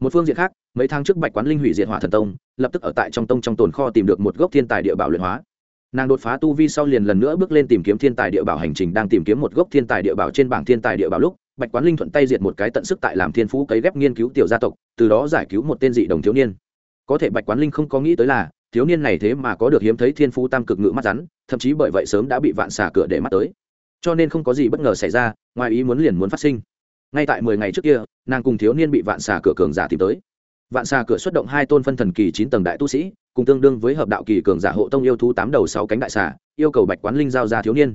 Một phương diện khác, mấy tháng trước bạch quán linh hủy diệt hỏa thần tông, lập tức ở tại trong tông trong tồn kho tìm được một gốc thiên tài địa bảo luyện hóa. Nàng đột phá tu vi sau liền lần nữa bước lên tìm kiếm thiên tài địa bảo hành trình, đang tìm kiếm một gốc thiên tài địa bảo trên bảng thiên tài địa bảo lúc bạch quán linh thuận tay diệt một cái tận sức tại làm thiên phú cấy ghép nghiên cứu tiểu gia tộc, từ đó giải cứu một tên dị đồng thiếu niên. Có thể bạch quán linh không có nghĩ tới là, thiếu niên này thế mà có được hiếm thấy thiên phú tam cực ngự mắt rắn, thậm chí bởi vậy sớm đã bị vạn xả cửa để mắt tới. Cho nên không có gì bất ngờ xảy ra, ngoài ý muốn liền muốn phát sinh. Ngay tại mười ngày trước kia, nàng cùng thiếu niên bị vạn xà cửa cường giả tìm tới. Vạn xà cửa xuất động hai tôn phân thần kỳ chín tầng đại tu sĩ, cùng tương đương với hợp đạo kỳ cường giả hộ tông yêu thú tám đầu sáu cánh đại xà, yêu cầu bạch quán linh giao ra thiếu niên.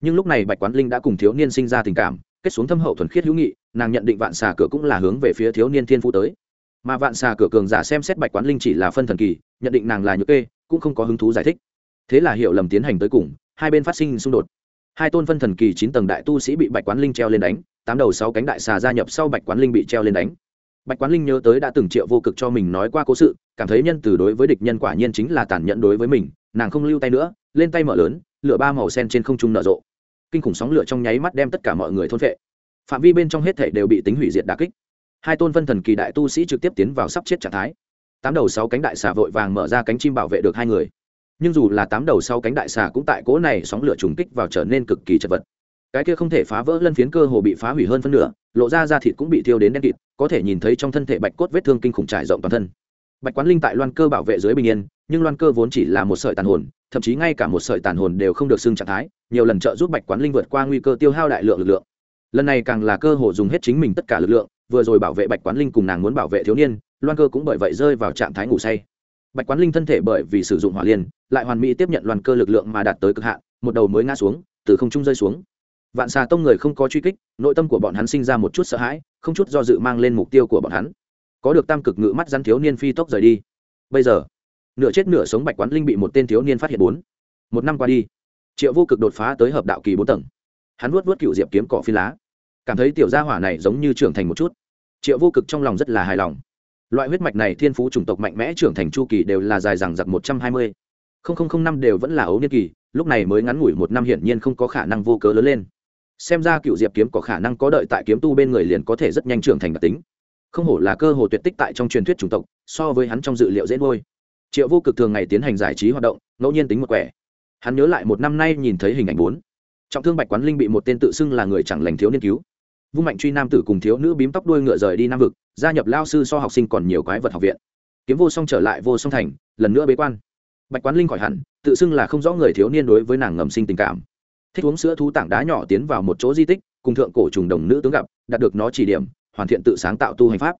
Nhưng lúc này bạch quán linh đã cùng thiếu niên sinh ra tình cảm kết xuống thâm hậu thuần khiết hữu nghị, nàng nhận định vạn xà cửa cũng là hướng về phía thiếu niên thiên phú tới. Mà vạn xà cửa cường giả xem xét bạch quán linh chỉ là phân thần kỳ, nhận định nàng là nhược kê, cũng không có hứng thú giải thích. Thế là hiểu lầm tiến hành tới cùng, hai bên phát sinh xung đột. Hai tôn phân thần kỳ chín tầng đại tu sĩ bị bạch quán linh treo lên đánh, tám đầu sáu cánh đại xà gia nhập sau bạch quán linh bị treo lên đánh. Bạch quán linh nhớ tới đã từng triệu vô cực cho mình nói qua cố sự, cảm thấy nhân từ đối với địch nhân quả nhiên chính là tàn nhẫn đối với mình, nàng không lưu tay nữa, lên tay mở lớn, lửa ba màu sen trên không trung nở rộ kinh khủng sóng lửa trong nháy mắt đem tất cả mọi người thôn vệ phạm vi bên trong hết thể đều bị tính hủy diệt đà kích. Hai tôn phân thần kỳ đại tu sĩ trực tiếp tiến vào sắp chết trạng thái. Tám đầu sáu cánh đại xà vội vàng mở ra cánh chim bảo vệ được hai người. Nhưng dù là tám đầu sau cánh đại xà cũng tại cỗ này sóng lửa trùng kích vào trở nên cực kỳ chật vật. Cái kia không thể phá vỡ lân phiến cơ hồ bị phá hủy hơn phân nửa, lộ ra da thịt cũng bị thiêu đến đen kịt, có thể nhìn thấy trong thân thể bạch cốt vết thương kinh khủng trải rộng toàn thân. Bạch quán linh tại loan cơ bảo vệ dưới bình yên, nhưng loan cơ vốn chỉ là một sợi tàn hồn thậm chí ngay cả một sợi tàn hồn đều không được xưng trạng thái, nhiều lần trợ giúp bạch quán linh vượt qua nguy cơ tiêu hao đại lượng lực lượng. Lần này càng là cơ hội dùng hết chính mình tất cả lực lượng, vừa rồi bảo vệ bạch quán linh cùng nàng muốn bảo vệ thiếu niên, loan cơ cũng bởi vậy rơi vào trạng thái ngủ say. Bạch quán linh thân thể bởi vì sử dụng hỏa liên, lại hoàn mỹ tiếp nhận loan cơ lực lượng mà đạt tới cực hạn, một đầu mới ngã xuống, từ không trung rơi xuống. Vạn xà tông người không có truy kích, nội tâm của bọn hắn sinh ra một chút sợ hãi, không chút do dự mang lên mục tiêu của bọn hắn. Có được tam cực ngự mắt rắn thiếu niên phi tốc rời đi. Bây giờ nửa chết nửa sống bạch quán linh bị một tên thiếu niên phát hiện bốn. Một năm qua đi, triệu vô cực đột phá tới hợp đạo kỳ bốn tầng. Hắn vuốt vuốt cựu diệp kiếm cỏ phi lá. Cảm thấy tiểu gia hỏa này giống như trưởng thành một chút. Triệu vô cực trong lòng rất là hài lòng. Loại huyết mạch này thiên phú chủng tộc mạnh mẽ trưởng thành chu kỳ đều là dài rằng giặc một trăm hai mươi. Năm đều vẫn là ấu niên kỳ, lúc này mới ngắn ngủi một năm hiển nhiên không có khả năng vô cớ lớn lên. Xem ra cựu diệp kiếm có khả năng có đợi tại kiếm tu bên người liền có thể rất nhanh trưởng thành đặc tính. Không hổ là cơ hồ tuyệt tích tại trong truyền thuyết chủng tộc, so với hắn trong dự liệu dễ ngôi triệu vô cực thường ngày tiến hành giải trí hoạt động, ngẫu nhiên tính một quẻ. Hắn nhớ lại một năm nay nhìn thấy hình ảnh bốn. Trọng thương bạch quán linh bị một tên tự xưng là người chẳng lành thiếu niên cứu. Vung mạnh truy nam tử cùng thiếu nữ bím tóc đuôi ngựa rời đi nam vực, gia nhập lao sư so học sinh còn nhiều quái vật học viện. Kiếm vô song trở lại vô song thành, lần nữa bế quan. Bạch quán linh khỏi hẳn, tự xưng là không rõ người thiếu niên đối với nàng ngầm sinh tình cảm. Thích uống sữa thú tảng đá nhỏ tiến vào một chỗ di tích, cùng thượng cổ trùng đồng nữ tướng gặp, đạt được nó chỉ điểm, hoàn thiện tự sáng tạo tu hành pháp.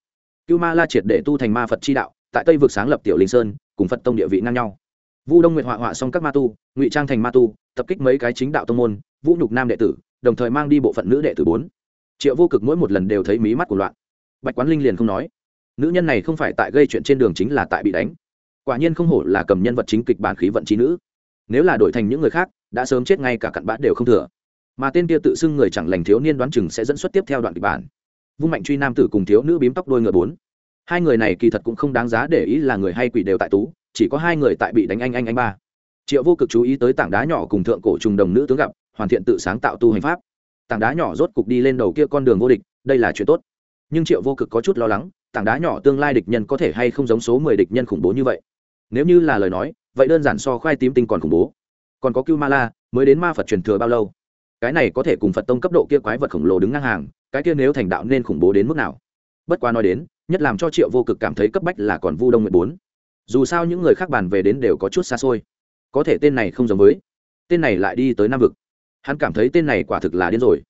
Cưu ma la triệt để tu thành ma phật chi đạo, tại tây vực sáng lập tiểu linh sơn cùng phật tông địa vị ngang nhau. Vu đông nguyệt họa họa xong các ma tu, ngụy trang thành ma tu, tập kích mấy cái chính đạo tông môn, vũ nhục nam đệ tử, đồng thời mang đi bộ phận nữ đệ tử bốn. Triệu vô cực mỗi một lần đều thấy mí mắt của loạn. Bạch quán linh liền không nói. Nữ nhân này không phải tại gây chuyện trên đường chính là tại bị đánh. Quả nhiên không hổ là cầm nhân vật chính kịch bản khí vận trí nữ. Nếu là đổi thành những người khác, đã sớm chết ngay cả cặn bã đều không thừa. Mà tên kia tự xưng người chẳng lành thiếu niên đoán chừng sẽ dẫn xuất tiếp theo đoạn kịch bản. Vung mạnh truy nam tử cùng thiếu nữ bím tóc đôi ngựa bốn hai người này kỳ thật cũng không đáng giá để ý là người hay quỷ đều tại tú, chỉ có hai người tại bị đánh anh anh anh ba. Triệu vô cực chú ý tới tảng đá nhỏ cùng thượng cổ trùng đồng nữ tướng gặp, hoàn thiện tự sáng tạo tu hành pháp. Tảng đá nhỏ rốt cục đi lên đầu kia con đường vô địch, đây là chuyện tốt. Nhưng triệu vô cực có chút lo lắng, tảng đá nhỏ tương lai địch nhân có thể hay không giống số mười địch nhân khủng bố như vậy? Nếu như là lời nói, vậy đơn giản so khoai tím tinh còn khủng bố. Còn có cưu ma la, mới đến ma phật truyền thừa bao lâu? Cái này có thể cùng phật tông cấp độ kia quái vật khổng lồ đứng ngang hàng, cái kia nếu thành đạo nên khủng bố đến mức nào? Bất quá nói đến, nhất làm cho triệu vô cực cảm thấy cấp bách là còn vu đông nguyện bốn. Dù sao những người khác bàn về đến đều có chút xa xôi. Có thể tên này không giống với. Tên này lại đi tới nam vực. Hắn cảm thấy tên này quả thực là điên rồi.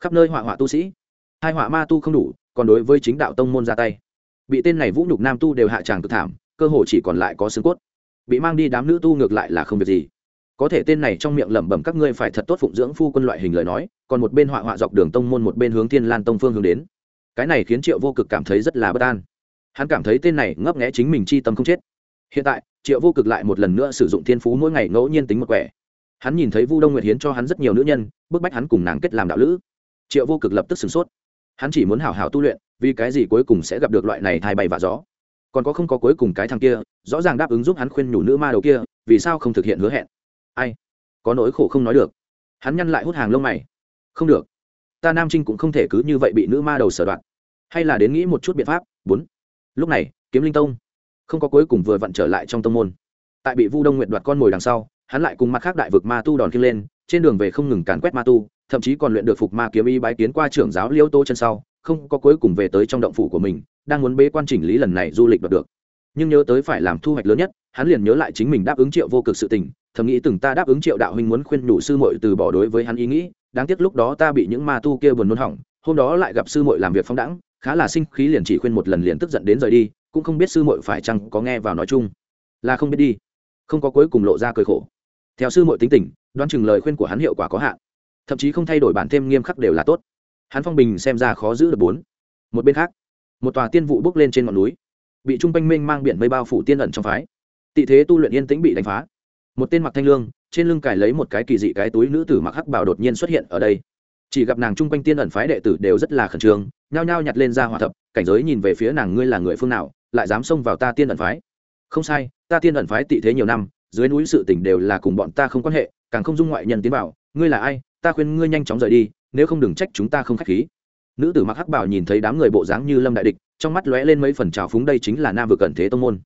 Khắp nơi họa họa tu sĩ. Hai họa ma tu không đủ, còn đối với chính đạo tông môn ra tay. Bị tên này vũ nhục nam tu đều hạ tràng cực thảm, cơ hồ chỉ còn lại có xương cốt. Bị mang đi đám nữ tu ngược lại là không việc gì. Có thể tên này trong miệng lẩm bẩm các ngươi phải thật tốt phụng dưỡng phu quân loại hình lời nói, còn một bên họa họa dọc đường tông môn một bên hướng thiên lan tông phương hướng đến cái này khiến triệu vô cực cảm thấy rất là bất an. Hắn cảm thấy tên này ngấp nghẽ chính mình chi tâm không chết. Hiện tại, triệu vô cực lại một lần nữa sử dụng thiên phú mỗi ngày ngẫu nhiên tính một quẻ. Hắn nhìn thấy vu đông nguyệt hiến cho hắn rất nhiều nữ nhân, bức bách hắn cùng nàng kết làm đạo lữ. Triệu vô cực lập tức sửng sốt. Hắn chỉ muốn hảo hảo tu luyện, vì cái gì cuối cùng sẽ gặp được loại này thai bay và gió? Còn có không có cuối cùng cái thằng kia, rõ ràng đáp ứng giúp hắn khuyên nhủ nữ ma đầu kia, vì sao không thực hiện hứa hẹn? Ai? Có nỗi khổ không nói được. Hắn nhăn lại hút hàng lông mày. Không được ta nam trinh cũng không thể cứ như vậy bị nữ ma đầu sở đoạn hay là đến nghĩ một chút biện pháp? Bốn. Lúc này, kiếm linh tông không có cuối cùng vừa vặn trở lại trong tông môn. Tại bị vu đông nguyện đoạt con mồi đằng sau, hắn lại cùng mặt khác đại vực ma tu đòn kia lên, trên đường về không ngừng càn quét ma tu, thậm chí còn luyện được phục ma kiếm y bái kiến qua trưởng giáo liêu tô chân sau, không có cuối cùng về tới trong động phủ của mình, đang muốn bế quan chỉnh lý lần này du lịch đoạt được. Nhưng nhớ tới phải làm thu hoạch lớn nhất, hắn liền nhớ lại chính mình đáp ứng triệu vô cực sự tình, thầm nghĩ từng ta đáp ứng triệu đạo huynh muốn khuyên nhủ sư muội từ bỏ đối với hắn ý nghĩ đáng tiếc lúc đó ta bị những ma tu kia buồn nôn hỏng, hôm đó lại gặp sư muội làm việc phóng đẳng khá là sinh khí liền chỉ khuyên một lần liền tức giận đến rời đi, cũng không biết sư muội phải chăng có nghe vào nói chung. Là không biết đi. Không có cuối cùng lộ ra cười khổ. Theo sư muội tính tình, đoán chừng lời khuyên của hắn hiệu quả có hạn. Thậm chí không thay đổi bản thêm nghiêm khắc đều là tốt. Hắn phong bình xem ra khó giữ được bốn. Một bên khác, một tòa tiên vụ bước lên trên ngọn núi. Bị trung quanh minh mang biển mây bao phủ tiên ẩn trong phái. Tị thế tu luyện yên tĩnh bị đánh phá. Một tên mặc thanh lương trên lưng cài lấy một cái kỳ dị cái túi nữ tử mặc hắc bảo đột nhiên xuất hiện ở đây. Chỉ gặp nàng chung quanh tiên ẩn phái đệ tử đều rất là khẩn trương, nhao nhao nhặt lên ra hòa thập, cảnh giới nhìn về phía nàng ngươi là người phương nào, lại dám xông vào ta tiên ẩn phái. Không sai, ta tiên ẩn phái tị thế nhiều năm, dưới núi sự tình đều là cùng bọn ta không quan hệ, càng không dung ngoại nhân tiến bảo ngươi là ai, ta khuyên ngươi nhanh chóng rời đi, nếu không đừng trách chúng ta không khách khí. Nữ tử mặc hắc bảo nhìn thấy đám người bộ dáng như lâm đại địch, trong mắt lóe lên mấy phần trào phúng đây chính là nam vực cận thế tông môn.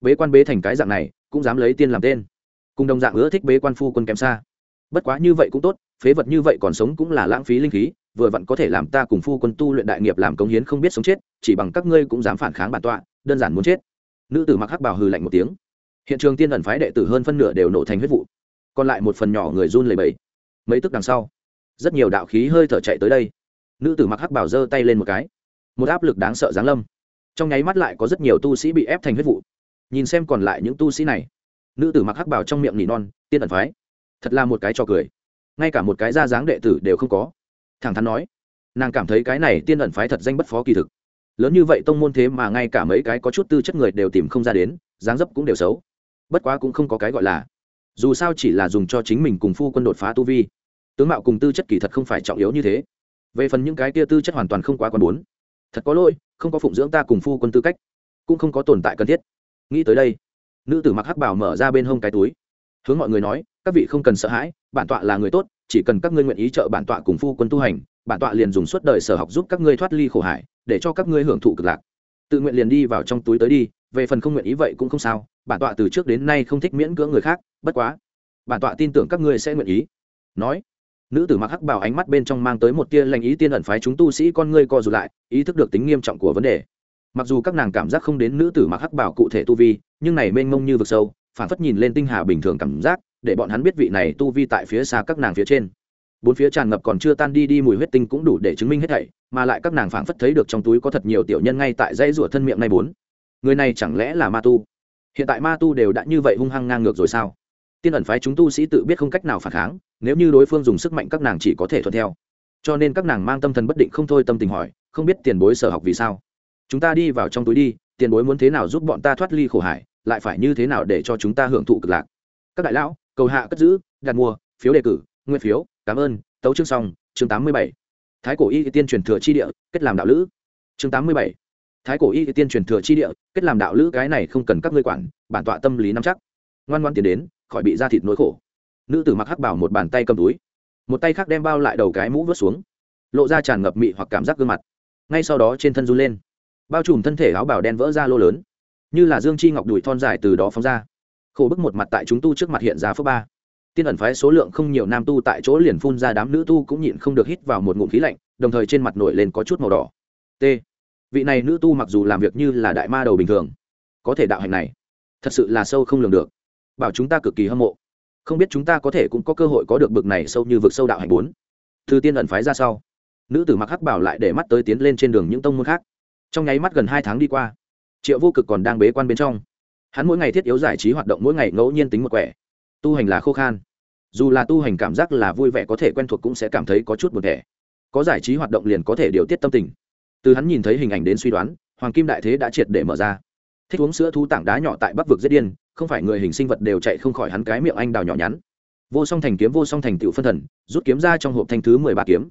Bế quan bế thành cái dạng này, cũng dám lấy tiên làm tên cùng đồng dạng ưa thích bế quan phu quân kém xa. Bất quá như vậy cũng tốt, phế vật như vậy còn sống cũng là lãng phí linh khí, vừa vặn có thể làm ta cùng phu quân tu luyện đại nghiệp làm công hiến không biết sống chết, chỉ bằng các ngươi cũng dám phản kháng bản tọa, đơn giản muốn chết. Nữ tử mặc hắc bào hừ lạnh một tiếng. Hiện trường tiên ẩn phái đệ tử hơn phân nửa đều nổ thành huyết vụ, còn lại một phần nhỏ người run lầy bẫy mấy tức đằng sau, rất nhiều đạo khí hơi thở chạy tới đây. Nữ tử mặc hắc bảo giơ tay lên một cái. Một áp lực đáng sợ giáng lâm. Trong nháy mắt lại có rất nhiều tu sĩ bị ép thành huyết vụ. Nhìn xem còn lại những tu sĩ này nữ tử mặc hắc bảo trong miệng nỉ non, tiên ẩn phái. Thật là một cái cho cười. Ngay cả một cái ra dáng đệ tử đều không có. Thẳng thắn nói, nàng cảm thấy cái này tiên ẩn phái thật danh bất phó kỳ thực. Lớn như vậy tông môn thế mà ngay cả mấy cái có chút tư chất người đều tìm không ra đến, dáng dấp cũng đều xấu. Bất quá cũng không có cái gọi là. Dù sao chỉ là dùng cho chính mình cùng phu quân đột phá tu vi. Tướng mạo cùng tư chất kỳ thật không phải trọng yếu như thế. Về phần những cái kia tư chất hoàn toàn không quá còn bốn thật có lỗi, không có phụng dưỡng ta cùng phu quân tư cách. Cũng không có tồn tại cần thiết. Nghĩ tới đây nữ tử mặc hắc bảo mở ra bên hông cái túi. Hướng mọi người nói, các vị không cần sợ hãi, bản tọa là người tốt, chỉ cần các ngươi nguyện ý trợ bản tọa cùng phu quân tu hành, bản tọa liền dùng suốt đời sở học giúp các ngươi thoát ly khổ hải để cho các ngươi hưởng thụ cực lạc. Tự nguyện liền đi vào trong túi tới đi, về phần không nguyện ý vậy cũng không sao, bản tọa từ trước đến nay không thích miễn cưỡng người khác, bất quá, bản tọa tin tưởng các ngươi sẽ nguyện ý. Nói, nữ tử mặc hắc bảo ánh mắt bên trong mang tới một tia lành ý tiên ẩn phái chúng tu sĩ con ngươi co rụt lại, ý thức được tính nghiêm trọng của vấn đề mặc dù các nàng cảm giác không đến nữ tử mặc hắc bảo cụ thể tu vi, nhưng này mênh mông như vực sâu, phản phất nhìn lên tinh hà bình thường cảm giác, để bọn hắn biết vị này tu vi tại phía xa các nàng phía trên. Bốn phía tràn ngập còn chưa tan đi đi mùi huyết tinh cũng đủ để chứng minh hết thảy, mà lại các nàng phảng phất thấy được trong túi có thật nhiều tiểu nhân ngay tại dãy rủa thân miệng này bốn. Người này chẳng lẽ là ma tu? Hiện tại ma tu đều đã như vậy hung hăng ngang ngược rồi sao? Tiên ẩn phái chúng tu sĩ tự biết không cách nào phản kháng, nếu như đối phương dùng sức mạnh các nàng chỉ có thể thuận theo. Cho nên các nàng mang tâm thần bất định không thôi tâm tình hỏi, không biết tiền bối sở học vì sao? Chúng ta đi vào trong túi đi, tiền bối muốn thế nào giúp bọn ta thoát ly khổ hải, lại phải như thế nào để cho chúng ta hưởng thụ cực lạc? Các đại lão, cầu hạ cất giữ, đặt mua, phiếu đề cử nguyên phiếu, cảm ơn, tấu chương xong, chương tám mươi bảy. Thái cổ y tiên truyền thừa chi địa, kết làm đạo lữ. Chương tám mươi bảy. Thái cổ y tiên truyền thừa chi địa, kết làm đạo lữ, cái này không cần các ngươi quản, bản tọa tâm lý nắm chắc. Ngoan ngoan tiến đến, khỏi bị da thịt nỗi khổ. Nữ tử mặc hắc bảo một bàn tay cầm túi. Một tay khác đem bao lại đầu cái mũ vớt xuống. Lộ ra tràn ngập mị hoặc cảm giác gương mặt. Ngay sau đó trên thân run lên bao trùm thân thể áo bảo đen vỡ ra lô lớn. Như là dương chi ngọc đùi thon dài từ đó phóng ra. Khổ bức một mặt tại chúng tu trước mặt hiện ra phước ba. Tiên ẩn phái số lượng không nhiều nam tu tại chỗ liền phun ra đám nữ tu cũng nhịn không được hít vào một ngụm khí lạnh, đồng thời trên mặt nổi lên có chút màu đỏ. T. Vị này nữ tu mặc dù làm việc như là đại ma đầu bình thường, có thể đạo hành này, thật sự là sâu không lường được. Bảo chúng ta cực kỳ hâm mộ. Không biết chúng ta có thể cũng có cơ hội có được bực này sâu như vực sâu đạo hành bốn. Thư tiên ẩn phái ra sau, nữ tử mặc hắc bảo lại để mắt tới tiến lên trên đường những tông môn khác trong nháy mắt gần hai tháng đi qua, triệu vô cực còn đang bế quan bên trong. Hắn mỗi ngày thiết yếu giải trí hoạt động mỗi ngày ngẫu nhiên tính một quẻ. Tu hành là khô khan. Dù là tu hành cảm giác là vui vẻ có thể quen thuộc cũng sẽ cảm thấy có chút một thẻ. Có giải trí hoạt động liền có thể điều tiết tâm tình. Từ hắn nhìn thấy hình ảnh đến suy đoán, hoàng kim đại thế đã triệt để mở ra. Thích uống sữa thu tảng đá nhỏ tại bắc vực giết điên, không phải người hình sinh vật đều chạy không khỏi hắn cái miệng anh đào nhỏ nhắn. Vô song thành kiếm, vô song thành tựu phân thần, rút kiếm ra trong hộp thanh thứ mười ba kiếm.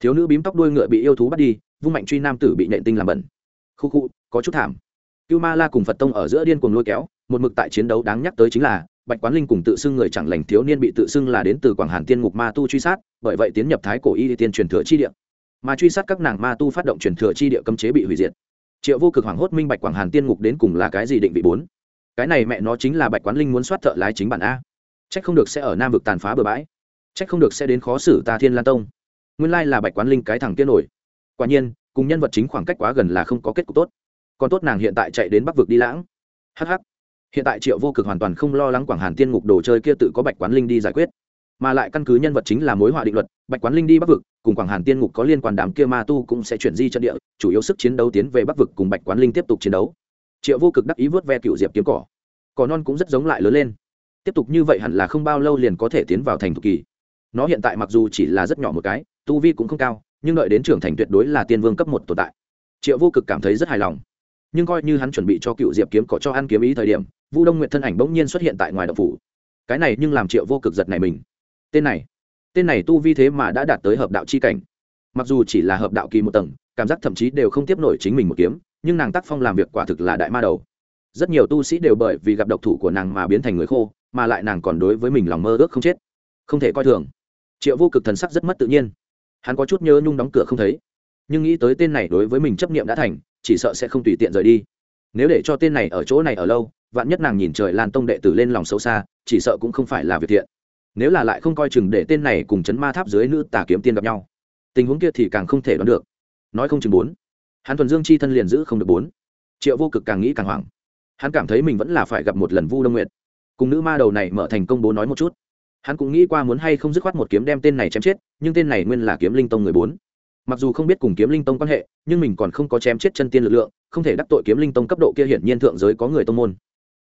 Thiếu nữ bím tóc đuôi ngựa bị yêu thú bắt đi, vung mạnh truy nam tử bị nện tinh làm bẩn khu khu, có chút thảm. Cưu ma la cùng phật tông ở giữa điên cuồng lôi kéo, một mực tại chiến đấu đáng nhắc tới chính là, bạch quán linh cùng tự xưng người chẳng lành thiếu niên bị tự xưng là đến từ quảng hàn tiên ngục ma tu truy sát, bởi vậy tiến nhập thái cổ y tiên truyền thừa chi địa. Mà truy sát các nàng ma tu phát động truyền thừa chi địa cấm chế bị hủy diệt. Triệu vô cực hoảng hốt minh bạch quảng hàn tiên ngục đến cùng là cái gì định vị bốn? Cái này mẹ nó chính là bạch quán linh muốn soát thợ lái chính bản a. Trách không được sẽ ở nam vực tàn phá bừa bãi. Trách không được sẽ đến khó xử ta thiên lan tông. Nguyên lai là bạch quán linh cái thằng tiên nổi. Quả nhiên cùng nhân vật chính khoảng cách quá gần là không có kết cục tốt. Còn tốt nàng hiện tại chạy đến bắc vực đi lãng. Hh hiện tại triệu vô cực hoàn toàn không lo lắng quảng hàn tiên ngục đồ chơi kia tự có bạch quán linh đi giải quyết. Mà lại căn cứ nhân vật chính là mối họa định luật, bạch quán linh đi bắc vực, cùng quảng hàn tiên ngục có liên quan đám kia ma tu cũng sẽ chuyển di trận địa, chủ yếu sức chiến đấu tiến về bắc vực cùng bạch quán linh tiếp tục chiến đấu. Triệu vô cực đắc ý vớt ve cựu diệp kiếm cỏ. Cỏ non cũng rất giống lại lớn lên. Tiếp tục như vậy hẳn là không bao lâu liền có thể tiến vào thành thục kỳ. Nó hiện tại mặc dù chỉ là rất nhỏ một cái, tu vi cũng không cao nhưng đợi đến trưởng thành tuyệt đối là tiên vương cấp một tồn tại. Triệu vô cực cảm thấy rất hài lòng. Nhưng coi như hắn chuẩn bị cho cựu diệp kiếm cỏ cho ăn kiếm ý thời điểm, vu đông nguyện thân ảnh bỗng nhiên xuất hiện tại ngoài đậu phủ. Cái này nhưng làm triệu vô cực giật này mình. Tên này tên này tu vi thế mà đã đạt tới hợp đạo c h i cảnh. Mặc dù chỉ là hợp đạo kỳ một tầng, cảm giác thậm chí đều không tiếp nổi chính mình một kiếm, nhưng nàng tác phong làm việc quả thực là đại ma đầu. Rất nhiều tu sĩ đều bởi vì gặp độc thủ của nàng mà biến thành người khô, mà lại nàng còn đối với mình lòng mơ ước không chết. Không thể coi thường. Triệu vô cực thần sắc rất mất tự nhiên hắn có chút nhớ nhung đóng cửa không thấy. Nhưng nghĩ tới tên này đối với mình chấp nghiệm đã thành, chỉ sợ sẽ không tùy tiện rời đi. Nếu để cho tên này ở chỗ này ở lâu, vạn nhất nàng nhìn trời lan tông đệ tử lên lòng sâu xa, chỉ sợ cũng không phải là việc thiện. Nếu là lại không coi chừng để tên này cùng chấn ma tháp dưới nữ tà kiếm tiên gặp nhau, tình huống kia thì càng không thể đoán được. Nói không chừng bốn. Hắn thuần dương chi thân liền giữ không được bốn. Triệu vô cực càng nghĩ càng hoảng. Hắn cảm thấy mình vẫn là phải gặp một lần vu đông nguyện cùng nữ ma đầu này mở thành công bố nói một chút hắn cũng nghĩ qua muốn hay không dứt khoát một kiếm đem tên này chém chết, nhưng tên này nguyên là kiếm linh tông người bốn. Mặc dù không biết cùng kiếm linh tông quan hệ, nhưng mình còn không có chém chết chân tiên lực lượng, không thể đắc tội kiếm linh tông cấp độ kia hiển nhiên thượng giới có người tông môn.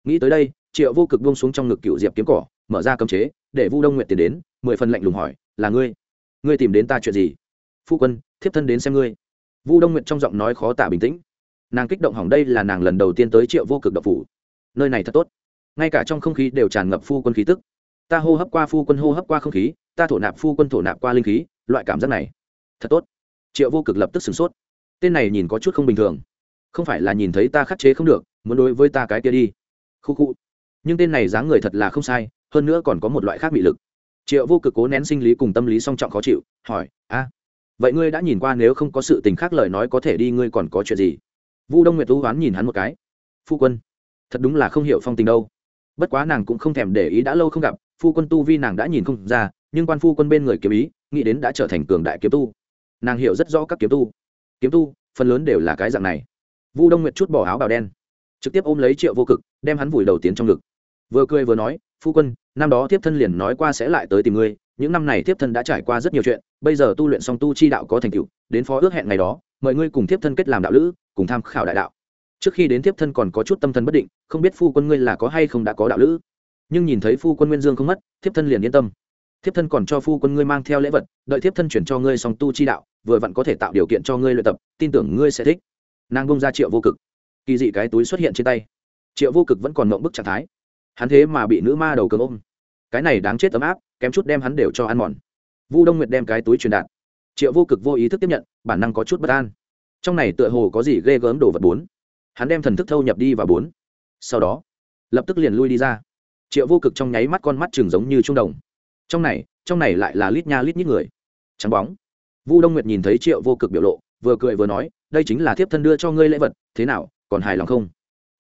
Nghĩ tới đây, triệu vô cực buông xuống trong ngực cựu diệp kiếm cỏ, mở ra cấm chế, để vu đông nguyện tiền đến, mười phần lạnh lùng hỏi, là ngươi? Ngươi tìm đến ta chuyện gì? Phu quân, thiếp thân đến xem ngươi. Vu đông nguyện trong giọng nói khó tả bình tĩnh. Nàng kích động hỏng đây là nàng lần đầu tiên tới triệu vô cực độc phủ. Nơi này thật tốt. Ngay cả trong không khí đều tràn ngập phu quân khí tức ta hô hấp qua phu quân hô hấp qua không khí, ta thổ nạp phu quân thổ nạp qua linh khí, loại cảm giác này, thật tốt. Triệu vô cực lập tức sửng sốt. Tên này nhìn có chút không bình thường. Không phải là nhìn thấy ta khắc chế không được, muốn đối với ta cái kia đi. Khu khu. Nhưng tên này dáng người thật là không sai, hơn nữa còn có một loại khác bị lực. Triệu vô cực cố nén sinh lý cùng tâm lý song trọng khó chịu, hỏi, a, vậy ngươi đã nhìn qua nếu không có sự tình khác lời nói có thể đi, ngươi còn có chuyện gì? Vu đông nguyệt tú hoán nhìn hắn một cái. Phu quân, thật đúng là không hiểu phong tình đâu. Bất quá nàng cũng không thèm để ý đã lâu không gặp phu quân tu vi nàng đã nhìn không ra, nhưng quan phu quân bên người kiếm ý, nghĩ đến đã trở thành cường đại kiếm tu. Nàng hiểu rất rõ các kiếm tu. Kiếm tu, phần lớn đều là cái dạng này. Vu đông nguyệt chút bỏ áo bào đen, trực tiếp ôm lấy triệu vô cực, đem hắn vùi đầu tiến trong ngực. Vừa cười vừa nói, phu quân, năm đó tiếp thân liền nói qua sẽ lại tới tìm ngươi, những năm này tiếp thân đã trải qua rất nhiều chuyện, bây giờ tu luyện song tu chi đạo có thành tựu, đến phó ước hẹn ngày đó, mời ngươi cùng tiếp thân kết làm đạo lữ, cùng tham khảo đại đạo. Trước khi đến tiếp thân còn có chút tâm thần bất định, không biết phu quân ngươi là có hay không đã có đạo lữ nhưng nhìn thấy phu quân nguyên dương không mất, thiếp thân liền yên tâm. Thiếp thân còn cho phu quân ngươi mang theo lễ vật, đợi thiếp thân chuyển cho ngươi song tu chi đạo, vừa vặn có thể tạo điều kiện cho ngươi luyện tập, tin tưởng ngươi sẽ thích. Nàng bông ra triệu vô cực. Kỳ dị cái túi xuất hiện trên tay. Triệu vô cực vẫn còn mộng bức trạng thái. Hắn thế mà bị nữ ma đầu cường ôm. Cái này đáng chết ấm áp, kém chút đem hắn đều cho ăn mòn. Vu đông nguyệt đem cái túi truyền đạt. Triệu vô cực vô ý thức tiếp nhận, bản năng có chút bất an. Trong này tựa hồ có gì ghê gớm đồ vật bốn. Hắn đem thần thức thâu nhập đi vào bốn. Sau đó, lập tức liền lui đi ra triệu vô cực trong nháy mắt con mắt chừng giống như trung đồng. Trong này trong này lại là lít nha lít nhít người. Trắng bóng. Vu đông nguyệt nhìn thấy triệu vô cực biểu lộ, vừa cười vừa nói, đây chính là thiếp thân đưa cho ngươi lễ vật, thế nào, còn hài lòng không?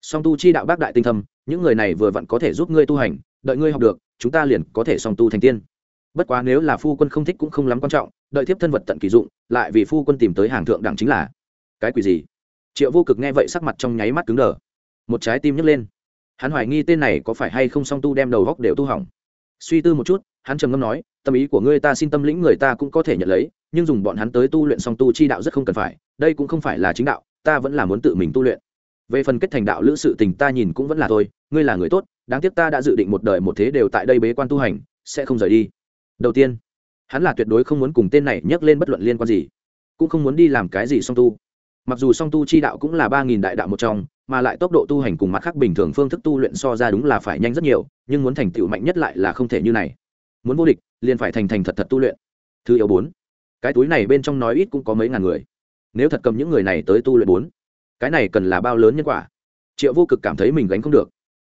Song tu chi đạo bác đại tinh thâm, những người này vừa vặn có thể giúp ngươi tu hành, đợi ngươi học được, chúng ta liền có thể song tu thành tiên. Bất quá nếu là phu quân không thích cũng không lắm quan trọng, đợi thiếp thân vật tận kỳ dụng, lại vì phu quân tìm tới hàng thượng đẳng chính là. Cái quỷ gì? Triệu vô cực nghe vậy sắc mặt trong nháy mắt cứng đờ. Một trái tim nhấc lên hắn hoài nghi tên này có phải hay không song tu đem đầu góc đều tu hỏng. Suy tư một chút, hắn trầm ngâm nói, tâm ý của ngươi ta xin tâm lĩnh người ta cũng có thể nhận lấy, nhưng dùng bọn hắn tới tu luyện song tu chi đạo rất không cần phải, đây cũng không phải là chính đạo, ta vẫn là muốn tự mình tu luyện. Về phần kết thành đạo lữ sự tình ta nhìn cũng vẫn là thôi, ngươi là người tốt, đáng tiếc ta đã dự định một đời một thế đều tại đây bế quan tu hành, sẽ không rời đi. Đầu tiên, hắn là tuyệt đối không muốn cùng tên này nhắc lên bất luận liên quan gì, cũng không muốn đi làm cái gì song tu mặc dù song tu chi đạo cũng là ba nghìn đại đạo một trong, mà lại tốc độ tu hành cùng mặt khác bình thường phương thức tu luyện so ra đúng là phải nhanh rất nhiều, nhưng muốn thành tựu mạnh nhất lại là không thể như này. Muốn vô địch, liền phải thành thành thật thật tu luyện. Thứ yếu bốn, cái túi này bên trong nói ít cũng có mấy ngàn người. Nếu thật cầm những người này tới tu luyện bốn, cái này cần là bao lớn nhân quả? Triệu vô cực cảm thấy mình gánh không được.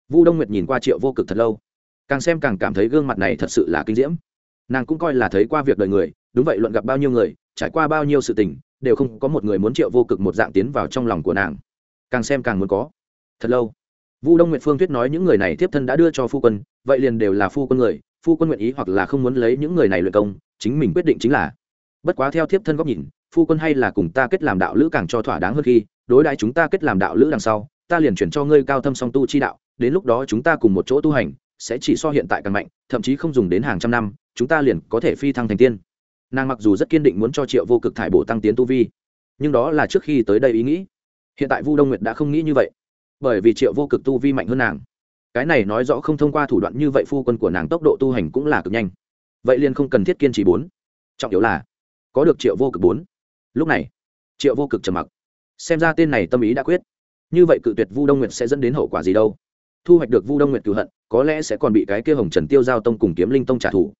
Vu đông nguyệt nhìn qua triệu vô cực thật lâu, càng xem càng cảm thấy gương mặt này thật sự là kinh diễm. Nàng cũng coi là thấy qua việc đời người, đúng vậy luận gặp bao nhiêu người, trải qua bao nhiêu sự tình đều không có một người muốn triệu vô cực một dạng tiến vào trong lòng của nàng. Càng xem càng muốn có. Thật lâu, vu đông nguyệt phương tuyết nói những người này tiếp thân đã đưa cho phu quân, vậy liền đều là phu quân người, phu quân nguyện ý hoặc là không muốn lấy những người này luyện công, chính mình quyết định chính là. Bất quá theo thiếp thân góc nhìn, phu quân hay là cùng ta kết làm đạo lữ càng cho thỏa đáng hơn khi, đối đãi chúng ta kết làm đạo lữ đằng sau, ta liền chuyển cho ngươi cao thâm song tu chi đạo, đến lúc đó chúng ta cùng một chỗ tu hành, sẽ chỉ so hiện tại càng mạnh, thậm chí không dùng đến hàng trăm năm, chúng ta liền có thể phi thăng thành tiên nàng mặc dù rất kiên định muốn cho triệu vô cực thải bổ tăng tiến tu vi, nhưng đó là trước khi tới đây ý nghĩ. Hiện tại vu đông nguyệt đã không nghĩ như vậy, bởi vì triệu vô cực tu vi mạnh hơn nàng. Cái này nói rõ không thông qua thủ đoạn như vậy phu quân của nàng tốc độ tu hành cũng là cực nhanh. Vậy liền không cần thiết kiên trì bốn. Trọng yếu là, có được triệu vô cực bốn. Lúc này, triệu vô cực trầm mặc. Xem ra tên này tâm ý đã quyết. Như vậy cự tuyệt vu đông nguyệt sẽ dẫn đến hậu quả gì đâu? Thu hoạch được vu đông nguyệt cựu hận, có lẽ sẽ còn bị cái kia hồng trần tiêu giao tông cùng kiếm linh tông trả thù.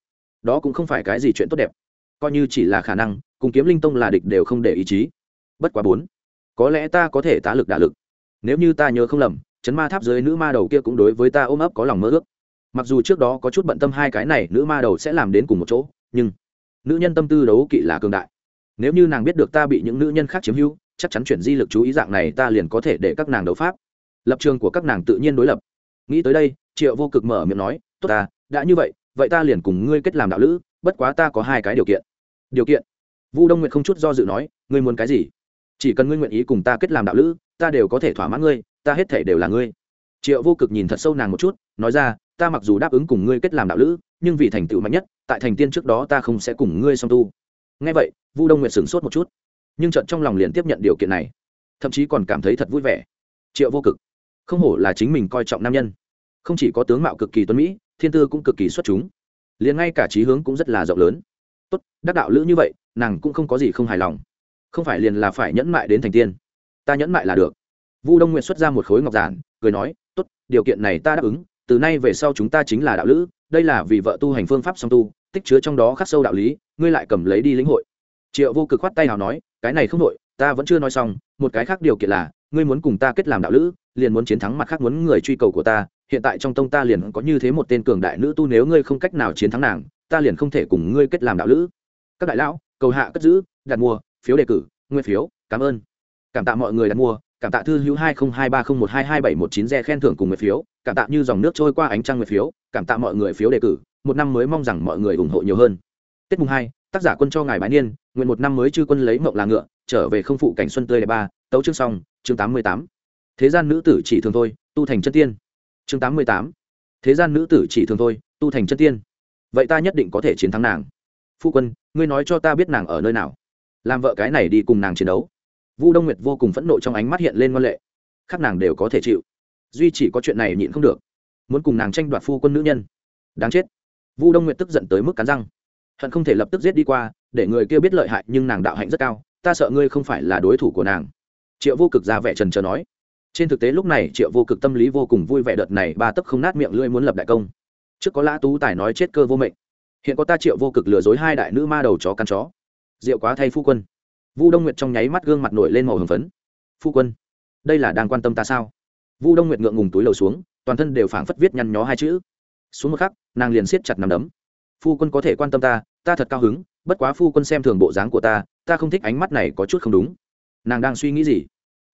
Đó cũng không phải cái gì chuyện tốt đẹp coi như chỉ là khả năng, cùng kiếm linh tông là địch đều không để ý chí. Bất quá bốn, có lẽ ta có thể tá lực đả lực. Nếu như ta nhớ không lầm, chấn ma tháp dưới nữ ma đầu kia cũng đối với ta ôm ấp có lòng mơ ước. Mặc dù trước đó có chút bận tâm hai cái này, nữ ma đầu sẽ làm đến cùng một chỗ, nhưng nữ nhân tâm tư đấu kỵ là cường đại. Nếu như nàng biết được ta bị những nữ nhân khác chiếm hữu, chắc chắn chuyển di lực chú ý dạng này ta liền có thể để các nàng đấu pháp. Lập trường của các nàng tự nhiên đối lập. Nghĩ tới đây, triệu vô cực mở miệng nói, tốt ta, đã như vậy vậy ta liền cùng ngươi kết làm đạo lữ bất quá ta có hai cái điều kiện. Điều kiện? Vu đông nguyện không chút do dự nói, ngươi muốn cái gì? Chỉ cần ngươi nguyện ý cùng ta kết làm đạo lữ, ta đều có thể thỏa mãn ngươi, ta hết thể đều là ngươi. Triệu vô cực nhìn thật sâu nàng một chút, nói ra, ta mặc dù đáp ứng cùng ngươi kết làm đạo lữ, nhưng vì thành tựu mạnh nhất, tại thành tiên trước đó ta không sẽ cùng ngươi song tu. Ngay vậy, vu đông nguyệt sửng sốt một chút, nhưng trận trong lòng liền tiếp nhận điều kiện này, thậm chí còn cảm thấy thật vui vẻ. Triệu vô cực, không hổ là chính mình coi trọng nam nhân, không chỉ có tướng mạo cực kỳ tuấn mỹ, thiên tư cũng cực kỳ xuất chúng liền ngay cả trí hướng cũng rất là rộng lớn. Tốt, đắc đạo lữ như vậy, nàng cũng không có gì không hài lòng. Không phải liền là phải nhẫn mại đến thành tiên. Ta nhẫn mại là được. Vu đông nguyện xuất ra một khối ngọc giản, cười nói, tốt, điều kiện này ta đáp ứng, từ nay về sau chúng ta chính là đạo lữ, đây là vì vợ tu hành phương pháp song tu, tích chứa trong đó khắc sâu đạo lý, ngươi lại cầm lấy đi lĩnh hội. Triệu vô cực khoát tay nào nói, cái này không nội ta vẫn chưa nói xong, một cái khác điều kiện là, ngươi muốn cùng ta kết làm đạo lữ, liền muốn chiến thắng mặt khác muốn người truy cầu của ta hiện tại trong tông ta liền có như thế một tên cường đại nữ tu, nếu ngươi không cách nào chiến thắng nàng, ta liền không thể cùng ngươi kết làm đạo lữ. Các đại lão, cầu hạ cất giữ, đặt mua, phiếu đề cử, nguyên phiếu, cảm ơn. Cảm tạ mọi người đặt mua, cảm tạ thư hữu hai nghìn hai ba không một hai hai bảy một chín re khen thưởng cùng nguyên phiếu, cảm tạ như dòng nước trôi qua ánh trăng nguyên phiếu, cảm tạ mọi người phiếu đề cử, một năm mới mong rằng mọi người ủng hộ nhiều hơn. Tết mùng hai, tác giả quân cho ngài bái niên, nguyện một năm mới chư quân lấy mộng là ngựa, trở về không phụ cảnh xuân tươi đẹp ba, tấu chương xong, chương tám mươi tám. Thế gian nữ tử chỉ thường thôi, tu thành chân tiên chương tám mươi tám. Thế gian nữ tử chỉ thường thôi, tu thành chân tiên. Vậy ta nhất định có thể chiến thắng nàng. Phu quân, ngươi nói cho ta biết nàng ở nơi nào. Làm vợ cái này đi cùng nàng chiến đấu. Vu đông nguyệt vô cùng phẫn nộ trong ánh mắt hiện lên ngoan lệ. Khác nàng đều có thể chịu. Duy chỉ có chuyện này nhịn không được. Muốn cùng nàng tranh đoạt phu quân nữ nhân. Đáng chết. Vu đông nguyệt tức giận tới mức cắn răng. Hận không thể lập tức giết đi qua, để người kia biết lợi hại nhưng nàng đạo hạnh rất cao, ta sợ ngươi không phải là đối thủ của nàng. Triệu vô cực ra vẻ trần trờ nói trên thực tế lúc này triệu vô cực tâm lý vô cùng vui vẻ đợt này ba tấc không nát miệng lưỡi muốn lập đại công. Trước có lã tú tài nói chết cơ vô mệnh. Hiện có ta triệu vô cực lừa dối hai đại nữ ma đầu chó căn chó. Rượu quá thay phu quân. Vu đông nguyệt trong nháy mắt gương mặt nổi lên màu hồng phấn. Phu quân, đây là đang quan tâm ta sao? Vu đông nguyệt ngượng ngùng túi lầu xuống, toàn thân đều phảng phất viết nhăn nhó hai chữ. Xuống một khắc, nàng liền siết chặt nằm đấm. Phu quân có thể quan tâm ta ta thật cao hứng, bất quá phu quân xem thường bộ dáng của ta ta không thích ánh mắt này có chút không đúng. Nàng đang suy nghĩ gì?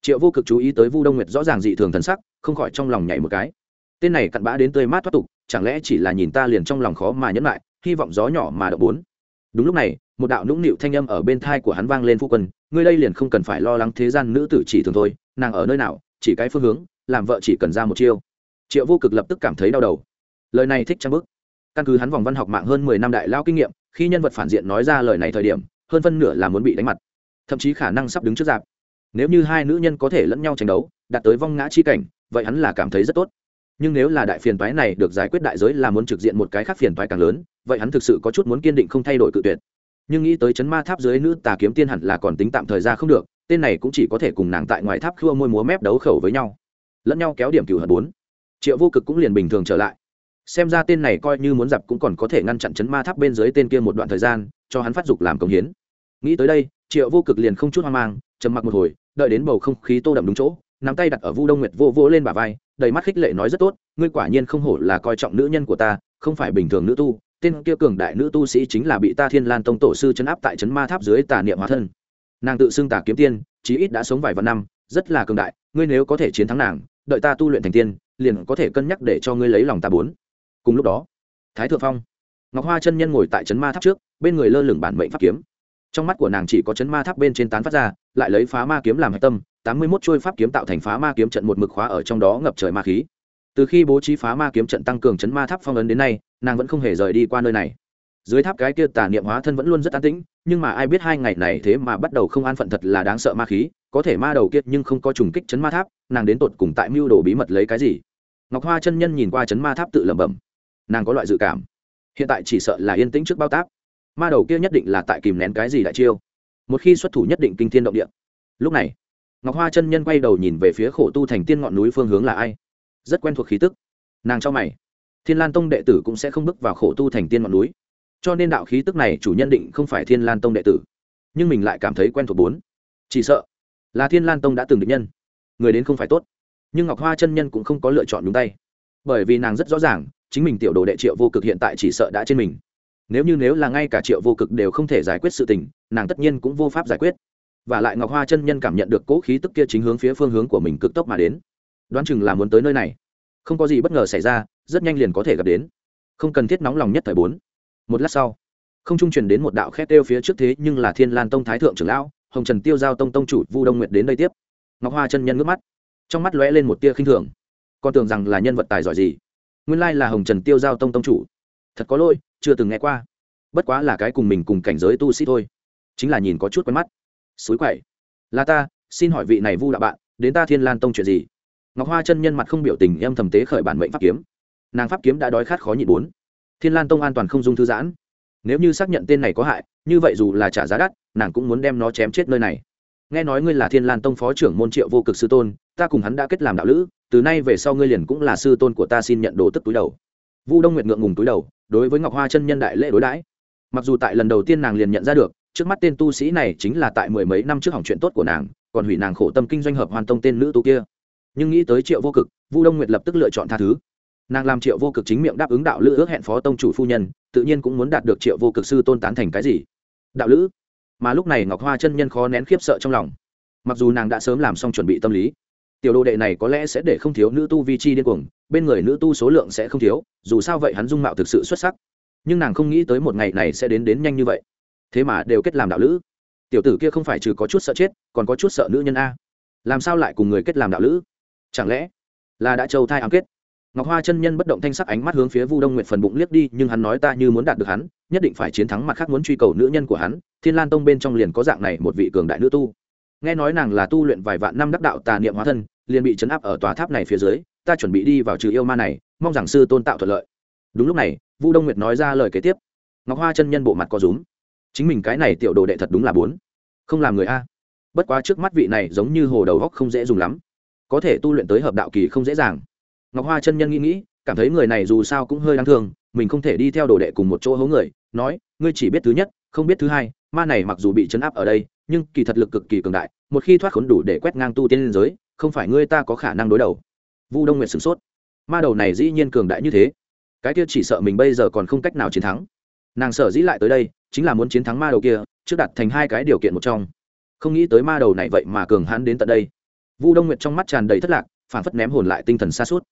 Triệu vô cực chú ý tới vu đông nguyệt rõ ràng dị thường thần sắc, không khỏi trong lòng nhảy một cái. Tên này cặn bã đến tươi mát thoát tục, chẳng lẽ chỉ là nhìn ta liền trong lòng khó mà nhẫn lại, hy vọng gió nhỏ mà đậu bốn. Đúng lúc này, một đạo nũng nịu thanh âm ở bên thai của hắn vang lên phu quân, ngươi đây liền không cần phải lo lắng thế gian nữ tử chỉ thường thôi, nàng ở nơi nào, chỉ cái phương hướng, làm vợ chỉ cần ra một chiêu. Triệu vô cực lập tức cảm thấy đau đầu. Lời này thích trang bức. Căn cứ hắn vòng văn học mạng hơn mười năm đại lao kinh nghiệm, khi nhân vật phản diện nói ra lời này thời điểm, hơn phân nửa là muốn bị đánh mặt. Thậm chí khả năng sắp đứng trước dạp nếu như hai nữ nhân có thể lẫn nhau tranh đấu, đạt tới vong ngã chi cảnh, vậy hắn là cảm thấy rất tốt. Nhưng nếu là đại phiền toái này được giải quyết đại giới là muốn trực diện một cái khác phiền toái càng lớn, vậy hắn thực sự có chút muốn kiên định không thay đổi cự tuyệt. Nhưng nghĩ tới chấn ma tháp dưới nữ tà kiếm tiên hẳn là còn tính tạm thời ra không được, tên này cũng chỉ có thể cùng nàng tại ngoài tháp khua môi múa mép đấu khẩu với nhau. Lẫn nhau kéo điểm cửu hận bốn. Triệu vô cực cũng liền bình thường trở lại. Xem ra tên này coi như muốn dập cũng còn có thể ngăn chặn chấn ma tháp bên dưới tên kia một đoạn thời gian, cho hắn phát dục làm công hiến. Nghĩ tới đây, triệu vô cực liền không chút hoang mang, trầm mặc một hồi đợi đến bầu không khí tô đậm đúng chỗ, nắm tay đặt ở vu đông nguyệt vô vô lên bả vai, đầy mắt khích lệ nói rất tốt, ngươi quả nhiên không hổ là coi trọng nữ nhân của ta, không phải bình thường nữ tu, tên kia cường đại nữ tu sĩ chính là bị ta thiên lan tông tổ sư chấn áp tại chấn ma tháp dưới tà niệm hóa thân. Nàng tự xưng tà kiếm tiên, chí ít đã sống vài vạn năm, rất là cường đại, ngươi nếu có thể chiến thắng nàng, đợi ta tu luyện thành tiên, liền có thể cân nhắc để cho ngươi lấy lòng ta bốn. Cùng lúc đó, thái thượng phong, ngọc hoa chân nhân ngồi tại chấn ma tháp trước, bên người lơ lửng bản mệnh pháp kiếm trong mắt của nàng chỉ có chấn ma tháp bên trên tán phát ra, lại lấy phá ma kiếm làm hạch tâm, tám mươi mốt trôi pháp kiếm tạo thành phá ma kiếm trận một mực khóa ở trong đó ngập trời ma khí. Từ khi bố trí phá ma kiếm trận tăng cường chấn ma tháp phong ấn đến nay, nàng vẫn không hề rời đi qua nơi này. Dưới tháp cái kia tà niệm hóa thân vẫn luôn rất an tĩnh, nhưng mà ai biết hai ngày này thế mà bắt đầu không an phận thật là đáng sợ ma khí, có thể ma đầu kiệt nhưng không có trùng kích chấn ma tháp, nàng đến tột cùng tại mưu đồ bí mật lấy cái gì? Ngọc hoa chân nhân nhìn qua chấn ma tháp tự lẩm bẩm. Nàng có loại dự cảm. Hiện tại chỉ sợ là yên tĩnh trước bao táp ma đầu kia nhất định là tại kìm nén cái gì đại chiêu. Một khi xuất thủ nhất định kinh thiên động địa. Lúc này, ngọc hoa chân nhân quay đầu nhìn về phía khổ tu thành tiên ngọn núi phương hướng là ai. Rất quen thuộc khí tức. Nàng cho mày. Thiên lan tông đệ tử cũng sẽ không bước vào khổ tu thành tiên ngọn núi. Cho nên đạo khí tức này chủ nhân định không phải thiên lan tông đệ tử. Nhưng mình lại cảm thấy quen thuộc bốn. Chỉ sợ là thiên lan tông đã từng định nhân. Người đến không phải tốt. Nhưng ngọc hoa chân nhân cũng không có lựa chọn đúng tay. Bởi vì nàng rất rõ ràng, chính mình tiểu đồ đệ triệu vô cực hiện tại chỉ sợ đã trên mình nếu như nếu là ngay cả triệu vô cực đều không thể giải quyết sự tình, nàng tất nhiên cũng vô pháp giải quyết. Và lại ngọc hoa chân nhân cảm nhận được cỗ khí tức kia chính hướng phía phương hướng của mình cực tốc mà đến. Đoán chừng là muốn tới nơi này. Không có gì bất ngờ xảy ra, rất nhanh liền có thể gặp đến. Không cần thiết nóng lòng nhất thời bốn. Một lát sau, không trung truyền đến một đạo khét đeo phía trước thế nhưng là thiên lan tông thái thượng trưởng lão, hồng trần tiêu giao tông tông chủ vu đông nguyệt đến đây tiếp. Ngọc hoa chân nhân ngước mắt, trong mắt lóe lên một tia khinh thường. Con tưởng rằng là nhân vật tài giỏi gì. Nguyên lai là hồng trần tiêu giao tông tông chủ thật có lỗi, chưa từng nghe qua. Bất quá là cái cùng mình cùng cảnh giới tu sĩ thôi. Chính là nhìn có chút quen mắt. Suối quậy. Là ta, xin hỏi vị này vu đạo bạn, đến ta thiên lan tông chuyện gì? Ngọc hoa chân nhân mặt không biểu tình, em thầm tế khởi bản mệnh pháp kiếm. Nàng pháp kiếm đã đói khát khó nhịn bốn. Thiên lan tông an toàn không dung thư giãn. Nếu như xác nhận tên này có hại, như vậy dù là trả giá đắt, nàng cũng muốn đem nó chém chết nơi này. Nghe nói ngươi là thiên lan tông phó trưởng môn triệu vô cực sư tôn, ta cùng hắn đã kết làm đạo lữ, từ nay về sau ngươi liền cũng là sư tôn của ta xin nhận đồ tức túi đầu. Vu đông nguyệt ngượng ngùng túi đầu đối với ngọc hoa chân nhân đại lễ đối đãi. Mặc dù tại lần đầu tiên nàng liền nhận ra được, trước mắt tên tu sĩ này chính là tại mười mấy năm trước hỏng chuyện tốt của nàng, còn hủy nàng khổ tâm kinh doanh hợp hoàn tông tên nữ tu kia. Nhưng nghĩ tới triệu vô cực, vu đông nguyệt lập tức lựa chọn tha thứ. Nàng làm triệu vô cực chính miệng đáp ứng đạo lữ ước hẹn phó tông chủ phu nhân, tự nhiên cũng muốn đạt được triệu vô cực sư tôn tán thành cái gì. Đạo lữ? Mà lúc này ngọc hoa chân nhân khó nén khiếp sợ trong lòng. Mặc dù nàng đã sớm làm xong chuẩn bị tâm lý tiểu đồ đệ này có lẽ sẽ để không thiếu nữ tu vi chi điên cuồng, bên người nữ tu số lượng sẽ không thiếu, dù sao vậy hắn dung mạo thực sự xuất sắc. Nhưng nàng không nghĩ tới một ngày này sẽ đến đến nhanh như vậy. Thế mà đều kết làm đạo lữ. Tiểu tử kia không phải trừ có chút sợ chết, còn có chút sợ nữ nhân a. Làm sao lại cùng người kết làm đạo lữ? Chẳng lẽ là đã châu thai ám kết? Ngọc hoa chân nhân bất động thanh sắc ánh mắt hướng phía vu đông nguyệt phần bụng liếc đi, nhưng hắn nói ta như muốn đạt được hắn, nhất định phải chiến thắng mặt khác muốn truy cầu nữ nhân của hắn, thiên lan tông bên trong liền có dạng này một vị cường đại nữ tu nghe nói nàng là tu luyện vài vạn năm đắc đạo tà niệm hóa thân, liền bị chấn áp ở tòa tháp này phía dưới, ta chuẩn bị đi vào trừ yêu ma này, mong rằng sư tôn tạo thuận lợi. Đúng lúc này, vu đông nguyệt nói ra lời kế tiếp. Ngọc hoa chân nhân bộ mặt có rúm. Chính mình cái này tiểu đồ đệ thật đúng là bốn không làm người a. Bất quá trước mắt vị này giống như hồ đầu góc không dễ dùng lắm. Có thể tu luyện tới hợp đạo kỳ không dễ dàng. Ngọc hoa chân nhân nghĩ nghĩ, cảm thấy người này dù sao cũng hơi đáng thương, mình không thể đi theo đồ đệ cùng một chỗ hố người, nói, ngươi chỉ biết thứ nhất, không biết thứ hai ma này mặc dù bị chấn áp ở đây, nhưng kỳ thật lực cực kỳ cường đại, một khi thoát khốn đủ để quét ngang tu tiên liên giới, không phải ngươi ta có khả năng đối đầu. Vu đông nguyệt sửng sốt. Ma đầu này dĩ nhiên cường đại như thế. Cái kia chỉ sợ mình bây giờ còn không cách nào chiến thắng. Nàng sở dĩ lại tới đây, chính là muốn chiến thắng ma đầu kia, trước đặt thành hai cái điều kiện một trong. Không nghĩ tới ma đầu này vậy mà cường hãn đến tận đây. Vu đông nguyệt trong mắt tràn đầy thất lạc, phản phất ném hồn lại tinh thần xa suốt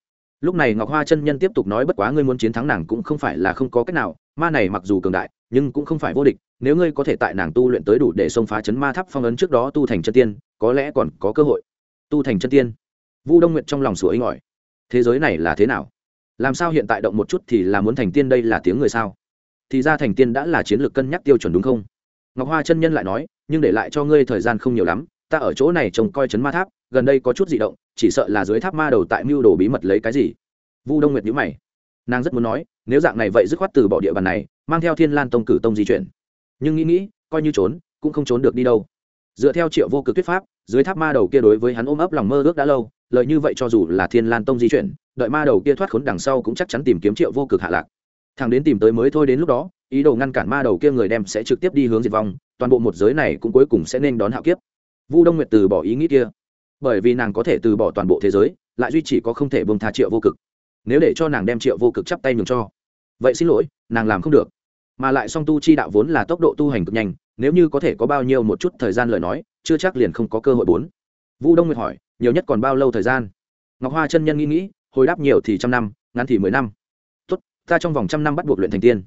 lúc này ngọc hoa chân nhân tiếp tục nói, bất quá ngươi muốn chiến thắng nàng cũng không phải là không có cách nào, ma này mặc dù cường đại, nhưng cũng không phải vô địch, nếu ngươi có thể tại nàng tu luyện tới đủ để xông phá chấn ma tháp phong ấn trước đó tu thành chân tiên, có lẽ còn có cơ hội. Tu thành chân tiên? Vu đông nguyện trong lòng sủa ấy ngỏi thế giới này là thế nào? Làm sao hiện tại động một chút thì là muốn thành tiên đây là tiếng người sao? Thì ra thành tiên đã là chiến lược cân nhắc tiêu chuẩn đúng không? Ngọc hoa chân nhân lại nói, nhưng để lại cho ngươi thời gian không nhiều lắm ta ở chỗ này trông coi chấn ma tháp, gần đây có chút di động, chỉ sợ là dưới tháp ma đầu tại mưu đồ bí mật lấy cái gì. Vu đông nguyệt nhữ mày. Nàng rất muốn nói, nếu dạng này vậy dứt khoát từ bỏ địa bàn này, mang theo thiên lan tông cử tông di chuyển. Nhưng nghĩ nghĩ, coi như trốn, cũng không trốn được đi đâu. Dựa theo triệu vô cực thuyết pháp, dưới tháp ma đầu kia đối với hắn ôm ấp lòng mơ ước đã lâu, lợi như vậy cho dù là thiên lan tông di chuyển, đợi ma đầu kia thoát khốn đằng sau cũng chắc chắn tìm kiếm triệu vô cực hạ lạc. Thằng đến tìm tới mới thôi đến lúc đó, ý đồ ngăn cản ma đầu kia người đem sẽ trực tiếp đi hướng diệt vong, toàn bộ một giới này cũng cuối cùng sẽ nên đón hạo kiếp vu đông nguyệt từ bỏ ý nghĩ kia. Bởi vì nàng có thể từ bỏ toàn bộ thế giới, lại duy chỉ có không thể bông tha triệu vô cực. Nếu để cho nàng đem triệu vô cực chắp tay nhường cho, vậy xin lỗi, nàng làm không được. Mà lại song tu chi đạo vốn là tốc độ tu hành cực nhanh, nếu như có thể có bao nhiêu một chút thời gian lời nói, chưa chắc liền không có cơ hội bốn. Vu đông nguyệt hỏi, nhiều nhất còn bao lâu thời gian? Ngọc hoa chân nhân nghĩ nghĩ, hồi đáp nhiều thì trăm năm, ngắn thì mười năm. Tốt, ta trong vòng trăm năm bắt buộc luyện thành tiên.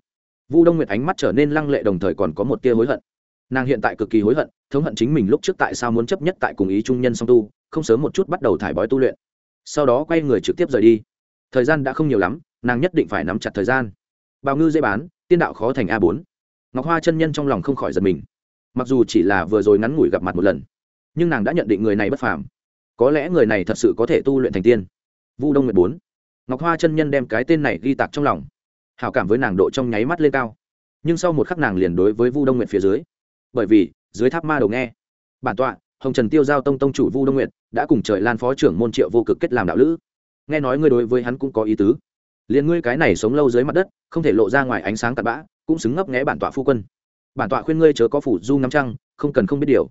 Vu đông nguyệt ánh mắt trở nên lăng lệ đồng thời còn có một tia hối hận. Nàng hiện tại cực kỳ hối hận thống hận chính mình lúc trước tại sao muốn chấp nhất tại cùng ý trung nhân song tu, không sớm một chút bắt đầu thải bói tu luyện. Sau đó quay người trực tiếp rời đi. Thời gian đã không nhiều lắm, nàng nhất định phải nắm chặt thời gian. Bào ngư dễ bán, tiên đạo khó thành a bốn. Ngọc hoa chân nhân trong lòng không khỏi giật mình. Mặc dù chỉ là vừa rồi ngắn ngủi gặp mặt một lần, nhưng nàng đã nhận định người này bất phàm. Có lẽ người này thật sự có thể tu luyện thành tiên. Vu đông nguyệt bốn. Ngọc hoa chân nhân đem cái tên này ghi tạc trong lòng. Hào cảm với nàng độ trong nháy mắt lên cao. Nhưng sau một khắc nàng liền đối với vu đông nguyệt phía dưới bởi vì, dưới tháp ma đầu nghe. Bản tọa, hồng trần tiêu giao tông tông chủ vu đông nguyệt, đã cùng trời lan phó trưởng môn triệu vô cực kết làm đạo lữ. Nghe nói ngươi đối với hắn cũng có ý tứ. Liền ngươi cái này sống lâu dưới mặt đất, không thể lộ ra ngoài ánh sáng cặn bã, cũng xứng ngấp nghẽ bản tọa phu quân. Bản tọa khuyên ngươi chớ có phủ du ngắm trăng, không cần không biết điều.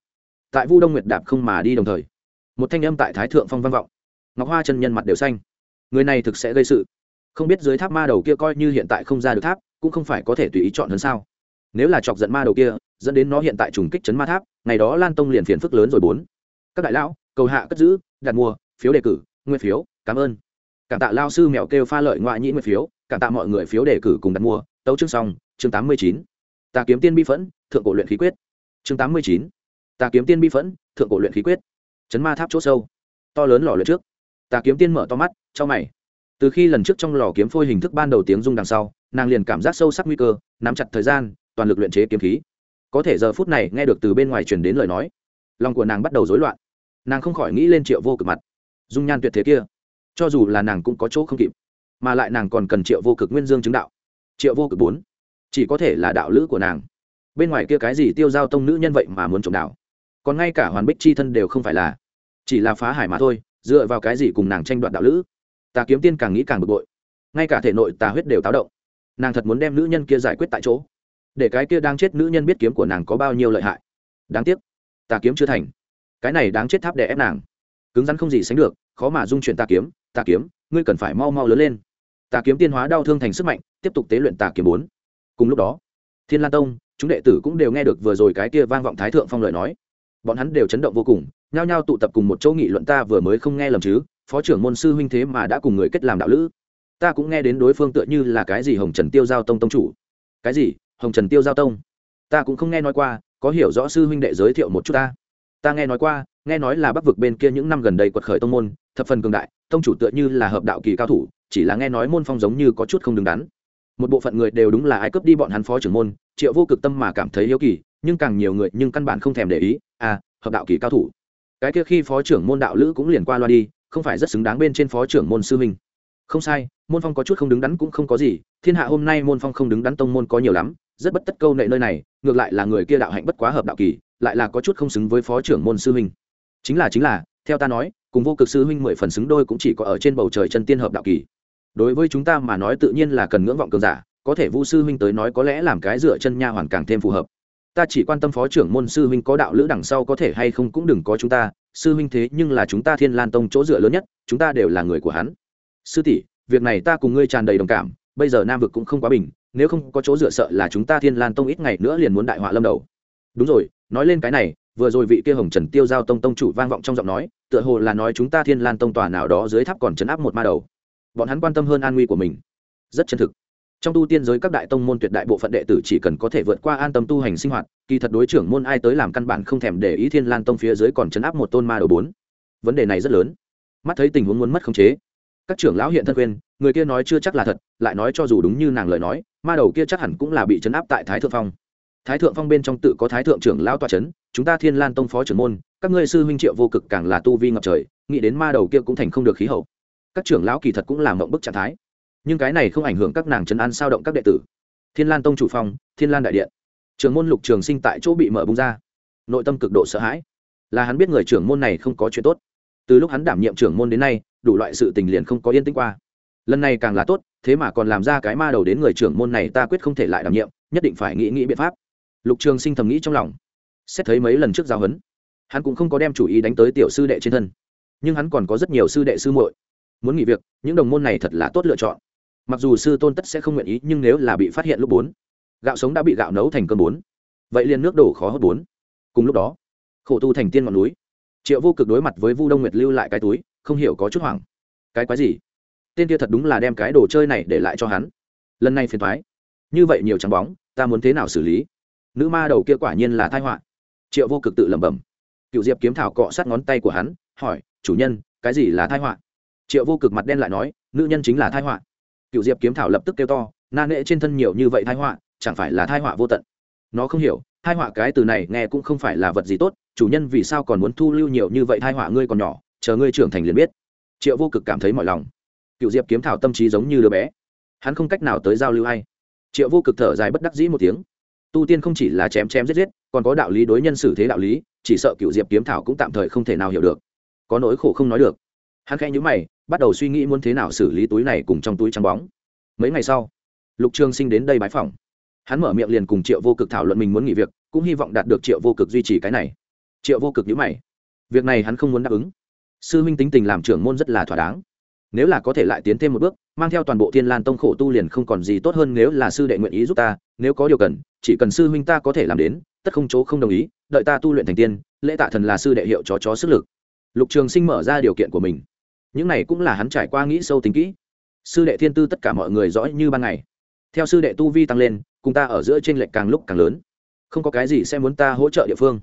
Tại vu đông nguyệt đạp không mà đi đồng thời, một thanh âm tại thái thượng phong văn vọng. Ngọc hoa chân nhân mặt đều xanh. Người này thực sẽ gây sự. Không biết dưới tháp ma đầu kia coi như hiện tại không ra được tháp, cũng không phải có thể tùy ý chọn hơn sao. Nếu là chọc giận ma đầu kia dẫn đến nó hiện tại trùng kích chấn ma tháp, ngày đó lan tông liền phiền phức lớn rồi bốn. Các đại lão, cầu hạ cất giữ, đặt mua, phiếu đề cử, nguyên phiếu, cảm ơn. Cảm tạ lao sư mèo kêu pha lợi ngoại nhĩ nguyên phiếu, cảm tạ mọi người phiếu đề cử cùng đặt mua, tấu chương xong, chương tám mươi chín. Ta kiếm tiên bi phẫn, thượng cổ luyện khí quyết. Chương tám mươi chín. Ta kiếm tiên bi phẫn, thượng cổ luyện khí quyết. Chấn ma tháp chỗ sâu. To lớn lò luyện trước. Ta kiếm tiên mở to mắt, cho mày. Từ khi lần trước trong lò kiếm phôi hình thức ban đầu tiếng rung đằng sau, nàng liền cảm giác sâu sắc nguy cơ, nắm chặt thời gian, toàn lực luyện chế kiếm khí có thể giờ phút này nghe được từ bên ngoài truyền đến lời nói. Lòng của nàng bắt đầu rối loạn. Nàng không khỏi nghĩ lên triệu vô cực mặt. Dung nhan tuyệt thế kia, cho dù là nàng cũng có chỗ không kịp, mà lại nàng còn cần triệu vô cực nguyên dương chứng đạo. Triệu vô cực bốn, chỉ có thể là đạo lữ của nàng. Bên ngoài kia cái gì tiêu giao tông nữ nhân vậy mà muốn trộm đạo? Còn ngay cả hoàn bích c h i thân đều không phải là, chỉ là phá hải mà thôi, dựa vào cái gì cùng nàng tranh đoạt đạo lữ? Ta kiếm tiên càng nghĩ càng bực bội. Ngay cả thể nội tà huyết đều táo động. Nàng thật muốn đem nữ nhân kia giải quyết tại chỗ để cái kia đang chết nữ nhân biết kiếm của nàng có bao nhiêu lợi hại. Đáng tiếc, tà kiếm chưa thành. Cái này đáng chết tháp để ép nàng. Cứng rắn không gì sánh được, khó mà dung chuyển tà kiếm tà kiếm, ngươi cần phải mau mau lớn lên. Tà kiếm tiên hóa đau thương thành sức mạnh, tiếp tục tế luyện tà kiếm bốn. Cùng lúc đó, thiên lan tông, chúng đệ tử cũng đều nghe được vừa rồi cái kia vang vọng thái thượng phong lời nói. Bọn hắn đều chấn động vô cùng, nhao nhao tụ tập cùng một chỗ nghị luận ta vừa mới không nghe lầm chứ, phó trưởng môn sư huynh thế mà đã cùng người kết làm đạo lữ. Ta cũng nghe đến đối phương tựa như là cái gì hồng trần tiêu giao tông tông chủ. Cái gì? Hồng trần tiêu giao tông. Ta cũng không nghe nói qua, có hiểu rõ sư huynh đệ giới thiệu một chút ta. Ta nghe nói qua, nghe nói là bắc vực bên kia những năm gần đây quật khởi tông môn, thập phần cường đại, tông chủ tựa như là hợp đạo kỳ cao thủ, chỉ là nghe nói môn phong giống như có chút không đứng đắn. Một bộ phận người đều đúng là ai cướp đi bọn hắn phó trưởng môn, triệu vô cực tâm mà cảm thấy hiếu kỳ, nhưng càng nhiều người nhưng căn bản không thèm để ý à hợp đạo kỳ cao thủ. Cái kia khi phó trưởng môn đạo lữ cũng liền qua loa đi, không phải rất xứng đáng bên trên phó trưởng môn sư huynh. Không sai, môn phong có chút không đứng đắn cũng không có gì, thiên hạ hôm nay môn phong không đứng đắn tông môn có nhiều lắm rất bất tất câu nệ nơi này, ngược lại là người kia đạo hạnh bất quá hợp đạo kỳ, lại là có chút không xứng với phó trưởng môn sư huynh. Chính là chính là, theo ta nói, cùng vô cực sư huynh mười phần xứng đôi cũng chỉ có ở trên bầu trời chân tiên hợp đạo kỳ. Đối với chúng ta mà nói tự nhiên là cần ngưỡng vọng cường giả, có thể vu sư huynh tới nói có lẽ làm cái dựa chân nha hoàn càng thêm phù hợp. Ta chỉ quan tâm phó trưởng môn sư huynh có đạo lữ đằng sau có thể hay không cũng đừng có chúng ta, sư huynh thế nhưng là chúng ta thiên lan tông chỗ dựa lớn nhất, chúng ta đều là người của hắn. Sư tỷ, việc này ta cùng ngươi tràn đầy đồng cảm, bây giờ nam vực cũng không quá bình nếu không có chỗ dựa sợ là chúng ta thiên lan tông ít ngày nữa liền muốn đại họa lâm đầu. Đúng rồi, nói lên cái này, vừa rồi vị kia hồng trần tiêu giao tông tông chủ vang vọng trong giọng nói, tựa hồ là nói chúng ta thiên lan tông tòa nào đó dưới tháp còn chấn áp một ma đầu. Bọn hắn quan tâm hơn an nguy của mình. Rất chân thực. Trong tu tiên giới các đại tông môn tuyệt đại bộ phận đệ tử chỉ cần có thể vượt qua an tâm tu hành sinh hoạt, kỳ thật đối trưởng môn ai tới làm căn bản không thèm để ý thiên lan tông phía dưới còn chấn áp một tôn ma đầu bốn. Vấn đề này rất lớn. Mắt thấy tình huống muốn mất khống chế. Các trưởng lão hiện thân quên người kia nói chưa chắc là thật, lại nói cho dù đúng như nàng lời nói, ma đầu kia chắc hẳn cũng là bị chấn áp tại thái thượng phong. Thái thượng phong bên trong tự có thái thượng trưởng lão tòa c h ấ n chúng ta thiên lan tông phó trưởng môn, các ngươi sư huynh triệu vô cực càng là tu vi ngập trời, nghĩ đến ma đầu kia cũng thành không được khí hậu. Các trưởng lão kỳ thật cũng làm mộng bức trạng thái. Nhưng cái này không ảnh hưởng các nàng chấn an sao động các đệ tử. Thiên lan tông chủ phong, thiên lan đại điện. Trưởng môn lục trường sinh tại chỗ bị mở bung ra. Nội tâm cực độ sợ hãi. Là hắn biết người trưởng môn này không có chuyện tốt. Từ lúc hắn đảm nhiệm trưởng môn đến nay, đủ loại sự tình liền không có yên tĩnh qua lần này càng là tốt, thế mà còn làm ra cái ma đầu đến người trưởng môn này ta quyết không thể lại đảm nhiệm, nhất định phải nghĩ nghĩ biện pháp. Lục trường sinh thầm nghĩ trong lòng. Xét thấy mấy lần trước giao huấn, hắn cũng không có đem chủ ý đánh tới tiểu sư đệ trên thân. Nhưng hắn còn có rất nhiều sư đệ sư muội. Muốn nghỉ việc, những đồng môn này thật là tốt lựa chọn. Mặc dù sư tôn tất sẽ không nguyện ý, nhưng nếu là bị phát hiện lúc bốn, gạo sống đã bị gạo nấu thành cơm bốn, vậy liền nước đổ khó hốt bốn. Cùng lúc đó, khổ tu thành tiên ngọn núi. Triệu vô cực đối mặt với vu đông nguyệt lưu lại cái túi, không hiểu có chút hoảng. Cái quái gì? Tên kia thật đúng là đem cái đồ chơi này để lại cho hắn. Lần này phiền thoái như vậy nhiều trắng bóng, ta muốn thế nào xử lý? Nữ ma đầu kia quả nhiên là thai họa. Triệu vô cực tự lẩm bẩm. Cựu diệp kiếm thảo cọ sát ngón tay của hắn, hỏi, chủ nhân, cái gì là thai họa? Triệu vô cực mặt đen lại nói, nữ nhân chính là thai họa. Cựu diệp kiếm thảo lập tức kêu to, na nệ trên thân nhiều như vậy thai họa, chẳng phải là thai họa vô tận? Nó không hiểu thai họa cái từ này nghe cũng không phải là vật gì tốt, chủ nhân vì sao còn muốn thu lưu nhiều như vậy thai họa ngươi còn nhỏ, chờ ngươi trưởng thành liền biết. Triệu vô cực cảm thấy mọi lòng cựu diệp kiếm thảo tâm trí giống như đứa bé. Hắn không cách nào tới giao lưu hay triệu vô cực thở dài bất đắc dĩ một tiếng. Tu tiên không chỉ là chém chém giết giết, còn có đạo lý đối nhân xử thế đạo lý, chỉ sợ cựu diệp kiếm thảo cũng tạm thời không thể nào hiểu được. Có nỗi khổ không nói được. Hắn khẽ nhữ mày, bắt đầu suy nghĩ muốn thế nào xử lý túi này cùng trong túi trắng bóng. Mấy ngày sau, lục trương sinh đến đây bái phòng hắn mở miệng liền cùng triệu vô cực thảo luận mình muốn nghỉ việc, cũng hy vọng đạt được triệu vô cực duy trì cái này. Triệu vô cực nhữ mày. Việc này hắn không muốn đáp ứng. Sư minh tính tình làm trưởng môn rất là thỏa đáng nếu là có thể lại tiến thêm một bước, mang theo toàn bộ thiên lan tông khổ tu liền không còn gì tốt hơn nếu là sư đệ nguyện ý giúp ta, nếu có điều cần, chỉ cần sư huynh ta có thể làm đến, tất không chỗ không đồng ý, đợi ta tu luyện thành tiên, lễ tạ thần là sư đệ hiệu chó chó sức lực. Lục trường sinh mở ra điều kiện của mình. Những này cũng là hắn trải qua nghĩ sâu tính kỹ. Sư đệ thiên tư tất cả mọi người rõ như ban ngày. Theo sư đệ tu vi tăng lên, cùng ta ở giữa t r ê n lệch càng lúc càng lớn. Không có cái gì sẽ muốn ta hỗ trợ địa phương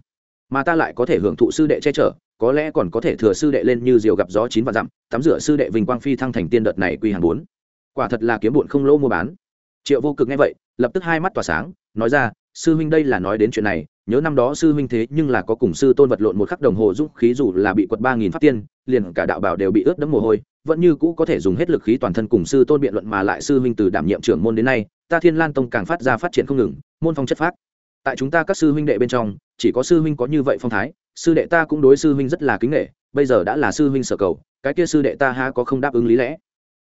mà ta lại có thể hưởng thụ sư đệ che chở, có lẽ còn có thể thừa sư đệ lên như diều gặp gió chín và dặm, tắm rửa sư đệ vinh quang phi thăng thành tiên đợt này quy hàng bốn. Quả thật là kiếm bụn không lỗ mua bán. Triệu vô cực nghe vậy, lập tức hai mắt tỏa sáng, nói ra, sư huynh đây là nói đến chuyện này, nhớ năm đó sư huynh thế nhưng là có cùng sư tôn vật lộn một khắc đồng hồ dũng khí dù là bị quật ba nghìn phát tiên, liền cả đạo bảo đều bị ướt đẫm mồ hôi, vẫn như cũ có thể dùng hết lực khí toàn thân cùng sư tôn biện luận mà lại sư huynh từ đảm nhiệm trưởng môn đến nay, ta thiên lan tông càng phát ra phát triển không ngừng, môn phong chất phát tại chúng ta các sư huynh đệ bên trong, chỉ có sư huynh có như vậy phong thái, sư đệ ta cũng đối sư huynh rất là kính nghệ bây giờ đã là sư huynh sở cầu, cái kia sư đệ ta ha có không đáp ứng lý lẽ?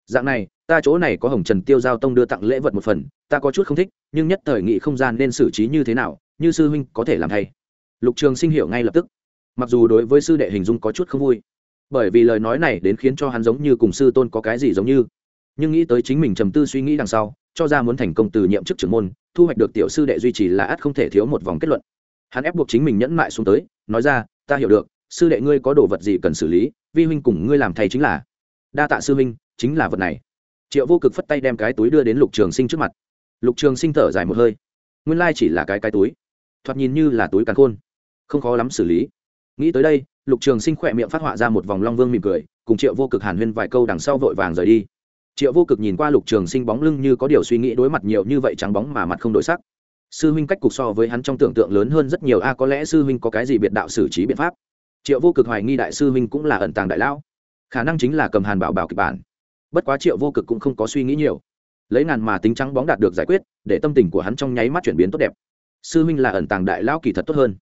Dạng này, ta chỗ này có hồng trần tiêu giao tông đưa tặng lễ vật một phần, ta có chút không thích, nhưng nhất thời nghị không gian nên xử trí như thế nào, như sư huynh có thể làm thay. Lục trường sinh hiểu ngay lập tức. Mặc dù đối với sư đệ hình dung có chút không vui, bởi vì lời nói này đến khiến cho hắn giống như cùng sư tôn có cái gì giống như. Nhưng nghĩ tới chính mình trầm tư suy nghĩ đằng sau, cho ra muốn thành công từ nhiệm chức trưởng môn thu hoạch được tiểu sư đệ duy trì là ắt không thể thiếu một vòng kết luận. Hắn ép buộc chính mình nhẫn mại xuống tới, nói ra, ta hiểu được, sư đệ ngươi có đồ vật gì cần xử lý, vi huynh cùng ngươi làm thầy chính là. Đa tạ sư huynh, chính là vật này. Triệu vô cực phất tay đem cái túi đưa đến lục trường sinh trước mặt. Lục trường sinh thở dài một hơi. Nguyên lai chỉ là cái cái túi. Thoạt nhìn như là túi càn khôn, không khó lắm xử lý. Nghĩ tới đây, lục trường sinh khỏe miệng phát họa ra một vòng long vương mỉm cười, cùng triệu vô cực hàn huyên vài câu đằng sau vội vàng rời đi triệu vô cực nhìn qua lục trường sinh bóng lưng như có điều suy nghĩ đối mặt nhiều như vậy trắng bóng mà mặt không đổi sắc. Sư huynh cách cục so với hắn trong tưởng tượng lớn hơn rất nhiều, a, có lẽ sư huynh có cái gì biệt đạo xử trí biện pháp? Triệu vô cực hoài nghi đại sư huynh cũng là ẩn tàng đại lão. Khả năng chính là cầm hàn bảo bảo kịch bản. Bất quá triệu vô cực cũng không có suy nghĩ nhiều. Lấy ngàn mà tính trắng bóng đạt được giải quyết, để tâm tình của hắn trong nháy mắt chuyển biến tốt đẹp. Sư huynh là ẩn tàng đại lão kỳ thật tốt hơn.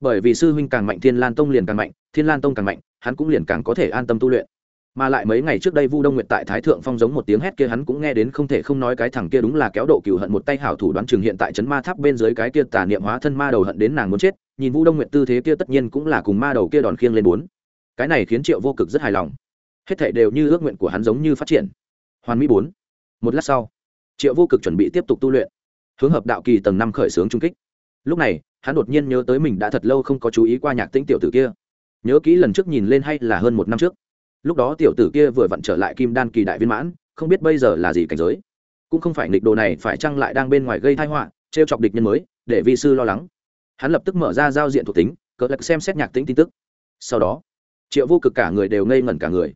Bởi vì sư huynh càng mạnh, thiên lan tông liền càng mạnh, thiên lan tông càng mạnh, hắn cũng liền càng có thể an tâm tu luyện mà lại mấy ngày trước đây vu đông nguyện tại thái thượng phong giống một tiếng hét kia hắn cũng nghe đến không thể không nói cái thằng kia đúng là kéo độ cựu hận một tay hảo thủ đoán chừng hiện tại trấn ma tháp bên dưới cái kia tà niệm hóa thân ma đầu hận đến nàng muốn chết, nhìn vu đông nguyện tư thế kia tất nhiên cũng là cùng ma đầu kia đòn khiêng lên bốn. Cái này khiến triệu vô cực rất hài lòng. Hết thảy đều như ước nguyện của hắn giống như phát triển. Hoàn mỹ bốn. Một lát sau, triệu vô cực chuẩn bị tiếp tục tu luyện, hướng hợp đạo kỳ tầng năm khởi xướng trung kích. Lúc này, hắn đột nhiên nhớ tới mình đã thật lâu không có chú ý qua nhạc tĩnh tiểu tử kia. Nhớ kỹ lần trước nhìn lên hay là hơn một năm trước lúc đó tiểu tử kia vừa vặn trở lại kim đan kỳ đại viên mãn, không biết bây giờ là gì cảnh giới. Cũng không phải nghịch đồ này phải chăng lại đang bên ngoài gây thai họa t r e o chọc địch nhân mới, để vi sư lo lắng. Hắn lập tức mở ra giao diện thuộc tính cỡ lạc xem xét nhạc tính tin tức. Sau đó, triệu vô cực cả người đều ngây ngẩn cả người.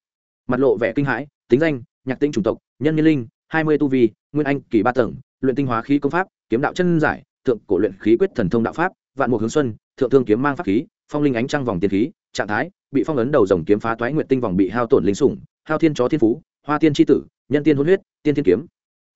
Mặt lộ vẻ kinh hãi, tính danh, nhạc tính chủng tộc, nhân nhân linh, hai mươi tu vi, nguyên anh kỳ ba tầng, luyện tinh hóa khí công pháp, kiếm đạo chân giải, thượng cổ luyện khí quyết thần thông đạo pháp, vạn mục hướng xuân, thượng thương kiếm mang pháp khí, phong linh ánh trăng vòng tiền khí trạng thái, bị phong ấn đầu dòng kiếm phá toái nguyện tinh vòng bị hao tổn linh sủng, hao thiên chó thiên phú, hoa tiên tri tử, nhân tiên hôn huyết, tiên thiên kiếm.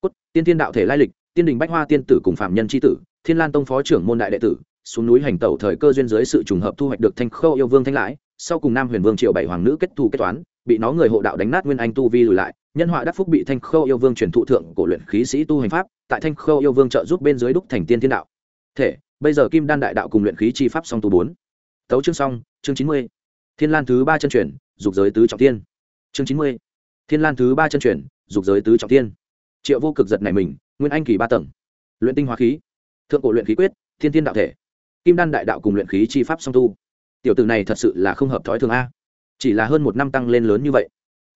Cốt, tiên thiên đạo thể lai lịch, tiên đình bách hoa tiên tử cùng phạm nhân tri tử, thiên lan tông phó trưởng môn đại đệ tử, xuống núi hành tẩu thời cơ duyên dưới sự trùng hợp thu hoạch được thanh khâu yêu vương thanh lãi, sau cùng nam huyền vương triệu bảy hoàng nữ kết thù kết toán, bị nó người hộ đạo đánh nát nguyên anh tu vi lùi lại, nhân họa đắc phúc bị thanh khâu yêu vương truyền thụ thượng cổ luyện khí sĩ tu hành pháp, tại thanh khâu yêu vương trợ giúp bên dưới đúc thành tiên thiên đạo. Thể, bây giờ kim đan đại đạo cùng luyện khí chi pháp song tu bốn tấu chương xong, chương chín mươi. Thiên lan thứ ba chân truyền, dục giới tứ trọng tiên chương chín mươi. Thiên lan thứ ba chân truyền, dục giới tứ trọng tiên triệu vô cực giật này mình, nguyên anh kỳ ba tầng. Luyện tinh hóa khí. Thượng cổ luyện khí quyết, thiên thiên đạo thể. Kim đan đại đạo cùng luyện khí chi pháp song tu. Tiểu tử này thật sự là không hợp thói thường a. Chỉ là hơn một năm tăng lên lớn như vậy.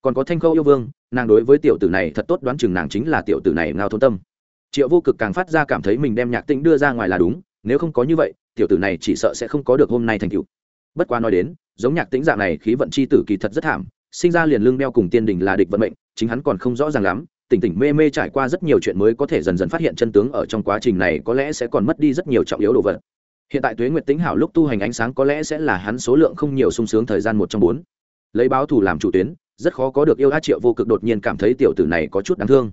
Còn có thanh khâu yêu vương, nàng đối với tiểu tử này thật tốt đoán chừng nàng chính là tiểu tử này ngao thôn tâm. Triệu vô cực càng phát ra cảm thấy mình đem nhạc tĩnh đưa ra ngoài là đúng, nếu không có như vậy tiểu tử này chỉ sợ sẽ không có được hôm nay thành tựu. bất quá nói đến, giống nhạc tính dạng này khí vận c h i tử kỳ thật rất thảm, sinh ra liền lương đeo cùng tiên đình là địch vận mệnh, chính hắn còn không rõ ràng lắm, tỉnh tỉnh mê mê trải qua rất nhiều chuyện mới có thể dần dần phát hiện chân tướng ở trong quá trình này có lẽ sẽ còn mất đi rất nhiều trọng yếu đồ vật. Hiện tại tuế nguyệt tính hảo lúc tu hành ánh sáng có lẽ sẽ là hắn số lượng không nhiều sung sướng thời gian một trong bốn. Lấy báo thù làm chủ tuyến, rất khó có được yêu á triệu vô cực đột nhiên cảm thấy tiểu tử này có chút đáng thương.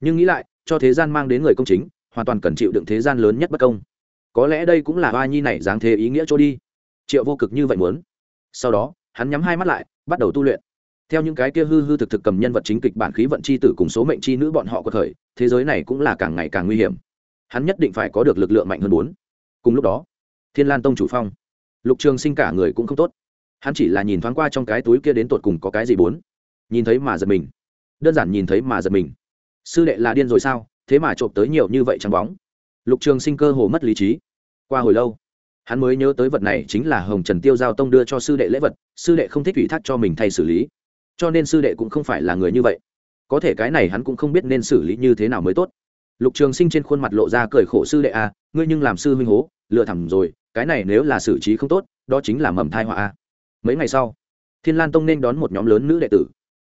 Nhưng nghĩ lại, cho thế gian mang đến người công chính, hoàn toàn cần chịu đựng thế gian lớn nhất bất công có lẽ đây cũng là hoa nhi này dáng thế ý nghĩa cho đi. Triệu vô cực như vậy muốn. Sau đó, hắn nhắm hai mắt lại, bắt đầu tu luyện. Theo những cái kia hư hư thực thực cầm nhân vật chính kịch bản khí vận c h i tử cùng số mệnh c h i nữ bọn họ có thời thế giới này cũng là càng ngày càng nguy hiểm. Hắn nhất định phải có được lực lượng mạnh hơn bốn. Cùng lúc đó, thiên lan tông chủ phong. Lục trường sinh cả người cũng không tốt. Hắn chỉ là nhìn thoáng qua trong cái túi kia đến tột cùng có cái gì bốn. Nhìn thấy mà giật mình. Đơn giản nhìn thấy mà giật mình. Sư đệ là điên rồi sao? Thế mà trộm tới nhiều như vậy trắng bóng. Lục trường sinh cơ hồ mất lý trí qua hồi lâu hắn mới nhớ tới vật này chính là hồng trần tiêu giao tông đưa cho sư đệ lễ vật sư đệ không thích ủy thác cho mình thay xử lý. Cho nên sư đệ cũng không phải là người như vậy. Có thể cái này hắn cũng không biết nên xử lý như thế nào mới tốt. Lục trường sinh trên khuôn mặt lộ ra cười khổ sư đệ a à, ngươi nhưng làm sư huynh hố lựa thẳng rồi cái này nếu là xử trí không tốt đó chính là mầm thai họa a mấy ngày sau thiên lan tông nên đón một nhóm lớn nữ đệ tử.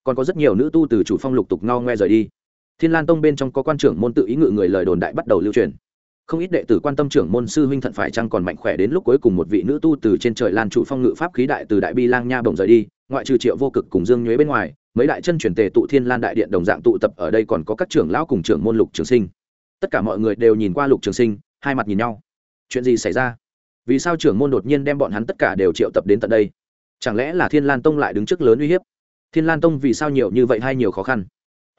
Còn có rất nhiều nữ tu từ chủ phong lục tục no ngoe rời đi. Thiên lan tông bên trong có quan trưởng môn tự ý ngự người lời đồn đại bắt đầu lưu truyền không ít đệ tử quan tâm trưởng môn sư huynh thận phải chăng còn mạnh khỏe đến lúc cuối cùng một vị nữ tu từ trên trời lan trụ phong ngự pháp khí đại từ đại bi lang nha bồng rời đi, ngoại trừ triệu vô cực cùng dương nhuế bên ngoài, mấy đại chân truyền tề tụ thiên lan đại điện đồng dạng tụ tập ở đây còn có các trưởng lão cùng trưởng môn lục trường sinh. Tất cả mọi người đều nhìn qua lục trường sinh, hai mặt nhìn nhau. Chuyện gì xảy ra? Vì sao trưởng môn đột nhiên đem bọn hắn tất cả đều triệu tập đến tận đây? Chẳng lẽ là thiên lan tông lại đứng trước lớn uy hiếp? Thiên lan tông vì sao nhiều như vậy hay nhiều khó khăn?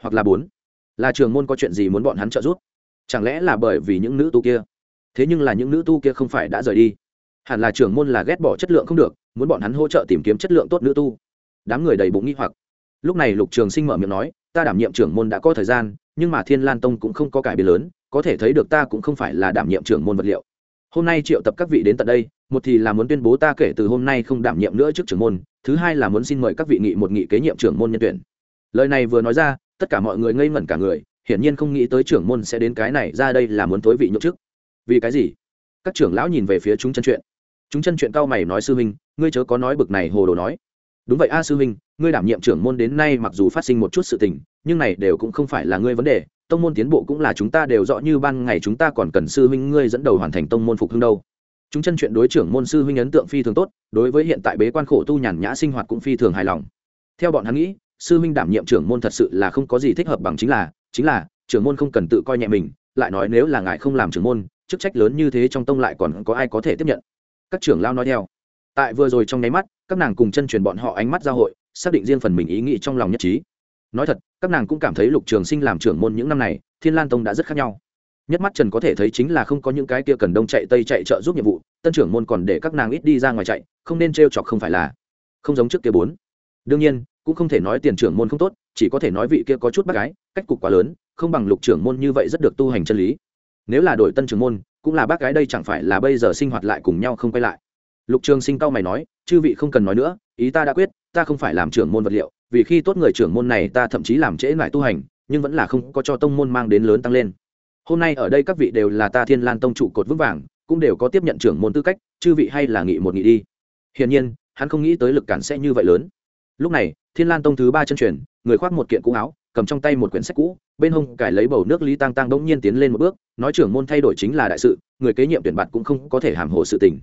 Hoặc là bốn? Là trưởng môn có chuyện gì muốn bọn hắn trợ giúp? Chẳng lẽ là bởi vì những nữ tu kia? Thế nhưng là những nữ tu kia không phải đã rời đi. Hẳn là trưởng môn là ghét bỏ chất lượng không được, muốn bọn hắn hỗ trợ tìm kiếm chất lượng tốt nữ tu. Đám người đầy bụng nghi hoặc. Lúc này lục trường sinh mở miệng nói, ta đảm nhiệm trưởng môn đã có thời gian, nhưng mà thiên lan tông cũng không có cải biến lớn, có thể thấy được ta cũng không phải là đảm nhiệm trưởng môn vật liệu. Hôm nay triệu tập các vị đến tận đây, một thì là muốn tuyên bố ta kể từ hôm nay không đảm nhiệm nữa trước trưởng môn, thứ hai là muốn xin mời các vị nghị một nghị kế nhiệm trưởng môn nhân tuyển. Lời này vừa nói ra, tất cả mọi người ngây ngẩn cả người hiển nhiên không nghĩ tới trưởng môn sẽ đến cái này, ra đây là muốn thối vị nhậu chức. Vì cái gì? Các trưởng lão nhìn về phía chúng chân chuyện. Chúng chân chuyện cao mày nói, sư huynh, ngươi chớ có nói bực này, hồ đồ nói. Đúng vậy a, sư huynh, ngươi đảm nhiệm trưởng môn đến nay mặc dù phát sinh một chút sự tình, nhưng này đều cũng không phải là ngươi vấn đề. Tông môn tiến bộ cũng là chúng ta đều rõ như ban ngày, chúng ta còn cần sư huynh ngươi dẫn đầu hoàn thành tông môn phục hưng đâu. Chúng chân chuyện đối trưởng môn sư huynh ấn tượng phi thường tốt, đối với hiện tại bế quan khổ tu nhàn nhã sinh hoạt cũng phi thường hài lòng. Theo bọn hắn nghĩ, sư huynh đảm nhiệm trưởng môn thật sự là không có gì thích hợp bằng chính là chính là, trưởng môn không cần tự coi nhẹ mình, lại nói nếu là ngài không làm trưởng môn, chức trách lớn như thế trong tông lại còn có ai có thể tiếp nhận? Các trưởng lao nói theo. Tại vừa rồi trong nháy mắt, các nàng cùng chân truyền bọn họ ánh mắt giao hội, xác định riêng phần mình ý nghĩ trong lòng nhất trí. Nói thật, các nàng cũng cảm thấy lục trường sinh làm trưởng môn những năm này, thiên lan tông đã rất khác nhau. Nhất mắt trần có thể thấy chính là không có những cái kia cần đông chạy tây chạy trợ giúp nhiệm vụ, tân trưởng môn còn để các nàng ít đi ra ngoài chạy, không nên t r e o chọc không phải là. Không giống trước kia bốn. Đương nhiên cũng không thể nói tiền trưởng môn không tốt, chỉ có thể nói vị kia có chút bác gái, cách cục quá lớn, không bằng lục trưởng môn như vậy rất được tu hành chân lý. Nếu là đổi tân trưởng môn, cũng là bác gái đây chẳng phải là bây giờ sinh hoạt lại cùng nhau không quay lại. Lục trường sinh cao mày nói, chư vị không cần nói nữa, ý ta đã quyết, ta không phải làm trưởng môn vật liệu, vì khi tốt người trưởng môn này ta thậm chí làm trễ lại tu hành, nhưng vẫn là không có cho tông môn mang đến lớn tăng lên. Hôm nay ở đây các vị đều là ta thiên lan tông trụ cột vững vàng, cũng đều có tiếp nhận trưởng môn tư cách, chư vị hay là nghị một nghị đi. Hiển nhiên, hắn không nghĩ tới lực cản sẽ như vậy lớn. Lúc này thiên lan tông thứ ba chân truyền, người khoác một kiện cũ áo, cầm trong tay một quyển sách cũ, bên hông cải lấy bầu nước lý tăng tăng bỗng nhiên tiến lên một bước, nói trưởng môn thay đổi chính là đại sự, người kế nhiệm tuyển bạt cũng không có thể hàm hồ sự tình.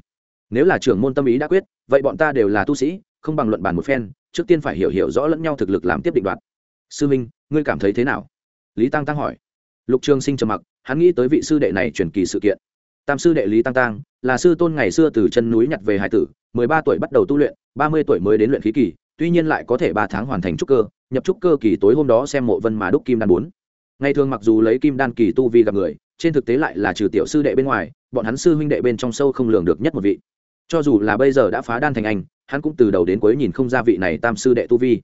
Nếu là trưởng môn tâm ý đã quyết, vậy bọn ta đều là tu sĩ, không bằng luận bàn một phen, trước tiên phải hiểu hiểu rõ lẫn nhau thực lực làm tiếp định đoạt. Sư minh, ngươi cảm thấy thế nào? Lý tăng tăng hỏi. Lục trường sinh trầm mặc, hắn nghĩ tới vị sư đệ này truyền kỳ sự kiện. Tam sư đệ lý tăng tăng là sư tôn ngày xưa từ chân núi nhặt về hải tử, mười ba tuổi bắt đầu tu luyện, ba mươi tuổi mới đến luyện khí kỳ tuy nhiên lại có thể ba tháng hoàn thành trúc cơ, nhập trúc cơ kỳ tối hôm đó xem mộ vân mà đúc kim đan bốn. Ngày thường mặc dù lấy kim đan kỳ tu vi gặp người, trên thực tế lại là trừ tiểu sư đệ bên ngoài, bọn hắn sư huynh đệ bên trong sâu không lường được nhất một vị. Cho dù là bây giờ đã phá đan thành anh, hắn cũng từ đầu đến cuối nhìn không ra vị này tam sư đệ tu vi.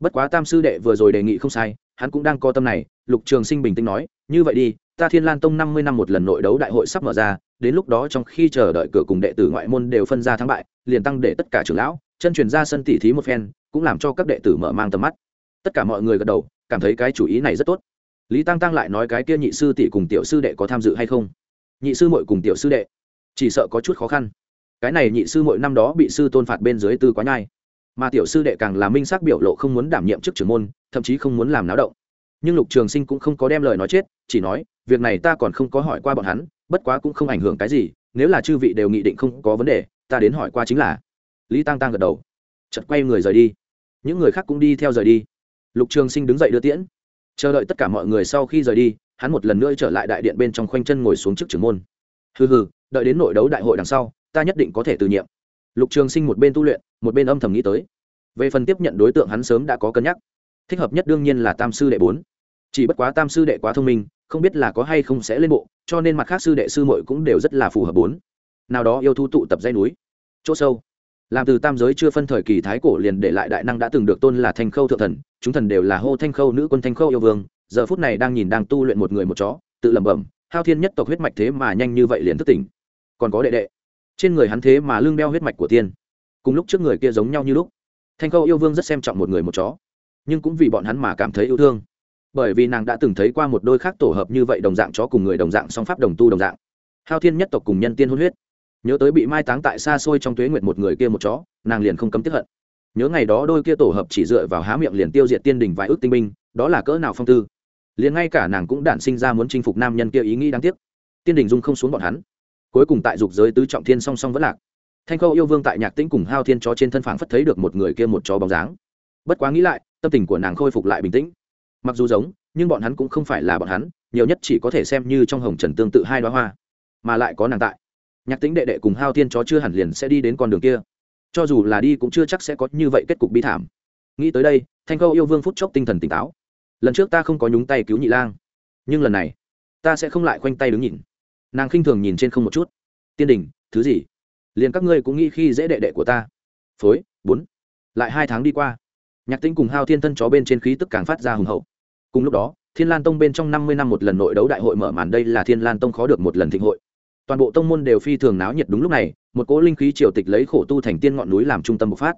Bất quá tam sư đệ vừa rồi đề nghị không sai, hắn cũng đang có tâm này, lục trường sinh bình tĩnh nói, như vậy đi, ta thiên lan tông năm mươi năm một lần nội đấu đại hội sắp mở ra đến lúc đó trong khi chờ đợi cửa cùng đệ tử ngoại môn đều phân ra thắng bại, liền tăng để tất cả trưởng lão, chân truyền ra sân tỉ thí một phen, cũng làm cho các đệ tử mở mang tầm mắt. Tất cả mọi người gật đầu, cảm thấy cái chủ ý này rất tốt. Lý tăng tăng lại nói cái kia nhị sư tỷ cùng tiểu sư đệ có tham dự hay không? Nhị sư muội cùng tiểu sư đệ, chỉ sợ có chút khó khăn. Cái này nhị sư muội năm đó bị sư tôn phạt bên dưới tư quá nhai. Mà tiểu sư đệ càng là minh xác biểu lộ không muốn đảm nhiệm chức trưởng môn, thậm chí không muốn làm náo động. Nhưng lục trường sinh cũng không có đem lời nói chết, chỉ nói, việc này ta còn không có hỏi qua bọn hắn bất quá cũng không ảnh hưởng cái gì, nếu là chư vị đều nghị định không có vấn đề, ta đến hỏi qua chính là. Lý tăng tăng gật đầu. Chật quay người rời đi. Những người khác cũng đi theo rời đi. Lục trường sinh đứng dậy đưa tiễn. Chờ đợi tất cả mọi người sau khi rời đi, hắn một lần nữa trở lại đại điện bên trong khoanh chân ngồi xuống trước trưởng môn. Hừ hừ, đợi đến nội đấu đại hội đằng sau, ta nhất định có thể từ nhiệm. Lục trường sinh một bên tu luyện, một bên âm thầm nghĩ tới. Về phần tiếp nhận đối tượng hắn sớm đã có cân nhắc. Thích hợp nhất đương nhiên là tam sư đệ bốn chỉ bất quá tam sư đệ quá thông minh, không biết là có hay không sẽ lên bộ, cho nên mặt khác sư đệ sư muội cũng đều rất là phù hợp bốn. Nào đó yêu thu tụ tập dây núi, chỗ sâu. Làm từ tam giới chưa phân thời kỳ thái cổ liền để lại đại năng đã từng được tôn là thanh khâu thượng thần, chúng thần đều là hô thanh khâu nữ quân thanh khâu yêu vương, giờ phút này đang nhìn đang tu luyện một người một chó, tự lẩm bẩm, hao thiên nhất tộc huyết mạch thế mà nhanh như vậy liền thức tỉnh. Còn có đệ đệ. Trên người hắn thế mà lưng đeo huyết mạch của tiên. Cùng lúc trước người kia giống nhau như lúc. Thanh khâu yêu vương rất xem trọng một người một chó, nhưng cũng vì bọn hắn mà cảm thấy yêu thương bởi vì nàng đã từng thấy qua một đôi khác tổ hợp như vậy đồng dạng chó cùng người đồng dạng song pháp đồng tu đồng dạng. Hao thiên nhất tộc cùng nhân tiên hôn huyết. Nhớ tới bị mai táng tại xa xôi trong tuế nguyệt một người kia một chó, nàng liền không cấm tiếp hận. Nhớ ngày đó đôi kia tổ hợp chỉ dựa vào há miệng liền tiêu diệt tiên đình vài ước tinh binh, đó là cỡ nào phong tư. Liền ngay cả nàng cũng đản sinh ra muốn chinh phục nam nhân kia ý nghĩ đáng tiếc. Tiên đình dung không xuống bọn hắn. Cuối cùng tại dục giới tứ trọng thiên song song vẫn lạc. Thanh khâu yêu vương tại nhạc tĩnh cùng hao thiên chó trên thân phản phất thấy được một người kia một chó bóng dáng. Bất quá nghĩ lại, tâm tình của nàng khôi phục lại bình tĩnh mặc dù giống, nhưng bọn hắn cũng không phải là bọn hắn, nhiều nhất chỉ có thể xem như trong hồng trần tương tự hai đoá hoa, mà lại có nàng tại. Nhạc tính đệ đệ cùng hao thiên chó chưa hẳn liền sẽ đi đến con đường kia. Cho dù là đi cũng chưa chắc sẽ có như vậy kết cục bi thảm. Nghĩ tới đây, thanh khâu yêu vương phút chốc tinh thần tỉnh táo. Lần trước ta không có nhúng tay cứu nhị lang, nhưng lần này, ta sẽ không lại khoanh tay đứng nhìn. Nàng khinh thường nhìn trên không một chút. Tiên đình, thứ gì? Liền các ngươi cũng nghĩ khi dễ đệ đệ của ta. Phối, bốn. Lại hai tháng đi qua nhạc tĩnh cùng hao thiên thân chó bên trên khí tức càng phát ra hùng hậu. Cùng lúc đó, thiên lan tông bên trong năm mươi năm một lần nội đấu đại hội mở màn đây là thiên lan tông khó được một lần thịnh hội. Toàn bộ tông môn đều phi thường náo nhiệt đúng lúc này, một cỗ linh khí triều tịch lấy khổ tu thành tiên ngọn núi làm trung tâm bộc phát.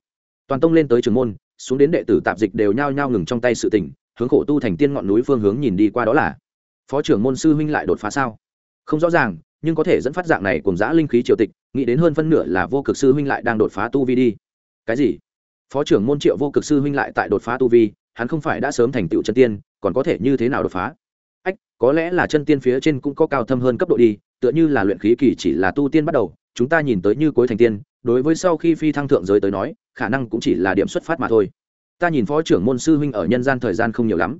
Toàn tông lên tới trường môn, xuống đến đệ tử tạp dịch đều nhao nhao ngừng trong tay sự tỉnh hướng khổ tu thành tiên ngọn núi phương hướng nhìn đi qua đó là, phó trưởng môn sư huynh lại đột phá sao? Không rõ ràng, nhưng có thể dẫn phát dạng này cùng giã linh khí triều tịch, nghĩ đến hơn phân nửa là vô cực sư huynh lại đang đột phá tu vi đi. Cái gì? Phó trưởng môn triệu vô cực sư huynh lại tại đột phá tu vi, hắn không phải đã sớm thành tựu chân tiên, còn có thể như thế nào đột phá? Ách, có lẽ là chân tiên phía trên cũng có cao thâm hơn cấp độ đi, tựa như là luyện khí kỳ chỉ là tu tiên bắt đầu, chúng ta nhìn tới như cuối thành tiên, đối với sau khi phi thăng thượng giới tới nói, khả năng cũng chỉ là điểm xuất phát mà thôi. Ta nhìn phó trưởng môn sư huynh ở nhân gian thời gian không nhiều lắm.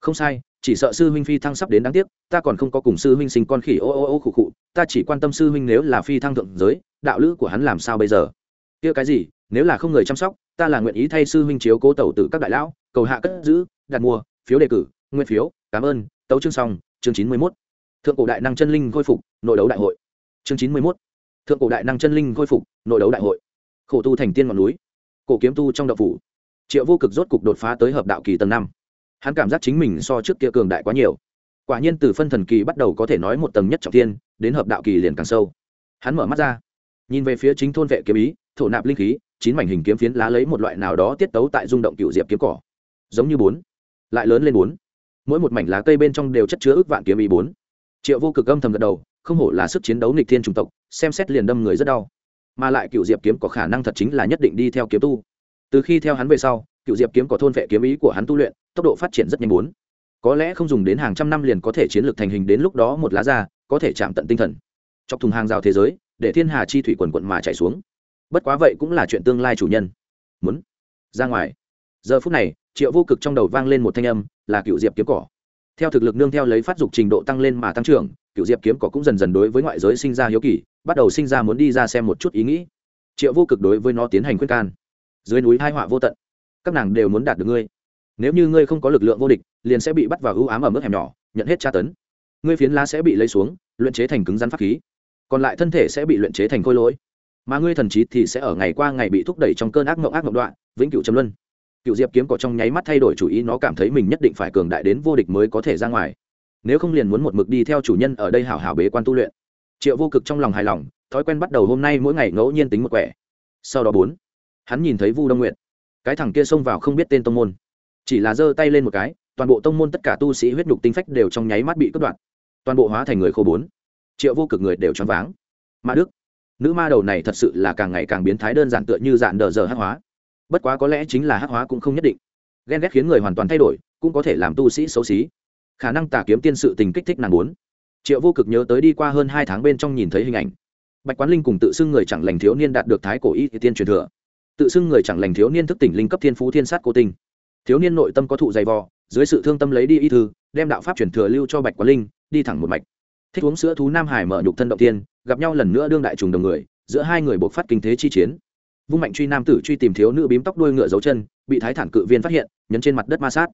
Không sai, chỉ sợ sư huynh phi thăng sắp đến đáng tiếc, ta còn không có cùng sư huynh sinh con khỉ ô ô ô khụ khụ, ta chỉ quan tâm sư huynh nếu là phi thăng thượng giới, đạo lữ của hắn làm sao bây giờ? Kia cái gì, nếu là không người chăm sóc ta là nguyện ý thay sư huynh chiếu cố tẩu tử các đại lão, cầu hạ cất giữ, đặt mua phiếu đề cử nguyên phiếu, cảm ơn, tấu chương xong, chương chín mươi mốt. Thượng cổ đại năng chân linh khôi phục, nội đấu đại hội. Chương chín mươi mốt. Thượng cổ đại năng chân linh khôi phục, nội đấu đại hội. Khổ tu thành tiên ngọn núi. Cổ kiếm tu trong đậu phủ. Triệu vô cực rốt cục đột phá tới hợp đạo kỳ tầng năm. Hắn cảm giác chính mình so trước kia cường đại quá nhiều. Quả nhiên từ phân thần kỳ bắt đầu có thể nói một tầng nhất trọng tiên đến hợp đạo kỳ liền càng sâu. Hắn mở mắt ra. Nhìn về phía chính thôn vệ kiếm ý, thổ nạp linh khí chín mảnh hình kiếm phiến lá lấy một loại nào đó tiết tấu tại rung động cựu diệp kiếm cỏ. Giống như bốn, lại lớn lên bốn. Mỗi một mảnh lá cây bên trong đều chất chứa ước vạn kiếm ý bốn. Triệu vô cực âm thầm gật đầu, không hổ là sức chiến đấu nghịch thiên chủng tộc, xem xét liền đâm người rất đau. Mà lại cựu diệp kiếm có khả năng thật chính là nhất định đi theo kiếm tu. Từ khi theo hắn về sau, cựu diệp kiếm có thôn vệ kiếm ý của hắn tu luyện, tốc độ phát triển rất nhanh bốn. Có lẽ không dùng đến hàng trăm năm liền có thể chiến lược thành hình đến lúc đó một lá ra, có thể chạm tận tinh thần. Chọc thùng hàng rào thế giới, để thiên hà chi thủy quần quận mà chạy xuống bất quá vậy cũng là chuyện tương lai chủ nhân. Muốn ra ngoài. Giờ phút này, triệu vô cực trong đầu vang lên một thanh âm, là cựu diệp kiếm cỏ. Theo thực lực nương theo lấy phát dục trình độ tăng lên mà tăng trưởng cựu diệp kiếm cỏ cũng dần dần đối với ngoại giới sinh ra hiếu kỳ, bắt đầu sinh ra muốn đi ra xem một chút ý nghĩ. Triệu vô cực đối với nó tiến hành khuyên can. Dưới núi hai họa vô tận, các nàng đều muốn đạt được ngươi. Nếu như ngươi không có lực lượng vô địch, liền sẽ bị bắt vào ưu ám ở mức hẻm nhỏ, nhận hết tra tấn. Ngươi phiến lá sẽ bị lấy xuống, luyện chế thành cứng rắn pháp khí. Còn lại thân thể sẽ bị luyện chế thành khôi lỗi mà ngươi thần trí thì sẽ ở ngày qua ngày bị thúc đẩy trong cơn ác mộng ác mộng đoạn, vĩnh cửu châm luân. Cựu diệp kiếm cỏ trong nháy mắt thay đổi chủ ý, nó cảm thấy mình nhất định phải cường đại đến vô địch mới có thể ra ngoài. Nếu không liền muốn một mực đi theo chủ nhân ở đây hảo hảo bế quan tu luyện. Triệu vô cực trong lòng hài lòng, thói quen bắt đầu hôm nay mỗi ngày ngẫu nhiên tính một quẻ. Sau đó bốn, hắn nhìn thấy vu đông nguyện cái thằng kia xông vào không biết tên tông môn. Chỉ là giơ tay lên một cái, toàn bộ tông môn tất cả tu sĩ huyết nhục tinh phách đều trong nháy mắt bị cất đoạn toàn bộ hóa thành người khô bốn. Triệu vô cực người đều choáng váng. Ma đức nữ ma đầu này thật sự là càng ngày càng biến thái đơn giản tựa như dạn đờ giờ hát hóa. Bất quá có lẽ chính là hát hóa cũng không nhất định. Ghen ghét khiến người hoàn toàn thay đổi, cũng có thể làm tu sĩ xấu xí. Khả năng tà kiếm tiên sự tình kích thích nàng muốn. Triệu vô cực nhớ tới đi qua hơn hai tháng bên trong nhìn thấy hình ảnh. Bạch quán linh cùng tự xưng người chẳng lành thiếu niên đạt được thái cổ y tiên truyền thừa. Tự xưng người chẳng lành thiếu niên thức tỉnh linh cấp thiên phú thiên sát cô tinh. Thiếu niên nội tâm có thụ dày vò, dưới sự thương tâm lấy đi y thư, đem đạo pháp truyền thừa lưu cho bạch quán linh, đi thẳng một mạch. Thích uống sữa thú nam hải mở nhục thân động tiên gặp nhau lần nữa đương đại trùng đồng người, giữa hai người buộc phát kinh thế chi chiến. Vung mạnh truy nam tử truy tìm thiếu nữ bím tóc đuôi ngựa dấu chân, bị thái thản cự viên phát hiện, nhấn trên mặt đất ma sát.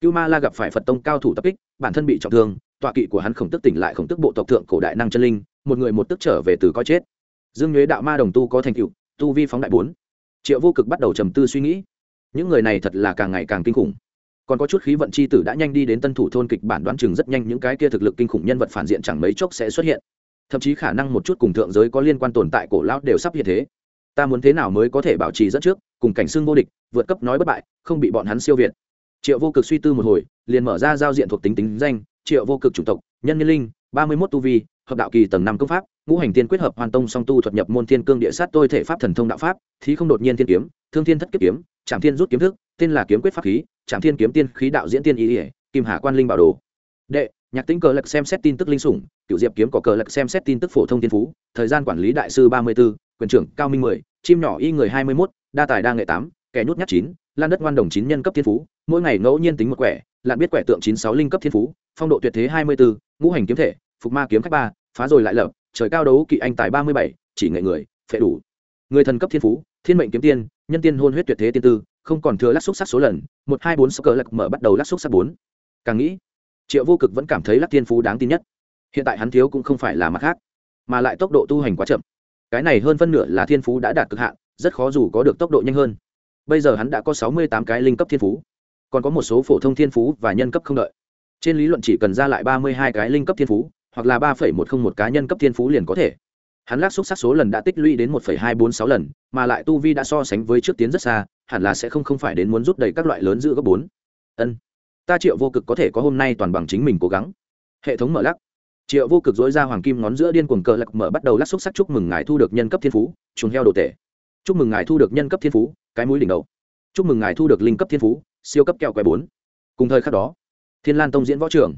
Cưu ma la gặp phải phật tông cao thủ tập kích, bản thân bị trọng thương, tọa kỵ của hắn khổng tức tỉnh lại khổng tức bộ tộc thượng cổ đại năng chân linh, một người một tức trở về từ coi chết. Dương nhuế đạo ma đồng tu có thành tựu, tu vi phóng đại bốn. Triệu vô cực bắt đầu trầm tư suy nghĩ. Những người này thật là càng ngày càng kinh khủng. Còn có chút khí vận c h i tử đã nhanh đi đến tân thủ thôn kịch bản đoán chừng rất nhanh, những cái kia thực lực kinh khủng nhân vật phản diện chẳng mấy chốc sẽ xuất hiện thậm chí khả năng một chút cùng thượng giới có liên quan tồn tại cổ lão đều sắp hiện thế. Ta muốn thế nào mới có thể bảo trì dẫn trước, cùng cảnh xương vô địch, vượt cấp nói bất bại, không bị bọn hắn siêu việt. Triệu vô cực suy tư một hồi, liền mở ra giao diện thuộc tính tính danh, triệu vô cực chủng tộc, nhân nhân linh, ba mươi mốt tu vi, hợp đạo kỳ tầng năm công pháp, ngũ hành tiên quyết hợp hoàn tông song tu thuật nhập môn thiên cương địa sát tôi thể pháp thần thông đạo pháp, thí không đột nhiên thiên kiếm, thương thiên thất kiếp kiếm chạm thiên rút kiếm thức, tên là kiếm quyết pháp khí chạm thiên kiếm tiên khí đạo diễn tiên ý ỉa kim hà quan linh bảo đồ. Đệ nhạc tính cờ lật xem xét tin tức linh sủng cựu diệp kiếm có cờ lật xem xét tin tức phổ thông tiên phú, thời gian quản lý đại sư ba mươi b ố quyền trưởng cao minh mười, chim nhỏ y người hai mươi mốt, đa tài đa nghệ tám, kẻ nhút nhát chín, lan đất ngoan đồng chín nhân cấp thiên phú, mỗi ngày ngẫu nhiên tính một quẻ, Lặn biết quẻ tượng chín sáu linh cấp thiên phú, phong độ tuyệt thế hai mươi bốn, ngũ hành kiếm thể, phục ma kiếm khách ba, phá rồi lại lập, trời cao đấu kỵ anh tài ba mươi bảy, chỉ nghệ người, phệ đủ. Người thần cấp thiên phú, thiên mệnh kiếm tiên, nhân tiên hôn huyết tuyệt thế tiên tư, không còn thừa lắc xúc sắc số lần, một hai bốn sáu cờ lạc mở bắt đầu lắc xúc sắc bốn. Càng nghĩ triệu vô cực vẫn cảm thấy lắc thiên phú đáng tin nhất. Hiện tại hắn thiếu cũng không phải là mặt khác, mà lại tốc độ tu hành quá chậm. Cái này hơn phân nửa là thiên phú đã đạt cực hạn, rất khó dù có được tốc độ nhanh hơn. Bây giờ hắn đã có sáu mươi tám cái linh cấp thiên phú, còn có một số phổ thông thiên phú và nhân cấp không đợi. Trên lý luận chỉ cần ra lại ba mươi hai cái linh cấp thiên phú, hoặc là ba một không một cá nhân cấp thiên phú liền có thể. Hắn lắc xúc sắc số lần đã tích lũy đến một hai bốn sáu lần, mà lại tu vi đã so sánh với trước tiến rất xa, hẳn là sẽ không không phải đến muốn rút đầy các loại lớn giữ gấp bốn. Ân ta triệu vô cực có thể có hôm nay toàn bằng chính mình cố gắng. Hệ thống mở lắc. Triệu vô cực dối ra hoàng kim ngón giữa điên cuồng cờ lạc mở bắt đầu lắc xúc sắc chúc mừng ngài thu được nhân cấp thiên phú chuồng heo đồ tể. Chúc mừng ngài thu được nhân cấp thiên phú, cái mũi đỉnh đầu. Chúc mừng ngài thu được linh cấp thiên phú, siêu cấp kẹo quẻ bốn. Cùng thời khắc đó, thiên lan tông diễn võ trưởng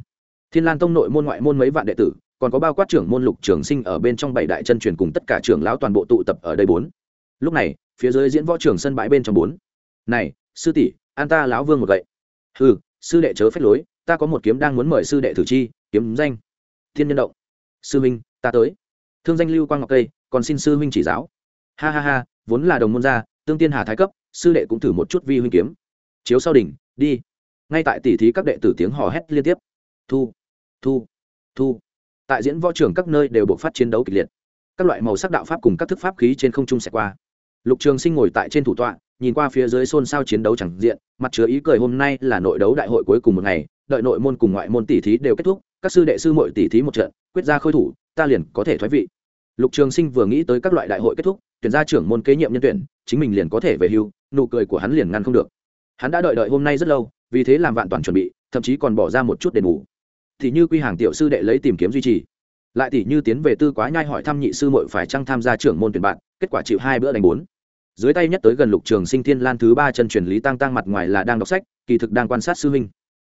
thiên lan tông nội môn ngoại môn mấy vạn đệ tử, còn có bao quát trưởng môn lục trường sinh ở bên trong bảy đại chân truyền cùng tất cả trưởng lão toàn bộ tụ tập ở đây bốn. Lúc này, phía dưới diễn võ trưởng sân bãi bên trong bốn. Này, sư tỷ, an ta lão vương một gậy. Ừ sư đệ chớ phép lối, ta có một kiếm đang muốn mời sư đệ thử chi, kiếm danh. Thiên nhân động. Sư minh, ta tới. Thương danh lưu quang ngọc cây còn xin sư minh chỉ giáo. Ha ha ha, vốn là đồng môn gia, tương tiên hà thái cấp, sư đệ cũng thử một chút vi huynh kiếm. Chiếu sau đỉnh, đi. Ngay tại tỉ thí các đệ tử tiếng hò hét liên tiếp. Thu thu thu. Tại diễn võ trường các nơi đều buộc phát chiến đấu kịch liệt. Các loại màu sắc đạo pháp cùng các thức pháp khí trên không trung xẹt qua. Lục trường sinh ngồi tại trên thủ tọa nhìn qua phía dưới xôn xao chiến đấu chẳng diện, mặt chứa ý cười hôm nay là nội đấu đại hội cuối cùng một ngày, đợi nội môn cùng ngoại môn tỷ thí đều kết thúc, các sư đệ sư mội tỷ thí một trận, quyết ra khôi thủ, ta liền có thể thoái vị. Lục trường sinh vừa nghĩ tới các loại đại hội kết thúc, tuyển ra trưởng môn kế nhiệm nhân tuyển, chính mình liền có thể về hưu, nụ cười của hắn liền ngăn không được. Hắn đã đợi đợi hôm nay rất lâu, vì thế làm vạn toàn chuẩn bị, thậm chí còn bỏ ra một chút đền ngủ thì như quy hàng tiểu sư đệ lấy tìm kiếm duy trì, lại tỷ như tiến về tư quá nhai hỏi thăm nhị sư mội phải chăng tham gia trưởng môn tuyển bạn, kết quả chịu hai bữa đánh bốn dưới tay nhất tới gần lục trường sinh thiên lan thứ ba chân truyền lý tăng tăng mặt ngoài là đang đọc sách, kỳ thực đang quan sát sư huynh.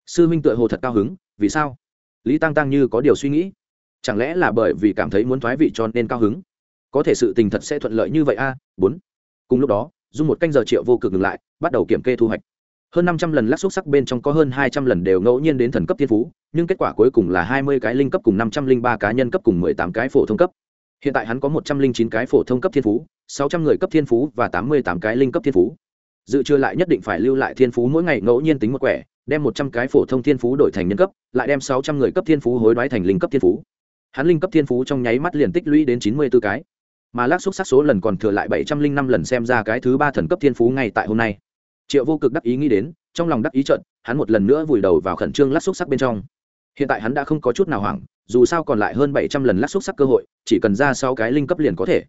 Sư huynh tựa hồ thật cao hứng, vì sao? Lý tăng tăng như có điều suy nghĩ. Chẳng lẽ là bởi vì cảm thấy muốn thoái vị cho nên cao hứng? Có thể sự tình thật sẽ thuận lợi như vậy a? Bốn. Cùng lúc đó, dùng một canh giờ triệu vô cực ngừng lại, bắt đầu kiểm kê thu hoạch. Hơn năm trăm lần lắc xúc sắc bên trong có hơn hai trăm lần đều ngẫu nhiên đến thần cấp thiên phú, nhưng kết quả cuối cùng là hai mươi cái linh cấp cùng năm trăm linh ba cá nhân cấp cùng mười tám cái phổ thông cấp. Hiện tại hắn có một trăm linh chín cái phổ thông cấp thiên phú sáu trăm người cấp thiên phú và tám mươi tám cái linh cấp thiên phú. Dự trưa lại nhất định phải lưu lại thiên phú mỗi ngày ngẫu nhiên tính một quẻ, đem một trăm cái phổ thông thiên phú đổi thành nhân cấp, lại đem sáu trăm người cấp thiên phú hối đoái thành linh cấp thiên phú. Hắn linh cấp thiên phú trong nháy mắt liền tích lũy đến chín mươi b ố cái. Mà lác xúc sắc số lần còn thừa lại bảy trăm linh năm lần xem ra cái thứ ba thần cấp thiên phú ngay tại hôm nay. Triệu vô cực đắc ý nghĩ đến, trong lòng đắc ý trận hắn một lần nữa vùi đầu vào khẩn trương lắc xúc sắc bên trong. Hiện tại hắn đã không có chút nào hoảng, dù sao còn lại hơn bảy trăm lần lắc xúc sắc cơ hội, chỉ cần ra sau cái linh cấp liền có thể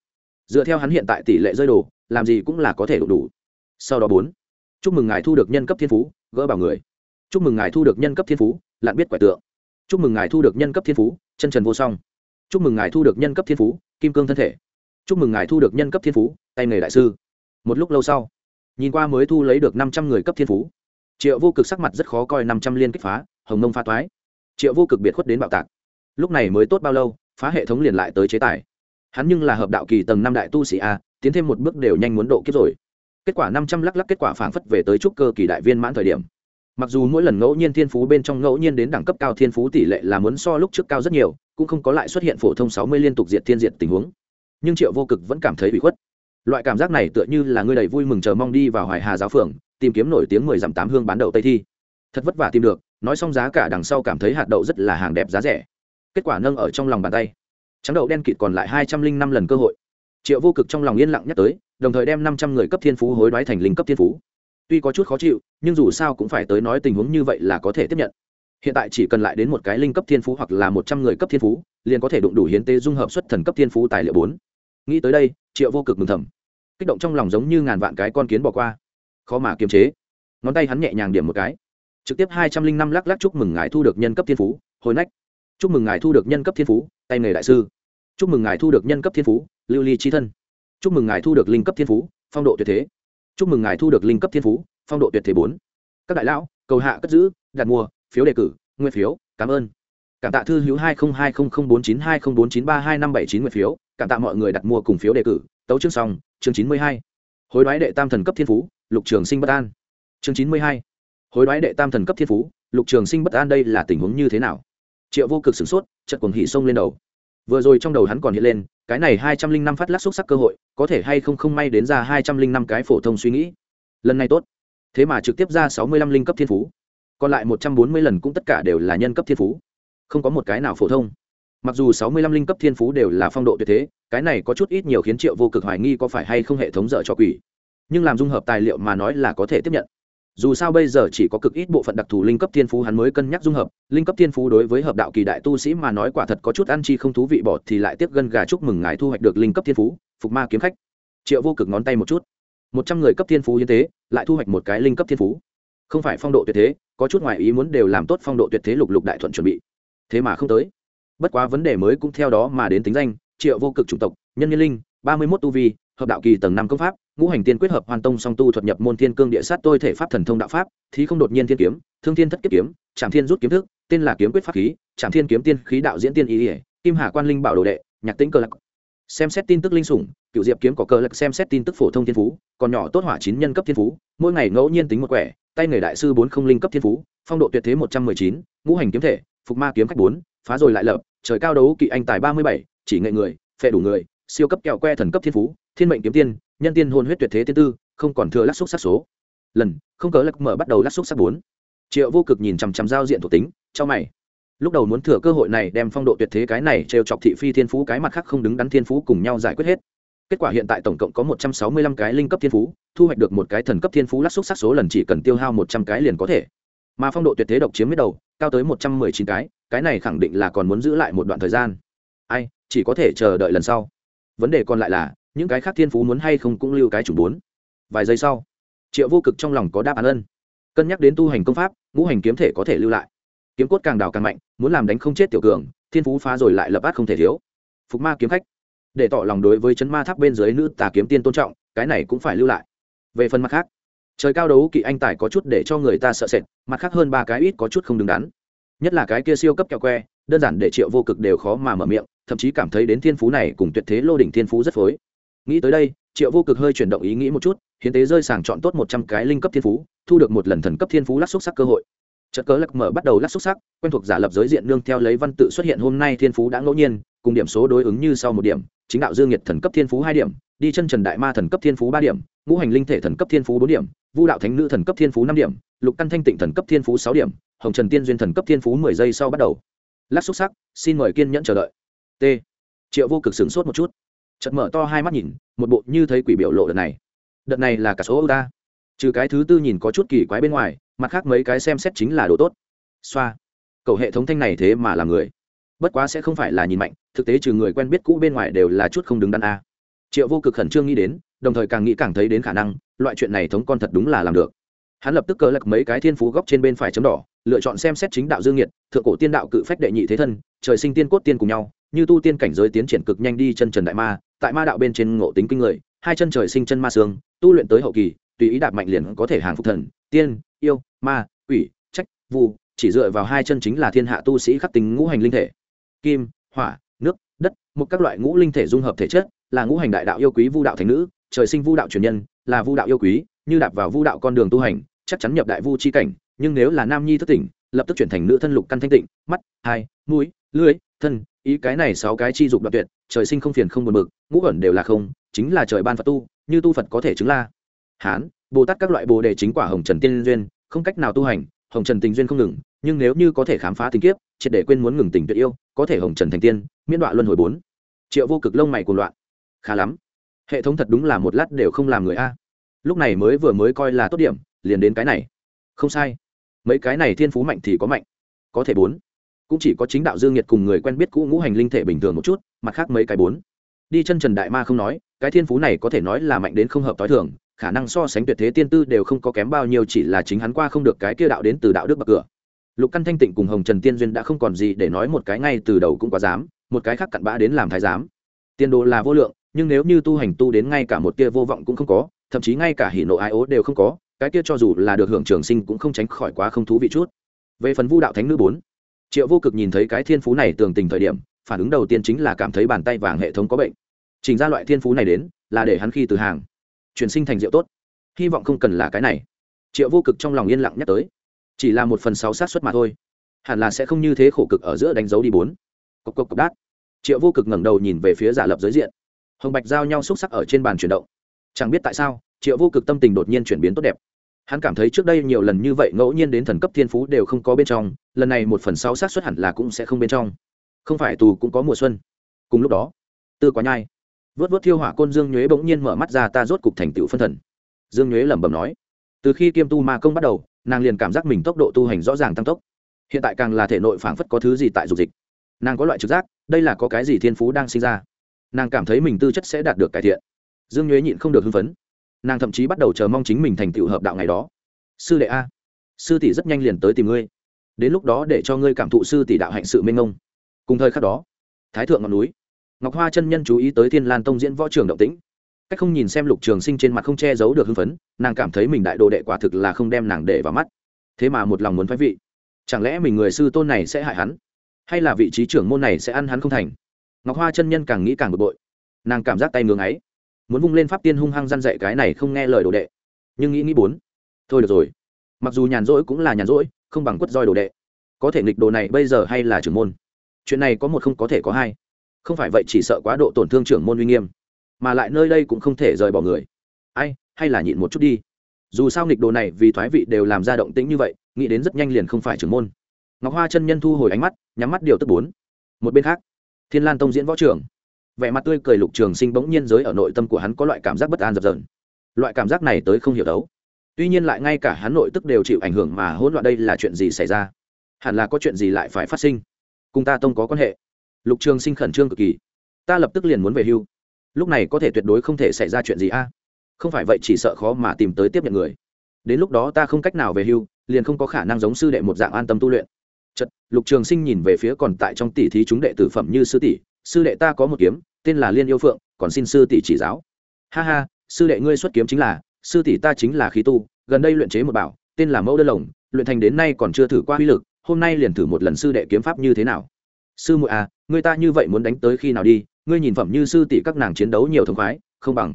dựa theo hắn hiện tại tỷ lệ rơi đồ, làm gì cũng là có thể đủ đủ. Sau đó bốn, chúc mừng ngài thu được nhân cấp thiên phú, gỡ bảo người. Chúc mừng ngài thu được nhân cấp thiên phú, lặn biết quẻ tượng. Chúc mừng ngài thu được nhân cấp thiên phú, chân trần vô song. Chúc mừng ngài thu được nhân cấp thiên phú, kim cương thân thể. Chúc mừng ngài thu được nhân cấp thiên phú, tay nghề đại sư. Một lúc lâu sau, nhìn qua mới thu lấy được năm trăm người cấp thiên phú. Triệu vô cực sắc mặt rất khó coi, năm trăm liên kích phá, hồng nông pha toái. Triệu vô cực biệt khuất đến bạo tạc. Lúc này mới tốt bao lâu, phá hệ thống liền lại tới chế tài hắn nhưng là hợp đạo kỳ tầng năm đại tu sĩ a, tiến thêm một bước đều nhanh muốn độ kiếp rồi. Kết quả năm trăm lắc lắc kết quả phảng phất về tới trúc cơ kỳ đại viên mãn thời điểm. Mặc dù mỗi lần ngẫu nhiên thiên phú bên trong ngẫu nhiên đến đẳng cấp cao thiên phú tỷ lệ là muốn so lúc trước cao rất nhiều, cũng không có lại xuất hiện phổ thông sáu mươi liên tục diệt thiên diệt tình huống. Nhưng triệu vô cực vẫn cảm thấy bị khuất. Loại cảm giác này tựa như là ngươi đầy vui mừng chờ mong đi vào hoài hà giáo phường, tìm kiếm nổi tiếng mười dặm tám hương bán đậu tây thi. Thật vất vả tìm được, nói xong giá cả đằng sau cảm thấy hạt đậu rất là hàng đẹp giá rẻ. Kết quả nâng ở trong lòng bàn tay trắng đậu đen kịt còn lại hai trăm linh năm lần cơ hội. Triệu vô cực trong lòng yên lặng nhắc tới, đồng thời đem năm trăm người cấp thiên phú hối đoái thành linh cấp thiên phú. Tuy có chút khó chịu, nhưng dù sao cũng phải tới nói tình huống như vậy là có thể tiếp nhận. Hiện tại chỉ cần lại đến một cái linh cấp thiên phú hoặc là một trăm người cấp thiên phú, liền có thể đụng đủ hiến tế dung hợp xuất thần cấp thiên phú tài liệu bốn. Nghĩ tới đây, triệu vô cực mừng thầm. Kích động trong lòng giống như ngàn vạn cái con kiến bỏ qua. Khó mà kiềm chế. Ngón tay hắn nhẹ nhàng điểm một cái. Trực tiếp hai trăm linh năm lắc lắc chúc mừng ngài thu được nhân cấp thiên phú, hồi nách chúc mừng ngài thu được nhân cấp thiên phú, tay nghề đại sư. Chúc mừng ngài thu được nhân cấp thiên phú, lưu ly trí thân. Chúc mừng ngài thu được linh cấp thiên phú, phong độ tuyệt thế. Chúc mừng ngài thu được linh cấp thiên phú, phong độ tuyệt thế bốn. Các đại lão, cầu hạ cất giữ, đặt mua, phiếu đề cử nguyên phiếu, cảm ơn. Cảm tạ thư hữu hai nghìn hai không bốn chín hai nghìn bốn chín ba hai năm bảy chín nguyện phiếu, cảm tạ mọi người đặt mua cùng phiếu đề cử. Tấu chương xong, chương chín mươi hai. Hối đoái đệ tam thần cấp thiên phú, lục trường sinh bất an. Chương chín mươi hai. Hối đoái đệ tam thần cấp thiên phú, lục trường sinh bất an đây là tình huống như thế nào? Triệu vô cực sửng sốt chật cuồng hỉ xông lên đầu. Vừa rồi trong đầu hắn còn hiện lên, cái này hai trăm linh năm phát lắc xúc sắc cơ hội, có thể hay không không may đến ra hai trăm linh năm cái phổ thông suy nghĩ. Lần này tốt. Thế mà trực tiếp ra sáu mươi lăm linh cấp thiên phú. Còn lại một trăm bốn mươi lần cũng tất cả đều là nhân cấp thiên phú. Không có một cái nào phổ thông. Mặc dù sáu mươi lăm linh cấp thiên phú đều là phong độ tuyệt thế, cái này có chút ít nhiều khiến triệu vô cực hoài nghi có phải hay không hệ thống dở cho quỷ. Nhưng làm dung hợp tài liệu mà nói là có thể tiếp nhận dù sao bây giờ chỉ có cực ít bộ phận đặc thù linh cấp thiên phú hắn mới cân nhắc dung hợp. Linh cấp thiên phú đối với hợp đạo kỳ đại tu sĩ mà nói quả thật có chút ăn chi không thú vị bỏ thì lại tiếp gân gà chúc mừng ngài thu hoạch được linh cấp thiên phú, phục ma kiếm khách. Triệu vô cực ngón tay một chút. Một trăm người cấp thiên phú như thế lại thu hoạch một cái linh cấp thiên phú. Không phải phong độ tuyệt thế, có chút ngoại ý muốn đều làm tốt phong độ tuyệt thế lục lục đại thuận chuẩn bị. Thế mà không tới. Bất quá vấn đề mới cũng theo đó mà đến tính danh, triệu vô cực chủng tộc, nhân nhân linh, ba mươi mốt tu vi, hợp đạo kỳ tầng năm công pháp ngũ hành tiên quyết hợp hoàn tông song tu thuật nhập môn thiên cương địa sát tôi thể pháp thần thông đạo pháp thì không đột nhiên thiên kiếm, thương thiên thất kiếp kiếm trạm thiên rút kiếm thức, tên là kiếm quyết pháp khí trạm thiên kiếm tiên khí đạo diễn tiên ý ỉa kim hà quan linh bảo đồ đệ, nhạc tĩnh cơ lạc. Xem xét tin tức linh sủng cựu diệp kiếm có cơ lạc xem xét tin tức phổ thông thiên phú, còn nhỏ tốt hỏa chín nhân cấp thiên phú, mỗi ngày ngẫu nhiên tính một quẻ, tay nghề đại sư bốn không linh cấp thiên phú, phong độ tuyệt thế một trăm mười chín, ngũ hành kiếm thể, phục ma kiếm khách bốn, phá rồi lại lập, trời cao đấu kỵ anh tài ba mươi bảy, chỉ nghệ người, phệ đủ người siêu cấp kẹo que thần cấp thiên phú, thiên mệnh kiếm tiên, nhân tiên hôn huyết tuyệt thế tiên tư, không còn thừa lắc xúc sắc số. Lần, không cớ lắc mở bắt đầu lắc xúc sắc bốn. Triệu vô cực nhìn chằm chằm giao diện thuộc tính, cho mày. Lúc đầu muốn thừa cơ hội này đem phong độ tuyệt thế cái này trêu chọc thị phi thiên phú cái mặt khác không đứng đắn thiên phú cùng nhau giải quyết hết. Kết quả hiện tại tổng cộng có một trăm sáu mươi lăm cái linh cấp thiên phú, thu hoạch được một cái thần cấp thiên phú lắc xúc sắc số lần chỉ cần tiêu hao một trăm cái liền có thể. Mà phong độ tuyệt thế độc chiếm biết đầu, cao tới một trăm mười chín cái cái này khẳng định là còn muốn giữ lại một đoạn thời gian. Ai, chỉ có thể chờ đợi lần sau vấn đề còn lại là, những cái khác thiên phú muốn hay không cũng lưu cái chủ bốn. Vài giây sau, triệu vô cực trong lòng có đáp án ân. Cân nhắc đến tu hành công pháp, ngũ hành kiếm thể có thể lưu lại. Kiếm cốt càng đào càng mạnh, muốn làm đánh không chết tiểu cường, thiên phú phá rồi lại lập át không thể thiếu. Phục ma kiếm khách. Để tỏ lòng đối với chấn ma tháp bên dưới nữ tà kiếm tiên tôn trọng, cái này cũng phải lưu lại. Về phần mặt khác, trời cao đấu kỵ anh tài có chút để cho người ta sợ sệt, mặt khác hơn ba cái ít có chút không đứng đắn. Nhất là cái kia siêu cấp kẹo que đơn giản để triệu vô cực đều khó mà mở miệng thậm chí cảm thấy đến thiên phú này cùng tuyệt thế lô đỉnh thiên phú rất phối nghĩ tới đây triệu vô cực hơi chuyển động ý nghĩ một chút hiến tế rơi sàng chọn tốt một trăm cái linh cấp thiên phú thu được một lần thần cấp thiên phú lắc xúc sắc cơ hội trận cớ lắc mở bắt đầu lắc xúc sắc quen thuộc giả lập giới diện nương theo lấy văn tự xuất hiện hôm nay thiên phú đã ngẫu nhiên cùng điểm số đối ứng như sau một điểm chính đạo dương nhiệt thần cấp thiên phú hai điểm đi chân trần đại ma thần cấp thiên phú ba điểm ngũ hành linh thể thần cấp thiên phú bốn điểm vu đạo thánh nữ thần cấp thiên phú năm điểm lục căn thanh tịnh thần cấp thiên phú sáu điểm hồng trần tiên duyên thần cấp thiên phú mười giây sau bắt đầu lát xúc sắc, xin mời kiên nhẫn chờ đợi. T. Triệu vô cực sửng sốt một chút. Chật mở to hai mắt nhìn, một bộ như thấy quỷ biểu lộ đợt này. Đợt này là cả số âu ta trừ cái thứ tư nhìn có chút kỳ quái bên ngoài, mặt khác mấy cái xem xét chính là đồ tốt. Xoa. Cầu hệ thống thanh này thế mà là người. Bất quá sẽ không phải là nhìn mạnh, thực tế trừ người quen biết cũ bên ngoài đều là chút không đứng đắn a. Triệu vô cực khẩn trương nghĩ đến, đồng thời càng nghĩ càng thấy đến khả năng, loại chuyện này thống con thật đúng là làm được. Hắn lập tức cờ lật mấy cái thiên phú góc trên bên phải chấm đỏ lựa chọn xem xét chính đạo dương nhiệt, thượng cổ tiên đạo cự phách đệ nhị thế thân, trời sinh tiên cốt tiên cùng nhau, như tu tiên cảnh giới tiến triển cực nhanh đi chân trần đại ma, tại ma đạo bên trên ngộ tính kinh người, hai chân trời sinh chân ma xương, tu luyện tới hậu kỳ, tùy ý đạp mạnh liền có thể hàng phục thần, tiên, yêu, ma, quỷ, trách, vu, chỉ dựa vào hai chân chính là thiên hạ tu sĩ khắc tính ngũ hành linh thể. Kim, hỏa, nước, đất, một các loại ngũ linh thể dung hợp thể chất, là ngũ hành đại đạo yêu quý vu đạo thành nữ, trời sinh vu đạo truyền nhân, là vu đạo yêu quý, như đạp vào vu đạo con đường tu hành, chắc chắn nhập đại vu chi cảnh nhưng nếu là nam nhi thất tỉnh, lập tức chuyển thành nữ thân lục căn thanh tịnh, mắt, hai, mũi, lưỡi, thân, ý cái này sáu cái chi dục đoạn tuyệt, trời sinh không phiền không buồn bực, ngũ ẩn đều là không, chính là trời ban phật tu, như tu phật có thể chứng la. Hán, bồ tát các loại bồ đề chính quả hồng trần tiên duyên, không cách nào tu hành, hồng trần tình duyên không ngừng, nhưng nếu như có thể khám phá tình kiếp, triệt để quên muốn ngừng tình tuyệt yêu, có thể hồng trần thành tiên, miễn đoạn luân hồi bốn. Triệu vô cực lông mày cuồng loạn. Khá lắm. Hệ thống thật đúng là một lát đều không làm người a. Lúc này mới vừa mới coi là tốt điểm, liền đến cái này. Không sai mấy cái này thiên phú mạnh thì có mạnh, có thể bốn. Cũng chỉ có chính đạo dương nhiệt cùng người quen biết cũ ngũ hành linh thể bình thường một chút, mặt khác mấy cái bốn. Đi chân trần đại ma không nói, cái thiên phú này có thể nói là mạnh đến không hợp t h i thường, khả năng so sánh tuyệt thế tiên tư đều không có kém bao nhiêu chỉ là chính hắn qua không được cái kia đạo đến từ đạo đức bậc cửa. Lục căn thanh tịnh cùng hồng trần tiên duyên đã không còn gì để nói một cái ngay từ đầu cũng quá dám, một cái khác cặn bã đến làm thái giám. Tiền đồ là vô lượng, nhưng nếu như tu hành tu đến ngay cả một tia vô vọng cũng không có, thậm chí ngay cả hỉ nộ ai ố đều không có cái kia cho dù là được hưởng trường sinh cũng không tránh khỏi quá không thú vị chút. Về phần vu đạo thánh nữ bốn, triệu vô cực nhìn thấy cái thiên phú này tường tình thời điểm, phản ứng đầu tiên chính là cảm thấy bàn tay vàng hệ thống có bệnh. Trình ra loại thiên phú này đến, là để hắn khi từ hàng, chuyển sinh thành rượu tốt. Hy vọng không cần là cái này. Triệu vô cực trong lòng yên lặng nhắc tới. Chỉ là một phần sáu sát xuất mà thôi. Hẳn là sẽ không như thế khổ cực ở giữa đánh dấu đi bốn. Cộc cộc cộc đát. Triệu vô cực ngẩng đầu nhìn về phía giả lập giới diện. Hồng bạch giao nhau xúc sắc ở trên bàn chuyển động. Chẳng biết tại sao, triệu vô cực tâm tình đột nhiên chuyển biến tốt đẹp hắn cảm thấy trước đây nhiều lần như vậy ngẫu nhiên đến thần cấp thiên phú đều không có bên trong, lần này một phần sáu xác suất hẳn là cũng sẽ không bên trong. Không phải tù cũng có mùa xuân. Cùng lúc đó, tư quá nhai, vớt vớt thiêu hỏa côn dương nhuế bỗng nhiên mở mắt ra ta rốt cục thành tựu phân thần. Dương nhuế lẩm bẩm nói, từ khi kiêm tu ma công bắt đầu, nàng liền cảm giác mình tốc độ tu hành rõ ràng tăng tốc. Hiện tại càng là thể nội phảng phất có thứ gì tại dục dịch. Nàng có loại trực giác, đây là có cái gì thiên phú đang sinh ra. Nàng cảm thấy mình tư chất sẽ đạt được cải thiện. Dương nhuế nhịn không được hưng phấn nàng thậm chí bắt đầu chờ mong chính mình thành tựu hợp đạo ngày đó. Sư đệ a, sư tỷ rất nhanh liền tới tìm ngươi. Đến lúc đó để cho ngươi cảm thụ sư tỷ đạo hạnh sự minh ngông cùng thời khắc đó, thái thượng ngọn núi, ngọc hoa chân nhân chú ý tới thiên lan tông diễn võ trường động tĩnh. Cách không nhìn xem lục trường sinh trên mặt không che giấu được hưng phấn, nàng cảm thấy mình đại đồ đệ quả thực là không đem nàng để vào mắt. Thế mà một lòng muốn thoái vị. Chẳng lẽ mình người sư tôn này sẽ hại hắn? Hay là vị trí trưởng môn này sẽ ăn hắn không thành? Ngọc hoa chân nhân càng nghĩ càng bực bội. Nàng cảm giác tay ngứa ấy muốn vung lên pháp tiên hung hăng răn dạy cái này không nghe lời đồ đệ. Nhưng nghĩ nghĩ bốn, thôi được rồi. Mặc dù nhàn rỗi cũng là nhàn rỗi, không bằng quất roi đồ đệ. Có thể nghịch đồ này bây giờ hay là trưởng môn? Chuyện này có một không có thể có hai. Không phải vậy chỉ sợ quá độ tổn thương trưởng môn uy nghiêm. Mà lại nơi đây cũng không thể rời bỏ người. Ai, hay là nhịn một chút đi. Dù sao nghịch đồ này vì thoái vị đều làm ra động tĩnh như vậy, nghĩ đến rất nhanh liền không phải trưởng môn. Ngọc hoa chân nhân thu hồi ánh mắt, nhắm mắt điều tức bốn. Một bên khác, thiên lan tông diễn võ trưởng vẻ mặt tươi cười lục trường sinh bỗng nhiên giới ở nội tâm của hắn có loại cảm giác bất an dập dờn. Loại cảm giác này tới không hiểu đấu. Tuy nhiên lại ngay cả hắn nội tức đều chịu ảnh hưởng mà hỗn loạn đây là chuyện gì xảy ra? Hẳn là có chuyện gì lại phải phát sinh? Cùng ta tông có quan hệ. Lục trường sinh khẩn trương cực kỳ. Ta lập tức liền muốn về hưu. Lúc này có thể tuyệt đối không thể xảy ra chuyện gì a. Không phải vậy chỉ sợ khó mà tìm tới tiếp nhận người. Đến lúc đó ta không cách nào về hưu, liền không có khả năng giống sư đệ một dạng an tâm tu luyện. Chật, lục trường sinh nhìn về phía còn tại trong tỷ thí chúng đệ tử phẩm như sư tỷ, sư đệ ta có một kiếm tên là liên yêu phượng, còn xin sư tỷ chỉ giáo. Ha ha, sư đệ ngươi xuất kiếm chính là, sư tỷ ta chính là khí tu, gần đây luyện chế một bảo, tên là mẫu đơn lồng, luyện thành đến nay còn chưa thử qua uy lực, hôm nay liền thử một lần sư đệ kiếm pháp như thế nào. Sư muội à người ta như vậy muốn đánh tới khi nào đi, ngươi nhìn phẩm như sư tỷ các nàng chiến đấu nhiều thống khoái, không bằng.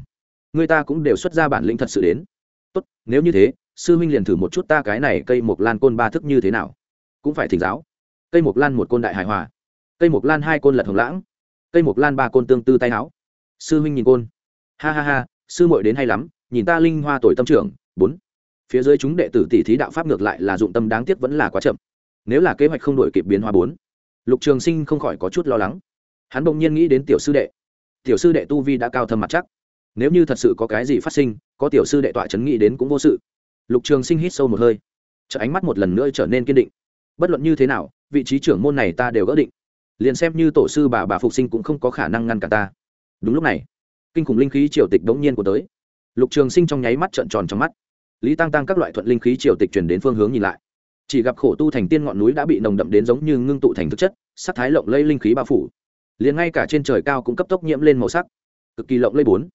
Người ta cũng đều xuất ra bản lĩnh thật sự đến. Tốt, nếu như thế, sư huynh liền thử một chút ta cái này cây mộc lan côn ba thức như thế nào. Cũng phải thỉnh giáo. Cây mộc lan một côn đại hài hòa. Cây mộc lan hai côn lật hồng lãng cây mộc lan ba côn tương tư tay áo. Sư huynh nhìn côn. Ha ha ha, sư muội đến hay lắm, nhìn ta linh hoa tuổi tâm trưởng, bốn. Phía dưới chúng đệ tử tỷ thí đạo pháp ngược lại là dụng tâm đáng tiếc vẫn là quá chậm. Nếu là kế hoạch không đổi kịp biến hóa bốn. Lục trường sinh không khỏi có chút lo lắng. Hắn bỗng nhiên nghĩ đến tiểu sư đệ. Tiểu sư đệ tu vi đã cao thâm mặt chắc. Nếu như thật sự có cái gì phát sinh, có tiểu sư đệ tọa chấn nghĩ đến cũng vô sự. Lục trường sinh hít sâu một hơi. Chợ ánh mắt một lần nữa trở nên kiên định. Bất luận như thế nào, vị trí trưởng môn này ta đều gỡ định liền xem như tổ sư bà bà phục sinh cũng không có khả năng ngăn cả ta. Đúng lúc này, kinh khủng linh khí triều tịch bỗng nhiên của tới. Lục trường sinh trong nháy mắt trợn tròn trong mắt. Lý tăng tăng các loại thuận linh khí triều tịch chuyển đến phương hướng nhìn lại. Chỉ gặp khổ tu thành tiên ngọn núi đã bị nồng đậm đến giống như ngưng tụ thành thực chất, sắc thái lộng lây linh khí bao phủ. Liền ngay cả trên trời cao cũng cấp tốc nhiễm lên màu sắc. Cực kỳ lộng lây bốn.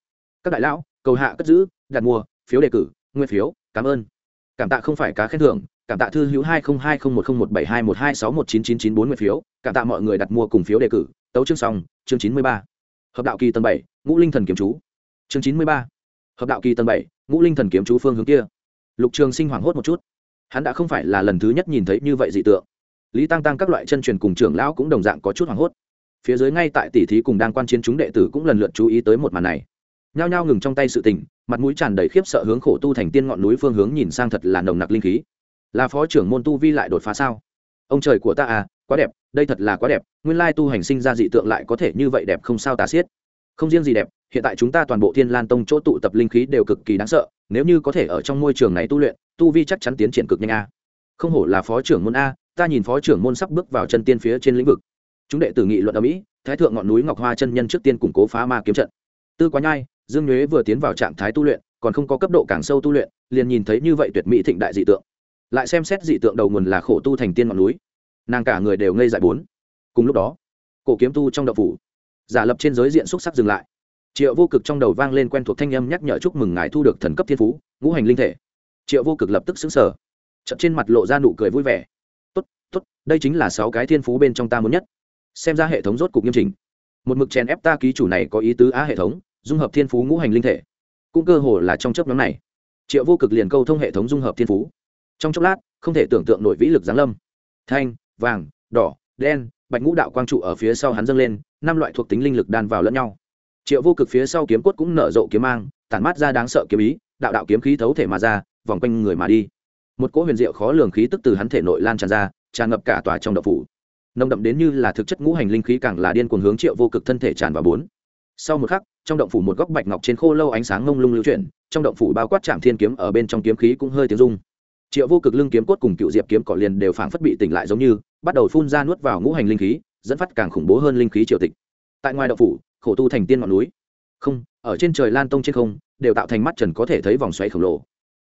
Các đại lão, cầu hạ cất giữ, đặt mua, phiếu đề cử, nguyên phiếu, cảm ơn. Cảm tạ không phải cá khen thưởng cảm tạ thư hữu hai nghìn hai không một không một bảy hai một hai sáu một chín chín chín bốn phiếu, cảm tạ mọi người đặt mua cùng phiếu đề cử. Tấu chương xong, chương chín mươi ba. Hợp đạo kỳ tầng bảy, ngũ linh thần kiếm chú. Chương chín mươi ba. Hợp đạo kỳ tầng bảy, ngũ linh thần kiếm chú phương hướng kia. Lục trường sinh hoảng hốt một chút. Hắn đã không phải là lần thứ nhất nhìn thấy như vậy dị tượng. Lý tăng tăng các loại chân truyền cùng trưởng lão cũng đồng dạng có chút hoảng hốt. Phía dưới ngay tại tỷ thí cùng đang quan chiến chúng đệ tử cũng lần lượt chú ý tới một màn này. Nhao nhao ngừng trong tay sự tình, mặt mũi tràn đầy khiếp sợ hướng khổ tu thành tiên ngọn núi phương hướng nhìn sang thật là nồng nặc linh khí là phó trưởng môn tu vi lại đột phá sao? Ông trời của ta à quá đẹp, đây thật là quá đẹp, nguyên lai tu hành sinh ra dị tượng lại có thể như vậy đẹp không sao tà xiết. Không riêng gì đẹp, hiện tại chúng ta toàn bộ thiên lan tông chỗ tụ tập linh khí đều cực kỳ đáng sợ, nếu như có thể ở trong môi trường này tu luyện, tu vi chắc chắn tiến triển cực nhanh a. Không hổ là phó trưởng môn a, ta nhìn phó trưởng môn sắp bước vào chân tiên phía trên lĩnh vực. Chúng đệ tử nghị luận ở mỹ, thái thượng ngọn núi ngọc hoa chân nhân trước tiên củng cố phá ma kiếm trận. Tư quá nhai, dương nhuế vừa tiến vào trạng thái tu luyện, còn không có cấp độ càng sâu tu luyện, liền nhìn thấy như vậy tuyệt mỹ thịnh đại dị tượng lại xem xét dị tượng đầu nguồn là khổ tu thành tiên ngọn núi. Nàng cả người đều ngây dại bốn. Cùng lúc đó, cổ kiếm tu trong đậu phủ, giả lập trên giới diện xúc sắc dừng lại. Triệu vô cực trong đầu vang lên quen thuộc thanh âm nhắc nhở chúc mừng ngài thu được thần cấp thiên phú, ngũ hành linh thể. Triệu vô cực lập tức xứng sở chậm trên mặt lộ ra nụ cười vui vẻ. Tốt tốt, đây chính là sáu cái thiên phú bên trong ta muốn nhất. Xem ra hệ thống rốt cục nghiêm chỉnh. Một mực chèn ép ta ký chủ này có ý tứ á hệ thống, dung hợp thiên phú ngũ hành linh thể. Cũng cơ hồ là trong chấp nhóm này. Triệu vô cực liền câu thông hệ thống dung hợp thiên phú trong chốc lát, không thể tưởng tượng nổi vĩ lực giáng lâm. Thanh, vàng, đỏ, đen, bạch ngũ đạo quang trụ ở phía sau hắn dâng lên, năm loại thuộc tính linh lực đan vào lẫn nhau. Triệu vô cực phía sau kiếm cốt cũng nở rộ kiếm mang, tản mát ra đáng sợ kiếm ý, đạo đạo kiếm khí thấu thể mà ra, vòng quanh người mà đi. Một cỗ huyền diệu khó lường khí tức từ hắn thể nội lan tràn ra, tràn ngập cả tòa trong đậu phủ. Nồng đậm đến như là thực chất ngũ hành linh khí càng là điên cuồng hướng triệu vô cực thân thể tràn vào bốn. Sau một khắc, trong động phủ một góc bạch ngọc trên khô lâu ánh sáng ngông lung lưu chuyển, trong động phủ bao quát chạm thiên kiếm ở bên trong kiếm khí cũng hơi tiếng rung triệu vô cực lưng kiếm cốt cùng cựu diệp kiếm cỏ liền đều phảng phất bị tỉnh lại giống như, bắt đầu phun ra nuốt vào ngũ hành linh khí, dẫn phát càng khủng bố hơn linh khí triều tịch. Tại ngoài đậu phủ, khổ tu thành tiên ngọn núi. Không, ở trên trời lan tông trên không, đều tạo thành mắt trần có thể thấy vòng xoáy khổng lồ.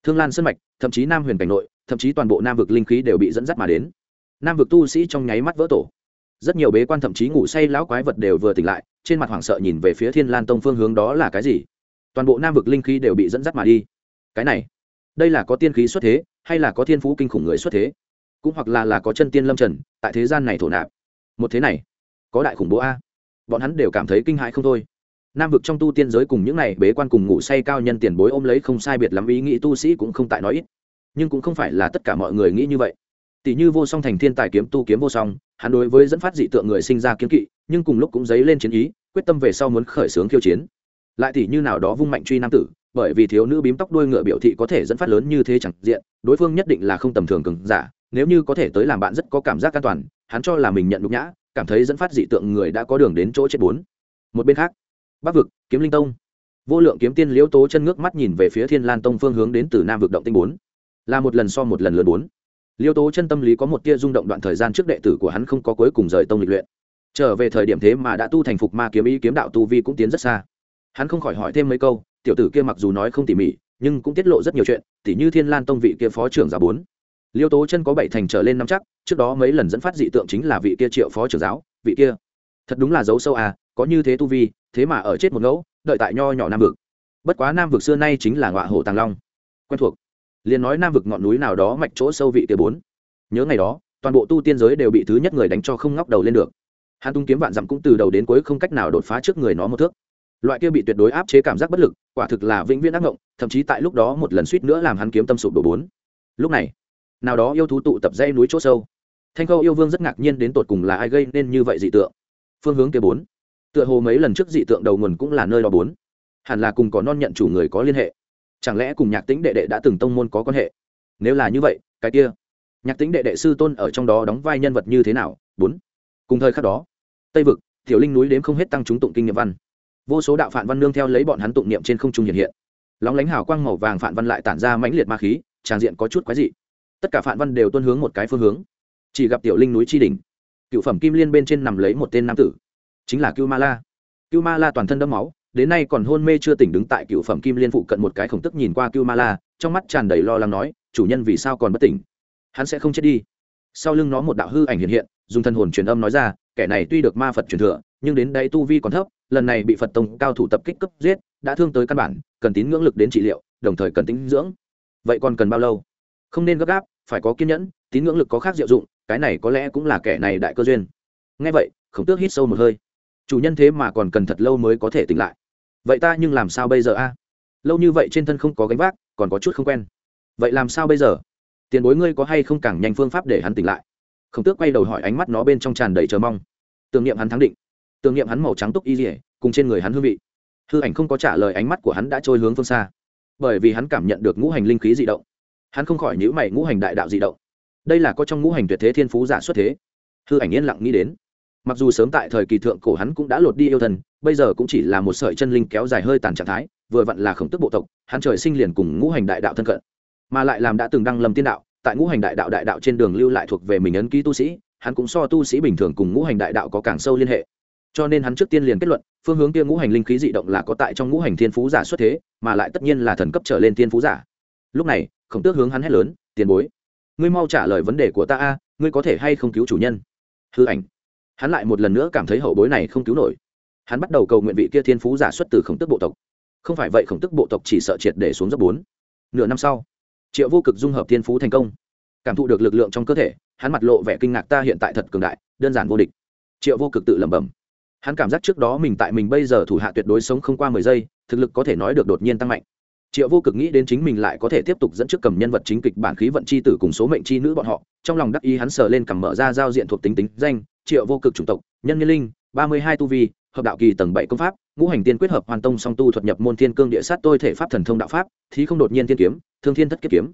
Thương lan sân mạch, thậm chí nam huyền cảnh nội, thậm chí toàn bộ nam vực linh khí đều bị dẫn dắt mà đến. Nam vực tu sĩ trong nháy mắt vỡ tổ. Rất nhiều bế quan thậm chí ngủ say lão quái vật đều vừa tỉnh lại, trên mặt hoảng sợ nhìn về phía thiên lan tông phương hướng đó là cái gì? Toàn bộ nam vực linh khí đều bị dẫn dắt mà đi. Cái này đây là có tiên khí xuất thế, hay là có thiên phú kinh khủng người xuất thế? Cũng hoặc là là có chân tiên lâm trần, tại thế gian này thổ nạp. Một thế này, có đại khủng bố a. Bọn hắn đều cảm thấy kinh hãi không thôi. Nam vực trong tu tiên giới cùng những này bế quan cùng ngủ say cao nhân tiền bối ôm lấy không sai biệt lắm ý nghĩ tu sĩ cũng không tại nói ít. Nhưng cũng không phải là tất cả mọi người nghĩ như vậy. Tỷ như vô song thành thiên tài kiếm tu kiếm vô song, hắn đối với dẫn phát dị tượng người sinh ra kiếm kỵ, nhưng cùng lúc cũng dấy lên chiến ý, quyết tâm về sau muốn khởi xướng khiêu chiến lại tỷ như nào đó vung mạnh truy nam tử, bởi vì thiếu nữ bím tóc đuôi ngựa biểu thị có thể dẫn phát lớn như thế chẳng diện, đối phương nhất định là không tầm thường cường giả, nếu như có thể tới làm bạn rất có cảm giác an toàn, hắn cho là mình nhận nhục nhã, cảm thấy dẫn phát dị tượng người đã có đường đến chỗ chết bốn. Một bên khác, bắc vực, kiếm linh tông. Vô lượng kiếm tiên liễu tố chân ngước mắt nhìn về phía thiên lan tông phương hướng đến từ nam vực động tinh bốn. Là một lần so một lần lớn bốn. Liễu tố chân tâm lý có một tia rung động đoạn thời gian trước đệ tử của hắn không có cuối cùng rời tông lịch luyện. Trở về thời điểm thế mà đã tu thành phục ma kiếm ý kiếm đạo tu vi cũng tiến rất xa hắn không khỏi hỏi thêm mấy câu, tiểu tử kia mặc dù nói không tỉ mỉ, nhưng cũng tiết lộ rất nhiều chuyện, tỉ như thiên lan tông vị kia phó trưởng giáo bốn. Liêu tố chân có bảy thành trở lên năm chắc, trước đó mấy lần dẫn phát dị tượng chính là vị kia triệu phó trưởng giáo, vị kia. Thật đúng là dấu sâu à có như thế tu vi, thế mà ở chết một ngẫu, đợi tại nho nhỏ nam vực. Bất quá nam vực xưa nay chính là ngọa hổ tàng long. Quen thuộc. Liền nói nam vực ngọn núi nào đó mạch chỗ sâu vị kia bốn. Nhớ ngày đó, toàn bộ tu tiên giới đều bị thứ nhất người đánh cho không ngóc đầu lên được. Hắn tung kiếm vạn dặm cũng từ đầu đến cuối không cách nào đột phá trước người nó một thước loại kia bị tuyệt đối áp chế cảm giác bất lực, quả thực là vĩnh viễn ác ngộng, thậm chí tại lúc đó một lần suýt nữa làm hắn kiếm tâm sụp đổ bốn. Lúc này, nào đó yêu thú tụ tập dây núi chỗ sâu. Thanh khâu yêu vương rất ngạc nhiên đến tột cùng là ai gây nên như vậy dị tượng. Phương hướng kia bốn. Tựa hồ mấy lần trước dị tượng đầu nguồn cũng là nơi đó bốn. Hẳn là cùng có non nhận chủ người có liên hệ. Chẳng lẽ cùng nhạc tính đệ đệ đã từng tông môn có quan hệ? Nếu là như vậy, cái kia. Nhạc tính đệ đệ sư tôn ở trong đó đóng vai nhân vật như thế nào? Bốn. Cùng thời khắc đó, tây vực, tiểu linh núi đếm không hết tăng chúng tụng kinh nghiệm văn vô số đạo phản văn nương theo lấy bọn hắn tụng niệm trên không trung hiện hiện. Lóng lánh hào quang màu vàng phản văn lại tản ra mãnh liệt ma khí, tràng diện có chút quái dị. Tất cả phản văn đều tuân hướng một cái phương hướng. Chỉ gặp tiểu linh núi tri đình cựu phẩm kim liên bên trên nằm lấy một tên nam tử. Chính là cưu ma la. Cưu ma la toàn thân đẫm máu, đến nay còn hôn mê chưa tỉnh đứng tại cựu phẩm kim liên phụ cận một cái khổng tức nhìn qua cưu ma la, trong mắt tràn đầy lo lắng nói, chủ nhân vì sao còn bất tỉnh? Hắn sẽ không chết đi. Sau lưng nó một đạo hư ảnh hiện hiện, dùng thân hồn truyền âm nói ra kẻ này tuy được ma phật truyền thừa, nhưng đến đây tu vi còn thấp, lần này bị phật tông cao thủ tập kích cấp giết, đã thương tới căn bản, cần tín ngưỡng lực đến trị liệu, đồng thời cần tính dưỡng. Vậy còn cần bao lâu? Không nên gấp gáp, phải có kiên nhẫn, tín ngưỡng lực có khác diệu dụng, cái này có lẽ cũng là kẻ này đại cơ duyên. Ngay vậy, khổng tước hít sâu một hơi. Chủ nhân thế mà còn cần thật lâu mới có thể tỉnh lại. Vậy ta nhưng làm sao bây giờ a? Lâu như vậy trên thân không có gánh vác, còn có chút không quen. Vậy làm sao bây giờ? Tiền bối ngươi có hay không càng nhanh phương pháp để hắn tỉnh lại? Khổng tước quay đầu hỏi, ánh mắt nó bên trong tràn đầy chờ mong tưởng niệm hắn thắng định. Tưởng niệm hắn màu trắng túc y dỉa cùng trên người hắn hương vị. Hư ảnh không có trả lời ánh mắt của hắn đã trôi hướng phương xa. Bởi vì hắn cảm nhận được ngũ hành linh khí dị động. Hắn không khỏi nhữ mày ngũ hành đại đạo dị động. Đây là có trong ngũ hành tuyệt thế thiên phú giả xuất thế. Hư ảnh yên lặng nghĩ đến. Mặc dù sớm tại thời kỳ thượng cổ hắn cũng đã lột đi yêu thần, bây giờ cũng chỉ là một sợi chân linh kéo dài hơi tàn trạng thái, vừa vặn là khổng tức bộ tộc, hắn trời sinh liền cùng ngũ hành đại đạo thân cận. Mà lại làm đã từng đăng lầm tiên đạo, tại ngũ hành đại đạo đại đạo trên đường lưu lại thuộc về mình ấn ký tu sĩ hắn cũng so tu sĩ bình thường cùng ngũ hành đại đạo có càng sâu liên hệ. Cho nên hắn trước tiên liền kết luận, phương hướng kia ngũ hành linh khí dị động là có tại trong ngũ hành thiên phú giả xuất thế, mà lại tất nhiên là thần cấp trở lên thiên phú giả. Lúc này, khổng tước hướng hắn hét lớn, tiền bối, ngươi mau trả lời vấn đề của ta a, ngươi có thể hay không cứu chủ nhân? Hư ảnh. Hắn lại một lần nữa cảm thấy hậu bối này không cứu nổi. Hắn bắt đầu cầu nguyện vị kia thiên phú giả xuất từ khổng tức bộ tộc. Không phải vậy, khổng tức bộ tộc chỉ sợ triệt để xuống dốc bốn. Nửa năm sau, triệu vô cực dung hợp thiên phú thành công cảm thụ được lực lượng trong cơ thể, hắn mặt lộ vẻ kinh ngạc ta hiện tại thật cường đại, đơn giản vô địch. Triệu vô cực tự lẩm bẩm. Hắn cảm giác trước đó mình tại mình bây giờ thủ hạ tuyệt đối sống không qua mười giây, thực lực có thể nói được đột nhiên tăng mạnh. Triệu vô cực nghĩ đến chính mình lại có thể tiếp tục dẫn trước cầm nhân vật chính kịch bản khí vận c h i tử cùng số mệnh c h i nữ bọn họ, trong lòng đắc ý hắn sờ lên cầm mở ra giao diện thuộc tính tính danh, triệu vô cực chủng tộc, nhân nhân linh, ba mươi hai tu vi, hợp đạo kỳ tầng bảy công pháp, ngũ hành tiên quyết hợp hoàn tông song tu thuật nhập môn thiên cương địa sát tôi thể pháp thần thông đạo pháp, thí không đột nhiên tiên kiếm, thương thiên thất kiếp kiếm.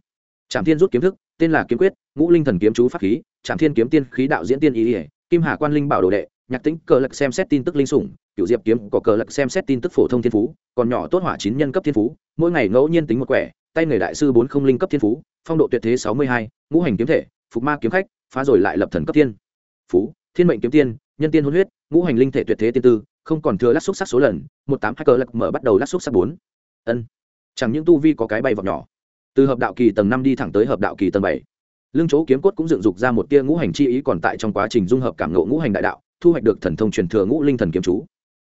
Trạm thiên rút kiếm thức tên là kiếm quyết, ngũ linh thần kiếm chú pháp khí trạm thiên kiếm tiên khí đạo diễn tiên ý ỉa kim hà quan linh bảo đồ đệ, nhạc tính cờ lật xem xét tin tức linh sủng cựu diệp kiếm có cờ lật xem xét tin tức phổ thông thiên phú, còn nhỏ tốt hỏa chín nhân cấp thiên phú, mỗi ngày ngẫu nhiên tính một quẻ, tay người đại sư bốn không linh cấp thiên phú, phong độ tuyệt thế sáu mươi hai, ngũ hành kiếm thể, phục ma kiếm khách, phá rồi lại lập thần cấp Thiên phú, thiên mệnh kiếm tiên, nhân tiên hôn huyết, ngũ hành linh thể tuyệt thế tiên tư, không còn thừa lát xúc sắc số lần, một tám hai cờ lật mở bắt đầu lát xúc sắc bốn. Ân, chẳng những tu vi có cái bay vào nhỏ từ hợp đạo kỳ tầng năm đi thẳng tới hợp đạo kỳ tầng bảy. Lương chỗ kiếm cốt cũng dựng dục ra một tia ngũ hành chi ý còn tại trong quá trình dung hợp cảm ngộ ngũ hành đại đạo, thu hoạch được thần thông truyền thừa ngũ linh thần kiếm chú.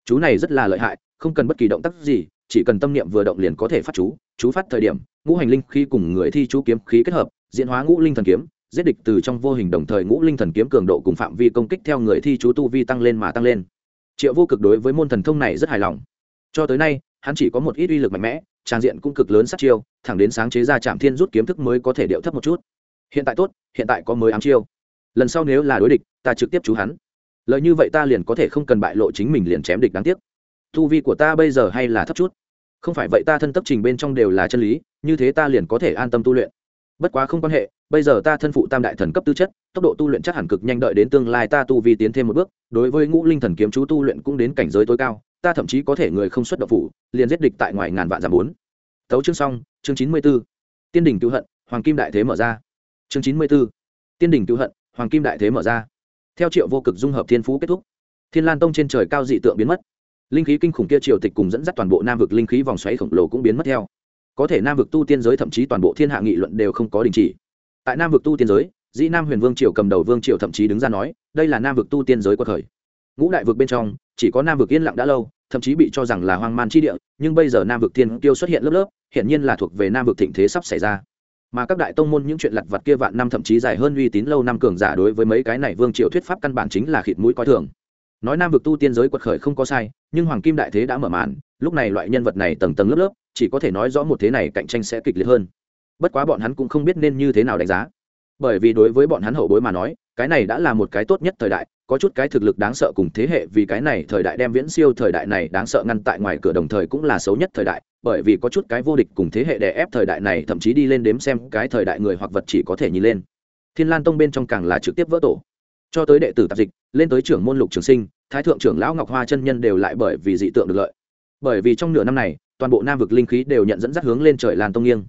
Chú này rất là lợi hại, không cần bất kỳ động tác gì, chỉ cần tâm niệm vừa động liền có thể phát chú. Chú phát thời điểm, ngũ hành linh khi cùng người thi chú kiếm khí kết hợp, diễn hóa ngũ linh thần kiếm, giết địch từ trong vô hình đồng thời ngũ linh thần kiếm cường độ cùng phạm vi công kích theo người thi chú tu vi tăng lên mà tăng lên. Triệu vô cực đối với môn thần thông này rất hài lòng. Cho tới nay, hắn chỉ có một ít uy lực mạnh mẽ, trang diện cũng cực lớn sát chiêu thẳng đến sáng chế ra trạm thiên rút kiếm thức mới có thể điệu thấp một chút. Hiện tại tốt, hiện tại có mới ám chiêu. Lần sau nếu là đối địch, ta trực tiếp chú hắn. Lợi như vậy ta liền có thể không cần bại lộ chính mình liền chém địch đáng tiếc. Thu vi của ta bây giờ hay là thấp chút? Không phải vậy ta thân tấp trình bên trong đều là chân lý, như thế ta liền có thể an tâm tu luyện. Bất quá không quan hệ, bây giờ ta thân phụ tam đại thần cấp tư chất, tốc độ tu luyện chắc hẳn cực nhanh đợi đến tương lai ta tu vi tiến thêm một bước, đối với ngũ linh thần kiếm chú tu luyện cũng đến cảnh giới tối cao, ta thậm chí có thể người không xuất độc phủ, liền giết địch tại ngoài ngàn vạn giảm bốn tấu chương xong, chương chín mươi b ố tiên đình cựu hận, hoàng kim đại thế mở ra. Chương chín mươi b ố tiên đình cựu hận, hoàng kim đại thế mở ra. Theo triệu vô cực dung hợp thiên phú kết thúc, thiên lan tông trên trời cao dị tượng biến mất. Linh khí kinh khủng kia triều tịch cùng dẫn dắt toàn bộ nam vực linh khí vòng xoáy khổng lồ cũng biến mất theo. Có thể nam vực tu tiên giới thậm chí toàn bộ thiên hạ nghị luận đều không có đình chỉ. Tại nam vực tu tiên giới, dĩ nam huyền vương triều cầm đầu vương triều thậm chí đứng ra nói, đây là nam vực tu tiên giới quật khởi. Ngũ đại vực bên trong, chỉ có nam vực yên lặng đã lâu thậm chí bị cho rằng là hoang man chi địa, nhưng bây giờ nam vực thiên tiêu xuất hiện lớp lớp hiện nhiên là thuộc về nam vực thịnh thế sắp xảy ra. Mà các đại tông môn những chuyện lặt vặt kia vạn năm thậm chí dài hơn uy tín lâu năm cường giả đối với mấy cái này vương triều thuyết pháp căn bản chính là khịt mũi coi thường. Nói nam vực tu tiên giới quật khởi không có sai, nhưng hoàng kim đại thế đã mở màn, lúc này loại nhân vật này tầng tầng lớp lớp, chỉ có thể nói rõ một thế này cạnh tranh sẽ kịch liệt hơn. Bất quá bọn hắn cũng không biết nên như thế nào đánh giá. Bởi vì đối với bọn hắn hậu bối mà nói cái này đã là một cái tốt nhất thời đại, có chút cái thực lực đáng sợ cùng thế hệ vì cái này thời đại đem viễn siêu thời đại này đáng sợ ngăn tại ngoài cửa đồng thời cũng là xấu nhất thời đại, bởi vì có chút cái vô địch cùng thế hệ đè ép thời đại này thậm chí đi lên đếm xem cái thời đại người hoặc vật chỉ có thể nhìn lên. Thiên lan tông bên trong càng là trực tiếp vỡ tổ. Cho tới đệ tử tạp dịch, lên tới trưởng môn lục trường sinh, thái thượng trưởng lão ngọc hoa chân nhân đều lại bởi vì dị tượng được lợi. Bởi vì trong nửa năm này, toàn bộ nam vực linh khí đều nhận dẫn dắt hướng lên trời lan tông nghiêng.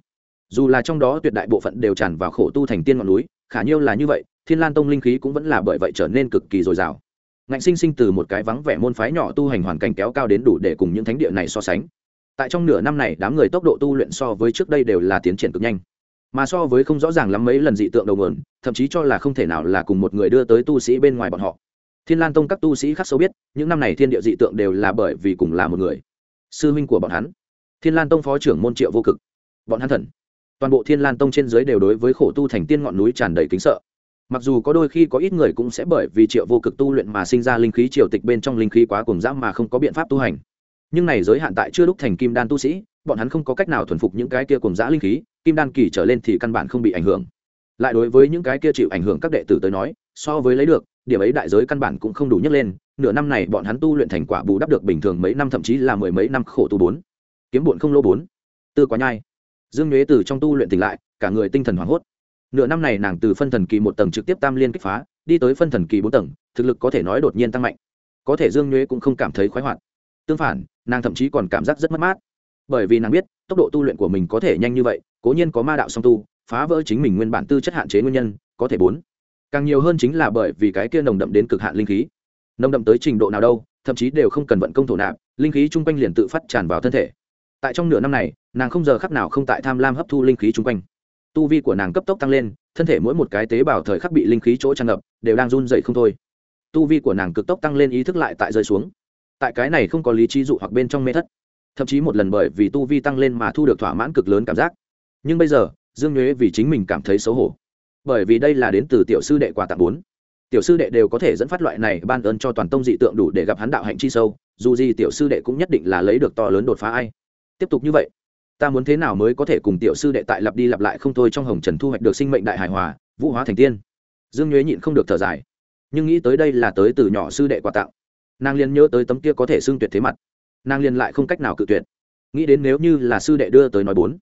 Dù là trong đó tuyệt đại bộ phận đều tràn vào khổ tu thành tiên ngọn núi, khả nhiêu là như vậy thiên lan tông linh khí cũng vẫn là bởi vậy trở nên cực kỳ dồi dào. Ngạnh sinh sinh từ một cái vắng vẻ môn phái nhỏ tu hành hoàn cảnh kéo cao đến đủ để cùng những thánh địa này so sánh. Tại trong nửa năm này, đám người tốc độ tu luyện so với trước đây đều là tiến triển cực nhanh. Mà so với không rõ ràng lắm mấy lần dị tượng đầu nguồn, thậm chí cho là không thể nào là cùng một người đưa tới tu sĩ bên ngoài bọn họ. Thiên lan tông các tu sĩ khác sâu biết, những năm này thiên địa dị tượng đều là bởi vì cùng là một người. Sư huynh của bọn hắn. Thiên lan tông phó trưởng môn triệu vô cực. Bọn hắn thần. Toàn bộ thiên lan tông trên dưới đều đối với khổ tu thành tiên ngọn núi tràn đầy kính sợ mặc dù có đôi khi có ít người cũng sẽ bởi vì triệu vô cực tu luyện mà sinh ra linh khí triều tịch bên trong linh khí quá cùng dã mà không có biện pháp tu hành. Nhưng này giới hạn tại chưa đúc thành kim đan tu sĩ, bọn hắn không có cách nào thuần phục những cái kia cùng dã linh khí, kim đan kỳ trở lên thì căn bản không bị ảnh hưởng. Lại đối với những cái kia chịu ảnh hưởng các đệ tử tới nói, so với lấy được, điểm ấy đại giới căn bản cũng không đủ nhấc lên, nửa năm này bọn hắn tu luyện thành quả bù đắp được bình thường mấy năm, thậm chí là mười mấy năm khổ tu bốn. Kiếm bụn không lô bốn. Tư quá nhai. Dương nhuế từ trong tu luyện tỉnh lại, cả người tinh thần hoảng hốt nửa năm này nàng từ phân thần kỳ một tầng trực tiếp tam liên kích phá, đi tới phân thần kỳ bốn tầng, thực lực có thể nói đột nhiên tăng mạnh. Có thể dương nhuế cũng không cảm thấy khoái hoạt. Tương phản, nàng thậm chí còn cảm giác rất mất mát. Bởi vì nàng biết, tốc độ tu luyện của mình có thể nhanh như vậy, cố nhiên có ma đạo song tu, phá vỡ chính mình nguyên bản tư chất hạn chế nguyên nhân, có thể bốn. Càng nhiều hơn chính là bởi vì cái kia nồng đậm đến cực hạn linh khí. Nồng đậm tới trình độ nào đâu, thậm chí đều không cần vận công thổ nạp, linh khí chung quanh liền tự phát tràn vào thân thể. Tại trong nửa năm này, nàng không giờ khắc nào không tại tham lam hấp thu linh khí chung quanh tu vi của nàng cấp tốc tăng lên, thân thể mỗi một cái tế bào thời khắc bị linh khí chỗ tràn ngập, đều đang run dậy không thôi. Tu vi của nàng cực tốc tăng lên, ý thức lại tại rơi xuống. Tại cái này không có lý trí dụ hoặc bên trong mê thất. Thậm chí một lần bởi vì tu vi tăng lên mà thu được thỏa mãn cực lớn cảm giác. Nhưng bây giờ, dương nhuế vì chính mình cảm thấy xấu hổ. Bởi vì đây là đến từ tiểu sư đệ quà tặng bốn. Tiểu sư đệ đều có thể dẫn phát loại này ban ơn cho toàn tông dị tượng đủ để gặp hắn đạo hạnh chi sâu, dù gì tiểu sư đệ cũng nhất định là lấy được to lớn đột phá ai. Tiếp tục như vậy ta muốn thế nào mới có thể cùng tiểu sư đệ tại lặp đi lặp lại không thôi trong hồng trần thu hoạch được sinh mệnh đại hài hòa, vũ hóa thành tiên. Dương nhuế nhịn không được thở dài. Nhưng nghĩ tới đây là tới từ nhỏ sư đệ quà tặng. Nàng liền nhớ tới tấm kia có thể xưng tuyệt thế mặt. Nàng liền lại không cách nào cự tuyệt. Nghĩ đến nếu như là sư đệ đưa tới nói bốn,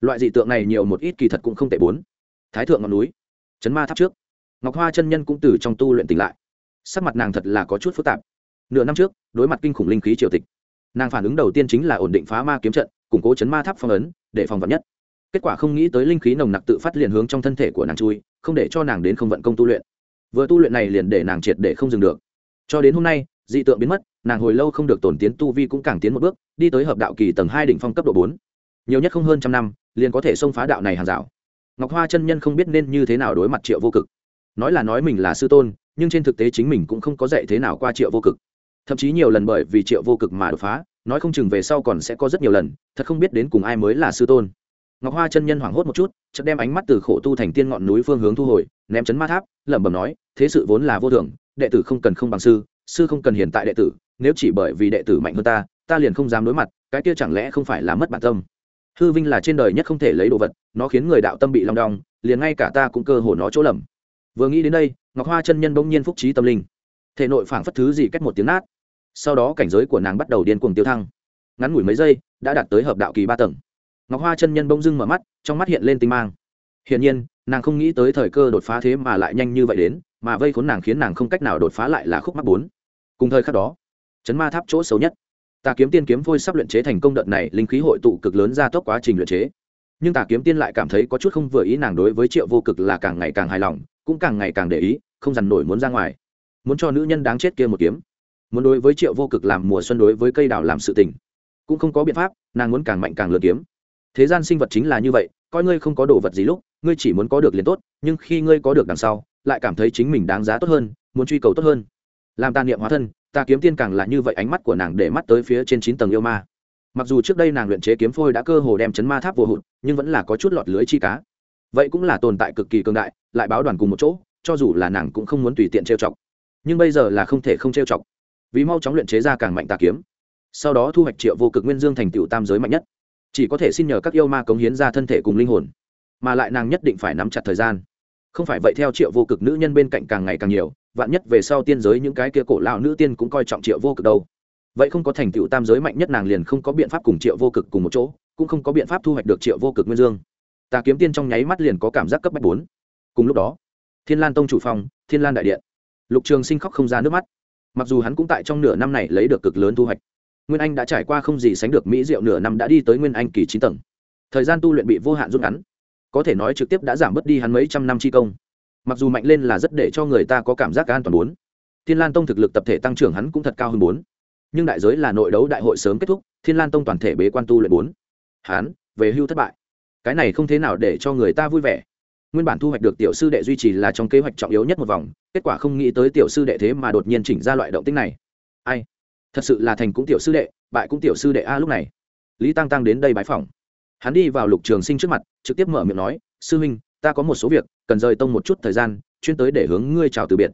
loại dị tượng này nhiều một ít kỳ thật cũng không tệ bốn. Thái thượng ngọn núi, chấn ma tháp trước. Ngọc hoa chân nhân cũng từ trong tu luyện tỉnh lại. Sắc mặt nàng thật là có chút phức tạp. Nửa năm trước, đối mặt kinh khủng linh khí triều tịch. Nàng phản ứng đầu tiên chính là ổn định phá ma kiếm trận củng cố chấn ma tháp phong ấn, để phòng vật nhất. Kết quả không nghĩ tới linh khí nồng nặc tự phát liền hướng trong thân thể của nàng chui, không để cho nàng đến không vận công tu luyện. Vừa tu luyện này liền để nàng triệt để không dừng được. Cho đến hôm nay, dị tượng biến mất, nàng hồi lâu không được tổn tiến tu vi cũng càng tiến một bước, đi tới hợp đạo kỳ tầng hai đỉnh phong cấp độ bốn. Nhiều nhất không hơn trăm năm, liền có thể xông phá đạo này hàng rào. Ngọc hoa chân nhân không biết nên như thế nào đối mặt triệu vô cực. Nói là nói mình là sư tôn, nhưng trên thực tế chính mình cũng không có dạy thế nào qua triệu vô cực. Thậm chí nhiều lần bởi vì triệu vô cực mà đột phá nói không chừng về sau còn sẽ có rất nhiều lần, thật không biết đến cùng ai mới là sư tôn. Ngọc hoa chân nhân hoảng hốt một chút, chợt đem ánh mắt từ khổ tu thành tiên ngọn núi phương hướng thu hồi, ném chấn ma tháp, lẩm bẩm nói, thế sự vốn là vô thường, đệ tử không cần không bằng sư sư không cần hiện tại đệ tử, nếu chỉ bởi vì đệ tử mạnh hơn ta ta liền không dám đối mặt, cái kia chẳng lẽ không phải là mất bản tâm? Hư vinh là trên đời nhất không thể lấy đồ vật, nó khiến người đạo tâm bị long đong, liền ngay cả ta cũng cơ hồ nó chỗ lầm. Vừa nghĩ đến đây, ngọc hoa chân nhân bỗng nhiên phúc trí tâm linh. Thể nội phảng phất thứ gì cách một tiếng nát sau đó cảnh giới của nàng bắt đầu điên cuồng tiêu thăng. Ngắn ngủi mấy giây, đã đạt tới hợp đạo kỳ ba tầng. Ngọc hoa chân nhân bỗng dưng mở mắt, trong mắt hiện lên tinh mang. Hiển nhiên, nàng không nghĩ tới thời cơ đột phá thế mà lại nhanh như vậy đến, mà vây khốn nàng khiến nàng không cách nào đột phá lại là khúc mắc bốn. Cùng thời khắc đó, chấn ma tháp chỗ xấu nhất, tà kiếm tiên kiếm phôi sắp luyện chế thành công đợt này, linh khí hội tụ cực lớn ra tốc quá trình luyện chế. Nhưng tà kiếm tiên lại cảm thấy có chút không vừa ý nàng đối với triệu vô cực là càng ngày càng hài lòng, cũng càng ngày càng để ý, không dằn nổi muốn ra ngoài. Muốn cho nữ nhân đáng chết kia một kiếm muốn đối với triệu vô cực làm mùa xuân đối với cây đào làm sự tình. Cũng không có biện pháp, nàng muốn càng mạnh càng lượt kiếm. Thế gian sinh vật chính là như vậy, coi ngươi không có đồ vật gì lúc, ngươi chỉ muốn có được liền tốt, nhưng khi ngươi có được đằng sau, lại cảm thấy chính mình đáng giá tốt hơn, muốn truy cầu tốt hơn. Làm tàn niệm hóa thân, ta kiếm tiên càng là như vậy ánh mắt của nàng để mắt tới phía trên chín tầng yêu ma. Mặc dù trước đây nàng luyện chế kiếm phôi đã cơ hồ đem chấn ma tháp vô hụt, nhưng vẫn là có chút lọt lưới chi cá. Vậy cũng là tồn tại cực kỳ cường đại, lại báo đoàn cùng một chỗ, cho dù là nàng cũng không muốn tùy tiện trêu chọc. Nhưng bây giờ là không thể không trêu chọc vì mau chóng luyện chế ra càng mạnh tà kiếm. Sau đó thu hoạch triệu vô cực nguyên dương thành tựu tam giới mạnh nhất. Chỉ có thể xin nhờ các yêu ma cống hiến ra thân thể cùng linh hồn. Mà lại nàng nhất định phải nắm chặt thời gian. Không phải vậy theo triệu vô cực nữ nhân bên cạnh càng ngày càng nhiều, vạn nhất về sau tiên giới những cái kia cổ lão nữ tiên cũng coi trọng triệu vô cực đâu. Vậy không có thành tựu tam giới mạnh nhất nàng liền không có biện pháp cùng triệu vô cực cùng một chỗ, cũng không có biện pháp thu hoạch được triệu vô cực nguyên dương. Tà kiếm tiên trong nháy mắt liền có cảm giác cấp bách bốn. Cùng lúc đó, thiên lan tông chủ phòng thiên lan đại điện. Lục trường sinh khóc không ra nước mắt mặc dù hắn cũng tại trong nửa năm này lấy được cực lớn thu hoạch. Nguyên anh đã trải qua không gì sánh được mỹ diệu nửa năm đã đi tới nguyên anh kỳ chín tầng. Thời gian tu luyện bị vô hạn rút ngắn, có thể nói trực tiếp đã giảm bớt đi hắn mấy trăm năm chi công. Mặc dù mạnh lên là rất để cho người ta có cảm giác an toàn bốn. Thiên lan tông thực lực tập thể tăng trưởng hắn cũng thật cao hơn bốn. Nhưng đại giới là nội đấu đại hội sớm kết thúc, thiên lan tông toàn thể bế quan tu luyện bốn. Hắn, về hưu thất bại. Cái này không thế nào để cho người ta vui vẻ nguyên bản thu hoạch được tiểu sư đệ duy trì là trong kế hoạch trọng yếu nhất một vòng, kết quả không nghĩ tới tiểu sư đệ thế mà đột nhiên chỉnh ra loại động tích này. Ai? Thật sự là thành cũng tiểu sư đệ, bại cũng tiểu sư đệ a lúc này. Lý tăng tăng đến đây bái phỏng. Hắn đi vào lục trường sinh trước mặt, trực tiếp mở miệng nói, sư huynh, ta có một số việc, cần rời tông một chút thời gian, chuyên tới để hướng ngươi chào từ biệt.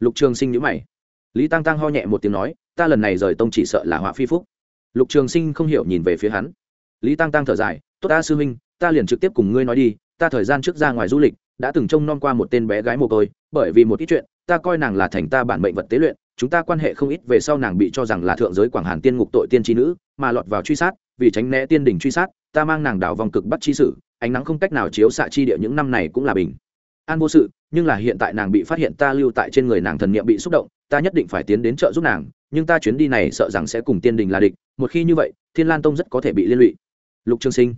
Lục trường sinh nhữ mày. Lý tăng tăng ho nhẹ một tiếng nói, ta lần này rời tông chỉ sợ là họa phi phúc. Lục trường sinh không hiểu nhìn về phía hắn. Lý tăng tăng thở dài, tốt ta sư huynh, ta liền trực tiếp cùng ngươi nói đi ta thời gian trước ra ngoài du lịch, đã từng trông non qua một tên bé gái mồ côi, bởi vì một ít chuyện, ta coi nàng là thành ta bản mệnh vật tế luyện, chúng ta quan hệ không ít về sau nàng bị cho rằng là thượng giới quảng hàn tiên ngục tội tiên tri nữ, mà lọt vào truy sát, vì tránh né tiên đình truy sát, ta mang nàng đảo vòng cực bắt chi sử, ánh nắng không cách nào chiếu xạ chi địa những năm này cũng là bình an vô sự, nhưng là hiện tại nàng bị phát hiện ta lưu tại trên người nàng thần niệm bị xúc động, ta nhất định phải tiến đến trợ giúp nàng, nhưng ta chuyến đi này sợ rằng sẽ cùng tiên đình là địch, một khi như vậy, thiên lan tông rất có thể bị liên lụy. Lục trương sinh.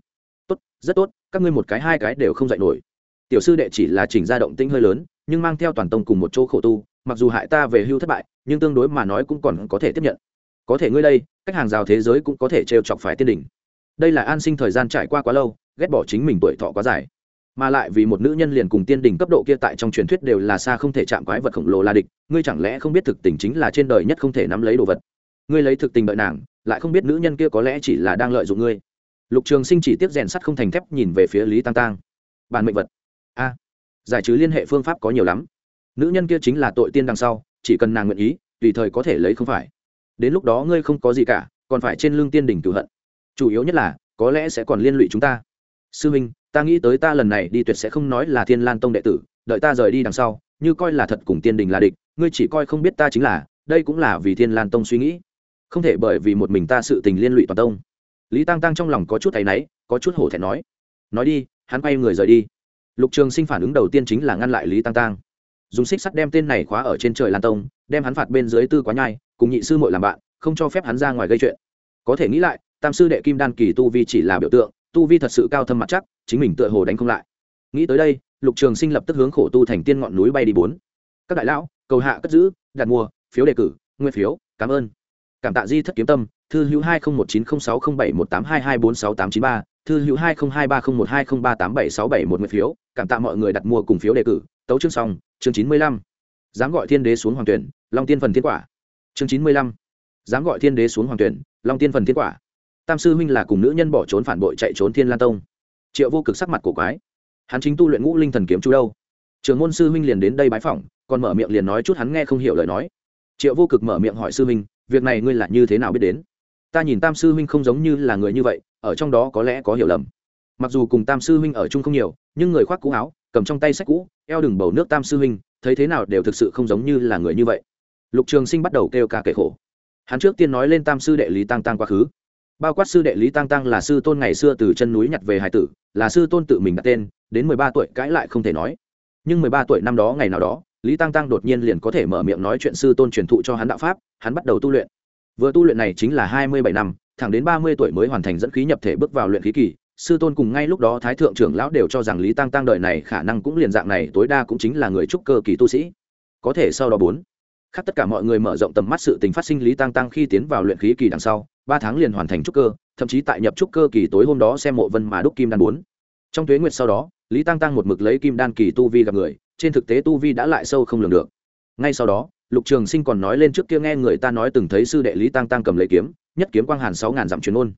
Tốt, rất tốt các ngươi một cái hai cái đều không dạy nổi. Tiểu sư đệ chỉ là chỉnh ra động tĩnh hơi lớn, nhưng mang theo toàn tông cùng một chỗ khổ tu, mặc dù hại ta về hưu thất bại, nhưng tương đối mà nói cũng còn có thể tiếp nhận. Có thể ngươi đây, cách hàng rào thế giới cũng có thể trêu chọc phải tiên đỉnh. Đây là an sinh thời gian trải qua quá lâu, ghét bỏ chính mình tuổi thọ quá dài. Mà lại vì một nữ nhân liền cùng tiên đỉnh cấp độ kia tại trong truyền thuyết đều là xa không thể chạm quái vật khổng lồ là địch, ngươi chẳng lẽ không biết thực tình chính là trên đời nhất không thể nắm lấy đồ vật. Ngươi lấy thực tình đợi nàng, lại không biết nữ nhân kia có lẽ chỉ là đang lợi dụng ngươi lục trường sinh chỉ tiếp rèn sắt không thành thép nhìn về phía lý tăng tăng bản mệnh vật. A. Giải trừ liên hệ phương pháp có nhiều lắm. Nữ nhân kia chính là tội tiên đằng sau, chỉ cần nàng nguyện ý, tùy thời có thể lấy không phải. Đến lúc đó ngươi không có gì cả, còn phải trên lưng tiên đỉnh cửu hận. Chủ yếu nhất là, có lẽ sẽ còn liên lụy chúng ta. Sư minh, ta nghĩ tới ta lần này đi tuyệt sẽ không nói là thiên lan tông đệ tử, đợi ta rời đi đằng sau, như coi là thật cùng tiên đình là địch, ngươi chỉ coi không biết ta chính là, đây cũng là vì thiên lan tông suy nghĩ. Không thể bởi vì một mình ta sự tình liên lụy toàn tông lý tăng tăng trong lòng có chút thấy náy, có chút hổ thẹn nói. Nói đi, hắn quay người rời đi. Lục trường sinh phản ứng đầu tiên chính là ngăn lại lý tăng tăng dùng xích sắt đem tên này khóa ở trên trời lan tông, đem hắn phạt bên dưới tư quá nhai, cùng nhị sư mội làm bạn, không cho phép hắn ra ngoài gây chuyện. Có thể nghĩ lại, tam sư đệ kim đan kỳ tu vi chỉ là biểu tượng, tu vi thật sự cao thâm mặt chắc, chính mình tựa hồ đánh không lại. Nghĩ tới đây, lục trường sinh lập tức hướng khổ tu thành tiên ngọn núi bay đi bốn. Các đại lão, cầu hạ cất giữ, đặt mua, phiếu đề cử, nguyên phiếu, cảm ơn cảm tạ di thất kiếm tâm, thư hữu hai nghìn một chín không sáu không bảy một tám hai hai bốn sáu tám chín ba, thư hữu hai nghìn hai ba không một hai không ba tám bảy sáu bảy một nguyên phiếu, cảm tạ mọi người đặt mua cùng phiếu đề cử, tấu chương xong, chương chín mươi lăm. Dám gọi thiên đế xuống hoàng tuyển, long tiên phần thiên quả. Chương chín mươi lăm. Dám gọi thiên đế xuống hoàng tuyển, long tiên phần thiên quả. Tam sư huynh là cùng nữ nhân bỏ trốn phản bội chạy trốn thiên lan tông. Triệu vô cực sắc mặt cổ quái. Hắn chính tu luyện ngũ linh thần kiếm chú đâu? Trường môn sư huynh liền đến đây bái phỏng, còn mở miệng liền nói chút hắn nghe không hiểu lời nói. Triệu vô cực mở miệng hỏi sư huynh việc này ngươi là như thế nào biết đến? Ta nhìn tam sư huynh không giống như là người như vậy, ở trong đó có lẽ có hiểu lầm. Mặc dù cùng tam sư huynh ở chung không nhiều, nhưng người khoác cũ áo, cầm trong tay sách cũ, eo đừng bầu nước tam sư huynh, thấy thế nào đều thực sự không giống như là người như vậy. Lục trường sinh bắt đầu kêu ca kể khổ. Hắn trước tiên nói lên tam sư đệ lý tăng tăng quá khứ. Bao quát sư đệ lý tăng tăng là sư tôn ngày xưa từ chân núi nhặt về hải tử, là sư tôn tự mình đặt tên, đến mười ba tuổi cãi lại không thể nói. Nhưng mười ba tuổi năm đó ngày nào đó lý tăng tăng đột nhiên liền có thể mở miệng nói chuyện sư tôn truyền thụ cho hắn đạo pháp, hắn bắt đầu tu luyện. Vừa tu luyện này chính là hai mươi bảy năm, thẳng đến ba mươi tuổi mới hoàn thành dẫn khí nhập thể bước vào luyện khí kỳ, sư tôn cùng ngay lúc đó thái thượng trưởng lão đều cho rằng lý tăng tăng đợi này khả năng cũng liền dạng này, tối đa cũng chính là người trúc cơ kỳ tu sĩ. Có thể sau đó bốn khác tất cả mọi người mở rộng tầm mắt sự tình phát sinh lý tăng tăng khi tiến vào luyện khí kỳ đằng sau, ba tháng liền hoàn thành trúc cơ, thậm chí tại nhập trúc cơ kỳ tối hôm đó xem mộ vân mà đúc kim đan bốn. Trong tuế nguyệt sau đó, lý tăng tăng một mực lấy kim đan kỳ tu vi gặp người trên thực tế tu vi đã lại sâu không lường được. Ngay sau đó, lục trường sinh còn nói lên trước kia nghe người ta nói từng thấy sư đệ lý tăng tăng cầm lấy kiếm, nhất kiếm quang hàn sáu ngàn dặm truyền ôn.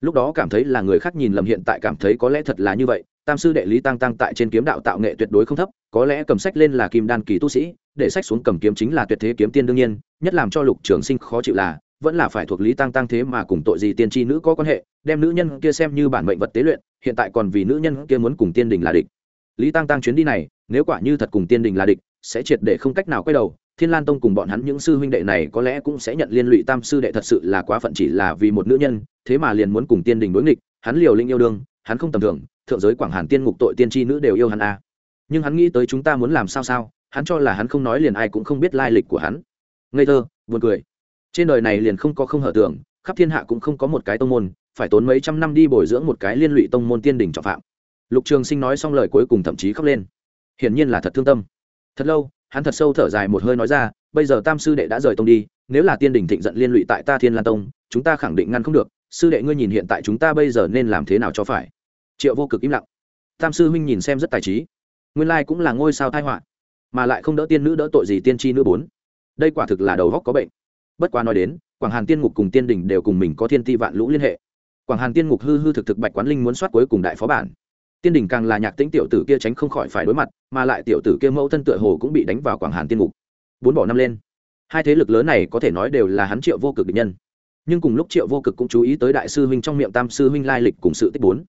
Lúc đó cảm thấy là người khác nhìn lầm hiện tại cảm thấy có lẽ thật là như vậy, tam sư đệ lý tăng tăng tại trên kiếm đạo tạo nghệ tuyệt đối không thấp, có lẽ cầm sách lên là kim đan kỳ tu sĩ, để sách xuống cầm kiếm chính là tuyệt thế kiếm tiên đương nhiên, nhất làm cho lục trường sinh khó chịu là, vẫn là phải thuộc lý tăng tăng thế mà cùng tội gì tiên tri nữ có quan hệ, đem nữ nhân kia xem như bản mệnh vật tế luyện, hiện tại còn vì nữ nhân kia muốn cùng tiên đình là địch. Lý tăng tăng chuyến đi này nếu quả như thật cùng tiên đình là địch, sẽ triệt để không cách nào quay đầu. Thiên lan tông cùng bọn hắn những sư huynh đệ này có lẽ cũng sẽ nhận liên lụy tam sư đệ thật sự là quá phận chỉ là vì một nữ nhân, thế mà liền muốn cùng tiên đình đối nghịch. Hắn liều linh yêu đương, hắn không tầm thường, thượng giới quảng hàn tiên ngục tội tiên tri nữ đều yêu hắn a à. nhưng hắn nghĩ tới chúng ta muốn làm sao sao, hắn cho là hắn không nói liền ai cũng không biết lai lịch của hắn. Ngây thơ, buồn cười. Trên đời này liền không có không hở tưởng, khắp thiên hạ cũng không có một cái tông môn, phải tốn mấy trăm năm đi bồi dưỡng một cái liên lụy tông môn tiên đình trọng phạm. Lục trường sinh nói xong lời cuối cùng thậm chí khóc lên hiển nhiên là thật thương tâm. Thật lâu, hắn thật sâu thở dài một hơi nói ra, bây giờ tam sư đệ đã rời tông đi, nếu là tiên đình thịnh giận liên lụy tại ta thiên lan tông, chúng ta khẳng định ngăn không được. Sư đệ ngươi nhìn hiện tại chúng ta bây giờ nên làm thế nào cho phải? Triệu vô cực im lặng. Tam sư huynh nhìn xem rất tài trí. Nguyên lai cũng là ngôi sao thai họa, mà lại không đỡ tiên nữ đỡ tội gì tiên tri nữ bốn. Đây quả thực là đầu góc có bệnh. Bất quá nói đến, quảng hàn tiên ngục cùng tiên đình đều cùng mình có thiên ti vạn lũ liên hệ. Quảng hàn tiên ngục hư hư thực thực bạch quán linh muốn soát cuối cùng đại phó bản tiên đình càng là nhạc tĩnh tiểu tử kia tránh không khỏi phải đối mặt, mà lại tiểu tử kia mẫu thân tựa hồ cũng bị đánh vào quảng hàn tiên ngục. Bốn bỏ năm lên. Hai thế lực lớn này có thể nói đều là hắn triệu vô cực định nhân. Nhưng cùng lúc triệu vô cực cũng chú ý tới đại sư huynh trong miệng tam sư huynh lai lịch cùng sự tích bốn.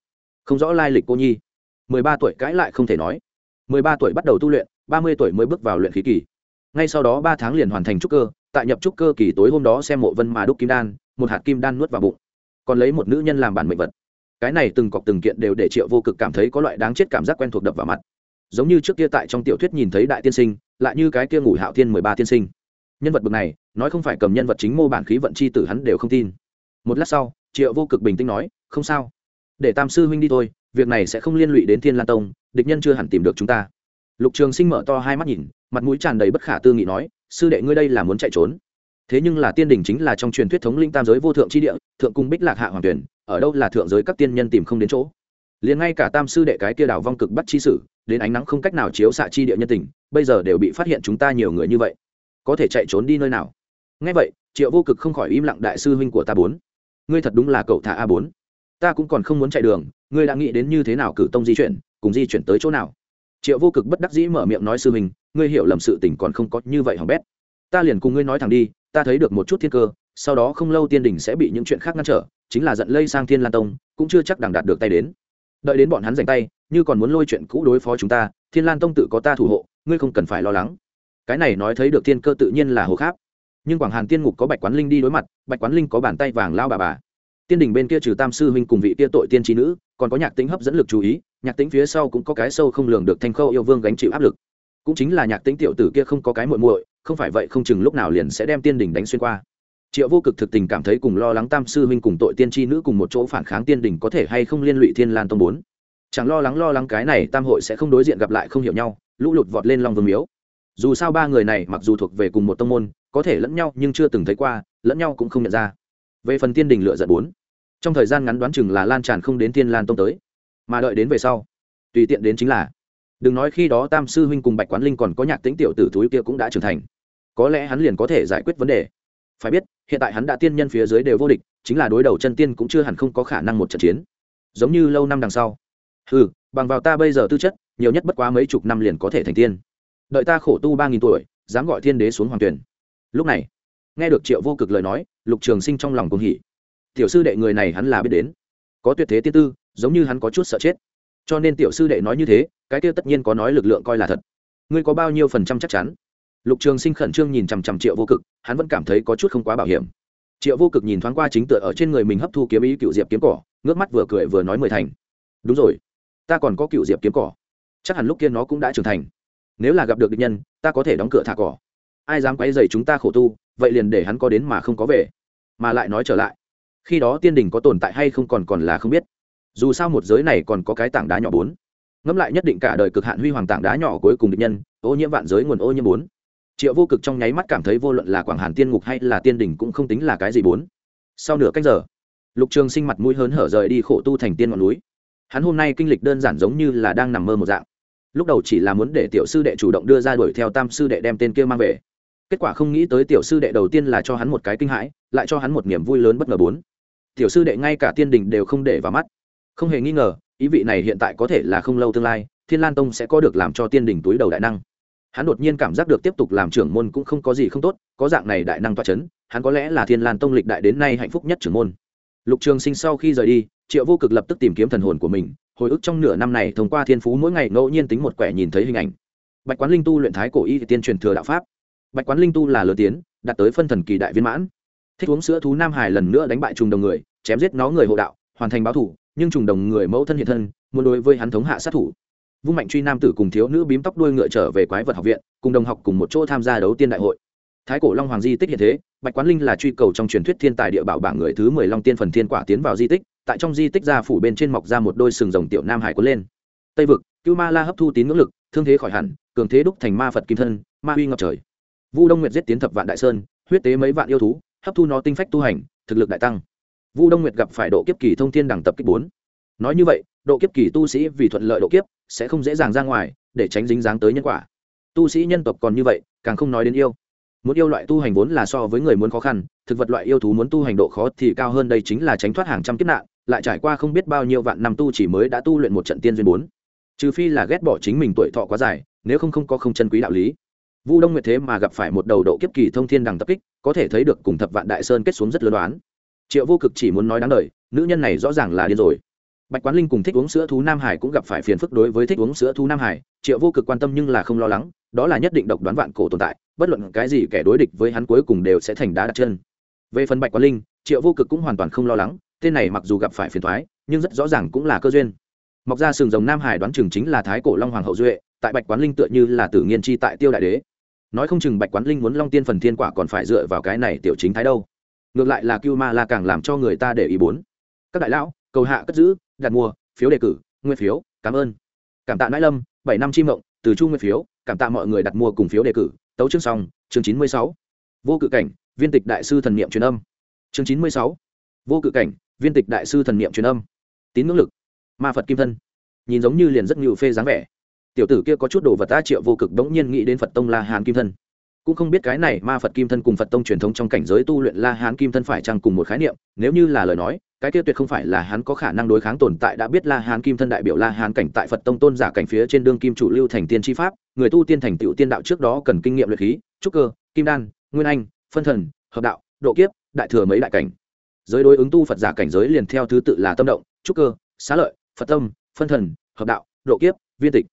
Không rõ lai lịch cô nhi. Mười ba tuổi cãi lại không thể nói. Mười ba tuổi bắt đầu tu luyện, ba mươi tuổi mới bước vào luyện khí kỳ. Ngay sau đó ba tháng liền hoàn thành trúc cơ, tại nhập trúc cơ kỳ tối hôm đó xem mộ vân mà đúc kim đan, một hạt kim đan nuốt vào bụng. Còn lấy một nữ nhân làm bản mệnh vật cái này từng cọc từng kiện đều để triệu vô cực cảm thấy có loại đáng chết cảm giác quen thuộc đập vào mặt. Giống như trước kia tại trong tiểu thuyết nhìn thấy đại tiên sinh, lại như cái kia ngủ hạo thiên mười ba tiên sinh. Nhân vật bậc này, nói không phải cầm nhân vật chính mô bản khí vận chi tử hắn đều không tin. Một lát sau, triệu vô cực bình tĩnh nói, không sao. Để tam sư huynh đi thôi, việc này sẽ không liên lụy đến thiên lan tông, địch nhân chưa hẳn tìm được chúng ta. Lục trường sinh mở to hai mắt nhìn, mặt mũi tràn đầy bất khả tư nghị nói, sư đệ ngươi đây là muốn chạy trốn. Thế nhưng là tiên đình chính là trong truyền thuyết thống linh tam giới vô thượng tri địa, thượng cung bích lạc hạ hoàng tuyển ở đâu là thượng giới các tiên nhân tìm không đến chỗ. Liền ngay cả tam sư đệ cái kia đảo vong cực bắt chi sử, đến ánh nắng không cách nào chiếu xạ chi địa nhân tình, bây giờ đều bị phát hiện chúng ta nhiều người như vậy. Có thể chạy trốn đi nơi nào? Ngay vậy, triệu vô cực không khỏi im lặng đại sư huynh của ta bốn. Ngươi thật đúng là cậu thả a bốn. Ta cũng còn không muốn chạy đường, ngươi đã nghĩ đến như thế nào cử tông di chuyển, cùng di chuyển tới chỗ nào? Triệu vô cực bất đắc dĩ mở miệng nói sư huynh, ngươi hiểu lầm sự tình còn không có như vậy hỏng bét. Ta liền cùng ngươi nói thẳng đi, ta thấy được một chút thiên cơ sau đó không lâu tiên đình sẽ bị những chuyện khác ngăn trở, chính là giận lây sang thiên lan tông, cũng chưa chắc đằng đạt được tay đến. Đợi đến bọn hắn giành tay, như còn muốn lôi chuyện cũ đối phó chúng ta, thiên lan tông tự có ta thủ hộ, ngươi không cần phải lo lắng. Cái này nói thấy được thiên cơ tự nhiên là hồ khác nhưng quảng hàn tiên ngục có bạch quán linh đi đối mặt, bạch quán linh có bàn tay vàng lao bà bà. Tiên đình bên kia trừ tam sư huynh cùng vị kia tội tiên trí nữ, còn có nhạc tính hấp dẫn lực chú ý, nhạc tính phía sau cũng có cái sâu không lường được thanh khâu yêu vương gánh chịu áp lực. Cũng chính là nhạc tính tiểu tử kia không có cái muội muội, không phải vậy không chừng lúc nào liền sẽ đem tiên đình đánh xuyên qua triệu vô cực thực tình cảm thấy cùng lo lắng tam sư huynh cùng tội tiên tri nữ cùng một chỗ phản kháng tiên đình có thể hay không liên lụy thiên lan tông bốn. Chẳng lo lắng lo lắng cái này tam hội sẽ không đối diện gặp lại không hiểu nhau, lũ lụt vọt lên long vương miếu. Dù sao ba người này mặc dù thuộc về cùng một tông môn, có thể lẫn nhau nhưng chưa từng thấy qua, lẫn nhau cũng không nhận ra. Về phần tiên đình lựa giận bốn, trong thời gian ngắn đoán chừng là lan tràn không đến thiên lan tông tới. Mà đợi đến về sau, tùy tiện đến chính là, đừng nói khi đó tam sư huynh cùng bạch quán linh còn có nhạc tính tiểu tử thúi kia cũng đã trưởng thành. Có lẽ hắn liền có thể giải quyết vấn đề phải biết, hiện tại hắn đã tiên nhân phía dưới đều vô địch, chính là đối đầu chân tiên cũng chưa hẳn không có khả năng một trận chiến. Giống như lâu năm đằng sau. Ừ bằng vào ta bây giờ tư chất, nhiều nhất bất quá mấy chục năm liền có thể thành tiên. Đợi ta khổ tu ba nghìn tuổi, dám gọi thiên đế xuống hoàng tuyển. Lúc này, nghe được triệu vô cực lời nói, lục trường sinh trong lòng cùng hỉ. Tiểu sư đệ người này hắn là biết đến. Có tuyệt thế tiên tư, giống như hắn có chút sợ chết. Cho nên tiểu sư đệ nói như thế, cái kia tất nhiên có nói lực lượng coi là thật. Ngươi có bao nhiêu phần trăm chắc chắn? Lục trường sinh khẩn trương nhìn chằm chằm triệu vô cực, hắn vẫn cảm thấy có chút không quá bảo hiểm. Triệu vô cực nhìn thoáng qua chính tựa ở trên người mình hấp thu kiếm ý cựu diệp kiếm cỏ, ngước mắt vừa cười vừa nói mười thành. Đúng rồi, ta còn có cựu diệp kiếm cỏ. Chắc hẳn lúc kia nó cũng đã trưởng thành. Nếu là gặp được địch nhân, ta có thể đóng cửa thả cỏ. Ai dám quấy dày chúng ta khổ tu, vậy liền để hắn có đến mà không có về. Mà lại nói trở lại, khi đó tiên đình có tồn tại hay không còn còn là không biết. Dù sao một giới này còn có cái tảng đá nhỏ bốn. Ngẫm lại nhất định cả đời cực hạn huy hoàng tảng đá nhỏ cuối cùng địch nhân, ô nhiễm vạn giới nguồn ô nhiễm bốn triệu vô cực trong nháy mắt cảm thấy vô luận là quảng hàn tiên ngục hay là tiên đình cũng không tính là cái gì bốn. Sau nửa cách giờ, lục trường sinh mặt mũi hớn hở rời đi khổ tu thành tiên ngọn núi. Hắn hôm nay kinh lịch đơn giản giống như là đang nằm mơ một dạng. Lúc đầu chỉ là muốn để tiểu sư đệ chủ động đưa ra đuổi theo tam sư đệ đem tên kia mang về. Kết quả không nghĩ tới tiểu sư đệ đầu tiên là cho hắn một cái kinh hãi, lại cho hắn một niềm vui lớn bất ngờ bốn. Tiểu sư đệ ngay cả tiên đình đều không để vào mắt. Không hề nghi ngờ, ý vị này hiện tại có thể là không lâu tương lai, thiên lan tông sẽ có được làm cho tiên đình túi đầu đại năng hắn đột nhiên cảm giác được tiếp tục làm trưởng môn cũng không có gì không tốt, có dạng này đại năng toa c h ấ n hắn có lẽ là thiên lan tông lịch đại đến nay hạnh phúc nhất trưởng môn. Lục trường sinh sau khi rời đi, triệu vô cực lập tức tìm kiếm thần hồn của mình, hồi ức trong nửa năm này thông qua thiên phú mỗi ngày ngẫu nhiên tính một quẻ nhìn thấy hình ảnh. Bạch quán linh tu luyện thái cổ y tiên truyền thừa đạo pháp. Bạch quán linh tu là lừa tiến, đạt tới phân thần kỳ đại viên mãn. Thích uống sữa thú nam hải lần nữa đánh bại trùng đồng người, chém giết nó người hộ đạo, hoàn thành báo thủ, nhưng trùng đồng người mẫu thân hiện thân, muốn đối với hắn thống hạ sát thủ vung mạnh truy nam tử cùng thiếu nữ bím tóc đuôi ngựa trở về quái vật học viện, cùng đồng học cùng một chỗ tham gia đấu tiên đại hội. Thái cổ long hoàng di tích hiện thế, bạch quán linh là truy cầu trong truyền thuyết thiên tài địa bảo bảng người thứ mười long tiên phần thiên quả tiến vào di tích, tại trong di tích ra phủ bên trên mọc ra một đôi sừng rồng tiểu nam hải quấn lên. Tây vực, cưu ma la hấp thu tín ngưỡng lực, thương thế khỏi hẳn, cường thế đúc thành ma phật kim thân, ma uy ngập trời. Vu đông nguyệt giết tiến thập vạn đại sơn, huyết tế mấy vạn yêu thú, hấp thu nó tinh phách tu hành, thực lực đại tăng. Vu đông nguyệt gặp phải độ kiếp kỳ thông thiên đẳng tập kích bốn. Nói như vậy độ kiếp kỳ tu sĩ vì thuận lợi độ kiếp sẽ không dễ dàng ra ngoài để tránh dính dáng tới nhân quả. Tu sĩ nhân tộc còn như vậy, càng không nói đến yêu. Muốn yêu loại tu hành vốn là so với người muốn khó khăn, thực vật loại yêu thú muốn tu hành độ khó thì cao hơn đây chính là tránh thoát hàng trăm kiếp nạn, lại trải qua không biết bao nhiêu vạn năm tu chỉ mới đã tu luyện một trận tiên duyên bốn. Trừ phi là ghét bỏ chính mình tuổi thọ quá dài, nếu không không có không chân quý đạo lý. Vu đông nguyệt thế mà gặp phải một đầu độ kiếp kỳ thông thiên đằng tập kích, có thể thấy được cùng thập vạn đại sơn kết xuống rất lớn đoán. Triệu vô cực chỉ muốn nói đáng lời nữ nhân này rõ ràng là điên rồi bạch quán linh cùng thích uống sữa thú nam hải cũng gặp phải phiền phức đối với thích uống sữa thú nam hải, triệu vô cực quan tâm nhưng là không lo lắng, đó là nhất định độc đoán vạn cổ tồn tại, bất luận cái gì kẻ đối địch với hắn cuối cùng đều sẽ thành đá đặt chân. Về phần bạch quán linh, triệu vô cực cũng hoàn toàn không lo lắng, tên này mặc dù gặp phải phiền thoái nhưng rất rõ ràng cũng là cơ duyên. Mọc ra sừng rồng nam hải đoán chừng chính là thái cổ long hoàng hậu duệ, tại bạch quán linh tựa như là tử nghiên chi tại tiêu đại đế. Nói không chừng bạch quán linh muốn long tiên phần thiên quả còn phải dựa vào cái này tiểu chính thái đâu. Ngược lại là cưu ma la càng làm cho người ta để ý bốn. Các đại lão, cầu hạ cất giữ đặt mua, phiếu đề cử, nguyên phiếu, cảm ơn. Cảm tạ nãi lâm, bảy năm chi mộng, từ chu nguyên phiếu, cảm tạ mọi người đặt mua cùng phiếu đề cử. Tấu chương xong, chương chín mươi sáu. Vô cự cảnh, viên tịch đại sư thần niệm truyền âm. Chương chín mươi sáu. Vô cự cảnh, viên tịch đại sư thần niệm truyền âm. Tín ngưỡng lực. Ma phật kim thân. Nhìn giống như liền rất nhiều phê dáng vẻ. Tiểu tử kia có chút đồ vật ta triệu vô cực đống nhiên nghĩ đến phật tông la hàn kim thân cũng không biết cái này ma phật kim thân cùng phật tông truyền thống trong cảnh giới tu luyện la hán kim thân phải chăng cùng một khái niệm, nếu như là lời nói, cái kia tuyệt không phải là hắn có khả năng đối kháng tồn tại đã biết la hán kim thân đại biểu la hán cảnh tại phật tông tôn giả cảnh phía trên đương kim chủ lưu thành tiên tri pháp, người tu tiên thành tựu tiên đạo trước đó cần kinh nghiệm luyện khí, trúc cơ, kim đan, nguyên anh, phân thần, hợp đạo, độ kiếp, đại thừa mấy đại cảnh. Giới đối ứng tu phật giả cảnh giới liền theo thứ tự là tâm động, trúc cơ, xá lợi, phật tâm, phân thần, hợp đạo, độ kiếp, viên tịch.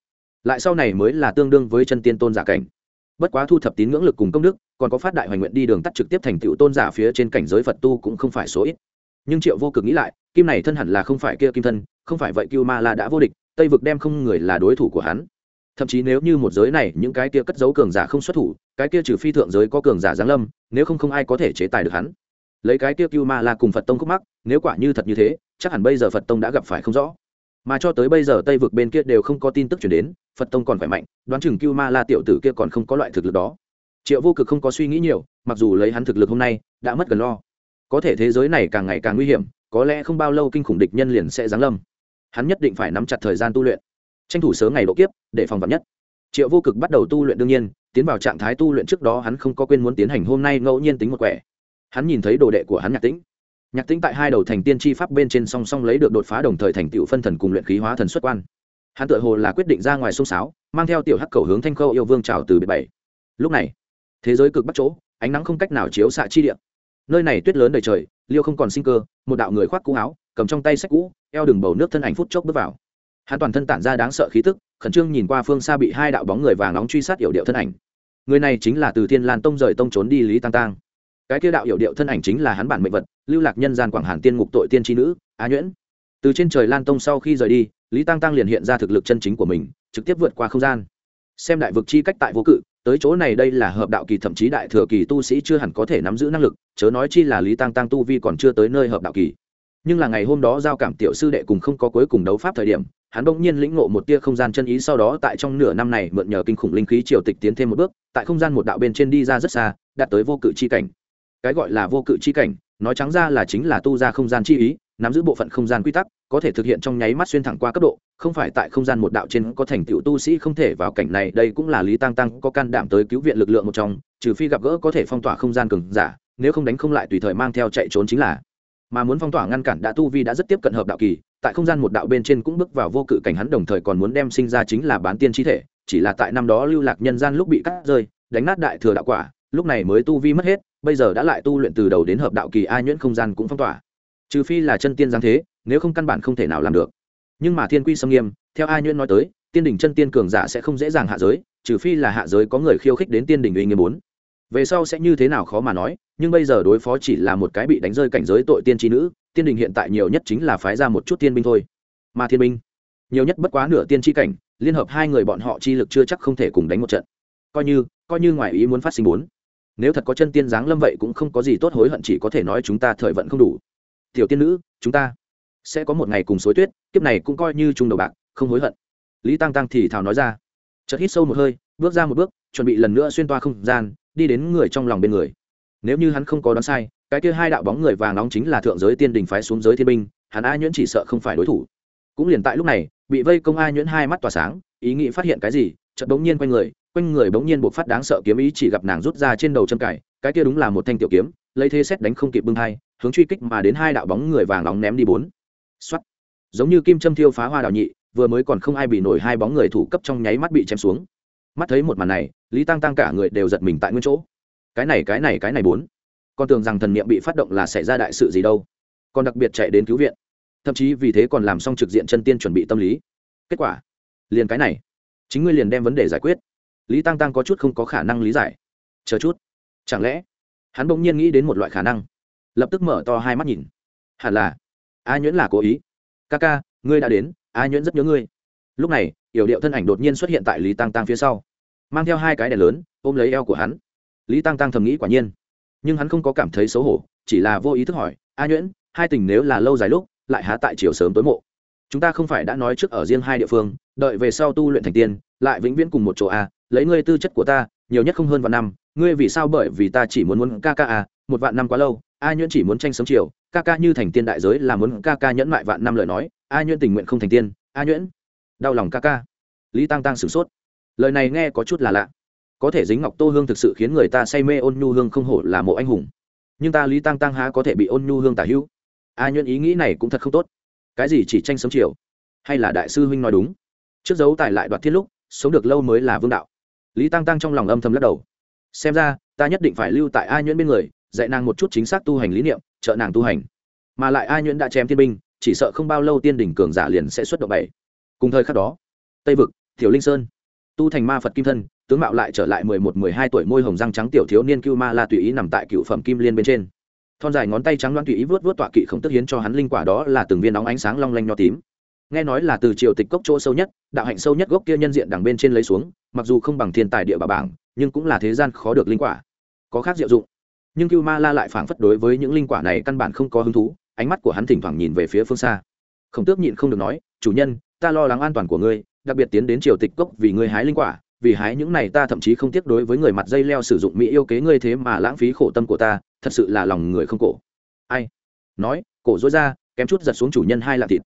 Lại sau này mới là tương đương với chân tiên tôn giả cảnh bất quá thu thập tín ngưỡng lực cùng công đức, còn có phát đại hoành nguyện đi đường tắt trực tiếp thành tựu tôn giả phía trên cảnh giới phật tu cũng không phải số ít. Nhưng triệu vô cực nghĩ lại, kim này thân hẳn là không phải kia kim thân, không phải vậy cưu ma la đã vô địch, tây vực đem không người là đối thủ của hắn. Thậm chí nếu như một giới này, những cái kia cất giấu cường giả không xuất thủ, cái kia trừ phi thượng giới có cường giả giáng lâm, nếu không không ai có thể chế tài được hắn. Lấy cái kia cưu ma la cùng phật tông khúc mắc, nếu quả như thật như thế, chắc hẳn bây giờ phật tông đã gặp phải không rõ mà cho tới bây giờ tây vực bên kia đều không có tin tức chuyển đến, phật tông còn phải mạnh, đoán chừng cưu ma la tiểu tử kia còn không có loại thực lực đó. Triệu vô cực không có suy nghĩ nhiều, mặc dù lấy hắn thực lực hôm nay, đã mất gần lo. Có thể thế giới này càng ngày càng nguy hiểm, có lẽ không bao lâu kinh khủng địch nhân liền sẽ giáng lâm. Hắn nhất định phải nắm chặt thời gian tu luyện. Tranh thủ sớm ngày độ kiếp, để phòng vật nhất. Triệu vô cực bắt đầu tu luyện đương nhiên, tiến vào trạng thái tu luyện trước đó hắn không có quên muốn tiến hành hôm nay ngẫu nhiên tính một quẻ. Hắn nhìn thấy đồ đệ của hắn nhạc tĩnh nhạc tĩnh tại hai đầu thành tiên tri pháp bên trên song song lấy được đột phá đồng thời thành tựu phân thần cùng luyện khí hóa thần xuất quan. Hắn tự hồ là quyết định ra ngoài sông sáo mang theo tiểu hắc cầu hướng thanh khâu yêu vương trào từ biệt bảy. Lúc này thế giới cực bắt chỗ ánh nắng không cách nào chiếu xạ chi địa, nơi này tuyết lớn đầy trời liêu không còn sinh cơ một đạo người khoác cũ áo cầm trong tay sách cũ eo đường bầu nước thân ảnh phút chốc bước vào. Hắn toàn thân tản ra đáng sợ khí tức khẩn trương nhìn qua phương xa bị hai đạo bóng người vàng nóng truy sát yểu điệu thân ảnh. Người này chính là từ thiên lan tông rời tông trốn đi lý tăng tăng cái kia đạo hiểu điệu thân ảnh chính là hắn bản mệnh vật, lưu lạc nhân gian quảng hàn tiên ngục tội tiên tri nữ á nhuyễn. Từ trên trời lan tông sau khi rời đi, lý tăng tăng liền hiện ra thực lực chân chính của mình, trực tiếp vượt qua không gian. Xem đại vực chi cách tại vô cự, tới chỗ này đây là hợp đạo kỳ thậm chí đại thừa kỳ tu sĩ chưa hẳn có thể nắm giữ năng lực, chớ nói chi là lý tăng tăng tu vi còn chưa tới nơi hợp đạo kỳ. Nhưng là ngày hôm đó giao cảm tiểu sư đệ cùng không có cuối cùng đấu pháp thời điểm, hắn bỗng nhiên lĩnh ngộ một tia không gian chân ý sau đó tại trong nửa năm này mượn nhờ kinh khủng linh khí triều tịch tiến thêm một bước, tại không gian một đạo bên trên đi ra rất xa, đạt tới vô cự chi cảnh cái gọi là vô cự chi cảnh, nói trắng ra là chính là tu ra không gian chi ý, nắm giữ bộ phận không gian quy tắc, có thể thực hiện trong nháy mắt xuyên thẳng qua cấp độ, không phải tại không gian một đạo trên có thành tựu tu sĩ không thể vào cảnh này, đây cũng là lý tăng tăng có can đảm tới cứu viện lực lượng một trong, trừ phi gặp gỡ có thể phong tỏa không gian cường giả, nếu không đánh không lại tùy thời mang theo chạy trốn chính là. Mà muốn phong tỏa ngăn cản đã tu vi đã rất tiếp cận hợp đạo kỳ, tại không gian một đạo bên trên cũng bước vào vô cự cảnh hắn đồng thời còn muốn đem sinh ra chính là bán tiên chi thể, chỉ là tại năm đó lưu lạc nhân gian lúc bị cắt rơi, đánh nát đại thừa đạo quả, lúc này mới tu vi mất hết bây giờ đã lại tu luyện từ đầu đến hợp đạo kỳ ai nhuyễn không gian cũng phong tỏa. Trừ phi là chân tiên giáng thế, nếu không căn bản không thể nào làm được. Nhưng mà thiên quy xâm nghiêm, theo ai nhuyễn nói tới, tiên đỉnh chân tiên cường giả sẽ không dễ dàng hạ giới, trừ phi là hạ giới có người khiêu khích đến tiên đỉnh uy nghiêm bốn. Về sau sẽ như thế nào khó mà nói, nhưng bây giờ đối phó chỉ là một cái bị đánh rơi cảnh giới tội tiên tri nữ, tiên đình hiện tại nhiều nhất chính là phái ra một chút tiên binh thôi. Mà thiên binh, nhiều nhất bất quá nửa tiên tri cảnh, liên hợp hai người bọn họ chi lực chưa chắc không thể cùng đánh một trận. Coi như coi như ngoài ý muốn phát sinh bốn nếu thật có chân tiên giáng lâm vậy cũng không có gì tốt, hối hận chỉ có thể nói chúng ta thời vận không đủ. Tiểu tiên nữ, chúng ta sẽ có một ngày cùng xối tuyết, kiếp này cũng coi như chung đầu bạc, không hối hận. Lý tăng tăng thì thào nói ra. Chợt hít sâu một hơi, bước ra một bước, chuẩn bị lần nữa xuyên toa không gian, đi đến người trong lòng bên người. Nếu như hắn không có đoán sai, cái kia hai đạo bóng người vàng nóng chính là thượng giới tiên đình phái xuống giới thiên binh, hắn a nhuyễn chỉ sợ không phải đối thủ. Cũng liền tại lúc này, bị vây công a nhuyễn hai mắt tỏa sáng, ý nghĩ phát hiện cái gì, chợt bỗng nhiên quanh người quanh người bỗng nhiên bộc phát đáng sợ kiếm ý chỉ gặp nàng rút ra trên đầu châm cải, cái kia đúng là một thanh tiểu kiếm, lấy thế xét đánh không kịp bưng hai, hướng truy kích mà đến hai đạo bóng người vàng nóng ném đi bốn. Xuất giống như kim châm thiêu phá hoa đào nhị, vừa mới còn không ai bị nổi hai bóng người thủ cấp trong nháy mắt bị chém xuống. Mắt thấy một màn này, lý tăng tăng cả người đều giật mình tại nguyên chỗ. Cái này cái này cái này bốn. Con tưởng rằng thần niệm bị phát động là xảy ra đại sự gì đâu. Còn đặc biệt chạy đến cứu viện. Thậm chí vì thế còn làm xong trực diện chân tiên chuẩn bị tâm lý. Kết quả, liền cái này. Chính ngươi liền đem vấn đề giải quyết lý tăng tăng có chút không có khả năng lý giải. Chờ chút. Chẳng lẽ? Hắn bỗng nhiên nghĩ đến một loại khả năng. Lập tức mở to hai mắt nhìn. Hẳn là, a nhuyễn là cố ý. Ca ca, ngươi đã đến, a nhuyễn rất nhớ ngươi. Lúc này, yểu điệu thân ảnh đột nhiên xuất hiện tại lý tăng tăng phía sau. Mang theo hai cái đèn lớn, ôm lấy eo của hắn. Lý tăng tăng thầm nghĩ quả nhiên. Nhưng hắn không có cảm thấy xấu hổ, chỉ là vô ý thức hỏi, a nhuyễn, hai tình nếu là lâu dài lúc, lại há tại chiều sớm tối mộ? Chúng ta không phải đã nói trước ở riêng hai địa phương, đợi về sau tu luyện thành tiên, lại vĩnh viễn cùng một chỗ a lấy ngươi tư chất của ta, nhiều nhất không hơn vạn năm, ngươi vì sao bởi vì ta chỉ muốn muốn ca ca à một vạn năm quá lâu, a nhuyễn chỉ muốn tranh sớm chiều, ca ca như thành tiên đại giới là muốn ca ca nhẫn mại vạn năm lời nói, a nhuyễn tình nguyện không thành tiên, a nhuyễn, đau lòng ca ca. Lý tăng tăng sửng sốt. Lời này nghe có chút là lạ. Có thể dính ngọc tô hương thực sự khiến người ta say mê ôn nhu hương không hổ là mộ anh hùng. Nhưng ta lý tăng tăng há có thể bị ôn nhu hương tả hữu. A nhuyễn ý nghĩ này cũng thật không tốt. Cái gì chỉ tranh sớm chiều? Hay là đại sư huynh nói đúng? Trước dấu tài lại đoạt thiết lúc, sống được lâu mới là vương đạo lý tăng tăng trong lòng âm thầm lắc đầu. Xem ra, ta nhất định phải lưu tại a nhuyễn bên người, dạy nàng một chút chính xác tu hành lý niệm, trợ nàng tu hành. Mà lại a nhuyễn đã chém thiên binh, chỉ sợ không bao lâu tiên đỉnh cường giả liền sẽ xuất động bảy. Cùng thời khắc đó, tây vực, tiểu linh sơn, tu thành ma phật kim thân, tướng mạo lại trở lại mười một, mười hai tuổi, môi hồng răng trắng tiểu thiếu niên cưu ma la tùy ý nằm tại cựu phẩm kim liên bên trên. Thon dài ngón tay trắng loan tùy ý vớt vớt tọa kỵ không tức hiến cho hắn linh quả đó là từng viên nóng ánh sáng long lanh nho tím nghe nói là từ triều tịch cốc chỗ sâu nhất, đạo hạnh sâu nhất gốc kia nhân diện đằng bên trên lấy xuống, mặc dù không bằng thiên tài địa bà bảng, nhưng cũng là thế gian khó được linh quả. Có khác diệu dụng. Nhưng cưu ma la lại phảng phất đối với những linh quả này căn bản không có hứng thú, ánh mắt của hắn thỉnh thoảng nhìn về phía phương xa. Khổng tước nhịn không được nói, chủ nhân, ta lo lắng an toàn của ngươi, đặc biệt tiến đến triều tịch cốc vì ngươi hái linh quả, vì hái những này ta thậm chí không tiếc đối với người mặt dây leo sử dụng mỹ yêu kế ngươi thế mà lãng phí khổ tâm của ta, thật sự là lòng người không cổ. Ai? Nói, cổ dối ra, kém chút giật xuống chủ nhân hai lạng thịt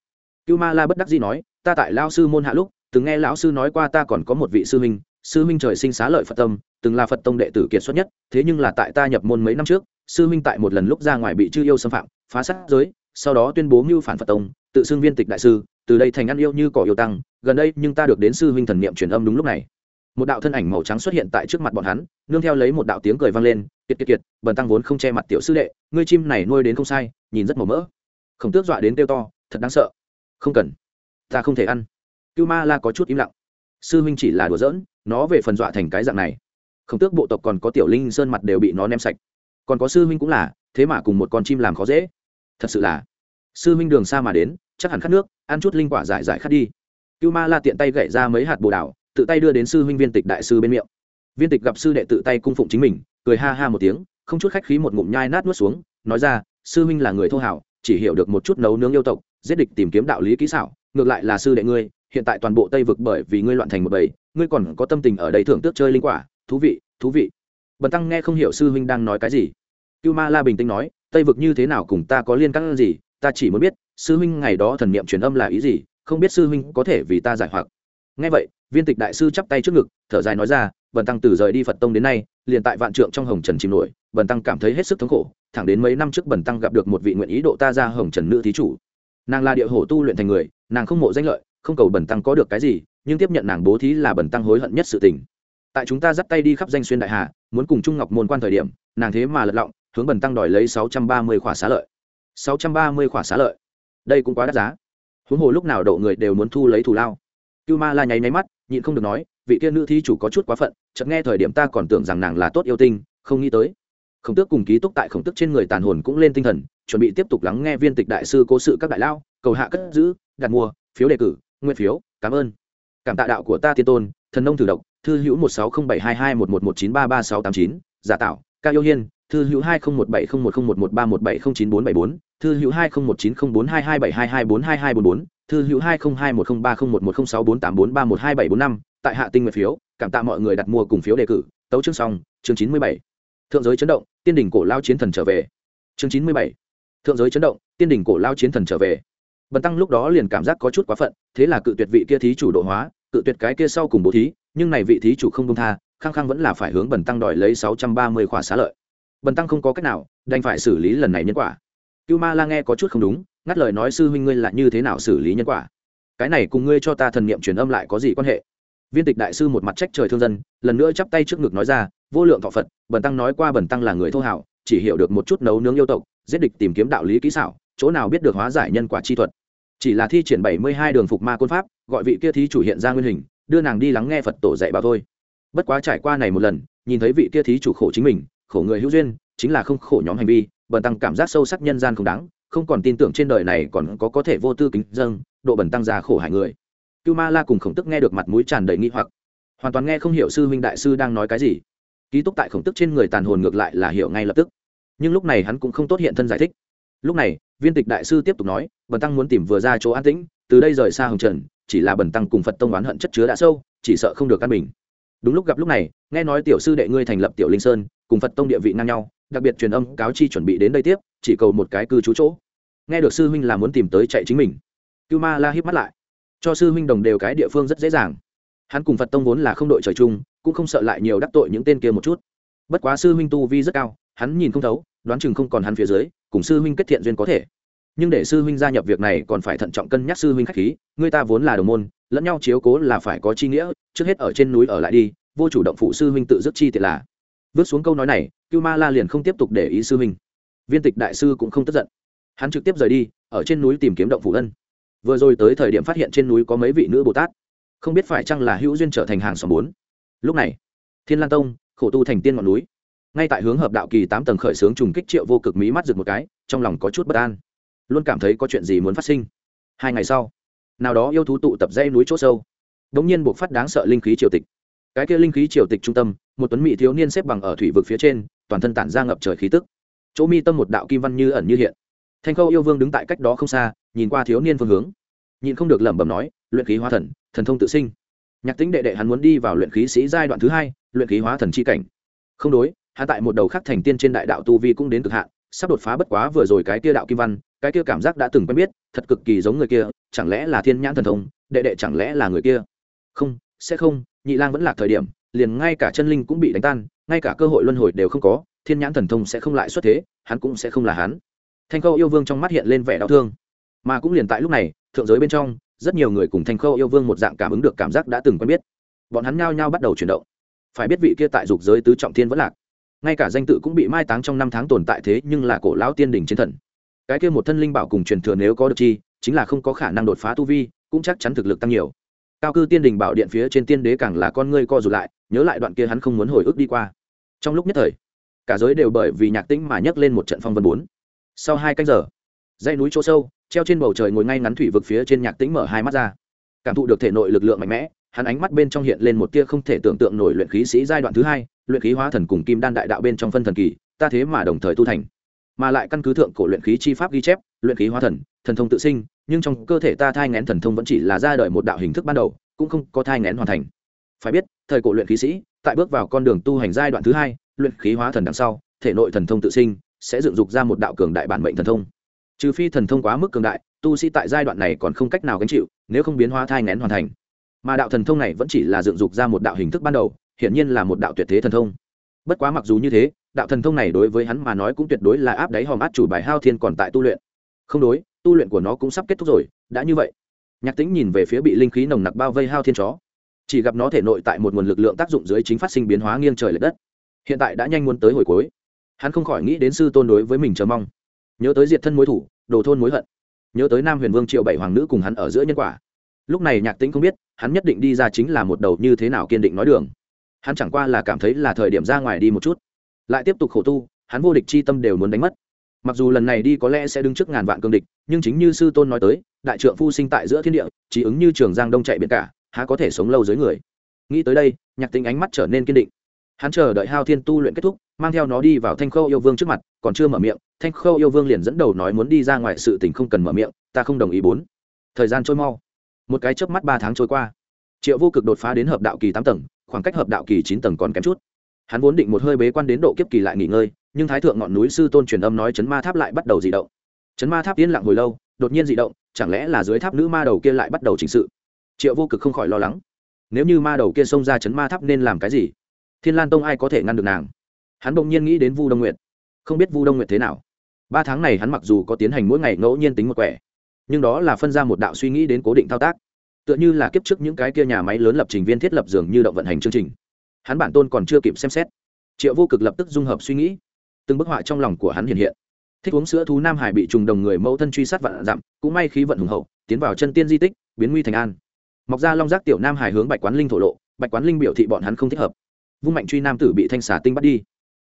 cưu ma la bất đắc dĩ nói, ta tại lao sư môn hạ lúc, từng nghe lão sư nói qua ta còn có một vị sư huynh sư huynh trời sinh xá lợi phật tâm, từng là phật tông đệ tử kiệt xuất nhất, thế nhưng là tại ta nhập môn mấy năm trước, sư huynh tại một lần lúc ra ngoài bị chư yêu xâm phạm, phá sát giới, sau đó tuyên bố mưu phản phật tông, tự xưng viên tịch đại sư, từ đây thành ăn yêu như cỏ yêu tăng, gần đây nhưng ta được đến sư huynh thần niệm truyền âm đúng lúc này. Một đạo thân ảnh màu trắng xuất hiện tại trước mặt bọn hắn, nương theo lấy một đạo tiếng cười vang lên, kiệt kiệt kiệt, bần tăng vốn không che mặt tiểu sư đệ, ngươi chim này nuôi đến không sai, nhìn rất màu mỡ. Khổng tước dọa đến kêu to, thật đáng sợ không cần. Ta không thể ăn. Cưu ma la có chút im lặng. Sư huynh chỉ là đùa giỡn, nó về phần dọa thành cái dạng này. Khổng tước bộ tộc còn có tiểu linh sơn mặt đều bị nó ném sạch. Còn có sư huynh cũng là, thế mà cùng một con chim làm khó dễ. Thật sự là. Sư huynh đường xa mà đến, chắc hẳn khát nước, ăn chút linh quả giải giải khát đi. Cưu ma la tiện tay gậy ra mấy hạt bồ đào, tự tay đưa đến sư huynh viên tịch đại sư bên miệng. Viên tịch gặp sư đệ tự tay cung phụng chính mình, cười ha ha một tiếng, không chút khách khí một ngụm nhai nát nuốt xuống, nói ra, sư huynh là người thô hảo, chỉ hiểu được một chút nấu nướng yêu tộc giết địch tìm kiếm đạo lý kỹ xảo, ngược lại là sư đệ ngươi, hiện tại toàn bộ tây vực bởi vì ngươi loạn thành một bầy, ngươi còn có tâm tình ở đây thưởng tước chơi linh quả, thú vị thú vị. Bần tăng nghe không hiểu sư huynh đang nói cái gì. Cưu ma la bình tĩnh nói, tây vực như thế nào cùng ta có liên căng gì, ta chỉ muốn biết, sư huynh ngày đó thần niệm truyền âm là ý gì, không biết sư huynh có thể vì ta giải hoặc. Nghe vậy, viên tịch đại sư chắp tay trước ngực, thở dài nói ra, bần tăng từ rời đi phật tông đến nay, liền tại vạn trượng trong hồng trần chìm nổi, bần tăng cảm thấy hết sức thống khổ, thẳng đến mấy năm trước bần tăng gặp được một vị nguyện ý độ ta ra hồng trần nữ thí chủ nàng là địa hổ tu luyện thành người, nàng không mộ danh lợi, không cầu bẩn tăng có được cái gì, nhưng tiếp nhận nàng bố thí là bẩn tăng hối hận nhất sự tình. Tại chúng ta dắt tay đi khắp danh xuyên đại hà, muốn cùng trung ngọc môn quan thời điểm, nàng thế mà lật lọng, hướng bẩn tăng đòi lấy sáu trăm ba mươi khỏa xá lợi. sáu trăm ba mươi khỏa xá lợi. Đây cũng quá đắt giá. Huống hồ lúc nào độ người đều muốn thu lấy thù lao. Cưu ma la nháy nháy mắt, nhịn không được nói, vị kia nữ thí chủ có chút quá phận, chợt nghe thời điểm ta còn tưởng rằng nàng là tốt yêu tinh, không nghĩ tới. Khổng tước cùng ký túc tại khổng tước trên người tàn hồn cũng lên tinh thần chuẩn bị tiếp tục lắng nghe viên tịch đại sư cố sự các đại lao cầu hạ cất giữ, đặt mua, phiếu đề cử nguyên phiếu, cảm ơn. Cảm tạ đạo của ta tiên tôn, thần nông thử độc, thư hữu một sáu không bảy hai hai một một một chín ba ba sáu tám chín, giả tạo, ca yêu hiên, thư hữu hai không một bảy không một không một một ba một bảy không chín bốn bảy bốn, thư hữu hai không một chín không bốn hai hai bảy hai hai bốn hai hai bốn bốn, thư hữu hai không hai một không ba không một một không sáu bốn tám bốn ba một hai bảy bốn năm, tại hạ tinh nguyện phiếu, cảm tạ mọi người đặt mua cùng phiếu đề cử, tấu chương xong, chương chín mươi bảy. Thượng giới chấn động, tiên đỉnh cổ lao chiến thần trở về. Chương chín mươi bảy thượng giới chấn động, tiên đỉnh cổ lao chiến thần trở về. Bần tăng lúc đó liền cảm giác có chút quá phận, thế là cự tuyệt vị kia thí chủ độ hóa, cự tuyệt cái kia sau cùng bố thí, nhưng này vị thí chủ không công tha, khăng khăng vẫn là phải hướng bần tăng đòi lấy sáu trăm ba mươi khỏa xá lợi. Bần tăng không có cách nào, đành phải xử lý lần này nhân quả. Cưu ma la nghe có chút không đúng, ngắt lời nói, sư huynh ngươi là như thế nào xử lý nhân quả? Cái này cùng ngươi cho ta thần niệm truyền âm lại có gì quan hệ? Viên tịch đại sư một mặt trách trời thương dân, lần nữa chắp tay trước ngực nói ra, vô lượng thọ phật, bần tăng nói qua bần tăng là người thô hảo, chỉ hiểu được một chút nấu nướng yêu tộc giết địch tìm kiếm đạo lý kỹ xảo, chỗ nào biết được hóa giải nhân quả chi thuật. Chỉ là thi triển bảy mươi hai đường phục ma côn pháp, gọi vị kia thí chủ hiện ra nguyên hình, đưa nàng đi lắng nghe phật tổ dạy bảo thôi. Bất quá trải qua này một lần, nhìn thấy vị kia thí chủ khổ chính mình, khổ người hữu duyên, chính là không khổ nhóm hành vi, bần tăng cảm giác sâu sắc nhân gian không đáng, không còn tin tưởng trên đời này còn có có thể vô tư kính dâng, độ bần tăng già khổ hại người. Cưu ma la cùng khổng tức nghe được mặt mũi tràn đầy nghi hoặc. Hoàn toàn nghe không hiểu sư huynh đại sư đang nói cái gì. Ký túc tại khổng tức trên người tàn hồn ngược lại là hiểu ngay lập tức nhưng lúc này hắn cũng không tốt hiện thân giải thích. Lúc này, viên tịch đại sư tiếp tục nói, bần tăng muốn tìm vừa ra chỗ an tĩnh, từ đây rời xa hồng trần, chỉ là bần tăng cùng phật tông oán hận chất chứa đã sâu, chỉ sợ không được căn bình. Đúng lúc gặp lúc này, nghe nói tiểu sư đệ ngươi thành lập tiểu linh sơn, cùng phật tông địa vị ngang nhau, đặc biệt truyền âm cáo chi chuẩn bị đến đây tiếp, chỉ cầu một cái cư trú chỗ. Nghe được sư huynh là muốn tìm tới chạy chính mình. Cưu ma la híp mắt lại. Cho sư huynh đồng đều cái địa phương rất dễ dàng. Hắn cùng phật tông vốn là không đội trời chung, cũng không sợ lại nhiều đắc tội những tên kia một chút. Bất quá sư huynh tu vi rất cao hắn nhìn không thấu, đoán chừng không còn hắn phía dưới, cùng sư huynh kết thiện duyên có thể. Nhưng để sư huynh gia nhập việc này còn phải thận trọng cân nhắc sư huynh khách khí, người ta vốn là đồng môn, lẫn nhau chiếu cố là phải có chi nghĩa, trước hết ở trên núi ở lại đi, vô chủ động phụ sư huynh tự dứt chi tiệt là. Vớt xuống câu nói này, cưu ma la liền không tiếp tục để ý sư huynh. Viên tịch đại sư cũng không tức giận. Hắn trực tiếp rời đi, ở trên núi tìm kiếm động phủ ân. Vừa rồi tới thời điểm phát hiện trên núi có mấy vị nữ bồ tát. Không biết phải chăng là hữu duyên trở thành hàng xóm bốn. Lúc này, thiên lan tông, khổ tu thành tiên ngọn núi ngay tại hướng hợp đạo kỳ tám tầng khởi xướng trùng kích triệu vô cực mỹ mắt rực một cái, trong lòng có chút bất an. Luôn cảm thấy có chuyện gì muốn phát sinh. Hai ngày sau, nào đó yêu thú tụ tập dây núi chỗ sâu. Đ ỗ n g nhiên buộc phát đáng sợ linh khí triều tịch. Cái kia linh khí triều tịch trung tâm, một tuấn mỹ thiếu niên xếp bằng ở thủy vực phía trên, toàn thân tản ra ngập trời khí tức. Chỗ mi tâm một đạo kim văn như ẩn như hiện. Thanh khâu yêu vương đứng tại cách đó không xa, nhìn qua thiếu niên phương hướng. Nhìn không được lẩm bẩm nói, luyện khí hóa thần thần thông tự sinh. Nhạc tính đệ đệ hắn muốn đi vào luyện khí sĩ giai đoạn thứ hai, luyện khí hóa thần c h i cảnh. Không đối hắn tại một đầu khác thành tiên trên đại đạo tu vi cũng đến cực hạn, sắp đột phá bất quá vừa rồi cái kia đạo kim văn, cái kia cảm giác đã từng quen biết, thật cực kỳ giống người kia, chẳng lẽ là thiên nhãn thần thông, đệ đệ chẳng lẽ là người kia? Không, sẽ không, nhị lang vẫn là thời điểm, liền ngay cả chân linh cũng bị đánh tan, ngay cả cơ hội luân hồi đều không có, thiên nhãn thần thông sẽ không lại xuất thế, hắn cũng sẽ không là hắn. Thanh khâu yêu vương trong mắt hiện lên vẻ đau thương. Mà cũng liền tại lúc này, thượng giới bên trong, rất nhiều người cùng thanh khâu yêu vương một dạng cảm ứng được cảm giác đã từng quen biết. Bọn hắn nhao nhao bắt đầu chuyển động. Phải biết vị kia tại dục giới tứ trọng thiên vẫn lạc ngay cả danh tự cũng bị mai táng trong năm tháng tồn tại thế, nhưng là cổ lão tiên đỉnh chiến thần. Cái kia một thân linh bảo cùng truyền thừa nếu có được chi, chính là không có khả năng đột phá tu vi, cũng chắc chắn thực lực tăng nhiều. Cao cư tiên đình bảo điện phía trên tiên đế càng là con ngươi co rụt lại, nhớ lại đoạn kia hắn không muốn hồi ức đi qua. Trong lúc nhất thời, cả giới đều bởi vì nhạc tĩnh mà nhấc lên một trận phong vân bốn. Sau hai canh giờ, dãy núi chỗ sâu, treo trên bầu trời ngồi ngay ngắn thủy vực phía trên nhạc tĩnh mở hai mắt ra. Cảm thụ được thể nội lực lượng mạnh mẽ, hắn ánh mắt bên trong hiện lên một tia không thể tưởng tượng nổi luyện khí sĩ giai đoạn thứ hai luyện khí hóa thần cùng kim đan đại đạo bên trong phân thần kỳ, ta thế mà đồng thời tu thành. Mà lại căn cứ thượng cổ luyện khí chi pháp ghi chép, luyện khí hóa thần thần thông tự sinh, nhưng trong cơ thể ta thai ngén thần thông vẫn chỉ là ra đời một đạo hình thức ban đầu, cũng không có thai ngén hoàn thành. Phải biết, thời cổ luyện khí sĩ, tại bước vào con đường tu hành giai đoạn thứ hai, luyện khí hóa thần đằng sau, thể nội thần thông tự sinh, sẽ dựng dục ra một đạo cường đại bản mệnh thần thông. Trừ phi thần thông quá mức cường đại, tu sĩ tại giai đoạn này còn không cách nào gánh chịu, nếu không biến hóa thai ngén hoàn thành. Mà đạo thần thông này vẫn chỉ là dựng dục ra một đạo hình thức ban đầu hiển nhiên là một đạo tuyệt thế thần thông. Bất quá mặc dù như thế, đạo thần thông này đối với hắn mà nói cũng tuyệt đối là áp đáy hòm át chủ bài hao thiên còn tại tu luyện. Không đối, tu luyện của nó cũng sắp kết thúc rồi, đã như vậy. Nhạc tính nhìn về phía bị linh khí nồng nặc bao vây hao thiên chó. Chỉ gặp nó thể nội tại một nguồn lực lượng tác dụng dưới chính phát sinh biến hóa nghiêng trời l ệ đất. Hiện tại đã nhanh muốn tới hồi cuối. Hắn không khỏi nghĩ đến sư tôn đối với mình chờ mong. Nhớ tới diệt thân mối thủ, đồ thôn mối hận. Nhớ tới nam huyền vương triệu bảy hoàng nữ cùng hắn ở giữa nhân quả. Lúc này nhạc Tĩnh không biết, hắn nhất định đi ra chính là một đầu như thế nào kiên định nói đường hắn chẳng qua là cảm thấy là thời điểm ra ngoài đi một chút. Lại tiếp tục khổ tu, hắn vô địch chi tâm đều muốn đánh mất. Mặc dù lần này đi có lẽ sẽ đứng trước ngàn vạn cương địch, nhưng chính như sư tôn nói tới, đại trượng phu sinh tại giữa thiên địa, chỉ ứng như trường giang đông chạy biển cả, há có thể sống lâu dưới người. Nghĩ tới đây, nhạc tính ánh mắt trở nên kiên định. Hắn chờ đợi hao thiên tu luyện kết thúc, mang theo nó đi vào thanh khâu yêu vương trước mặt, còn chưa mở miệng, thanh khâu yêu vương liền dẫn đầu nói muốn đi ra ngoài sự tình không cần mở miệng, ta không đồng ý bốn. Thời gian trôi mau. Một cái chớp mắt ba tháng trôi qua. Triệu vô cực đột phá đến hợp đạo kỳ tám tầng khoảng cách hợp đạo kỳ chín tầng còn kém chút. Hắn vốn định một hơi bế quan đến độ kiếp kỳ lại nghỉ ngơi, nhưng thái thượng ngọn núi sư tôn truyền âm nói chấn ma tháp lại bắt đầu dị động. Chấn ma tháp yên lặng hồi lâu, đột nhiên dị động, chẳng lẽ là dưới tháp nữ ma đầu kia lại bắt đầu chỉnh sự? Triệu vô cực không khỏi lo lắng. Nếu như ma đầu kia xông ra chấn ma tháp nên làm cái gì? Thiên lan tông ai có thể ngăn được nàng? Hắn bỗng nhiên nghĩ đến vu đông nguyệt. Không biết vu đông nguyệt thế nào. Ba tháng này hắn mặc dù có tiến hành mỗi ngày ngẫu nhiên tính một quẻ, nhưng đó là phân ra một đạo suy nghĩ đến cố định thao tác tựa như là kiếp trước những cái kia nhà máy lớn lập trình viên thiết lập dường như động vận hành chương trình. Hắn bản tôn còn chưa kịp xem xét. Triệu vô cực lập tức dung hợp suy nghĩ. Từng bức họa trong lòng của hắn hiện hiện. Thích uống sữa thú nam hải bị trùng đồng người mẫu thân truy sát vạn dặm, cũng may khí vận hùng hậu, tiến vào chân tiên di tích, biến nguy thành an. Mọc ra long giác tiểu nam hải hướng bạch quán linh thổ lộ, bạch quán linh biểu thị bọn hắn không thích hợp. Vung mạnh truy nam tử bị thanh xà tinh bắt đi.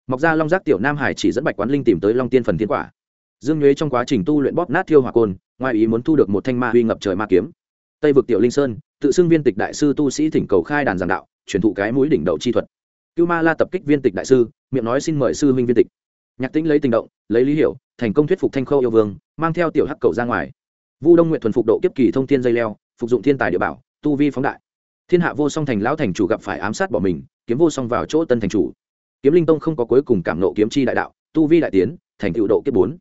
Mọc ra long giác tiểu nam hải chỉ dẫn bạch quán linh tìm tới long tiên phần thiên quả. Dương nhuế trong quá trình tu luyện bóp nát thiêu hỏa côn, ngoài ý muốn thu được một thanh ma huy ngập trời ma kiếm tây vực tiểu linh sơn, tự xưng viên tịch đại sư tu sĩ thỉnh cầu khai đàn giảng đạo, truyền thụ cái mũi đỉnh đầu chi thuật. Cưu ma la tập kích viên tịch đại sư, miệng nói xin mời sư huynh viên tịch. Nhạc tĩnh lấy tình động, lấy lý hiểu, thành công thuyết phục thanh khâu yêu vương, mang theo tiểu hắc cầu ra ngoài. Vu đông nguyện thuần phục độ kiếp kỳ thông thiên dây leo, phục dụng thiên tài địa bảo, tu vi phóng đại. Thiên hạ vô song thành lão thành chủ gặp phải ám sát bỏ mình, kiếm vô song vào chỗ tân thành chủ. Kiếm linh tông không có cuối cùng cảm nộ kiếm chi đại đạo, tu vi đại tiến, thành tựu độ kiếp bốn.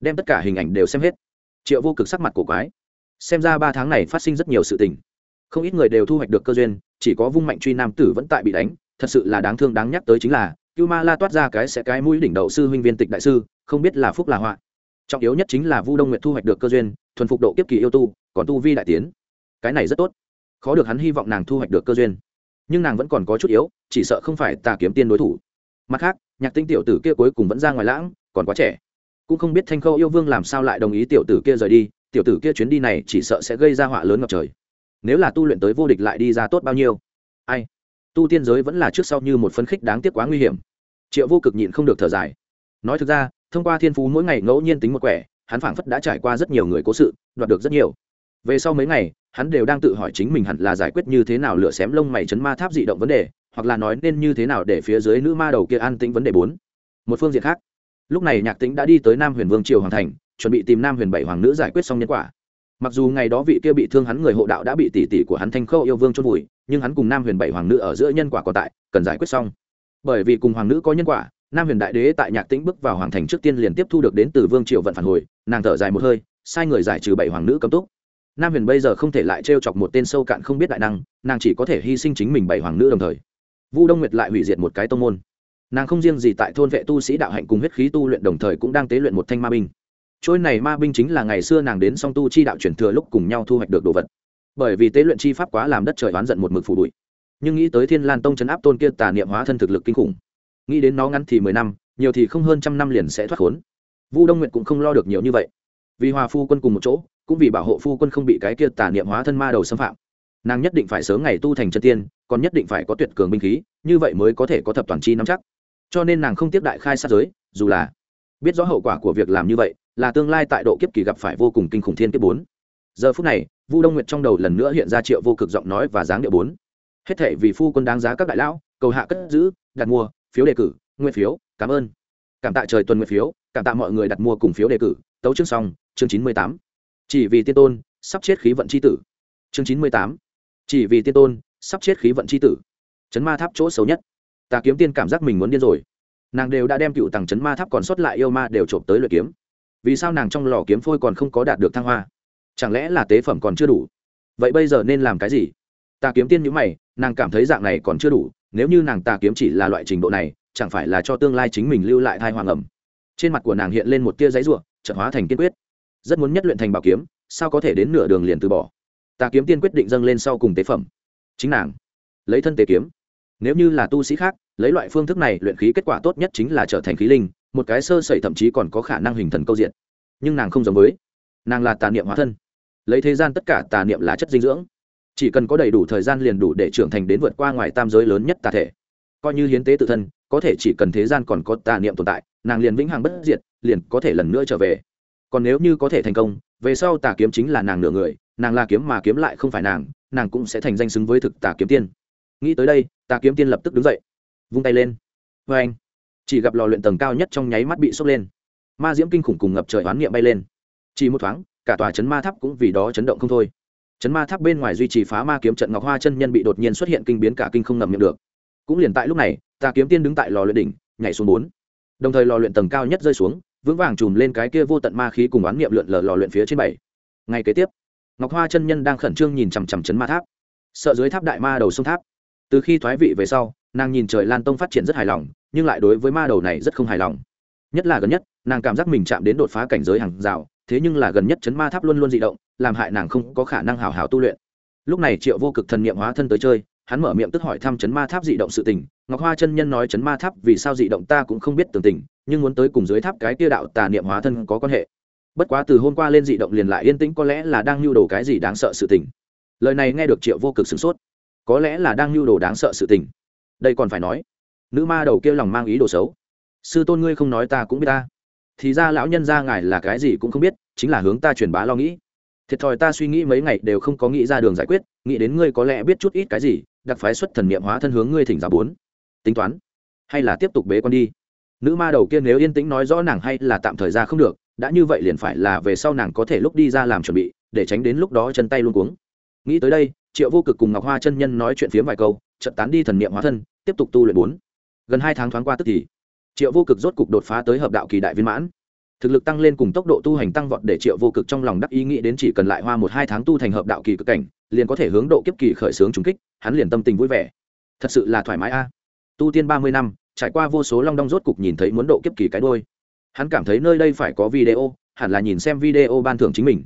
Đem tất cả hình ảnh đều xem hết. Triệu vô cực sắc mặt cổ quái xem ra ba tháng này phát sinh rất nhiều sự tình. Không ít người đều thu hoạch được cơ duyên, chỉ có vung mạnh truy nam tử vẫn tại bị đánh, thật sự là đáng thương đáng nhắc tới chính là cưu ma la toát ra cái sẽ cái mũi đỉnh đậu sư huynh viên tịch đại sư, không biết là phúc là họa. Trọng yếu nhất chính là vu đông nguyệt thu hoạch được cơ duyên, thuần phục độ kiếp kỳ yêu tu, còn tu vi đại tiến. Cái này rất tốt. Khó được hắn hy vọng nàng thu hoạch được cơ duyên. Nhưng nàng vẫn còn có chút yếu, chỉ sợ không phải tà kiếm tiên đối thủ. Mặt khác, nhạc tinh tiểu tử kia cuối cùng vẫn ra ngoài lãng, còn quá trẻ. Cũng không biết thanh khâu yêu vương làm sao lại đồng ý tiểu tử kia rời đi tiểu tử kia chuyến đi này chỉ sợ sẽ gây ra họa lớn ngập trời. Nếu là tu luyện tới vô địch lại đi ra tốt bao nhiêu? Ai? Tu tiên giới vẫn là trước sau như một phấn khích đáng tiếc quá nguy hiểm. Triệu vô cực nhịn không được thở dài. Nói thực ra, thông qua thiên phú mỗi ngày ngẫu nhiên tính một quẻ, hắn phảng phất đã trải qua rất nhiều người cố sự, đoạt được rất nhiều. Về sau mấy ngày, hắn đều đang tự hỏi chính mình hẳn là giải quyết như thế nào lửa xém lông mày chấn ma tháp dị động vấn đề, hoặc là nói nên như thế nào để phía dưới nữ ma đầu kia an tĩnh vấn đề bốn. Một phương diện khác, lúc này nhạc tĩnh đã đi tới nam huyền vương triều hoàng thành chuẩn bị tìm nam huyền bảy hoàng nữ giải quyết xong nhân quả. Mặc dù ngày đó vị kia bị thương hắn người hộ đạo đã bị tỷ tỷ của hắn thanh khâu yêu vương chôn vùi, nhưng hắn cùng nam huyền bảy hoàng nữ ở giữa nhân quả còn tại, cần giải quyết xong. Bởi vì cùng hoàng nữ có nhân quả, nam huyền đại đế tại nhạc tĩnh bước vào hoàng thành trước tiên liền tiếp thu được đến từ vương triều vận phản hồi, nàng thở dài một hơi, sai người giải trừ bảy hoàng nữ cấm túc. Nam huyền bây giờ không thể lại t chọc một tên sâu cạn không biết đại năng, nàng chỉ có thể hy sinh chính mình bảy hoàng nữ đồng thời. Vu đông nguyệt lại hủy diệt một cái tông môn. Nàng không riêng gì tại thôn vệ tu sĩ đạo hạnh cùng huyết khí tu luyện đồng thời cũng đang tế luyện một thanh ma binh trôi này ma binh chính là ngày xưa nàng đến song tu chi đạo chuyển thừa lúc cùng nhau thu hoạch được đồ vật. Bởi vì tế luyện chi pháp quá làm đất trời oán giận một mực phủ bụi. Nhưng nghĩ tới thiên lan tông chấn áp tôn kia tà niệm hóa thân thực lực kinh khủng. Nghĩ đến nó ngắn thì mười năm, nhiều thì không hơn trăm năm liền sẽ thoát khốn. Vu đông nguyệt cũng không lo được nhiều như vậy. Vì hòa phu quân cùng một chỗ, cũng vì bảo hộ phu quân không bị cái kia tà niệm hóa thân ma đầu xâm phạm. Nàng nhất định phải sớm ngày tu thành chân tiên, còn nhất định phải có tuyệt cường binh khí, như vậy mới có thể có thập toàn chi nắm chắc. Cho nên nàng không tiếp đại khai sát giới, dù là biết rõ hậu quả của việc làm như vậy, là tương lai tại độ kiếp kỳ gặp phải vô cùng kinh khủng thiên kiếp bốn. Giờ phút này, vu đông nguyệt trong đầu lần nữa hiện ra triệu vô cực giọng nói và dáng điệu bốn. Hết thệ vì phu quân đáng giá các đại lão, cầu hạ cất giữ, đặt mua, phiếu đề cử nguyên phiếu, cảm ơn. Cảm tạ trời tuần nguyên phiếu, cảm tạ mọi người đặt mua cùng phiếu đề cử. Tấu chương xong, chương chín mươi tám. Chỉ vì tiên tôn, sắp chết khí vận c h i tử. Chương chín mươi tám. Chỉ vì tiên tôn, sắp chết khí vận c h i tử. Chấn ma tháp chỗ xấu nhất. Ta kiếm tiên cảm giác mình muốn điên rồi nàng đều đã đem cựu tàng chấn ma tháp còn sót lại yêu ma đều trộm tới luyện kiếm. Vì sao nàng trong lò kiếm phôi còn không có đạt được thăng hoa? Chẳng lẽ là tế phẩm còn chưa đủ? Vậy bây giờ nên làm cái gì? Tà kiếm tiên nhữ mày, nàng cảm thấy dạng này còn chưa đủ, nếu như nàng tà kiếm chỉ là loại trình độ này, chẳng phải là cho tương lai chính mình lưu lại thai hoàng ẩm? Trên mặt của nàng hiện lên một tia giấy ruộng trận hóa thành kiên quyết. Rất muốn nhất luyện thành bảo kiếm, sao có thể đến nửa đường liền từ bỏ? Tà kiếm tiên quyết định dâng lên sau cùng tế phẩm. Chính nàng lấy thân tế kiếm. Nếu như là tu sĩ khác lấy loại phương thức này luyện khí kết quả tốt nhất chính là trở thành khí linh, một cái sơ sẩy thậm chí còn có khả năng hình thần câu diện. Nhưng nàng không giống với, nàng là tà niệm hóa thân. Lấy thế gian tất cả tà niệm là chất dinh dưỡng. Chỉ cần có đầy đủ thời gian liền đủ để trưởng thành đến vượt qua ngoài tam giới lớn nhất tà thể. Coi như hiến tế tự thân, có thể chỉ cần thế gian còn có tà niệm tồn tại, nàng liền vĩnh hằng bất diệt, liền có thể lần nữa trở về. Còn nếu như có thể thành công, về sau tà kiếm chính là nàng nửa người, nàng là kiếm mà kiếm lại không phải nàng nàng cũng sẽ thành danh xứng với thực tà kiếm tiên. Nghĩ tới đây, tà kiếm tiên lập tức đứng dậy vung tay lên. Vê anh. Chỉ gặp lò luyện tầng cao nhất trong nháy mắt bị sốc lên. Ma diễm kinh khủng cùng ngập trời oán niệm bay lên. Chỉ một thoáng, cả tòa chấn ma tháp cũng vì đó chấn động không thôi. Chấn ma tháp bên ngoài duy trì phá ma kiếm trận ngọc hoa chân nhân bị đột nhiên xuất hiện kinh biến cả kinh không ngầm miệng được. Cũng liền tại lúc này, ta kiếm tiên đứng tại lò luyện đỉnh, nhảy xuống bốn. Đồng thời lò luyện tầng cao nhất rơi xuống, vững vàng chùm lên cái kia vô tận ma khí cùng oán niệm lượn lờ lò luyện phía trên bảy. Ngay kế tiếp, ngọc hoa chân nhân đang khẩn trương nhìn chằm chằm chấn ma tháp. Sợ dưới tháp đại ma đầu sông tháp. Từ khi thoái vị về sau nàng nhìn trời lan tông phát triển rất hài lòng, nhưng lại đối với ma đầu này rất không hài lòng. Nhất là gần nhất, nàng cảm giác mình chạm đến đột phá cảnh giới hàng rào, thế nhưng là gần nhất chấn ma tháp luôn luôn dị động, làm hại nàng không có khả năng hào hào tu luyện. Lúc này triệu vô cực thần niệm hóa thân tới chơi, hắn mở miệng tức hỏi thăm chấn ma tháp dị động sự tình. Ngọc hoa chân nhân nói chấn ma tháp vì sao dị động ta cũng không biết tường tình, nhưng muốn tới cùng dưới tháp cái kia đạo tà niệm hóa thân có quan hệ. Bất quá từ hôm qua lên dị động liền lại yên tĩnh, có lẽ là đang lưu đồ cái gì đáng sợ sự tình. Lời này nghe được triệu vô cực sửng sốt. Có lẽ là đang lưu đồ đáng sợ sự tình đây còn phải nói, nữ ma đầu kia lòng mang ý đồ xấu. Sư tôn ngươi không nói ta cũng biết ta. Thì ra lão nhân ra ngài là cái gì cũng không biết, chính là hướng ta truyền bá lo nghĩ. Thiệt thòi ta suy nghĩ mấy ngày đều không có nghĩ ra đường giải quyết, nghĩ đến ngươi có lẽ biết chút ít cái gì, đặc phái xuất thần niệm hóa thân hướng ngươi thỉnh giáo bốn. Tính toán, hay là tiếp tục bế con đi. Nữ ma đầu kia nếu yên tĩnh nói rõ nàng hay là tạm thời ra không được, đã như vậy liền phải là về sau nàng có thể lúc đi ra làm chuẩn bị, để tránh đến lúc đó chân tay luôn cuống. Nghĩ tới đây, triệu vô cực cùng ngọc hoa chân nhân nói chuyện phiếm vài câu trận tán đi thần niệm hóa thân, tiếp tục tu luyện bốn. Gần hai tháng thoáng qua tức thì, triệu vô cực rốt cục đột phá tới hợp đạo kỳ đại viên mãn. Thực lực tăng lên cùng tốc độ tu hành tăng vọt để triệu vô cực trong lòng đắc ý nghĩ đến chỉ cần lại hoa một hai tháng tu thành hợp đạo kỳ cực cảnh, liền có thể hướng độ kiếp kỳ khởi xướng trùng kích, hắn liền tâm tình vui vẻ. Thật sự là thoải mái a. Tu tiên ba mươi năm, trải qua vô số long đong rốt cục nhìn thấy muốn độ kiếp kỳ cái đôi hắn cảm thấy nơi đây phải có video, hẳn là nhìn xem video ban thưởng chính mình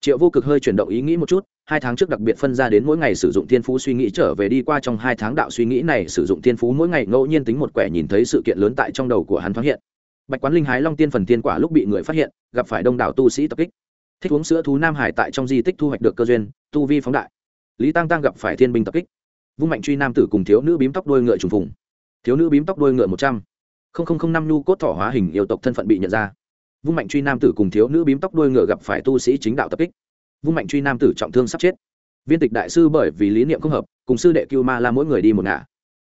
triệu vô cực hơi chuyển động ý nghĩ một chút, hai tháng trước đặc biệt phân ra đến mỗi ngày sử dụng thiên phú suy nghĩ trở về đi qua trong hai tháng đạo suy nghĩ này, sử dụng thiên phú mỗi ngày ngẫu nhiên tính một quẻ nhìn thấy sự kiện lớn tại trong đầu của hắn thoáng hiện. Bạch quán linh hái long tiên phần tiên quả lúc bị người phát hiện, gặp phải đông đảo tu sĩ tập kích. Thích uống sữa thú nam hải tại trong di tích thu hoạch được cơ duyên, tu vi phóng đại. Lý tăng tăng gặp phải thiên binh tập kích. Vung mạnh truy nam tử cùng thiếu nữ bím tóc đuôi ngựa trùng phùng. Thiếu nữ bím tóc đuôi ngựa một trăm. Linh năm nhu cốt thỏ hóa hình yêu tộc thân phận bị nhận ra vung mạnh truy nam tử cùng thiếu nữ bím tóc đuôi ngựa gặp phải tu sĩ chính đạo tập kích. Vung mạnh truy nam tử trọng thương sắp chết. Viên tịch đại sư bởi vì lý niệm không hợp, cùng sư đệ cưu ma la mỗi người đi một ngả.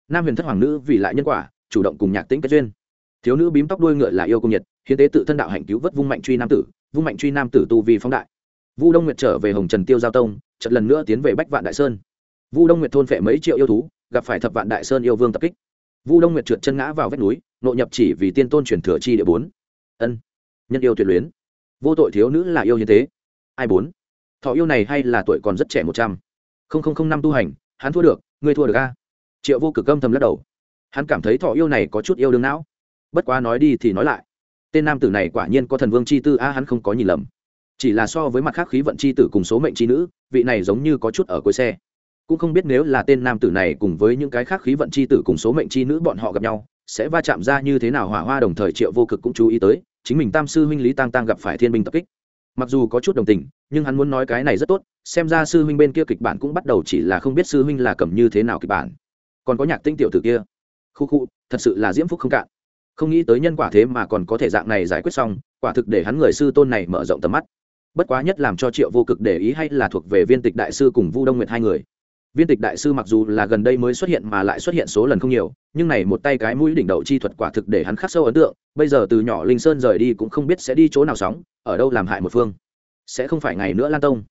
Nam huyền thất hoàng nữ vì lại nhân quả, chủ động cùng nhạc tĩnh kết duyên. Thiếu nữ bím tóc đuôi ngựa là yêu công nhiệt, hiến tế tự thân đạo hạnh cứu vớt vung mạnh truy nam tử, vung mạnh truy nam tử tu vì phóng đại. Vu đông nguyệt trở về hồng trần tiêu giao tông chật lần nữa tiến về bách vạn đại sơn. Vu đông nguyệt thôn phệ mấy triệu yêu thú, gặp phải thập vạn đại sơn yêu vương tập kích. Vu đông nguyệt trượt chân ngã vào vách núi, nội nhập chỉ vì tiên tôn truyền thừa chi địa bốn. Ân nhân yêu tuyệt luyến. Vô tội thiếu nữ là yêu như thế ai bốn thọ yêu này hay là tuổi còn rất trẻ một trăm? Linh năm tu hành, hắn thua được, ngươi thua được a. Triệu vô cực âm thầm lắc đầu. Hắn cảm thấy thọ yêu này có chút yêu đương não. Bất quá nói đi thì nói lại. Tên nam tử này quả nhiên có thần vương c h i tư a, hắn không có nhìn lầm. Chỉ là so với mặt khác khí vận c h i tử cùng số mệnh c h i nữ, vị này giống như có chút ở cuối xe. Cũng không biết nếu là tên nam tử này cùng với những cái khác khí vận c h i tử cùng số mệnh c h i nữ bọn họ gặp nhau, sẽ va chạm ra như thế nào hỏa hoa đồng thời triệu vô cực cũng chú ý tới chính mình tam sư huynh lý tăng tăng gặp phải thiên binh tập kích. Mặc dù có chút đồng tình, nhưng hắn muốn nói cái này rất tốt, xem ra sư huynh bên kia kịch bản cũng bắt đầu chỉ là không biết sư huynh là cầm như thế nào kịch bản. Còn có nhạc tinh tiểu tử kia. Khu khu, thật sự là diễm phúc không cạn. Không nghĩ tới nhân quả thế mà còn có thể dạng này giải quyết xong, quả thực để hắn người sư tôn này mở rộng tầm mắt. Bất quá nhất làm cho triệu vô cực để ý hay là thuộc về viên tịch đại sư cùng vu đông nguyệt hai người viên tịch đại sư mặc dù là gần đây mới xuất hiện mà lại xuất hiện số lần không nhiều, nhưng này một tay cái mũi đỉnh đầu chi thuật quả thực để hắn khắc sâu ấn tượng, bây giờ từ nhỏ linh sơn rời đi cũng không biết sẽ đi chỗ nào sóng, ở đâu làm hại một phương. Sẽ không phải ngày nữa lan tông.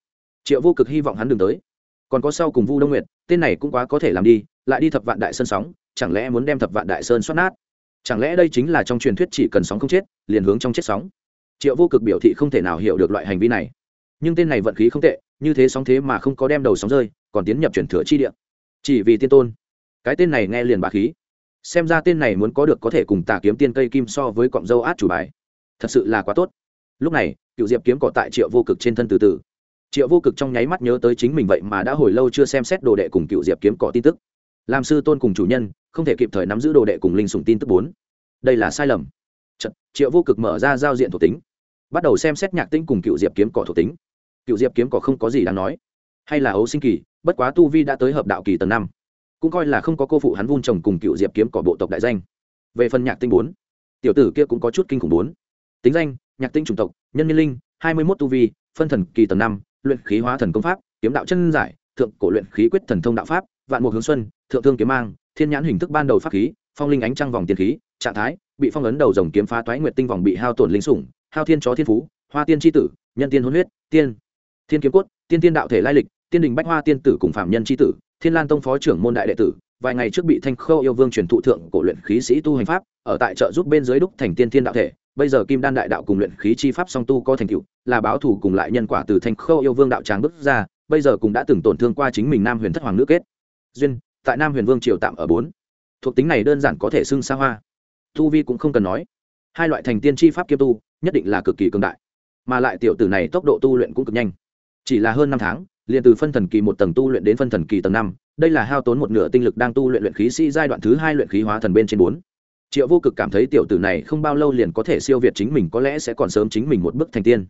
Triệu vô cực hy vọng hắn đừng tới. Còn có sau cùng vu đông nguyệt, tên này cũng quá có thể làm đi, lại đi thập vạn đại sơn sóng, chẳng lẽ muốn đem thập vạn đại sơn xoát nát? Chẳng lẽ đây chính là trong truyền thuyết chỉ cần sóng không chết, liền hướng trong chết sóng? Triệu vô cực biểu thị không thể nào hiểu được loại hành vi này. Nhưng tên này vận khí không tệ, như thế sóng thế mà không có đem đầu sóng rơi còn tiến nhập truyền thừa chi địa. Chỉ vì tiên tôn. Cái tên này nghe liền bà khí. Xem ra tên này muốn có được có thể cùng tà kiếm tiên cây kim so với cọng dâu át chủ bài. Thật sự là quá tốt. Lúc này cựu diệp kiếm cọ tại triệu vô cực trên thân từ từ. Triệu vô cực trong nháy mắt nhớ tới chính mình vậy mà đã hồi lâu chưa xem xét đồ đệ cùng cựu diệp kiếm cọ tin tức. Làm sư tôn cùng chủ nhân không thể kịp thời nắm giữ đồ đệ cùng linh sùng tin tức bốn. Đây là sai lầm. Chật, triệu vô cực mở ra giao diện thuộc tính. Bắt đầu xem xét nhạc tinh cùng cựu diệp kiếm cỏ thuộc tính. Cựu diệp kiếm cỏ không có gì đáng nói. Hay là ấu sinh kỳ bất quá tu vi đã tới hợp đạo kỳ tầng năm, cũng coi là không có cô phụ hắn vun trồng cùng cựu diệp kiếm cỏ bộ tộc đại danh. Về phần nhạc tinh bốn, tiểu tử kia cũng có chút kinh khủng bốn. Tính danh, nhạc tinh chủng tộc, nhân niên linh, hai mươi mốt tu vi, phân thần kỳ tầng năm, luyện khí hóa thần công pháp, kiếm đạo chân giải, thượng cổ luyện khí quyết thần thông đạo pháp, vạn mục hướng xuân, thượng thương kiếm mang, thiên nhãn hình thức ban đầu pháp khí, phong linh ánh trăng vòng tiền khí, trạng thái, bị phong ấn đầu dòng kiếm phá toái nguyệt tinh vòng bị hao tổn linh sủng, hao thiên chó thiên phú, hoa tiên tri tử, nhân tiên hôn huyết, tiên, thiên kiếm cốt, tiên tiên đạo thể lai lịch tiên đình bách hoa tiên tử cùng phạm nhân tri tử, thiên lan tông phó trưởng môn đại đệ tử, vài ngày trước bị thanh khâu yêu vương truyền thụ thượng cổ luyện khí sĩ tu hành pháp, ở tại trợ giúp bên dưới đúc thành tiên thiên đạo thể. Bây giờ kim đan đại đạo cùng luyện khí chi pháp song tu có thành tựu, là báo thù cùng lại nhân quả từ thanh khâu yêu vương đạo tràng bước ra, bây giờ cũng đã từng tổn thương qua chính mình nam huyền thất hoàng nữ kết. Duyên, tại nam huyền vương triều tạm ở bốn. Thuộc tính này đơn giản có thể xưng xa hoa. Tu vi cũng không cần nói. Hai loại thành tiên chi pháp kiêm tu, nhất định là cực kỳ cường đại. Mà lại tiểu tử này tốc độ tu luyện cũng cực nhanh. Chỉ là hơn năm tháng liền từ phân thần kỳ một tầng tu luyện đến phân thần kỳ tầng năm, đây là hao tốn một nửa tinh lực đang tu luyện luyện khí sĩ giai đoạn thứ hai luyện khí hóa thần bên trên bốn. Triệu vô cực cảm thấy tiểu tử này không bao lâu liền có thể siêu việt chính mình có lẽ sẽ còn sớm chính mình một bước thành tiên.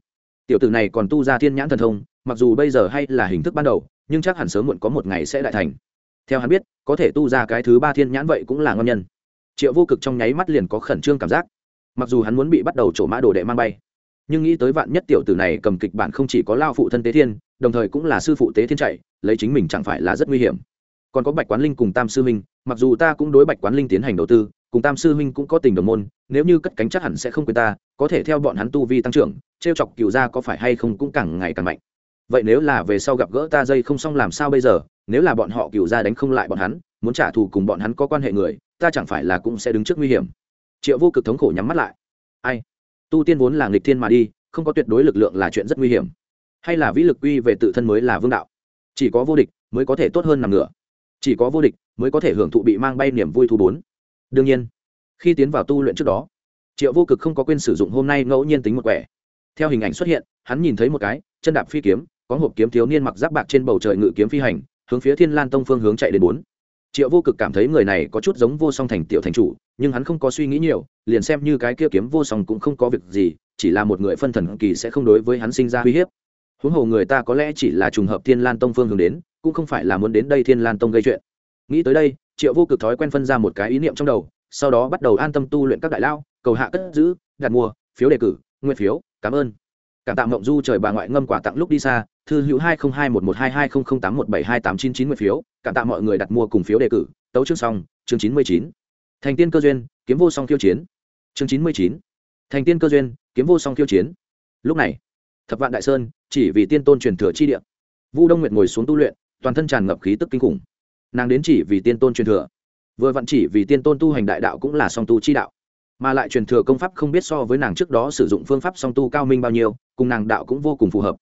Tiểu tử này còn tu ra thiên nhãn thần thông, mặc dù bây giờ hay là hình thức ban đầu, nhưng chắc hẳn sớm muộn có một ngày sẽ đại thành. Theo hắn biết, có thể tu ra cái thứ ba thiên nhãn vậy cũng là ngon nhân. Triệu vô cực trong nháy mắt liền có khẩn trương cảm giác. Mặc dù hắn muốn bị bắt đầu trổ mã đồ đệ mang bay, nhưng nghĩ tới vạn nhất tiểu tử này cầm kịch bản không chỉ có lao phụ thân tế thiên đồng thời cũng là sư phụ tế thiên chạy, lấy chính mình chẳng phải là rất nguy hiểm. Còn có bạch quán linh cùng tam sư huynh mặc dù ta cũng đối bạch quán linh tiến hành đầu tư, cùng tam sư huynh cũng có tình đồng môn, nếu như cất cánh chắc hẳn sẽ không quên ta, có thể theo bọn hắn tu vi tăng trưởng t r e o chọc cựu ra có phải hay không cũng càng ngày càng mạnh. Vậy nếu là về sau gặp gỡ ta dây không xong làm sao bây giờ, nếu là bọn họ cựu ra đánh không lại bọn hắn, muốn trả thù cùng bọn hắn có quan hệ người, ta chẳng phải là cũng sẽ đứng trước nguy hiểm. Triệu vô cực thống khổ nhắm mắt lại. Ai? Tu tiên vốn là nghịch thiên mà đi, không có tuyệt đối lực lượng là chuyện rất nguy hiểm hay là vĩ lực quy về tự thân mới là vương đạo? Chỉ có vô địch mới có thể tốt hơn nằm ngửa. Chỉ có vô địch mới có thể hưởng thụ bị mang bay niềm vui thu bốn. Đương nhiên, khi tiến vào tu luyện trước đó, triệu vô cực không có quên sử dụng hôm nay ngẫu nhiên tính một quẻ. Theo hình ảnh xuất hiện, hắn nhìn thấy một cái, chân đạp phi kiếm, có hộp kiếm thiếu niên mặc giáp bạc trên bầu trời ngự kiếm phi hành, hướng phía thiên lan tông phương hướng chạy đến bốn. Triệu vô cực cảm thấy người này có chút giống vô song thành tiểu thành chủ, nhưng hắn không có suy nghĩ nhiều, liền xem như cái kia kiếm vô song cũng không có việc gì, chỉ là một người phân thần kỳ sẽ không đối với hắn sinh ra uy hiếp huống hồ người ta có lẽ chỉ là trùng hợp thiên lan tông phương hướng đến, cũng không phải là muốn đến đây thiên lan tông gây chuyện. Nghĩ tới đây, triệu vô cực thói quen phân ra một cái ý niệm trong đầu, sau đó bắt đầu an tâm tu luyện các đại lao, cầu hạ cất giữ, đặt mua, phiếu đề cử nguyên phiếu, cảm ơn. Cảm tạ mộng du trời bà ngoại ngâm quả tặng lúc đi xa, thư hữu hai nghìn hai một một hai hai không không tám một bảy hai tám chín chín nguyên phiếu, cảm tạ mọi người đặt mua cùng phiếu đề cử. Tấu chương xong, chương chín mươi chín. Thành tiên cơ duyên, kiếm vô song khiêu chiến. Chương chín mươi chín. Thành tiên cơ duyên, kiếm vô song khiêu chiến. Lúc này thập vạn đại sơn, chỉ vì tiên tôn truyền thừa chi địa. Vu đông nguyệt ngồi xuống tu luyện, toàn thân tràn ngập khí tức kinh khủng. Nàng đến chỉ vì tiên tôn truyền thừa. Vừa vặn chỉ vì tiên tôn tu hành đại đạo cũng là song tu chi đạo. Mà lại truyền thừa công pháp không biết so với nàng trước đó sử dụng phương pháp song tu cao minh bao nhiêu, cùng nàng đạo cũng vô cùng phù hợp.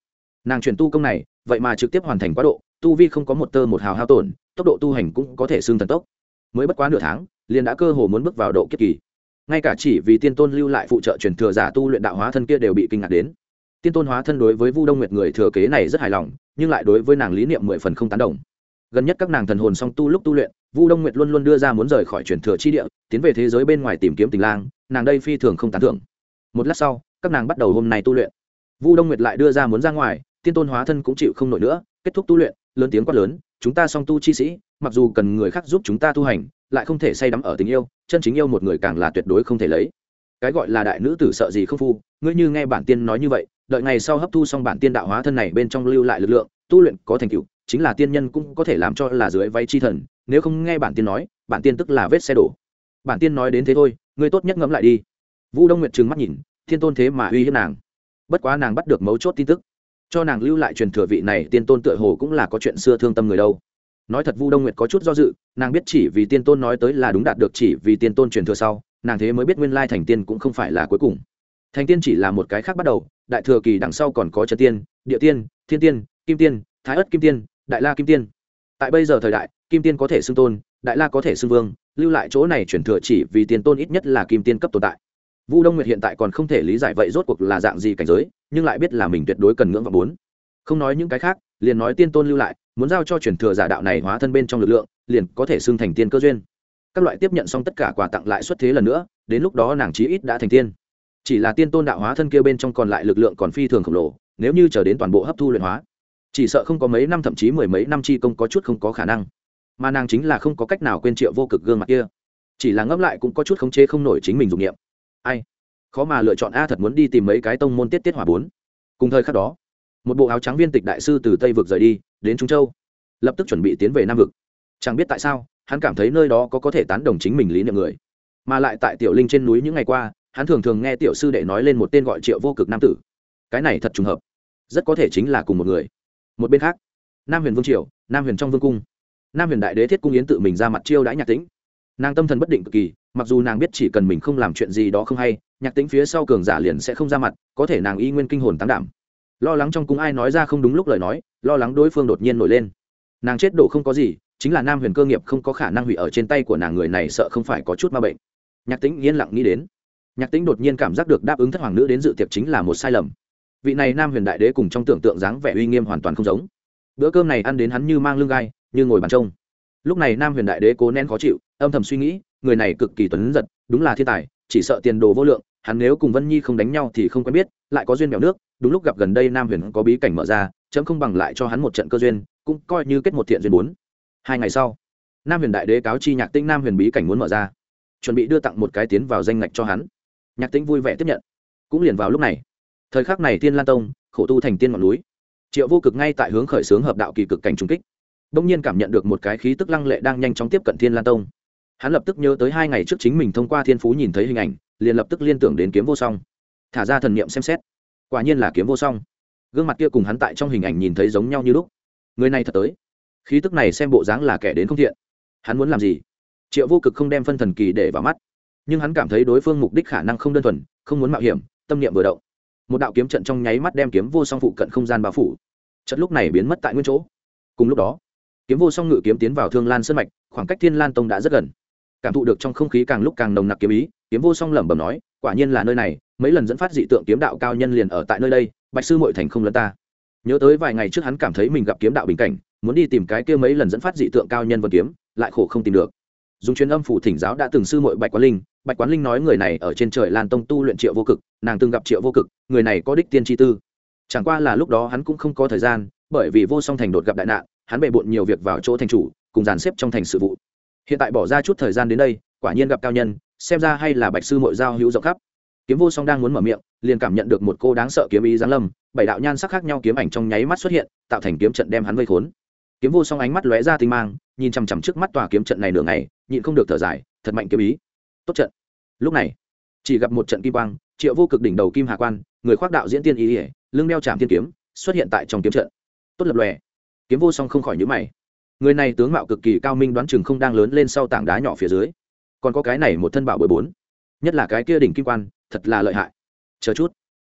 Nàng truyền tu công này, vậy mà trực tiếp hoàn thành quá độ, tu vi không có một tơ một hào hao tổn, tốc độ tu hành cũng có thể xương thần tốc. Mới bất quá nửa tháng, liền đã cơ hồ muốn bước vào độ kiếp kỳ. Ngay cả chỉ vì tiên tôn lưu lại phụ trợ truyền thừa giả tu luyện đạo hóa thân kia đều bị kinh ngạc đến tiên tôn hóa thân đối với vu đông nguyệt người thừa kế này rất hài lòng, nhưng lại đối với nàng lý niệm mười phần không tán đồng. Gần nhất các nàng thần hồn song tu lúc tu luyện, vu đông nguyệt luôn luôn đưa ra muốn rời khỏi truyền thừa chi địa, tiến về thế giới bên ngoài tìm kiếm tình lang, nàng đây phi thường không tán thưởng. Một lát sau, các nàng bắt đầu hôm nay tu luyện. Vu đông nguyệt lại đưa ra muốn ra ngoài, tiên tôn hóa thân cũng chịu không nổi nữa, kết thúc tu luyện, lớn tiếng quát lớn, chúng ta song tu chi sĩ, mặc dù cần người khác giúp chúng ta tu hành, lại không thể say đắm ở tình yêu, chân chính yêu một người càng là tuyệt đối không thể lấy cái gọi là đại nữ tử sợ gì không phu, ngươi như nghe bản tiên nói như vậy, đợi ngày sau hấp thu xong bản tiên đạo hóa thân này bên trong lưu lại lực lượng, tu luyện có thành tựu, chính là tiên nhân cũng có thể làm cho là dưới váy chi thần, nếu không nghe bản tiên nói, bản tiên tức là vết xe đổ. Bản tiên nói đến thế thôi, ngươi tốt nhất ngẫm lại đi. Vũ đông nguyệt trừng mắt nhìn, thiên tôn thế mà uy hiếp nàng. Bất quá nàng bắt được mấu chốt tin tức, cho nàng lưu lại truyền thừa vị này tiên tôn tựa hồ cũng là có chuyện xưa thương tâm người đâu. Nói thật vu đông nguyệt có chút do dự, nàng biết chỉ vì tiên tôn nói tới là đúng đạt được chỉ vì tiên tôn truyền thừa sau nàng thế mới biết nguyên lai thành tiên cũng không phải là cuối cùng. Thành tiên chỉ là một cái khác bắt đầu, đại thừa kỳ đằng sau còn có trần tiên, địa tiên, thiên tiên, kim tiên, thái ất kim tiên, đại la kim tiên. Tại bây giờ thời đại, kim tiên có thể xưng tôn, đại la có thể xưng vương, lưu lại chỗ này chuyển thừa chỉ vì tiền tôn ít nhất là kim tiên cấp tồn tại. Vu đông nguyệt hiện tại còn không thể lý giải vậy rốt cuộc là dạng gì cảnh giới, nhưng lại biết là mình tuyệt đối cần ngưỡng và muốn không nói những cái khác, liền nói tiên tôn lưu lại, muốn giao cho chuyển thừa giả đạo này hóa thân bên trong lực lượng, liền có thể xưng thành tiên cơ duyên các loại tiếp nhận xong tất cả quà tặng lại xuất thế lần nữa, đến lúc đó nàng chí ít đã thành tiên. Chỉ là tiên tôn đạo hóa thân kia bên trong còn lại lực lượng còn phi thường khổng lồ, nếu như chờ đến toàn bộ hấp thu luyện hóa, chỉ sợ không có mấy năm thậm chí mười mấy năm chi công có chút không có khả năng. Mà nàng chính là không có cách nào quên triệu vô cực gương mặt kia, chỉ là ngẫm lại cũng có chút khống chế không nổi chính mình dụng nghiệm ai? Khó mà lựa chọn a thật muốn đi tìm mấy cái tông môn tiết tiết hỏa bốn. Cùng thời khắc đó, một bộ áo trắng viên tịch đại sư từ tây vực rời đi, đến trung châu, lập tức chuẩn bị tiến về nam vực. Chẳng biết tại sao hắn cảm thấy nơi đó có có thể tán đồng chính mình lý niệm người. Mà lại tại tiểu linh trên núi những ngày qua, hắn thường thường nghe tiểu sư đệ nói lên một tên gọi triệu vô cực nam tử. Cái này thật trùng hợp. Rất có thể chính là cùng một người. Một bên khác, nam huyền vương triều, nam huyền trong vương cung. Nam huyền đại đế thiết cung yến tự mình ra mặt chiêu đãi nhạc tĩnh. Nàng tâm thần bất định cực kỳ, mặc dù nàng biết chỉ cần mình không làm chuyện gì đó không hay, nhạc tĩnh phía sau cường giả liền sẽ không ra mặt, có thể nàng y nguyên kinh hồn tán đảm. Lo lắng trong cung ai nói ra không đúng lúc lời nói, lo lắng đối phương đột nhiên nổi lên. Nàng chết đổ không có gì chính là nam huyền cơ nghiệp không có khả năng hủy ở trên tay của nàng người này sợ không phải có chút ma bệnh. Nhạc tĩnh yên lặng nghĩ đến. Nhạc tĩnh đột nhiên cảm giác được đáp ứng thất hoàng nữ đến dự tiệc chính là một sai lầm. Vị này nam huyền đại đế cùng trong tưởng tượng dáng vẻ uy nghiêm hoàn toàn không giống. Bữa cơm này ăn đến hắn như mang lưng gai, như ngồi bàn trông. Lúc này nam huyền đại đế cố nén khó chịu, âm thầm suy nghĩ, người này cực kỳ tuấn giật, đúng là thiên tài, chỉ sợ tiền đồ vô lượng, hắn nếu cùng vân nhi không đánh nhau thì không quen biết, lại có duyên mèo nước, đúng lúc gặp gần đây nam huyền có bí cảnh mở ra, chấm không bằng lại cho hắn một trận cơ duyên, cũng coi như kết một thiện duyên bốn hai ngày sau, nam huyền đại đế cáo chi nhạc tĩnh nam huyền bí cảnh muốn mở ra, chuẩn bị đưa tặng một cái tiến vào danh ngạch cho hắn. Nhạc tĩnh vui vẻ tiếp nhận, cũng liền vào lúc này. Thời khắc này tiên lan tông, khổ tu thành tiên ngọn núi, triệu vô cực ngay tại hướng khởi xướng hợp đạo kỳ cực cảnh trung kích. Đông nhiên cảm nhận được một cái khí tức lăng lệ đang nhanh chóng tiếp cận thiên lan tông. Hắn lập tức nhớ tới hai ngày trước chính mình thông qua thiên phú nhìn thấy hình ảnh, liền lập tức liên tưởng đến kiếm vô song. Thả ra thần niệm xem xét. Quả nhiên là kiếm vô song. Gương mặt kia cùng hắn tại trong hình ảnh nhìn thấy giống nhau như lúc. Người này thật tới khí tức này xem bộ dáng là kẻ đến không thiện. Hắn muốn làm gì? Triệu vô cực không đem phân thần kỳ để vào mắt. Nhưng hắn cảm thấy đối phương mục đích khả năng không đơn thuần, không muốn mạo hiểm, tâm niệm vừa động. Một đạo kiếm trận trong nháy mắt đem kiếm vô song phụ cận không gian bao phủ. Trận lúc này biến mất tại nguyên chỗ. Cùng lúc đó, kiếm vô song ngự kiếm tiến vào thương lan sân mạch, khoảng cách thiên lan tông đã rất gần. Cảm thụ được trong không khí càng lúc càng nồng nặc kiếm ý, kiếm vô song lẩm bẩm nói, quả nhiên là nơi này, mấy lần dẫn phát dị tượng kiếm đạo cao nhân liền ở tại nơi đây, bạch sư mội thành không lân ta. Nhớ tới vài ngày trước hắn cảm thấy mình gặp kiếm đạo bình cảnh muốn đi tìm cái kia mấy lần dẫn phát dị tượng cao nhân vân kiếm, lại khổ không tìm được. Dùng chuyến âm phủ thỉnh giáo đã từng sư mội bạch quán linh, bạch quán linh nói người này ở trên trời lan tông tu luyện triệu vô cực, nàng từng gặp triệu vô cực, người này có đích tiên tri tư. Chẳng qua là lúc đó hắn cũng không có thời gian, bởi vì vô song thành đột gặp đại nạn, hắn bề bộn nhiều việc vào chỗ thành chủ, cùng dàn xếp trong thành sự vụ. Hiện tại bỏ ra chút thời gian đến đây, quả nhiên gặp cao nhân, xem ra hay là bạch sư mội giao hữu rộng khắp. Kiếm vô song đang muốn mở miệng, liền cảm nhận được một cô đáng sợ kiếm ý giáng lâm, bảy đạo nhan sắc khác nhau kiếm ảnh trong nháy mắt xuất hiện, tạo thành kiếm trận đem hắn vây khốn kiếm vô song ánh mắt lóe ra tinh mang, nhìn chằm chằm trước mắt tòa kiếm trận này nửa ngày, nhịn không được thở dài, thật mạnh kiếm ý. Tốt trận. Lúc này, chỉ gặp một trận kim quang, triệu vô cực đỉnh đầu kim hà quan, người khoác đạo diễn tiên ý ỉa lưng đeo trạm thiên kiếm, xuất hiện tại trong kiếm trận. Tốt lập lòe. Kiếm vô song không khỏi nhữ mày. Người này tướng mạo cực kỳ cao minh đoán chừng không đang lớn lên sau tảng đá nhỏ phía dưới. Còn có cái này một thân bảo bồi bốn. Nhất là cái kia đỉnh kim quan, thật là lợi hại. Chờ chút.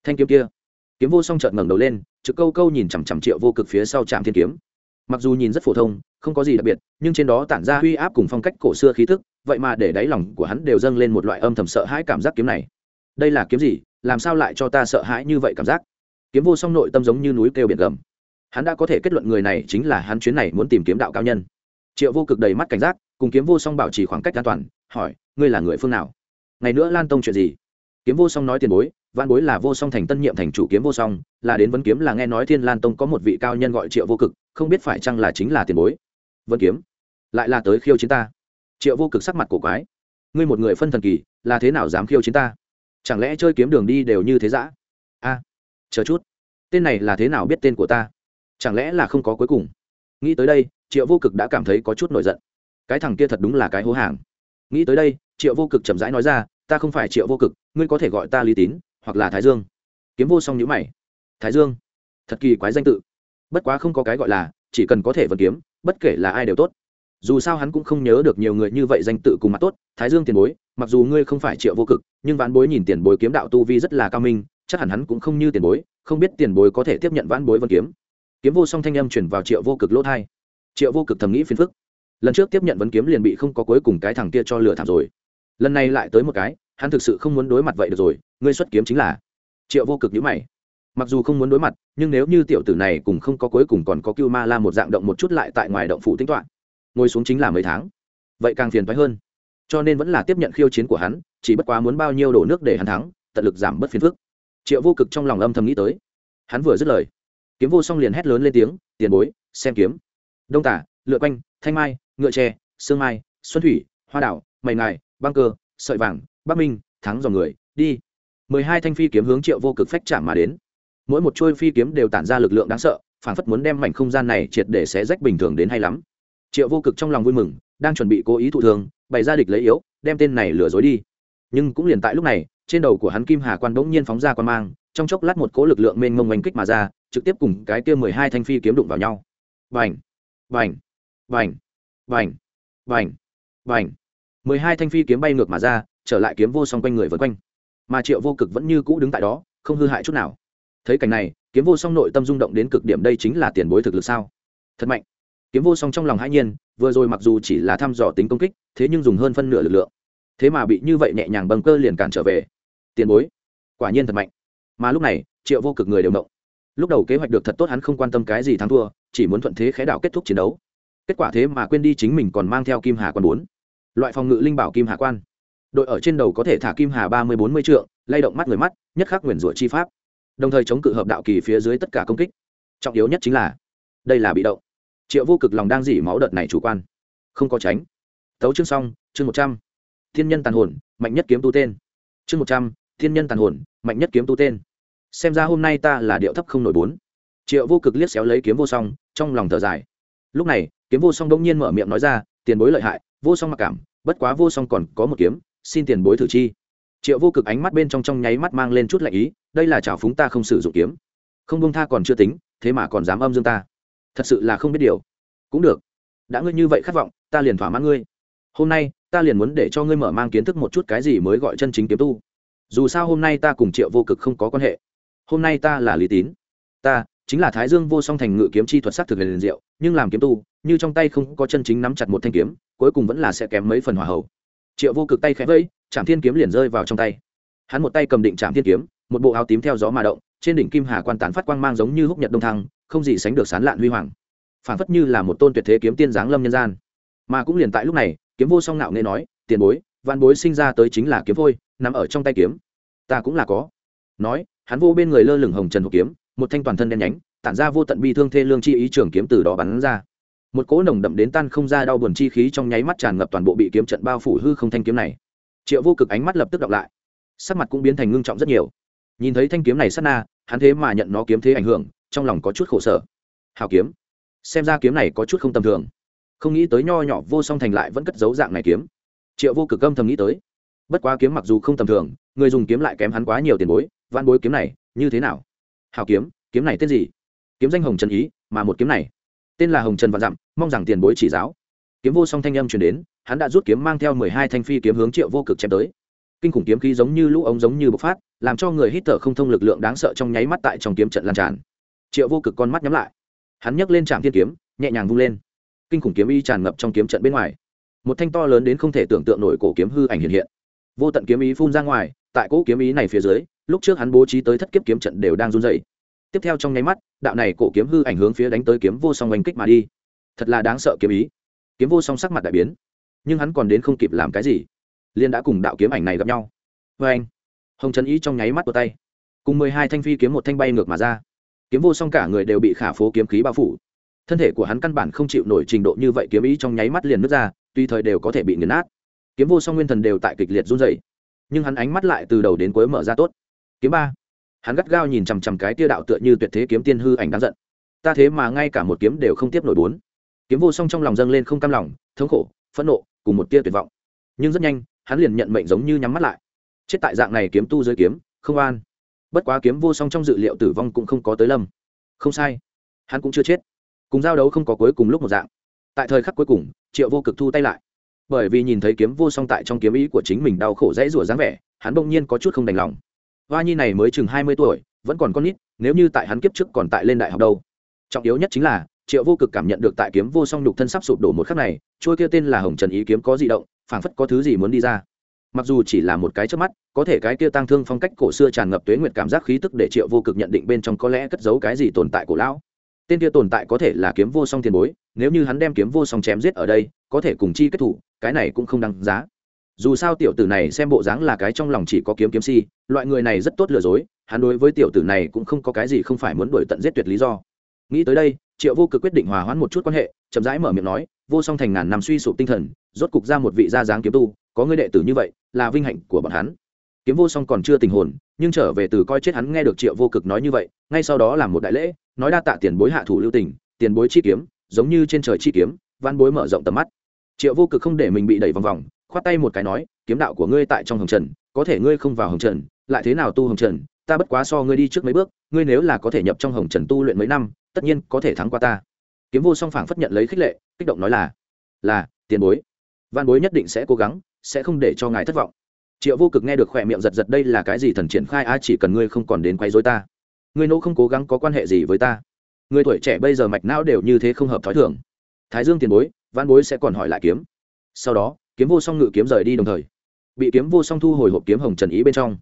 Thanh kiếm kia. Kiếm vô song trợn ngẩng đầu lên, trực câu câu nhìn chằm chằm triệu vô cực phía sau trạm thiên kiếm mặc dù nhìn rất phổ thông, không có gì đặc biệt, nhưng trên đó tản ra uy áp cùng phong cách cổ xưa khí thức, vậy mà để đáy lòng của hắn đều dâng lên một loại âm thầm sợ hãi cảm giác kiếm này. Đây là kiếm gì? Làm sao lại cho ta sợ hãi như vậy cảm giác? Kiếm vô song nội tâm giống như núi kêu biển gầm. Hắn đã có thể kết luận người này chính là hắn chuyến này muốn tìm kiếm đạo cao nhân. Triệu vô cực đầy mắt cảnh giác, cùng kiếm vô song bảo trì khoảng cách an toàn, hỏi, ngươi là người phương nào? Ngày nữa lan tông chuyện gì? Kiếm vô song nói tiền bối văn bối là vô song thành tân nhiệm thành chủ kiếm vô song, là đến vấn kiếm là nghe nói thiên lan tông có một vị cao nhân gọi triệu vô cực, không biết phải chăng là chính là tiền bối. Vân kiếm, lại là tới khiêu chiến ta. Triệu vô cực sắc mặt cổ quái. Ngươi một người phân thần kỳ, là thế nào dám khiêu chiến ta? Chẳng lẽ chơi kiếm đường đi đều như thế giã a, chờ chút. Tên này là thế nào biết tên của ta? Chẳng lẽ là không có cuối cùng? Nghĩ tới đây, triệu vô cực đã cảm thấy có chút nổi giận. Cái thằng kia thật đúng là cái hố hàng. Nghĩ tới đây, triệu vô cực chậm rãi nói ra, ta không phải triệu vô cực, ngươi có thể gọi ta lý tín hoặc là thái dương. Kiếm vô song nhữ mày. Thái dương? Thật kỳ quái danh tự. Bất quá không có cái gọi là, chỉ cần có thể vận kiếm, bất kể là ai đều tốt. Dù sao hắn cũng không nhớ được nhiều người như vậy danh tự cùng mặt tốt, thái dương tiền bối, mặc dù ngươi không phải triệu vô cực, nhưng vãn bối nhìn tiền bối kiếm đạo tu vi rất là cao minh, chắc hẳn hắn cũng không như tiền bối, không biết tiền bối có thể tiếp nhận vãn bối vân kiếm. Kiếm vô song thanh âm chuyển vào triệu vô cực lỗ thai. Triệu vô cực thầm nghĩ phiền phức. Lần trước tiếp nhận vấn kiếm liền bị không có cuối cùng cái thằng kia cho lừa thảm rồi. Lần này lại tới một cái, hắn thực sự không muốn đối mặt vậy được rồi ngươi xuất kiếm chính là triệu vô cực nhữ mày. Mặc dù không muốn đối mặt, nhưng nếu như tiểu tử này cùng không có cuối cùng còn có cưu ma la một dạng động một chút lại tại ngoài động phủ tính toán, ngồi xuống chính là mấy tháng, vậy càng phiền phái hơn. Cho nên vẫn là tiếp nhận khiêu chiến của hắn, chỉ bất quá muốn bao nhiêu đổ nước để hắn thắng, tận lực giảm bớt phiền phức. Triệu vô cực trong lòng âm thầm nghĩ tới. Hắn vừa dứt lời, kiếm vô song liền hét lớn lên tiếng, tiền bối, xem kiếm. Đông tả, lựa quanh, thanh mai, ngựa tre, sương mai, xuân thủy, hoa đảo, mày ngài, băng cơ, sợi vàng, bắc minh, thắng dòng người, đi mười hai thanh phi kiếm hướng triệu vô cực phách chạm mà đến. Mỗi một trôi phi kiếm đều tản ra lực lượng đáng sợ, phản phất muốn đem mảnh không gian này triệt để xé rách bình thường đến hay lắm. Triệu vô cực trong lòng vui mừng, đang chuẩn bị cố ý thụ thường bày ra địch lấy yếu, đem tên này lừa dối đi. Nhưng cũng liền tại lúc này, trên đầu của hắn kim hà quan bỗng nhiên phóng ra quan mang, trong chốc lát một cố lực lượng mênh mông oanh kích mà ra, trực tiếp cùng cái kia mười hai thanh phi kiếm đụng vào nhau. Vành vành vành vành vành vành mười hai thanh phi kiếm bay ngược mà ra, trở lại kiếm vô song quanh người vượt quanh mà triệu vô cực vẫn như cũ đứng tại đó, không hư hại chút nào. Thấy cảnh này, kiếm vô song nội tâm rung động đến cực điểm đây chính là tiền bối thực lực sao? Thật mạnh. Kiếm vô song trong lòng hãi nhiên, vừa rồi mặc dù chỉ là thăm dò tính công kích, thế nhưng dùng hơn phân nửa lực lượng. Thế mà bị như vậy nhẹ nhàng bầm cơ liền cản trở về. Tiền bối, quả nhiên thật mạnh. Mà lúc này, triệu vô cực người đều động. Lúc đầu kế hoạch được thật tốt hắn không quan tâm cái gì thắng thua, chỉ muốn thuận thế khé đạo kết thúc chiến đấu. Kết quả thế mà quên đi chính mình còn mang theo kim hà quan bốn. Loại phòng ngự linh bảo kim hà quan đội ở trên đầu có thể thả kim hà ba mươi bốn mươi trượng, lay động mắt người mắt, nhất khắc nguyền rủa chi pháp. Đồng thời chống cự hợp đạo kỳ phía dưới tất cả công kích. Trọng yếu nhất chính là, đây là bị động. Triệu vô cực lòng đang dỉ máu đợt này chủ quan. Không có tránh. Tấu chương xong, chương một trăm. Thiên nhân tàn hồn, mạnh nhất kiếm tu tên. Chương một trăm, thiên nhân tàn hồn, mạnh nhất kiếm tu tên. Xem ra hôm nay ta là điệu thấp không nổi bốn. Triệu vô cực liếc xéo lấy kiếm vô song, trong lòng thở dài. Lúc này, kiếm vô song đông nhiên mở miệng nói ra, tiền bối lợi hại, vô song mặc cảm, bất quá vô song còn có một kiếm xin tiền bối thử chi. Triệu vô cực ánh mắt bên trong trong nháy mắt mang lên chút lạnh ý, đây là chảo phúng ta không sử dụng kiếm. Không bông tha còn chưa tính, thế mà còn dám âm dương ta. Thật sự là không biết điều. Cũng được. Đã ngươi như vậy khát vọng, ta liền thỏa mãn ngươi. Hôm nay, ta liền muốn để cho ngươi mở mang kiến thức một chút cái gì mới gọi chân chính kiếm tu. Dù sao hôm nay ta cùng triệu vô cực không có quan hệ. Hôm nay ta là lý tín. Ta chính là thái dương vô song thành ngự kiếm chi thuật sắc thực liền diệu, nhưng làm kiếm tu, như trong tay không có chân chính nắm chặt một thanh kiếm, cuối cùng vẫn là sẽ kém mấy phần hỏa hậu triệu vô cực tay khẽ vẫy trạm thiên kiếm liền rơi vào trong tay. Hắn một tay cầm định trạm thiên kiếm, một bộ áo tím theo gió mà động, trên đỉnh kim hà quan tán phát quang mang giống như húc nhật đông thăng, không gì sánh được sán lạn huy hoàng. Phản phất như là một tôn tuyệt thế kiếm tiên giáng lâm nhân gian. Mà cũng liền tại lúc này, kiếm vô song nạo nghe nói, tiền bối văn bối sinh ra tới chính là kiếm vôi, nằm ở trong tay kiếm. Ta cũng là có. Nói, hắn vô bên người lơ lửng hồng trần hộp kiếm, một thanh toàn thân đen nhánh, tản ra vô tận bi thương thê lương chi ý trường kiếm từ đó bắn ra một cỗ nồng đậm đến tan không ra đau buồn chi khí trong nháy mắt tràn ngập toàn bộ bị kiếm trận bao phủ hư không thanh kiếm này. Triệu vô cực ánh mắt lập tức đọc lại. Sắc mặt cũng biến thành ngưng trọng rất nhiều. Nhìn thấy thanh kiếm này sát na, hắn thế mà nhận nó kiếm thế ảnh hưởng, trong lòng có chút khổ sở. Hào kiếm. Xem ra kiếm này có chút không tầm thường. Không nghĩ tới nho nhỏ vô song thành lại vẫn cất dấu dạng này kiếm. Triệu vô cực âm thầm nghĩ tới. Bất quá kiếm mặc dù không tầm thường, người dùng kiếm lại kém hắn quá nhiều tiền bối van bối kiếm này, như thế nào? Hào kiếm kiếm này tên gì? Kiếm danh hồng trần ý, mà một kiếm này tên là hồng trần vạn dặm, mong rằng tiền bối chỉ giáo. Kiếm vô song thanh âm truyền đến, hắn đã rút kiếm mang theo mười hai thanh phi kiếm hướng triệu vô cực chém tới. Kinh khủng kiếm khí giống như lũ ống giống như bộc phát, làm cho người hít thở không thông lực lượng đáng sợ trong nháy mắt tại trong kiếm trận lan tràn. Triệu vô cực con mắt nhắm lại. Hắn nhấc lên trạm thiên kiếm, nhẹ nhàng vung lên. Kinh khủng kiếm y tràn ngập trong kiếm trận bên ngoài. Một thanh to lớn đến không thể tưởng tượng nổi cổ kiếm hư ảnh hiện hiện. Vô tận kiếm ý phun ra ngoài, tại cỗ kiếm ý này phía dưới, lúc trước hắn bố trí tới thất kiếp kiếm trận đều đang run dày tiếp theo trong nháy mắt, đạo này cổ kiếm hư ảnh hướng phía đánh tới kiếm vô song oanh kích mà đi. Thật là đáng sợ kiếm ý. Kiếm vô song sắc mặt đại biến, nhưng hắn còn đến không kịp làm cái gì. Liên đã cùng đạo kiếm ảnh này gặp nhau. Vê anh, hồng trấn ý trong nháy mắt của tay, cùng mười hai thanh phi kiếm một thanh bay ngược mà ra. Kiếm vô song cả người đều bị khả phố kiếm khí bao phủ. Thân thể của hắn căn bản không chịu nổi trình độ như vậy kiếm ý trong nháy mắt liền nứt ra tùy thời đều có thể bị nghiền nát. Kiếm vô song nguyên thần đều tại kịch liệt run dày nhưng hắn ánh mắt lại từ đầu đến cuối mở ra tốt. Kiếm ba hắn gắt gao nhìn chằm chằm cái tia đạo tựa như tuyệt thế kiếm tiên hư ảnh đáng giận. Ta thế mà ngay cả một kiếm đều không tiếp nổi bốn. Kiếm vô song trong lòng dâng lên không cam lòng, thống khổ, phẫn nộ, cùng một tia tuyệt vọng. Nhưng rất nhanh, hắn liền nhận mệnh giống như nhắm mắt lại. Chết tại dạng này kiếm tu dưới kiếm, không an. Bất quá kiếm vô song trong dự liệu tử vong cũng không có tới lâm. Không sai. Hắn cũng chưa chết. Cùng giao đấu không có cuối cùng lúc một dạng. Tại thời khắc cuối cùng, triệu vô cực thu tay lại. Bởi vì nhìn thấy kiếm vô song tại trong kiếm ý của chính mình đau khổ dãy rủa dáng vẻ, hắn bỗng nhiên có chút không đành lòng hoa nhi này mới chừng hai mươi tuổi, vẫn còn con nít, nếu như tại hắn kiếp trước còn tại lên đại học đâu. Trọng yếu nhất chính là, triệu vô cực cảm nhận được tại kiếm vô song nhục thân sắp sụp đổ một khắc này, trôi kia tên là hồng trần ý kiếm có di động, phảng phất có thứ gì muốn đi ra. Mặc dù chỉ là một cái trước mắt, có thể cái kia tăng thương phong cách cổ xưa tràn ngập tuế nguyệt cảm giác khí tức để triệu vô cực nhận định bên trong có lẽ cất giấu cái gì tồn tại cổ lão. Tên kia tồn tại có thể là kiếm vô song tiền bối, nếu như hắn đem kiếm vô song chém giết ở đây, có thể cùng chi kết thủ, cái này cũng không đáng giá dù sao tiểu tử này xem bộ dáng là cái trong lòng chỉ có kiếm kiếm si, loại người này rất tốt lừa dối, hắn đối với tiểu tử này cũng không có cái gì không phải muốn đuổi tận giết tuyệt lý do. Nghĩ tới đây, triệu vô cực quyết định hòa hoãn một chút quan hệ, chậm rãi mở miệng nói, vô song thành ngàn năm suy sụp tinh thần, rốt cục ra một vị gia dáng kiếm tu, có người đệ tử như vậy, là vinh hạnh của bọn hắn. Kiếm vô song còn chưa tình hồn, nhưng trở về từ coi chết hắn nghe được triệu vô cực nói như vậy, ngay sau đó làm một đại lễ, nói đa tạ tiền bối hạ thủ lưu tình, tiền bối chi kiếm, giống như trên trời chi kiếm, văn bối mở rộng tầm mắt. Triệu vô cực không để mình bị đẩy vòng vòng khoát tay một cái nói, kiếm đạo của ngươi tại trong hồng trần, có thể ngươi không vào hồng trần, lại thế nào tu hồng trần? Ta bất quá so ngươi đi trước mấy bước, ngươi nếu là có thể nhập trong hồng trần tu luyện mấy năm, tất nhiên có thể thắng qua ta. Kiếm vô song phảng phất nhận lấy khích lệ, kích động nói là là, tiền bối. Văn bối nhất định sẽ cố gắng, sẽ không để cho ngài thất vọng. Triệu vô cực nghe được khỏe miệng giật giật, đây là cái gì thần triển khai? A, chỉ cần ngươi không còn đến quấy dối ta. Ngươi nỗ không cố gắng có quan hệ gì với ta? Người tuổi trẻ bây giờ mạch não đều như thế không hợp thói thường. Thái dương tiền bối, văn bối sẽ còn hỏi lại kiếm. Sau đó kiếm vô song ngự kiếm rời đi đồng thời, bị kiếm vô song thu hồi hộp kiếm hồng trần ý bên trong.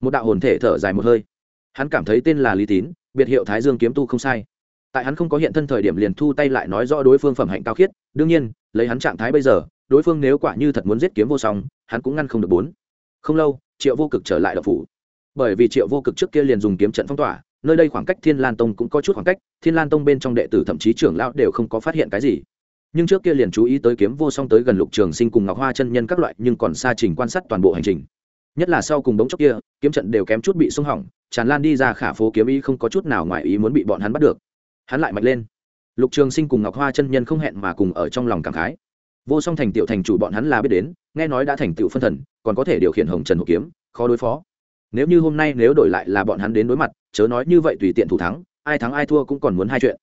Một đạo hồn thể thở dài một hơi. Hắn cảm thấy tên là lý tín, biệt hiệu thái dương kiếm tu không sai. Tại hắn không có hiện thân thời điểm liền thu tay lại nói rõ đối phương phẩm hạnh cao khiết, đương nhiên, lấy hắn trạng thái bây giờ, đối phương nếu quả như thật muốn giết kiếm vô song, hắn cũng ngăn không được bốn. Không lâu, triệu vô cực trở lại đậu phủ. Bởi vì triệu vô cực trước kia liền dùng kiếm trận phong tỏa, nơi đây khoảng cách thiên lan tông cũng có chút khoảng cách, thiên lan tông bên trong đệ tử thậm chí trưởng lão đều không có phát hiện cái gì nhưng trước kia liền chú ý tới kiếm vô song tới gần lục trường sinh cùng ngọc hoa chân nhân các loại nhưng còn xa trình quan sát toàn bộ hành trình. Nhất là sau cùng bóng chốc kia, kiếm trận đều kém chút bị sung hỏng, tràn lan đi ra khả phố kiếm ý không có chút nào ngoài ý muốn bị bọn hắn bắt được. Hắn lại mạnh lên. Lục trường sinh cùng ngọc hoa chân nhân không hẹn mà cùng ở trong lòng cảm khái. Vô song thành tiểu thành chủ bọn hắn là biết đến, nghe nói đã thành tựu phân thần, còn có thể điều khiển hồng trần hộ kiếm, khó đối phó. Nếu như hôm nay nếu đổi lại là bọn hắn đến đối mặt, chớ nói như vậy tùy tiện thủ thắng, ai thắng ai thua cũng còn muốn hai chuyện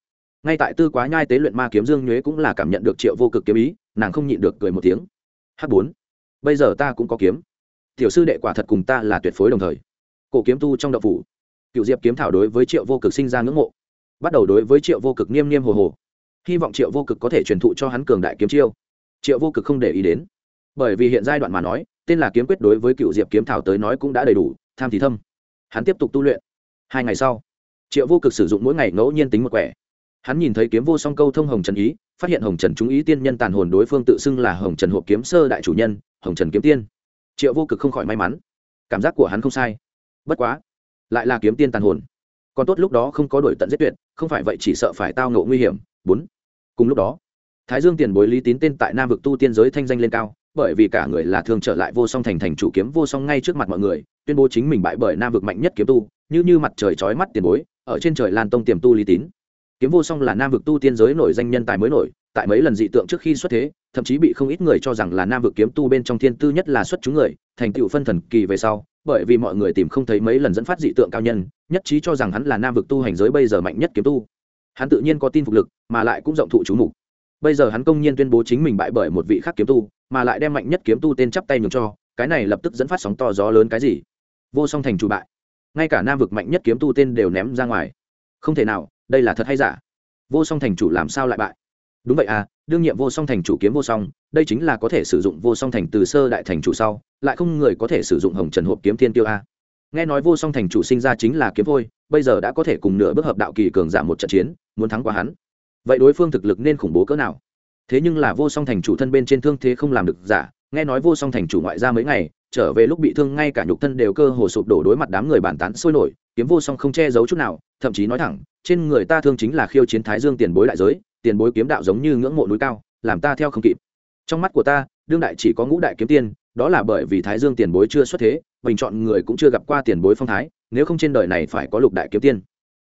ngay tại tư quá nhai tế luyện ma kiếm dương nhuế cũng là cảm nhận được triệu vô cực kiếm ý, nàng không nhịn được cười một tiếng. H bốn, bây giờ ta cũng có kiếm. Tiểu sư đệ quả thật cùng ta là tuyệt phối đồng thời. Cổ kiếm tu trong đậu phủ cựu diệp kiếm thảo đối với triệu vô cực sinh ra ngưỡng mộ. Bắt đầu đối với triệu vô cực niêm niêm hồ hồ. Hy vọng triệu vô cực có thể truyền thụ cho hắn cường đại kiếm chiêu. Triệu vô cực không để ý đến. Bởi vì hiện giai đoạn mà nói, tên là kiếm quyết đối với cựu diệp kiếm thảo tới nói cũng đã đầy đủ, tham thì thâm. Hắn tiếp tục tu luyện. Hai ngày sau, triệu vô cực sử dụng mỗi ngày ngẫu nhiên tính một quẻ hắn nhìn thấy kiếm vô song câu thông hồng trần ý, phát hiện hồng trần chúng ý tiên nhân tàn hồn đối phương tự xưng là hồng trần hộp kiếm sơ đại chủ nhân, hồng trần kiếm tiên. Triệu vô cực không khỏi may mắn. Cảm giác của hắn không sai. Bất quá, lại là kiếm tiên tàn hồn. Còn tốt lúc đó không có đổi tận giết tuyệt, không phải vậy chỉ sợ phải tao ngộ nguy hiểm. Bốn. Cùng lúc đó, thái dương tiền bối lý tín tên tại nam vực tu tiên giới thanh danh lên cao, bởi vì cả người là thường trở lại vô song thành thành chủ kiếm vô song ngay trước mặt mọi người, tuyên bố chính mình bại bởi nam vực mạnh nhất kiếm tu, như như mặt trời chói mắt tiền bối, ở trên trời lan tông tiềm tu lý tín kiếm vô song là nam vực tu tiên giới nổi danh nhân tài mới nổi, tại mấy lần dị tượng trước khi xuất thế, thậm chí bị không ít người cho rằng là nam vực kiếm tu bên trong thiên tư nhất là xuất chúng người, thành tựu phân thần kỳ về sau, bởi vì mọi người tìm không thấy mấy lần dẫn phát dị tượng cao nhân, nhất trí cho rằng hắn là nam vực tu hành giới bây giờ mạnh nhất kiếm tu. Hắn tự nhiên có tin phục lực, mà lại cũng rộng thụ chú mục. Bây giờ hắn công nhiên tuyên bố chính mình bại bởi một vị khác kiếm tu, mà lại đem mạnh nhất kiếm tu tên chắp tay nhường cho, cái này lập tức dẫn phát sóng to gió lớn cái gì? Vô song thành chủ bại. Ngay cả nam vực mạnh nhất kiếm tu tên đều ném ra ngoài. Không thể nào đây là thật hay giả? Vô song thành chủ làm sao lại bại? Đúng vậy à đương nhiệm vô song thành chủ kiếm vô song, đây chính là có thể sử dụng vô song thành từ sơ đại thành chủ sau, lại không người có thể sử dụng hồng trần hộp kiếm thiên tiêu a. Nghe nói vô song thành chủ sinh ra chính là kiếm vôi, bây giờ đã có thể cùng nửa bước hợp đạo kỳ cường giảm một trận chiến, muốn thắng qua hắn. Vậy đối phương thực lực nên khủng bố cỡ nào? Thế nhưng là vô song thành chủ thân bên trên thương thế không làm được giả, nghe nói vô song thành chủ ngoại ra mấy ngày, trở về lúc bị thương ngay cả nhục thân đều cơ hồ sụp đổ đối mặt đám người bàn tán sôi nổi, kiếm vô song không che giấu chút nào, thậm chí nói thẳng trên người ta thương chính là khiêu chiến thái dương tiền bối đại giới, tiền bối kiếm đạo giống như ngưỡng mộ núi cao, làm ta theo không kịp. Trong mắt của ta, đương đại chỉ có ngũ đại kiếm tiên, đó là bởi vì thái dương tiền bối chưa xuất thế, bình chọn người cũng chưa gặp qua tiền bối phong thái, nếu không trên đời này phải có lục đại kiếm tiên.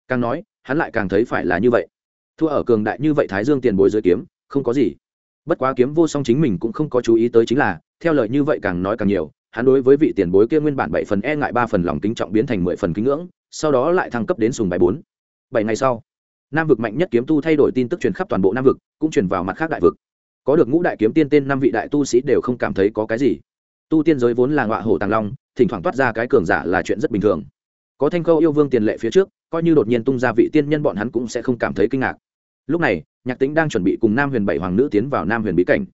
Càng nói, hắn lại càng thấy phải là như vậy. Thua ở cường đại như vậy thái dương tiền bối dưới kiếm, không có gì. Bất quá kiếm vô song chính mình cũng không có chú ý tới chính là, theo lời như vậy càng nói càng nhiều, hắn đối với vị tiền bối kia nguyên bản bảy phần e ngại ba phần lòng kính trọng biến thành mười phần kính ngưỡng, sau đó lại thăng cấp đến sùng bài bốn bảy ngày sau, nam vực mạnh nhất kiếm tu thay đổi tin tức truyền khắp toàn bộ nam vực, cũng truyền vào mặt khác đại vực. Có được ngũ đại kiếm tiên tên năm vị đại tu sĩ đều không cảm thấy có cái gì. Tu tiên giới vốn là ngọa hổ tàng long, thỉnh thoảng toát ra cái cường giả là chuyện rất bình thường. Có thanh câu yêu vương tiền lệ phía trước, coi như đột nhiên tung ra vị tiên nhân bọn hắn cũng sẽ không cảm thấy kinh ngạc. Lúc này, nhạc tính đang chuẩn bị cùng nam huyền bảy hoàng nữ tiến vào nam huyền bí cảnh.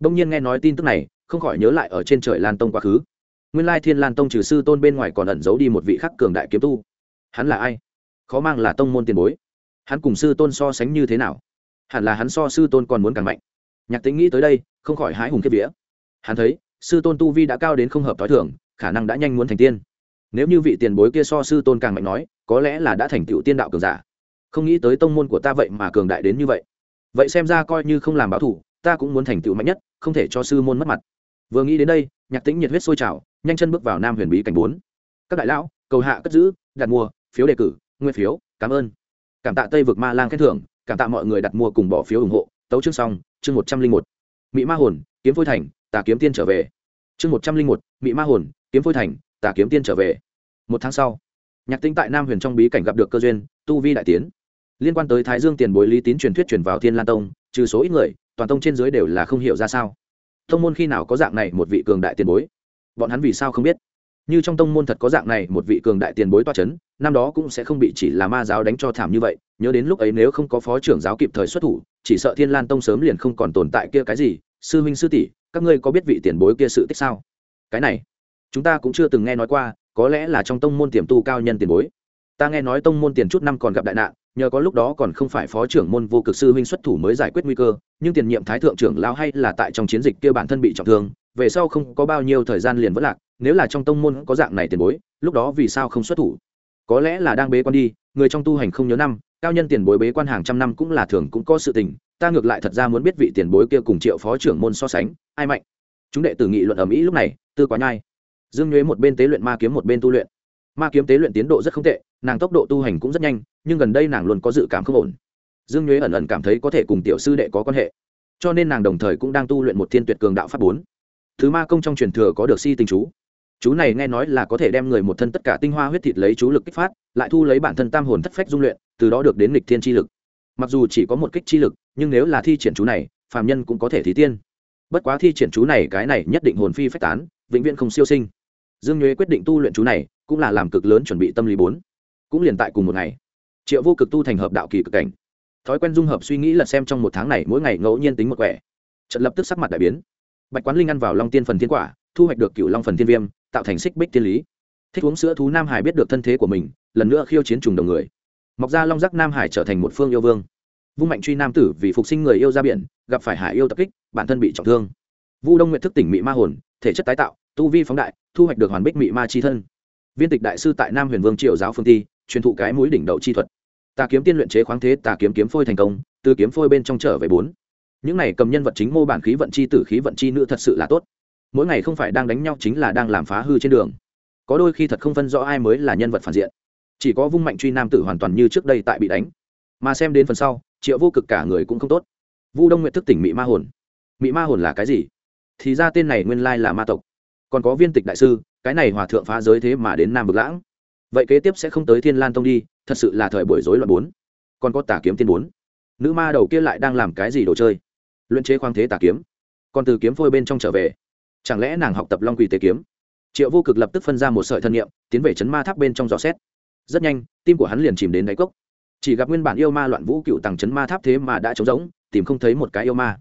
Đông nhiên nghe nói tin tức này, không khỏi nhớ lại ở trên trời lan tông quá khứ. Nguyên lai thiên lan tông trừ sư tôn bên ngoài còn ẩn giấu đi một vị khắc cường đại kiếm tu. Hắn là ai? Khó mang là tông môn tiền bối. Hắn cùng sư tôn so sánh như thế nào? Hẳn là hắn so sư tôn còn muốn càng mạnh. Nhạc tính nghĩ tới đây, không khỏi hái hùng kiếp vía. Hắn thấy, sư tôn tu vi đã cao đến không hợp t h o i thưởng khả năng đã nhanh muốn thành tiên. Nếu như vị tiền bối kia so sư tôn càng mạnh nói, có lẽ là đã thành tựu tiên đạo cường giả. Không nghĩ tới tông môn của ta vậy mà cường đại đến như vậy. Vậy xem ra coi như không làm báo thủ, ta cũng muốn thành tựu mạnh nhất, không thể cho sư môn mất mặt. Vừa nghĩ đến đây, nhạc tính nhiệt huyết sôi trào, nhanh chân bước vào nam huyền bí cảnh bốn. Các đại lão, cầu hạ cất giữ, đặt mua phiếu đề cử nguyên phiếu, cảm ơn. Cảm tạ tây vực ma lang khen thưởng, cảm tạ mọi người đặt mua cùng bỏ phiếu ủng hộ. Tấu chương xong, chương một trăm linh một. Mỹ ma hồn, kiếm phôi thành, tà kiếm tiên trở về. Chương một trăm linh một mỹ ma hồn, kiếm phôi thành, tà kiếm tiên trở về. Một tháng sau, nhạc tinh tại nam huyền trong bí cảnh gặp được cơ duyên, tu vi đại tiến. Liên quan tới thái dương tiền bối lý tín truyền thuyết truyền vào thiên lan tông, trừ số ít người, toàn tông trên dưới đều là không hiểu ra sao. Tông môn khi nào có dạng này một vị cường đại tiền bối? Bọn hắn vì sao không biết? Như trong tông môn thật có dạng này, một vị cường đại tiền bối toa c h ấ n năm đó cũng sẽ không bị chỉ là ma giáo đánh cho thảm như vậy. Nhớ đến lúc ấy nếu không có phó trưởng giáo kịp thời xuất thủ, chỉ sợ thiên lan tông sớm liền không còn tồn tại kia cái gì. Sư huynh, sư tỷ, các ngươi có biết vị tiền bối kia sự tích sao? Cái này, chúng ta cũng chưa từng nghe nói qua, có lẽ là trong tông môn tiềm tu cao nhân tiền bối. Ta nghe nói tông môn tiền chút năm còn gặp đại nạn, nhờ có lúc đó còn không phải phó trưởng môn vô cực sư huynh xuất thủ mới giải quyết nguy cơ, nhưng tiền nhiệm thái thượng trưởng lao hay là tại trong chiến dịch kia bản thân bị trọng thương, về sau không có bao nhiêu thời gian liền vất lạc nếu là trong tông môn có dạng này tiền bối, lúc đó vì sao không xuất thủ? Có lẽ là đang bế quan đi, người trong tu hành không nhớ năm, cao nhân tiền bối bế quan hàng trăm năm cũng là thường cũng có sự tình, ta ngược lại thật ra muốn biết vị tiền bối kia cùng triệu phó trưởng môn so sánh, ai mạnh? Chúng đệ tử nghị luận ở mỹ lúc này, tư quá nhai. Dương nhuế một bên tế luyện ma kiếm một bên tu luyện. Ma kiếm tế luyện tiến độ rất không tệ, nàng tốc độ tu hành cũng rất nhanh, nhưng gần đây nàng luôn có dự cảm không ổn. Dương nhuế ẩn ẩn cảm thấy có thể cùng tiểu sư đệ có quan hệ, cho nên nàng đồng thời cũng đang tu luyện một thiên tuyệt cường đạo pháp bốn. Thứ ma công trong truyền thừa có được si tình chú chú này nghe nói là có thể đem người một thân tất cả tinh hoa huyết thịt lấy chú lực kích phát, lại thu lấy bản thân tam hồn thất phách dung luyện, từ đó được đến lịch thiên chi lực. Mặc dù chỉ có một kích chi lực, nhưng nếu là thi triển chú này, phàm nhân cũng có thể thí tiên. Bất quá thi triển chú này, cái này nhất định hồn phi phách tán, vĩnh viễn không siêu sinh. Dương nhuế quyết định tu luyện chú này, cũng là làm cực lớn chuẩn bị tâm lý bốn. Cũng liền tại cùng một ngày, triệu vô cực tu thành hợp đạo kỳ cực cảnh. Thói quen dung hợp suy nghĩ là xem trong một tháng này, mỗi ngày ngẫu nhiên tính một quẻ. Trận lập tức sắc mặt đại biến. Bạch quán linh ăn vào long tiên phần thiên quả, thu hoạch được cựu long phần thiên viêm tạo thành xích bích tiên lý. Thích uống sữa thú nam hải biết được thân thế của mình, lần nữa khiêu chiến trùng đồng người. Mọc ra long giác nam hải trở thành một phương yêu vương. Vung mạnh truy nam tử vì phục sinh người yêu ra biển, gặp phải hải yêu tập kích, bản thân bị trọng thương. Vu đông nguyện thức tỉnh mị ma hồn, thể chất tái tạo, tu vi phóng đại, thu hoạch được hoàn bích mị ma chi thân. Viên tịch đại sư tại nam huyền vương triệu giáo phương ti, truyền thụ cái mũi đỉnh đậu chi thuật. Tà kiếm tiên luyện chế khoáng thế, tà kiếm kiếm phôi thành công, từ kiếm phôi bên trong trở về bốn. Những này cầm nhân vật chính mô bản khí vận chi tử, khí vận chi nữ thật sự là tốt mỗi ngày không phải đang đánh nhau chính là đang làm phá hư trên đường. Có đôi khi thật không phân rõ ai mới là nhân vật phản diện. Chỉ có vung mạnh truy nam tử hoàn toàn như trước đây tại bị đánh. Mà xem đến phần sau, triệu vô cực cả người cũng không tốt. Vu đông nguyện thức tỉnh mị ma hồn. Mị ma hồn là cái gì? Thì ra tên này nguyên lai là ma tộc. Còn có viên tịch đại sư, cái này hòa thượng phá giới thế mà đến nam vực lãng. Vậy kế tiếp sẽ không tới thiên lan tông đi, thật sự là thời buổi rối loạn bốn. Còn có tà kiếm tiên bốn. Nữ ma đầu kia lại đang làm cái gì đồ chơi? Luận chế khoáng thế tà kiếm. Còn từ kiếm phôi bên trong trở về chẳng lẽ nàng học tập long quỳ tế kiếm? Triệu vô cực lập tức phân ra một sợi thân nhiệm tiến về chấn ma tháp bên trong dò xét. Rất nhanh, tim của hắn liền chìm đến đáy cốc. Chỉ gặp nguyên bản yêu ma loạn vũ cựu tàng chấn ma tháp thế mà đã trống rỗng, tìm không thấy một cái yêu ma.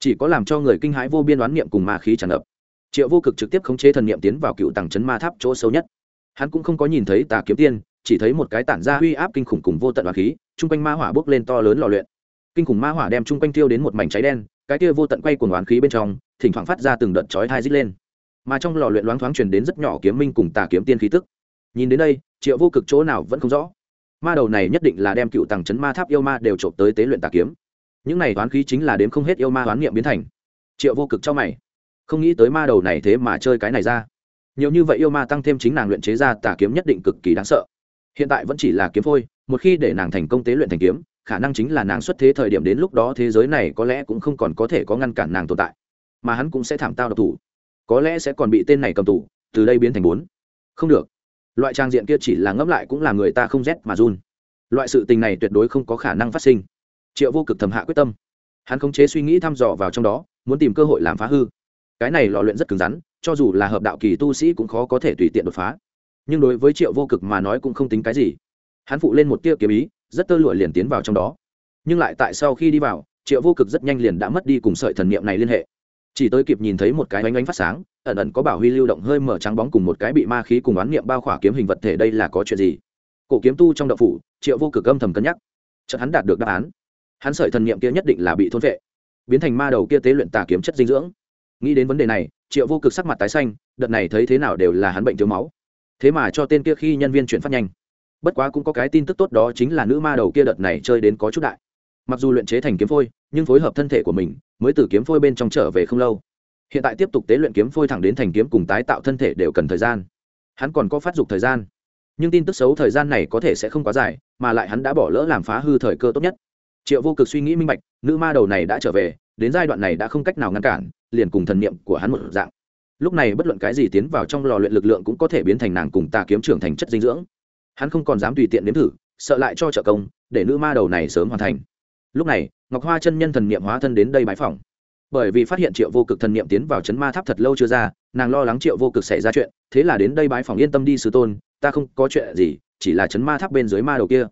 Chỉ có làm cho người kinh hãi vô biên đoán niệm cùng ma khí tràn ngập. Triệu vô cực trực tiếp khống chế thần niệm tiến vào cựu tàng chấn ma tháp chỗ sâu nhất. Hắn cũng không có nhìn thấy tà kiếm tiên, chỉ thấy một cái tản ra uy áp kinh khủng cùng vô tận hoa khí, chung quanh ma hỏa bốc lên to lớn lò luyện. Kinh khủng ma hỏa đem chung quanh tiêu đến một mảnh cháy đen, cái kia vô tận quay cuồng oán khí bên trong thỉnh thoảng phát ra từng đợt chói thai rít lên. Mà trong lò luyện loáng thoáng truyền đến rất nhỏ kiếm minh cùng tà kiếm tiên khí tức. Nhìn đến đây, triệu vô cực chỗ nào vẫn không rõ. Ma đầu này nhất định là đem cựu tàng chấn ma tháp yêu ma đều trộm tới tế luyện tà kiếm. Những này toán khí chính là đếm không hết yêu ma toán niệm biến thành. Triệu vô cực cho mày. Không nghĩ tới ma đầu này thế mà chơi cái này ra. Nhiều như vậy yêu ma tăng thêm chính nàng luyện chế ra tà kiếm nhất định cực kỳ đáng sợ. Hiện tại vẫn chỉ là kiếm phôi, một khi để nàng thành công tế luyện thành kiếm, khả năng chính là nàng xuất thế thời điểm đến lúc đó thế giới này có lẽ cũng không còn có thể có ngăn cản nàng tồn tại mà hắn cũng sẽ thảm tao độc thủ. Có lẽ sẽ còn bị tên này cầm tù, từ đây biến thành bốn. Không được. Loại trang diện kia chỉ là ngẫm lại cũng là người ta không rét mà run. Loại sự tình này tuyệt đối không có khả năng phát sinh. Triệu vô cực thầm hạ quyết tâm. Hắn khống chế suy nghĩ thăm dò vào trong đó, muốn tìm cơ hội làm phá hư. Cái này lò luyện rất cứng rắn, cho dù là hợp đạo kỳ tu sĩ cũng khó có thể tùy tiện đột phá. Nhưng đối với triệu vô cực mà nói cũng không tính cái gì. Hắn phụ lên một tia kiếm ý, rất tơ lụa liền tiến vào trong đó. Nhưng lại tại sau khi đi vào, triệu vô cực rất nhanh liền đã mất đi cùng sợi thần niệm này liên hệ chỉ tới kịp nhìn thấy một cái ánh ánh phát sáng, ẩn ẩn có bảo huy lưu động hơi mở trắng bóng cùng một cái bị ma khí cùng oán niệm bao khỏa kiếm hình vật thể đây là có chuyện gì? Cổ kiếm tu trong đậu phủ, triệu vô cực âm thầm cân nhắc. Chợt hắn đạt được đáp án. Hắn sợi thần niệm kia nhất định là bị thôn vệ, biến thành ma đầu kia tế luyện tà kiếm chất dinh dưỡng. Nghĩ đến vấn đề này, triệu vô cực sắc mặt tái xanh, đợt này thấy thế nào đều là hắn bệnh thiếu máu. Thế mà cho tên kia khi nhân viên chuyển phát nhanh. Bất quá cũng có cái tin tức tốt đó chính là nữ ma đầu kia đợt này chơi đến có chút đại mặc dù luyện chế thành kiếm phôi, nhưng phối hợp thân thể của mình mới từ kiếm phôi bên trong trở về không lâu. Hiện tại tiếp tục tế luyện kiếm phôi thẳng đến thành kiếm cùng tái tạo thân thể đều cần thời gian. Hắn còn có phát dục thời gian. Nhưng tin tức xấu thời gian này có thể sẽ không quá dài, mà lại hắn đã bỏ lỡ làm phá hư thời cơ tốt nhất. Triệu vô cực suy nghĩ minh bạch, nữ ma đầu này đã trở về, đến giai đoạn này đã không cách nào ngăn cản, liền cùng thần niệm của hắn một dạng. Lúc này bất luận cái gì tiến vào trong lò luyện lực lượng cũng có thể biến thành nàng cùng tà kiếm trưởng thành chất dinh dưỡng. Hắn không còn dám tùy tiện nếm thử, sợ lại cho trợ công, để nữ ma đầu này sớm hoàn thành lúc này, ngọc hoa chân nhân thần niệm hóa thân đến đây bãi phỏng. Bởi vì phát hiện triệu vô cực thần niệm tiến vào chấn ma tháp thật lâu chưa ra, nàng lo lắng triệu vô cực xảy ra chuyện, thế là đến đây bãi phỏng yên tâm đi sư tôn, ta không có chuyện gì, chỉ là chấn ma tháp bên dưới ma đầu kia.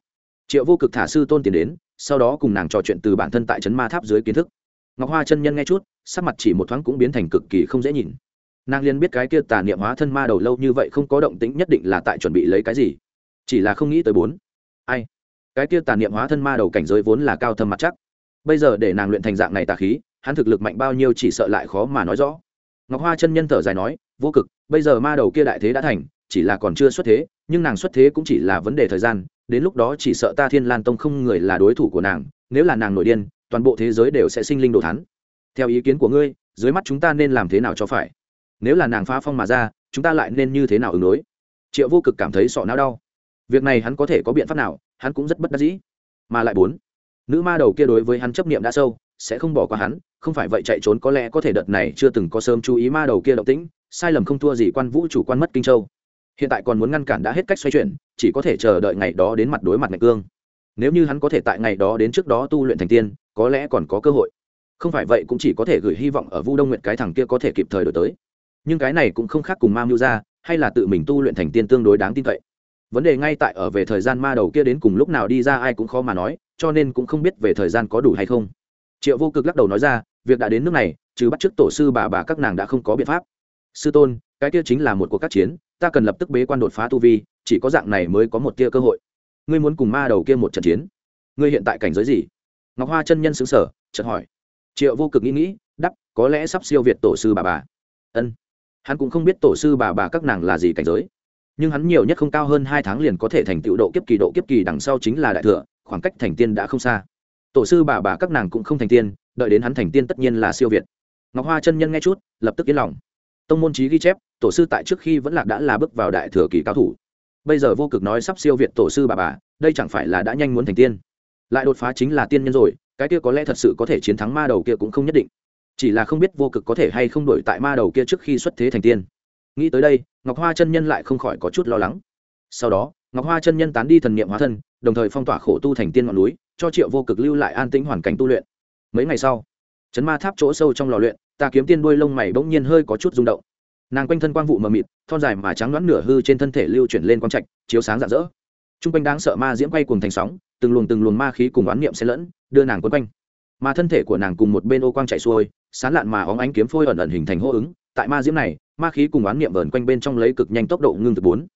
Triệu vô cực thả sư tôn tiến đến, sau đó cùng nàng trò chuyện từ bản thân tại chấn ma tháp dưới kiến thức. Ngọc hoa chân nhân nghe chút, sắc mặt chỉ một thoáng cũng biến thành cực kỳ không dễ nhìn. Nàng liên biết cái kia tà niệm hóa thân ma đầu lâu như vậy không có động tĩnh nhất định là tại chuẩn bị lấy cái gì. Chỉ là không nghĩ tới bốn. Ai? Cái kia tà niệm hóa thân ma đầu cảnh giới vốn là cao thâm mặt chắc. Bây giờ để nàng luyện thành dạng này tà khí, hắn thực lực mạnh bao nhiêu chỉ sợ lại khó mà nói rõ. Ngọc hoa chân nhân thở dài nói, vô cực, bây giờ ma đầu kia đại thế đã thành, chỉ là còn chưa xuất thế, nhưng nàng xuất thế cũng chỉ là vấn đề thời gian, đến lúc đó chỉ sợ ta thiên lan tông không người là đối thủ của nàng, nếu là nàng nổi điên, toàn bộ thế giới đều sẽ sinh linh đồ thắn theo ý kiến của ngươi, dưới mắt chúng ta nên làm thế nào cho phải? Nếu là nàng phá phong mà ra, chúng ta lại nên như thế nào ứng đối? Triệu vô cực cảm thấy sọ não đau. Việc này hắn có thể có biện pháp nào hắn cũng rất bất đắc dĩ. Mà lại bốn, nữ ma đầu kia đối với hắn chấp niệm đã sâu, sẽ không bỏ qua hắn, không phải vậy chạy trốn có lẽ có thể đợt này chưa từng có sớm chú ý ma đầu kia động tĩnh, sai lầm không thua gì quan vũ chủ quan mất kinh châu. Hiện tại còn muốn ngăn cản đã hết cách xoay chuyển, chỉ có thể chờ đợi ngày đó đến mặt đối mặt ngạch cương. Nếu như hắn có thể tại ngày đó đến trước đó tu luyện thành tiên, có lẽ còn có cơ hội. Không phải vậy cũng chỉ có thể gửi hy vọng ở vu đông nguyện cái thằng kia có thể kịp thời đổi tới. Nhưng cái này cũng không khác cùng ma mưu ra hay là tự mình tu luyện thành tiên tương đối đáng tin cậy vấn đề ngay tại ở về thời gian ma đầu kia đến cùng lúc nào đi ra ai cũng khó mà nói, cho nên cũng không biết về thời gian có đủ hay không. Triệu vô cực lắc đầu nói ra, việc đã đến nước này chứ bắt chước tổ sư bà bà các nàng đã không có biện pháp. Sư tôn, cái kia chính là một cuộc các chiến, ta cần lập tức bế quan đột phá tu vi, chỉ có dạng này mới có một tia cơ hội. Ngươi muốn cùng ma đầu kia một trận chiến? Ngươi hiện tại cảnh giới gì? Ngọc hoa chân nhân xứng sở chợt hỏi. Triệu vô cực nghĩ nghĩ đắp có lẽ sắp siêu việt tổ sư bà bà. Ân. Hắn cũng không biết tổ sư bà bà các nàng là gì cảnh giới nhưng hắn nhiều nhất không cao hơn hai tháng liền có thể thành tựu độ kiếp kỳ, độ kiếp kỳ đằng sau chính là đại thừa, khoảng cách thành tiên đã không xa. Tổ sư bà bà các nàng cũng không thành tiên, đợi đến hắn thành tiên tất nhiên là siêu việt. Ngọc hoa chân nhân nghe chút, lập tức yên lòng. Tông môn trí ghi chép, tổ sư tại trước khi vẫn lạc đã là bước vào đại thừa kỳ cao thủ. Bây giờ vô cực nói sắp siêu việt tổ sư bà bà, đây chẳng phải là đã nhanh muốn thành tiên? Lại đột phá chính là tiên nhân rồi, cái kia có lẽ thật sự có thể chiến thắng ma đầu kia cũng không nhất định. Chỉ là không biết vô cực có thể hay không đổi tại ma đầu kia trước khi xuất thế thành tiên. Nghĩ tới đây ngọc hoa chân nhân lại không khỏi có chút lo lắng. Sau đó, ngọc hoa chân nhân tán đi thần niệm hóa thân, đồng thời phong tỏa khổ tu thành tiên ngọn núi, cho triệu vô cực lưu lại an tĩnh hoàn cảnh tu luyện. Mấy ngày sau, chấn ma tháp chỗ sâu trong lò luyện, ta kiếm tiên đuôi lông mày bỗng nhiên hơi có chút rung động. Nàng quanh thân quang vụ mờ mịt, thon dài mà trắng đoán nửa hư trên thân thể lưu chuyển lên quang trạch, chiếu sáng rạng rỡ. T r u n g quanh đáng sợ ma diễm quay cùng thành sóng, từng luồng từng luồng ma khí cùng oán niệm xen lẫn, đưa nàng quấn quanh. Mà thân thể của nàng cùng một bên ô quang chạy xuôi, sán lạn mà óng ánh kiếm phôi ẩn ẩn hình thành hô ứng tại ma diễm này, ma khí cùng oán niệm vờn quanh bên trong lấy cực nhanh tốc độ ngưng từ bốn.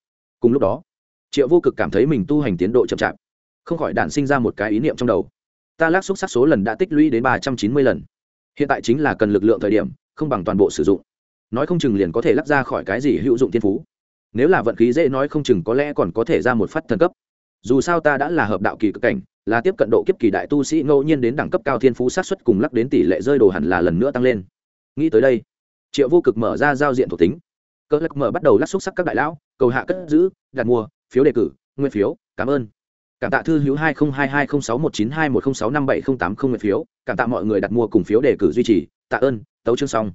Cùng lúc đó, triệu vô cực cảm thấy mình tu hành tiến độ chậm chạp, không khỏi đản sinh ra một cái ý niệm trong đầu. Ta lắc xúc sắc số lần đã tích lũy đến ba trăm chín mươi lần. Hiện tại chính là cần lực lượng thời điểm, không bằng toàn bộ sử dụng. Nói không chừng liền có thể lắc ra khỏi cái gì hữu dụng thiên phú. Nếu là vận khí dễ nói không chừng có lẽ còn có thể ra một phát thần cấp. Dù sao ta đã là hợp đạo kỳ cực cảnh, là tiếp cận độ kiếp kỳ đại tu sĩ ngẫu nhiên đến đẳng cấp cao thiên phú sát xuất cùng lắc đến tỷ lệ rơi đồ hẳn là lần nữa tăng lên. Nghĩ tới đây triệu vô cực mở ra giao diện thuộc tính. Cơ lắc mở bắt đầu lắc xúc sắc các đại lão, cầu hạ cất giữ, đặt mua, phiếu đề cử, nguyên phiếu, cảm ơn. Cảm tạ thư hữu hai nghìn hai hai không sáu một chín hai một không sáu năm bảy không tám không nguyện phiếu, cảm tạ mọi người đặt mua cùng phiếu đề cử duy trì, tạ ơn, tấu chương xong.